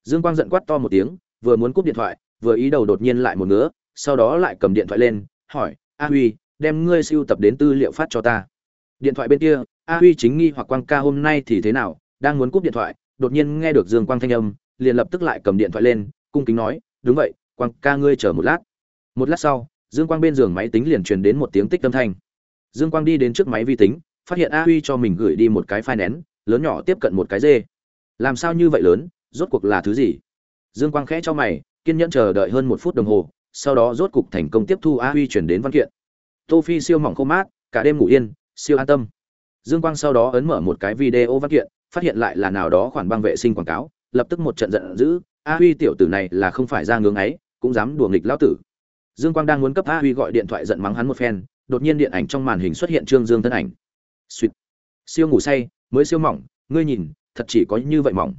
Dương quang giận quát to một tiếng, vừa muốn cúp điện thoại, vừa ý đầu đột nhiên lại một nữa sau đó lại cầm điện thoại lên, hỏi, a huy, đem ngươi siêu tập đến tư liệu phát cho ta. Điện thoại bên kia, a huy chính nghi hoặc quang ca hôm nay thì thế nào, đang muốn cúp điện thoại, đột nhiên nghe được dương quang thanh âm, liền lập tức lại cầm điện thoại lên, cung kính nói, đúng vậy, quang ca ngươi chờ một lát. Một lát sau, dương quang bên giường máy tính liền truyền đến một tiếng tích âm thanh. Dương quang đi đến trước máy vi tính phát hiện a huy cho mình gửi đi một cái file nén lớn nhỏ tiếp cận một cái dê. Làm sao như vậy lớn, rốt cuộc là thứ gì? Dương quang khẽ cho mày, kiên nhẫn chờ đợi hơn một phút đồng hồ, sau đó rốt cục thành công tiếp thu a huy chuyển đến văn kiện. Tô phi siêu mỏng khô mát, cả đêm ngủ yên, siêu an tâm. Dương quang sau đó ấn mở một cái video văn kiện, phát hiện lại là nào đó khoản băng vệ sinh quảng cáo, lập tức một trận giận dữ, a huy tiểu tử này là không phải ra ngưỡng ấy, cũng dám đùa nghịch lão tử. Dương quang đang muốn cấp a huy gọi điện thoại giận mắng hắn một phen, đột nhiên điện ảnh trong màn hình xuất hiện trương dương thân ảnh suýt. Siêu ngủ say, mới siêu mỏng, ngươi nhìn, thật chỉ có như vậy mỏng.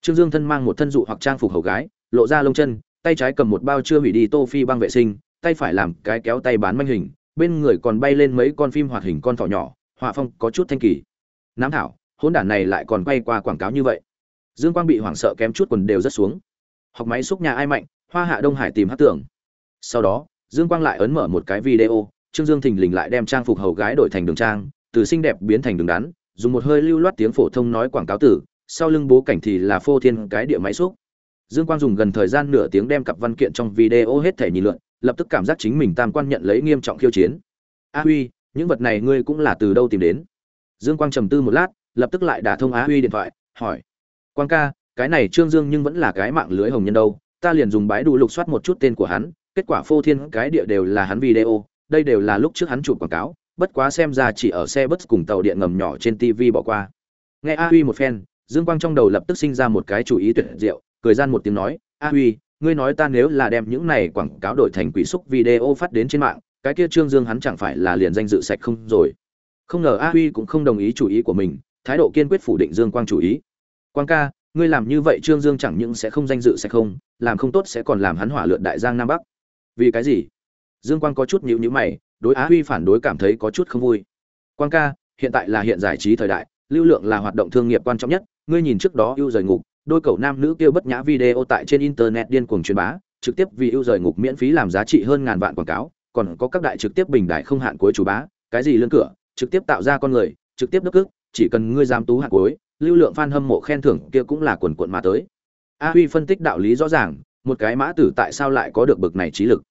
Trương dương thân mang một thân dụ hoặc trang phục hầu gái, lộ ra lông chân, tay trái cầm một bao chưa hủy đi tô phi băng vệ sinh, tay phải làm cái kéo tay bán manh hình, bên người còn bay lên mấy con phim hoạt hình con thỏ nhỏ, họa phong có chút thanh kỳ. Nám thảo, hỗn đản này lại còn quay qua quảng cáo như vậy. Dương quang bị hoảng sợ kém chút quần đều rất xuống. Học máy xúc nhà ai mạnh, hoa hạ đông hải tìm hát tưởng. Sau đó, dương quang lại ấn mở một cái video, trương dương thình lình lại đem trang phục hầu gái đổi thành đường trang từ xinh đẹp biến thành đường đắn, dùng một hơi lưu loát tiếng phổ thông nói quảng cáo tử sau lưng bố cảnh thì là phô thiên cái địa máy xúc. Dương quang dùng gần thời gian nửa tiếng đem cặp văn kiện trong video hết thể nhìn lượn, lập tức cảm giác chính mình tam quan nhận lấy nghiêm trọng khiêu chiến. A huy, những vật này ngươi cũng là từ đâu tìm đến? Dương quang trầm tư một lát, lập tức lại đả thông á huy điện thoại, hỏi. Quang ca, cái này trương dương nhưng vẫn là cái mạng lưới hồng nhân đâu, ta liền dùng bái đủ lục soát một chút tên của hắn, kết quả phô thiên cái địa đều là hắn video, đây đều là lúc trước hắn chụp quảng cáo bất quá xem ra chỉ ở xe bus cùng tàu điện ngầm nhỏ trên tv bỏ qua. Nghe a huy một phen, dương quang trong đầu lập tức sinh ra một cái chủ ý tuyệt diệu, cười gian một tiếng nói, a huy, ngươi nói ta nếu là đem những này quảng cáo đổi thành quỷ xúc video phát đến trên mạng, cái kia trương dương hắn chẳng phải là liền danh dự sạch không rồi? Không ngờ a huy cũng không đồng ý chủ ý của mình, thái độ kiên quyết phủ định dương quang chủ ý. Quang ca, ngươi làm như vậy trương dương chẳng những sẽ không danh dự sạch không, làm không tốt sẽ còn làm hắn hỏa lượn đại giang nam bắc. Vì cái gì? Dương quang có chút nhíu nhíu mày đối á huy phản đối cảm thấy có chút không vui. Quang ca hiện tại là hiện giải trí thời đại lưu lượng là hoạt động thương nghiệp quan trọng nhất ngươi nhìn trước đó ưu rời ngục đôi cậu nam nữ kêu bất nhã video tại trên internet điên cuồng truyền bá trực tiếp vì ưu rời ngục miễn phí làm giá trị hơn ngàn vạn quảng cáo còn có các đại trực tiếp bình đại không hạn cuối chủ bá cái gì lương cửa trực tiếp tạo ra con người trực tiếp đức cước, chỉ cần ngươi dám tú hạt cuối lưu lượng fan hâm mộ khen thưởng kia cũng là quần quần mà tới. A huy phân tích đạo lý rõ ràng một cái mã tử tại sao lại có được bực này trí lực?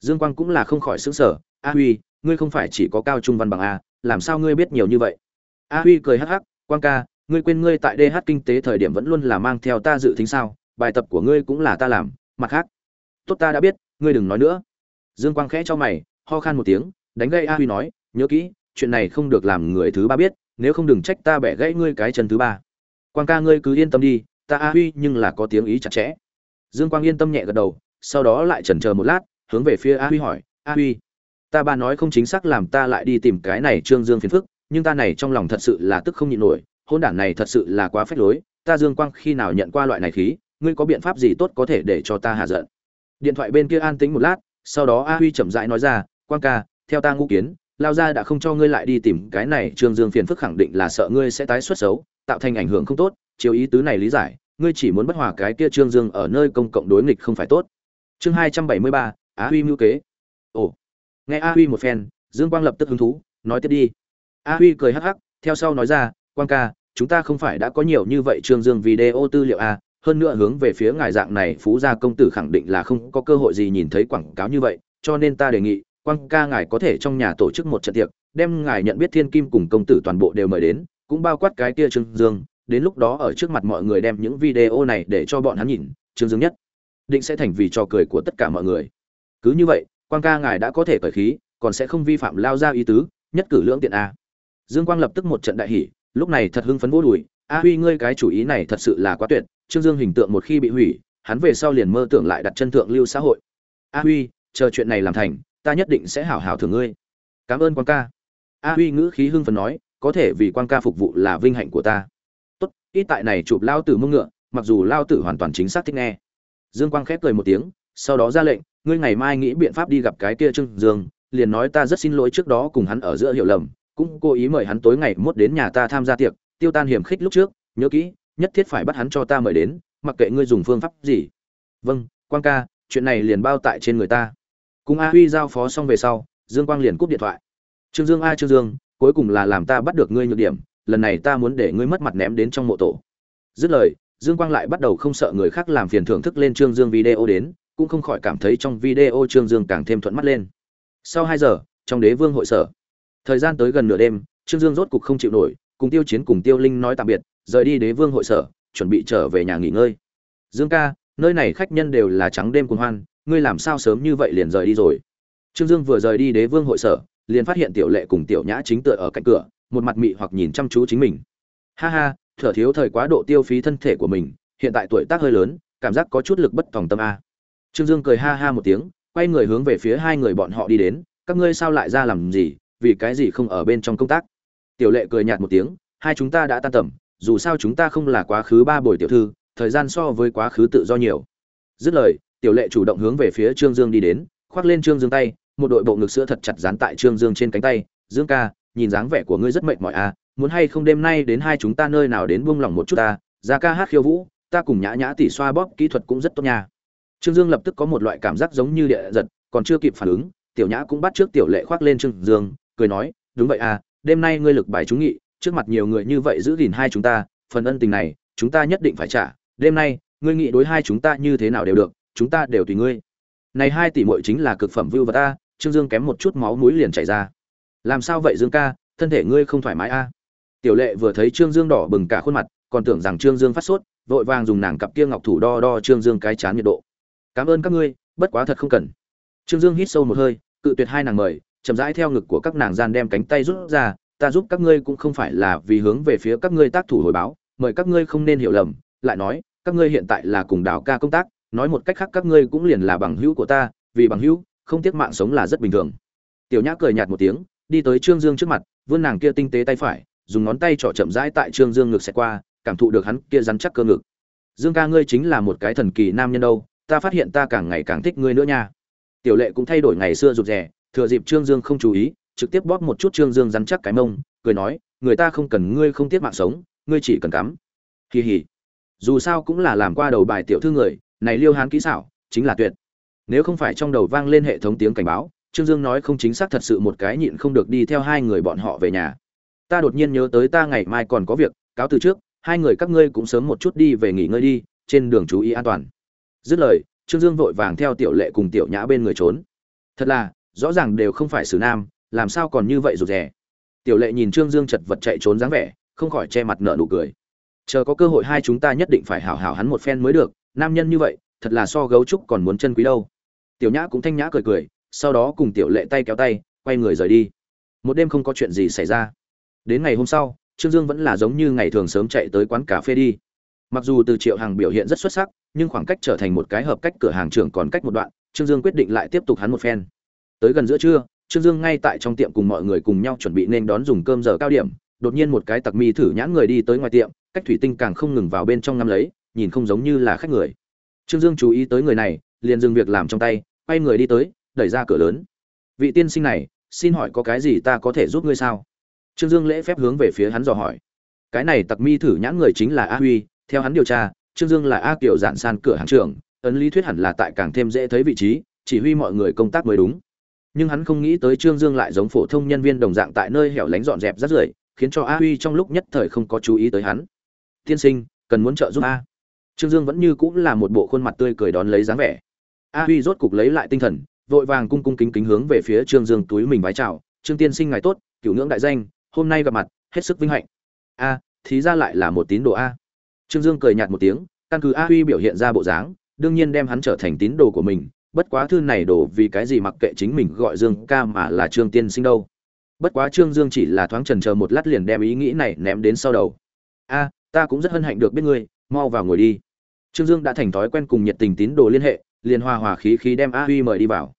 Dương quang cũng là không khỏi sửng sở a huy, ngươi không phải chỉ có cao trung văn bằng a, làm sao ngươi biết nhiều như vậy? A huy cười hắc hắc, quang ca, ngươi quên ngươi tại dh kinh tế thời điểm vẫn luôn là mang theo ta dự tính sao, bài tập của ngươi cũng là ta làm, mặt khác. Tốt ta đã biết, ngươi đừng nói nữa. Dương quang khẽ cho mày, ho khan một tiếng, đánh gây a huy nói, nhớ kỹ, chuyện này không được làm người thứ ba biết, nếu không đừng trách ta bẻ gãy ngươi cái chân thứ ba. Quang ca ngươi cứ yên tâm đi, ta a huy nhưng là có tiếng ý chặt chẽ. Dương quang yên tâm nhẹ gật đầu, sau đó lại chần chờ một lát, hướng về phía a huy hỏi, a huy ta ba nói không chính xác làm ta lại đi tìm cái này trương dương phiền phức, nhưng ta này trong lòng thật sự là tức không nhịn nổi, hôn đản này thật sự là quá phách lối, ta dương quang khi nào nhận qua loại này khí, ngươi có biện pháp gì tốt có thể để cho ta hạ giận? Điện thoại bên kia an tĩnh một lát, sau đó a huy chậm rãi nói ra, quang ca, theo ta ngũ kiến, lao ra đã không cho ngươi lại đi tìm cái này trương dương phiền phức khẳng định là sợ ngươi sẽ tái xuất xấu, tạo thành ảnh hưởng không tốt, chiếu ý tứ này lý giải, ngươi chỉ muốn bất hòa cái kia trương dương ở nơi công cộng đối nghịch không phải tốt. Chương hai trăm bảy mươi ba, á huy mưu kế. Ồ nghe a huy một phen dương quang lập tức hứng thú nói tiếp đi. A huy cười hắc hắc theo sau nói ra quang ca chúng ta không phải đã có nhiều như vậy trương dương video tư liệu à, hơn nữa hướng về phía ngài dạng này phú gia công tử khẳng định là không có cơ hội gì nhìn thấy quảng cáo như vậy cho nên ta đề nghị quang ca ngài có thể trong nhà tổ chức một trận tiệc đem ngài nhận biết thiên kim cùng công tử toàn bộ đều mời đến cũng bao quát cái kia trương dương đến lúc đó ở trước mặt mọi người đem những video này để cho bọn hắn nhìn trương dương nhất định sẽ thành vì trò cười của tất cả mọi người. Cứ như vậy quang ca ngài đã có thể cởi khí, còn sẽ không vi phạm lao ra ý tứ, nhất cử lưỡng tiện a. Dương quang lập tức một trận đại hỉ, lúc này thật hưng phấn vô đùi, a huy, ngươi cái chủ ý này thật sự là quá tuyệt, trương dương hình tượng một khi bị hủy, hắn về sau liền mơ tưởng lại đặt chân thượng lưu xã hội. A huy, chờ chuyện này làm thành, ta nhất định sẽ hảo hảo thưởng ngươi. Cảm ơn quang ca. A huy ngữ khí hưng phấn nói, có thể vì quang ca phục vụ là vinh hạnh của ta. Tốt, ít tại này chụp lao tử mông ngựa, mặc dù lao tử hoàn toàn chính xác thích nghe. Dương quang khép cười một tiếng, sau đó ra lệnh ngươi ngày mai nghĩ biện pháp đi gặp cái kia trương dương, liền nói ta rất xin lỗi trước đó cùng hắn ở giữa hiểu lầm, cũng cố ý mời hắn tối ngày mốt đến nhà ta tham gia tiệc, tiêu tan hiểm khích lúc trước, nhớ kỹ, nhất thiết phải bắt hắn cho ta mời đến, mặc kệ ngươi dùng phương pháp gì. Vâng quang ca, chuyện này liền bao tại trên người ta. Cùng a huy giao phó xong về sau, dương quang liền cúp điện thoại. Trương dương, a trương dương, cuối cùng là làm ta bắt được ngươi nhược điểm, lần này ta muốn để ngươi mất mặt ném đến trong mộ tổ. Dứt lời, dương quang lại bắt đầu không sợ người khác làm phiền thưởng thức lên trương dương video đến cũng không khỏi cảm thấy trong video trương dương càng thêm thuận mắt lên. Sau hai giờ, trong đế vương hội sở. Thời gian tới gần nửa đêm, trương dương rốt cục không chịu nổi, cùng tiêu chiến cùng tiêu linh nói tạm biệt, rời đi đế vương hội sở, chuẩn bị trở về nhà nghỉ ngơi. Dương ca, nơi này khách nhân đều là trắng đêm cuồng hoan, ngươi làm sao sớm như vậy liền rời đi rồi? Trương dương vừa rời đi đế vương hội sở, liền phát hiện tiểu lệ cùng tiểu nhã chính tựa ở cạnh cửa, một mặt mị hoặc nhìn chăm chú chính mình. Ha ha, thở thiếu thời quá độ tiêu phí thân thể của mình, hiện tại tuổi tác hơi lớn, cảm giác có chút lực bất tòng tâm a trương dương cười ha ha một tiếng, quay người hướng về phía hai người bọn họ đi đến, các ngươi sao lại ra làm gì? Vì cái gì không ở bên trong công tác? Tiểu lệ cười nhạt một tiếng, hai chúng ta đã tan tầm, dù sao chúng ta không là quá khứ ba buổi tiểu thư, thời gian so với quá khứ tự do nhiều. Dứt lời, tiểu lệ chủ động hướng về phía trương dương đi đến, khoác lên trương dương tay, một đội bộ ngực sữa thật chặt dán tại trương dương trên cánh tay, dương ca, nhìn dáng vẻ của ngươi rất mệt mỏi à muốn hay không đêm nay đến hai chúng ta nơi nào đến buông lỏng một chút ta, ra ca hát khiêu vũ, ta cùng nhã nhã tỉ xoa bóp kỹ thuật cũng rất tốt nha trương dương lập tức có một loại cảm giác giống như địa giật, còn chưa kịp phản ứng, tiểu nhã cũng bắt trước tiểu lệ khoác lên trương dương, cười nói, đúng vậy à đêm nay ngươi lực bài chúng nghị, trước mặt nhiều người như vậy giữ gìn hai chúng ta, phần ân tình này, chúng ta nhất định phải trả, đêm nay, ngươi nghĩ đối hai chúng ta như thế nào đều được, chúng ta đều tùy ngươi. Này hai tỷ muội chính là cực phẩm vưu vật ta trương dương kém một chút máu mũi liền chảy ra. Làm sao vậy dương ca, thân thể ngươi không thoải mái a? À? tiểu lệ vừa thấy trương dương đỏ bừng cả khuôn mặt, còn tưởng rằng trương dương phát sốt, vội vàng dùng nàng cặp kia ngọc thủ đo đo trương dương cái chán nhiệt độ cảm ơn các ngươi, bất quá thật không cần. Trương dương hít sâu một hơi, cự tuyệt hai nàng mời, chậm rãi theo ngực của các nàng gian đem cánh tay rút ra, ta giúp các ngươi cũng không phải là vì hướng về phía các ngươi tác thủ hồi báo, mời các ngươi không nên hiểu lầm, lại nói, các ngươi hiện tại là cùng đào ca công tác, nói một cách khác các ngươi cũng liền là bằng hữu của ta, vì bằng hữu, không tiếc mạng sống là rất bình thường. Tiểu nhã cười nhạt một tiếng, đi tới trương dương trước mặt, vươn nàng kia tinh tế tay phải, dùng ngón tay trỏ chậm rãi tại trương dương ngực xẹt qua, cảm thụ được hắn kia rắn chắc cơ ngực. Dương ca ngươi chính là một cái thần kỳ nam nhân đâu ta phát hiện ta càng ngày càng thích ngươi nữa nha. Tiểu lệ cũng thay đổi ngày xưa rụt rè, thừa dịp trương dương không chú ý, trực tiếp bóp một chút trương dương rắn chắc cái mông, cười nói, người ta không cần ngươi không tiếc mạng sống, ngươi chỉ cần cắm. Kỳ hỉ. Dù sao cũng là làm qua đầu bài tiểu thư người, này liêu hán kỹ xảo, chính là tuyệt. Nếu không phải trong đầu vang lên hệ thống tiếng cảnh báo, trương dương nói không chính xác thật sự một cái nhịn không được đi theo hai người bọn họ về nhà. Ta đột nhiên nhớ tới ta ngày mai còn có việc, cáo từ trước, hai người các ngươi cũng sớm một chút đi về nghỉ ngơi đi, trên đường chú ý an toàn dứt lời, trương dương vội vàng theo tiểu lệ cùng tiểu nhã bên người trốn. Thật là, rõ ràng đều không phải xử nam, làm sao còn như vậy rụt rè. Tiểu lệ nhìn trương dương chật vật chạy trốn dáng vẻ, không khỏi che mặt nợ nụ cười. Chờ có cơ hội hai chúng ta nhất định phải hảo hảo hắn một phen mới được, nam nhân như vậy, thật là so gấu trúc còn muốn chân quý đâu. Tiểu nhã cũng thanh nhã cười cười, sau đó cùng tiểu lệ tay kéo tay, quay người rời đi. Một đêm không có chuyện gì xảy ra. Đến ngày hôm sau, trương dương vẫn là giống như ngày thường sớm chạy tới quán cà phê đi. Mặc dù từ triệu hằng biểu hiện rất xuất sắc nhưng khoảng cách trở thành một cái hợp cách cửa hàng trưởng còn cách một đoạn, trương dương quyết định lại tiếp tục hắn một phen. Tới gần giữa trưa, trương dương ngay tại trong tiệm cùng mọi người cùng nhau chuẩn bị nên đón dùng cơm giờ cao điểm, đột nhiên một cái tặc mi thử nhãn người đi tới ngoài tiệm, cách thủy tinh càng không ngừng vào bên trong ngắm lấy, nhìn không giống như là khách người. Trương dương chú ý tới người này, liền dừng việc làm trong tay, quay người đi tới, đẩy ra cửa lớn. Vị tiên sinh này, xin hỏi có cái gì ta có thể giúp ngươi sao? Trương dương lễ phép hướng về phía hắn dò hỏi. Cái này tặc mi thử nhãn người chính là a huy, theo hắn điều tra trương dương là a Kiều dạn san cửa hàng trưởng, ấn lý thuyết hẳn là tại càng thêm dễ thấy vị trí, chỉ huy mọi người công tác mới đúng. Nhưng hắn không nghĩ tới trương dương lại giống phổ thông nhân viên đồng dạng tại nơi hẻo lánh dọn dẹp rác rưởi, khiến cho a huy trong lúc nhất thời không có chú ý tới hắn. Tiên sinh, cần muốn trợ giúp a? Trương dương vẫn như cũng là một bộ khuôn mặt tươi cười đón lấy dáng vẻ. A huy rốt cục lấy lại tinh thần, vội vàng cung cung kính kính hướng về phía trương dương túi mình vái chào, trương tiên sinh ngài tốt, cửu ngưỡng đại danh, hôm nay gặp mặt, hết sức vinh hạnh. A, thì ra lại là một tín đồ a trương dương cười nhạt một tiếng, căn cứ a huy biểu hiện ra bộ dáng, đương nhiên đem hắn trở thành tín đồ của mình, bất quá thư này đổ vì cái gì mặc kệ chính mình gọi dương ca mà là trương tiên sinh đâu. Bất quá trương dương chỉ là thoáng trần chờ một lát liền đem ý nghĩ này ném đến sau đầu. A, ta cũng rất hân hạnh được biết ngươi, mau vào ngồi đi. Trương dương đã thành thói quen cùng nhiệt tình tín đồ liên hệ, liền hòa hòa khí khí đem a huy mời đi vào.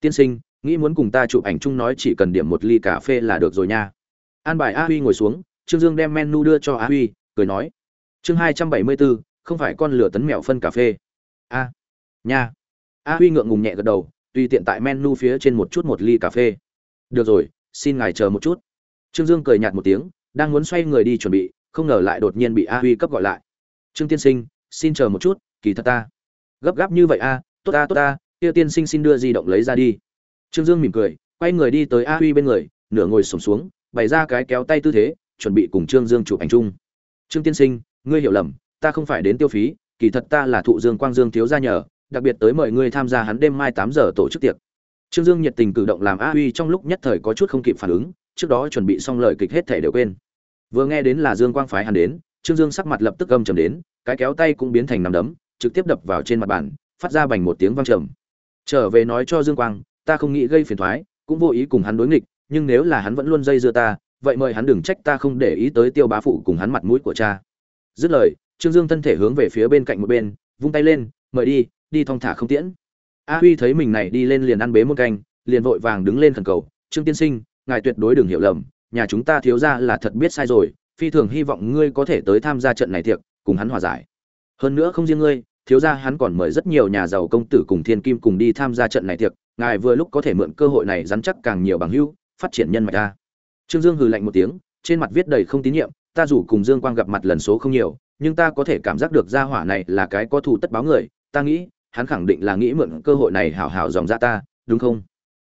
Tiên sinh, nghĩ muốn cùng ta chụp ảnh chung nói chỉ cần điểm một ly cà phê là được rồi nha. An bài a huy ngồi xuống, trương dương đem menu đưa cho a huy, cười nói chương hai trăm bảy mươi bốn không phải con lửa tấn mèo phân cà phê. A, nha. A huy ngượng ngùng nhẹ gật đầu, tùy tiện tại menu phía trên một chút một ly cà phê. Được rồi, xin ngài chờ một chút. Trương dương cười nhạt một tiếng, đang muốn xoay người đi chuẩn bị, không ngờ lại đột nhiên bị a huy cấp gọi lại. Trương tiên sinh, xin chờ một chút, kỳ thật ta. Gấp gáp như vậy a, tốt ta tốt ta kia tiên sinh xin đưa di động lấy ra đi. Trương dương mỉm cười, quay người đi tới a huy bên người, nửa ngồi sổm xuống, bày ra cái kéo tay tư thế, chuẩn bị cùng trương dương chụp ảnh chung. Trương tiên sinh ngươi hiểu lầm, ta không phải đến tiêu phí, kỳ thật ta là thụ dương quang dương thiếu gia nhờ, đặc biệt tới mời ngươi tham gia hắn đêm mai tám giờ tổ chức tiệc. Trương dương nhiệt tình cử động làm a huy trong lúc nhất thời có chút không kịp phản ứng, trước đó chuẩn bị xong lời kịch hết thể đều quên. Vừa nghe đến là dương quang phái hắn đến, trương dương sắc mặt lập tức gầm trầm đến, cái kéo tay cũng biến thành nắm đấm, trực tiếp đập vào trên mặt bàn, phát ra bành một tiếng vang trầm. Trở về nói cho dương quang, ta không nghĩ gây phiền thoái, cũng vô ý cùng hắn đối nghịch, nhưng nếu là hắn vẫn luôn dây dưa ta, vậy mời hắn đừng trách ta không để ý tới tiêu bá phụ cùng hắn mặt mũi của cha dứt lời, trương dương thân thể hướng về phía bên cạnh một bên, vung tay lên, mời đi đi thong thả không tiễn. A huy thấy mình này đi lên liền ăn bế một canh, liền vội vàng đứng lên khẩn cầu, trương tiên sinh, ngài tuyệt đối đừng hiểu lầm, nhà chúng ta thiếu ra là thật biết sai rồi, phi thường hy vọng ngươi có thể tới tham gia trận này tiệc, cùng hắn hòa giải. Hơn nữa không riêng ngươi, thiếu ra hắn còn mời rất nhiều nhà giàu công tử cùng thiên kim cùng đi tham gia trận này tiệc, ngài vừa lúc có thể mượn cơ hội này dắn chắc càng nhiều bằng hữu, phát triển nhân mạch ta. Trương dương hừ lạnh một tiếng, trên mặt viết đầy không tín nhiệm ta dù cùng dương quang gặp mặt lần số không nhiều, nhưng ta có thể cảm giác được gia hỏa này là cái có thù tất báo người, ta nghĩ, hắn khẳng định là nghĩ mượn cơ hội này hảo hảo dòng ra ta, đúng không?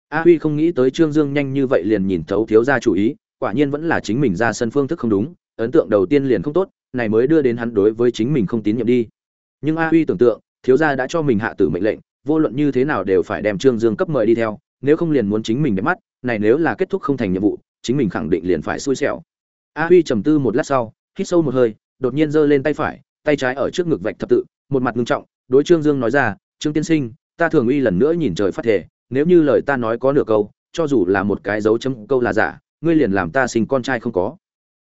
A huy không nghĩ tới trương dương nhanh như vậy liền nhìn thấu thiếu gia chủ ý, quả nhiên vẫn là chính mình ra sân phương thức không đúng, ấn tượng đầu tiên liền không tốt, này mới đưa đến hắn đối với chính mình không tín nhiệm đi. Nhưng a huy tưởng tượng, thiếu gia đã cho mình hạ tử mệnh lệnh, vô luận như thế nào đều phải đem trương dương cấp mời đi theo, nếu không liền muốn chính mình để mắt, này nếu là kết thúc không thành nhiệm vụ, chính mình khẳng định liền phải xui xẻo a huy trầm tư một lát sau, hít sâu một hơi, đột nhiên giơ lên tay phải, tay trái ở trước ngực vạch thập tự, một mặt ngưng trọng, đối trương dương nói ra, trương tiên sinh, ta thường uy lần nữa nhìn trời phát thể nếu như lời ta nói có nửa câu, cho dù là một cái dấu chấm câu là giả, ngươi liền làm ta sinh con trai không có.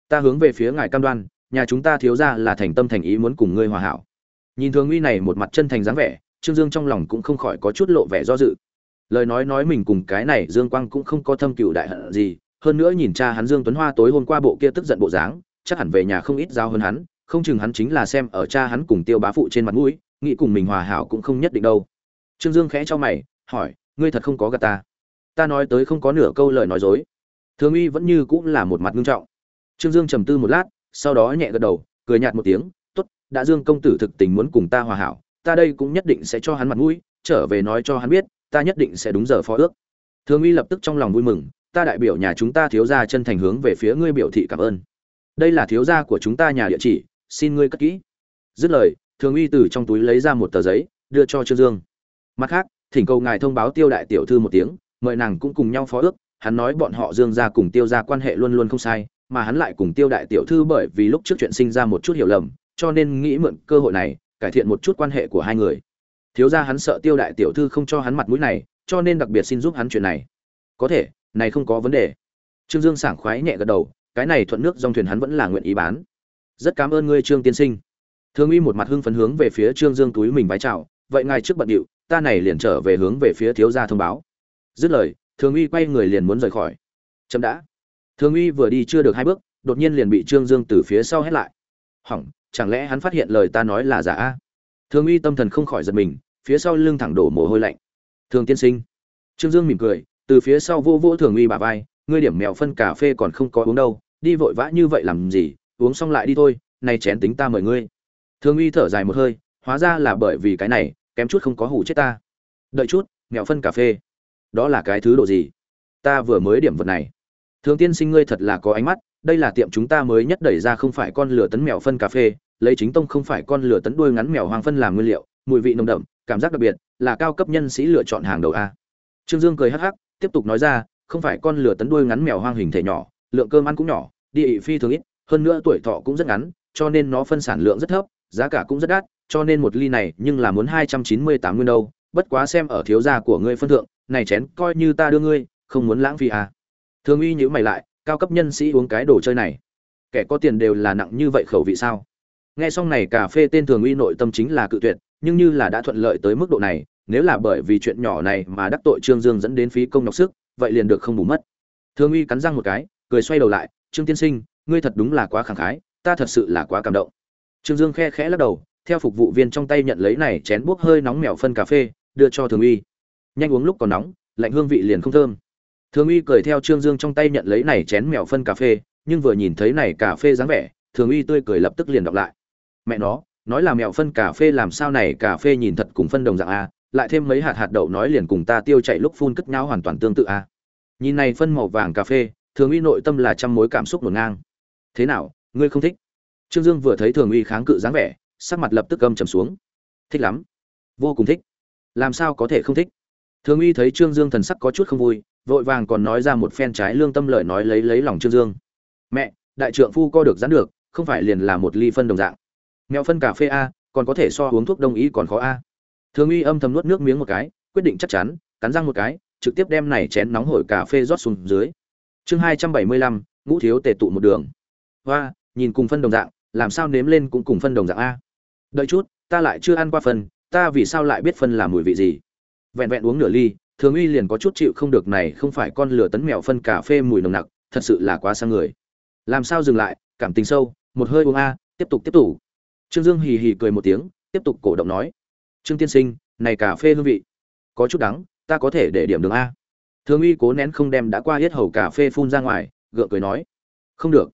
Ta hướng về phía ngài cam đoan, nhà chúng ta thiếu ra là thành tâm thành ý muốn cùng ngươi hòa hảo. Nhìn thường uy này một mặt chân thành dáng vẻ, trương dương trong lòng cũng không khỏi có chút lộ vẻ do dự. Lời nói nói mình cùng cái này dương quang cũng không có thâm cựu đại hận gì hơn nữa nhìn cha hắn dương tuấn hoa tối hôm qua bộ kia tức giận bộ dáng, chắc hẳn về nhà không ít giao hơn hắn, không chừng hắn chính là xem ở cha hắn cùng tiêu bá phụ trên mặt mũi, nghĩ cùng mình hòa hảo cũng không nhất định đâu. Trương dương khẽ cho mày, hỏi, ngươi thật không có gạt ta? Ta nói tới không có nửa câu lời nói dối. Thường uy vẫn như cũng là một mặt nghiêm trọng. Trương dương trầm tư một lát, sau đó nhẹ gật đầu, cười nhạt một tiếng, tốt, đã dương công tử thực tình muốn cùng ta hòa hảo, ta đây cũng nhất định sẽ cho hắn mặt mũi, trở về nói cho hắn biết, ta nhất định sẽ đúng giờ phó ước. Thường uy lập tức trong lòng vui mừng ta đại biểu nhà chúng ta thiếu gia chân thành hướng về phía ngươi biểu thị cảm ơn. Đây là thiếu gia của chúng ta nhà địa chỉ, xin ngươi cất kỹ. Dứt lời, thường uy từ trong túi lấy ra một tờ giấy, đưa cho trương dương. Mặt khác, thỉnh cầu ngài thông báo tiêu đại tiểu thư một tiếng, mời nàng cũng cùng nhau phó ước. Hắn nói bọn họ dương gia cùng tiêu gia quan hệ luôn luôn không sai, mà hắn lại cùng tiêu đại tiểu thư bởi vì lúc trước chuyện sinh ra một chút hiểu lầm, cho nên nghĩ mượn cơ hội này, cải thiện một chút quan hệ của hai người. Thiếu gia hắn sợ tiêu đại tiểu thư không cho hắn mặt mũi này, cho nên đặc biệt xin giúp hắn chuyện này. Có thể này không có vấn đề. Trương dương sảng khoái nhẹ gật đầu, cái này thuận nước dòng thuyền hắn vẫn là nguyện ý bán. Rất cảm ơn ngươi, trương tiên sinh. Thương uy một mặt hưng phấn hướng về phía trương dương túi mình vái chào, vậy ngài trước bận điệu, ta này liền trở về hướng về phía thiếu gia thông báo. Dứt lời thương uy quay người liền muốn rời khỏi. Chậm đã. Thương uy vừa đi chưa được hai bước, đột nhiên liền bị trương dương từ phía sau hét lại. Hỏng, chẳng lẽ hắn phát hiện lời ta nói là giả? A uy tâm thần không khỏi giật mình, phía sau lưng thẳng đổ mồ hôi lạnh. Thương tiên sinh. Trương dương mỉm cười từ phía sau vô vô thường uy bà vai, ngươi điểm mèo phân cà phê còn không có uống đâu, đi vội vã như vậy làm gì, uống xong lại đi thôi nay chén tính ta mời ngươi. Thường uy thở dài một hơi, hóa ra là bởi vì cái này, kém chút không có hủ chết ta. Đợi chút mèo phân cà phê. Đó là cái thứ độ gì? Ta vừa mới điểm vật này. Thường tiên sinh ngươi thật là có ánh mắt, đây là tiệm chúng ta mới nhất đẩy ra không phải con lửa tấn mèo phân cà phê, lấy chính tông không phải con lửa tấn đuôi ngắn mèo hoàng phân làm nguyên liệu, mùi vị nồng đậm, cảm giác đặc biệt, là cao cấp nhân sĩ lựa chọn hàng đầu a. Trương dương cười hắc hắc tiếp tục nói ra, không phải con lửa tấn đuôi ngắn mèo hoang hình thể nhỏ, lượng cơm ăn cũng nhỏ, địa ị phi thường ít, hơn nữa tuổi thọ cũng rất ngắn, cho nên nó phân sản lượng rất thấp, giá cả cũng rất đắt, cho nên một ly này nhưng là muốn hai trăm chín mươi tám nguyên đâu, bất quá xem ở thiếu gia của ngươi phân thượng, này chén coi như ta đưa ngươi, không muốn lãng phí à. Thường uy nhữ mày lại, cao cấp nhân sĩ uống cái đồ chơi này. Kẻ có tiền đều là nặng như vậy khẩu vị sao? Nghe xong này cà phê tên thường uy nội tâm chính là cự tuyệt, nhưng như là đã thuận lợi tới mức độ này nếu là bởi vì chuyện nhỏ này mà đắc tội trương dương dẫn đến phí công nhọc sức, vậy liền được không bù mất. Thường uy cắn răng một cái, cười xoay đầu lại, trương tiên sinh, ngươi thật đúng là quá khẳng khái, ta thật sự là quá cảm động. Trương dương khe khẽ lắc đầu, theo phục vụ viên trong tay nhận lấy này chén bốc hơi nóng mèo phân cà phê, đưa cho thường uy. Nhanh uống lúc còn nóng, lạnh hương vị liền không thơm. Thường uy cười theo trương dương trong tay nhận lấy này chén mèo phân cà phê, nhưng vừa nhìn thấy này cà phê dáng vẻ thường uy tươi cười lập tức liền đọc lại. Mẹ nó, nói là mèo phân cà phê làm sao này, cà phê nhìn thật cùng phân đồng dạng a lại thêm mấy hạt hạt đậu nói liền cùng ta tiêu chạy lúc phun cất nhau hoàn toàn tương tự a nhìn này phân màu vàng cà phê, thường uy nội tâm là trăm mối cảm xúc ngổn ngang. Thế nào, ngươi không thích? Trương dương vừa thấy thường uy kháng cự dáng vẻ, sắc mặt lập tức gầm trầm xuống. Thích lắm. Vô cùng thích. Làm sao có thể không thích? Thường uy thấy trương dương thần sắc có chút không vui, vội vàng còn nói ra một phen trái lương tâm lời nói lấy lấy lòng trương dương. Mẹ, đại trượng phu co được dán được, không phải liền là một ly phân đồng dạng. Mẹo phân cà phê a, còn có thể so uống thuốc đông y còn khó a thường uy âm thầm nuốt nước miếng một cái, quyết định chắc chắn, cắn răng một cái, trực tiếp đem này chén nóng hổi cà phê rót xuống dưới. Chương hai trăm bảy mươi lăm, ngũ thiếu tề tụ một đường. Hoa, nhìn cùng phân đồng dạng, làm sao nếm lên cũng cùng phân đồng dạng a. Đợi chút, ta lại chưa ăn qua phân ta vì sao lại biết phân là mùi vị gì? Vẹn vẹn uống nửa ly, thường uy liền có chút chịu không được này không phải con lửa tấn mèo phân cà phê mùi nồng nặc, thật sự là quá sang người. Làm sao dừng lại, cảm tình sâu, một hơi uống a, tiếp tục tiếp tục. Trương dương hì hì cười một tiếng, tiếp tục cổ động nói trương tiên sinh, này cà phê hương vị, có chút đắng, ta có thể để điểm đường a. Thường uy cố nén không đem đã qua hết hầu cà phê phun ra ngoài, gượng cười nói. Không được.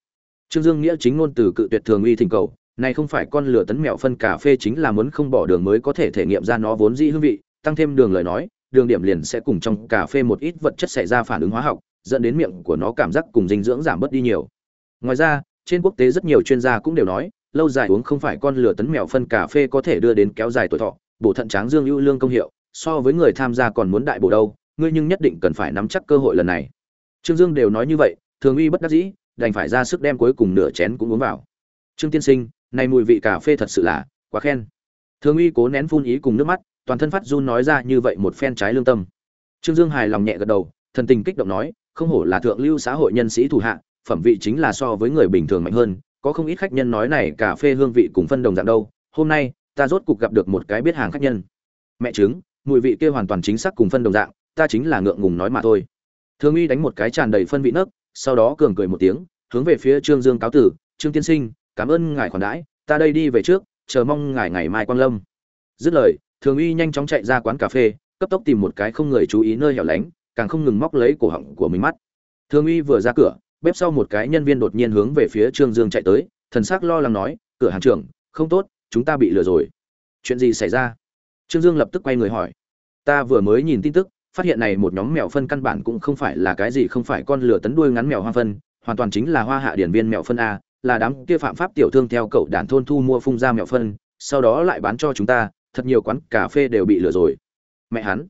Trương dương nghĩa chính ngôn từ cự tuyệt thường uy thỉnh cầu, này không phải con lửa tấn mèo phân cà phê chính là muốn không bỏ đường mới có thể thể nghiệm ra nó vốn dĩ hương vị, tăng thêm đường lời nói, đường điểm liền sẽ cùng trong cà phê một ít vật chất xảy ra phản ứng hóa học, dẫn đến miệng của nó cảm giác cùng dinh dưỡng giảm bớt đi nhiều. Ngoài ra, trên quốc tế rất nhiều chuyên gia cũng đều nói, lâu dài uống không phải con lửa tấn mèo phân cà phê có thể đưa đến kéo dài tuổi thọ bổ thận tráng dương ưu lương công hiệu, so với người tham gia còn muốn đại bổ đâu, ngươi nhưng nhất định cần phải nắm chắc cơ hội lần này. Trương dương đều nói như vậy, thường uy bất đắc dĩ, đành phải ra sức đem cuối cùng nửa chén cũng uống vào. Trương tiên sinh, này mùi vị cà phê thật sự là quá khen. Thường uy cố nén phun ý cùng nước mắt, toàn thân phát run nói ra như vậy một phen trái lương tâm. Trương dương hài lòng nhẹ gật đầu, thần tình kích động nói, không hổ là thượng lưu xã hội nhân sĩ thủ hạ, phẩm vị chính là so với người bình thường mạnh hơn, có không ít khách nhân nói này cà phê hương vị cùng phân đồng dạng đâu, hôm nay ta rốt cục gặp được một cái biết hàng khách nhân. Mẹ chứng mùi vị kia hoàn toàn chính xác cùng phân đồng dạng, ta chính là ngượng ngùng nói mà thôi. Thương uy đánh một cái tràn đầy phân vị nấc, sau đó cường cười một tiếng, hướng về phía trương dương cáo tử, trương tiên sinh, cảm ơn ngài khoản đãi, ta đây đi về trước, chờ mong ngài ngày mai quang lâm. Dứt lời, thường uy nhanh chóng chạy ra quán cà phê, cấp tốc tìm một cái không người chú ý nơi hẻo lánh, càng không ngừng móc lấy cổ họng của mình mắt. Thường uy vừa ra cửa, bếp sau một cái nhân viên đột nhiên hướng về phía trương dương chạy tới, thần s ắ c lo lắng nói, cửa hàng trưởng, không tốt chúng ta bị lừa rồi. Chuyện gì xảy ra? Trương dương lập tức quay người hỏi. Ta vừa mới nhìn tin tức, phát hiện này một nhóm mèo phân căn bản cũng không phải là cái gì không phải con lửa tấn đuôi ngắn mèo hoa phân, hoàn toàn chính là hoa hạ điển viên mèo phân a, là đám kia phạm pháp tiểu thương theo cậu đàn thôn thu mua phung ra mèo phân, sau đó lại bán cho chúng ta, thật nhiều quán cà phê đều bị lừa rồi. Mẹ hắn.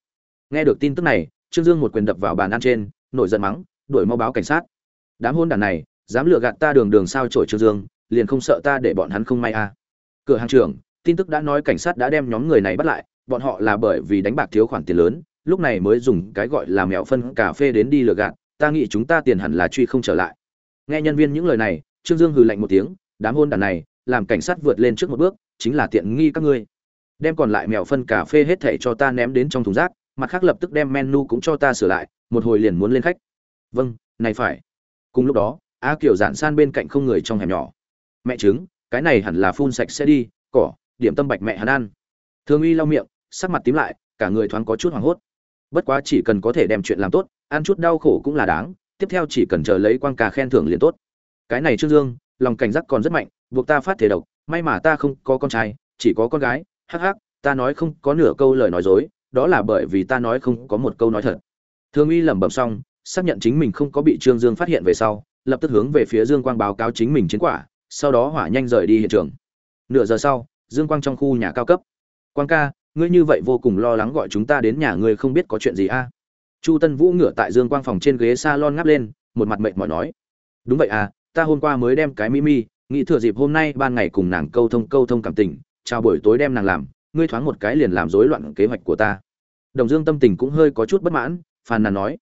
Nghe được tin tức này, trương dương một quyền đập vào bàn ăn trên, nổi giận mắng, đuổi mau báo cảnh sát. Đám hôn đàn này, dám lừa gạt ta đường đường sao trổi trương dương, liền không sợ ta để bọn hắn không may à cửa hàng trưởng, tin tức đã nói cảnh sát đã đem nhóm người này bắt lại, bọn họ là bởi vì đánh bạc thiếu khoản tiền lớn, lúc này mới dùng cái gọi là mèo phân cà phê đến đi lừa gạt, ta nghĩ chúng ta tiền hẳn là truy không trở lại. Nghe nhân viên những lời này, trương dương hừ lạnh một tiếng, đám hôn đàn này, làm cảnh sát vượt lên trước một bước, chính là tiện nghi các ngươi. Đem còn lại mèo phân cà phê hết thảy cho ta ném đến trong thùng rác, mặt khác lập tức đem menu cũng cho ta sửa lại, một hồi liền muốn lên khách. Vâng này phải. Cùng lúc đó a kiểu giản san bên cạnh không người trong hẻm nhỏ. Mẹ trứng cái này hẳn là phun sạch sẽ đi, cỏ, điểm tâm bạch mẹ hắn ăn. Thương uy lau miệng, sắc mặt tím lại, cả người thoáng có chút hoảng hốt. Bất quá chỉ cần có thể đem chuyện làm tốt, ăn chút đau khổ cũng là đáng, tiếp theo chỉ cần chờ lấy quang cà khen thưởng liền tốt. Cái này trương dương, lòng cảnh giác còn rất mạnh, buộc ta phát thể độc, may mà ta không có con trai, chỉ có con gái, hắc hắc, ta nói không có nửa câu lời nói dối, đó là bởi vì ta nói không có một câu nói thật. Thương uy lẩm bẩm xong, xác nhận chính mình không có bị trương dương phát hiện về sau, lập tức hướng về phía dương quang báo cáo chính mình chiến quả sau đó hỏa nhanh rời đi hiện trường. Nửa giờ sau, dương quang trong khu nhà cao cấp. Quang ca, ngươi như vậy vô cùng lo lắng gọi chúng ta đến nhà ngươi không biết có chuyện gì a? À? chu tân vũ ngửa tại dương quang phòng trên ghế s a lon ngáp lên, một mặt mệt mỏi nói. Đúng vậy à ta hôm qua mới đem cái mimi nghĩ thừa dịp hôm nay ban ngày cùng nàng câu thông câu thông cảm tình, chào buổi tối đem nàng làm, ngươi thoáng một cái liền làm rối loạn kế hoạch của ta. Đồng dương tâm tình cũng hơi có chút bất mãn, phàn nàn nói.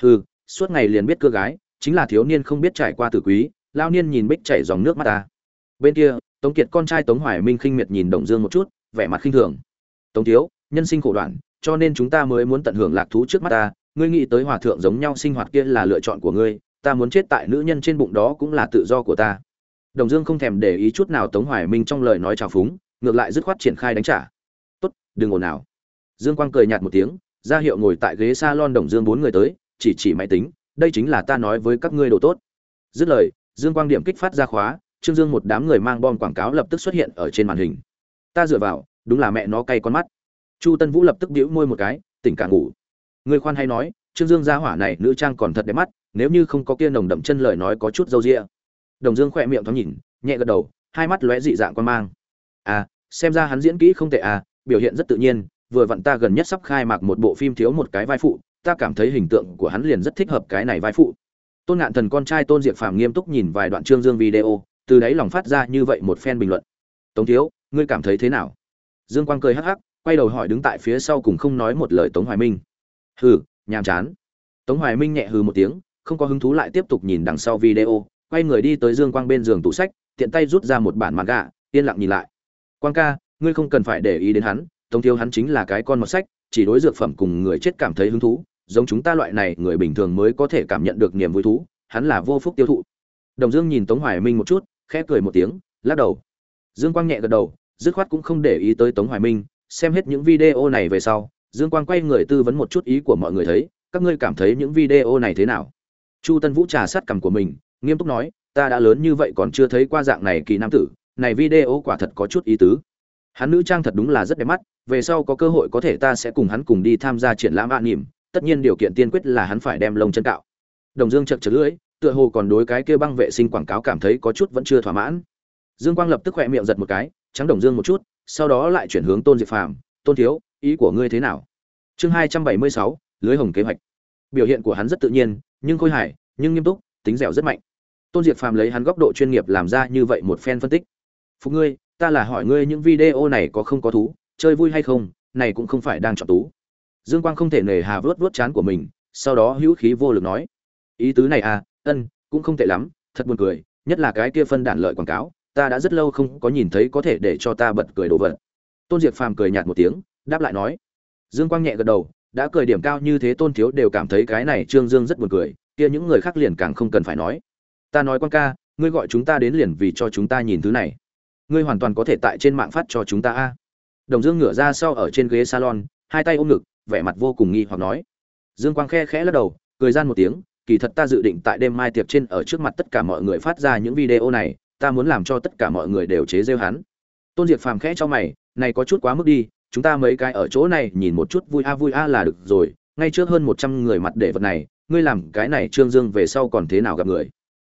Hừ, suốt ngày liền biết cưa gái, chính là thiếu niên không biết trải qua tử quý lao niên nhìn bích chảy dòng nước mắt ta. Bên kia, tống kiệt con trai tống hoài minh khinh miệt nhìn đồng dương một chút, vẻ mặt khinh thường. Tống thiếu, nhân sinh khổ đoạn, cho nên chúng ta mới muốn tận hưởng lạc thú trước mắt ta. Ngươi nghĩ tới hòa thượng giống nhau sinh hoạt kia là lựa chọn của ngươi, ta muốn chết tại nữ nhân trên bụng đó cũng là tự do của ta. Đồng dương không thèm để ý chút nào tống hoài minh trong lời nói trào phúng, ngược lại dứt khoát triển khai đánh trả. Tốt, đừng ồn nào dương quang cười nhạt một tiếng, ra hiệu ngồi tại ghế salon đồng dương bốn người tới, chỉ chỉ máy tính, đây chính là ta nói với các ngươi đồ tốt. Dứt lời dương quang điểm kích phát ra khóa, trương dương một đám người mang bom quảng cáo lập tức xuất hiện ở trên màn hình. Ta dựa vào, đúng là mẹ nó cay con mắt. Chu tân vũ lập tức đĩu môi một cái, tỉnh cả ngủ. Người khoan hay nói, trương dương gia hỏa này nữ trang còn thật đẹp mắt, nếu như không có kia nồng đậm chân lời nói có chút dâu rịa đồng dương khỏe miệng thoáng nhìn, nhẹ gật đầu, hai mắt lóe dị dạng quan mang. À xem ra hắn diễn kỹ không tệ à biểu hiện rất tự nhiên, vừa vặn ta gần nhất sắp khai mạc một bộ phim thiếu một cái vai phụ, ta cảm thấy hình tượng của hắn liền rất thích hợp cái này vai phụ tôn ngạn thần con trai tôn diệp phàm nghiêm túc nhìn vài đoạn trương dương video, từ đấy lòng phát ra như vậy một phen bình luận. Tống thiếu, ngươi cảm thấy thế nào? Dương quang cười hắc hắc, quay đầu hỏi đứng tại phía sau cùng không nói một lời tống hoài minh. Hừ, nhàm chán. Tống hoài minh nhẹ hừ một tiếng, không có hứng thú lại tiếp tục nhìn đằng sau video, quay người đi tới dương quang bên giường tủ sách, tiện tay rút ra một bản mặt gà yên lặng nhìn lại. Quang ca, ngươi không cần phải để ý đến hắn, tống thiếu hắn chính là cái con mọt sách, chỉ đối dược phẩm cùng người chết cảm thấy hứng thú giống chúng ta loại này người bình thường mới có thể cảm nhận được niềm vui thú, hắn là vô phúc tiêu thụ. Đồng dương nhìn tống hoài minh một chút, khẽ cười một tiếng, lắc đầu. Dương quang nhẹ gật đầu, dứt khoát cũng không để ý tới tống hoài minh, xem hết những video này về sau, dương quang quay người tư vấn một chút ý của mọi người thấy, các ngươi cảm thấy những video này thế nào? Chu tân vũ trà sát cằm của mình, nghiêm túc nói, ta đã lớn như vậy còn chưa thấy qua dạng này kỳ nam tử, này video quả thật có chút ý tứ. Hắn nữ trang thật đúng là rất đẹp mắt, về sau có cơ hội có thể ta sẽ cùng hắn cùng đi tham gia triển lãm ạ nỉm tất nhiên điều kiện tiên quyết là hắn phải đem lông chân cạo. Đồng dương chật chật lưỡi, tựa hồ còn đối cái kia băng vệ sinh quảng cáo cảm thấy có chút vẫn chưa thỏa mãn. Dương quang lập tức khỏe miệng giật một cái, trắng đồng dương một chút, sau đó lại chuyển hướng tôn diệp phàm, tôn thiếu, ý của ngươi thế nào? Chương hai trăm bảy mươi sáu, lưới hồng kế hoạch. Biểu hiện của hắn rất tự nhiên, nhưng khôi hài, nhưng nghiêm túc, tính dẻo rất mạnh. Tôn diệp phàm lấy hắn góc độ chuyên nghiệp làm ra như vậy một phen phân tích. Phục ngươi, ta là hỏi ngươi những video này có không có thú, chơi vui hay không, này cũng không phải đang chọn tú dương quang không thể nề hà vớt vớt chán của mình, sau đó hữu khí vô lực nói, ý tứ này à ân, cũng không tệ lắm, thật buồn cười, nhất là cái kia phân đản lợi quảng cáo, ta đã rất lâu không có nhìn thấy có thể để cho ta bật cười đồ vật. Tôn diệp phàm cười nhạt một tiếng, đáp lại nói, dương quang nhẹ gật đầu, đã cười điểm cao như thế tôn thiếu đều cảm thấy cái này trương dương rất buồn cười, kia những người khác liền càng không cần phải nói. Ta nói Quang ca, ngươi gọi chúng ta đến liền vì cho chúng ta nhìn thứ này. Ngươi hoàn toàn có thể tại trên mạng phát cho chúng ta a. Đồng dương ngửa ra sau ở trên ghế salon, hai tay ôm ngực vẻ mặt vô cùng nghi hoặc nói. Dương quang khe khẽ lắc đầu, cười gian một tiếng, kỳ thật ta dự định tại đêm mai tiệc trên ở trước mặt tất cả mọi người phát ra những video này, ta muốn làm cho tất cả mọi người đều chế rêu hắn. Tôn diệt phàm khẽ cho mày, này có chút quá mức đi, chúng ta mấy cái ở chỗ này nhìn một chút vui a vui a là được rồi, ngay trước hơn một trăm người mặt để vật này, ngươi làm cái này trương dương về sau còn thế nào gặp người?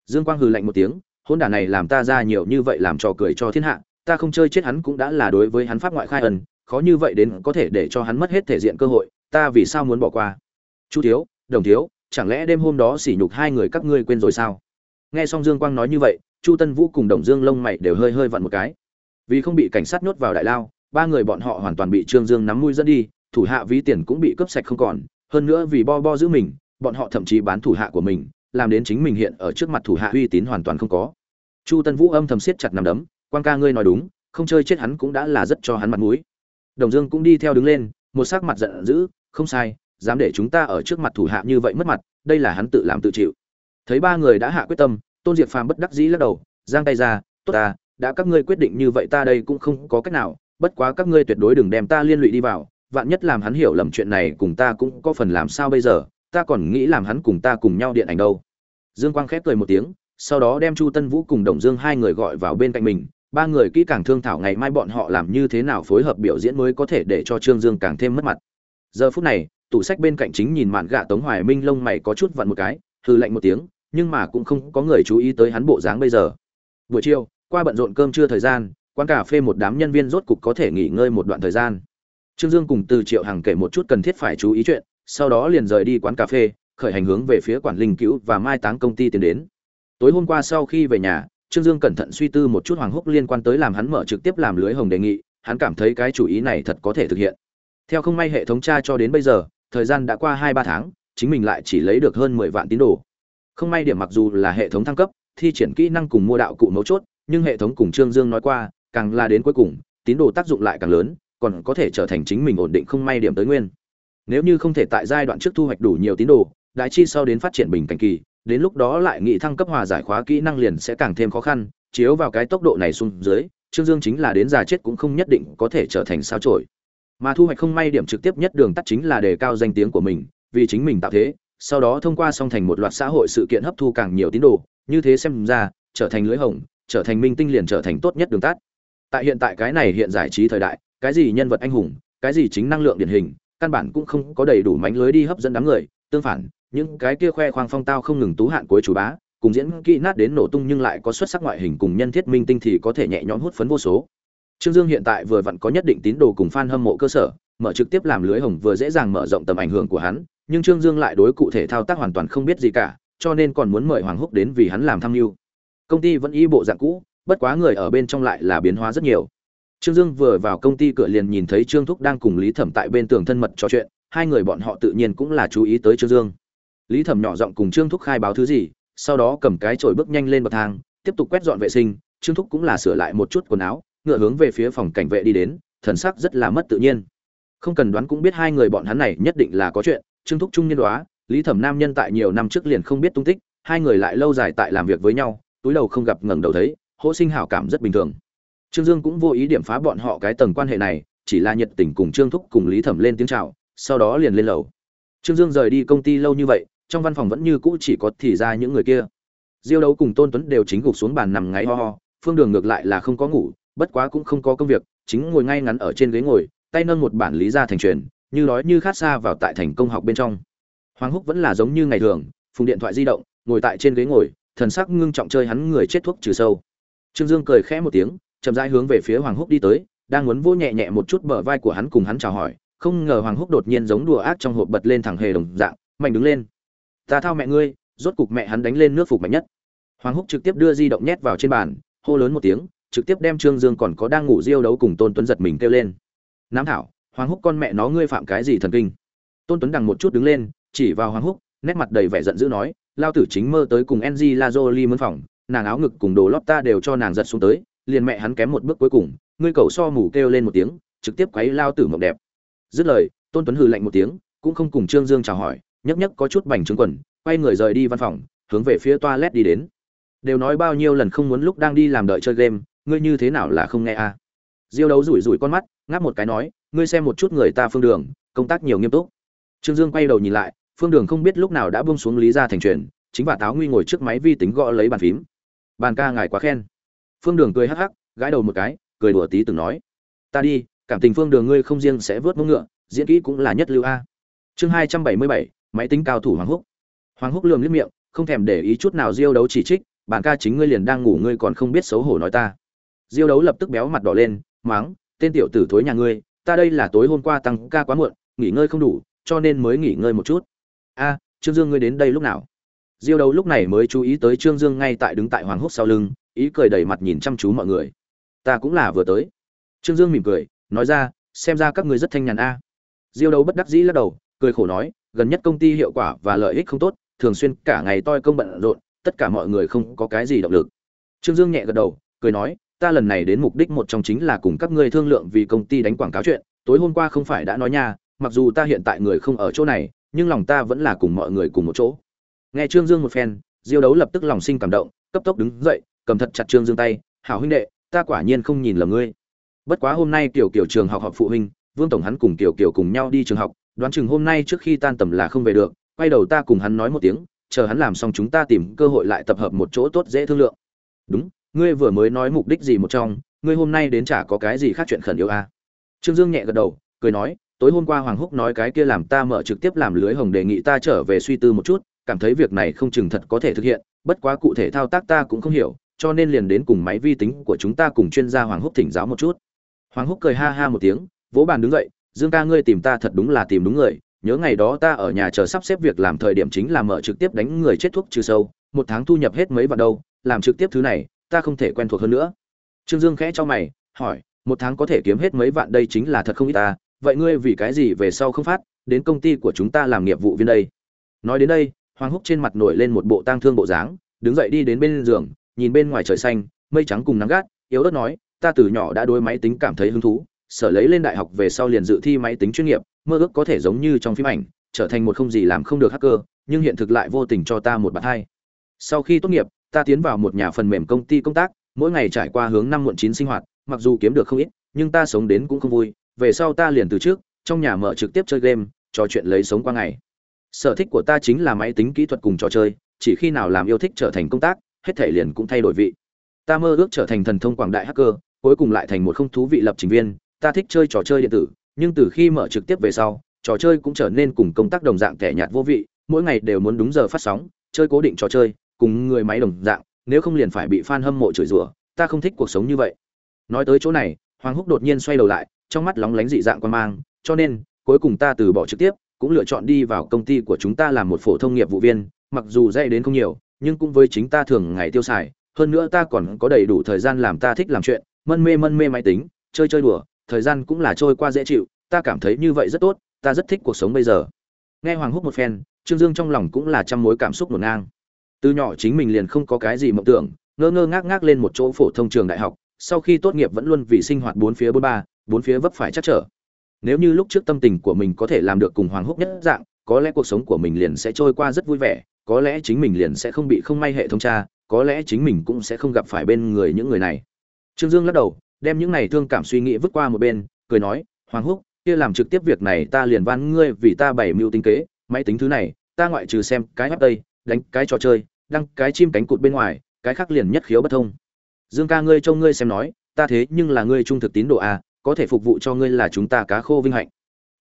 Dương quang hừ lạnh một tiếng hôn đả này làm ta ra nhiều như vậy làm trò cười cho thiên hạ, ta không chơi chết hắn cũng đã là đối với hắn pháp ngoại khai ẩn khó như vậy đến có thể để cho hắn mất hết thể diện cơ hội, ta vì sao muốn bỏ qua? Chu thiếu, đồng thiếu, chẳng lẽ đêm hôm đó sỉ nhục hai người các ngươi quên rồi sao? Nghe xong dương quang nói như vậy, chu tân vũ cùng đồng dương lông mày đều hơi hơi vặn một cái. Vì không bị cảnh sát nhốt vào đại lao, ba người bọn họ hoàn toàn bị trương dương nắm mũi dẫn đi, thủ hạ ví tiền cũng bị cướp sạch không còn. Hơn nữa vì bo bo giữ mình, bọn họ thậm chí bán thủ hạ của mình, làm đến chính mình hiện ở trước mặt thủ hạ uy tín hoàn toàn không có. Chu tân vũ âm thầm siết chặt nằm đấm quan ca ngươi nói đúng, không chơi chết hắn cũng đã là rất cho hắn mặt mũi đồng dương cũng đi theo đứng lên, một sắc mặt giận dữ, không sai, dám để chúng ta ở trước mặt thủ hạ như vậy mất mặt, đây là hắn tự làm tự chịu. Thấy ba người đã hạ quyết tâm, tôn diệt phàm bất đắc dĩ lắc đầu, giang tay ra, tốt ta, đã các ngươi quyết định như vậy ta đây cũng không có cách nào, bất quá các ngươi tuyệt đối đừng đem ta liên lụy đi vào, vạn nhất làm hắn hiểu lầm chuyện này cùng ta cũng có phần làm sao bây giờ, ta còn nghĩ làm hắn cùng ta cùng nhau điện ảnh đâu. Dương quang khép cười một tiếng, sau đó đem chu tân vũ cùng đồng dương hai người gọi vào bên cạnh mình ba người kỹ càng thương thảo ngày mai bọn họ làm như thế nào phối hợp biểu diễn mới có thể để cho trương dương càng thêm mất mặt. Giờ phút này, tủ sách bên cạnh chính nhìn mạn gạ tống hoài minh lông mày có chút vặn một cái hư lạnh một tiếng, nhưng mà cũng không có người chú ý tới hắn bộ dáng bây giờ. Buổi chiều, qua bận rộn cơm trưa thời gian, quán cà phê một đám nhân viên rốt cục có thể nghỉ ngơi một đoạn thời gian. Trương dương cùng từ triệu hằng kể một chút cần thiết phải chú ý chuyện, sau đó liền rời đi quán cà phê, khởi hành hướng về phía quản linh cứu và mai táng công ty tiến đến. Tối hôm qua sau khi về nhà trương dương cẩn thận suy tư một chút hoàng húc liên quan tới làm hắn mở trực tiếp làm lưới hồng đề nghị, hắn cảm thấy cái chủ ý này thật có thể thực hiện. Theo không may hệ thống tra cho đến bây giờ, thời gian đã qua hai ba tháng, chính mình lại chỉ lấy được hơn mười vạn tín đồ. Không may điểm mặc dù là hệ thống thăng cấp, thi triển kỹ năng cùng mua đạo cụ mấu chốt, nhưng hệ thống cùng trương dương nói qua, càng là đến cuối cùng, tín đồ tác dụng lại càng lớn, còn có thể trở thành chính mình ổn định không may điểm tới nguyên. Nếu như không thể tại giai đoạn trước thu hoạch đủ nhiều tín đồ, đại chi sau đến phát triển bình cảnh kỳ đến lúc đó lại nghị thăng cấp hòa giải khóa kỹ năng liền sẽ càng thêm khó khăn, chiếu vào cái tốc độ này xuống dưới, trương dương chính là đến già chết cũng không nhất định có thể trở thành sao trổi mà thu hoạch không may điểm trực tiếp nhất đường tắt chính là đề cao danh tiếng của mình, vì chính mình tạo thế, sau đó thông qua song thành một loạt xã hội sự kiện hấp thu càng nhiều tín đồ, như thế xem ra, trở thành lưới hồng, trở thành minh tinh liền trở thành tốt nhất đường tắt. Tại hiện tại cái này hiện giải trí thời đại, cái gì nhân vật anh hùng, cái gì chính năng lượng điển hình, căn bản cũng không có đầy đủ mánh lưới đi hấp dẫn đám người tương phản, những cái kia khoe khoang phong tao không ngừng tú hạn cuối chủ bá, cùng diễn kỹ nát đến nổ tung nhưng lại có xuất sắc ngoại hình cùng nhân thiết minh tinh thì có thể nhẹ nhõm hút phấn vô số. Trương dương hiện tại vừa vặn có nhất định tín đồ cùng fan hâm mộ cơ sở, mở trực tiếp làm lưới hồng vừa dễ dàng mở rộng tầm ảnh hưởng của hắn, nhưng trương dương lại đối cụ thể thao tác hoàn toàn không biết gì cả, cho nên còn muốn mời hoàng húc đến vì hắn làm tham mưu. Công ty vẫn y bộ dạng cũ, bất quá người ở bên trong lại là biến hóa rất nhiều. Trương dương vừa vào công ty cửa liền nhìn thấy trương thúc đang cùng lý thẩm tại bên tường thân mật trò chuyện hai người bọn họ tự nhiên cũng là chú ý tới trương dương. Lý thẩm nhỏ giọng cùng trương thúc khai báo thứ gì, sau đó cầm cái chổi bước nhanh lên bậc thang, tiếp tục quét dọn vệ sinh, trương thúc cũng là sửa lại một chút quần áo, ngựa hướng về phía phòng cảnh vệ đi đến, thần sắc rất là mất tự nhiên. Không cần đoán cũng biết hai người bọn hắn này nhất định là có chuyện, trương thúc trung niên đoá, lý thẩm nam nhân tại nhiều năm trước liền không biết tung tích, hai người lại lâu dài tại làm việc với nhau, túi đầu không gặp ngẩng đầu thấy hỗ sinh hảo cảm rất bình thường. Trương dương cũng vô ý điểm phá bọn họ cái tầng quan hệ này, chỉ là nhiệt tình cùng trương thúc cùng lý thẩm lên tiếng chào sau đó liền lên lầu. Trương dương rời đi công ty lâu như vậy, trong văn phòng vẫn như cũ chỉ có thì ra những người kia. Diêu đấu cùng tôn tuấn đều chính gục xuống bàn nằm ngáy ho ho, phương đường ngược lại là không có ngủ, bất quá cũng không có công việc, chính ngồi ngay ngắn ở trên ghế ngồi, tay nâng một bản lý ra thành truyền, như đói như khát xa vào tại thành công học bên trong. Hoàng húc vẫn là giống như ngày thường, phùng điện thoại di động, ngồi tại trên ghế ngồi, thần sắc ngưng trọng chơi hắn người chết thuốc trừ sâu. Trương dương cười khẽ một tiếng, chậm rãi hướng về phía hoàng húc đi tới, đang muốn vô nhẹ nhẹ một chút bờ vai của hắn cùng hắn chào hỏi không ngờ hoàng húc đột nhiên giống đùa ác trong hộp bật lên thẳng hề đồng dạng, mạnh đứng lên. Ta thao mẹ ngươi, rốt cục mẹ hắn đánh lên nước phục mạnh nhất. Hoàng húc trực tiếp đưa di động nhét vào trên bàn, hô lớn một tiếng, trực tiếp đem trương dương còn có đang ngủ diêu đấu cùng tôn tuấn giật mình kêu lên. Nám thảo, hoàng húc con mẹ nó ngươi phạm cái gì thần kinh? Tôn tuấn đằng một chút đứng lên, chỉ vào hoàng húc, nét mặt đầy vẻ giận dữ nói, lao tử chính mơ tới cùng ng lazoli mướn phòng, nàng áo ngực cùng đồ lót ta đều cho nàng giật xuống tới, liền mẹ hắn kém một bước cuối cùng, ngươi cầu so mù kêu lên một tiếng, trực tiếp quấy lao tử mộng đẹp dứt lời, tôn tuấn hừ lạnh một tiếng, cũng không cùng trương dương chào hỏi, nhấc nhấc có chút bành trướng quần, quay người rời đi văn phòng, hướng về phía toilet đi đến. Đều nói bao nhiêu lần không muốn lúc đang đi làm đợi chơi game, ngươi như thế nào là không nghe a? À? diêu đấu rủi rủi con mắt, ngáp một cái nói, ngươi xem một chút người ta phương đường, công tác nhiều nghiêm túc. Trương dương quay đầu nhìn lại, phương đường không biết lúc nào đã buông xuống lý ra thành truyền, chính và táo nguy ngồi trước máy vi tính gõ lấy bàn phím. Bàn ca ngài quá khen. Phương đường cười hắc hắc, gãi đầu một cái, cười đùa tí từng nói, ta đi cảm tình phương đường ngươi không riêng sẽ vớt mông ngựa, diễn kỹ cũng là nhất lưu a. Chương hai trăm bảy mươi bảy, máy tính cao thủ hoàng húc. Hoàng húc lườm liếc miệng, không thèm để ý chút nào diêu đấu chỉ trích, bản ca chính ngươi liền đang ngủ, ngươi còn không biết xấu hổ nói ta. Diêu đấu lập tức béo mặt đỏ lên, máng, tên tiểu tử thối nhà ngươi, ta đây là tối hôm qua tăng ca quá muộn, nghỉ ngơi không đủ, cho nên mới nghỉ ngơi một chút. A, trương dương ngươi đến đây lúc nào? Diêu đấu lúc này mới chú ý tới trương dương ngay tại đứng tại hoàng húc sau lưng, ý cười đầy mặt nhìn chăm chú mọi người. Ta cũng là vừa tới. Trương dương mỉm cười nói ra, xem ra các người rất thanh nhàn a. Diêu đấu bất đắc dĩ lắc đầu, cười khổ nói, gần nhất công ty hiệu quả và lợi ích không tốt, thường xuyên cả ngày toi công bận rộn, tất cả mọi người không có cái gì động lực. Trương dương nhẹ gật đầu, cười nói, ta lần này đến mục đích một trong chính là cùng các ngươi thương lượng vì công ty đánh quảng cáo chuyện, tối hôm qua không phải đã nói nha, mặc dù ta hiện tại người không ở chỗ này, nhưng lòng ta vẫn là cùng mọi người cùng một chỗ. Nghe trương dương một phen, diêu đấu lập tức lòng sinh cảm động, cấp tốc đứng dậy, cầm thật chặt trương dương tay, hảo huynh đệ, ta quả nhiên không nhìn lầm ngươi bất quá hôm nay tiểu kiểu trường học học phụ huynh, vương tổng hắn cùng tiểu kiểu cùng nhau đi trường học, đoán chừng hôm nay trước khi tan tầm là không về được, quay đầu ta cùng hắn nói một tiếng, chờ hắn làm xong chúng ta tìm cơ hội lại tập hợp một chỗ tốt dễ thương lượng đúng, ngươi vừa mới nói mục đích gì một trong, ngươi hôm nay đến chả có cái gì khác chuyện khẩn yếu à. trương dương nhẹ gật đầu, cười nói, tối hôm qua hoàng húc nói cái kia làm ta mở trực tiếp làm lưới hồng đề nghị ta trở về suy tư một chút, cảm thấy việc này không chừng thật có thể thực hiện, bất quá cụ thể thao tác ta cũng không hiểu, cho nên liền đến cùng máy vi tính của chúng ta cùng chuyên gia hoàng húc thỉnh giáo một chút hoàng húc cười ha ha một tiếng, vỗ bàn đứng dậy, dương ca ngươi tìm ta thật đúng là tìm đúng người, nhớ ngày đó ta ở nhà chờ sắp xếp việc làm thời điểm chính là mở trực tiếp đánh người chết thuốc trừ sâu, một tháng thu nhập hết mấy vạn đâu, làm trực tiếp thứ này, ta không thể quen thuộc hơn nữa. Trương dương khẽ cho mày, hỏi, một tháng có thể kiếm hết mấy vạn đây chính là thật không ít ta, vậy ngươi vì cái gì về sau không phát, đến công ty của chúng ta làm nghiệp vụ viên đây? Nói đến đây, hoàng húc trên mặt nổi lên một bộ tang thương bộ dáng, đứng dậy đi đến bên giường, nhìn bên ngoài trời xanh, mây trắng cùng nắng gắt, yếu ớt nói ta từ nhỏ đã đối máy tính cảm thấy hứng thú, sở lấy lên đại học về sau liền dự thi máy tính chuyên nghiệp, mơ ước có thể giống như trong phim ảnh, trở thành một không gì làm không được hacker, nhưng hiện thực lại vô tình cho ta một bạt hai. Sau khi tốt nghiệp, ta tiến vào một nhà phần mềm công ty công tác, mỗi ngày trải qua hướng năm muộn chín sinh hoạt, mặc dù kiếm được không ít, nhưng ta sống đến cũng không vui, về sau ta liền từ trước, trong nhà mở trực tiếp chơi game, trò chuyện lấy sống qua ngày. Sở thích của ta chính là máy tính kỹ thuật cùng trò chơi, chỉ khi nào làm yêu thích trở thành công tác, hết thể liền cũng thay đổi vị. Ta mơ ước trở thành thần thông quảng đại hacker cuối cùng lại thành một không thú vị lập trình viên, ta thích chơi trò chơi điện tử, nhưng từ khi mở trực tiếp về sau, trò chơi cũng trở nên cùng công tác đồng dạng kẻ nhạt vô vị, mỗi ngày đều muốn đúng giờ phát sóng, chơi cố định trò chơi, cùng người máy đồng dạng, nếu không liền phải bị fan hâm mộ chửi rủa, ta không thích cuộc sống như vậy. Nói tới chỗ này, hoàng húc đột nhiên xoay đầu lại, trong mắt lóng lánh dị dạng quan mang, cho nên, cuối cùng ta từ bỏ trực tiếp, cũng lựa chọn đi vào công ty của chúng ta làm một phổ thông nghiệp vụ viên, mặc dù dạy đến không nhiều, nhưng cũng với chính ta thường ngày tiêu xài, hơn nữa ta còn có đầy đủ thời gian làm ta thích làm chuyện mân mê mân mê máy tính, chơi chơi đùa, thời gian cũng là trôi qua dễ chịu, ta cảm thấy như vậy rất tốt, ta rất thích cuộc sống bây giờ. Nghe hoàng húc một phen, trương dương trong lòng cũng là trăm mối cảm xúc ngổn ngang. Từ nhỏ chính mình liền không có cái gì mộng tưởng, ngơ ngơ ngác ngác lên một chỗ phổ thông trường đại học, sau khi tốt nghiệp vẫn luôn vì sinh hoạt bốn phía bốn ba, bốn phía vấp phải chắc trở. Nếu như lúc trước tâm tình của mình có thể làm được cùng hoàng húc nhất dạng, có lẽ cuộc sống của mình liền sẽ trôi qua rất vui vẻ, có lẽ chính mình liền sẽ không bị không may hệ thống tra, có lẽ chính mình cũng sẽ không gặp phải bên người những người này trương dương lắc đầu, đem những này thương cảm suy nghĩ vứt qua một bên, cười nói, hoàng húc, kia làm trực tiếp việc này ta liền van ngươi vì ta bảy mưu tính kế, máy tính thứ này, ta ngoại trừ xem cái áp đây, đánh cái trò chơi, đăng cái chim cánh cụt bên ngoài, cái khác liền nhất khiếu bất thông. Dương ca ngươi trông ngươi xem nói, ta thế nhưng là ngươi trung thực tín đồ a có thể phục vụ cho ngươi là chúng ta cá khô vinh hạnh.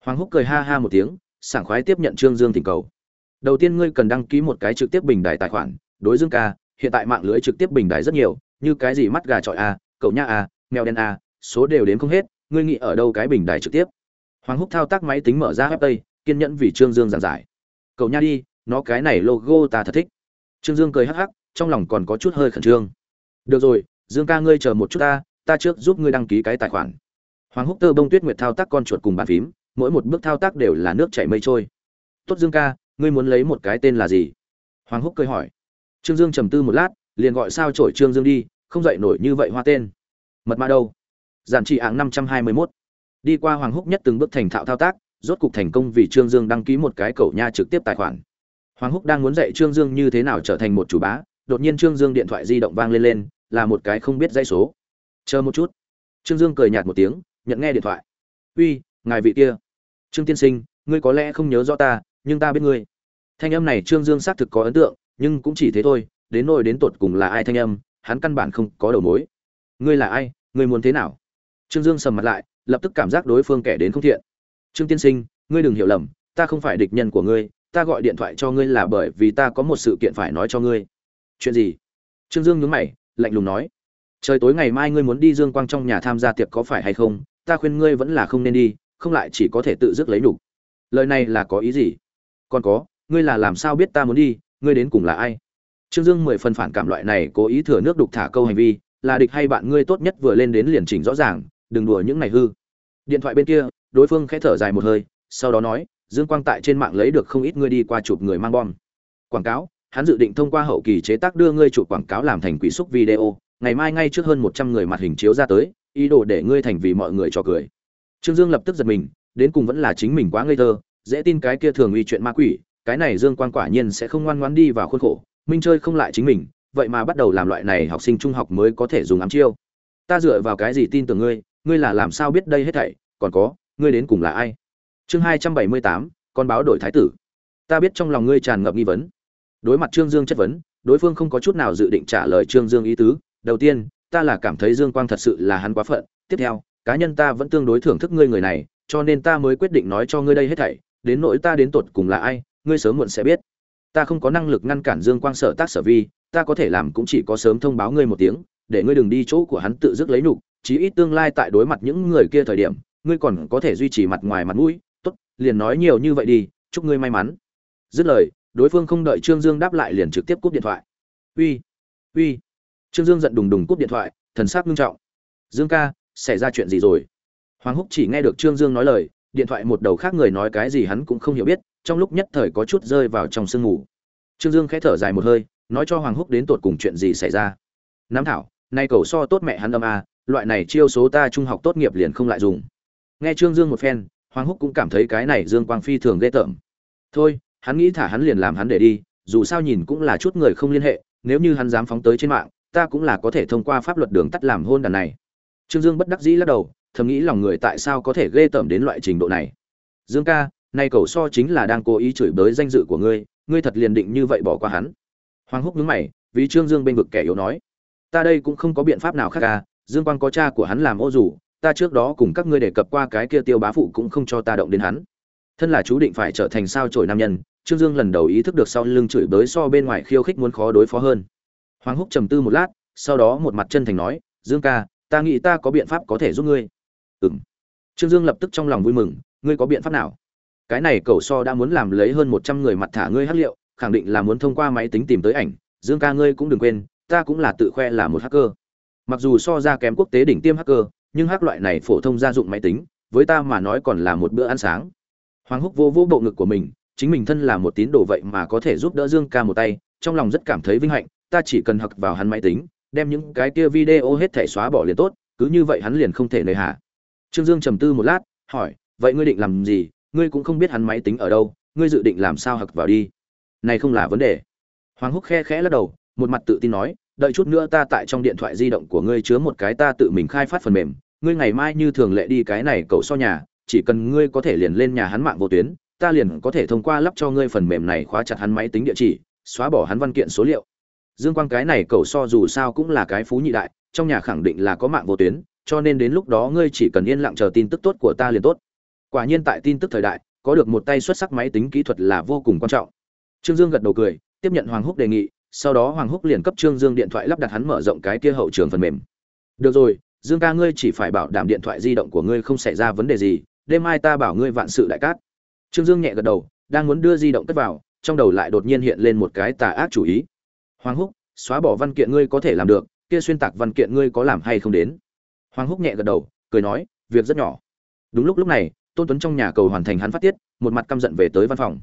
Hoàng húc cười ha ha một tiếng, sảng khoái tiếp nhận trương dương thỉnh cầu. Đầu tiên ngươi cần đăng ký một cái trực tiếp bình đài tài khoản, đối dương ca, hiện tại mạng lưới trực tiếp bình đài rất nhiều, như cái gì mắt gà trọi a cậu nha à, mèo đen à số đều đến không hết ngươi nghĩ ở đâu cái bình đài trực tiếp? Hoàng húc thao tác máy tính mở ra web tây kiên nhẫn vì trương dương giảng giải. Cậu nha đi nó cái này logo ta thật thích. Trương dương cười hắc hắc trong lòng còn có chút hơi khẩn trương. Được rồi dương ca ngươi chờ một chút ta ta trước giúp ngươi đăng ký cái tài khoản. Hoàng húc tơ bông tuyết nguyệt thao tác con chuột cùng bàn phím mỗi một bước thao tác đều là nước chảy mây trôi. Tốt dương ca ngươi muốn lấy một cái tên là gì? Hoàng húc cười hỏi. Trương dương trầm tư một lát liền gọi sao trổi trương dương đi không dậy nổi như vậy hoa tên. Mật mã đâu? Giản trị ạng năm trăm hai mươi mốt. Đi qua hoàng húc nhất từng bước thành thạo thao tác, rốt cục thành công vì trương dương đăng ký một cái cầu nha trực tiếp tài khoản. Hoàng húc đang muốn dạy trương dương như thế nào trở thành một chủ bá, đột nhiên trương dương điện thoại di động vang lên lên, là một cái không biết dây số. Chờ một chút. Trương dương cười nhạt một tiếng, nhận nghe điện thoại. Uy, ngài vị kia. Trương tiên sinh, ngươi có lẽ không nhớ rõ ta, nhưng ta biết ngươi. Thanh âm này trương dương xác thực có ấn tượng, nhưng cũng chỉ thế thôi, đến nỗi đến tột cùng là ai thanh âm hắn căn bản không có đầu mối. Ngươi là ai? Ngươi muốn thế nào? Trương dương sầm mặt lại, lập tức cảm giác đối phương kẻ đến không thiện. Trương tiên sinh, ngươi đừng hiểu lầm, ta không phải địch nhân của ngươi, ta gọi điện thoại cho ngươi là bởi vì ta có một sự kiện phải nói cho ngươi. Chuyện gì? Trương dương nhướng mày, lạnh lùng nói. Trời tối ngày mai ngươi muốn đi dương quang trong nhà tham gia tiệc có phải hay không? Ta khuyên ngươi vẫn là không nên đi, không lại chỉ có thể tự dứt lấy đủ. lời này là có ý gì? Còn có, ngươi là làm sao biết ta muốn đi? Ngươi đến cùng là ai? Trương dương mười phần phản cảm loại này cố ý thừa nước đục thả câu hành vi, là địch hay bạn ngươi tốt nhất vừa lên đến liền chỉnh rõ ràng, đừng đùa những này hư. Điện thoại bên kia, đối phương khẽ thở dài một hơi, sau đó nói, dương quang tại trên mạng lấy được không ít ngươi đi qua chụp người mang bom. Quảng cáo, hắn dự định thông qua hậu kỳ chế tác đưa ngươi chụp quảng cáo làm thành quỷ xúc video, ngày mai ngay trước hơn một trăm người mặt hình chiếu ra tới, ý đồ để ngươi thành vì mọi người cho cười. Trương dương lập tức giật mình, đến cùng vẫn là chính mình quá ngây thơ, dễ tin cái kia thường uy chuyện ma quỷ, cái này dương quang quả nhiên sẽ không ngoan ngoãn đi vào khuôn khổ minh chơi không lại chính mình, vậy mà bắt đầu làm loại này học sinh trung học mới có thể dùng ám chiêu. Ta dựa vào cái gì tin tưởng ngươi ngươi là làm sao biết đây hết thảy, còn có, ngươi đến cùng là ai? Chương hai trăm bảy mươi tám, con báo đổi thái tử. Ta biết trong lòng ngươi tràn ngập nghi vấn. Đối mặt trương dương chất vấn, đối phương không có chút nào dự định trả lời trương dương ý tứ. Đầu tiên, ta là cảm thấy dương quang thật sự là hắn quá phận. Tiếp theo, cá nhân ta vẫn tương đối thưởng thức ngươi người này, cho nên ta mới quyết định nói cho ngươi đây hết thảy. Đến nỗi ta đến tột cùng là ai, ngươi sớm muộn sẽ biết ta không có năng lực ngăn cản dương quang sở tác sở vi, ta có thể làm cũng chỉ có sớm thông báo ngươi một tiếng, để ngươi đừng đi chỗ của hắn tự dứt lấy nhục, chí ít tương lai tại đối mặt những người kia thời điểm, ngươi còn có thể duy trì mặt ngoài mặt mũi. Tốt, liền nói nhiều như vậy đi, chúc ngươi may mắn. Dứt lời, đối phương không đợi trương dương đáp lại liền trực tiếp cúp điện thoại. Uy uy. Trương dương giận đùng đùng cúp điện thoại, thần sắc nghiêm trọng. Dương ca, xảy ra chuyện gì rồi? Hoàng húc chỉ nghe được trương dương nói lời, điện thoại một đầu khác người nói cái gì hắn cũng không hiểu biết trong lúc nhất thời có chút rơi vào trong sương ngủ trương dương khẽ thở dài một hơi, nói cho hoàng húc đến tột cùng chuyện gì xảy ra. Nam thảo, nay cầu so tốt mẹ hắn âm a, loại này chiêu số ta trung học tốt nghiệp liền không lại dùng. Nghe trương dương một phen, hoàng húc cũng cảm thấy cái này dương quang phi thường ghê tởm. Thôi, hắn nghĩ thả hắn liền làm hắn để đi, dù sao nhìn cũng là chút người không liên hệ, nếu như hắn dám phóng tới trên mạng, ta cũng là có thể thông qua pháp luật đường tắt làm hôn đàn này. Trương dương bất đắc dĩ lắc đầu, thầm nghĩ lòng người tại sao có thể ghê tởm đến loại trình độ này. Dương ca nay cầu so chính là đang cố ý chửi bới danh dự của ngươi ngươi thật liền định như vậy bỏ qua hắn. Hoàng húc nhướng mày vì trương dương bên vực kẻ yếu nói ta đây cũng không có biện pháp nào khác cả, dương quang có cha của hắn làm ô dù ta trước đó cùng các ngươi đề cập qua cái kia tiêu bá phụ cũng không cho ta động đến hắn. Thân là chú định phải trở thành sao trổi nam nhân trương dương lần đầu ý thức được sau lưng chửi bới so bên ngoài khiêu khích muốn khó đối phó hơn. Hoàng húc trầm tư một lát sau đó một mặt chân thành nói dương ca ta nghĩ ta có biện pháp có thể giúp ngươi. Ừ m trương dương lập tức trong lòng vui mừng ngươi có biện pháp nào? Cái này cậu so đã muốn làm lấy hơn một trăm người mặt thả ngươi hắc liệu, khẳng định là muốn thông qua máy tính tìm tới ảnh. Dương ca ngươi cũng đừng quên, ta cũng là tự khoe là một hacker. Mặc dù so ra kém quốc tế đỉnh tiêm hacker, nhưng hắc loại này phổ thông gia dụng máy tính, với ta mà nói còn là một bữa ăn sáng. Hoàng húc vô vô bộ ngực của mình, chính mình thân là một tín đồ vậy mà có thể giúp đỡ dương ca một tay, trong lòng rất cảm thấy vinh hạnh, ta chỉ cần hặc vào hắn máy tính, đem những cái kia video hết thể xóa bỏ liền tốt, cứ như vậy hắn liền không thể nơi hạ trương dương trầm tư một lát, hỏi, vậy ngươi định làm gì? Ngươi cũng không biết hắn máy tính ở đâu, ngươi dự định làm sao hặc vào đi. Này không là vấn đề. Hoàng húc khe khẽ lắc đầu, một mặt tự tin nói, đợi chút nữa ta tại trong điện thoại di động của ngươi chứa một cái ta tự mình khai phát phần mềm, ngươi ngày mai như thường lệ đi cái này cậu so nhà, chỉ cần ngươi có thể liền lên nhà hắn mạng vô tuyến, ta liền có thể thông qua lắp cho ngươi phần mềm này khóa chặt hắn máy tính địa chỉ, xóa bỏ hắn văn kiện số liệu. Dương quang cái này cậu so dù sao cũng là cái phú nhị đại, trong nhà khẳng định là có mạng vô tuyến, cho nên đến lúc đó ngươi chỉ cần yên lặng chờ tin tức tốt của ta liền tốt quả nhiên tại tin tức thời đại, có được một tay xuất sắc máy tính kỹ thuật là vô cùng quan trọng. Trương dương gật đầu cười, tiếp nhận hoàng húc đề nghị, sau đó hoàng húc liền cấp trương dương điện thoại lắp đặt hắn mở rộng cái kia hậu trường phần mềm. Được rồi, dương ca ngươi chỉ phải bảo đảm điện thoại di động của ngươi không xảy ra vấn đề gì, đêm mai ta bảo ngươi vạn sự đại cát. Trương dương nhẹ gật đầu, đang muốn đưa di động cất vào, trong đầu lại đột nhiên hiện lên một cái tà ác chủ ý. Hoàng húc, xóa bỏ văn kiện ngươi có thể làm được, kia xuyên tạc văn kiện ngươi có làm hay không đến? Hoàng húc nhẹ gật đầu, cười nói, việc rất nhỏ. Đúng lúc lúc này tôn tuấn trong nhà cầu hoàn thành hắn phát tiết, một mặt căm giận về tới văn phòng.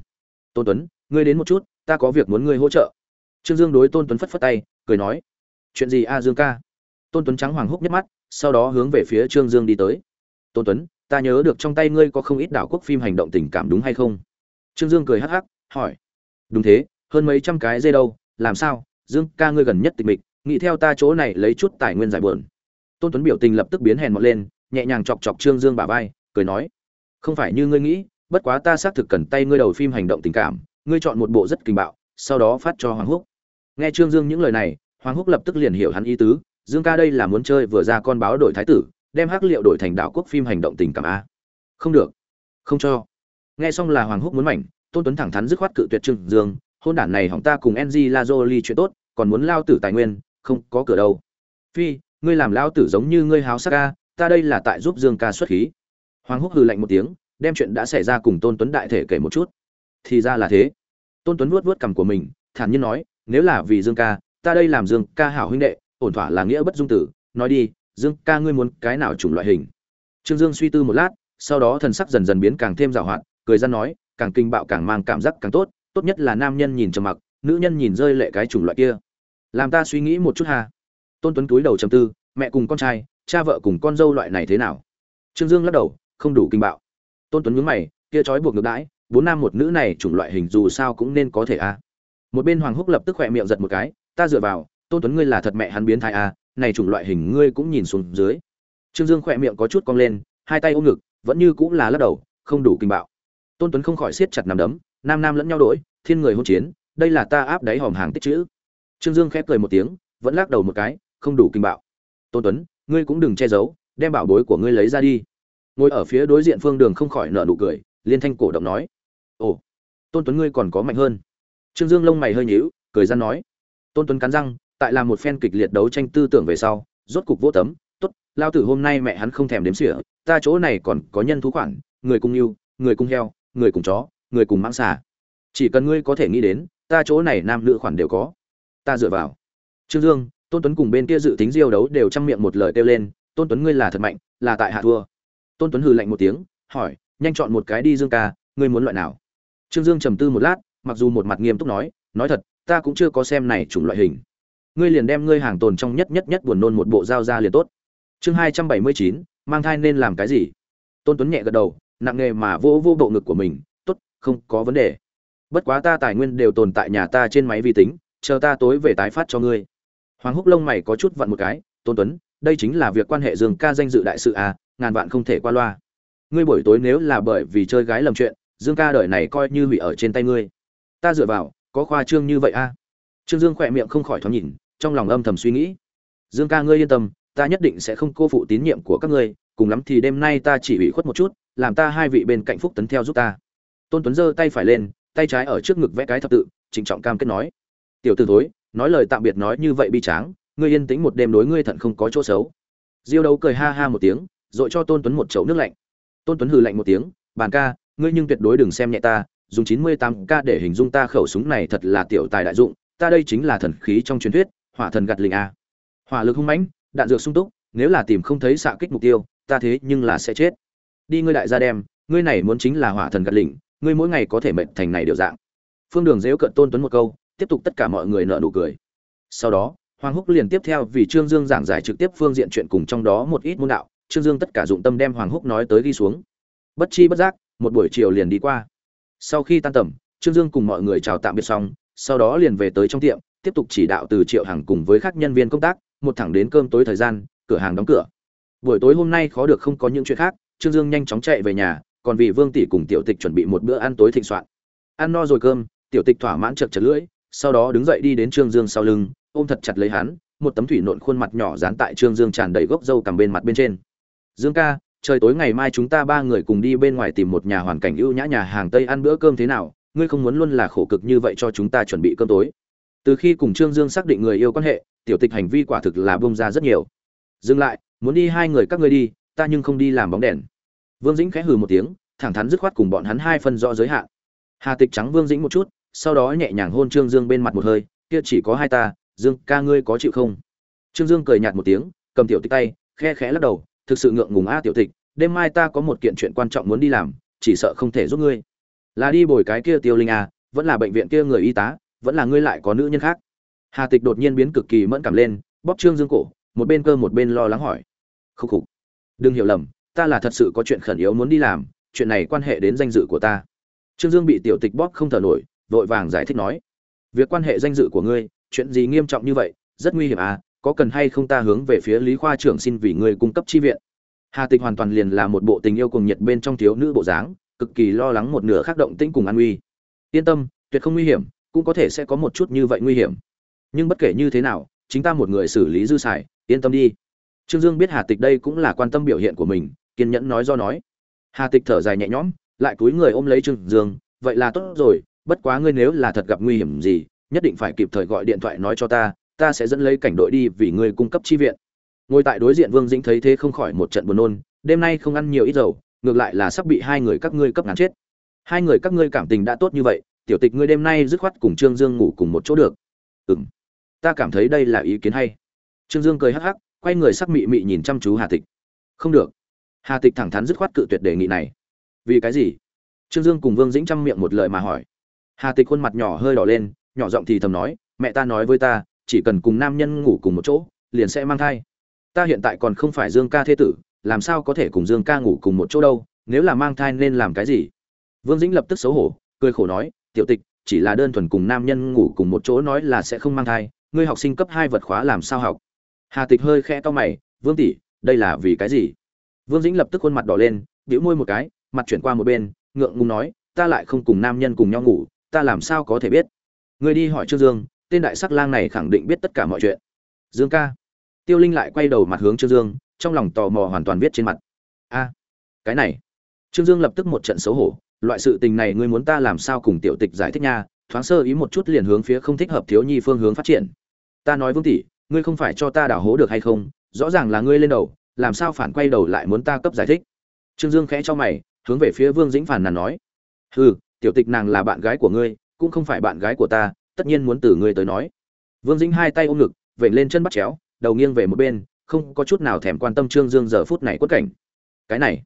Tôn tuấn, ngươi đến một chút, ta có việc muốn ngươi hỗ trợ. Trương dương đối tôn tuấn phất phất tay, cười nói, chuyện gì a dương ca? Tôn tuấn trắng hoàng húc nhấc mắt, sau đó hướng về phía trương dương đi tới. Tôn tuấn, ta nhớ được trong tay ngươi có không ít đảo quốc phim hành động tình cảm đúng hay không? Trương dương cười hắc hắc, hỏi, đúng thế, hơn mấy trăm cái dây đâu, làm sao? Dương ca ngươi gần nhất tịch mịch, nghĩ theo ta chỗ này lấy chút tài nguyên giải bờn tôn tuấn biểu tình lập tức biến hèn mọt lên, nhẹ nhàng chọc chọc trương dương bà vai, cười nói không phải như ngươi nghĩ, bất quá ta xác thực cần tay ngươi đầu phim hành động tình cảm, ngươi chọn một bộ rất kinh bạo, sau đó phát cho hoàng húc. Nghe trương dương những lời này, hoàng húc lập tức liền hiểu hắn ý tứ, dương ca đây là muốn chơi vừa ra con báo đổi thái tử, đem hắc liệu đổi thành đạo quốc phim hành động tình cảm a. Không được. Không cho. Nghe xong là hoàng húc muốn mảnh, tôn tuấn thẳng thắn dứt khoát cự tuyệt trương dương, hôn đản này hỏng ta cùng ng jolie chuyện tốt, còn muốn lao tử tài nguyên, không có cửa đâu. Phi, ngươi làm lao tử giống như ngươi háo sắc ca ta đây là tại giúp dương ca xuất khí hoàng húc hừ lạnh một tiếng, đem chuyện đã xảy ra cùng tôn tuấn đại thể kể một chút. Thì ra là thế. Tôn tuấn vuốt vuốt cằm của mình, thản nhiên nói, nếu là vì dương ca, ta đây làm dương ca hảo huynh đệ, ổn thỏa là nghĩa bất dung tử. Nói đi, dương ca ngươi muốn cái nào chủng loại hình? Trương dương suy tư một lát, sau đó thần sắc dần dần biến càng thêm giảo hoạt, cười ra nói, càng kinh bạo càng mang cảm giác càng tốt tốt nhất là nam nhân nhìn trầm mặc, nữ nhân nhìn rơi lệ cái chủng loại kia. Làm ta suy nghĩ một chút hà tôn tuấn túi đầu trầm tư, mẹ cùng con trai, cha vợ cùng con dâu loại này thế nào? Trương dương lắc đầu không đủ kinh bạo. Tôn tuấn nhướng mày, kia trói buộc ngược đãi, bốn nam một nữ này chủng loại hình dù sao cũng nên có thể a. Một bên hoàng húc lập tức khỏe miệng giật một cái, ta dựa vào, tôn tuấn ngươi là thật mẹ hắn biến thái a, này chủng loại hình ngươi cũng nhìn xuống dưới. Trương dương khỏe miệng có chút cong lên, hai tay ôm ngực, vẫn như cũng là lắc đầu, không đủ kinh bạo. Tôn tuấn không khỏi siết chặt nằm đấm, nam nam lẫn nhau đổi thiên người hôn chiến, đây là ta áp đáy hòm hàng tích chữ. Trương dương khép cười một tiếng, vẫn lắc đầu một cái, không đủ kinh bạo. Tôn tuấn, ngươi cũng đừng che giấu, đem bảo bối của ngươi lấy ra đi ngồi ở phía đối diện phương đường không khỏi nở nụ cười, liên thanh cổ động nói, ồ, tôn tuấn ngươi còn có mạnh hơn. Trương dương lông mày hơi nhíu, cười ra nói, tôn tuấn cắn răng, tại làm một phen kịch liệt đấu tranh tư tưởng về sau, rốt cục vô tấm, tốt, lao tử hôm nay mẹ hắn không thèm đếm xỉa, ta chỗ này còn có nhân thú khoản, người cùng yêu, người cùng heo, người cùng chó, người cùng mãng xà. Chỉ cần ngươi có thể nghĩ đến, ta chỗ này nam nữ khoản đều có. Ta dựa vào. Trương dương, tôn tuấn cùng bên kia dự tính diêu đấu đều chăm miệng một lời kêu lên, tôn tuấn ngươi là thật mạnh, là tại hạ thua tôn tuấn hừ lạnh một tiếng, hỏi, nhanh chọn một cái đi dương ca, ngươi muốn loại nào? Trương dương trầm tư một lát, mặc dù một mặt nghiêm túc nói nói thật, ta cũng chưa có xem này chủng loại hình. Ngươi liền đem ngươi hàng tồn trong nhất nhất nhất buồn nôn một bộ dao ra liền tốt. Chương hai trăm bảy mươi chín, mang thai nên làm cái gì? Tôn tuấn nhẹ gật đầu, nặng nề mà vô vô bộ ngực của mình, tốt, không có vấn đề. Bất quá ta tài nguyên đều tồn tại nhà ta trên máy vi tính, chờ ta tối về tái phát cho ngươi. Hoàng húc lông mày có chút vặn một cái, tôn tuấn, đây chính là việc quan hệ dương ca danh dự đại sự à ngàn vạn không thể qua loa. Ngươi buổi tối nếu là bởi vì chơi gái lầm chuyện, dương ca đời này coi như hủy ở trên tay ngươi. Ta dựa vào, có khoa trương như vậy a? À? trương dương khỏe miệng không khỏi thoáng nhìn, trong lòng âm thầm suy nghĩ. Dương ca ngươi yên tâm, ta nhất định sẽ không cô phụ tín nhiệm của các ngươi, cùng lắm thì đêm nay ta chỉ ủy khuất một chút, làm ta hai vị bên cạnh phúc tấn theo giúp ta. Tôn tuấn giơ tay phải lên, tay trái ở trước ngực vẽ cái thập tự, trịnh trọng cam kết nói. Tiểu t ử thối, nói lời tạm biệt nói như vậy bi tráng, ngươi yên tĩnh một đêm đối ngươi thận không có chỗ xấu. Diêu đấu cười ha ha một tiếng rồi cho tôn tuấn một chậu nước lạnh. Tôn tuấn hừ lạnh một tiếng, bàn ca, ngươi nhưng tuyệt đối đừng xem nhẹ ta, dùng chín mươi tám k để hình dung ta khẩu súng này thật là tiểu tài đại dụng, ta đây chính là thần khí trong truyền thuyết, hỏa thần gạt lình a. Hỏa lực hung mãnh, đạn dược sung túc, nếu là tìm không thấy xạ kích mục tiêu, ta thế nhưng là sẽ chết. Đi ngươi đại gia đem, ngươi này muốn chính là hỏa thần gạt lình ngươi mỗi ngày có thể mệnh thành này điều dạng. Phương đường dễu cận tôn tuấn một câu, tiếp tục tất cả mọi người nợ nụ cười. Sau đó, hoàng húc liền tiếp theo vì trương dương giảng giải trực tiếp phương diện chuyện cùng trong đó một ít môn đạo trương dương tất cả dụng tâm đem hoàng húc nói tới ghi xuống. Bất chi bất giác một buổi chiều liền đi qua. Sau khi tan tầm trương dương cùng mọi người chào tạm biệt xong sau đó liền về tới trong tiệm tiếp tục chỉ đạo từ triệu hàng cùng với các nhân viên công tác một thẳng đến cơm tối thời gian cửa hàng đóng cửa. Buổi tối hôm nay khó được không có những chuyện khác trương dương nhanh chóng chạy về nhà còn vì Vương tỷ cùng tiểu tịch chuẩn bị một bữa ăn tối thịnh soạn. Ăn no rồi cơm, tiểu tịch thỏa mãn chật chật lưỡi, sau đó đứng dậy đi đến Trương Dương sau lưng, ôm thật chặt lấy hắn, một tấm thủy nộn khuôn mặt nhỏ dán tại trương dương tràn đầy gốc râu cằm bên mặt bên trên dương ca, trời tối ngày mai chúng ta ba người cùng đi bên ngoài tìm một nhà hoàn cảnh ưu nhã nhà hàng tây ăn bữa cơm thế nào, ngươi không muốn luôn là khổ cực như vậy cho chúng ta chuẩn bị cơm tối. Từ khi cùng trương dương xác định người yêu quan hệ, tiểu tịch hành vi quả thực là bông ra rất nhiều. Dừng lại, muốn đi hai người các ngươi đi, ta nhưng không đi làm bóng đèn. Vương dĩnh khẽ hừ một tiếng, thẳng thắn dứt khoát cùng bọn hắn hai phân rõ giới hạn. Hà tịch trắng vương dĩnh một chút, sau đó nhẹ nhàng hôn trương dương bên mặt một hơi, kia chỉ có hai ta, dương ca ngươi có chịu không? Trương dương cười nhạt một tiếng, cầm tiểu tịch tay, khe khẽ lắc đầu thực sự ngượng ngùng a tiểu tịch, đêm mai ta có một kiện chuyện quan trọng muốn đi làm, chỉ sợ không thể giúp ngươi. Là đi bồi cái kia tiêu linh à vẫn là bệnh viện kia người y tá, vẫn là ngươi lại có nữ nhân khác. Hà tịch đột nhiên biến cực kỳ mẫn cảm lên, bóp trương dương cổ, một bên cơ một bên lo lắng hỏi. Khúc khục, đừng hiểu lầm, ta là thật sự có chuyện khẩn yếu muốn đi làm, chuyện này quan hệ đến danh dự của ta. Trương dương bị tiểu tịch bóp không thở nổi, vội vàng giải thích nói. Việc quan hệ danh dự của ngươi, chuyện gì nghiêm trọng như vậy, rất nguy hiểm à có cần hay không ta hướng về phía lý khoa trưởng xin vì ngươi cung cấp chi viện? Hà tịch hoàn toàn liền là một bộ tình yêu cùng nhiệt bên trong thiếu nữ bộ dáng, cực kỳ lo lắng một nửa khác động tĩnh cùng an nguy yên tâm, tuyệt không nguy hiểm, cũng có thể sẽ có một chút như vậy nguy hiểm. Nhưng bất kể như thế nào, chính ta một người xử lý dư xài, yên tâm đi. Trương dương biết hà tịch đây cũng là quan tâm biểu hiện của mình, kiên nhẫn nói do nói. Hà tịch thở dài nhẹ nhõm, lại cúi người ôm lấy trương dương, vậy là tốt rồi, bất quá ngươi nếu là thật gặp nguy hiểm gì, nhất định phải kịp thời gọi điện thoại nói cho ta ta sẽ dẫn lấy cảnh đội đi vì ngươi cung cấp chi viện. Ngồi tại đối diện vương dĩnh thấy thế không khỏi một trận buồn nôn, đêm nay không ăn nhiều ít dầu, ngược lại là sắp bị hai người các ngươi cấp ngán chết. Hai người các ngươi cảm tình đã tốt như vậy, tiểu tịch ngươi đêm nay dứt khoát cùng trương dương ngủ cùng một chỗ được. Ừm, ta cảm thấy đây là ý kiến hay. Trương dương cười hắc hắc, quay người sắc mị mị nhìn chăm chú hà tịch. Không được. Hà tịch thẳng thắn dứt khoát cự tuyệt đề nghị này. Vì cái gì? Trương dương cùng vương dĩnh chăm miệng một lời mà hỏi. Hà tịch khuôn mặt nhỏ hơi đỏ lên, nhỏ giọng thì thầm nói, mẹ ta nói với ta chỉ cần cùng nam nhân ngủ cùng một chỗ, liền sẽ mang thai. Ta hiện tại còn không phải dương ca thế tử, làm sao có thể cùng dương ca ngủ cùng một chỗ đâu, nếu là mang thai nên làm cái gì? Vương dĩnh lập tức xấu hổ, cười khổ nói, tiểu tịch, chỉ là đơn thuần cùng nam nhân ngủ cùng một chỗ nói là sẽ không mang thai, ngươi học sinh cấp hai vật khóa làm sao học? Hà tịch hơi khẽ to mày, vương tỷ, đây là vì cái gì? Vương dĩnh lập tức khuôn mặt đỏ lên, bĩu môi một cái, mặt chuyển qua một bên, ngượng ngùng nói, ta lại không cùng nam nhân cùng nhau ngủ, ta làm sao có thể biết? Ngươi đi hỏi trương dương tên đại sắc lang này khẳng định biết tất cả mọi chuyện. Dương ca. Tiêu linh lại quay đầu mặt hướng trương dương, trong lòng tò mò hoàn toàn viết trên mặt. A, cái này. Trương dương lập tức một trận xấu hổ, loại sự tình này ngươi muốn ta làm sao cùng tiểu tịch giải thích nha, thoáng sơ ý một chút liền hướng phía không thích hợp thiếu nhi phương hướng phát triển. Ta nói vương tỷ, ngươi không phải cho ta đảo hố được hay không, rõ ràng là ngươi lên đầu, làm sao phản quay đầu lại muốn ta cấp giải thích? Trương dương khẽ cho mày, hướng về phía vương dĩnh phản nàn nói. Hừ, tiểu tịch nàng là bạn gái của ngươi, cũng không phải bạn gái của ta tất nhiên muốn từ ngươi tới nói. Vương dĩnh hai tay ôm ngực, vểnh lên chân bắt chéo, đầu nghiêng về một bên, không có chút nào thèm quan tâm trương dương giờ phút này quất cảnh. Cái này,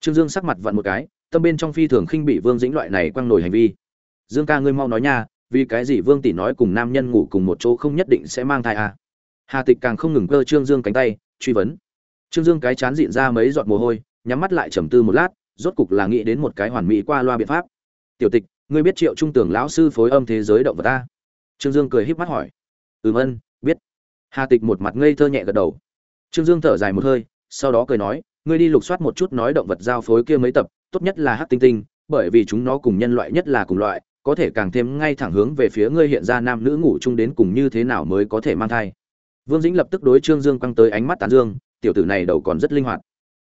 trương dương sắc mặt vặn một cái, tâm bên trong phi thường khinh bị vương dĩnh loại này quăng nổi hành vi. Dương ca ngươi mau nói nha, vì cái gì vương tỷ nói cùng nam nhân ngủ cùng một chỗ không nhất định sẽ mang thai à. hà tịch càng không ngừng cơ trương dương cánh tay, truy vấn. Trương dương cái chán dịn ra mấy giọt mồ hôi, nhắm mắt lại trầm tư một lát, rốt cục là nghĩ đến một cái hoàn mỹ qua loa biện pháp. Tiểu tịch ngươi biết triệu trung tưởng lão sư phối âm thế giới động vật ta? Trương dương cười híp mắt hỏi. Ừm ân, biết. Hà tịch một mặt ngây thơ nhẹ gật đầu. Trương dương thở dài một hơi, sau đó cười nói, ngươi đi lục soát một chút nói động vật giao phối kia mấy tập, tốt nhất là hắc tinh tinh, bởi vì chúng nó cùng nhân loại nhất là cùng loại, có thể càng thêm ngay thẳng hướng về phía ngươi hiện ra nam nữ ngủ chung đến cùng như thế nào mới có thể mang thai. Vương dĩnh lập tức đối trương dương quăng tới ánh mắt tán dương, tiểu tử này đầu còn rất linh hoạt.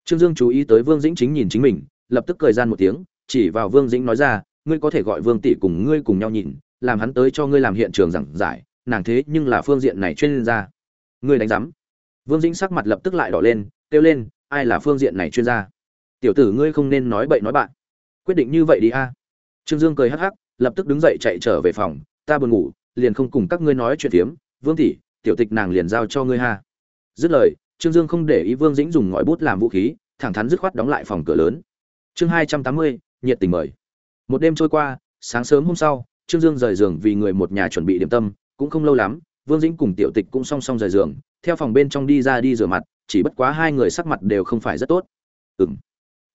Trương dương chú ý tới vương dĩnh chính nhìn chính mình, lập tức cười gian một tiếng, chỉ vào vương dĩnh nói ra ngươi có thể gọi vương tỷ cùng ngươi cùng nhau nhìn, làm hắn tới cho ngươi làm hiện trường giảng giải, nàng thế nhưng là phương diện này chuyên gia. Ngươi đánh rắm. vương dĩnh sắc mặt lập tức lại đỏ lên, kêu lên, ai là phương diện này chuyên gia? Tiểu tử ngươi không nên nói bậy nói bạn. Quyết định như vậy đi a. Trương dương cười hắc hắc, lập tức đứng dậy chạy trở về phòng, ta buồn ngủ, liền không cùng các ngươi nói chuyện tiếm. vương tỷ, tiểu tịch nàng liền giao cho ngươi ha. Dứt lời, trương dương không để ý vương dĩnh dùng ngòi bút làm vũ khí, thẳng thắn dứt khoát đóng lại phòng cửa lớn. Chương hai trăm tám mươi, nhiệt tình mời một đêm trôi qua, sáng sớm hôm sau, trương dương rời giường vì người một nhà chuẩn bị điểm tâm, cũng không lâu lắm, vương dĩnh cùng tiểu tịch cũng song song rời giường, theo phòng bên trong đi ra đi rửa mặt, chỉ bất quá hai người sắc mặt đều không phải rất tốt. Ừng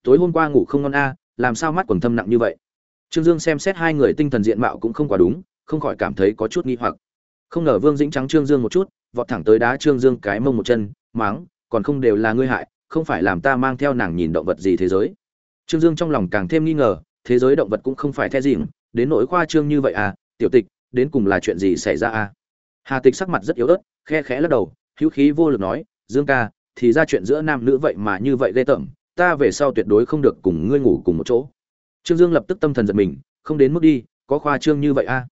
tối hôm qua ngủ không ngon a, làm sao mắt quần thâm nặng như vậy? Trương dương xem xét hai người tinh thần diện mạo cũng không quá đúng, không khỏi cảm thấy có chút nghi hoặc. Không ngờ vương dĩnh trắng trương dương một chút, vọt thẳng tới đá trương dương cái mông một chân, máng, còn không đều là ngươi hại, không phải làm ta mang theo nàng nhìn động vật gì thế giới? Trương dương trong lòng càng thêm nghi ngờ thế giới động vật cũng không phải the gì đến nỗi khoa trương như vậy à tiểu tịch đến cùng là chuyện gì xảy ra à hà tịch sắc mặt rất yếu ớt khe khẽ lắc đầu hữu khí vô lực nói dương ca thì ra chuyện giữa nam nữ vậy mà như vậy ghê tởm ta về sau tuyệt đối không được cùng ngươi ngủ cùng một chỗ trương dương lập tức tâm thần giật mình không đến mức đi có khoa trương như vậy à?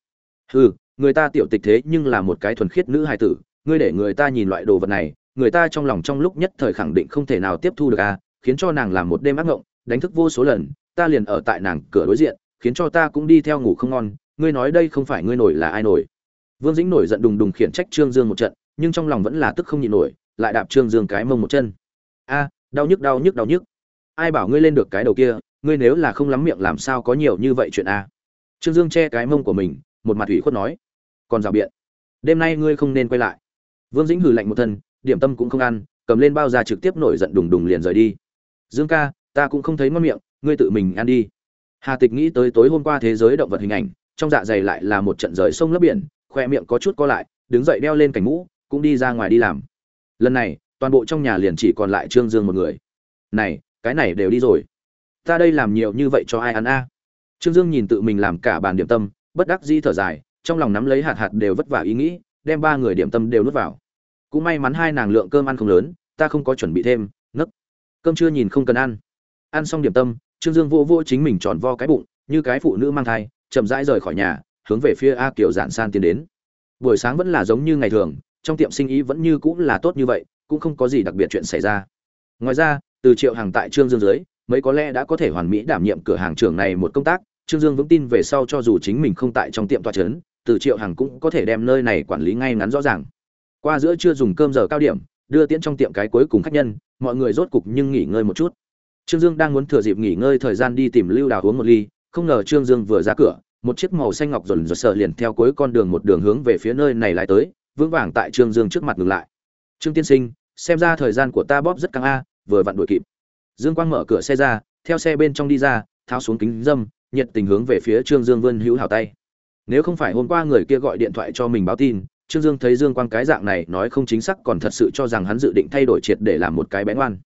ừ người ta tiểu tịch thế nhưng là một cái thuần khiết nữ hài tử ngươi để người ta nhìn loại đồ vật này người ta trong lòng trong lúc nhất thời khẳng định không thể nào tiếp thu được à, khiến cho nàng làm một đêm ác ngộng đánh thức vô số lần ta liền ở tại nàng cửa đối diện, khiến cho ta cũng đi theo ngủ không ngon, ngươi nói đây không phải ngươi nổi là ai nổi. Vương dĩnh nổi giận đùng đùng khiển trách trương dương một trận, nhưng trong lòng vẫn là tức không nhịn nổi, lại đạp trương dương cái mông một chân. A, đau nhức đau nhức đau nhức. Ai bảo ngươi lên được cái đầu kia, ngươi nếu là không lắm miệng làm sao có nhiều như vậy chuyện a. Trương dương che cái mông của mình, một mặt ủy khuất nói. Còn rào biện. Đêm nay ngươi không nên quay lại. Vương dĩnh hừ lạnh một thân, điểm tâm cũng không ăn, cầm lên bao già trực tiếp nổi giận đùng đùng liền rời đi. Dương ca, ta cũng không thấy ngon miệng ngươi tự mình ăn đi. Hà tịch nghĩ tới tối hôm qua thế giới động vật hình ảnh, trong dạ dày lại là một trận rời sông lấp biển, khoe miệng có chút co lại, đứng dậy đeo lên cảnh mũ, cũng đi ra ngoài đi làm. Lần này, toàn bộ trong nhà liền chỉ còn lại trương dương một người. Này, cái này đều đi rồi. Ta đây làm nhiều như vậy cho ai ăn a? Trương dương nhìn tự mình làm cả bàn điểm tâm, bất đắc dĩ thở dài, trong lòng nắm lấy hạt hạt đều vất vả ý nghĩ, đem ba người điểm tâm đều nuốt vào. Cũng may mắn hai nàng lượng cơm ăn không lớn, ta không có chuẩn bị thêm, nấc. Cơm chưa nhìn không cần ăn. Ăn xong điểm tâm trương dương vô vô chính mình tròn vo cái bụng, như cái phụ nữ mang thai, chậm rãi rời khỏi nhà, hướng về phía a Kiều giản san tiến đến. Buổi sáng vẫn là giống như ngày thường, trong tiệm sinh ý vẫn như cũng là tốt như vậy, cũng không có gì đặc biệt chuyện xảy ra. Ngoài ra, từ triệu hàng tại trương dương dưới, mấy có lẽ đã có thể hoàn mỹ đảm nhiệm cửa hàng trưởng này một công tác, trương dương vững tin về sau cho dù chính mình không tại trong tiệm toa trấn từ triệu hàng cũng có thể đem nơi này quản lý ngay ngắn rõ ràng. Qua giữa chưa dùng cơm giờ cao điểm, đưa tiễn trong tiệm cái cuối cùng khách nhân, mọi người rốt cục nhưng nghỉ ngơi một chút trương dương đang muốn thừa dịp nghỉ ngơi thời gian đi tìm lưu đào uống một ly, không ngờ trương dương vừa ra cửa, một chiếc màu xanh ngọc rồn rợn sợ liền theo cuối con đường một đường hướng về phía nơi này lại tới, vững vàng tại trương dương trước mặt ngừng lại. Trương tiên sinh, xem ra thời gian của ta bóp rất căng a, vừa vặn đuổi kịp. Dương quang mở cửa xe ra, theo xe bên trong đi ra, tháo xuống kính dâm, nhiệt tình hướng về phía trương dương vươn hữu hảo tay. Nếu không phải hôm qua người kia gọi điện thoại cho mình báo tin, trương dương thấy dương quang cái dạng này nói không chính xác còn thật sự cho rằng hắn dự định thay đổi triệt để làm một cái bén oan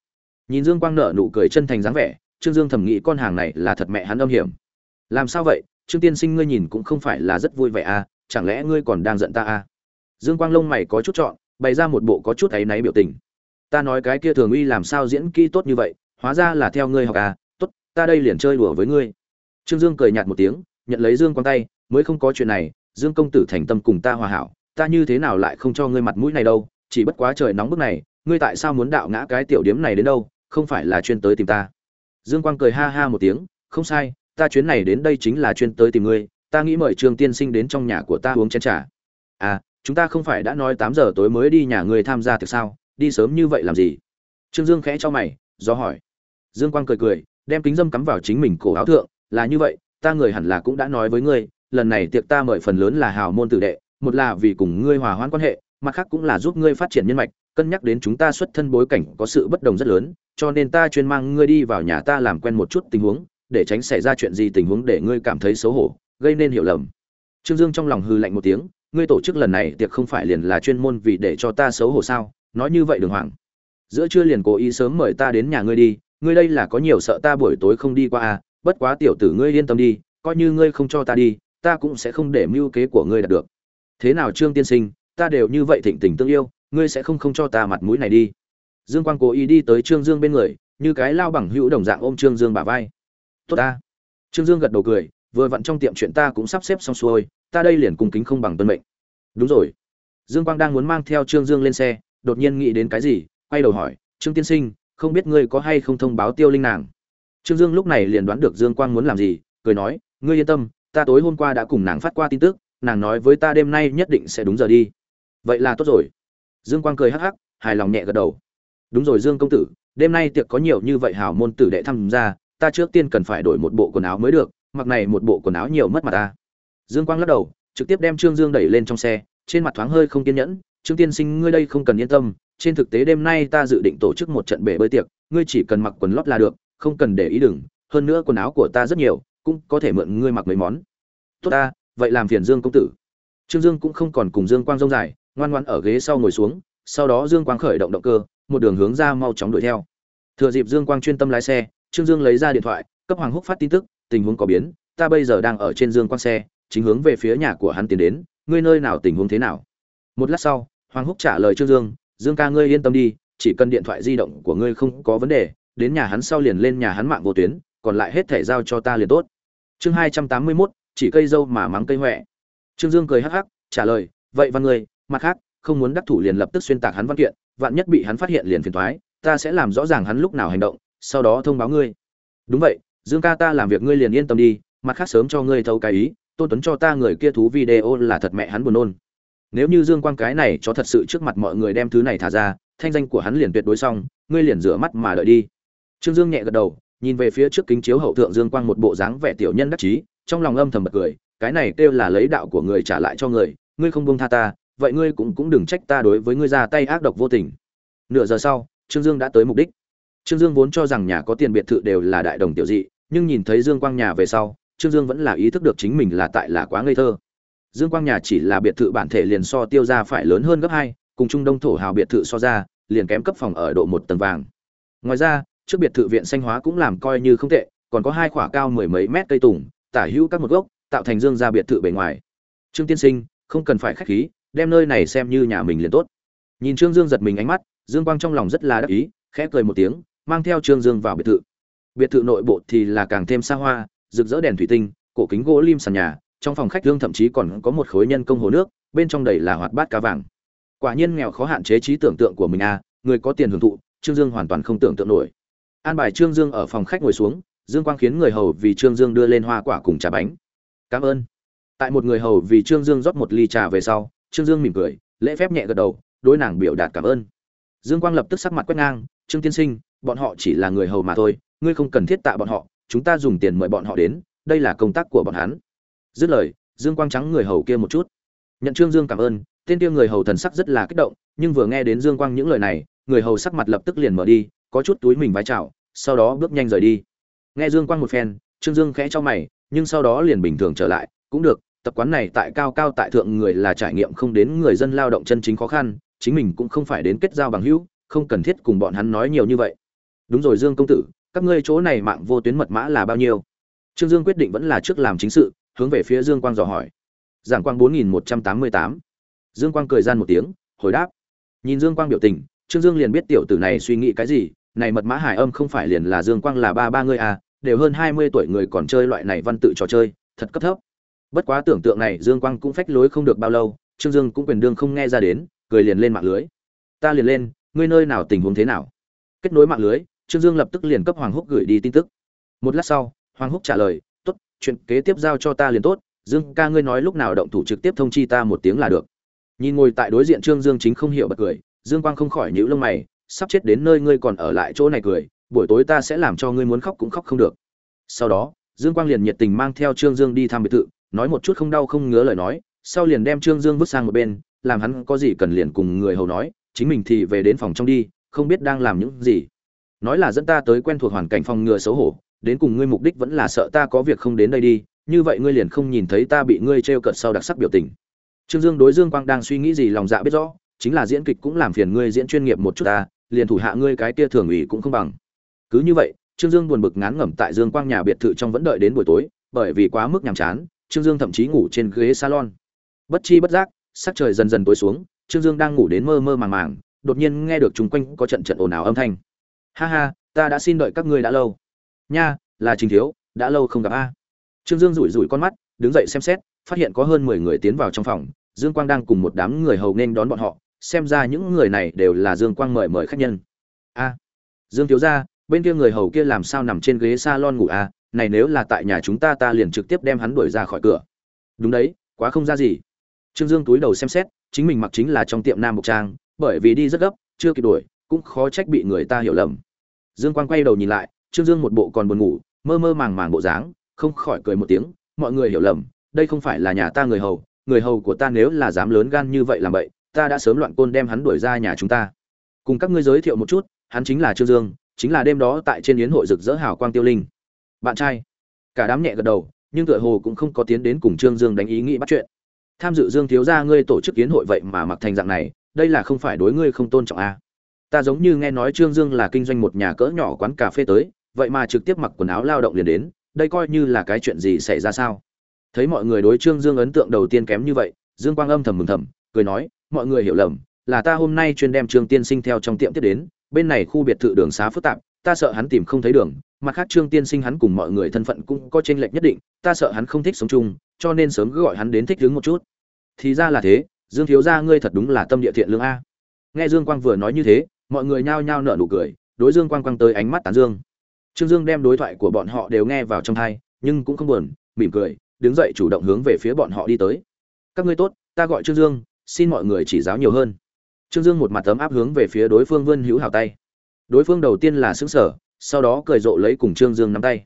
nhìn dương quang nở nụ cười chân thành dáng vẻ, trương dương thầm nghĩ con hàng này là thật mẹ hắn âm hiểm. Làm sao vậy? Trương tiên sinh ngươi nhìn cũng không phải là rất vui vẻ à chẳng lẽ ngươi còn đang giận ta à? Dương quang lông mày có chút chọn bày ra một bộ có chút áy náy biểu tình. Ta nói cái kia thường uy làm sao diễn kỹ tốt như vậy, hóa ra là theo ngươi học à tốt, ta đây liền chơi đùa với ngươi. Trương dương cười nhạt một tiếng, nhận lấy dương quang tay, mới không có chuyện này, dương công tử thành tâm cùng ta hòa hảo, ta như thế nào lại không cho ngươi mặt mũi này đâu, chỉ bất quá trời nóng bức này, ngươi tại sao muốn đạo ngã cái tiểu điếm này đến đâu không phải là chuyên tới tìm ta. Dương quang cười ha ha một tiếng, không sai, ta chuyến này đến đây chính là chuyên tới tìm ngươi, ta nghĩ mời trương tiên sinh đến trong nhà của ta uống chén trà. À chúng ta không phải đã nói tám giờ tối mới đi nhà ngươi tham gia thực sao, đi sớm như vậy làm gì? Trương dương khẽ cho mày, do hỏi. Dương quang cười cười, đem kính dâm cắm vào chính mình cổ áo thượng, là như vậy, ta người hẳn là cũng đã nói với ngươi, lần này tiệc ta mời phần lớn là hào môn tử đệ, một là vì cùng ngươi hòa hoãn quan hệ, mặt khác cũng là giúp ngươi phát triển nhân mạch cân nhắc đến chúng ta xuất thân bối cảnh có sự bất đồng rất lớn, cho nên ta chuyên mang ngươi đi vào nhà ta làm quen một chút tình huống, để tránh xảy ra chuyện gì tình huống để ngươi cảm thấy xấu hổ, gây nên hiểu lầm. Trương dương trong lòng hư lạnh một tiếng, ngươi tổ chức lần này tiệc không phải liền là chuyên môn vì để cho ta xấu hổ sao? Nói như vậy đường hoàng. Giữa trưa liền cố ý sớm mời ta đến nhà ngươi đi, ngươi đây là có nhiều sợ ta buổi tối không đi qua à bất quá tiểu tử ngươi yên tâm đi, coi như ngươi không cho ta đi, ta cũng sẽ không để mưu kế của ngươi đạt được. Thế nào trương tiên sinh, ta đều như vậy thịnh tình tương yêu ngươi sẽ không không cho ta mặt mũi này đi. Dương quang cố ý đi tới trương dương bên người, như cái lao bằng hữu đồng dạng ôm trương dương bả vai. Tốt ta. Trương dương gật đầu cười, vừa vặn trong tiệm chuyện ta cũng sắp xếp xong xuôi, ta đây liền cùng kính không bằng tuân mệnh. Đúng rồi. Dương quang đang muốn mang theo trương dương lên xe, đột nhiên nghĩ đến cái gì, quay đầu hỏi, trương tiên sinh, không biết ngươi có hay không thông báo tiêu linh nàng? Trương dương lúc này liền đoán được dương quang muốn làm gì, cười nói, ngươi yên tâm, ta tối hôm qua đã cùng nàng phát qua tin tức, nàng nói với ta đêm nay nhất định sẽ đúng giờ đi. Vậy là tốt rồi dương quang cười hắc hắc, hài lòng nhẹ gật đầu. Đúng rồi dương công tử, đêm nay tiệc có nhiều như vậy Hảo môn tử đệ tham gia, ta trước tiên cần phải đổi một bộ quần áo mới được, mặc này một bộ quần áo nhiều mất mặt ta. Dương quang lắc đầu, trực tiếp đem trương dương đẩy lên trong xe, trên mặt thoáng hơi không kiên nhẫn, trương tiên sinh, ngươi đây không cần yên tâm, trên thực tế đêm nay ta dự định tổ chức một trận bể bơi tiệc, ngươi chỉ cần mặc quần lót là được, không cần để ý đừng, hơn nữa quần áo của ta rất nhiều, cũng có thể mượn ngươi mặc mấy món. Tốt ta, vậy làm phiền dương công tử. Trương dương cũng không còn cùng dương quang rông dài ngoan ngoan ở ghế sau ngồi xuống, sau đó dương quang khởi động động cơ, một đường hướng ra mau chóng đuổi theo. Thừa dịp dương quang chuyên tâm lái xe, trương dương lấy ra điện thoại, cấp hoàng húc phát tin tức, tình huống có biến, ta bây giờ đang ở trên dương quang xe, chính hướng về phía nhà của hắn tiến đến, ngươi nơi nào tình huống thế nào? Một lát sau, hoàng húc trả lời trương dương dương ca ngươi yên tâm đi, chỉ cần điện thoại di động của ngươi không có vấn đề, đến nhà hắn sau liền lên nhà hắn mạng vô tuyến, còn lại hết thể giao cho ta liền tốt. Chương hai trăm tám mươi mốt, chỉ cây dâu mà mắng cây huệ trương dương cười hắc hắc, trả lời, vậy văn ngươi mặt khác, không muốn đắc thủ liền lập tức xuyên tạc hắn văn kiện, vạn nhất bị hắn phát hiện liền phiền thoái ta sẽ làm rõ ràng hắn lúc nào hành động, sau đó thông báo ngươi. Đúng vậy, dương ca ta làm việc ngươi liền yên tâm đi, mặt khác sớm cho ngươi thấu cái ý, tôn tuấn cho ta người kia thú video là thật mẹ hắn buồn nôn. Nếu như dương quang cái này cho thật sự trước mặt mọi người đem thứ này thả ra, thanh danh của hắn liền tuyệt đối xong, ngươi liền rửa mắt mà đợi đi. Trương dương nhẹ gật đầu, nhìn về phía trước kính chiếu hậu thượng dương quang một bộ dáng vẻ tiểu nhân đắc chí, trong lòng âm thầm bật cười, cái này kêu là lấy đạo của người trả lại cho người, ngươi không buông tha ta vậy ngươi cũng cũng đừng trách ta đối với ngươi ra tay ác độc vô tình. Nửa giờ sau, trương dương đã tới mục đích. Trương dương vốn cho rằng nhà có tiền biệt thự đều là đại đồng tiểu dị, nhưng nhìn thấy dương quang nhà về sau, trương dương vẫn là ý thức được chính mình là tại là quá ngây thơ. Dương quang nhà chỉ là biệt thự bản thể liền so tiêu ra phải lớn hơn gấp hai, cùng trung đông thổ hào biệt thự so ra, liền kém cấp phòng ở độ một tầng vàng. Ngoài ra, trước biệt thự viện xanh hóa cũng làm coi như không tệ, còn có hai khoả cao mười mấy mét cây tùng, tả hữu các một gốc, tạo thành dương ra biệt thự bề ngoài. Trương tiên sinh, không cần phải khách khí đem nơi này xem như nhà mình liền tốt. Nhìn trương dương giật mình ánh mắt, dương quang trong lòng rất là đắc ý, khẽ cười một tiếng, mang theo trương dương vào biệt thự. Biệt thự nội bộ thì là càng thêm xa hoa, rực rỡ đèn thủy tinh, cổ kính gỗ lim sàn nhà, trong phòng khách dương thậm chí còn có một khối nhân công hồ nước, bên trong đầy là hoạt bát cá vàng. Quả nhiên nghèo khó hạn chế trí tưởng tượng của mình à người có tiền hưởng thụ, trương dương hoàn toàn không tưởng tượng nổi. An bài trương dương ở phòng khách ngồi xuống, dương quang khiến người hầu vì trương dương đưa lên hoa quả cùng trà bánh. Cảm ơn. Tại một người hầu vì trương dương rót một ly trà về sau trương dương mỉm cười, lễ phép nhẹ gật đầu, đối nàng biểu đạt cảm ơn. Dương quang lập tức sắc mặt quét ngang, trương tiên sinh, bọn họ chỉ là người hầu mà thôi, ngươi không cần thiết tạ bọn họ, chúng ta dùng tiền mời bọn họ đến, đây là công tác của bọn hắn. Dứt lời, dương quang trắng người hầu kia một chút. Nhận trương dương cảm ơn, tên kia người hầu thần sắc rất là kích động, nhưng vừa nghe đến dương quang những lời này, người hầu sắc mặt lập tức liền mở đi, có chút túi mình vái chào, sau đó bước nhanh rời đi. Nghe dương quang một phen, trương dương khẽ cho mày, nhưng sau đó liền bình thường trở lại, cũng được tập quán này tại cao cao tại thượng người là trải nghiệm không đến người dân lao động chân chính khó khăn, chính mình cũng không phải đến kết giao bằng hữu, không cần thiết cùng bọn hắn nói nhiều như vậy. Đúng rồi dương công tử, các ngươi chỗ này mạng vô tuyến mật mã là bao nhiêu? Trương dương quyết định vẫn là trước làm chính sự, hướng về phía dương quang dò hỏi. Giảng quang bốn nghìn một trăm tám mươi tám. Dương quang cười gian một tiếng, hồi đáp. Nhìn dương quang biểu tình, trương dương liền biết tiểu tử này suy nghĩ cái gì, này mật mã hải âm không phải liền là dương quang là ba ba người à đều hơn hai mươi tuổi người còn chơi loại này văn tự trò chơi, thật cấp thấp bất quá tưởng tượng này, dương quang cũng phách lối không được bao lâu, trương dương cũng quyền đương không nghe ra đến, cười liền lên mạng lưới. Ta liền lên, ngươi nơi nào tình huống thế nào? Kết nối mạng lưới, trương dương lập tức liền cấp hoàng húc gửi đi tin tức. Một lát sau, hoàng húc trả lời, tốt, chuyện kế tiếp giao cho ta liền tốt, dương ca ngươi nói lúc nào động thủ trực tiếp thông chi ta một tiếng là được. Nhìn ngồi tại đối diện trương dương chính không hiểu bật cười, dương quang không khỏi nhíu lông mày, sắp chết đến nơi ngươi còn ở lại chỗ này cười, buổi tối ta sẽ làm cho ngươi muốn khóc cũng khóc không được. Sau đó, dương quang liền nhiệt tình mang theo trương dương đi thăm biệt thự nói một chút không đau không ngứa lời nói, sau liền đem trương dương vứt sang một bên, làm hắn có gì cần liền cùng người hầu nói, chính mình thì về đến phòng trong đi, không biết đang làm những gì. Nói là dẫn ta tới quen thuộc hoàn cảnh phòng ngừa xấu hổ, đến cùng ngươi mục đích vẫn là sợ ta có việc không đến đây đi, như vậy ngươi liền không nhìn thấy ta bị ngươi trêu cợt sau đặc sắc biểu tình. Trương dương đối dương quang đang suy nghĩ gì lòng dạ biết rõ, chính là diễn kịch cũng làm phiền ngươi diễn chuyên nghiệp một chút ta, liền thủ hạ ngươi cái kia thường ủy cũng không bằng. Cứ như vậy, trương dương buồn bực ngán ngẩm tại dương quang nhà biệt thự trong vẫn đợi đến buổi tối, bởi vì quá mức nhàm chán trương dương thậm chí ngủ trên ghế salon. Bất chi bất giác, sắc trời dần dần tối xuống, trương dương đang ngủ đến mơ mơ màng màng, đột nhiên nghe được chung quanh có trận trận ồn ào âm thanh. Ha ha, ta đã xin đợi các ngươi đã lâu. Nha, là trình thiếu, đã lâu không gặp a. Trương dương rủi rủi con mắt, đứng dậy xem xét, phát hiện có hơn mười người tiến vào trong phòng. Dương quang đang cùng một đám người hầu nên đón bọn họ, xem ra những người này đều là dương quang mời mời khách nhân. A, dương thiếu gia, bên kia người hầu kia làm sao nằm trên ghế salon ngủ a này nếu là tại nhà chúng ta ta liền trực tiếp đem hắn đuổi ra khỏi cửa. Đúng đấy, quá không ra gì. Trương dương túi đầu xem xét, chính mình mặc chính là trong tiệm nam mục trang, bởi vì đi rất gấp, chưa kịp đuổi, cũng khó trách bị người ta hiểu lầm. Dương quang quay đầu nhìn lại, trương dương một bộ còn buồn ngủ, mơ mơ màng màng bộ dáng, không khỏi cười một tiếng, mọi người hiểu lầm, đây không phải là nhà ta người hầu người hầu của ta nếu là dám lớn gan như vậy làm vậy ta đã sớm loạn côn đem hắn đuổi ra nhà chúng ta. Cùng các ngươi giới thiệu một chút, hắn chính là trương dương, chính là đêm đó tại trên yến hội rực rỡ hào quang tiêu linh bạn trai. Cả đám nhẹ gật đầu, nhưng tựa hồ cũng không có tiến đến cùng trương dương đánh ý nghĩ bắt chuyện. Tham dự dương thiếu gia ngươi tổ chức kiến hội vậy mà mặc thành dạng này, đây là không phải đối ngươi không tôn trọng a à. ta giống như nghe nói trương dương là kinh doanh một nhà cỡ nhỏ quán cà phê tới, vậy mà trực tiếp mặc quần áo lao động liền đến, đây coi như là cái chuyện gì xảy ra sao? Thấy mọi người đối trương dương ấn tượng đầu tiên kém như vậy, dương quang âm thầm mừng thầm, cười nói, mọi người hiểu lầm, là ta hôm nay chuyên đem trương tiên sinh theo trong tiệm tiếp đến, bên này khu biệt thự đường xá phức tạp, ta sợ hắn tìm không thấy đường mặt khác trương tiên sinh hắn cùng mọi người thân phận cũng có chênh lệch nhất định, ta sợ hắn không thích sống chung, cho nên sớm cứ gọi hắn đến thích đứng một chút. Thì ra là thế, dương thiếu gia ngươi thật đúng là tâm địa thiện lương a. Nghe dương quang vừa nói như thế, mọi người nhao nhao nở nụ cười, đối dương quang quang tới ánh mắt tán dương. Trương dương đem đối thoại của bọn họ đều nghe vào trong thai nhưng cũng không buồn, mỉm cười, đứng dậy chủ động hướng về phía bọn họ đi tới. Các ngươi tốt, ta gọi trương dương, xin mọi người chỉ giáo nhiều hơn. Trương dương một mặt tấm áp hướng về phía đối phương vươn hữu hào tay. Đối phương đầu tiên là xứng sở sau đó cười rộ lấy cùng trương dương nắm tay.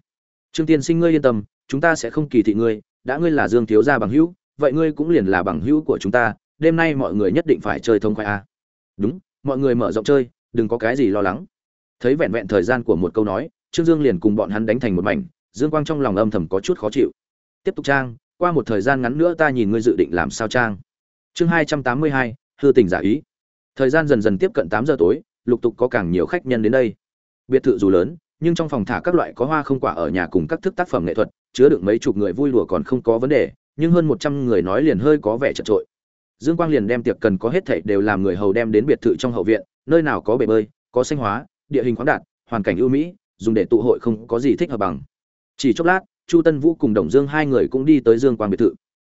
Trương tiên sinh ngươi yên tâm, chúng ta sẽ không kỳ thị ngươi, đã ngươi là dương thiếu gia bằng hữu, vậy ngươi cũng liền là bằng hữu của chúng ta, đêm nay mọi người nhất định phải chơi thông khoái a. Đúng, mọi người mở rộng chơi, đừng có cái gì lo lắng. Thấy vẹn vẹn thời gian của một câu nói, trương dương liền cùng bọn hắn đánh thành một mảnh, dương quang trong lòng âm thầm có chút khó chịu. Tiếp tục trang, qua một thời gian ngắn nữa ta nhìn ngươi dự định làm sao trang. Chương hai trăm tám mươi hai, hư tình giả ý. Thời gian dần dần tiếp cận tám giờ tối, lục tục có càng nhiều khách nhân đến đây biệt thự dù lớn, nhưng trong phòng thả các loại có hoa không quả ở nhà cùng các thức tác phẩm nghệ thuật, chứa đựng mấy chục người vui lùa còn không có vấn đề, nhưng hơn một trăm người nói liền hơi có vẻ chật trội dương quang liền đem tiệc cần có hết thảy đều làm người hầu đem đến biệt thự trong hậu viện, nơi nào có bể bơi, có sinh hóa, địa hình khoáng đạt, hoàn cảnh ưu mỹ, dùng để tụ hội không có gì thích hợp bằng. Chỉ chốc lát, chu tân vũ cùng đồng dương hai người cũng đi tới dương quang biệt thự.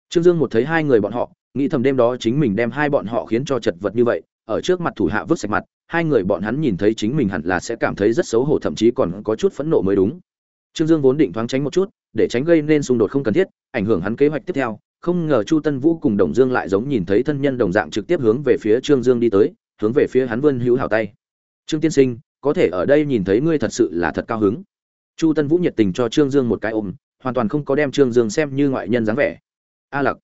Trương dương một thấy hai người bọn họ, nghĩ thầm đêm đó chính mình đem hai bọn họ khiến cho chật vật như vậy, ở trước mặt thủ hạ vứt sạch mặt hai người bọn hắn nhìn thấy chính mình hẳn là sẽ cảm thấy rất xấu hổ, thậm chí còn có chút phẫn nộ mới đúng. Trương dương vốn định thoáng tránh một chút, để tránh gây nên xung đột không cần thiết, ảnh hưởng hắn kế hoạch tiếp theo. Không ngờ chu tân vũ cùng đồng dương lại giống nhìn thấy thân nhân đồng dạng trực tiếp hướng về phía trương dương đi tới, hướng về phía hắn vươn hữu hảo tay. Trương tiên sinh, có thể ở đây nhìn thấy ngươi thật sự là thật cao hứng. Chu tân vũ nhiệt tình cho trương dương một cái ôm, hoàn toàn không có đem trương dương xem như ngoại nhân dáng vẻ. A lặc.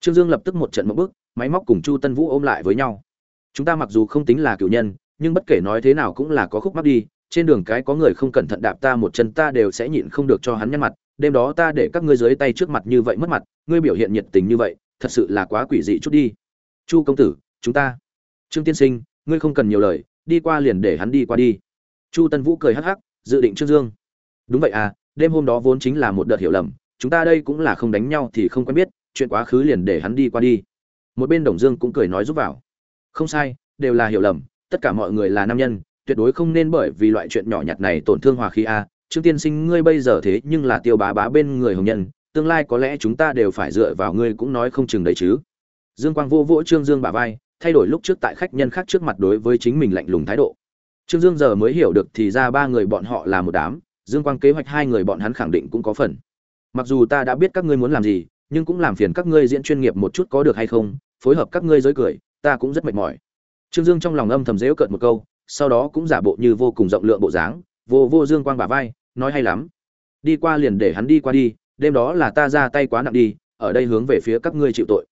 Trương dương lập tức một trận một bước máy móc cùng chu tân vũ ôm lại với nhau. Chúng ta mặc dù không tính là cựu nhân nhưng bất kể nói thế nào cũng là có khúc mắc đi, trên đường cái có người không cẩn thận đạp ta một chân ta đều sẽ nhịn không được cho hắn nhăn mặt, đêm đó ta để các ngươi dưới tay trước mặt như vậy mất mặt, ngươi biểu hiện nhiệt tình như vậy, thật sự là quá quỷ dị chút đi. Chu công tử, chúng ta. Trương tiên sinh, ngươi không cần nhiều lời, đi qua liền để hắn đi qua đi. Chu tân vũ cười hắc hắc, dự định trương dương. Đúng vậy à đêm hôm đó vốn chính là một đợt hiểu lầm, chúng ta đây cũng là không đánh nhau thì không quen biết, chuyện quá khứ liền để hắn đi qua đi. Một bên đồng dương cũng cười nói giúp vào. Không sai, đều là hiểu lầm tất cả mọi người là nam nhân, tuyệt đối không nên bởi vì loại chuyện nhỏ nhặt này tổn thương hòa khí a. Trương tiên sinh, ngươi bây giờ thế nhưng là tiêu bá bá bên người hồng nhân, tương lai có lẽ chúng ta đều phải dựa vào ngươi cũng nói không chừng đấy chứ. Dương quang vô vỗ trương dương bà vai, thay đổi lúc trước tại khách nhân khác trước mặt đối với chính mình lạnh lùng thái độ. Trương dương giờ mới hiểu được thì ra ba người bọn họ là một đám, dương quang kế hoạch hai người bọn hắn khẳng định cũng có phần. Mặc dù ta đã biết các ngươi muốn làm gì, nhưng cũng làm phiền các ngươi diễn chuyên nghiệp một chút có được hay không, phối hợp các ngươi giới cười, ta cũng rất mệt mỏi trương dương trong lòng âm thầm giễu cợt một câu, sau đó cũng giả bộ như vô cùng rộng lượng bộ dáng, vô vô dương quang bả vai, nói hay lắm. Đi qua liền để hắn đi qua đi, đêm đó là ta ra tay quá nặng đi, ở đây hướng về phía các ngươi chịu tội.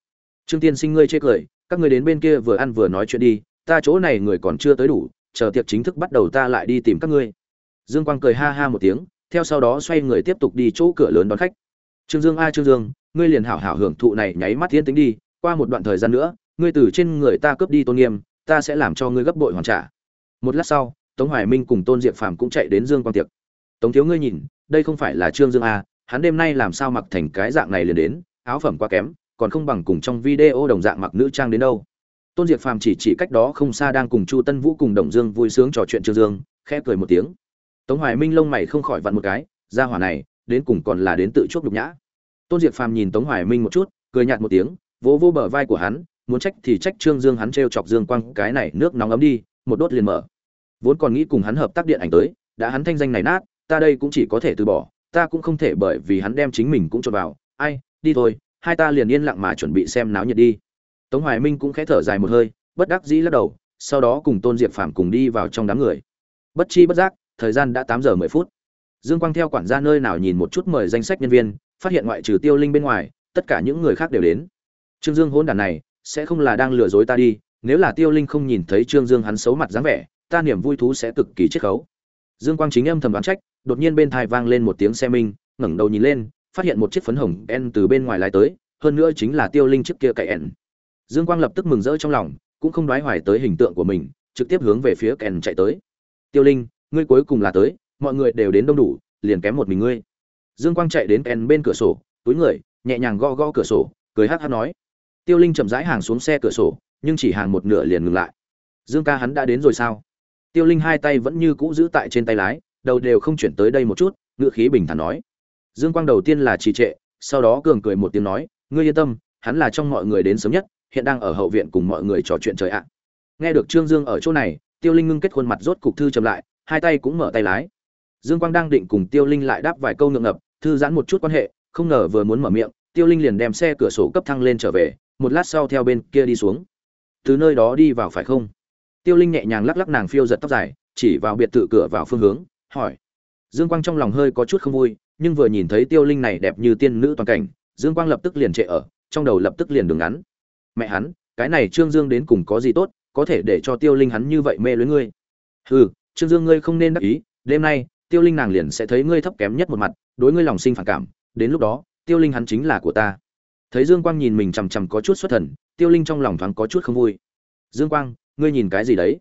Trương tiên sinh ngươi chê cười, các ngươi đến bên kia vừa ăn vừa nói chuyện đi, ta chỗ này người còn chưa tới đủ, chờ tiệc chính thức bắt đầu ta lại đi tìm các ngươi. Dương quang cười ha ha một tiếng, theo sau đó xoay người tiếp tục đi chỗ cửa lớn đón khách. Trương dương, a trương dương, ngươi liền hảo hảo hưởng thụ này nháy mắt thiên tính đi, qua một đoạn thời gian nữa, ngươi từ trên người ta cướp đi tôn nghiêm ta sẽ làm cho ngươi gấp bội hoàn trả. Một lát sau, tống hoài minh cùng tôn diệp phàm cũng chạy đến dương quang tiệc tống thiếu ngươi nhìn, đây không phải là trương dương a hắn đêm nay làm sao mặc thành cái dạng này liền đến, áo phẩm quá kém, còn không bằng cùng trong video đồng dạng mặc nữ trang đến đâu. Tôn diệp phàm chỉ chỉ cách đó không xa đang cùng chu tân vũ cùng đồng dương vui sướng trò chuyện trương dương, khẽ cười một tiếng. Tống hoài minh lông mày không khỏi vặn một cái, ra hỏa này, đến cùng còn là đến tự chuốc nhục nhã. Tôn diệp phàm nhìn tống hoài minh một chút, cười nhạt một tiếng, vỗ vỗ bờ vai của hắn muốn trách thì trách trương dương hắn t chọc dương quang, cái này nước nóng ấm đi, một đốt liền mở. Vốn còn nghĩ cùng hắn hợp tác điện ảnh tới, đã hắn thanh danh này nát, ta đây cũng chỉ có thể từ bỏ, ta cũng không thể bởi vì hắn đem chính mình cũng cho vào. Ai, đi thôi, hai ta liền yên lặng mà chuẩn bị xem náo nhiệt đi. Tống hoài minh cũng khẽ thở dài một hơi, bất đắc dĩ lắc đầu, sau đó cùng tôn diệp phàm cùng đi vào trong đám người. Bất chi bất giác, thời gian đã tám giờ mười phút. Dương quang theo quản gia nơi nào nhìn một chút mời danh sách nhân viên, phát hiện ngoại trừ tiêu linh bên ngoài, tất cả những người khác đều đến. Trương dương hôn đàn này sẽ không là đang lừa dối ta đi, nếu là tiêu linh không nhìn thấy trương dương hắn xấu mặt dáng vẻ, ta niềm vui thú sẽ cực kỳ chiết khấu. Dương quang chính âm thầm đoán trách, đột nhiên bên thai vang lên một tiếng xe minh, ngẩng đầu nhìn lên, phát hiện một chiếc phấn hồng en từ bên ngoài lái tới, hơn nữa chính là tiêu linh trước kia cậy en dương quang lập tức mừng rỡ trong lòng, cũng không đoái hoài tới hình tượng của mình, trực tiếp hướng về phía kèn chạy tới. Tiêu linh, ngươi cuối cùng là tới, mọi người đều đến đông đủ, liền kém một mình ngươi. Dương quang chạy đến kèn bên cửa sổ, túi người, nhẹ nhàng gõ gõ cửa sổ, cười hát hát nói tiêu linh chậm rãi hàng xuống xe cửa sổ, nhưng chỉ hàng một nửa liền ngừng lại. Dương ca hắn đã đến rồi sao? Tiêu linh hai tay vẫn như cũ giữ tại trên tay lái, đầu đều không chuyển tới đây một chút ngựa khí bình thản nói. Dương quang đầu tiên là trì trệ, sau đó cường cười một tiếng nói, ngươi yên tâm, hắn là trong mọi người đến sớm nhất, hiện đang ở hậu viện cùng mọi người trò chuyện trời ạ. Nghe được trương dương ở chỗ này, tiêu linh ngưng kết khuôn mặt rốt cục thư chậm lại, hai tay cũng mở tay lái. Dương quang đang định cùng tiêu linh lại đáp vài câu ngượng ngập, thư giãn một chút quan hệ, không ngờ vừa muốn mở miệng, tiêu linh liền đem xe cửa sổ cấp thăng lên trở về một lát sau theo bên kia đi xuống. Từ nơi đó đi vào phải không? Tiêu linh nhẹ nhàng lắc lắc nàng phiêu giật tóc dài, chỉ vào biệt thự cửa vào phương hướng, hỏi. Dương quang trong lòng hơi có chút không vui, nhưng vừa nhìn thấy tiêu linh này đẹp như tiên nữ toàn cảnh, dương quang lập tức liền trệ ở, trong đầu lập tức liền đường ngắn. Mẹ hắn, cái này trương dương đến cùng có gì tốt, có thể để cho tiêu linh hắn như vậy mê lưới ngươi? Hừ, trương dương ngươi không nên đắc ý, đêm nay, tiêu linh nàng liền sẽ thấy ngươi thấp kém nhất một mặt, đối ngươi lòng sinh phản cảm, đến lúc đó, tiêu linh hắn chính là của ta thấy dương quang nhìn mình chằm chằm có chút xuất thần, tiêu linh trong lòng thoáng có chút không vui. Dương quang, ngươi nhìn cái gì đấy?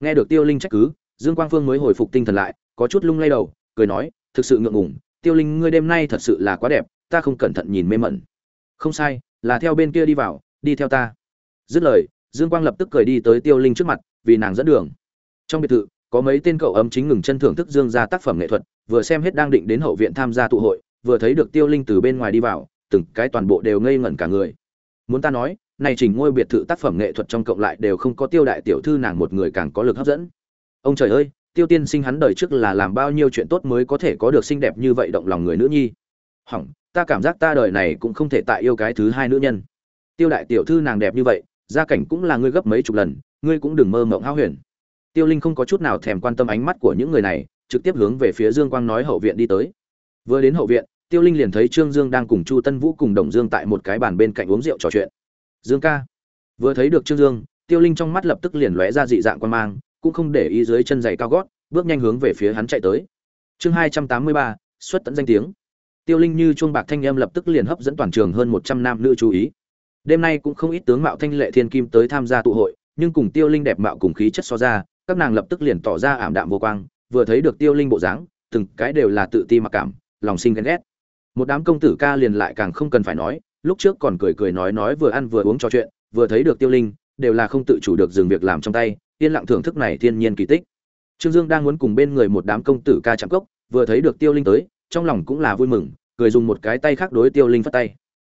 Nghe được tiêu linh trách cứ, dương quang phương mới hồi phục tinh thần lại, có chút lung lay đầu, cười nói, thực sự ngượng ngùng, tiêu linh, ngươi đêm nay thật sự là quá đẹp, ta không cẩn thận nhìn mê mẩn. Không sai, là theo bên kia đi vào, đi theo ta. Dứt lời, dương quang lập tức cười đi tới tiêu linh trước mặt, vì nàng dẫn đường. Trong biệt thự, có mấy tên cậu ấm chính ngừng chân thưởng thức dương ra tác phẩm nghệ thuật, vừa xem hết đang định đến hậu viện tham gia tụ hội, vừa thấy được tiêu linh từ bên ngoài đi vào từng cái toàn bộ đều ngây ngẩn cả người. Muốn ta nói, này chỉnh ngôi biệt thự tác phẩm nghệ thuật trong cộng lại đều không có tiêu đại tiểu thư nàng một người càng có lực hấp dẫn. Ông trời ơi, tiêu tiên sinh hắn đời trước là làm bao nhiêu chuyện tốt mới có thể có được xinh đẹp như vậy động lòng người nữ nhi? Hỏng, ta cảm giác ta đời này cũng không thể tại yêu cái thứ hai nữ nhân. Tiêu đại tiểu thư nàng đẹp như vậy, gia cảnh cũng là ngươi gấp mấy chục lần, ngươi cũng đừng mơ mộng hao huyền. Tiêu linh không có chút nào thèm quan tâm ánh mắt của những người này, trực tiếp hướng về phía dương quang nói hậu viện đi tới. Vừa đến hậu viện tiêu linh liền thấy trương dương đang cùng chu tân vũ cùng đồng dương tại một cái bàn bên cạnh uống rượu trò chuyện. Dương ca. Vừa thấy được trương dương, tiêu linh trong mắt lập tức liền lóe ra dị dạng quan mang, cũng không để ý dưới chân giày cao gót, bước nhanh hướng về phía hắn chạy tới. Chương hai trăm tám mươi ba, xuất tận danh tiếng. Tiêu linh như chuông bạc thanh em lập tức liền hấp dẫn toàn trường hơn một trăm nam nữ chú ý. Đêm nay cũng không ít tướng mạo thanh lệ thiên kim tới tham gia tụ hội, nhưng cùng tiêu linh đẹp mạo cùng khí chất so ra, các nàng lập tức liền tỏ ra ảm đạm vô quang, vừa thấy được tiêu linh bộ dáng, từng cái đều là tự ti mặc cảm, lòng sinh ghen ghét một đám công tử ca liền lại càng không cần phải nói, lúc trước còn cười cười nói nói vừa ăn vừa uống trò chuyện, vừa thấy được tiêu linh, đều là không tự chủ được dừng việc làm trong tay, yên lặng thưởng thức này thiên nhiên kỳ tích. Trương dương đang muốn cùng bên người một đám công tử ca chạm cốc, vừa thấy được tiêu linh tới, trong lòng cũng là vui mừng, cười dùng một cái tay khác đối tiêu linh phất tay.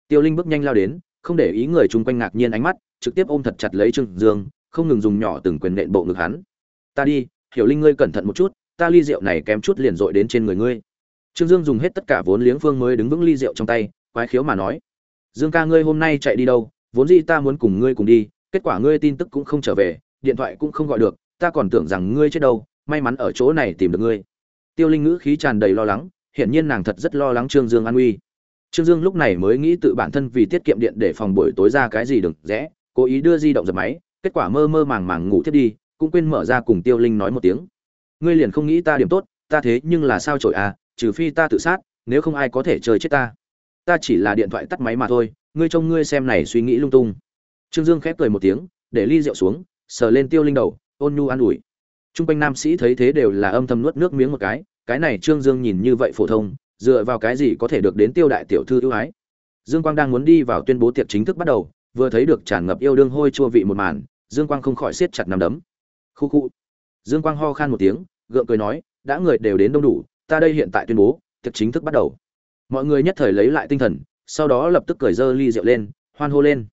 Tiêu linh bước nhanh lao đến, không để ý người chung quanh ngạc nhiên ánh mắt, trực tiếp ôm thật chặt lấy trương dương, không ngừng dùng nhỏ từng quyền nện bộ ngực hắn. Ta đi, hiểu linh ngươi cẩn thận một chút, ta ly rượu này kém chút liền dội đến trên người ngươi trương dương dùng hết tất cả vốn liếng phương mới đứng vững ly rượu trong tay, quái khiếu mà nói, dương ca ngươi hôm nay chạy đi đâu vốn gì ta muốn cùng ngươi cùng đi, kết quả ngươi tin tức cũng không trở về, điện thoại cũng không gọi được, ta còn tưởng rằng ngươi chết đâu, may mắn ở chỗ này tìm được ngươi tiêu linh ngữ khí tràn đầy lo lắng, hiển nhiên nàng thật rất lo lắng trương dương an nguy. trương dương lúc này mới nghĩ tự bản thân vì tiết kiệm điện để phòng buổi tối ra cái gì đừng rẽ, cố ý đưa di động giật máy, kết quả mơ mơ màng màng ngủ thiếp đi, cũng quên mở ra cùng tiêu linh nói một tiếng, ngươi liền không nghĩ ta điểm tốt, ta thế nhưng là sao chổi à trừ phi ta tự sát, nếu không ai có thể chơi chết ta. Ta chỉ là điện thoại tắt máy mà thôi, ngươi trông ngươi xem này suy nghĩ lung tung. Trương dương khép cười một tiếng, để ly rượu xuống, sờ lên tiêu linh đầu, ôn nhu an ủi. T r u n g quanh nam sĩ thấy thế đều là âm thầm nuốt nước miếng một cái cái này trương dương nhìn như vậy phổ thông, dựa vào cái gì có thể được đến tiêu đại tiểu thư ưu ái? Dương quang đang muốn đi vào tuyên bố tiệc chính thức bắt đầu, vừa thấy được tràn ngập yêu đương hôi chua vị một màn, dương quang không khỏi siết chặt nằm đấm. Khu khu. Dương quang ho khan một tiếng, gượng cười nói, đã người đều đến đông đủ ta đây hiện tại tuyên bố, tiệc chính thức bắt đầu. Mọi người nhất thời lấy lại tinh thần, sau đó lập tức cởi dơ ly rượu lên, hoan hô lên.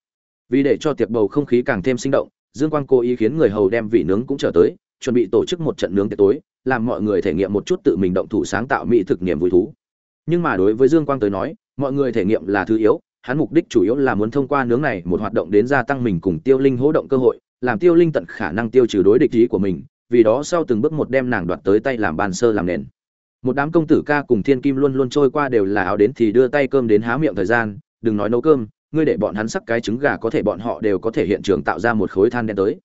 Vì để cho tiệc bầu không khí càng thêm sinh động, dương quang cố ý khiến người hầu đem vị nướng cũng trở tới, chuẩn bị tổ chức một trận nướng tiệc tối, làm mọi người thể nghiệm một chút tự mình động thủ sáng tạo mỹ thực niềm vui thú. Nhưng mà đối với dương quang tới nói, mọi người thể nghiệm là thứ yếu, hắn mục đích chủ yếu là muốn thông qua nướng này một hoạt động đến gia tăng mình cùng tiêu linh hỗ động cơ hội, làm tiêu linh tận khả năng tiêu trừ đối địch ý của mình, vì đó sau từng bước một đem nàng đoạt tới tay làm bàn sơ làm nền một đám công tử ca cùng thiên kim luôn luôn trôi qua đều là áo đến thì đưa tay cơm đến há miệng thời gian, đừng nói nấu cơm, ngươi để bọn hắn sắc cái trứng gà có thể bọn họ đều có thể hiện trường tạo ra một khối than đen tới.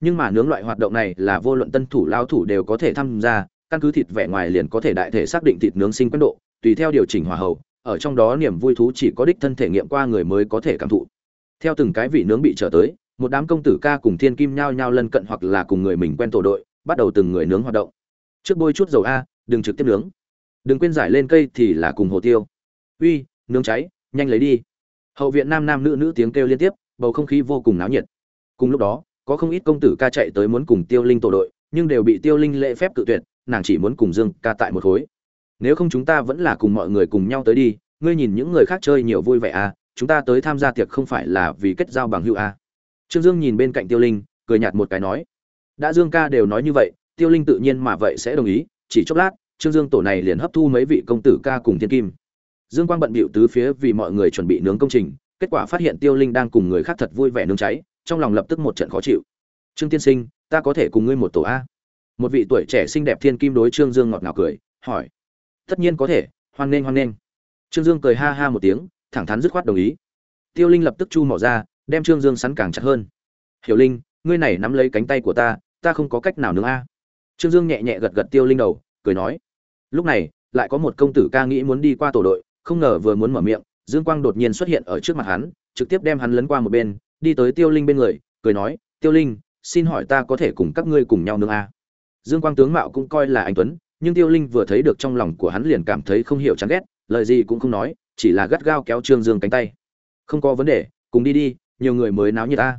Nhưng mà nướng loại hoạt động này là vô luận tân thủ, lao thủ đều có thể tham gia, căn cứ thịt vẻ ngoài liền có thể đại thể xác định thịt nướng sinh quân độ, tùy theo điều chỉnh hòa hậu, ở trong đó niềm vui thú chỉ có đích thân thể nghiệm qua người mới có thể cảm thụ. Theo từng cái vị nướng bị trở tới, một đám công tử ca cùng thiên kim nhao nhao lân cận hoặc là cùng người mình quen tổ đội, bắt đầu từng người nướng hoạt động. Trước bôi chút dầu a đừng trực tiếp nướng. Đừng quên giải lên cây thì là cùng hồ tiêu. Uy, nướng cháy, nhanh lấy đi. Hậu viện nam nam nữ nữ tiếng kêu liên tiếp, bầu không khí vô cùng náo nhiệt. Cùng lúc đó, có không ít công tử ca chạy tới muốn cùng tiêu linh tổ đội, nhưng đều bị tiêu linh lễ phép cự tuyệt, nàng chỉ muốn cùng dương ca tại một khối. Nếu không chúng ta vẫn là cùng mọi người cùng nhau tới đi, ngươi nhìn những người khác chơi nhiều vui vẻ à chúng ta tới tham gia tiệc không phải là vì kết giao bằng hữu à. trương dương nhìn bên cạnh tiêu linh, cười nhạt một cái nói. Đã dương ca đều nói như vậy, tiêu linh tự nhiên mà vậy sẽ đồng ý chỉ chốc lát, trương dương tổ này liền hấp thu mấy vị công tử ca cùng thiên kim. Dương quang bận bịu tứ phía vì mọi người chuẩn bị nướng công trình, kết quả phát hiện tiêu linh đang cùng người khác thật vui vẻ nướng cháy, trong lòng lập tức một trận khó chịu. Trương tiên sinh, ta có thể cùng ngươi một tổ a? Một vị tuổi trẻ xinh đẹp thiên kim đối trương dương ngọt ngào cười, hỏi. Tất nhiên có thể, hoan nghênh hoan nghênh. Trương dương cười ha ha một tiếng, thẳng thắn dứt khoát đồng ý. Tiêu linh lập tức chu mỏ ra, đem trương dương sắn càng chặt hơn. Hiểu linh, ngươi này nắm lấy cánh tay của ta ta không có cách nào nướng a trương dương nhẹ nhẹ gật gật tiêu linh đầu, cười nói, lúc này, lại có một công tử ca nghĩ muốn đi qua tổ đội, không ngờ vừa muốn mở miệng, dương quang đột nhiên xuất hiện ở trước mặt hắn, trực tiếp đem hắn lấn qua một bên, đi tới tiêu linh bên người, cười nói, tiêu linh, xin hỏi ta có thể cùng các ngươi cùng nhau nương a? Dương quang tướng mạo cũng coi là anh tuấn, nhưng tiêu linh vừa thấy được trong lòng của hắn liền cảm thấy không hiểu chán ghét, lời gì cũng không nói, chỉ là gắt gao kéo trương dương cánh tay. Không có vấn đề, cùng đi đi, nhiều người mới náo như ta.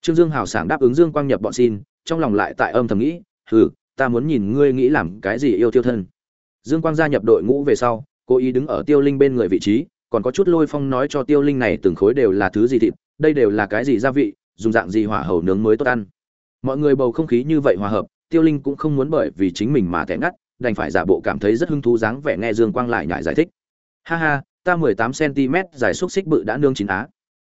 Trương dương hào sảng đáp ứng dương quang nhập bọn xin, trong lòng lại tại âm thầm nghĩ, hừ ta muốn nhìn ngươi nghĩ làm cái gì yêu tiêu thân. Dương quang gia nhập đội ngũ về sau, cố ý đứng ở tiêu linh bên người vị trí, còn có chút lôi phong nói cho tiêu linh này từng khối đều là thứ gì thịt, đây đều là cái gì gia vị, dùng dạng gì hỏa hầu nướng mới tốt ăn. Mọi người bầu không khí như vậy hòa hợp, tiêu linh cũng không muốn bởi vì chính mình mà thẻ ngắt, đành phải giả bộ cảm thấy rất hứng thú dáng vẻ nghe dương quang lại nhại giải thích. Ha ha, ta mười tám cm dài xúc xích bự đã nương chín á.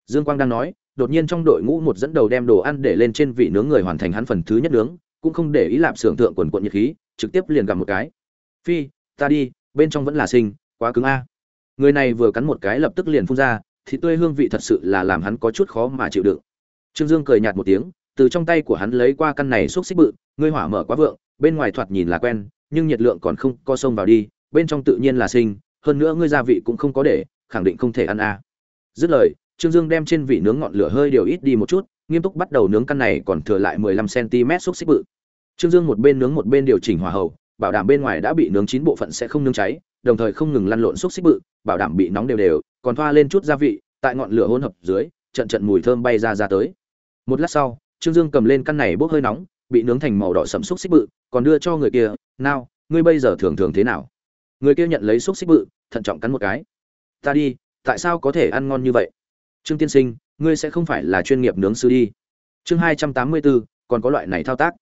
Dương quang đang nói, đột nhiên trong đội ngũ một dẫn đầu đem đồ ăn để lên trên vị nướng người hoàn thành hắn phần thứ nhất nướng cũng không để ý lạp xưởng thượng quần quận nhiệt khí, trực tiếp liền gặp một cái. Phi, ta đi, bên trong vẫn là sinh, quá cứng a. Người này vừa cắn một cái lập tức liền phun ra thì tươi hương vị thật sự là làm hắn có chút khó mà chịu đựng. Trương dương cười nhạt một tiếng, từ trong tay của hắn lấy qua căn này xúc xích bự, ngươi hỏa mở quá vượng, bên ngoài thoạt nhìn là quen, nhưng nhiệt lượng còn không co sông vào đi, bên trong tự nhiên là sinh, hơn nữa ngươi gia vị cũng không có để, khẳng định không thể ăn a. Dứt lời, trương dương đem trên vị nướng ngọn lửa hơi điều ít đi một chút, nghiêm túc bắt đầu nướng căn này còn thừa lại 15 cm xúc xích bự trương dương một bên nướng một bên điều chỉnh hỏa hậu, bảo đảm bên ngoài đã bị nướng chín bộ phận sẽ không nướng cháy, đồng thời không ngừng lăn lộn xúc xích bự, bảo đảm bị nóng đều đều, còn thoa lên chút gia vị, tại ngọn lửa hỗn hợp dưới, trận trận mùi thơm bay ra ra tới. Một lát sau, trương dương cầm lên căn này bốc hơi nóng, bị nướng thành màu đỏ sẫm xúc xích bự, còn đưa cho người kia, nào, ngươi bây giờ thường thường thế nào? Người kia nhận lấy xúc xích bự, thận trọng cắn một cái. Ta đi, tại sao có thể ăn ngon như vậy? Trương tiên sinh, ngươi sẽ không phải là chuyên nghiệp nướng sư đi. Chương hai trăm tám mươi bốn, còn có loại này thao tác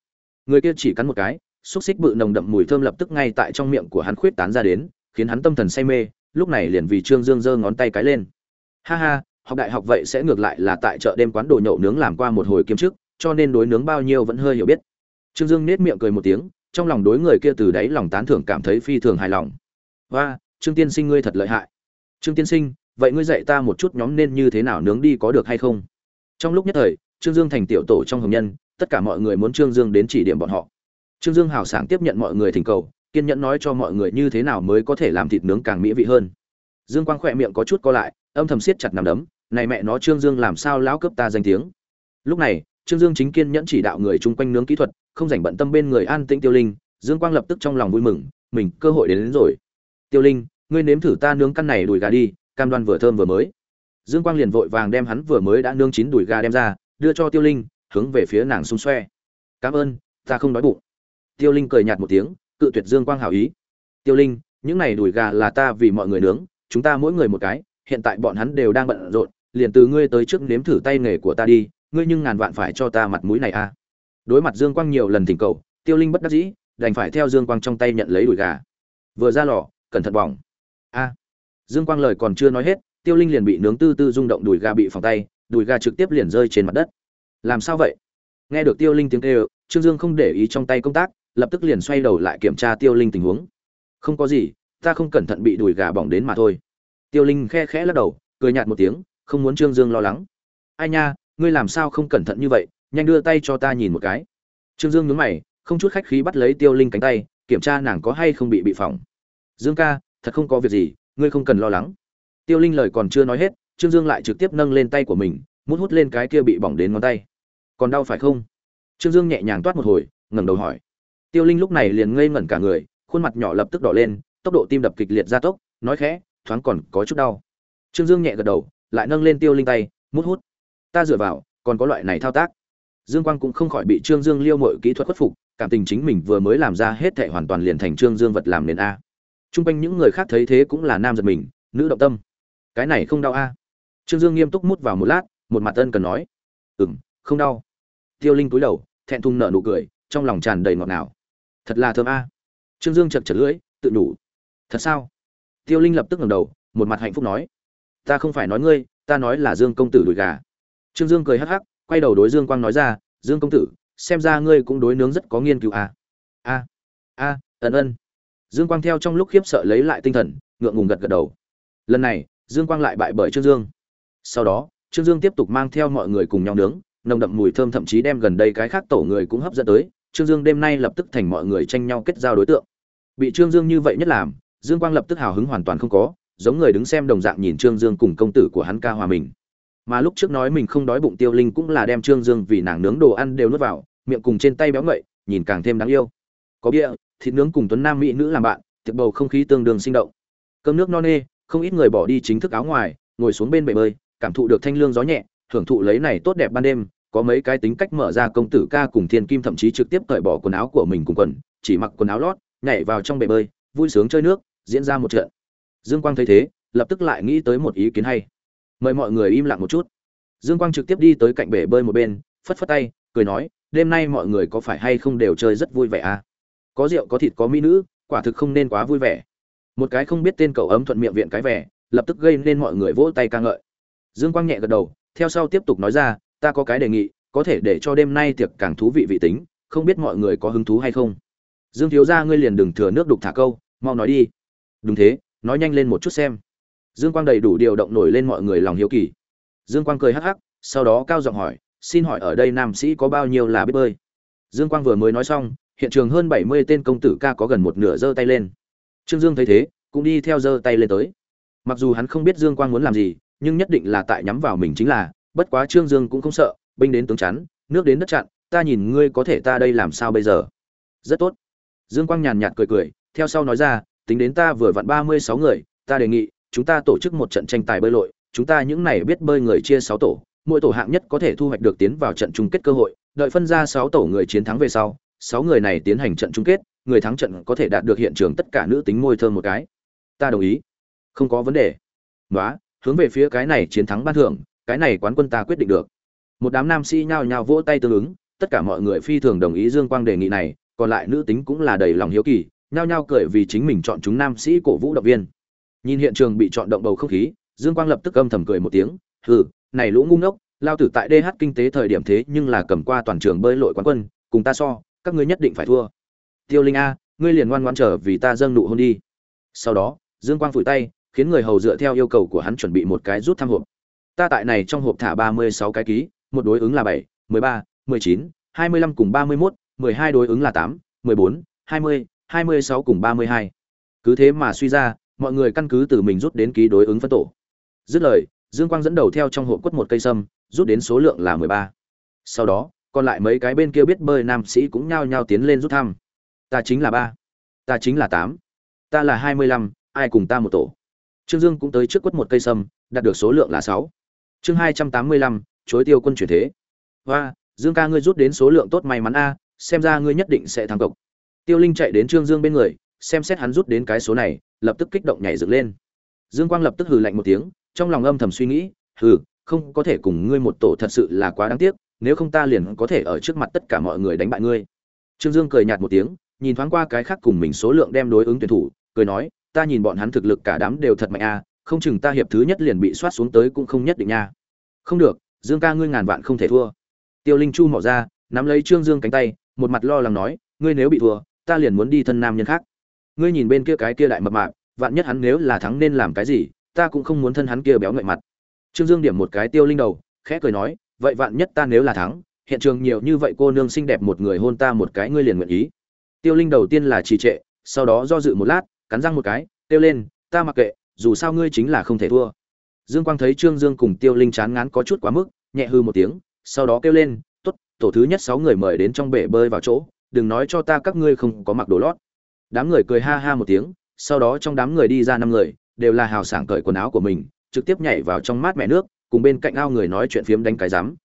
người kia chỉ cắn một cái, xúc xích bự nồng đậm mùi thơm lập tức ngay tại trong miệng của hắn khuyết tán ra đến, khiến hắn tâm thần say mê, lúc này liền vì trương dương giơ ngón tay cái lên. Ha ha, học đại học vậy sẽ ngược lại là tại chợ đêm quán đồ nhậu nướng làm qua một hồi kiếm trước cho nên đối nướng bao nhiêu vẫn hơi hiểu biết. Trương dương nết miệng cười một tiếng, trong lòng đối người kia từ đáy lòng tán thưởng cảm thấy phi thường hài lòng. Và trương tiên sinh ngươi thật lợi hại. Trương tiên sinh, vậy ngươi dạy ta một chút nhóm nên như thế nào nướng đi có được hay không? Trong lúc nhất thời, trương dương thành tiểu tổ trong hồng nhân tất cả mọi người muốn trương dương đến chỉ điểm bọn họ. Trương dương hào sảng tiếp nhận mọi người thỉnh cầu kiên nhẫn nói cho mọi người như thế nào mới có thể làm thịt nướng càng mỹ vị hơn. Dương quang khỏe miệng có chút co lại âm thầm siết chặt nằm đấm này mẹ nó trương dương làm sao lão cấp ta danh tiếng? Lúc này trương dương chính kiên nhẫn chỉ đạo người chung quanh nướng kỹ thuật không rảnh bận tâm bên người an tĩnh tiêu linh dương quang lập tức trong lòng vui mừng mình cơ hội đến, đến rồi. Tiêu linh ngươi nếm thử ta nướng căn này đùi gà đi cam đoan vừa thơm vừa mới. Dương quang liền vội vàng đem hắn vừa mới đã nướng chín đùi gà đem ra đưa cho tiêu linh hướng về phía nàng xung xoe. Cảm ơn, ta không đói bụng. Tiêu linh cười nhạt một tiếng, cự tuyệt dương quang hảo ý. Tiêu linh, những này đùi gà là ta vì mọi người nướng, chúng ta mỗi người một cái, hiện tại bọn hắn đều đang bận rộn, liền từ ngươi tới trước nếm thử tay nghề của ta đi, ngươi nhưng ngàn vạn phải cho ta mặt mũi này a đối mặt dương quang nhiều lần thỉnh cầu, tiêu linh bất đắc dĩ, đành phải theo dương quang trong tay nhận lấy đùi gà. Vừa ra lò, cẩn thận bỏng. A. Dương quang lời còn chưa nói hết, tiêu linh liền bị nướng tư tư rung động đùi gà bị phòng tay, đùi gà trực tiếp liền rơi trên mặt đất làm sao vậy? Nghe được tiêu linh tiếng kêu, trương dương không để ý trong tay công tác, lập tức liền xoay đầu lại kiểm tra tiêu linh tình huống. Không có gì, ta không cẩn thận bị đùi gà bỏng đến mà thôi. Tiêu linh khe khẽ lắc đầu, cười nhạt một tiếng, không muốn trương dương lo lắng. Ai nha, ngươi làm sao không cẩn thận như vậy, nhanh đưa tay cho ta nhìn một cái. Trương dương nhướng mày, không chút khách khí bắt lấy tiêu linh cánh tay, kiểm tra nàng có hay không bị bị phỏng. Dương ca, thật không có việc gì, ngươi không cần lo lắng. Tiêu linh lời còn chưa nói hết, trương dương lại trực tiếp nâng lên tay của mình, mút hút lên cái kia bị bỏng đến ngón tay còn đau phải không? Trương dương nhẹ nhàng toát một hồi, ngẩng đầu hỏi. Tiêu linh lúc này liền ngây ngẩn cả người, khuôn mặt nhỏ lập tức đỏ lên, tốc độ tim đập kịch liệt gia tốc, nói khẽ, thoáng còn có chút đau. Trương dương nhẹ gật đầu, lại nâng lên tiêu linh tay, mút hút, ta dựa vào, còn có loại này thao tác. Dương quang cũng không khỏi bị trương dương liêu mọi kỹ thuật khuất phục, cảm tình chính mình vừa mới làm ra hết thệ hoàn toàn liền thành trương dương vật làm nền a. Trung quanh những người khác thấy thế cũng là nam giật mình, nữ động tâm. Cái này không đau a. Trương dương nghiêm túc mút vào một lát, một mặt ân cần nói. Ừm, không đau tiêu linh cúi đầu, thẹn thùng nở nụ cười, trong lòng tràn đầy ngọt ngào. Thật là thơm a. Trương dương chật chật lưỡi, tự nhủ. Thật sao? Tiêu linh lập tức ngẩng đầu, một mặt hạnh phúc nói. Ta không phải nói ngươi, ta nói là dương công tử đùi gà. Trương dương cười hắc hắc, quay đầu đối dương quang nói ra, dương công tử, xem ra ngươi cũng đối nướng rất có nghiên cứu à. a a ẩn ân. Dương quang theo trong lúc khiếp sợ lấy lại tinh thần, ngượng ngùng gật gật đầu. Lần này, dương quang lại bại bởi trương dương. Sau đó, trương dương tiếp tục mang theo mọi người cùng nhau nướng nồng đậm mùi thơm thậm chí đem gần đây cái khác tổ người cũng hấp dẫn tới, trương dương đêm nay lập tức thành mọi người tranh nhau kết giao đối tượng. Bị trương dương như vậy nhất làm, dương quang lập tức hào hứng hoàn toàn không có, giống người đứng xem đồng dạng nhìn trương dương cùng công tử của hắn ca hòa mình. Mà lúc trước nói mình không đói bụng tiêu linh cũng là đem trương dương vì nàng nướng đồ ăn đều nuốt vào, miệng cùng trên tay béo ngậy, nhìn càng thêm đáng yêu. Có bia, thịt nướng cùng tuấn nam mỹ nữ làm bạn, tiệc bầu không khí tương đương sinh động. Cơm nước no nê, không ít người bỏ đi chính thức áo ngoài, ngồi xuống bên bể bơi, cảm thụ được thanh lương gió nhẹ thưởng thụ lấy này tốt đẹp ban đêm có mấy cái tính cách mở ra công tử ca cùng thiên kim thậm chí trực tiếp cởi bỏ quần áo của mình cùng quần, chỉ mặc quần áo lót, nhảy vào trong bể bơi, vui sướng chơi nước, diễn ra một trận. Dương quang thấy thế, lập tức lại nghĩ tới một ý kiến hay. Mời mọi người im lặng một chút. Dương quang trực tiếp đi tới cạnh bể bơi một bên, phất phất tay, cười nói, đêm nay mọi người có phải hay không đều chơi rất vui vẻ à? Có rượu, có thịt, có mỹ nữ, quả thực không nên quá vui vẻ. Một cái không biết tên cậu ấm thuận miệng viện cái vẻ, lập tức gây nên mọi người vỗ tay ca ngợi. Dương quang nhẹ gật đầu, theo sau tiếp tục nói ra ta có cái đề nghị, có thể để cho đêm nay tiệc càng thú vị vị tính, không biết mọi người có hứng thú hay không? Dương thiếu ra ngươi liền đừng thừa nước đục thả câu, mau nói đi. Đúng thế, nói nhanh lên một chút xem. Dương quang đầy đủ điều động nổi lên mọi người lòng hiếu kỳ. Dương quang cười hắc hắc, sau đó cao giọng hỏi, xin hỏi ở đây nam sĩ có bao nhiêu là biết bơi? Dương quang vừa mới nói xong, hiện trường hơn bảy mươi tên công tử ca có gần một nửa giơ tay lên. Trương dương thấy thế, cũng đi theo giơ tay lên tới. Mặc dù hắn không biết dương quang muốn làm gì, nhưng nhất định là tại nhắm vào mình chính là bất quá trương dương cũng không sợ, binh đến tướng chắn, nước đến đất chặn, ta nhìn ngươi có thể ta đây làm sao bây giờ? Rất tốt. Dương quang nhàn nhạt cười cười, theo sau nói ra, tính đến ta vừa vặn ba mươi sáu người, ta đề nghị, chúng ta tổ chức một trận tranh tài bơi lội, chúng ta những này biết bơi người chia sáu tổ, mỗi tổ hạng nhất có thể thu hoạch được tiến vào trận chung kết cơ hội, đợi phân ra sáu tổ người chiến thắng về sau, sáu người này tiến hành trận chung kết, người thắng trận có thể đạt được hiện trường tất cả nữ tính môi thơm một cái. Ta đồng ý. Không có vấn đề. Nói hướng về phía cái này chiến thắng ban thưởng cái này quán quân ta quyết định được. Một đám nam sĩ nhao nhao vỗ tay tương ứng, tất cả mọi người phi thường đồng ý dương quang đề nghị này, còn lại nữ tính cũng là đầy lòng hiếu kỳ, nhao nhao cười vì chính mình chọn chúng nam sĩ cổ vũ động viên. Nhìn hiện trường bị chọn động bầu không khí, dương quang lập tức âm thầm cười một tiếng, hừ, này lũ ngu ngốc, lao tử tại dh kinh tế thời điểm thế nhưng là cầm qua toàn trường bơi lội quán quân, cùng ta so, các ngươi nhất định phải thua. Tiêu linh a, ngươi liền ngoan ngoan trở vì ta dâng nụ hôn đi. Sau đó, dương quang phủi tay, khiến người hầu dựa theo yêu cầu của hắn chuẩn bị một cái rút thăm hộp ta tại này trong hộp thả ba mươi sáu cái ký, một đối ứng là bảy, mười ba, mười chín, hai mươi lăm cùng ba mươi mốt, mười hai đối ứng là tám, mười bốn, hai mươi hai mươi sáu cùng ba mươi hai. Cứ thế mà suy ra, mọi người căn cứ từ mình rút đến ký đối ứng phân tổ. Dứt lời, dương quang dẫn đầu theo trong hộp quất một cây sâm, rút đến số lượng là mười ba. Sau đó, còn lại mấy cái bên kia biết bơi nam sĩ cũng nhao nhao tiến lên rút thăm. Ta chính là ba, ta chính là tám, ta là hai mươi lăm, ai cùng ta một tổ. Trương dương cũng tới trước quất một cây sâm, đạt được số lượng là sáu chương hai trăm tám mươi lăm, chối tiêu quân chuyển thế. Và dương ca ngươi rút đến số lượng tốt may mắn a, xem ra ngươi nhất định sẽ thắng cộc tiêu linh chạy đến trương dương bên người, xem xét hắn rút đến cái số này, lập tức kích động nhảy dựng lên. Dương quang lập tức hừ lạnh một tiếng, trong lòng âm thầm suy nghĩ, hừ, không có thể cùng ngươi một tổ thật sự là quá đáng tiếc, nếu không ta liền có thể ở trước mặt tất cả mọi người đánh bại ngươi. Trương dương cười nhạt một tiếng, nhìn thoáng qua cái khác cùng mình số lượng đem đối ứng tuyển thủ, cười nói, ta nhìn bọn hắn thực lực cả đám đều thật mạnh a không chừng ta hiệp thứ nhất liền bị soát xuống tới cũng không nhất định nha. Không được, dương ca ngươi ngàn vạn không thể thua. Tiêu linh chu mỏ ra, nắm lấy trương dương cánh tay, một mặt lo lắng nói, ngươi nếu bị thua, ta liền muốn đi thân nam nhân khác. Ngươi nhìn bên kia cái kia đại mập mạp, vạn nhất hắn nếu là thắng nên làm cái gì, ta cũng không muốn thân hắn kia béo ngậy mặt. Trương dương điểm một cái tiêu linh đầu, khẽ cười nói, vậy vạn nhất ta nếu là thắng, hiện trường nhiều như vậy cô nương xinh đẹp một người hôn ta một cái ngươi liền nguyện ý. Tiêu linh đầu tiên là trì trệ, sau đó do dự một lát, cắn răng một cái tiêu lên, ta mặc kệ dù sao ngươi chính là không thể thua. Dương quang thấy trương dương cùng tiêu linh chán ngán có chút quá mức, nhẹ hư một tiếng, sau đó kêu lên t ố t tổ thứ nhất sáu người mời đến trong bể bơi vào chỗ, đừng nói cho ta các ngươi không có mặc đồ lót. Đám người cười ha ha một tiếng, sau đó trong đám người đi ra năm người, đều là hào sảng cởi quần áo của mình, trực tiếp nhảy vào trong mát mẹ nước, cùng bên cạnh ao người nói chuyện phiếm đánh cái rắm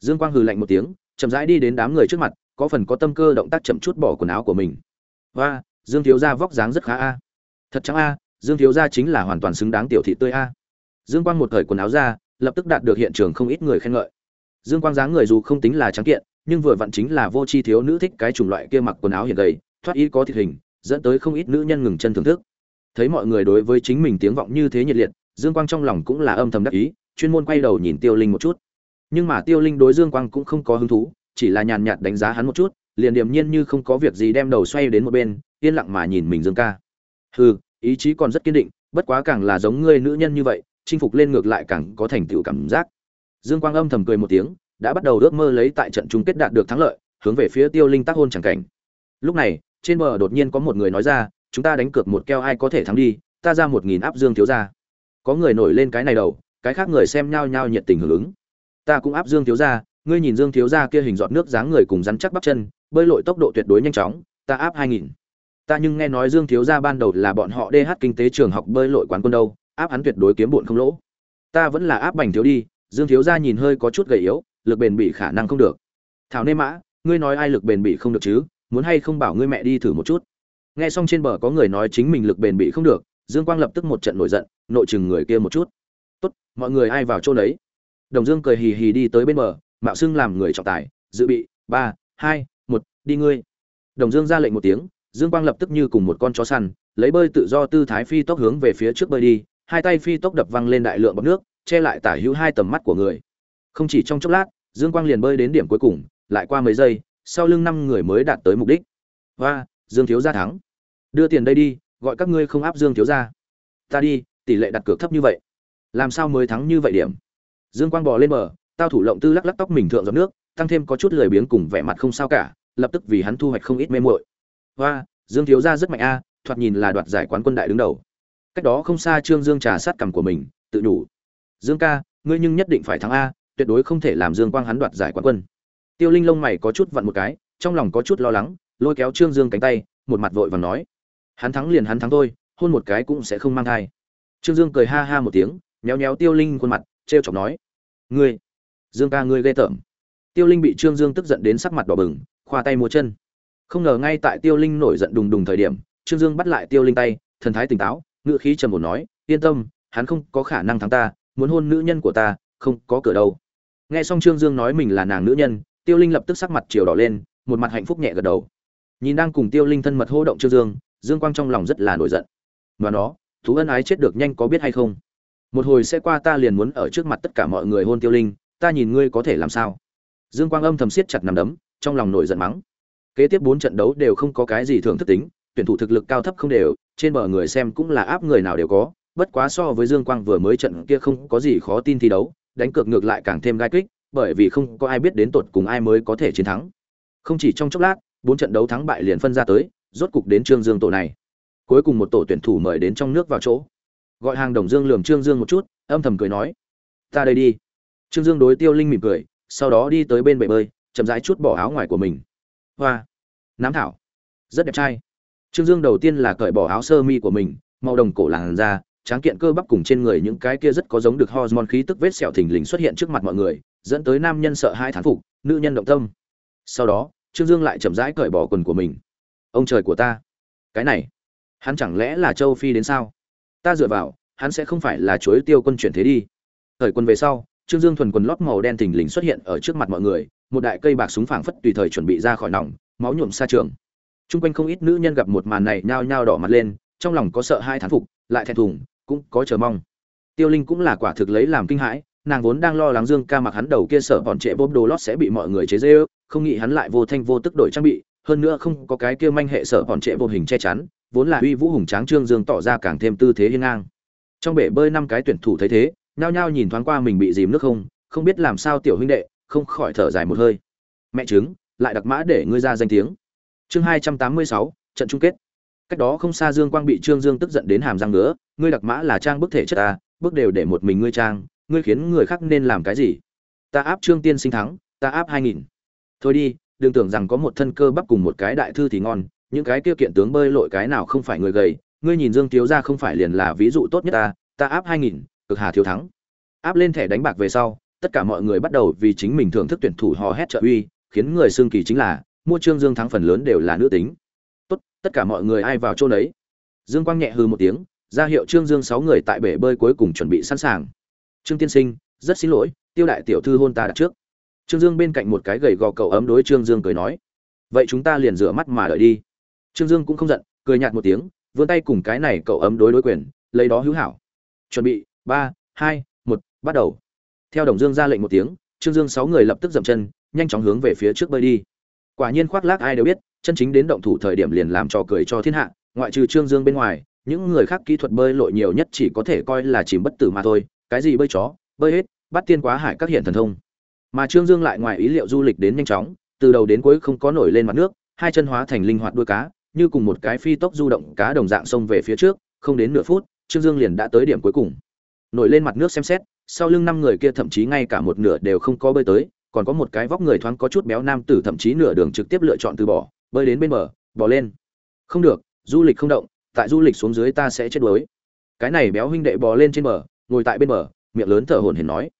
dương quang hừ lạnh một tiếng, chậm rãi đi đến đám người trước mặt, có phần có tâm cơ động tác chậm chút bỏ quần áo của mình. Và dương thiếu gia vóc dáng rất khá a. Thật chẳng a dương thiếu gia chính là hoàn toàn xứng đáng tiểu thị tươi a. Dương quang một thời quần áo ra, lập tức đạt được hiện trường không ít người khen ngợi. Dương quang dáng người dù không tính là trắng kiện, nhưng vừa vặn chính là vô chi thiếu nữ thích cái chủng loại kia mặc quần áo hiện gầy, thoát y có thịt hình, dẫn tới không ít nữ nhân ngừng chân thưởng thức. Thấy mọi người đối với chính mình tiếng vọng như thế nhiệt liệt, dương quang trong lòng cũng là âm thầm đắc ý, chuyên môn quay đầu nhìn tiêu linh một chút. Nhưng mà tiêu linh đối dương quang cũng không có hứng thú, chỉ là nhàn nhạt đánh giá hắn một chút, liền điềm nhiên như không có việc gì đem đầu xoay đến một bên, yên lặng mà nhìn mình dương ca. Hừ ý chí còn rất kiên định, bất quá càng là giống ngươi nữ nhân như vậy, chinh phục lên ngược lại càng có thành tựu cảm giác. Dương quang âm thầm cười một tiếng, đã bắt đầu ước mơ lấy tại trận chung kết đạt được thắng lợi, hướng về phía tiêu linh tác hôn chẳng cảnh. Lúc này, trên bờ đột nhiên có một người nói ra, chúng ta đánh cược một keo ai có thể thắng đi, ta ra một nghìn áp dương thiếu ra có người nổi lên cái này đầu, cái khác người xem nhao nhao nhiệt tình hưởng ứng. Ta cũng áp dương thiếu ra ngươi nhìn dương thiếu ra kia hình giọt nước dáng người cùng rắn chắc bắp chân, bơi lội tốc độ tuyệt đối nhanh chóng, ta áp hai nghìn ta nhưng nghe nói dương thiếu gia ban đầu là bọn họ dh kinh tế trường học bơi lội quán quân đâu, áp hắn tuyệt đối kiếm bụn không lỗ. Ta vẫn là áp bành thiếu đi, dương thiếu gia nhìn hơi có chút gầy yếu, lực bền bị khả năng không được. Thảo nê mã, ngươi nói ai lực bền bị không được chứ, muốn hay không bảo ngươi mẹ đi thử một chút. Nghe xong trên bờ có người nói chính mình lực bền bị không được, dương quang lập tức một trận nổi giận, nội chừng người kia một chút. Tốt, mọi người ai vào chỗ đấy? Đồng dương cười hì hì đi tới bên bờ, mạo xưng làm người trọng tài, dự bị, ba, hai, một, đi ngươi. Đồng dương ra lệnh một tiếng dương quang lập tức như cùng một con chó săn, lấy bơi tự do tư thái phi tốc hướng về phía trước bơi đi, hai tay phi tốc đập văng lên đại lượng bọc nước, che lại tả hữu hai tầm mắt của người. Không chỉ trong chốc lát, dương quang liền bơi đến điểm cuối cùng, lại qua mấy giây, sau lưng năm người mới đạt tới mục đích. Và dương thiếu gia thắng. Đưa tiền đây đi, gọi các ngươi không áp dương thiếu gia. Ta đi, tỷ lệ đặt cược thấp như vậy. Làm sao mới thắng như vậy điểm? Dương quang bò lên bờ, tao thủ lộng tư lắc lắc tóc mình thượng giọt nước, tăng thêm có chút lười biếng cùng vẻ mặt không sao cả, lập tức vì hắn thu hoạch không ít mê muội hoa, dương thiếu gia rất mạnh a, thoạt nhìn là đoạt giải quán quân đại đứng đầu. Cách đó không xa trương dương trà sát cằm của mình, tự đủ dương ca, ngươi nhưng nhất định phải thắng a, tuyệt đối không thể làm dương quang hắn đoạt giải quán quân. Tiêu linh lông mày có chút vặn một cái, trong lòng có chút lo lắng, lôi kéo trương dương cánh tay, một mặt vội và nói. Hắn thắng liền hắn thắng thôi, hôn một cái cũng sẽ không mang thai. Trương dương cười ha ha một tiếng, méo méo tiêu linh khuôn mặt t r e o chọc nói. Ngươi, dương ca ngươi ghê tởm. Tiêu linh bị trương dương tức giận đến sắc mặt đỏ bừng, khoa tay múa chân không ngờ ngay tại tiêu linh nổi giận đùng đùng thời điểm, trương dương bắt lại tiêu linh tay, thần thái tỉnh táo ngựa khí trầm ổn nói, yên tâm, hắn không có khả năng thắng ta, muốn hôn nữ nhân của ta, không có cửa đâu. Nghe xong trương dương nói mình là nàng nữ nhân, tiêu linh lập tức sắc mặt chiều đỏ lên, một mặt hạnh phúc nhẹ gật đầu. Nhìn đang cùng tiêu linh thân mật hô động trương dương dương quang trong lòng rất là nổi giận. Và nó, thú ân ái chết được nhanh có biết hay không? Một hồi sẽ qua ta liền muốn ở trước mặt tất cả mọi người hôn tiêu linh, ta nhìn ngươi có thể làm sao? Dương quang âm thầm siết chặt nằm đấm, trong lòng nổi giận mắng kế tiếp bốn trận đấu đều không có cái gì thường thức tính, tuyển thủ thực lực cao thấp không đều, trên bờ người xem cũng là áp người nào đều có, bất quá so với dương quang vừa mới trận kia không có gì khó tin thi đấu, đánh cược ngược lại càng thêm gai kích, bởi vì không có ai biết đến tột cùng ai mới có thể chiến thắng. Không chỉ trong chốc lát, bốn trận đấu thắng bại liền phân ra tới, rốt cục đến trương dương tổ này. Cuối cùng một tổ tuyển thủ mời đến trong nước vào chỗ. Gọi hàng đồng dương lườm trương dương một chút, âm thầm cười nói, ta đây đi. Trương dương đối tiêu linh mỉm cười, sau đó đi tới bên bể bơi, chậm rãi chút bỏ áo ngoài của mình hoa, nám thảo. Rất đẹp trai. Trương dương đầu tiên là cởi bỏ áo sơ mi của mình, màu đồng cổ làn da, tráng kiện cơ bắp cùng trên người những cái kia rất có giống được hormone khí tức vết sẹo thình lình xuất hiện trước mặt mọi người, dẫn tới nam nhân sợ hai thán phục, nữ nhân động tâm. Sau đó, trương dương lại chậm rãi cởi bỏ quần của mình. Ông trời của ta, cái này, hắn chẳng lẽ là châu phi đến sao? Ta dựa vào, hắn sẽ không phải là chuối tiêu quân chuyển thế đi. Thời quân về sau, trương dương thuần quần lót màu đen thình lình xuất hiện ở trước mặt mọi người một đại cây bạc súng phảng phất tùy thời chuẩn bị ra khỏi nòng máu nhuộm xa trường Trung quanh không ít nữ nhân gặp một màn này nhao nhao đỏ mặt lên, trong lòng có sợ hai thán phục, lại thẹn thùng, cũng có chờ mong. Tiêu Linh cũng là quả thực lấy làm kinh hãi, nàng vốn đang lo lắng Dương Ca mặc hắn đầu kia sợ bọn trẻ bốp đồ lót sẽ bị mọi người chế giễu, không nghĩ hắn lại vô thanh vô tức đổi trang bị, hơn nữa không có cái kia manh hệ sợ bọn trẻ vô hình che chắn, vốn là uy vũ hùng tráng Trương Dương tỏ ra càng thêm tư thế hiên ngang. Trong bể bơi năm cái tuyển thủ thấy thế, nhao nhao nhìn thoáng qua mình bị dìm nước không, không biết làm sao tiểu huynh đệ, không khỏi thở dài một hơi. Mẹ trứng, lại đặc mã để ngươi ra danh tiếng. Chương hai trăm tám mươi sáu trận chung kết. Cách đó không xa dương quang bị trương dương tức giận đến hàm răng nữa ngươi đặc mã là trang bức thể chất ta bước đều để một mình ngươi trang ngươi khiến người khác nên làm cái gì? Ta áp trương tiên sinh thắng ta áp hai nghìn. Thôi đi đừng tưởng rằng có một thân cơ bắp cùng một cái đại thư thì ngon những cái kia kiện tướng bơi lội cái nào không phải người gầy ngươi nhìn dương thiếu ra không phải liền là ví dụ tốt nhất ta ta áp hai nghìn cực hà thiếu thắng. Áp lên thẻ đánh bạc về sau tất cả mọi người bắt đầu vì chính mình thưởng thức tuyển thủ hò hét trợ uy, khiến người xương kỳ chính là, mua trương dương thắng phần lớn đều là nữ tính. Tốt, tất cả mọi người ai vào chỗ đấy dương quang nhẹ hư một tiếng, ra hiệu trương dương sáu người tại bể bơi cuối cùng chuẩn bị sẵn sàng. Trương tiên sinh, rất xin lỗi, tiêu đại tiểu thư hôn ta đặt trước. Trương dương bên cạnh một cái gầy gò cậu ấm đối trương dương cười nói. Vậy chúng ta liền rửa mắt mà đợi đi. Trương dương cũng không giận, cười nhạt một tiếng, vươn tay cùng cái này cậu ấm đối đối quyền, lấy đó hữu hảo. Chuẩn bị, ba, hai, một, bắt đầu theo đồng dương ra lệnh một tiếng, trương dương sáu người lập tức dậm chân, nhanh chóng hướng về phía trước bơi đi. Quả nhiên khoác lác ai đều biết, chân chính đến động thủ thời điểm liền làm trò cười cho thiên hạ, ngoại trừ trương dương bên ngoài, những người khác kỹ thuật bơi lội nhiều nhất chỉ có thể coi là chìm bất tử mà thôi, cái gì bơi chó, bơi hết, bắt tiên quá hải các hiện thần thông. Mà trương dương lại ngoài ý liệu du lịch đến nhanh chóng, từ đầu đến cuối không có nổi lên mặt nước, hai chân hóa thành linh hoạt đuôi cá, như cùng một cái phi tốc du động cá đồng dạng xông về phía trước, không đến nửa phút, trương dương liền đã tới điểm cuối cùng. Nổi lên mặt nước xem xét sau lưng năm người kia thậm chí ngay cả một nửa đều không có bơi tới, còn có một cái vóc người thoáng có chút béo nam tử thậm chí nửa đường trực tiếp lựa chọn từ bỏ, bơi đến bên bờ bỏ lên. Không được, du lịch không động, tại du lịch xuống dưới ta sẽ chết đuối. Cái này béo huynh đệ bò lên trên bờ, ngồi tại bên bờ, miệng lớn thở hổn hển nói.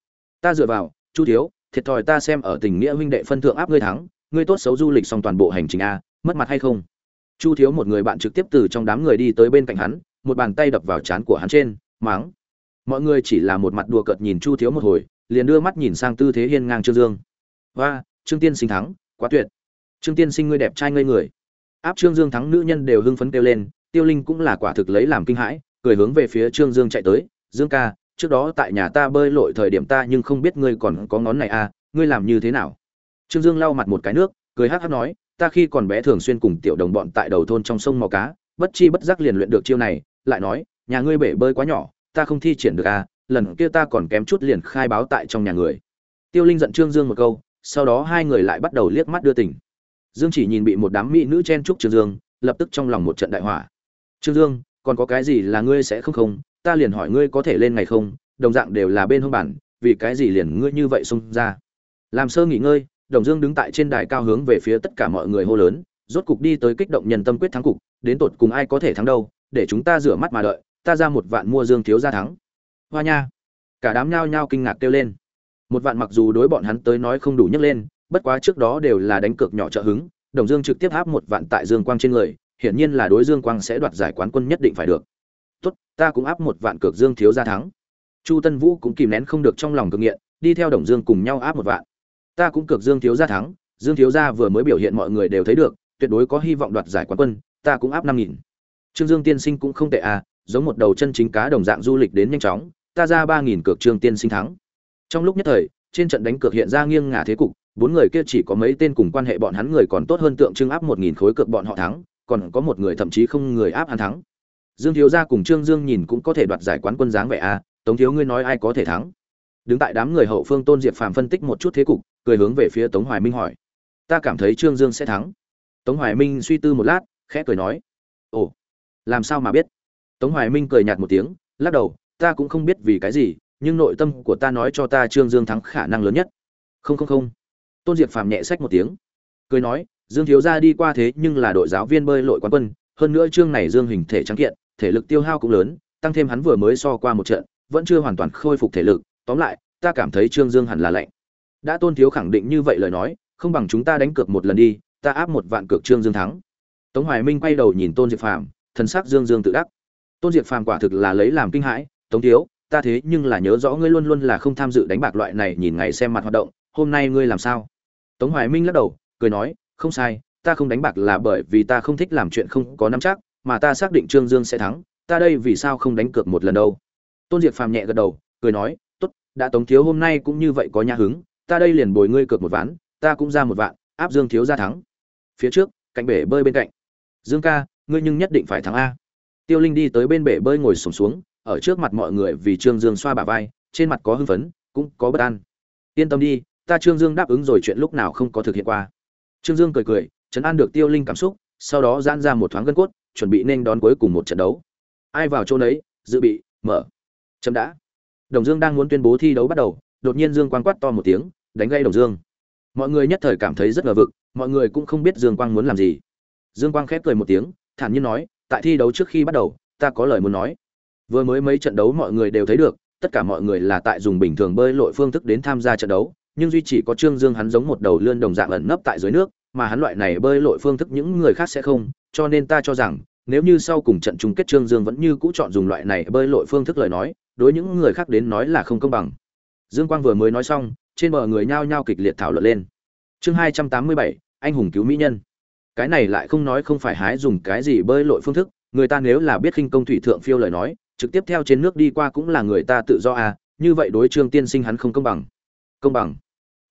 Ta dựa vào, chu thiếu, thiệt thòi ta xem ở tình nghĩa huynh đệ phân thượng áp ngươi thắng, ngươi tốt xấu du lịch xong toàn bộ hành trình a, mất mặt hay không? Chu thiếu một người bạn trực tiếp từ trong đám người đi tới bên cạnh hắn, một bàn tay đập vào trán của hắn trên máng mọi người chỉ là một mặt đùa cợt nhìn chu thiếu một hồi, liền đưa mắt nhìn sang tư thế hiên ngang trương dương. Và trương tiên sinh thắng, quá tuyệt. Trương tiên sinh ngươi đẹp trai ngây người. Áp trương dương thắng nữ nhân đều hưng phấn kêu lên, tiêu linh cũng là quả thực lấy làm kinh hãi, cười hướng về phía trương dương chạy tới, dương ca, trước đó tại nhà ta bơi lội thời điểm ta nhưng không biết ngươi còn có ngón này à ngươi làm như thế nào? Trương dương lau mặt một cái nước, cười hát hát nói, ta khi còn bé thường xuyên cùng tiểu đồng bọn tại đầu thôn trong sông mò cá, bất chi bất giác liền luyện được chiêu này, lại nói, nhà ngươi bể bơi quá nhỏ ta không thi triển được à lần kia ta còn kém chút liền khai báo tại trong nhà người. Tiêu linh giận trương dương một câu, sau đó hai người lại bắt đầu liếc mắt đưa tỉnh dương chỉ nhìn bị một đám mỹ nữ chen chúc trương dương, lập tức trong lòng một trận đại hỏa. Trương dương, còn có cái gì là ngươi sẽ không không? Ta liền hỏi ngươi có thể lên ngày không? Đồng dạng đều là bên hông bản, vì cái gì liền ngươi như vậy xông ra? Làm sơ nghỉ ngơi. Đồng dương đứng tại trên đài cao hướng về phía tất cả mọi người hô lớn, rốt cục đi tới kích động nhân tâm quyết thắng cục, đến tột cùng ai có thể thắng đâu, để chúng ta rửa mắt mà đợi ta ra một vạn mua dương thiếu gia thắng. Hoa nha. Cả đám nhao nhao kinh ngạc kêu lên. Một vạn mặc dù đối bọn hắn tới nói không đủ nhấc lên, bất quá trước đó đều là đánh cược nhỏ trợ hứng, đồng dương trực tiếp áp một vạn tại dương quang trên người, hiển nhiên là đối dương quang sẽ đoạt giải quán quân nhất định phải được. Tốt, ta cũng áp một vạn cược dương thiếu gia thắng. Chu tân vũ cũng kìm nén không được trong lòng cực nghiện, đi theo đồng dương cùng nhau áp một vạn. Ta cũng cược dương thiếu gia thắng, dương thiếu gia vừa mới biểu hiện mọi người đều thấy được, tuyệt đối có hy vọng đoạt giải quán quân, ta cũng áp năm nghìn. Trương dương tiên sinh cũng không tệ à giống một đầu chân chính cá đồng dạng du lịch đến nhanh chóng ta ra ba nghìn cược trương tiên sinh thắng. Trong lúc nhất thời trên trận đánh cược hiện ra nghiêng ngả thế cục bốn người kia chỉ có mấy tên cùng quan hệ bọn hắn người còn tốt hơn tượng trưng áp một nghìn khối cược bọn họ thắng còn có một người thậm chí không người áp hắn thắng. Dương thiếu gia cùng trương dương nhìn cũng có thể đoạt giải quán quân dáng vẻ a à, tống thiếu ngươi nói ai có thể thắng? Đứng tại đám người hậu phương tôn diệp phàm phân tích một chút thế cục cười hướng về phía tống hoài minh hỏi. Ta cảm thấy trương dương sẽ thắng. Tống hoài minh suy tư một lát khẽ cười nói. Ồ làm sao mà biết? Tống hoài minh cười nhạt một tiếng, lắc đầu, ta cũng không biết vì cái gì, nhưng nội tâm của ta nói cho ta trương dương thắng khả năng lớn nhất. Không không không. Tôn diệp phàm nhẹ sách một tiếng, cười nói, dương thiếu gia đi qua thế nhưng là đội giáo viên bơi lội quán quân, hơn nữa trương này dương hình thể trắng kiện, thể lực tiêu hao cũng lớn, tăng thêm hắn vừa mới so qua một trận, vẫn chưa hoàn toàn khôi phục thể lực, tóm lại, ta cảm thấy trương dương hẳn là lạnh. Đã tôn thiếu khẳng định như vậy lời nói, không bằng chúng ta đánh cược một lần đi, ta áp một vạn cược trương dương thắng. Tống hoài minh quay đầu nhìn tôn diệp phàm, thần sắc dương dương tự đắc tôn diệp phàm quả thực là lấy làm kinh hãi, tống thiếu, ta thế nhưng là nhớ rõ ngươi luôn luôn là không tham dự đánh bạc loại này, nhìn ngày xem mặt hoạt động, hôm nay ngươi làm sao? Tống hoài minh lắc đầu, cười nói, không sai, ta không đánh bạc là bởi vì ta không thích làm chuyện không có nắm chắc, mà ta xác định trương dương sẽ thắng, ta đây vì sao không đánh cược một lần đâu? Tôn diệp phàm nhẹ gật đầu, cười nói, tốt, đã tống thiếu hôm nay cũng như vậy có nhà hứng, ta đây liền bồi ngươi cược một ván, ta cũng ra một vạn, áp dương thiếu ra thắng. Phía trước, cạnh bể bơi bên cạnh. Dương ca, ngươi nhưng nhất định phải thắng a tiêu linh đi tới bên bể bơi ngồi sùng xuống, xuống ở trước mặt mọi người vì trương dương xoa bả vai trên mặt có hưng phấn cũng có bất an. Yên tâm đi ta trương dương đáp ứng rồi chuyện lúc nào không có thực hiện qua. Trương dương cười cười chấn an được tiêu linh cảm xúc sau đó giãn ra một thoáng gân cốt chuẩn bị nên đón cuối cùng một trận đấu. Ai vào chỗ đấy dự bị mở. Chấm đã. Đồng dương đang muốn tuyên bố thi đấu bắt đầu đột nhiên dương quang quát to một tiếng đánh gây đồng dương. Mọi người nhất thời cảm thấy rất ngờ vực mọi người cũng không biết dương quang muốn làm gì. Dương quang khép cười một tiếng thản nhiên nói tại thi đấu trước khi bắt đầu, ta có lời muốn nói. Vừa mới mấy trận đấu mọi người đều thấy được, tất cả mọi người là tại dùng bình thường bơi lội phương thức đến tham gia trận đấu, nhưng duy chỉ có trương dương hắn giống một đầu lươn đồng dạng ẩn nấp tại dưới nước, mà hắn loại này bơi lội phương thức những người khác sẽ không, cho nên ta cho rằng, nếu như sau cùng trận chung kết trương dương vẫn như cũ chọn dùng loại này bơi lội phương thức lời nói, đối những người khác đến nói là không công bằng. Dương quang vừa mới nói xong, trên bờ người nhao nhao kịch liệt thảo luận lên. Chương hai trăm tám mươi bảy, anh hùng cứu mỹ nhân cái này lại không nói không phải hái dùng cái gì bơi lội phương thức, người ta nếu là biết khinh công thủy thượng phiêu lời nói, trực tiếp theo trên nước đi qua cũng là người ta tự do à như vậy đối trương tiên sinh hắn không công bằng. Công bằng.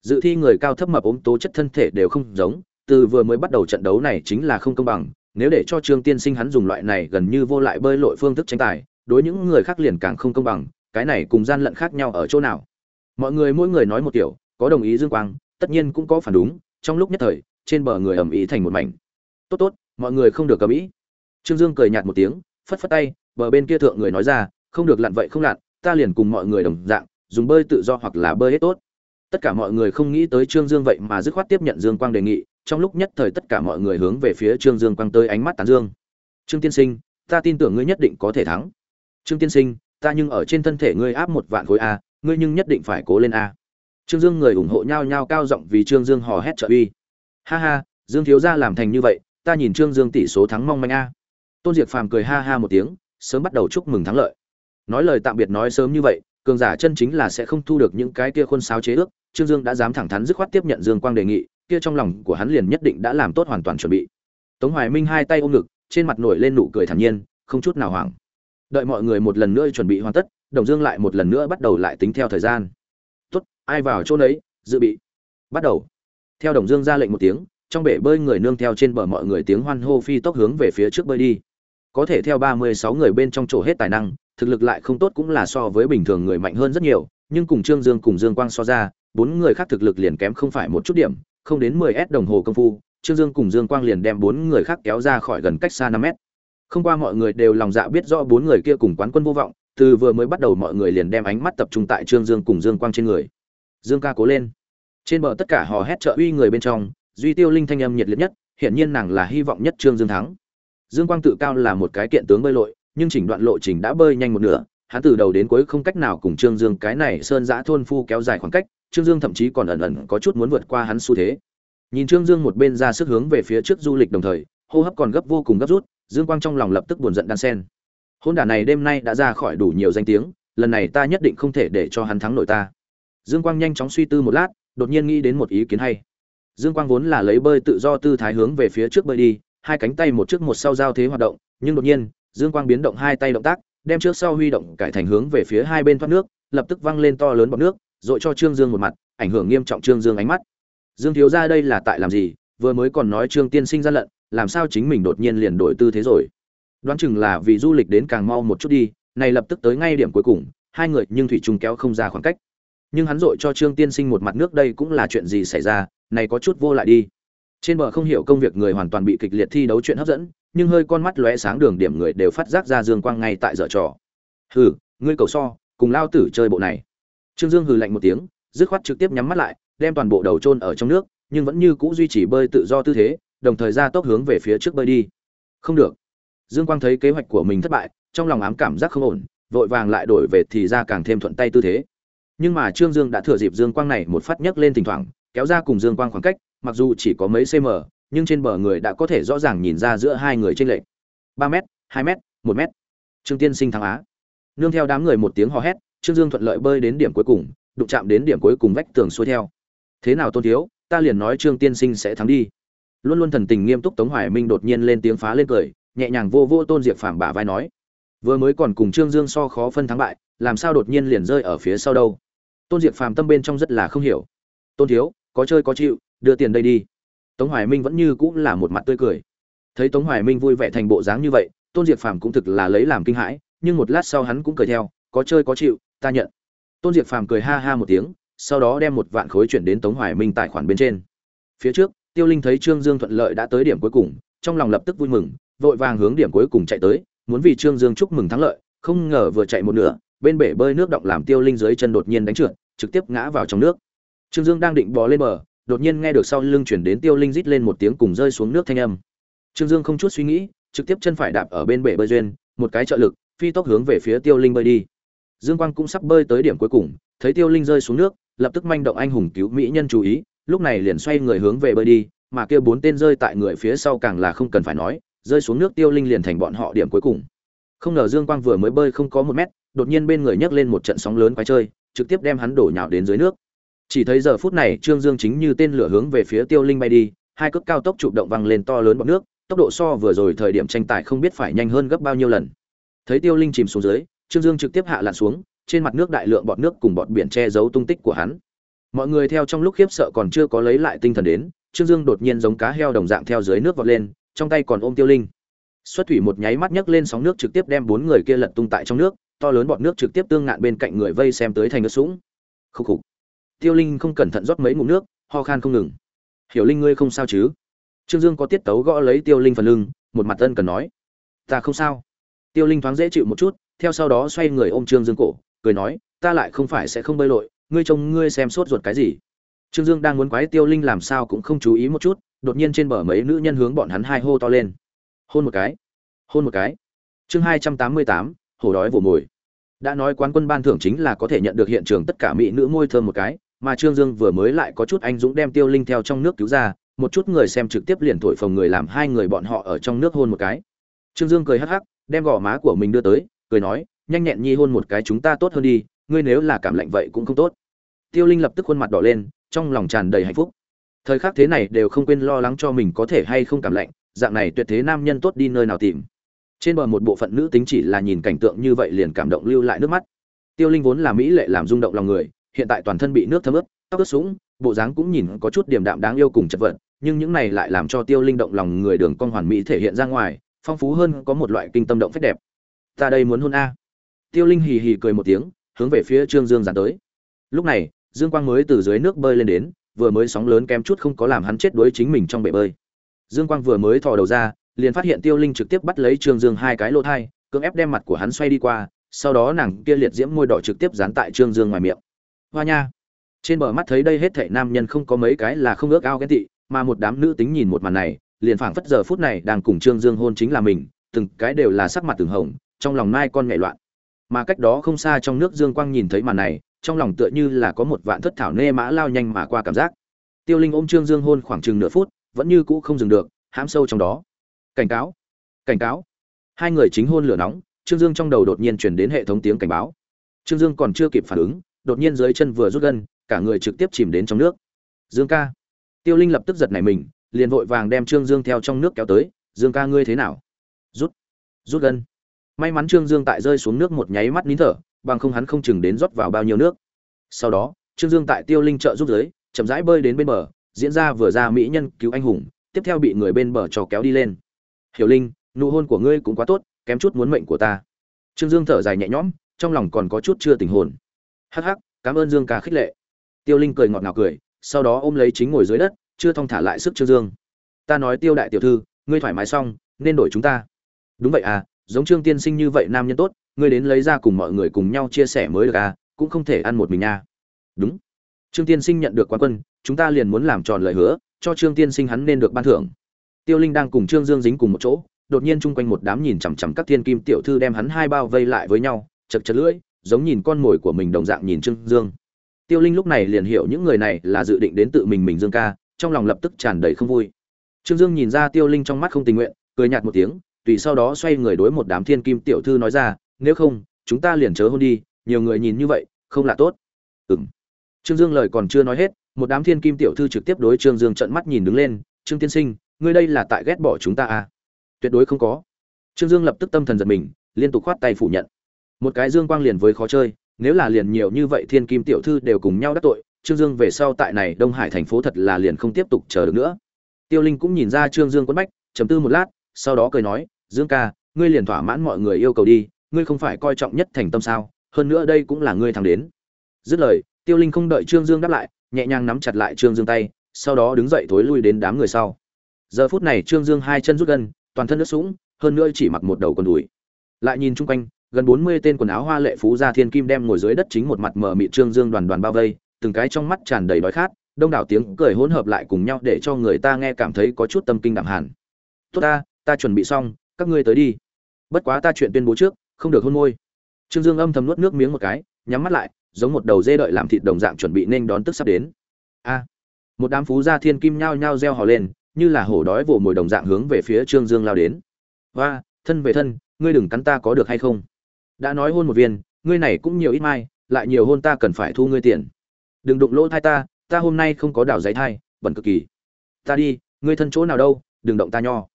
Dự thi người cao thấp mập ốm tố chất thân thể đều không giống, từ vừa mới bắt đầu trận đấu này chính là không công bằng, nếu để cho trương tiên sinh hắn dùng loại này gần như vô lại bơi lội phương thức tranh tài, đối những người khác liền càng không công bằng, cái này cùng gian lận khác nhau ở chỗ nào? Mọi người mỗi người nói một kiểu, có đồng ý dương quang, tất nhiên cũng có phản đúng, trong lúc nhất thời trên bờ người ầm ĩ thành một mảnh. Tốt tốt, mọi người không được cầm ĩ trương dương cười nhạt một tiếng, phất phất tay, bờ bên kia thượng người nói ra, không được lặn vậy không lặn, ta liền cùng mọi người đồng dạng, dùng bơi tự do hoặc là bơi hết tốt. Tất cả mọi người không nghĩ tới trương dương vậy mà dứt khoát tiếp nhận dương quang đề nghị, trong lúc nhất thời tất cả mọi người hướng về phía trương dương quang tới ánh mắt tán dương. Trương tiên sinh, ta tin tưởng ngươi nhất định có thể thắng. Trương tiên sinh, ta nhưng ở trên thân thể ngươi áp một vạn khối a, ngươi nhưng nhất định phải cố lên a. Trương dương người ủng hộ nhau nhau cao giọng vì trương dương hò hét trợ uy ha ha, dương thiếu gia làm thành như vậy, ta nhìn trương dương tỷ số thắng mong manh a. Tôn Diệt phàm cười ha ha một tiếng, sớm bắt đầu chúc mừng thắng lợi. Nói lời tạm biệt nói sớm như vậy, cường giả chân chính là sẽ không thu được những cái kia khuôn sáo chế ước, trương dương đã dám thẳng thắn dứt khoát tiếp nhận dương quang đề nghị, kia trong lòng của hắn liền nhất định đã làm tốt hoàn toàn chuẩn bị. Tống hoài minh hai tay ôm ngực, trên mặt nổi lên nụ cười thản nhiên, không chút nào hoảng. Đợi mọi người một lần nữa chuẩn bị hoàn tất, đồng dương lại một lần nữa bắt đầu lại tính theo thời gian. Tốt, ai vào chỗ nấy, dự bị. Bắt đầu theo đồng dương ra lệnh một tiếng, trong bể bơi người nương theo trên bờ mọi người tiếng hoan hô phi tốc hướng về phía trước bơi đi. Có thể theo ba mươi sáu người bên trong chỗ hết tài năng, thực lực lại không tốt cũng là so với bình thường người mạnh hơn rất nhiều, nhưng cùng trương dương cùng dương quang so ra, bốn người khác thực lực liền kém không phải một chút điểm, không đến mười s đồng hồ công phu, trương dương cùng dương quang liền đem bốn người khác kéo ra khỏi gần cách xa năm mét. Không qua mọi người đều lòng dạ biết rõ bốn người kia cùng quán quân vô vọng, từ vừa mới bắt đầu mọi người liền đem ánh mắt tập trung tại trương dương cùng dương quang trên người. Dương ca cố lên trên bờ tất cả hò hét trợ uy người bên trong, duy tiêu linh thanh âm nhiệt liệt nhất, hiển nhiên nàng là hy vọng nhất trương dương thắng. Dương quang tự cao là một cái kiện tướng bơi lội, nhưng chỉnh đoạn lộ trình đã bơi nhanh một nửa, hắn từ đầu đến cuối không cách nào cùng trương dương cái này sơn giã thôn phu kéo dài khoảng cách, trương dương thậm chí còn ẩn ẩn có chút muốn vượt qua hắn xu thế. Nhìn trương dương một bên ra sức hướng về phía trước du lịch đồng thời, hô hấp còn gấp vô cùng gấp rút, dương quang trong lòng lập tức buồn giận đan sen hôn đả này đêm nay đã ra khỏi đủ nhiều danh tiếng, lần này ta nhất định không thể để cho hắn thắng nổi ta. Dương quang nhanh chóng suy tư một lát đột nhiên nghĩ đến một ý kiến hay. Dương quang vốn là lấy bơi tự do tư thái hướng về phía trước bơi đi, hai cánh tay một trước một sau giao thế hoạt động, nhưng đột nhiên, dương quang biến động hai tay động tác, đem trước sau huy động cải thành hướng về phía hai bên thoát nước, lập tức văng lên to lớn bọt nước dội cho trương dương một mặt, ảnh hưởng nghiêm trọng trương dương ánh mắt. Dương thiếu ra đây là tại làm gì? Vừa mới còn nói trương tiên sinh ra lận, làm sao chính mình đột nhiên liền đổi tư thế rồi? Đoán chừng là vì du lịch đến càng mau một chút đi, này lập tức tới ngay điểm cuối cùng, hai người nhưng thủy trùng kéo không ra khoảng cách nhưng hắn dội cho trương tiên sinh một mặt nước đây cũng là chuyện gì xảy ra, này có chút vô lại đi. Trên bờ không hiểu công việc người hoàn toàn bị kịch liệt thi đấu chuyện hấp dẫn, nhưng hơi con mắt lóe sáng đường điểm người đều phát giác ra dương quang ngay tại dở trò. Hừ, ngươi cầu so, cùng lao tử chơi bộ này. Trương dương hừ lạnh một tiếng, dứt khoát trực tiếp nhắm mắt lại, đem toàn bộ đầu trôn ở trong nước, nhưng vẫn như cũ duy trì bơi tự do tư thế, đồng thời ra tốc hướng về phía trước bơi đi. Không được. Dương quang thấy kế hoạch của mình thất bại, trong lòng ám cảm giác không ổn, vội vàng lại đổi về thì ra càng thêm thuận tay tư thế nhưng mà trương dương đã thừa dịp dương quang này một phát nhấc lên thỉnh thoảng, kéo ra cùng dương quang khoảng cách, mặc dù chỉ có mấy cm nhưng trên bờ người đã có thể rõ ràng nhìn ra giữa hai người trên lệch. ba m hai m một m trương tiên sinh thắng á. Nương theo đám người một tiếng hò hét, trương dương thuận lợi bơi đến điểm cuối cùng, đụng chạm đến điểm cuối cùng vách tường xuôi theo. Thế nào tôn thiếu, ta liền nói trương tiên sinh sẽ thắng đi. Luôn luôn thần tình nghiêm túc tống hoài minh đột nhiên lên tiếng phá lên cười, nhẹ nhàng vô vô tôn diệp phàm bả vai nói. Vừa mới còn cùng trương dương so khó phân thắng bại làm sao đột nhiên liền rơi ở phía sau đâu? Tôn diệp phàm tâm bên trong rất là không hiểu. Tôn thiếu, có chơi có chịu, đưa tiền đây đi. Tống hoài minh vẫn như cũng là một mặt tươi cười. Thấy tống hoài minh vui vẻ thành bộ dáng như vậy, tôn diệp phàm cũng thực là lấy làm kinh hãi, nhưng một lát sau hắn cũng cười theo, có chơi có chịu, ta nhận. Tôn diệp phàm cười ha ha một tiếng, sau đó đem một vạn khối chuyển đến tống hoài minh tài khoản bên trên. Phía trước, tiêu linh thấy trương dương thuận lợi đã tới điểm cuối cùng, trong lòng lập tức vui mừng, vội vàng hướng điểm cuối cùng chạy tới, muốn vì trương dương chúc mừng thắng lợi, không ngờ vừa chạy một nửa bên bể bơi nước động làm tiêu linh dưới chân đột nhiên đánh trượt, trực tiếp ngã vào trong nước. Trương dương đang định bò lên bờ, đột nhiên nghe được sau lưng chuyển đến tiêu linh rít lên một tiếng cùng rơi xuống nước thanh âm. Trương dương không chút suy nghĩ, trực tiếp chân phải đạp ở bên bể bơi duyên, một cái trợ lực, phi tốc hướng về phía tiêu linh bơi đi. Dương quang cũng sắp bơi tới điểm cuối cùng, thấy tiêu linh rơi xuống nước, lập tức manh động anh hùng cứu mỹ nhân chú ý, lúc này liền xoay người hướng về bơi đi, mà kia bốn tên rơi tại người phía sau càng là không cần phải nói, rơi xuống nước tiêu linh liền thành bọn họ điểm cuối cùng. Không ngờ dương quang vừa mới bơi không có một mét đột nhiên bên người nhấc lên một trận sóng lớn quái chơi, trực tiếp đem hắn đổ nhào đến dưới nước. Chỉ thấy giờ phút này, trương dương chính như tên lửa hướng về phía tiêu linh bay đi, hai cước cao tốc chụp động văng lên to lớn bọt nước, tốc độ so vừa rồi thời điểm tranh tài không biết phải nhanh hơn gấp bao nhiêu lần. Thấy tiêu linh chìm xuống dưới, trương dương trực tiếp hạ lặn xuống, trên mặt nước đại lượng bọt nước cùng bọt biển che giấu tung tích của hắn. Mọi người theo trong lúc khiếp sợ còn chưa có lấy lại tinh thần đến, trương dương đột nhiên giống cá heo đồng dạng theo dưới nước vọt lên, trong tay còn ôm tiêu linh. Xuất thủy một nháy mắt nhấc lên sóng nước trực tiếp đem bốn người kia lật tung tại trong nước to lớn bọt nước trực tiếp tương ngạn bên cạnh người vây xem tới thành nước sũng. Khúc khục. Tiêu linh không cẩn thận rót mấy ngụm nước, ho khan không ngừng. Hiểu linh ngươi không sao chứ? Trương dương có tiết tấu gõ lấy tiêu linh phần lưng, một mặt ân cần nói. Ta không sao. Tiêu linh thoáng dễ chịu một chút, theo sau đó xoay người ôm trương dương cổ, cười nói, ta lại không phải sẽ không bơi lội, ngươi trông ngươi xem sốt ruột cái gì. Trương dương đang muốn quái tiêu linh làm sao cũng không chú ý một chút, đột nhiên trên bờ mấy nữ nhân hướng bọn hắn hai hô to lên. Hôn một cái. Hôn một cái. Chương hai trăm tám mươi tám, hổ đói vồ mồi đã nói quán quân ban thưởng chính là có thể nhận được hiện trường tất cả mỹ nữ môi thơm một cái, mà trương dương vừa mới lại có chút anh dũng đem tiêu linh theo trong nước cứu ra, một chút người xem trực tiếp liền thổi phồng người làm hai người bọn họ ở trong nước hôn một cái. Trương dương cười hắc hắc, đem gò má của mình đưa tới, cười nói, nhanh nhẹn nhi hôn một cái chúng ta tốt hơn đi, ngươi nếu là cảm lạnh vậy cũng không tốt. Tiêu linh lập tức khuôn mặt đỏ lên, trong lòng tràn đầy hạnh phúc. Thời khắc thế này đều không quên lo lắng cho mình có thể hay không cảm lạnh, dạng này tuyệt thế nam nhân tốt đi nơi nào tìm trên bờ một bộ phận nữ tính chỉ là nhìn cảnh tượng như vậy liền cảm động lưu lại nước mắt. Tiêu linh vốn là mỹ lệ làm rung động lòng người, hiện tại toàn thân bị nước thấm ướt, tóc ướt sũng, bộ dáng cũng nhìn có chút điểm đạm đáng yêu cùng chật vật, nhưng những này lại làm cho tiêu linh động lòng người đường cong hoàn mỹ thể hiện ra ngoài, phong phú hơn có một loại kinh tâm động phép đẹp. Ta đây muốn hôn a. Tiêu linh hì hì cười một tiếng, hướng về phía trương dương dán tới. Lúc này, dương quang mới từ dưới nước bơi lên đến, vừa mới sóng lớn kém chút không có làm hắn chết đuối chính mình trong bể bơi. Dương quang vừa mới thò đầu ra liền phát hiện tiêu linh trực tiếp bắt lấy trương dương hai cái lỗ thai, cưỡng ép đem mặt của hắn xoay đi qua, sau đó nàng kia liệt diễm môi đỏ trực tiếp dán tại trương dương ngoài miệng. Hoa nha! Trên bờ mắt thấy đây hết thảy nam nhân không có mấy cái là không ước ao ghen tị, mà một đám nữ tính nhìn một màn này, liền phảng phất giờ phút này đang cùng trương dương hôn chính là mình, từng cái đều là sắc mặt từng hồng, trong lòng nai con nhảy loạn. Mà cách đó không xa trong nước dương quang nhìn thấy màn này, trong lòng tựa như là có một vạn thất thảo nê mã lao nhanh mà qua cảm giác. Tiêu linh ôm trương dương hôn khoảng chừng nửa phút, vẫn như cũ không dừng được, hãm sâu trong đó cảnh cáo. Cảnh cáo. Hai người chính hôn lửa nóng, trương dương trong đầu đột nhiên chuyển đến hệ thống tiếng cảnh báo. Trương dương còn chưa kịp phản ứng, đột nhiên dưới chân vừa rút gân, cả người trực tiếp chìm đến trong nước. Dương ca. Tiêu linh lập tức giật nảy mình, liền vội vàng đem trương dương theo trong nước kéo tới. Dương ca ngươi thế nào? Rút. Rút gân. May mắn trương dương tại rơi xuống nước một nháy mắt nín thở, bằng không hắn không chừng đến rót vào bao nhiêu nước. Sau đó, trương dương tại tiêu linh trợ rút giới chậm rãi bơi đến bên bờ, diễn ra vừa ra mỹ nhân cứu anh hùng, tiếp theo bị người bên bờ trò kéo đi lên hiểu linh, nụ hôn của ngươi cũng quá tốt, kém chút muốn mệnh của ta. Trương dương thở dài nhẹ nhõm, trong lòng còn có chút chưa tình hồn. Hắc hắc, cảm ơn dương ca khích lệ. Tiêu linh cười ngọt ngào cười, sau đó ôm lấy chính ngồi dưới đất, chưa thong thả lại sức trương dương. Ta nói tiêu đại tiểu thư, ngươi thoải mái xong, nên đổi chúng ta. Đúng vậy à giống trương tiên sinh như vậy nam nhân tốt, ngươi đến lấy ra cùng mọi người cùng nhau chia sẻ mới được à cũng không thể ăn một mình nha đúng. Trương tiên sinh nhận được quán quân, chúng ta liền muốn làm tròn lời hứa, cho trương tiên sinh hắn nên được ban thưởng tiêu linh đang cùng trương dương dính cùng một chỗ, đột nhiên chung quanh một đám nhìn chằm chằm các thiên kim tiểu thư đem hắn hai bao vây lại với nhau, chật chật lưỡi, giống nhìn con mồi của mình đồng dạng nhìn trương dương. Tiêu linh lúc này liền hiểu những người này là dự định đến tự mình mình dương ca, trong lòng lập tức tràn đầy không vui. Trương dương nhìn ra tiêu linh trong mắt không tình nguyện, cười nhạt một tiếng, tùy sau đó xoay người đối một đám thiên kim tiểu thư nói ra, nếu không, chúng ta liền chớ hôn đi, nhiều người nhìn như vậy, không là tốt. Ừm. trương dương lời còn chưa nói hết, một đám thiên kim tiểu thư trực tiếp đối trương dương trợn mắt nhìn đứng lên, trương tiên sinh ngươi đây là tại ghét bỏ chúng ta à? Tuyệt đối không có. Trương dương lập tức tâm thần giật mình, liên tục khoát tay phủ nhận. Một cái dương quang liền với khó chơi, nếu là liền nhiều như vậy thiên kim tiểu thư đều cùng nhau đắc tội, trương dương về sau tại này đông hải thành phố thật là liền không tiếp tục chờ được nữa. Tiêu linh cũng nhìn ra trương dương quấn bách chấm tư một lát, sau đó cười nói, dương ca, ngươi liền thỏa mãn mọi người yêu cầu đi, ngươi không phải coi trọng nhất thành tâm sao, hơn nữa đây cũng là ngươi thắng đến. Dứt lời, tiêu linh không đợi trương dương đáp lại, nhẹ nhàng nắm chặt lại trương dương tay, sau đó đứng dậy thối lui đến đám người sau giờ phút này trương dương hai chân rút gân, toàn thân nước sũng, hơn nữa chỉ mặc một đầu con đùi. Lại nhìn chung quanh, gần bốn mươi tên quần áo hoa lệ phú gia thiên kim đem ngồi dưới đất chính một mặt mờ mịt trương dương đoàn đoàn bao vây, từng cái trong mắt tràn đầy đói khát, đông đảo tiếng cười hỗn hợp lại cùng nhau để cho người ta nghe cảm thấy có chút tâm kinh đẳng hẳn. Tốt ta ta chuẩn bị xong, các ngươi tới đi. Bất quá ta chuyện tuyên bố trước, không được hôn môi. Trương dương âm thầm nuốt nước miếng một cái, nhắm mắt lại, giống một đầu dê đợi làm thịt đồng dạng chuẩn bị nên đón tức sắp đến. A! Một đám phú gia thiên kim nhao nhao reo hò lên như là hổ đói vồ mồi đồng dạng hướng về phía trương dương lao đến. "Oa, thân về thân ngươi đừng cắn ta có được hay không? Đã nói hôn một viên ngươi này cũng nhiều ít mai lại nhiều hôn ta cần phải thu ngươi tiền. Đừng đụng lỗ thai ta ta hôm nay không có đảo giấy thai bẩn cực kỳ. Ta đi ngươi thân chỗ nào đâu đừng động ta nho.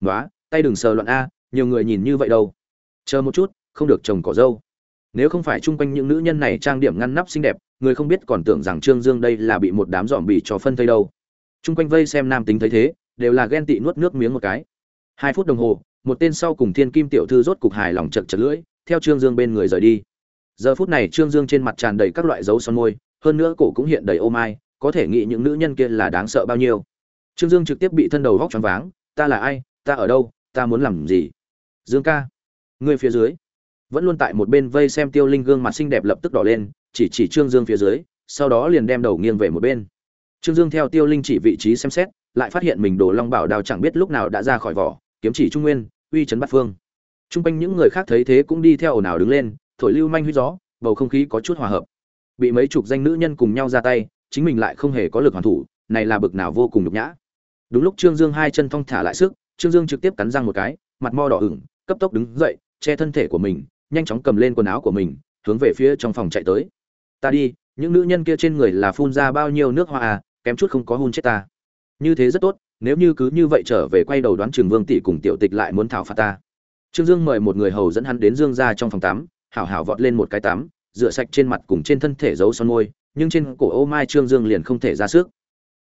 Nói tay đừng sờ loạn a nhiều người nhìn như vậy đâu. Chờ một chút không được chồng cỏ dâu. Nếu không phải chung quanh những nữ nhân này trang điểm ngăn nắp xinh đẹp người không biết còn tưởng rằng trương dương đây là bị một đám dòm bì cho phân thây đâu chung quanh vây xem nam tính thấy thế, đều là ghen tị nuốt nước miếng một cái. Hai phút đồng hồ, một tên sau cùng thiên kim tiểu thư rốt cục hài lòng chật chật lưỡi, theo trương dương bên người rời đi. Giờ phút này trương dương trên mặt tràn đầy các loại dấu son môi, hơn nữa cổ cũng hiện đầy ô mai, có thể nghĩ những nữ nhân kia là đáng sợ bao nhiêu. Trương dương trực tiếp bị thân đầu vóc choáng váng, ta là ai? Ta ở đâu? Ta muốn làm gì? Dương ca, ngươi phía dưới. Vẫn luôn tại một bên vây xem tiêu linh gương mặt xinh đẹp lập tức đỏ lên, chỉ chỉ trương dương phía dưới, sau đó liền đem đầu nghiêng về một bên trương dương theo tiêu linh chỉ vị trí xem xét, lại phát hiện mình đồ long bảo đào chẳng biết lúc nào đã ra khỏi vỏ, kiếm chỉ trung nguyên, uy chấn bát phương. Trung quanh những người khác thấy thế cũng đi theo ồn ào đứng lên, thổi lưu manh huy gió, bầu không khí có chút hòa hợp. Bị mấy chục danh nữ nhân cùng nhau ra tay, chính mình lại không hề có lực hoàn thủ, này là bực nào vô cùng nhục nhã. Đúng lúc trương dương hai chân thong thả lại sức, trương dương trực tiếp cắn răng một cái, mặt mo đỏ ửng, cấp tốc đứng dậy, che thân thể của mình, nhanh chóng cầm lên quần áo của mình, hướng về phía trong phòng chạy tới. Ta đi, những nữ nhân kia trên người là phun ra bao nhiêu nước hoa à kém chút không có hôn chết ta. Như thế rất tốt, nếu như cứ như vậy trở về quay đầu đoán trường vương tỷ cùng tiểu tịch lại muốn thảo phạt ta. Trương dương mời một người hầu dẫn hắn đến dương ra trong phòng tắm, hảo hảo vọt lên một cái tắm, rửa sạch trên mặt cùng trên thân thể giấu son môi, nhưng trên cổ ô mai trương dương liền không thể ra sức.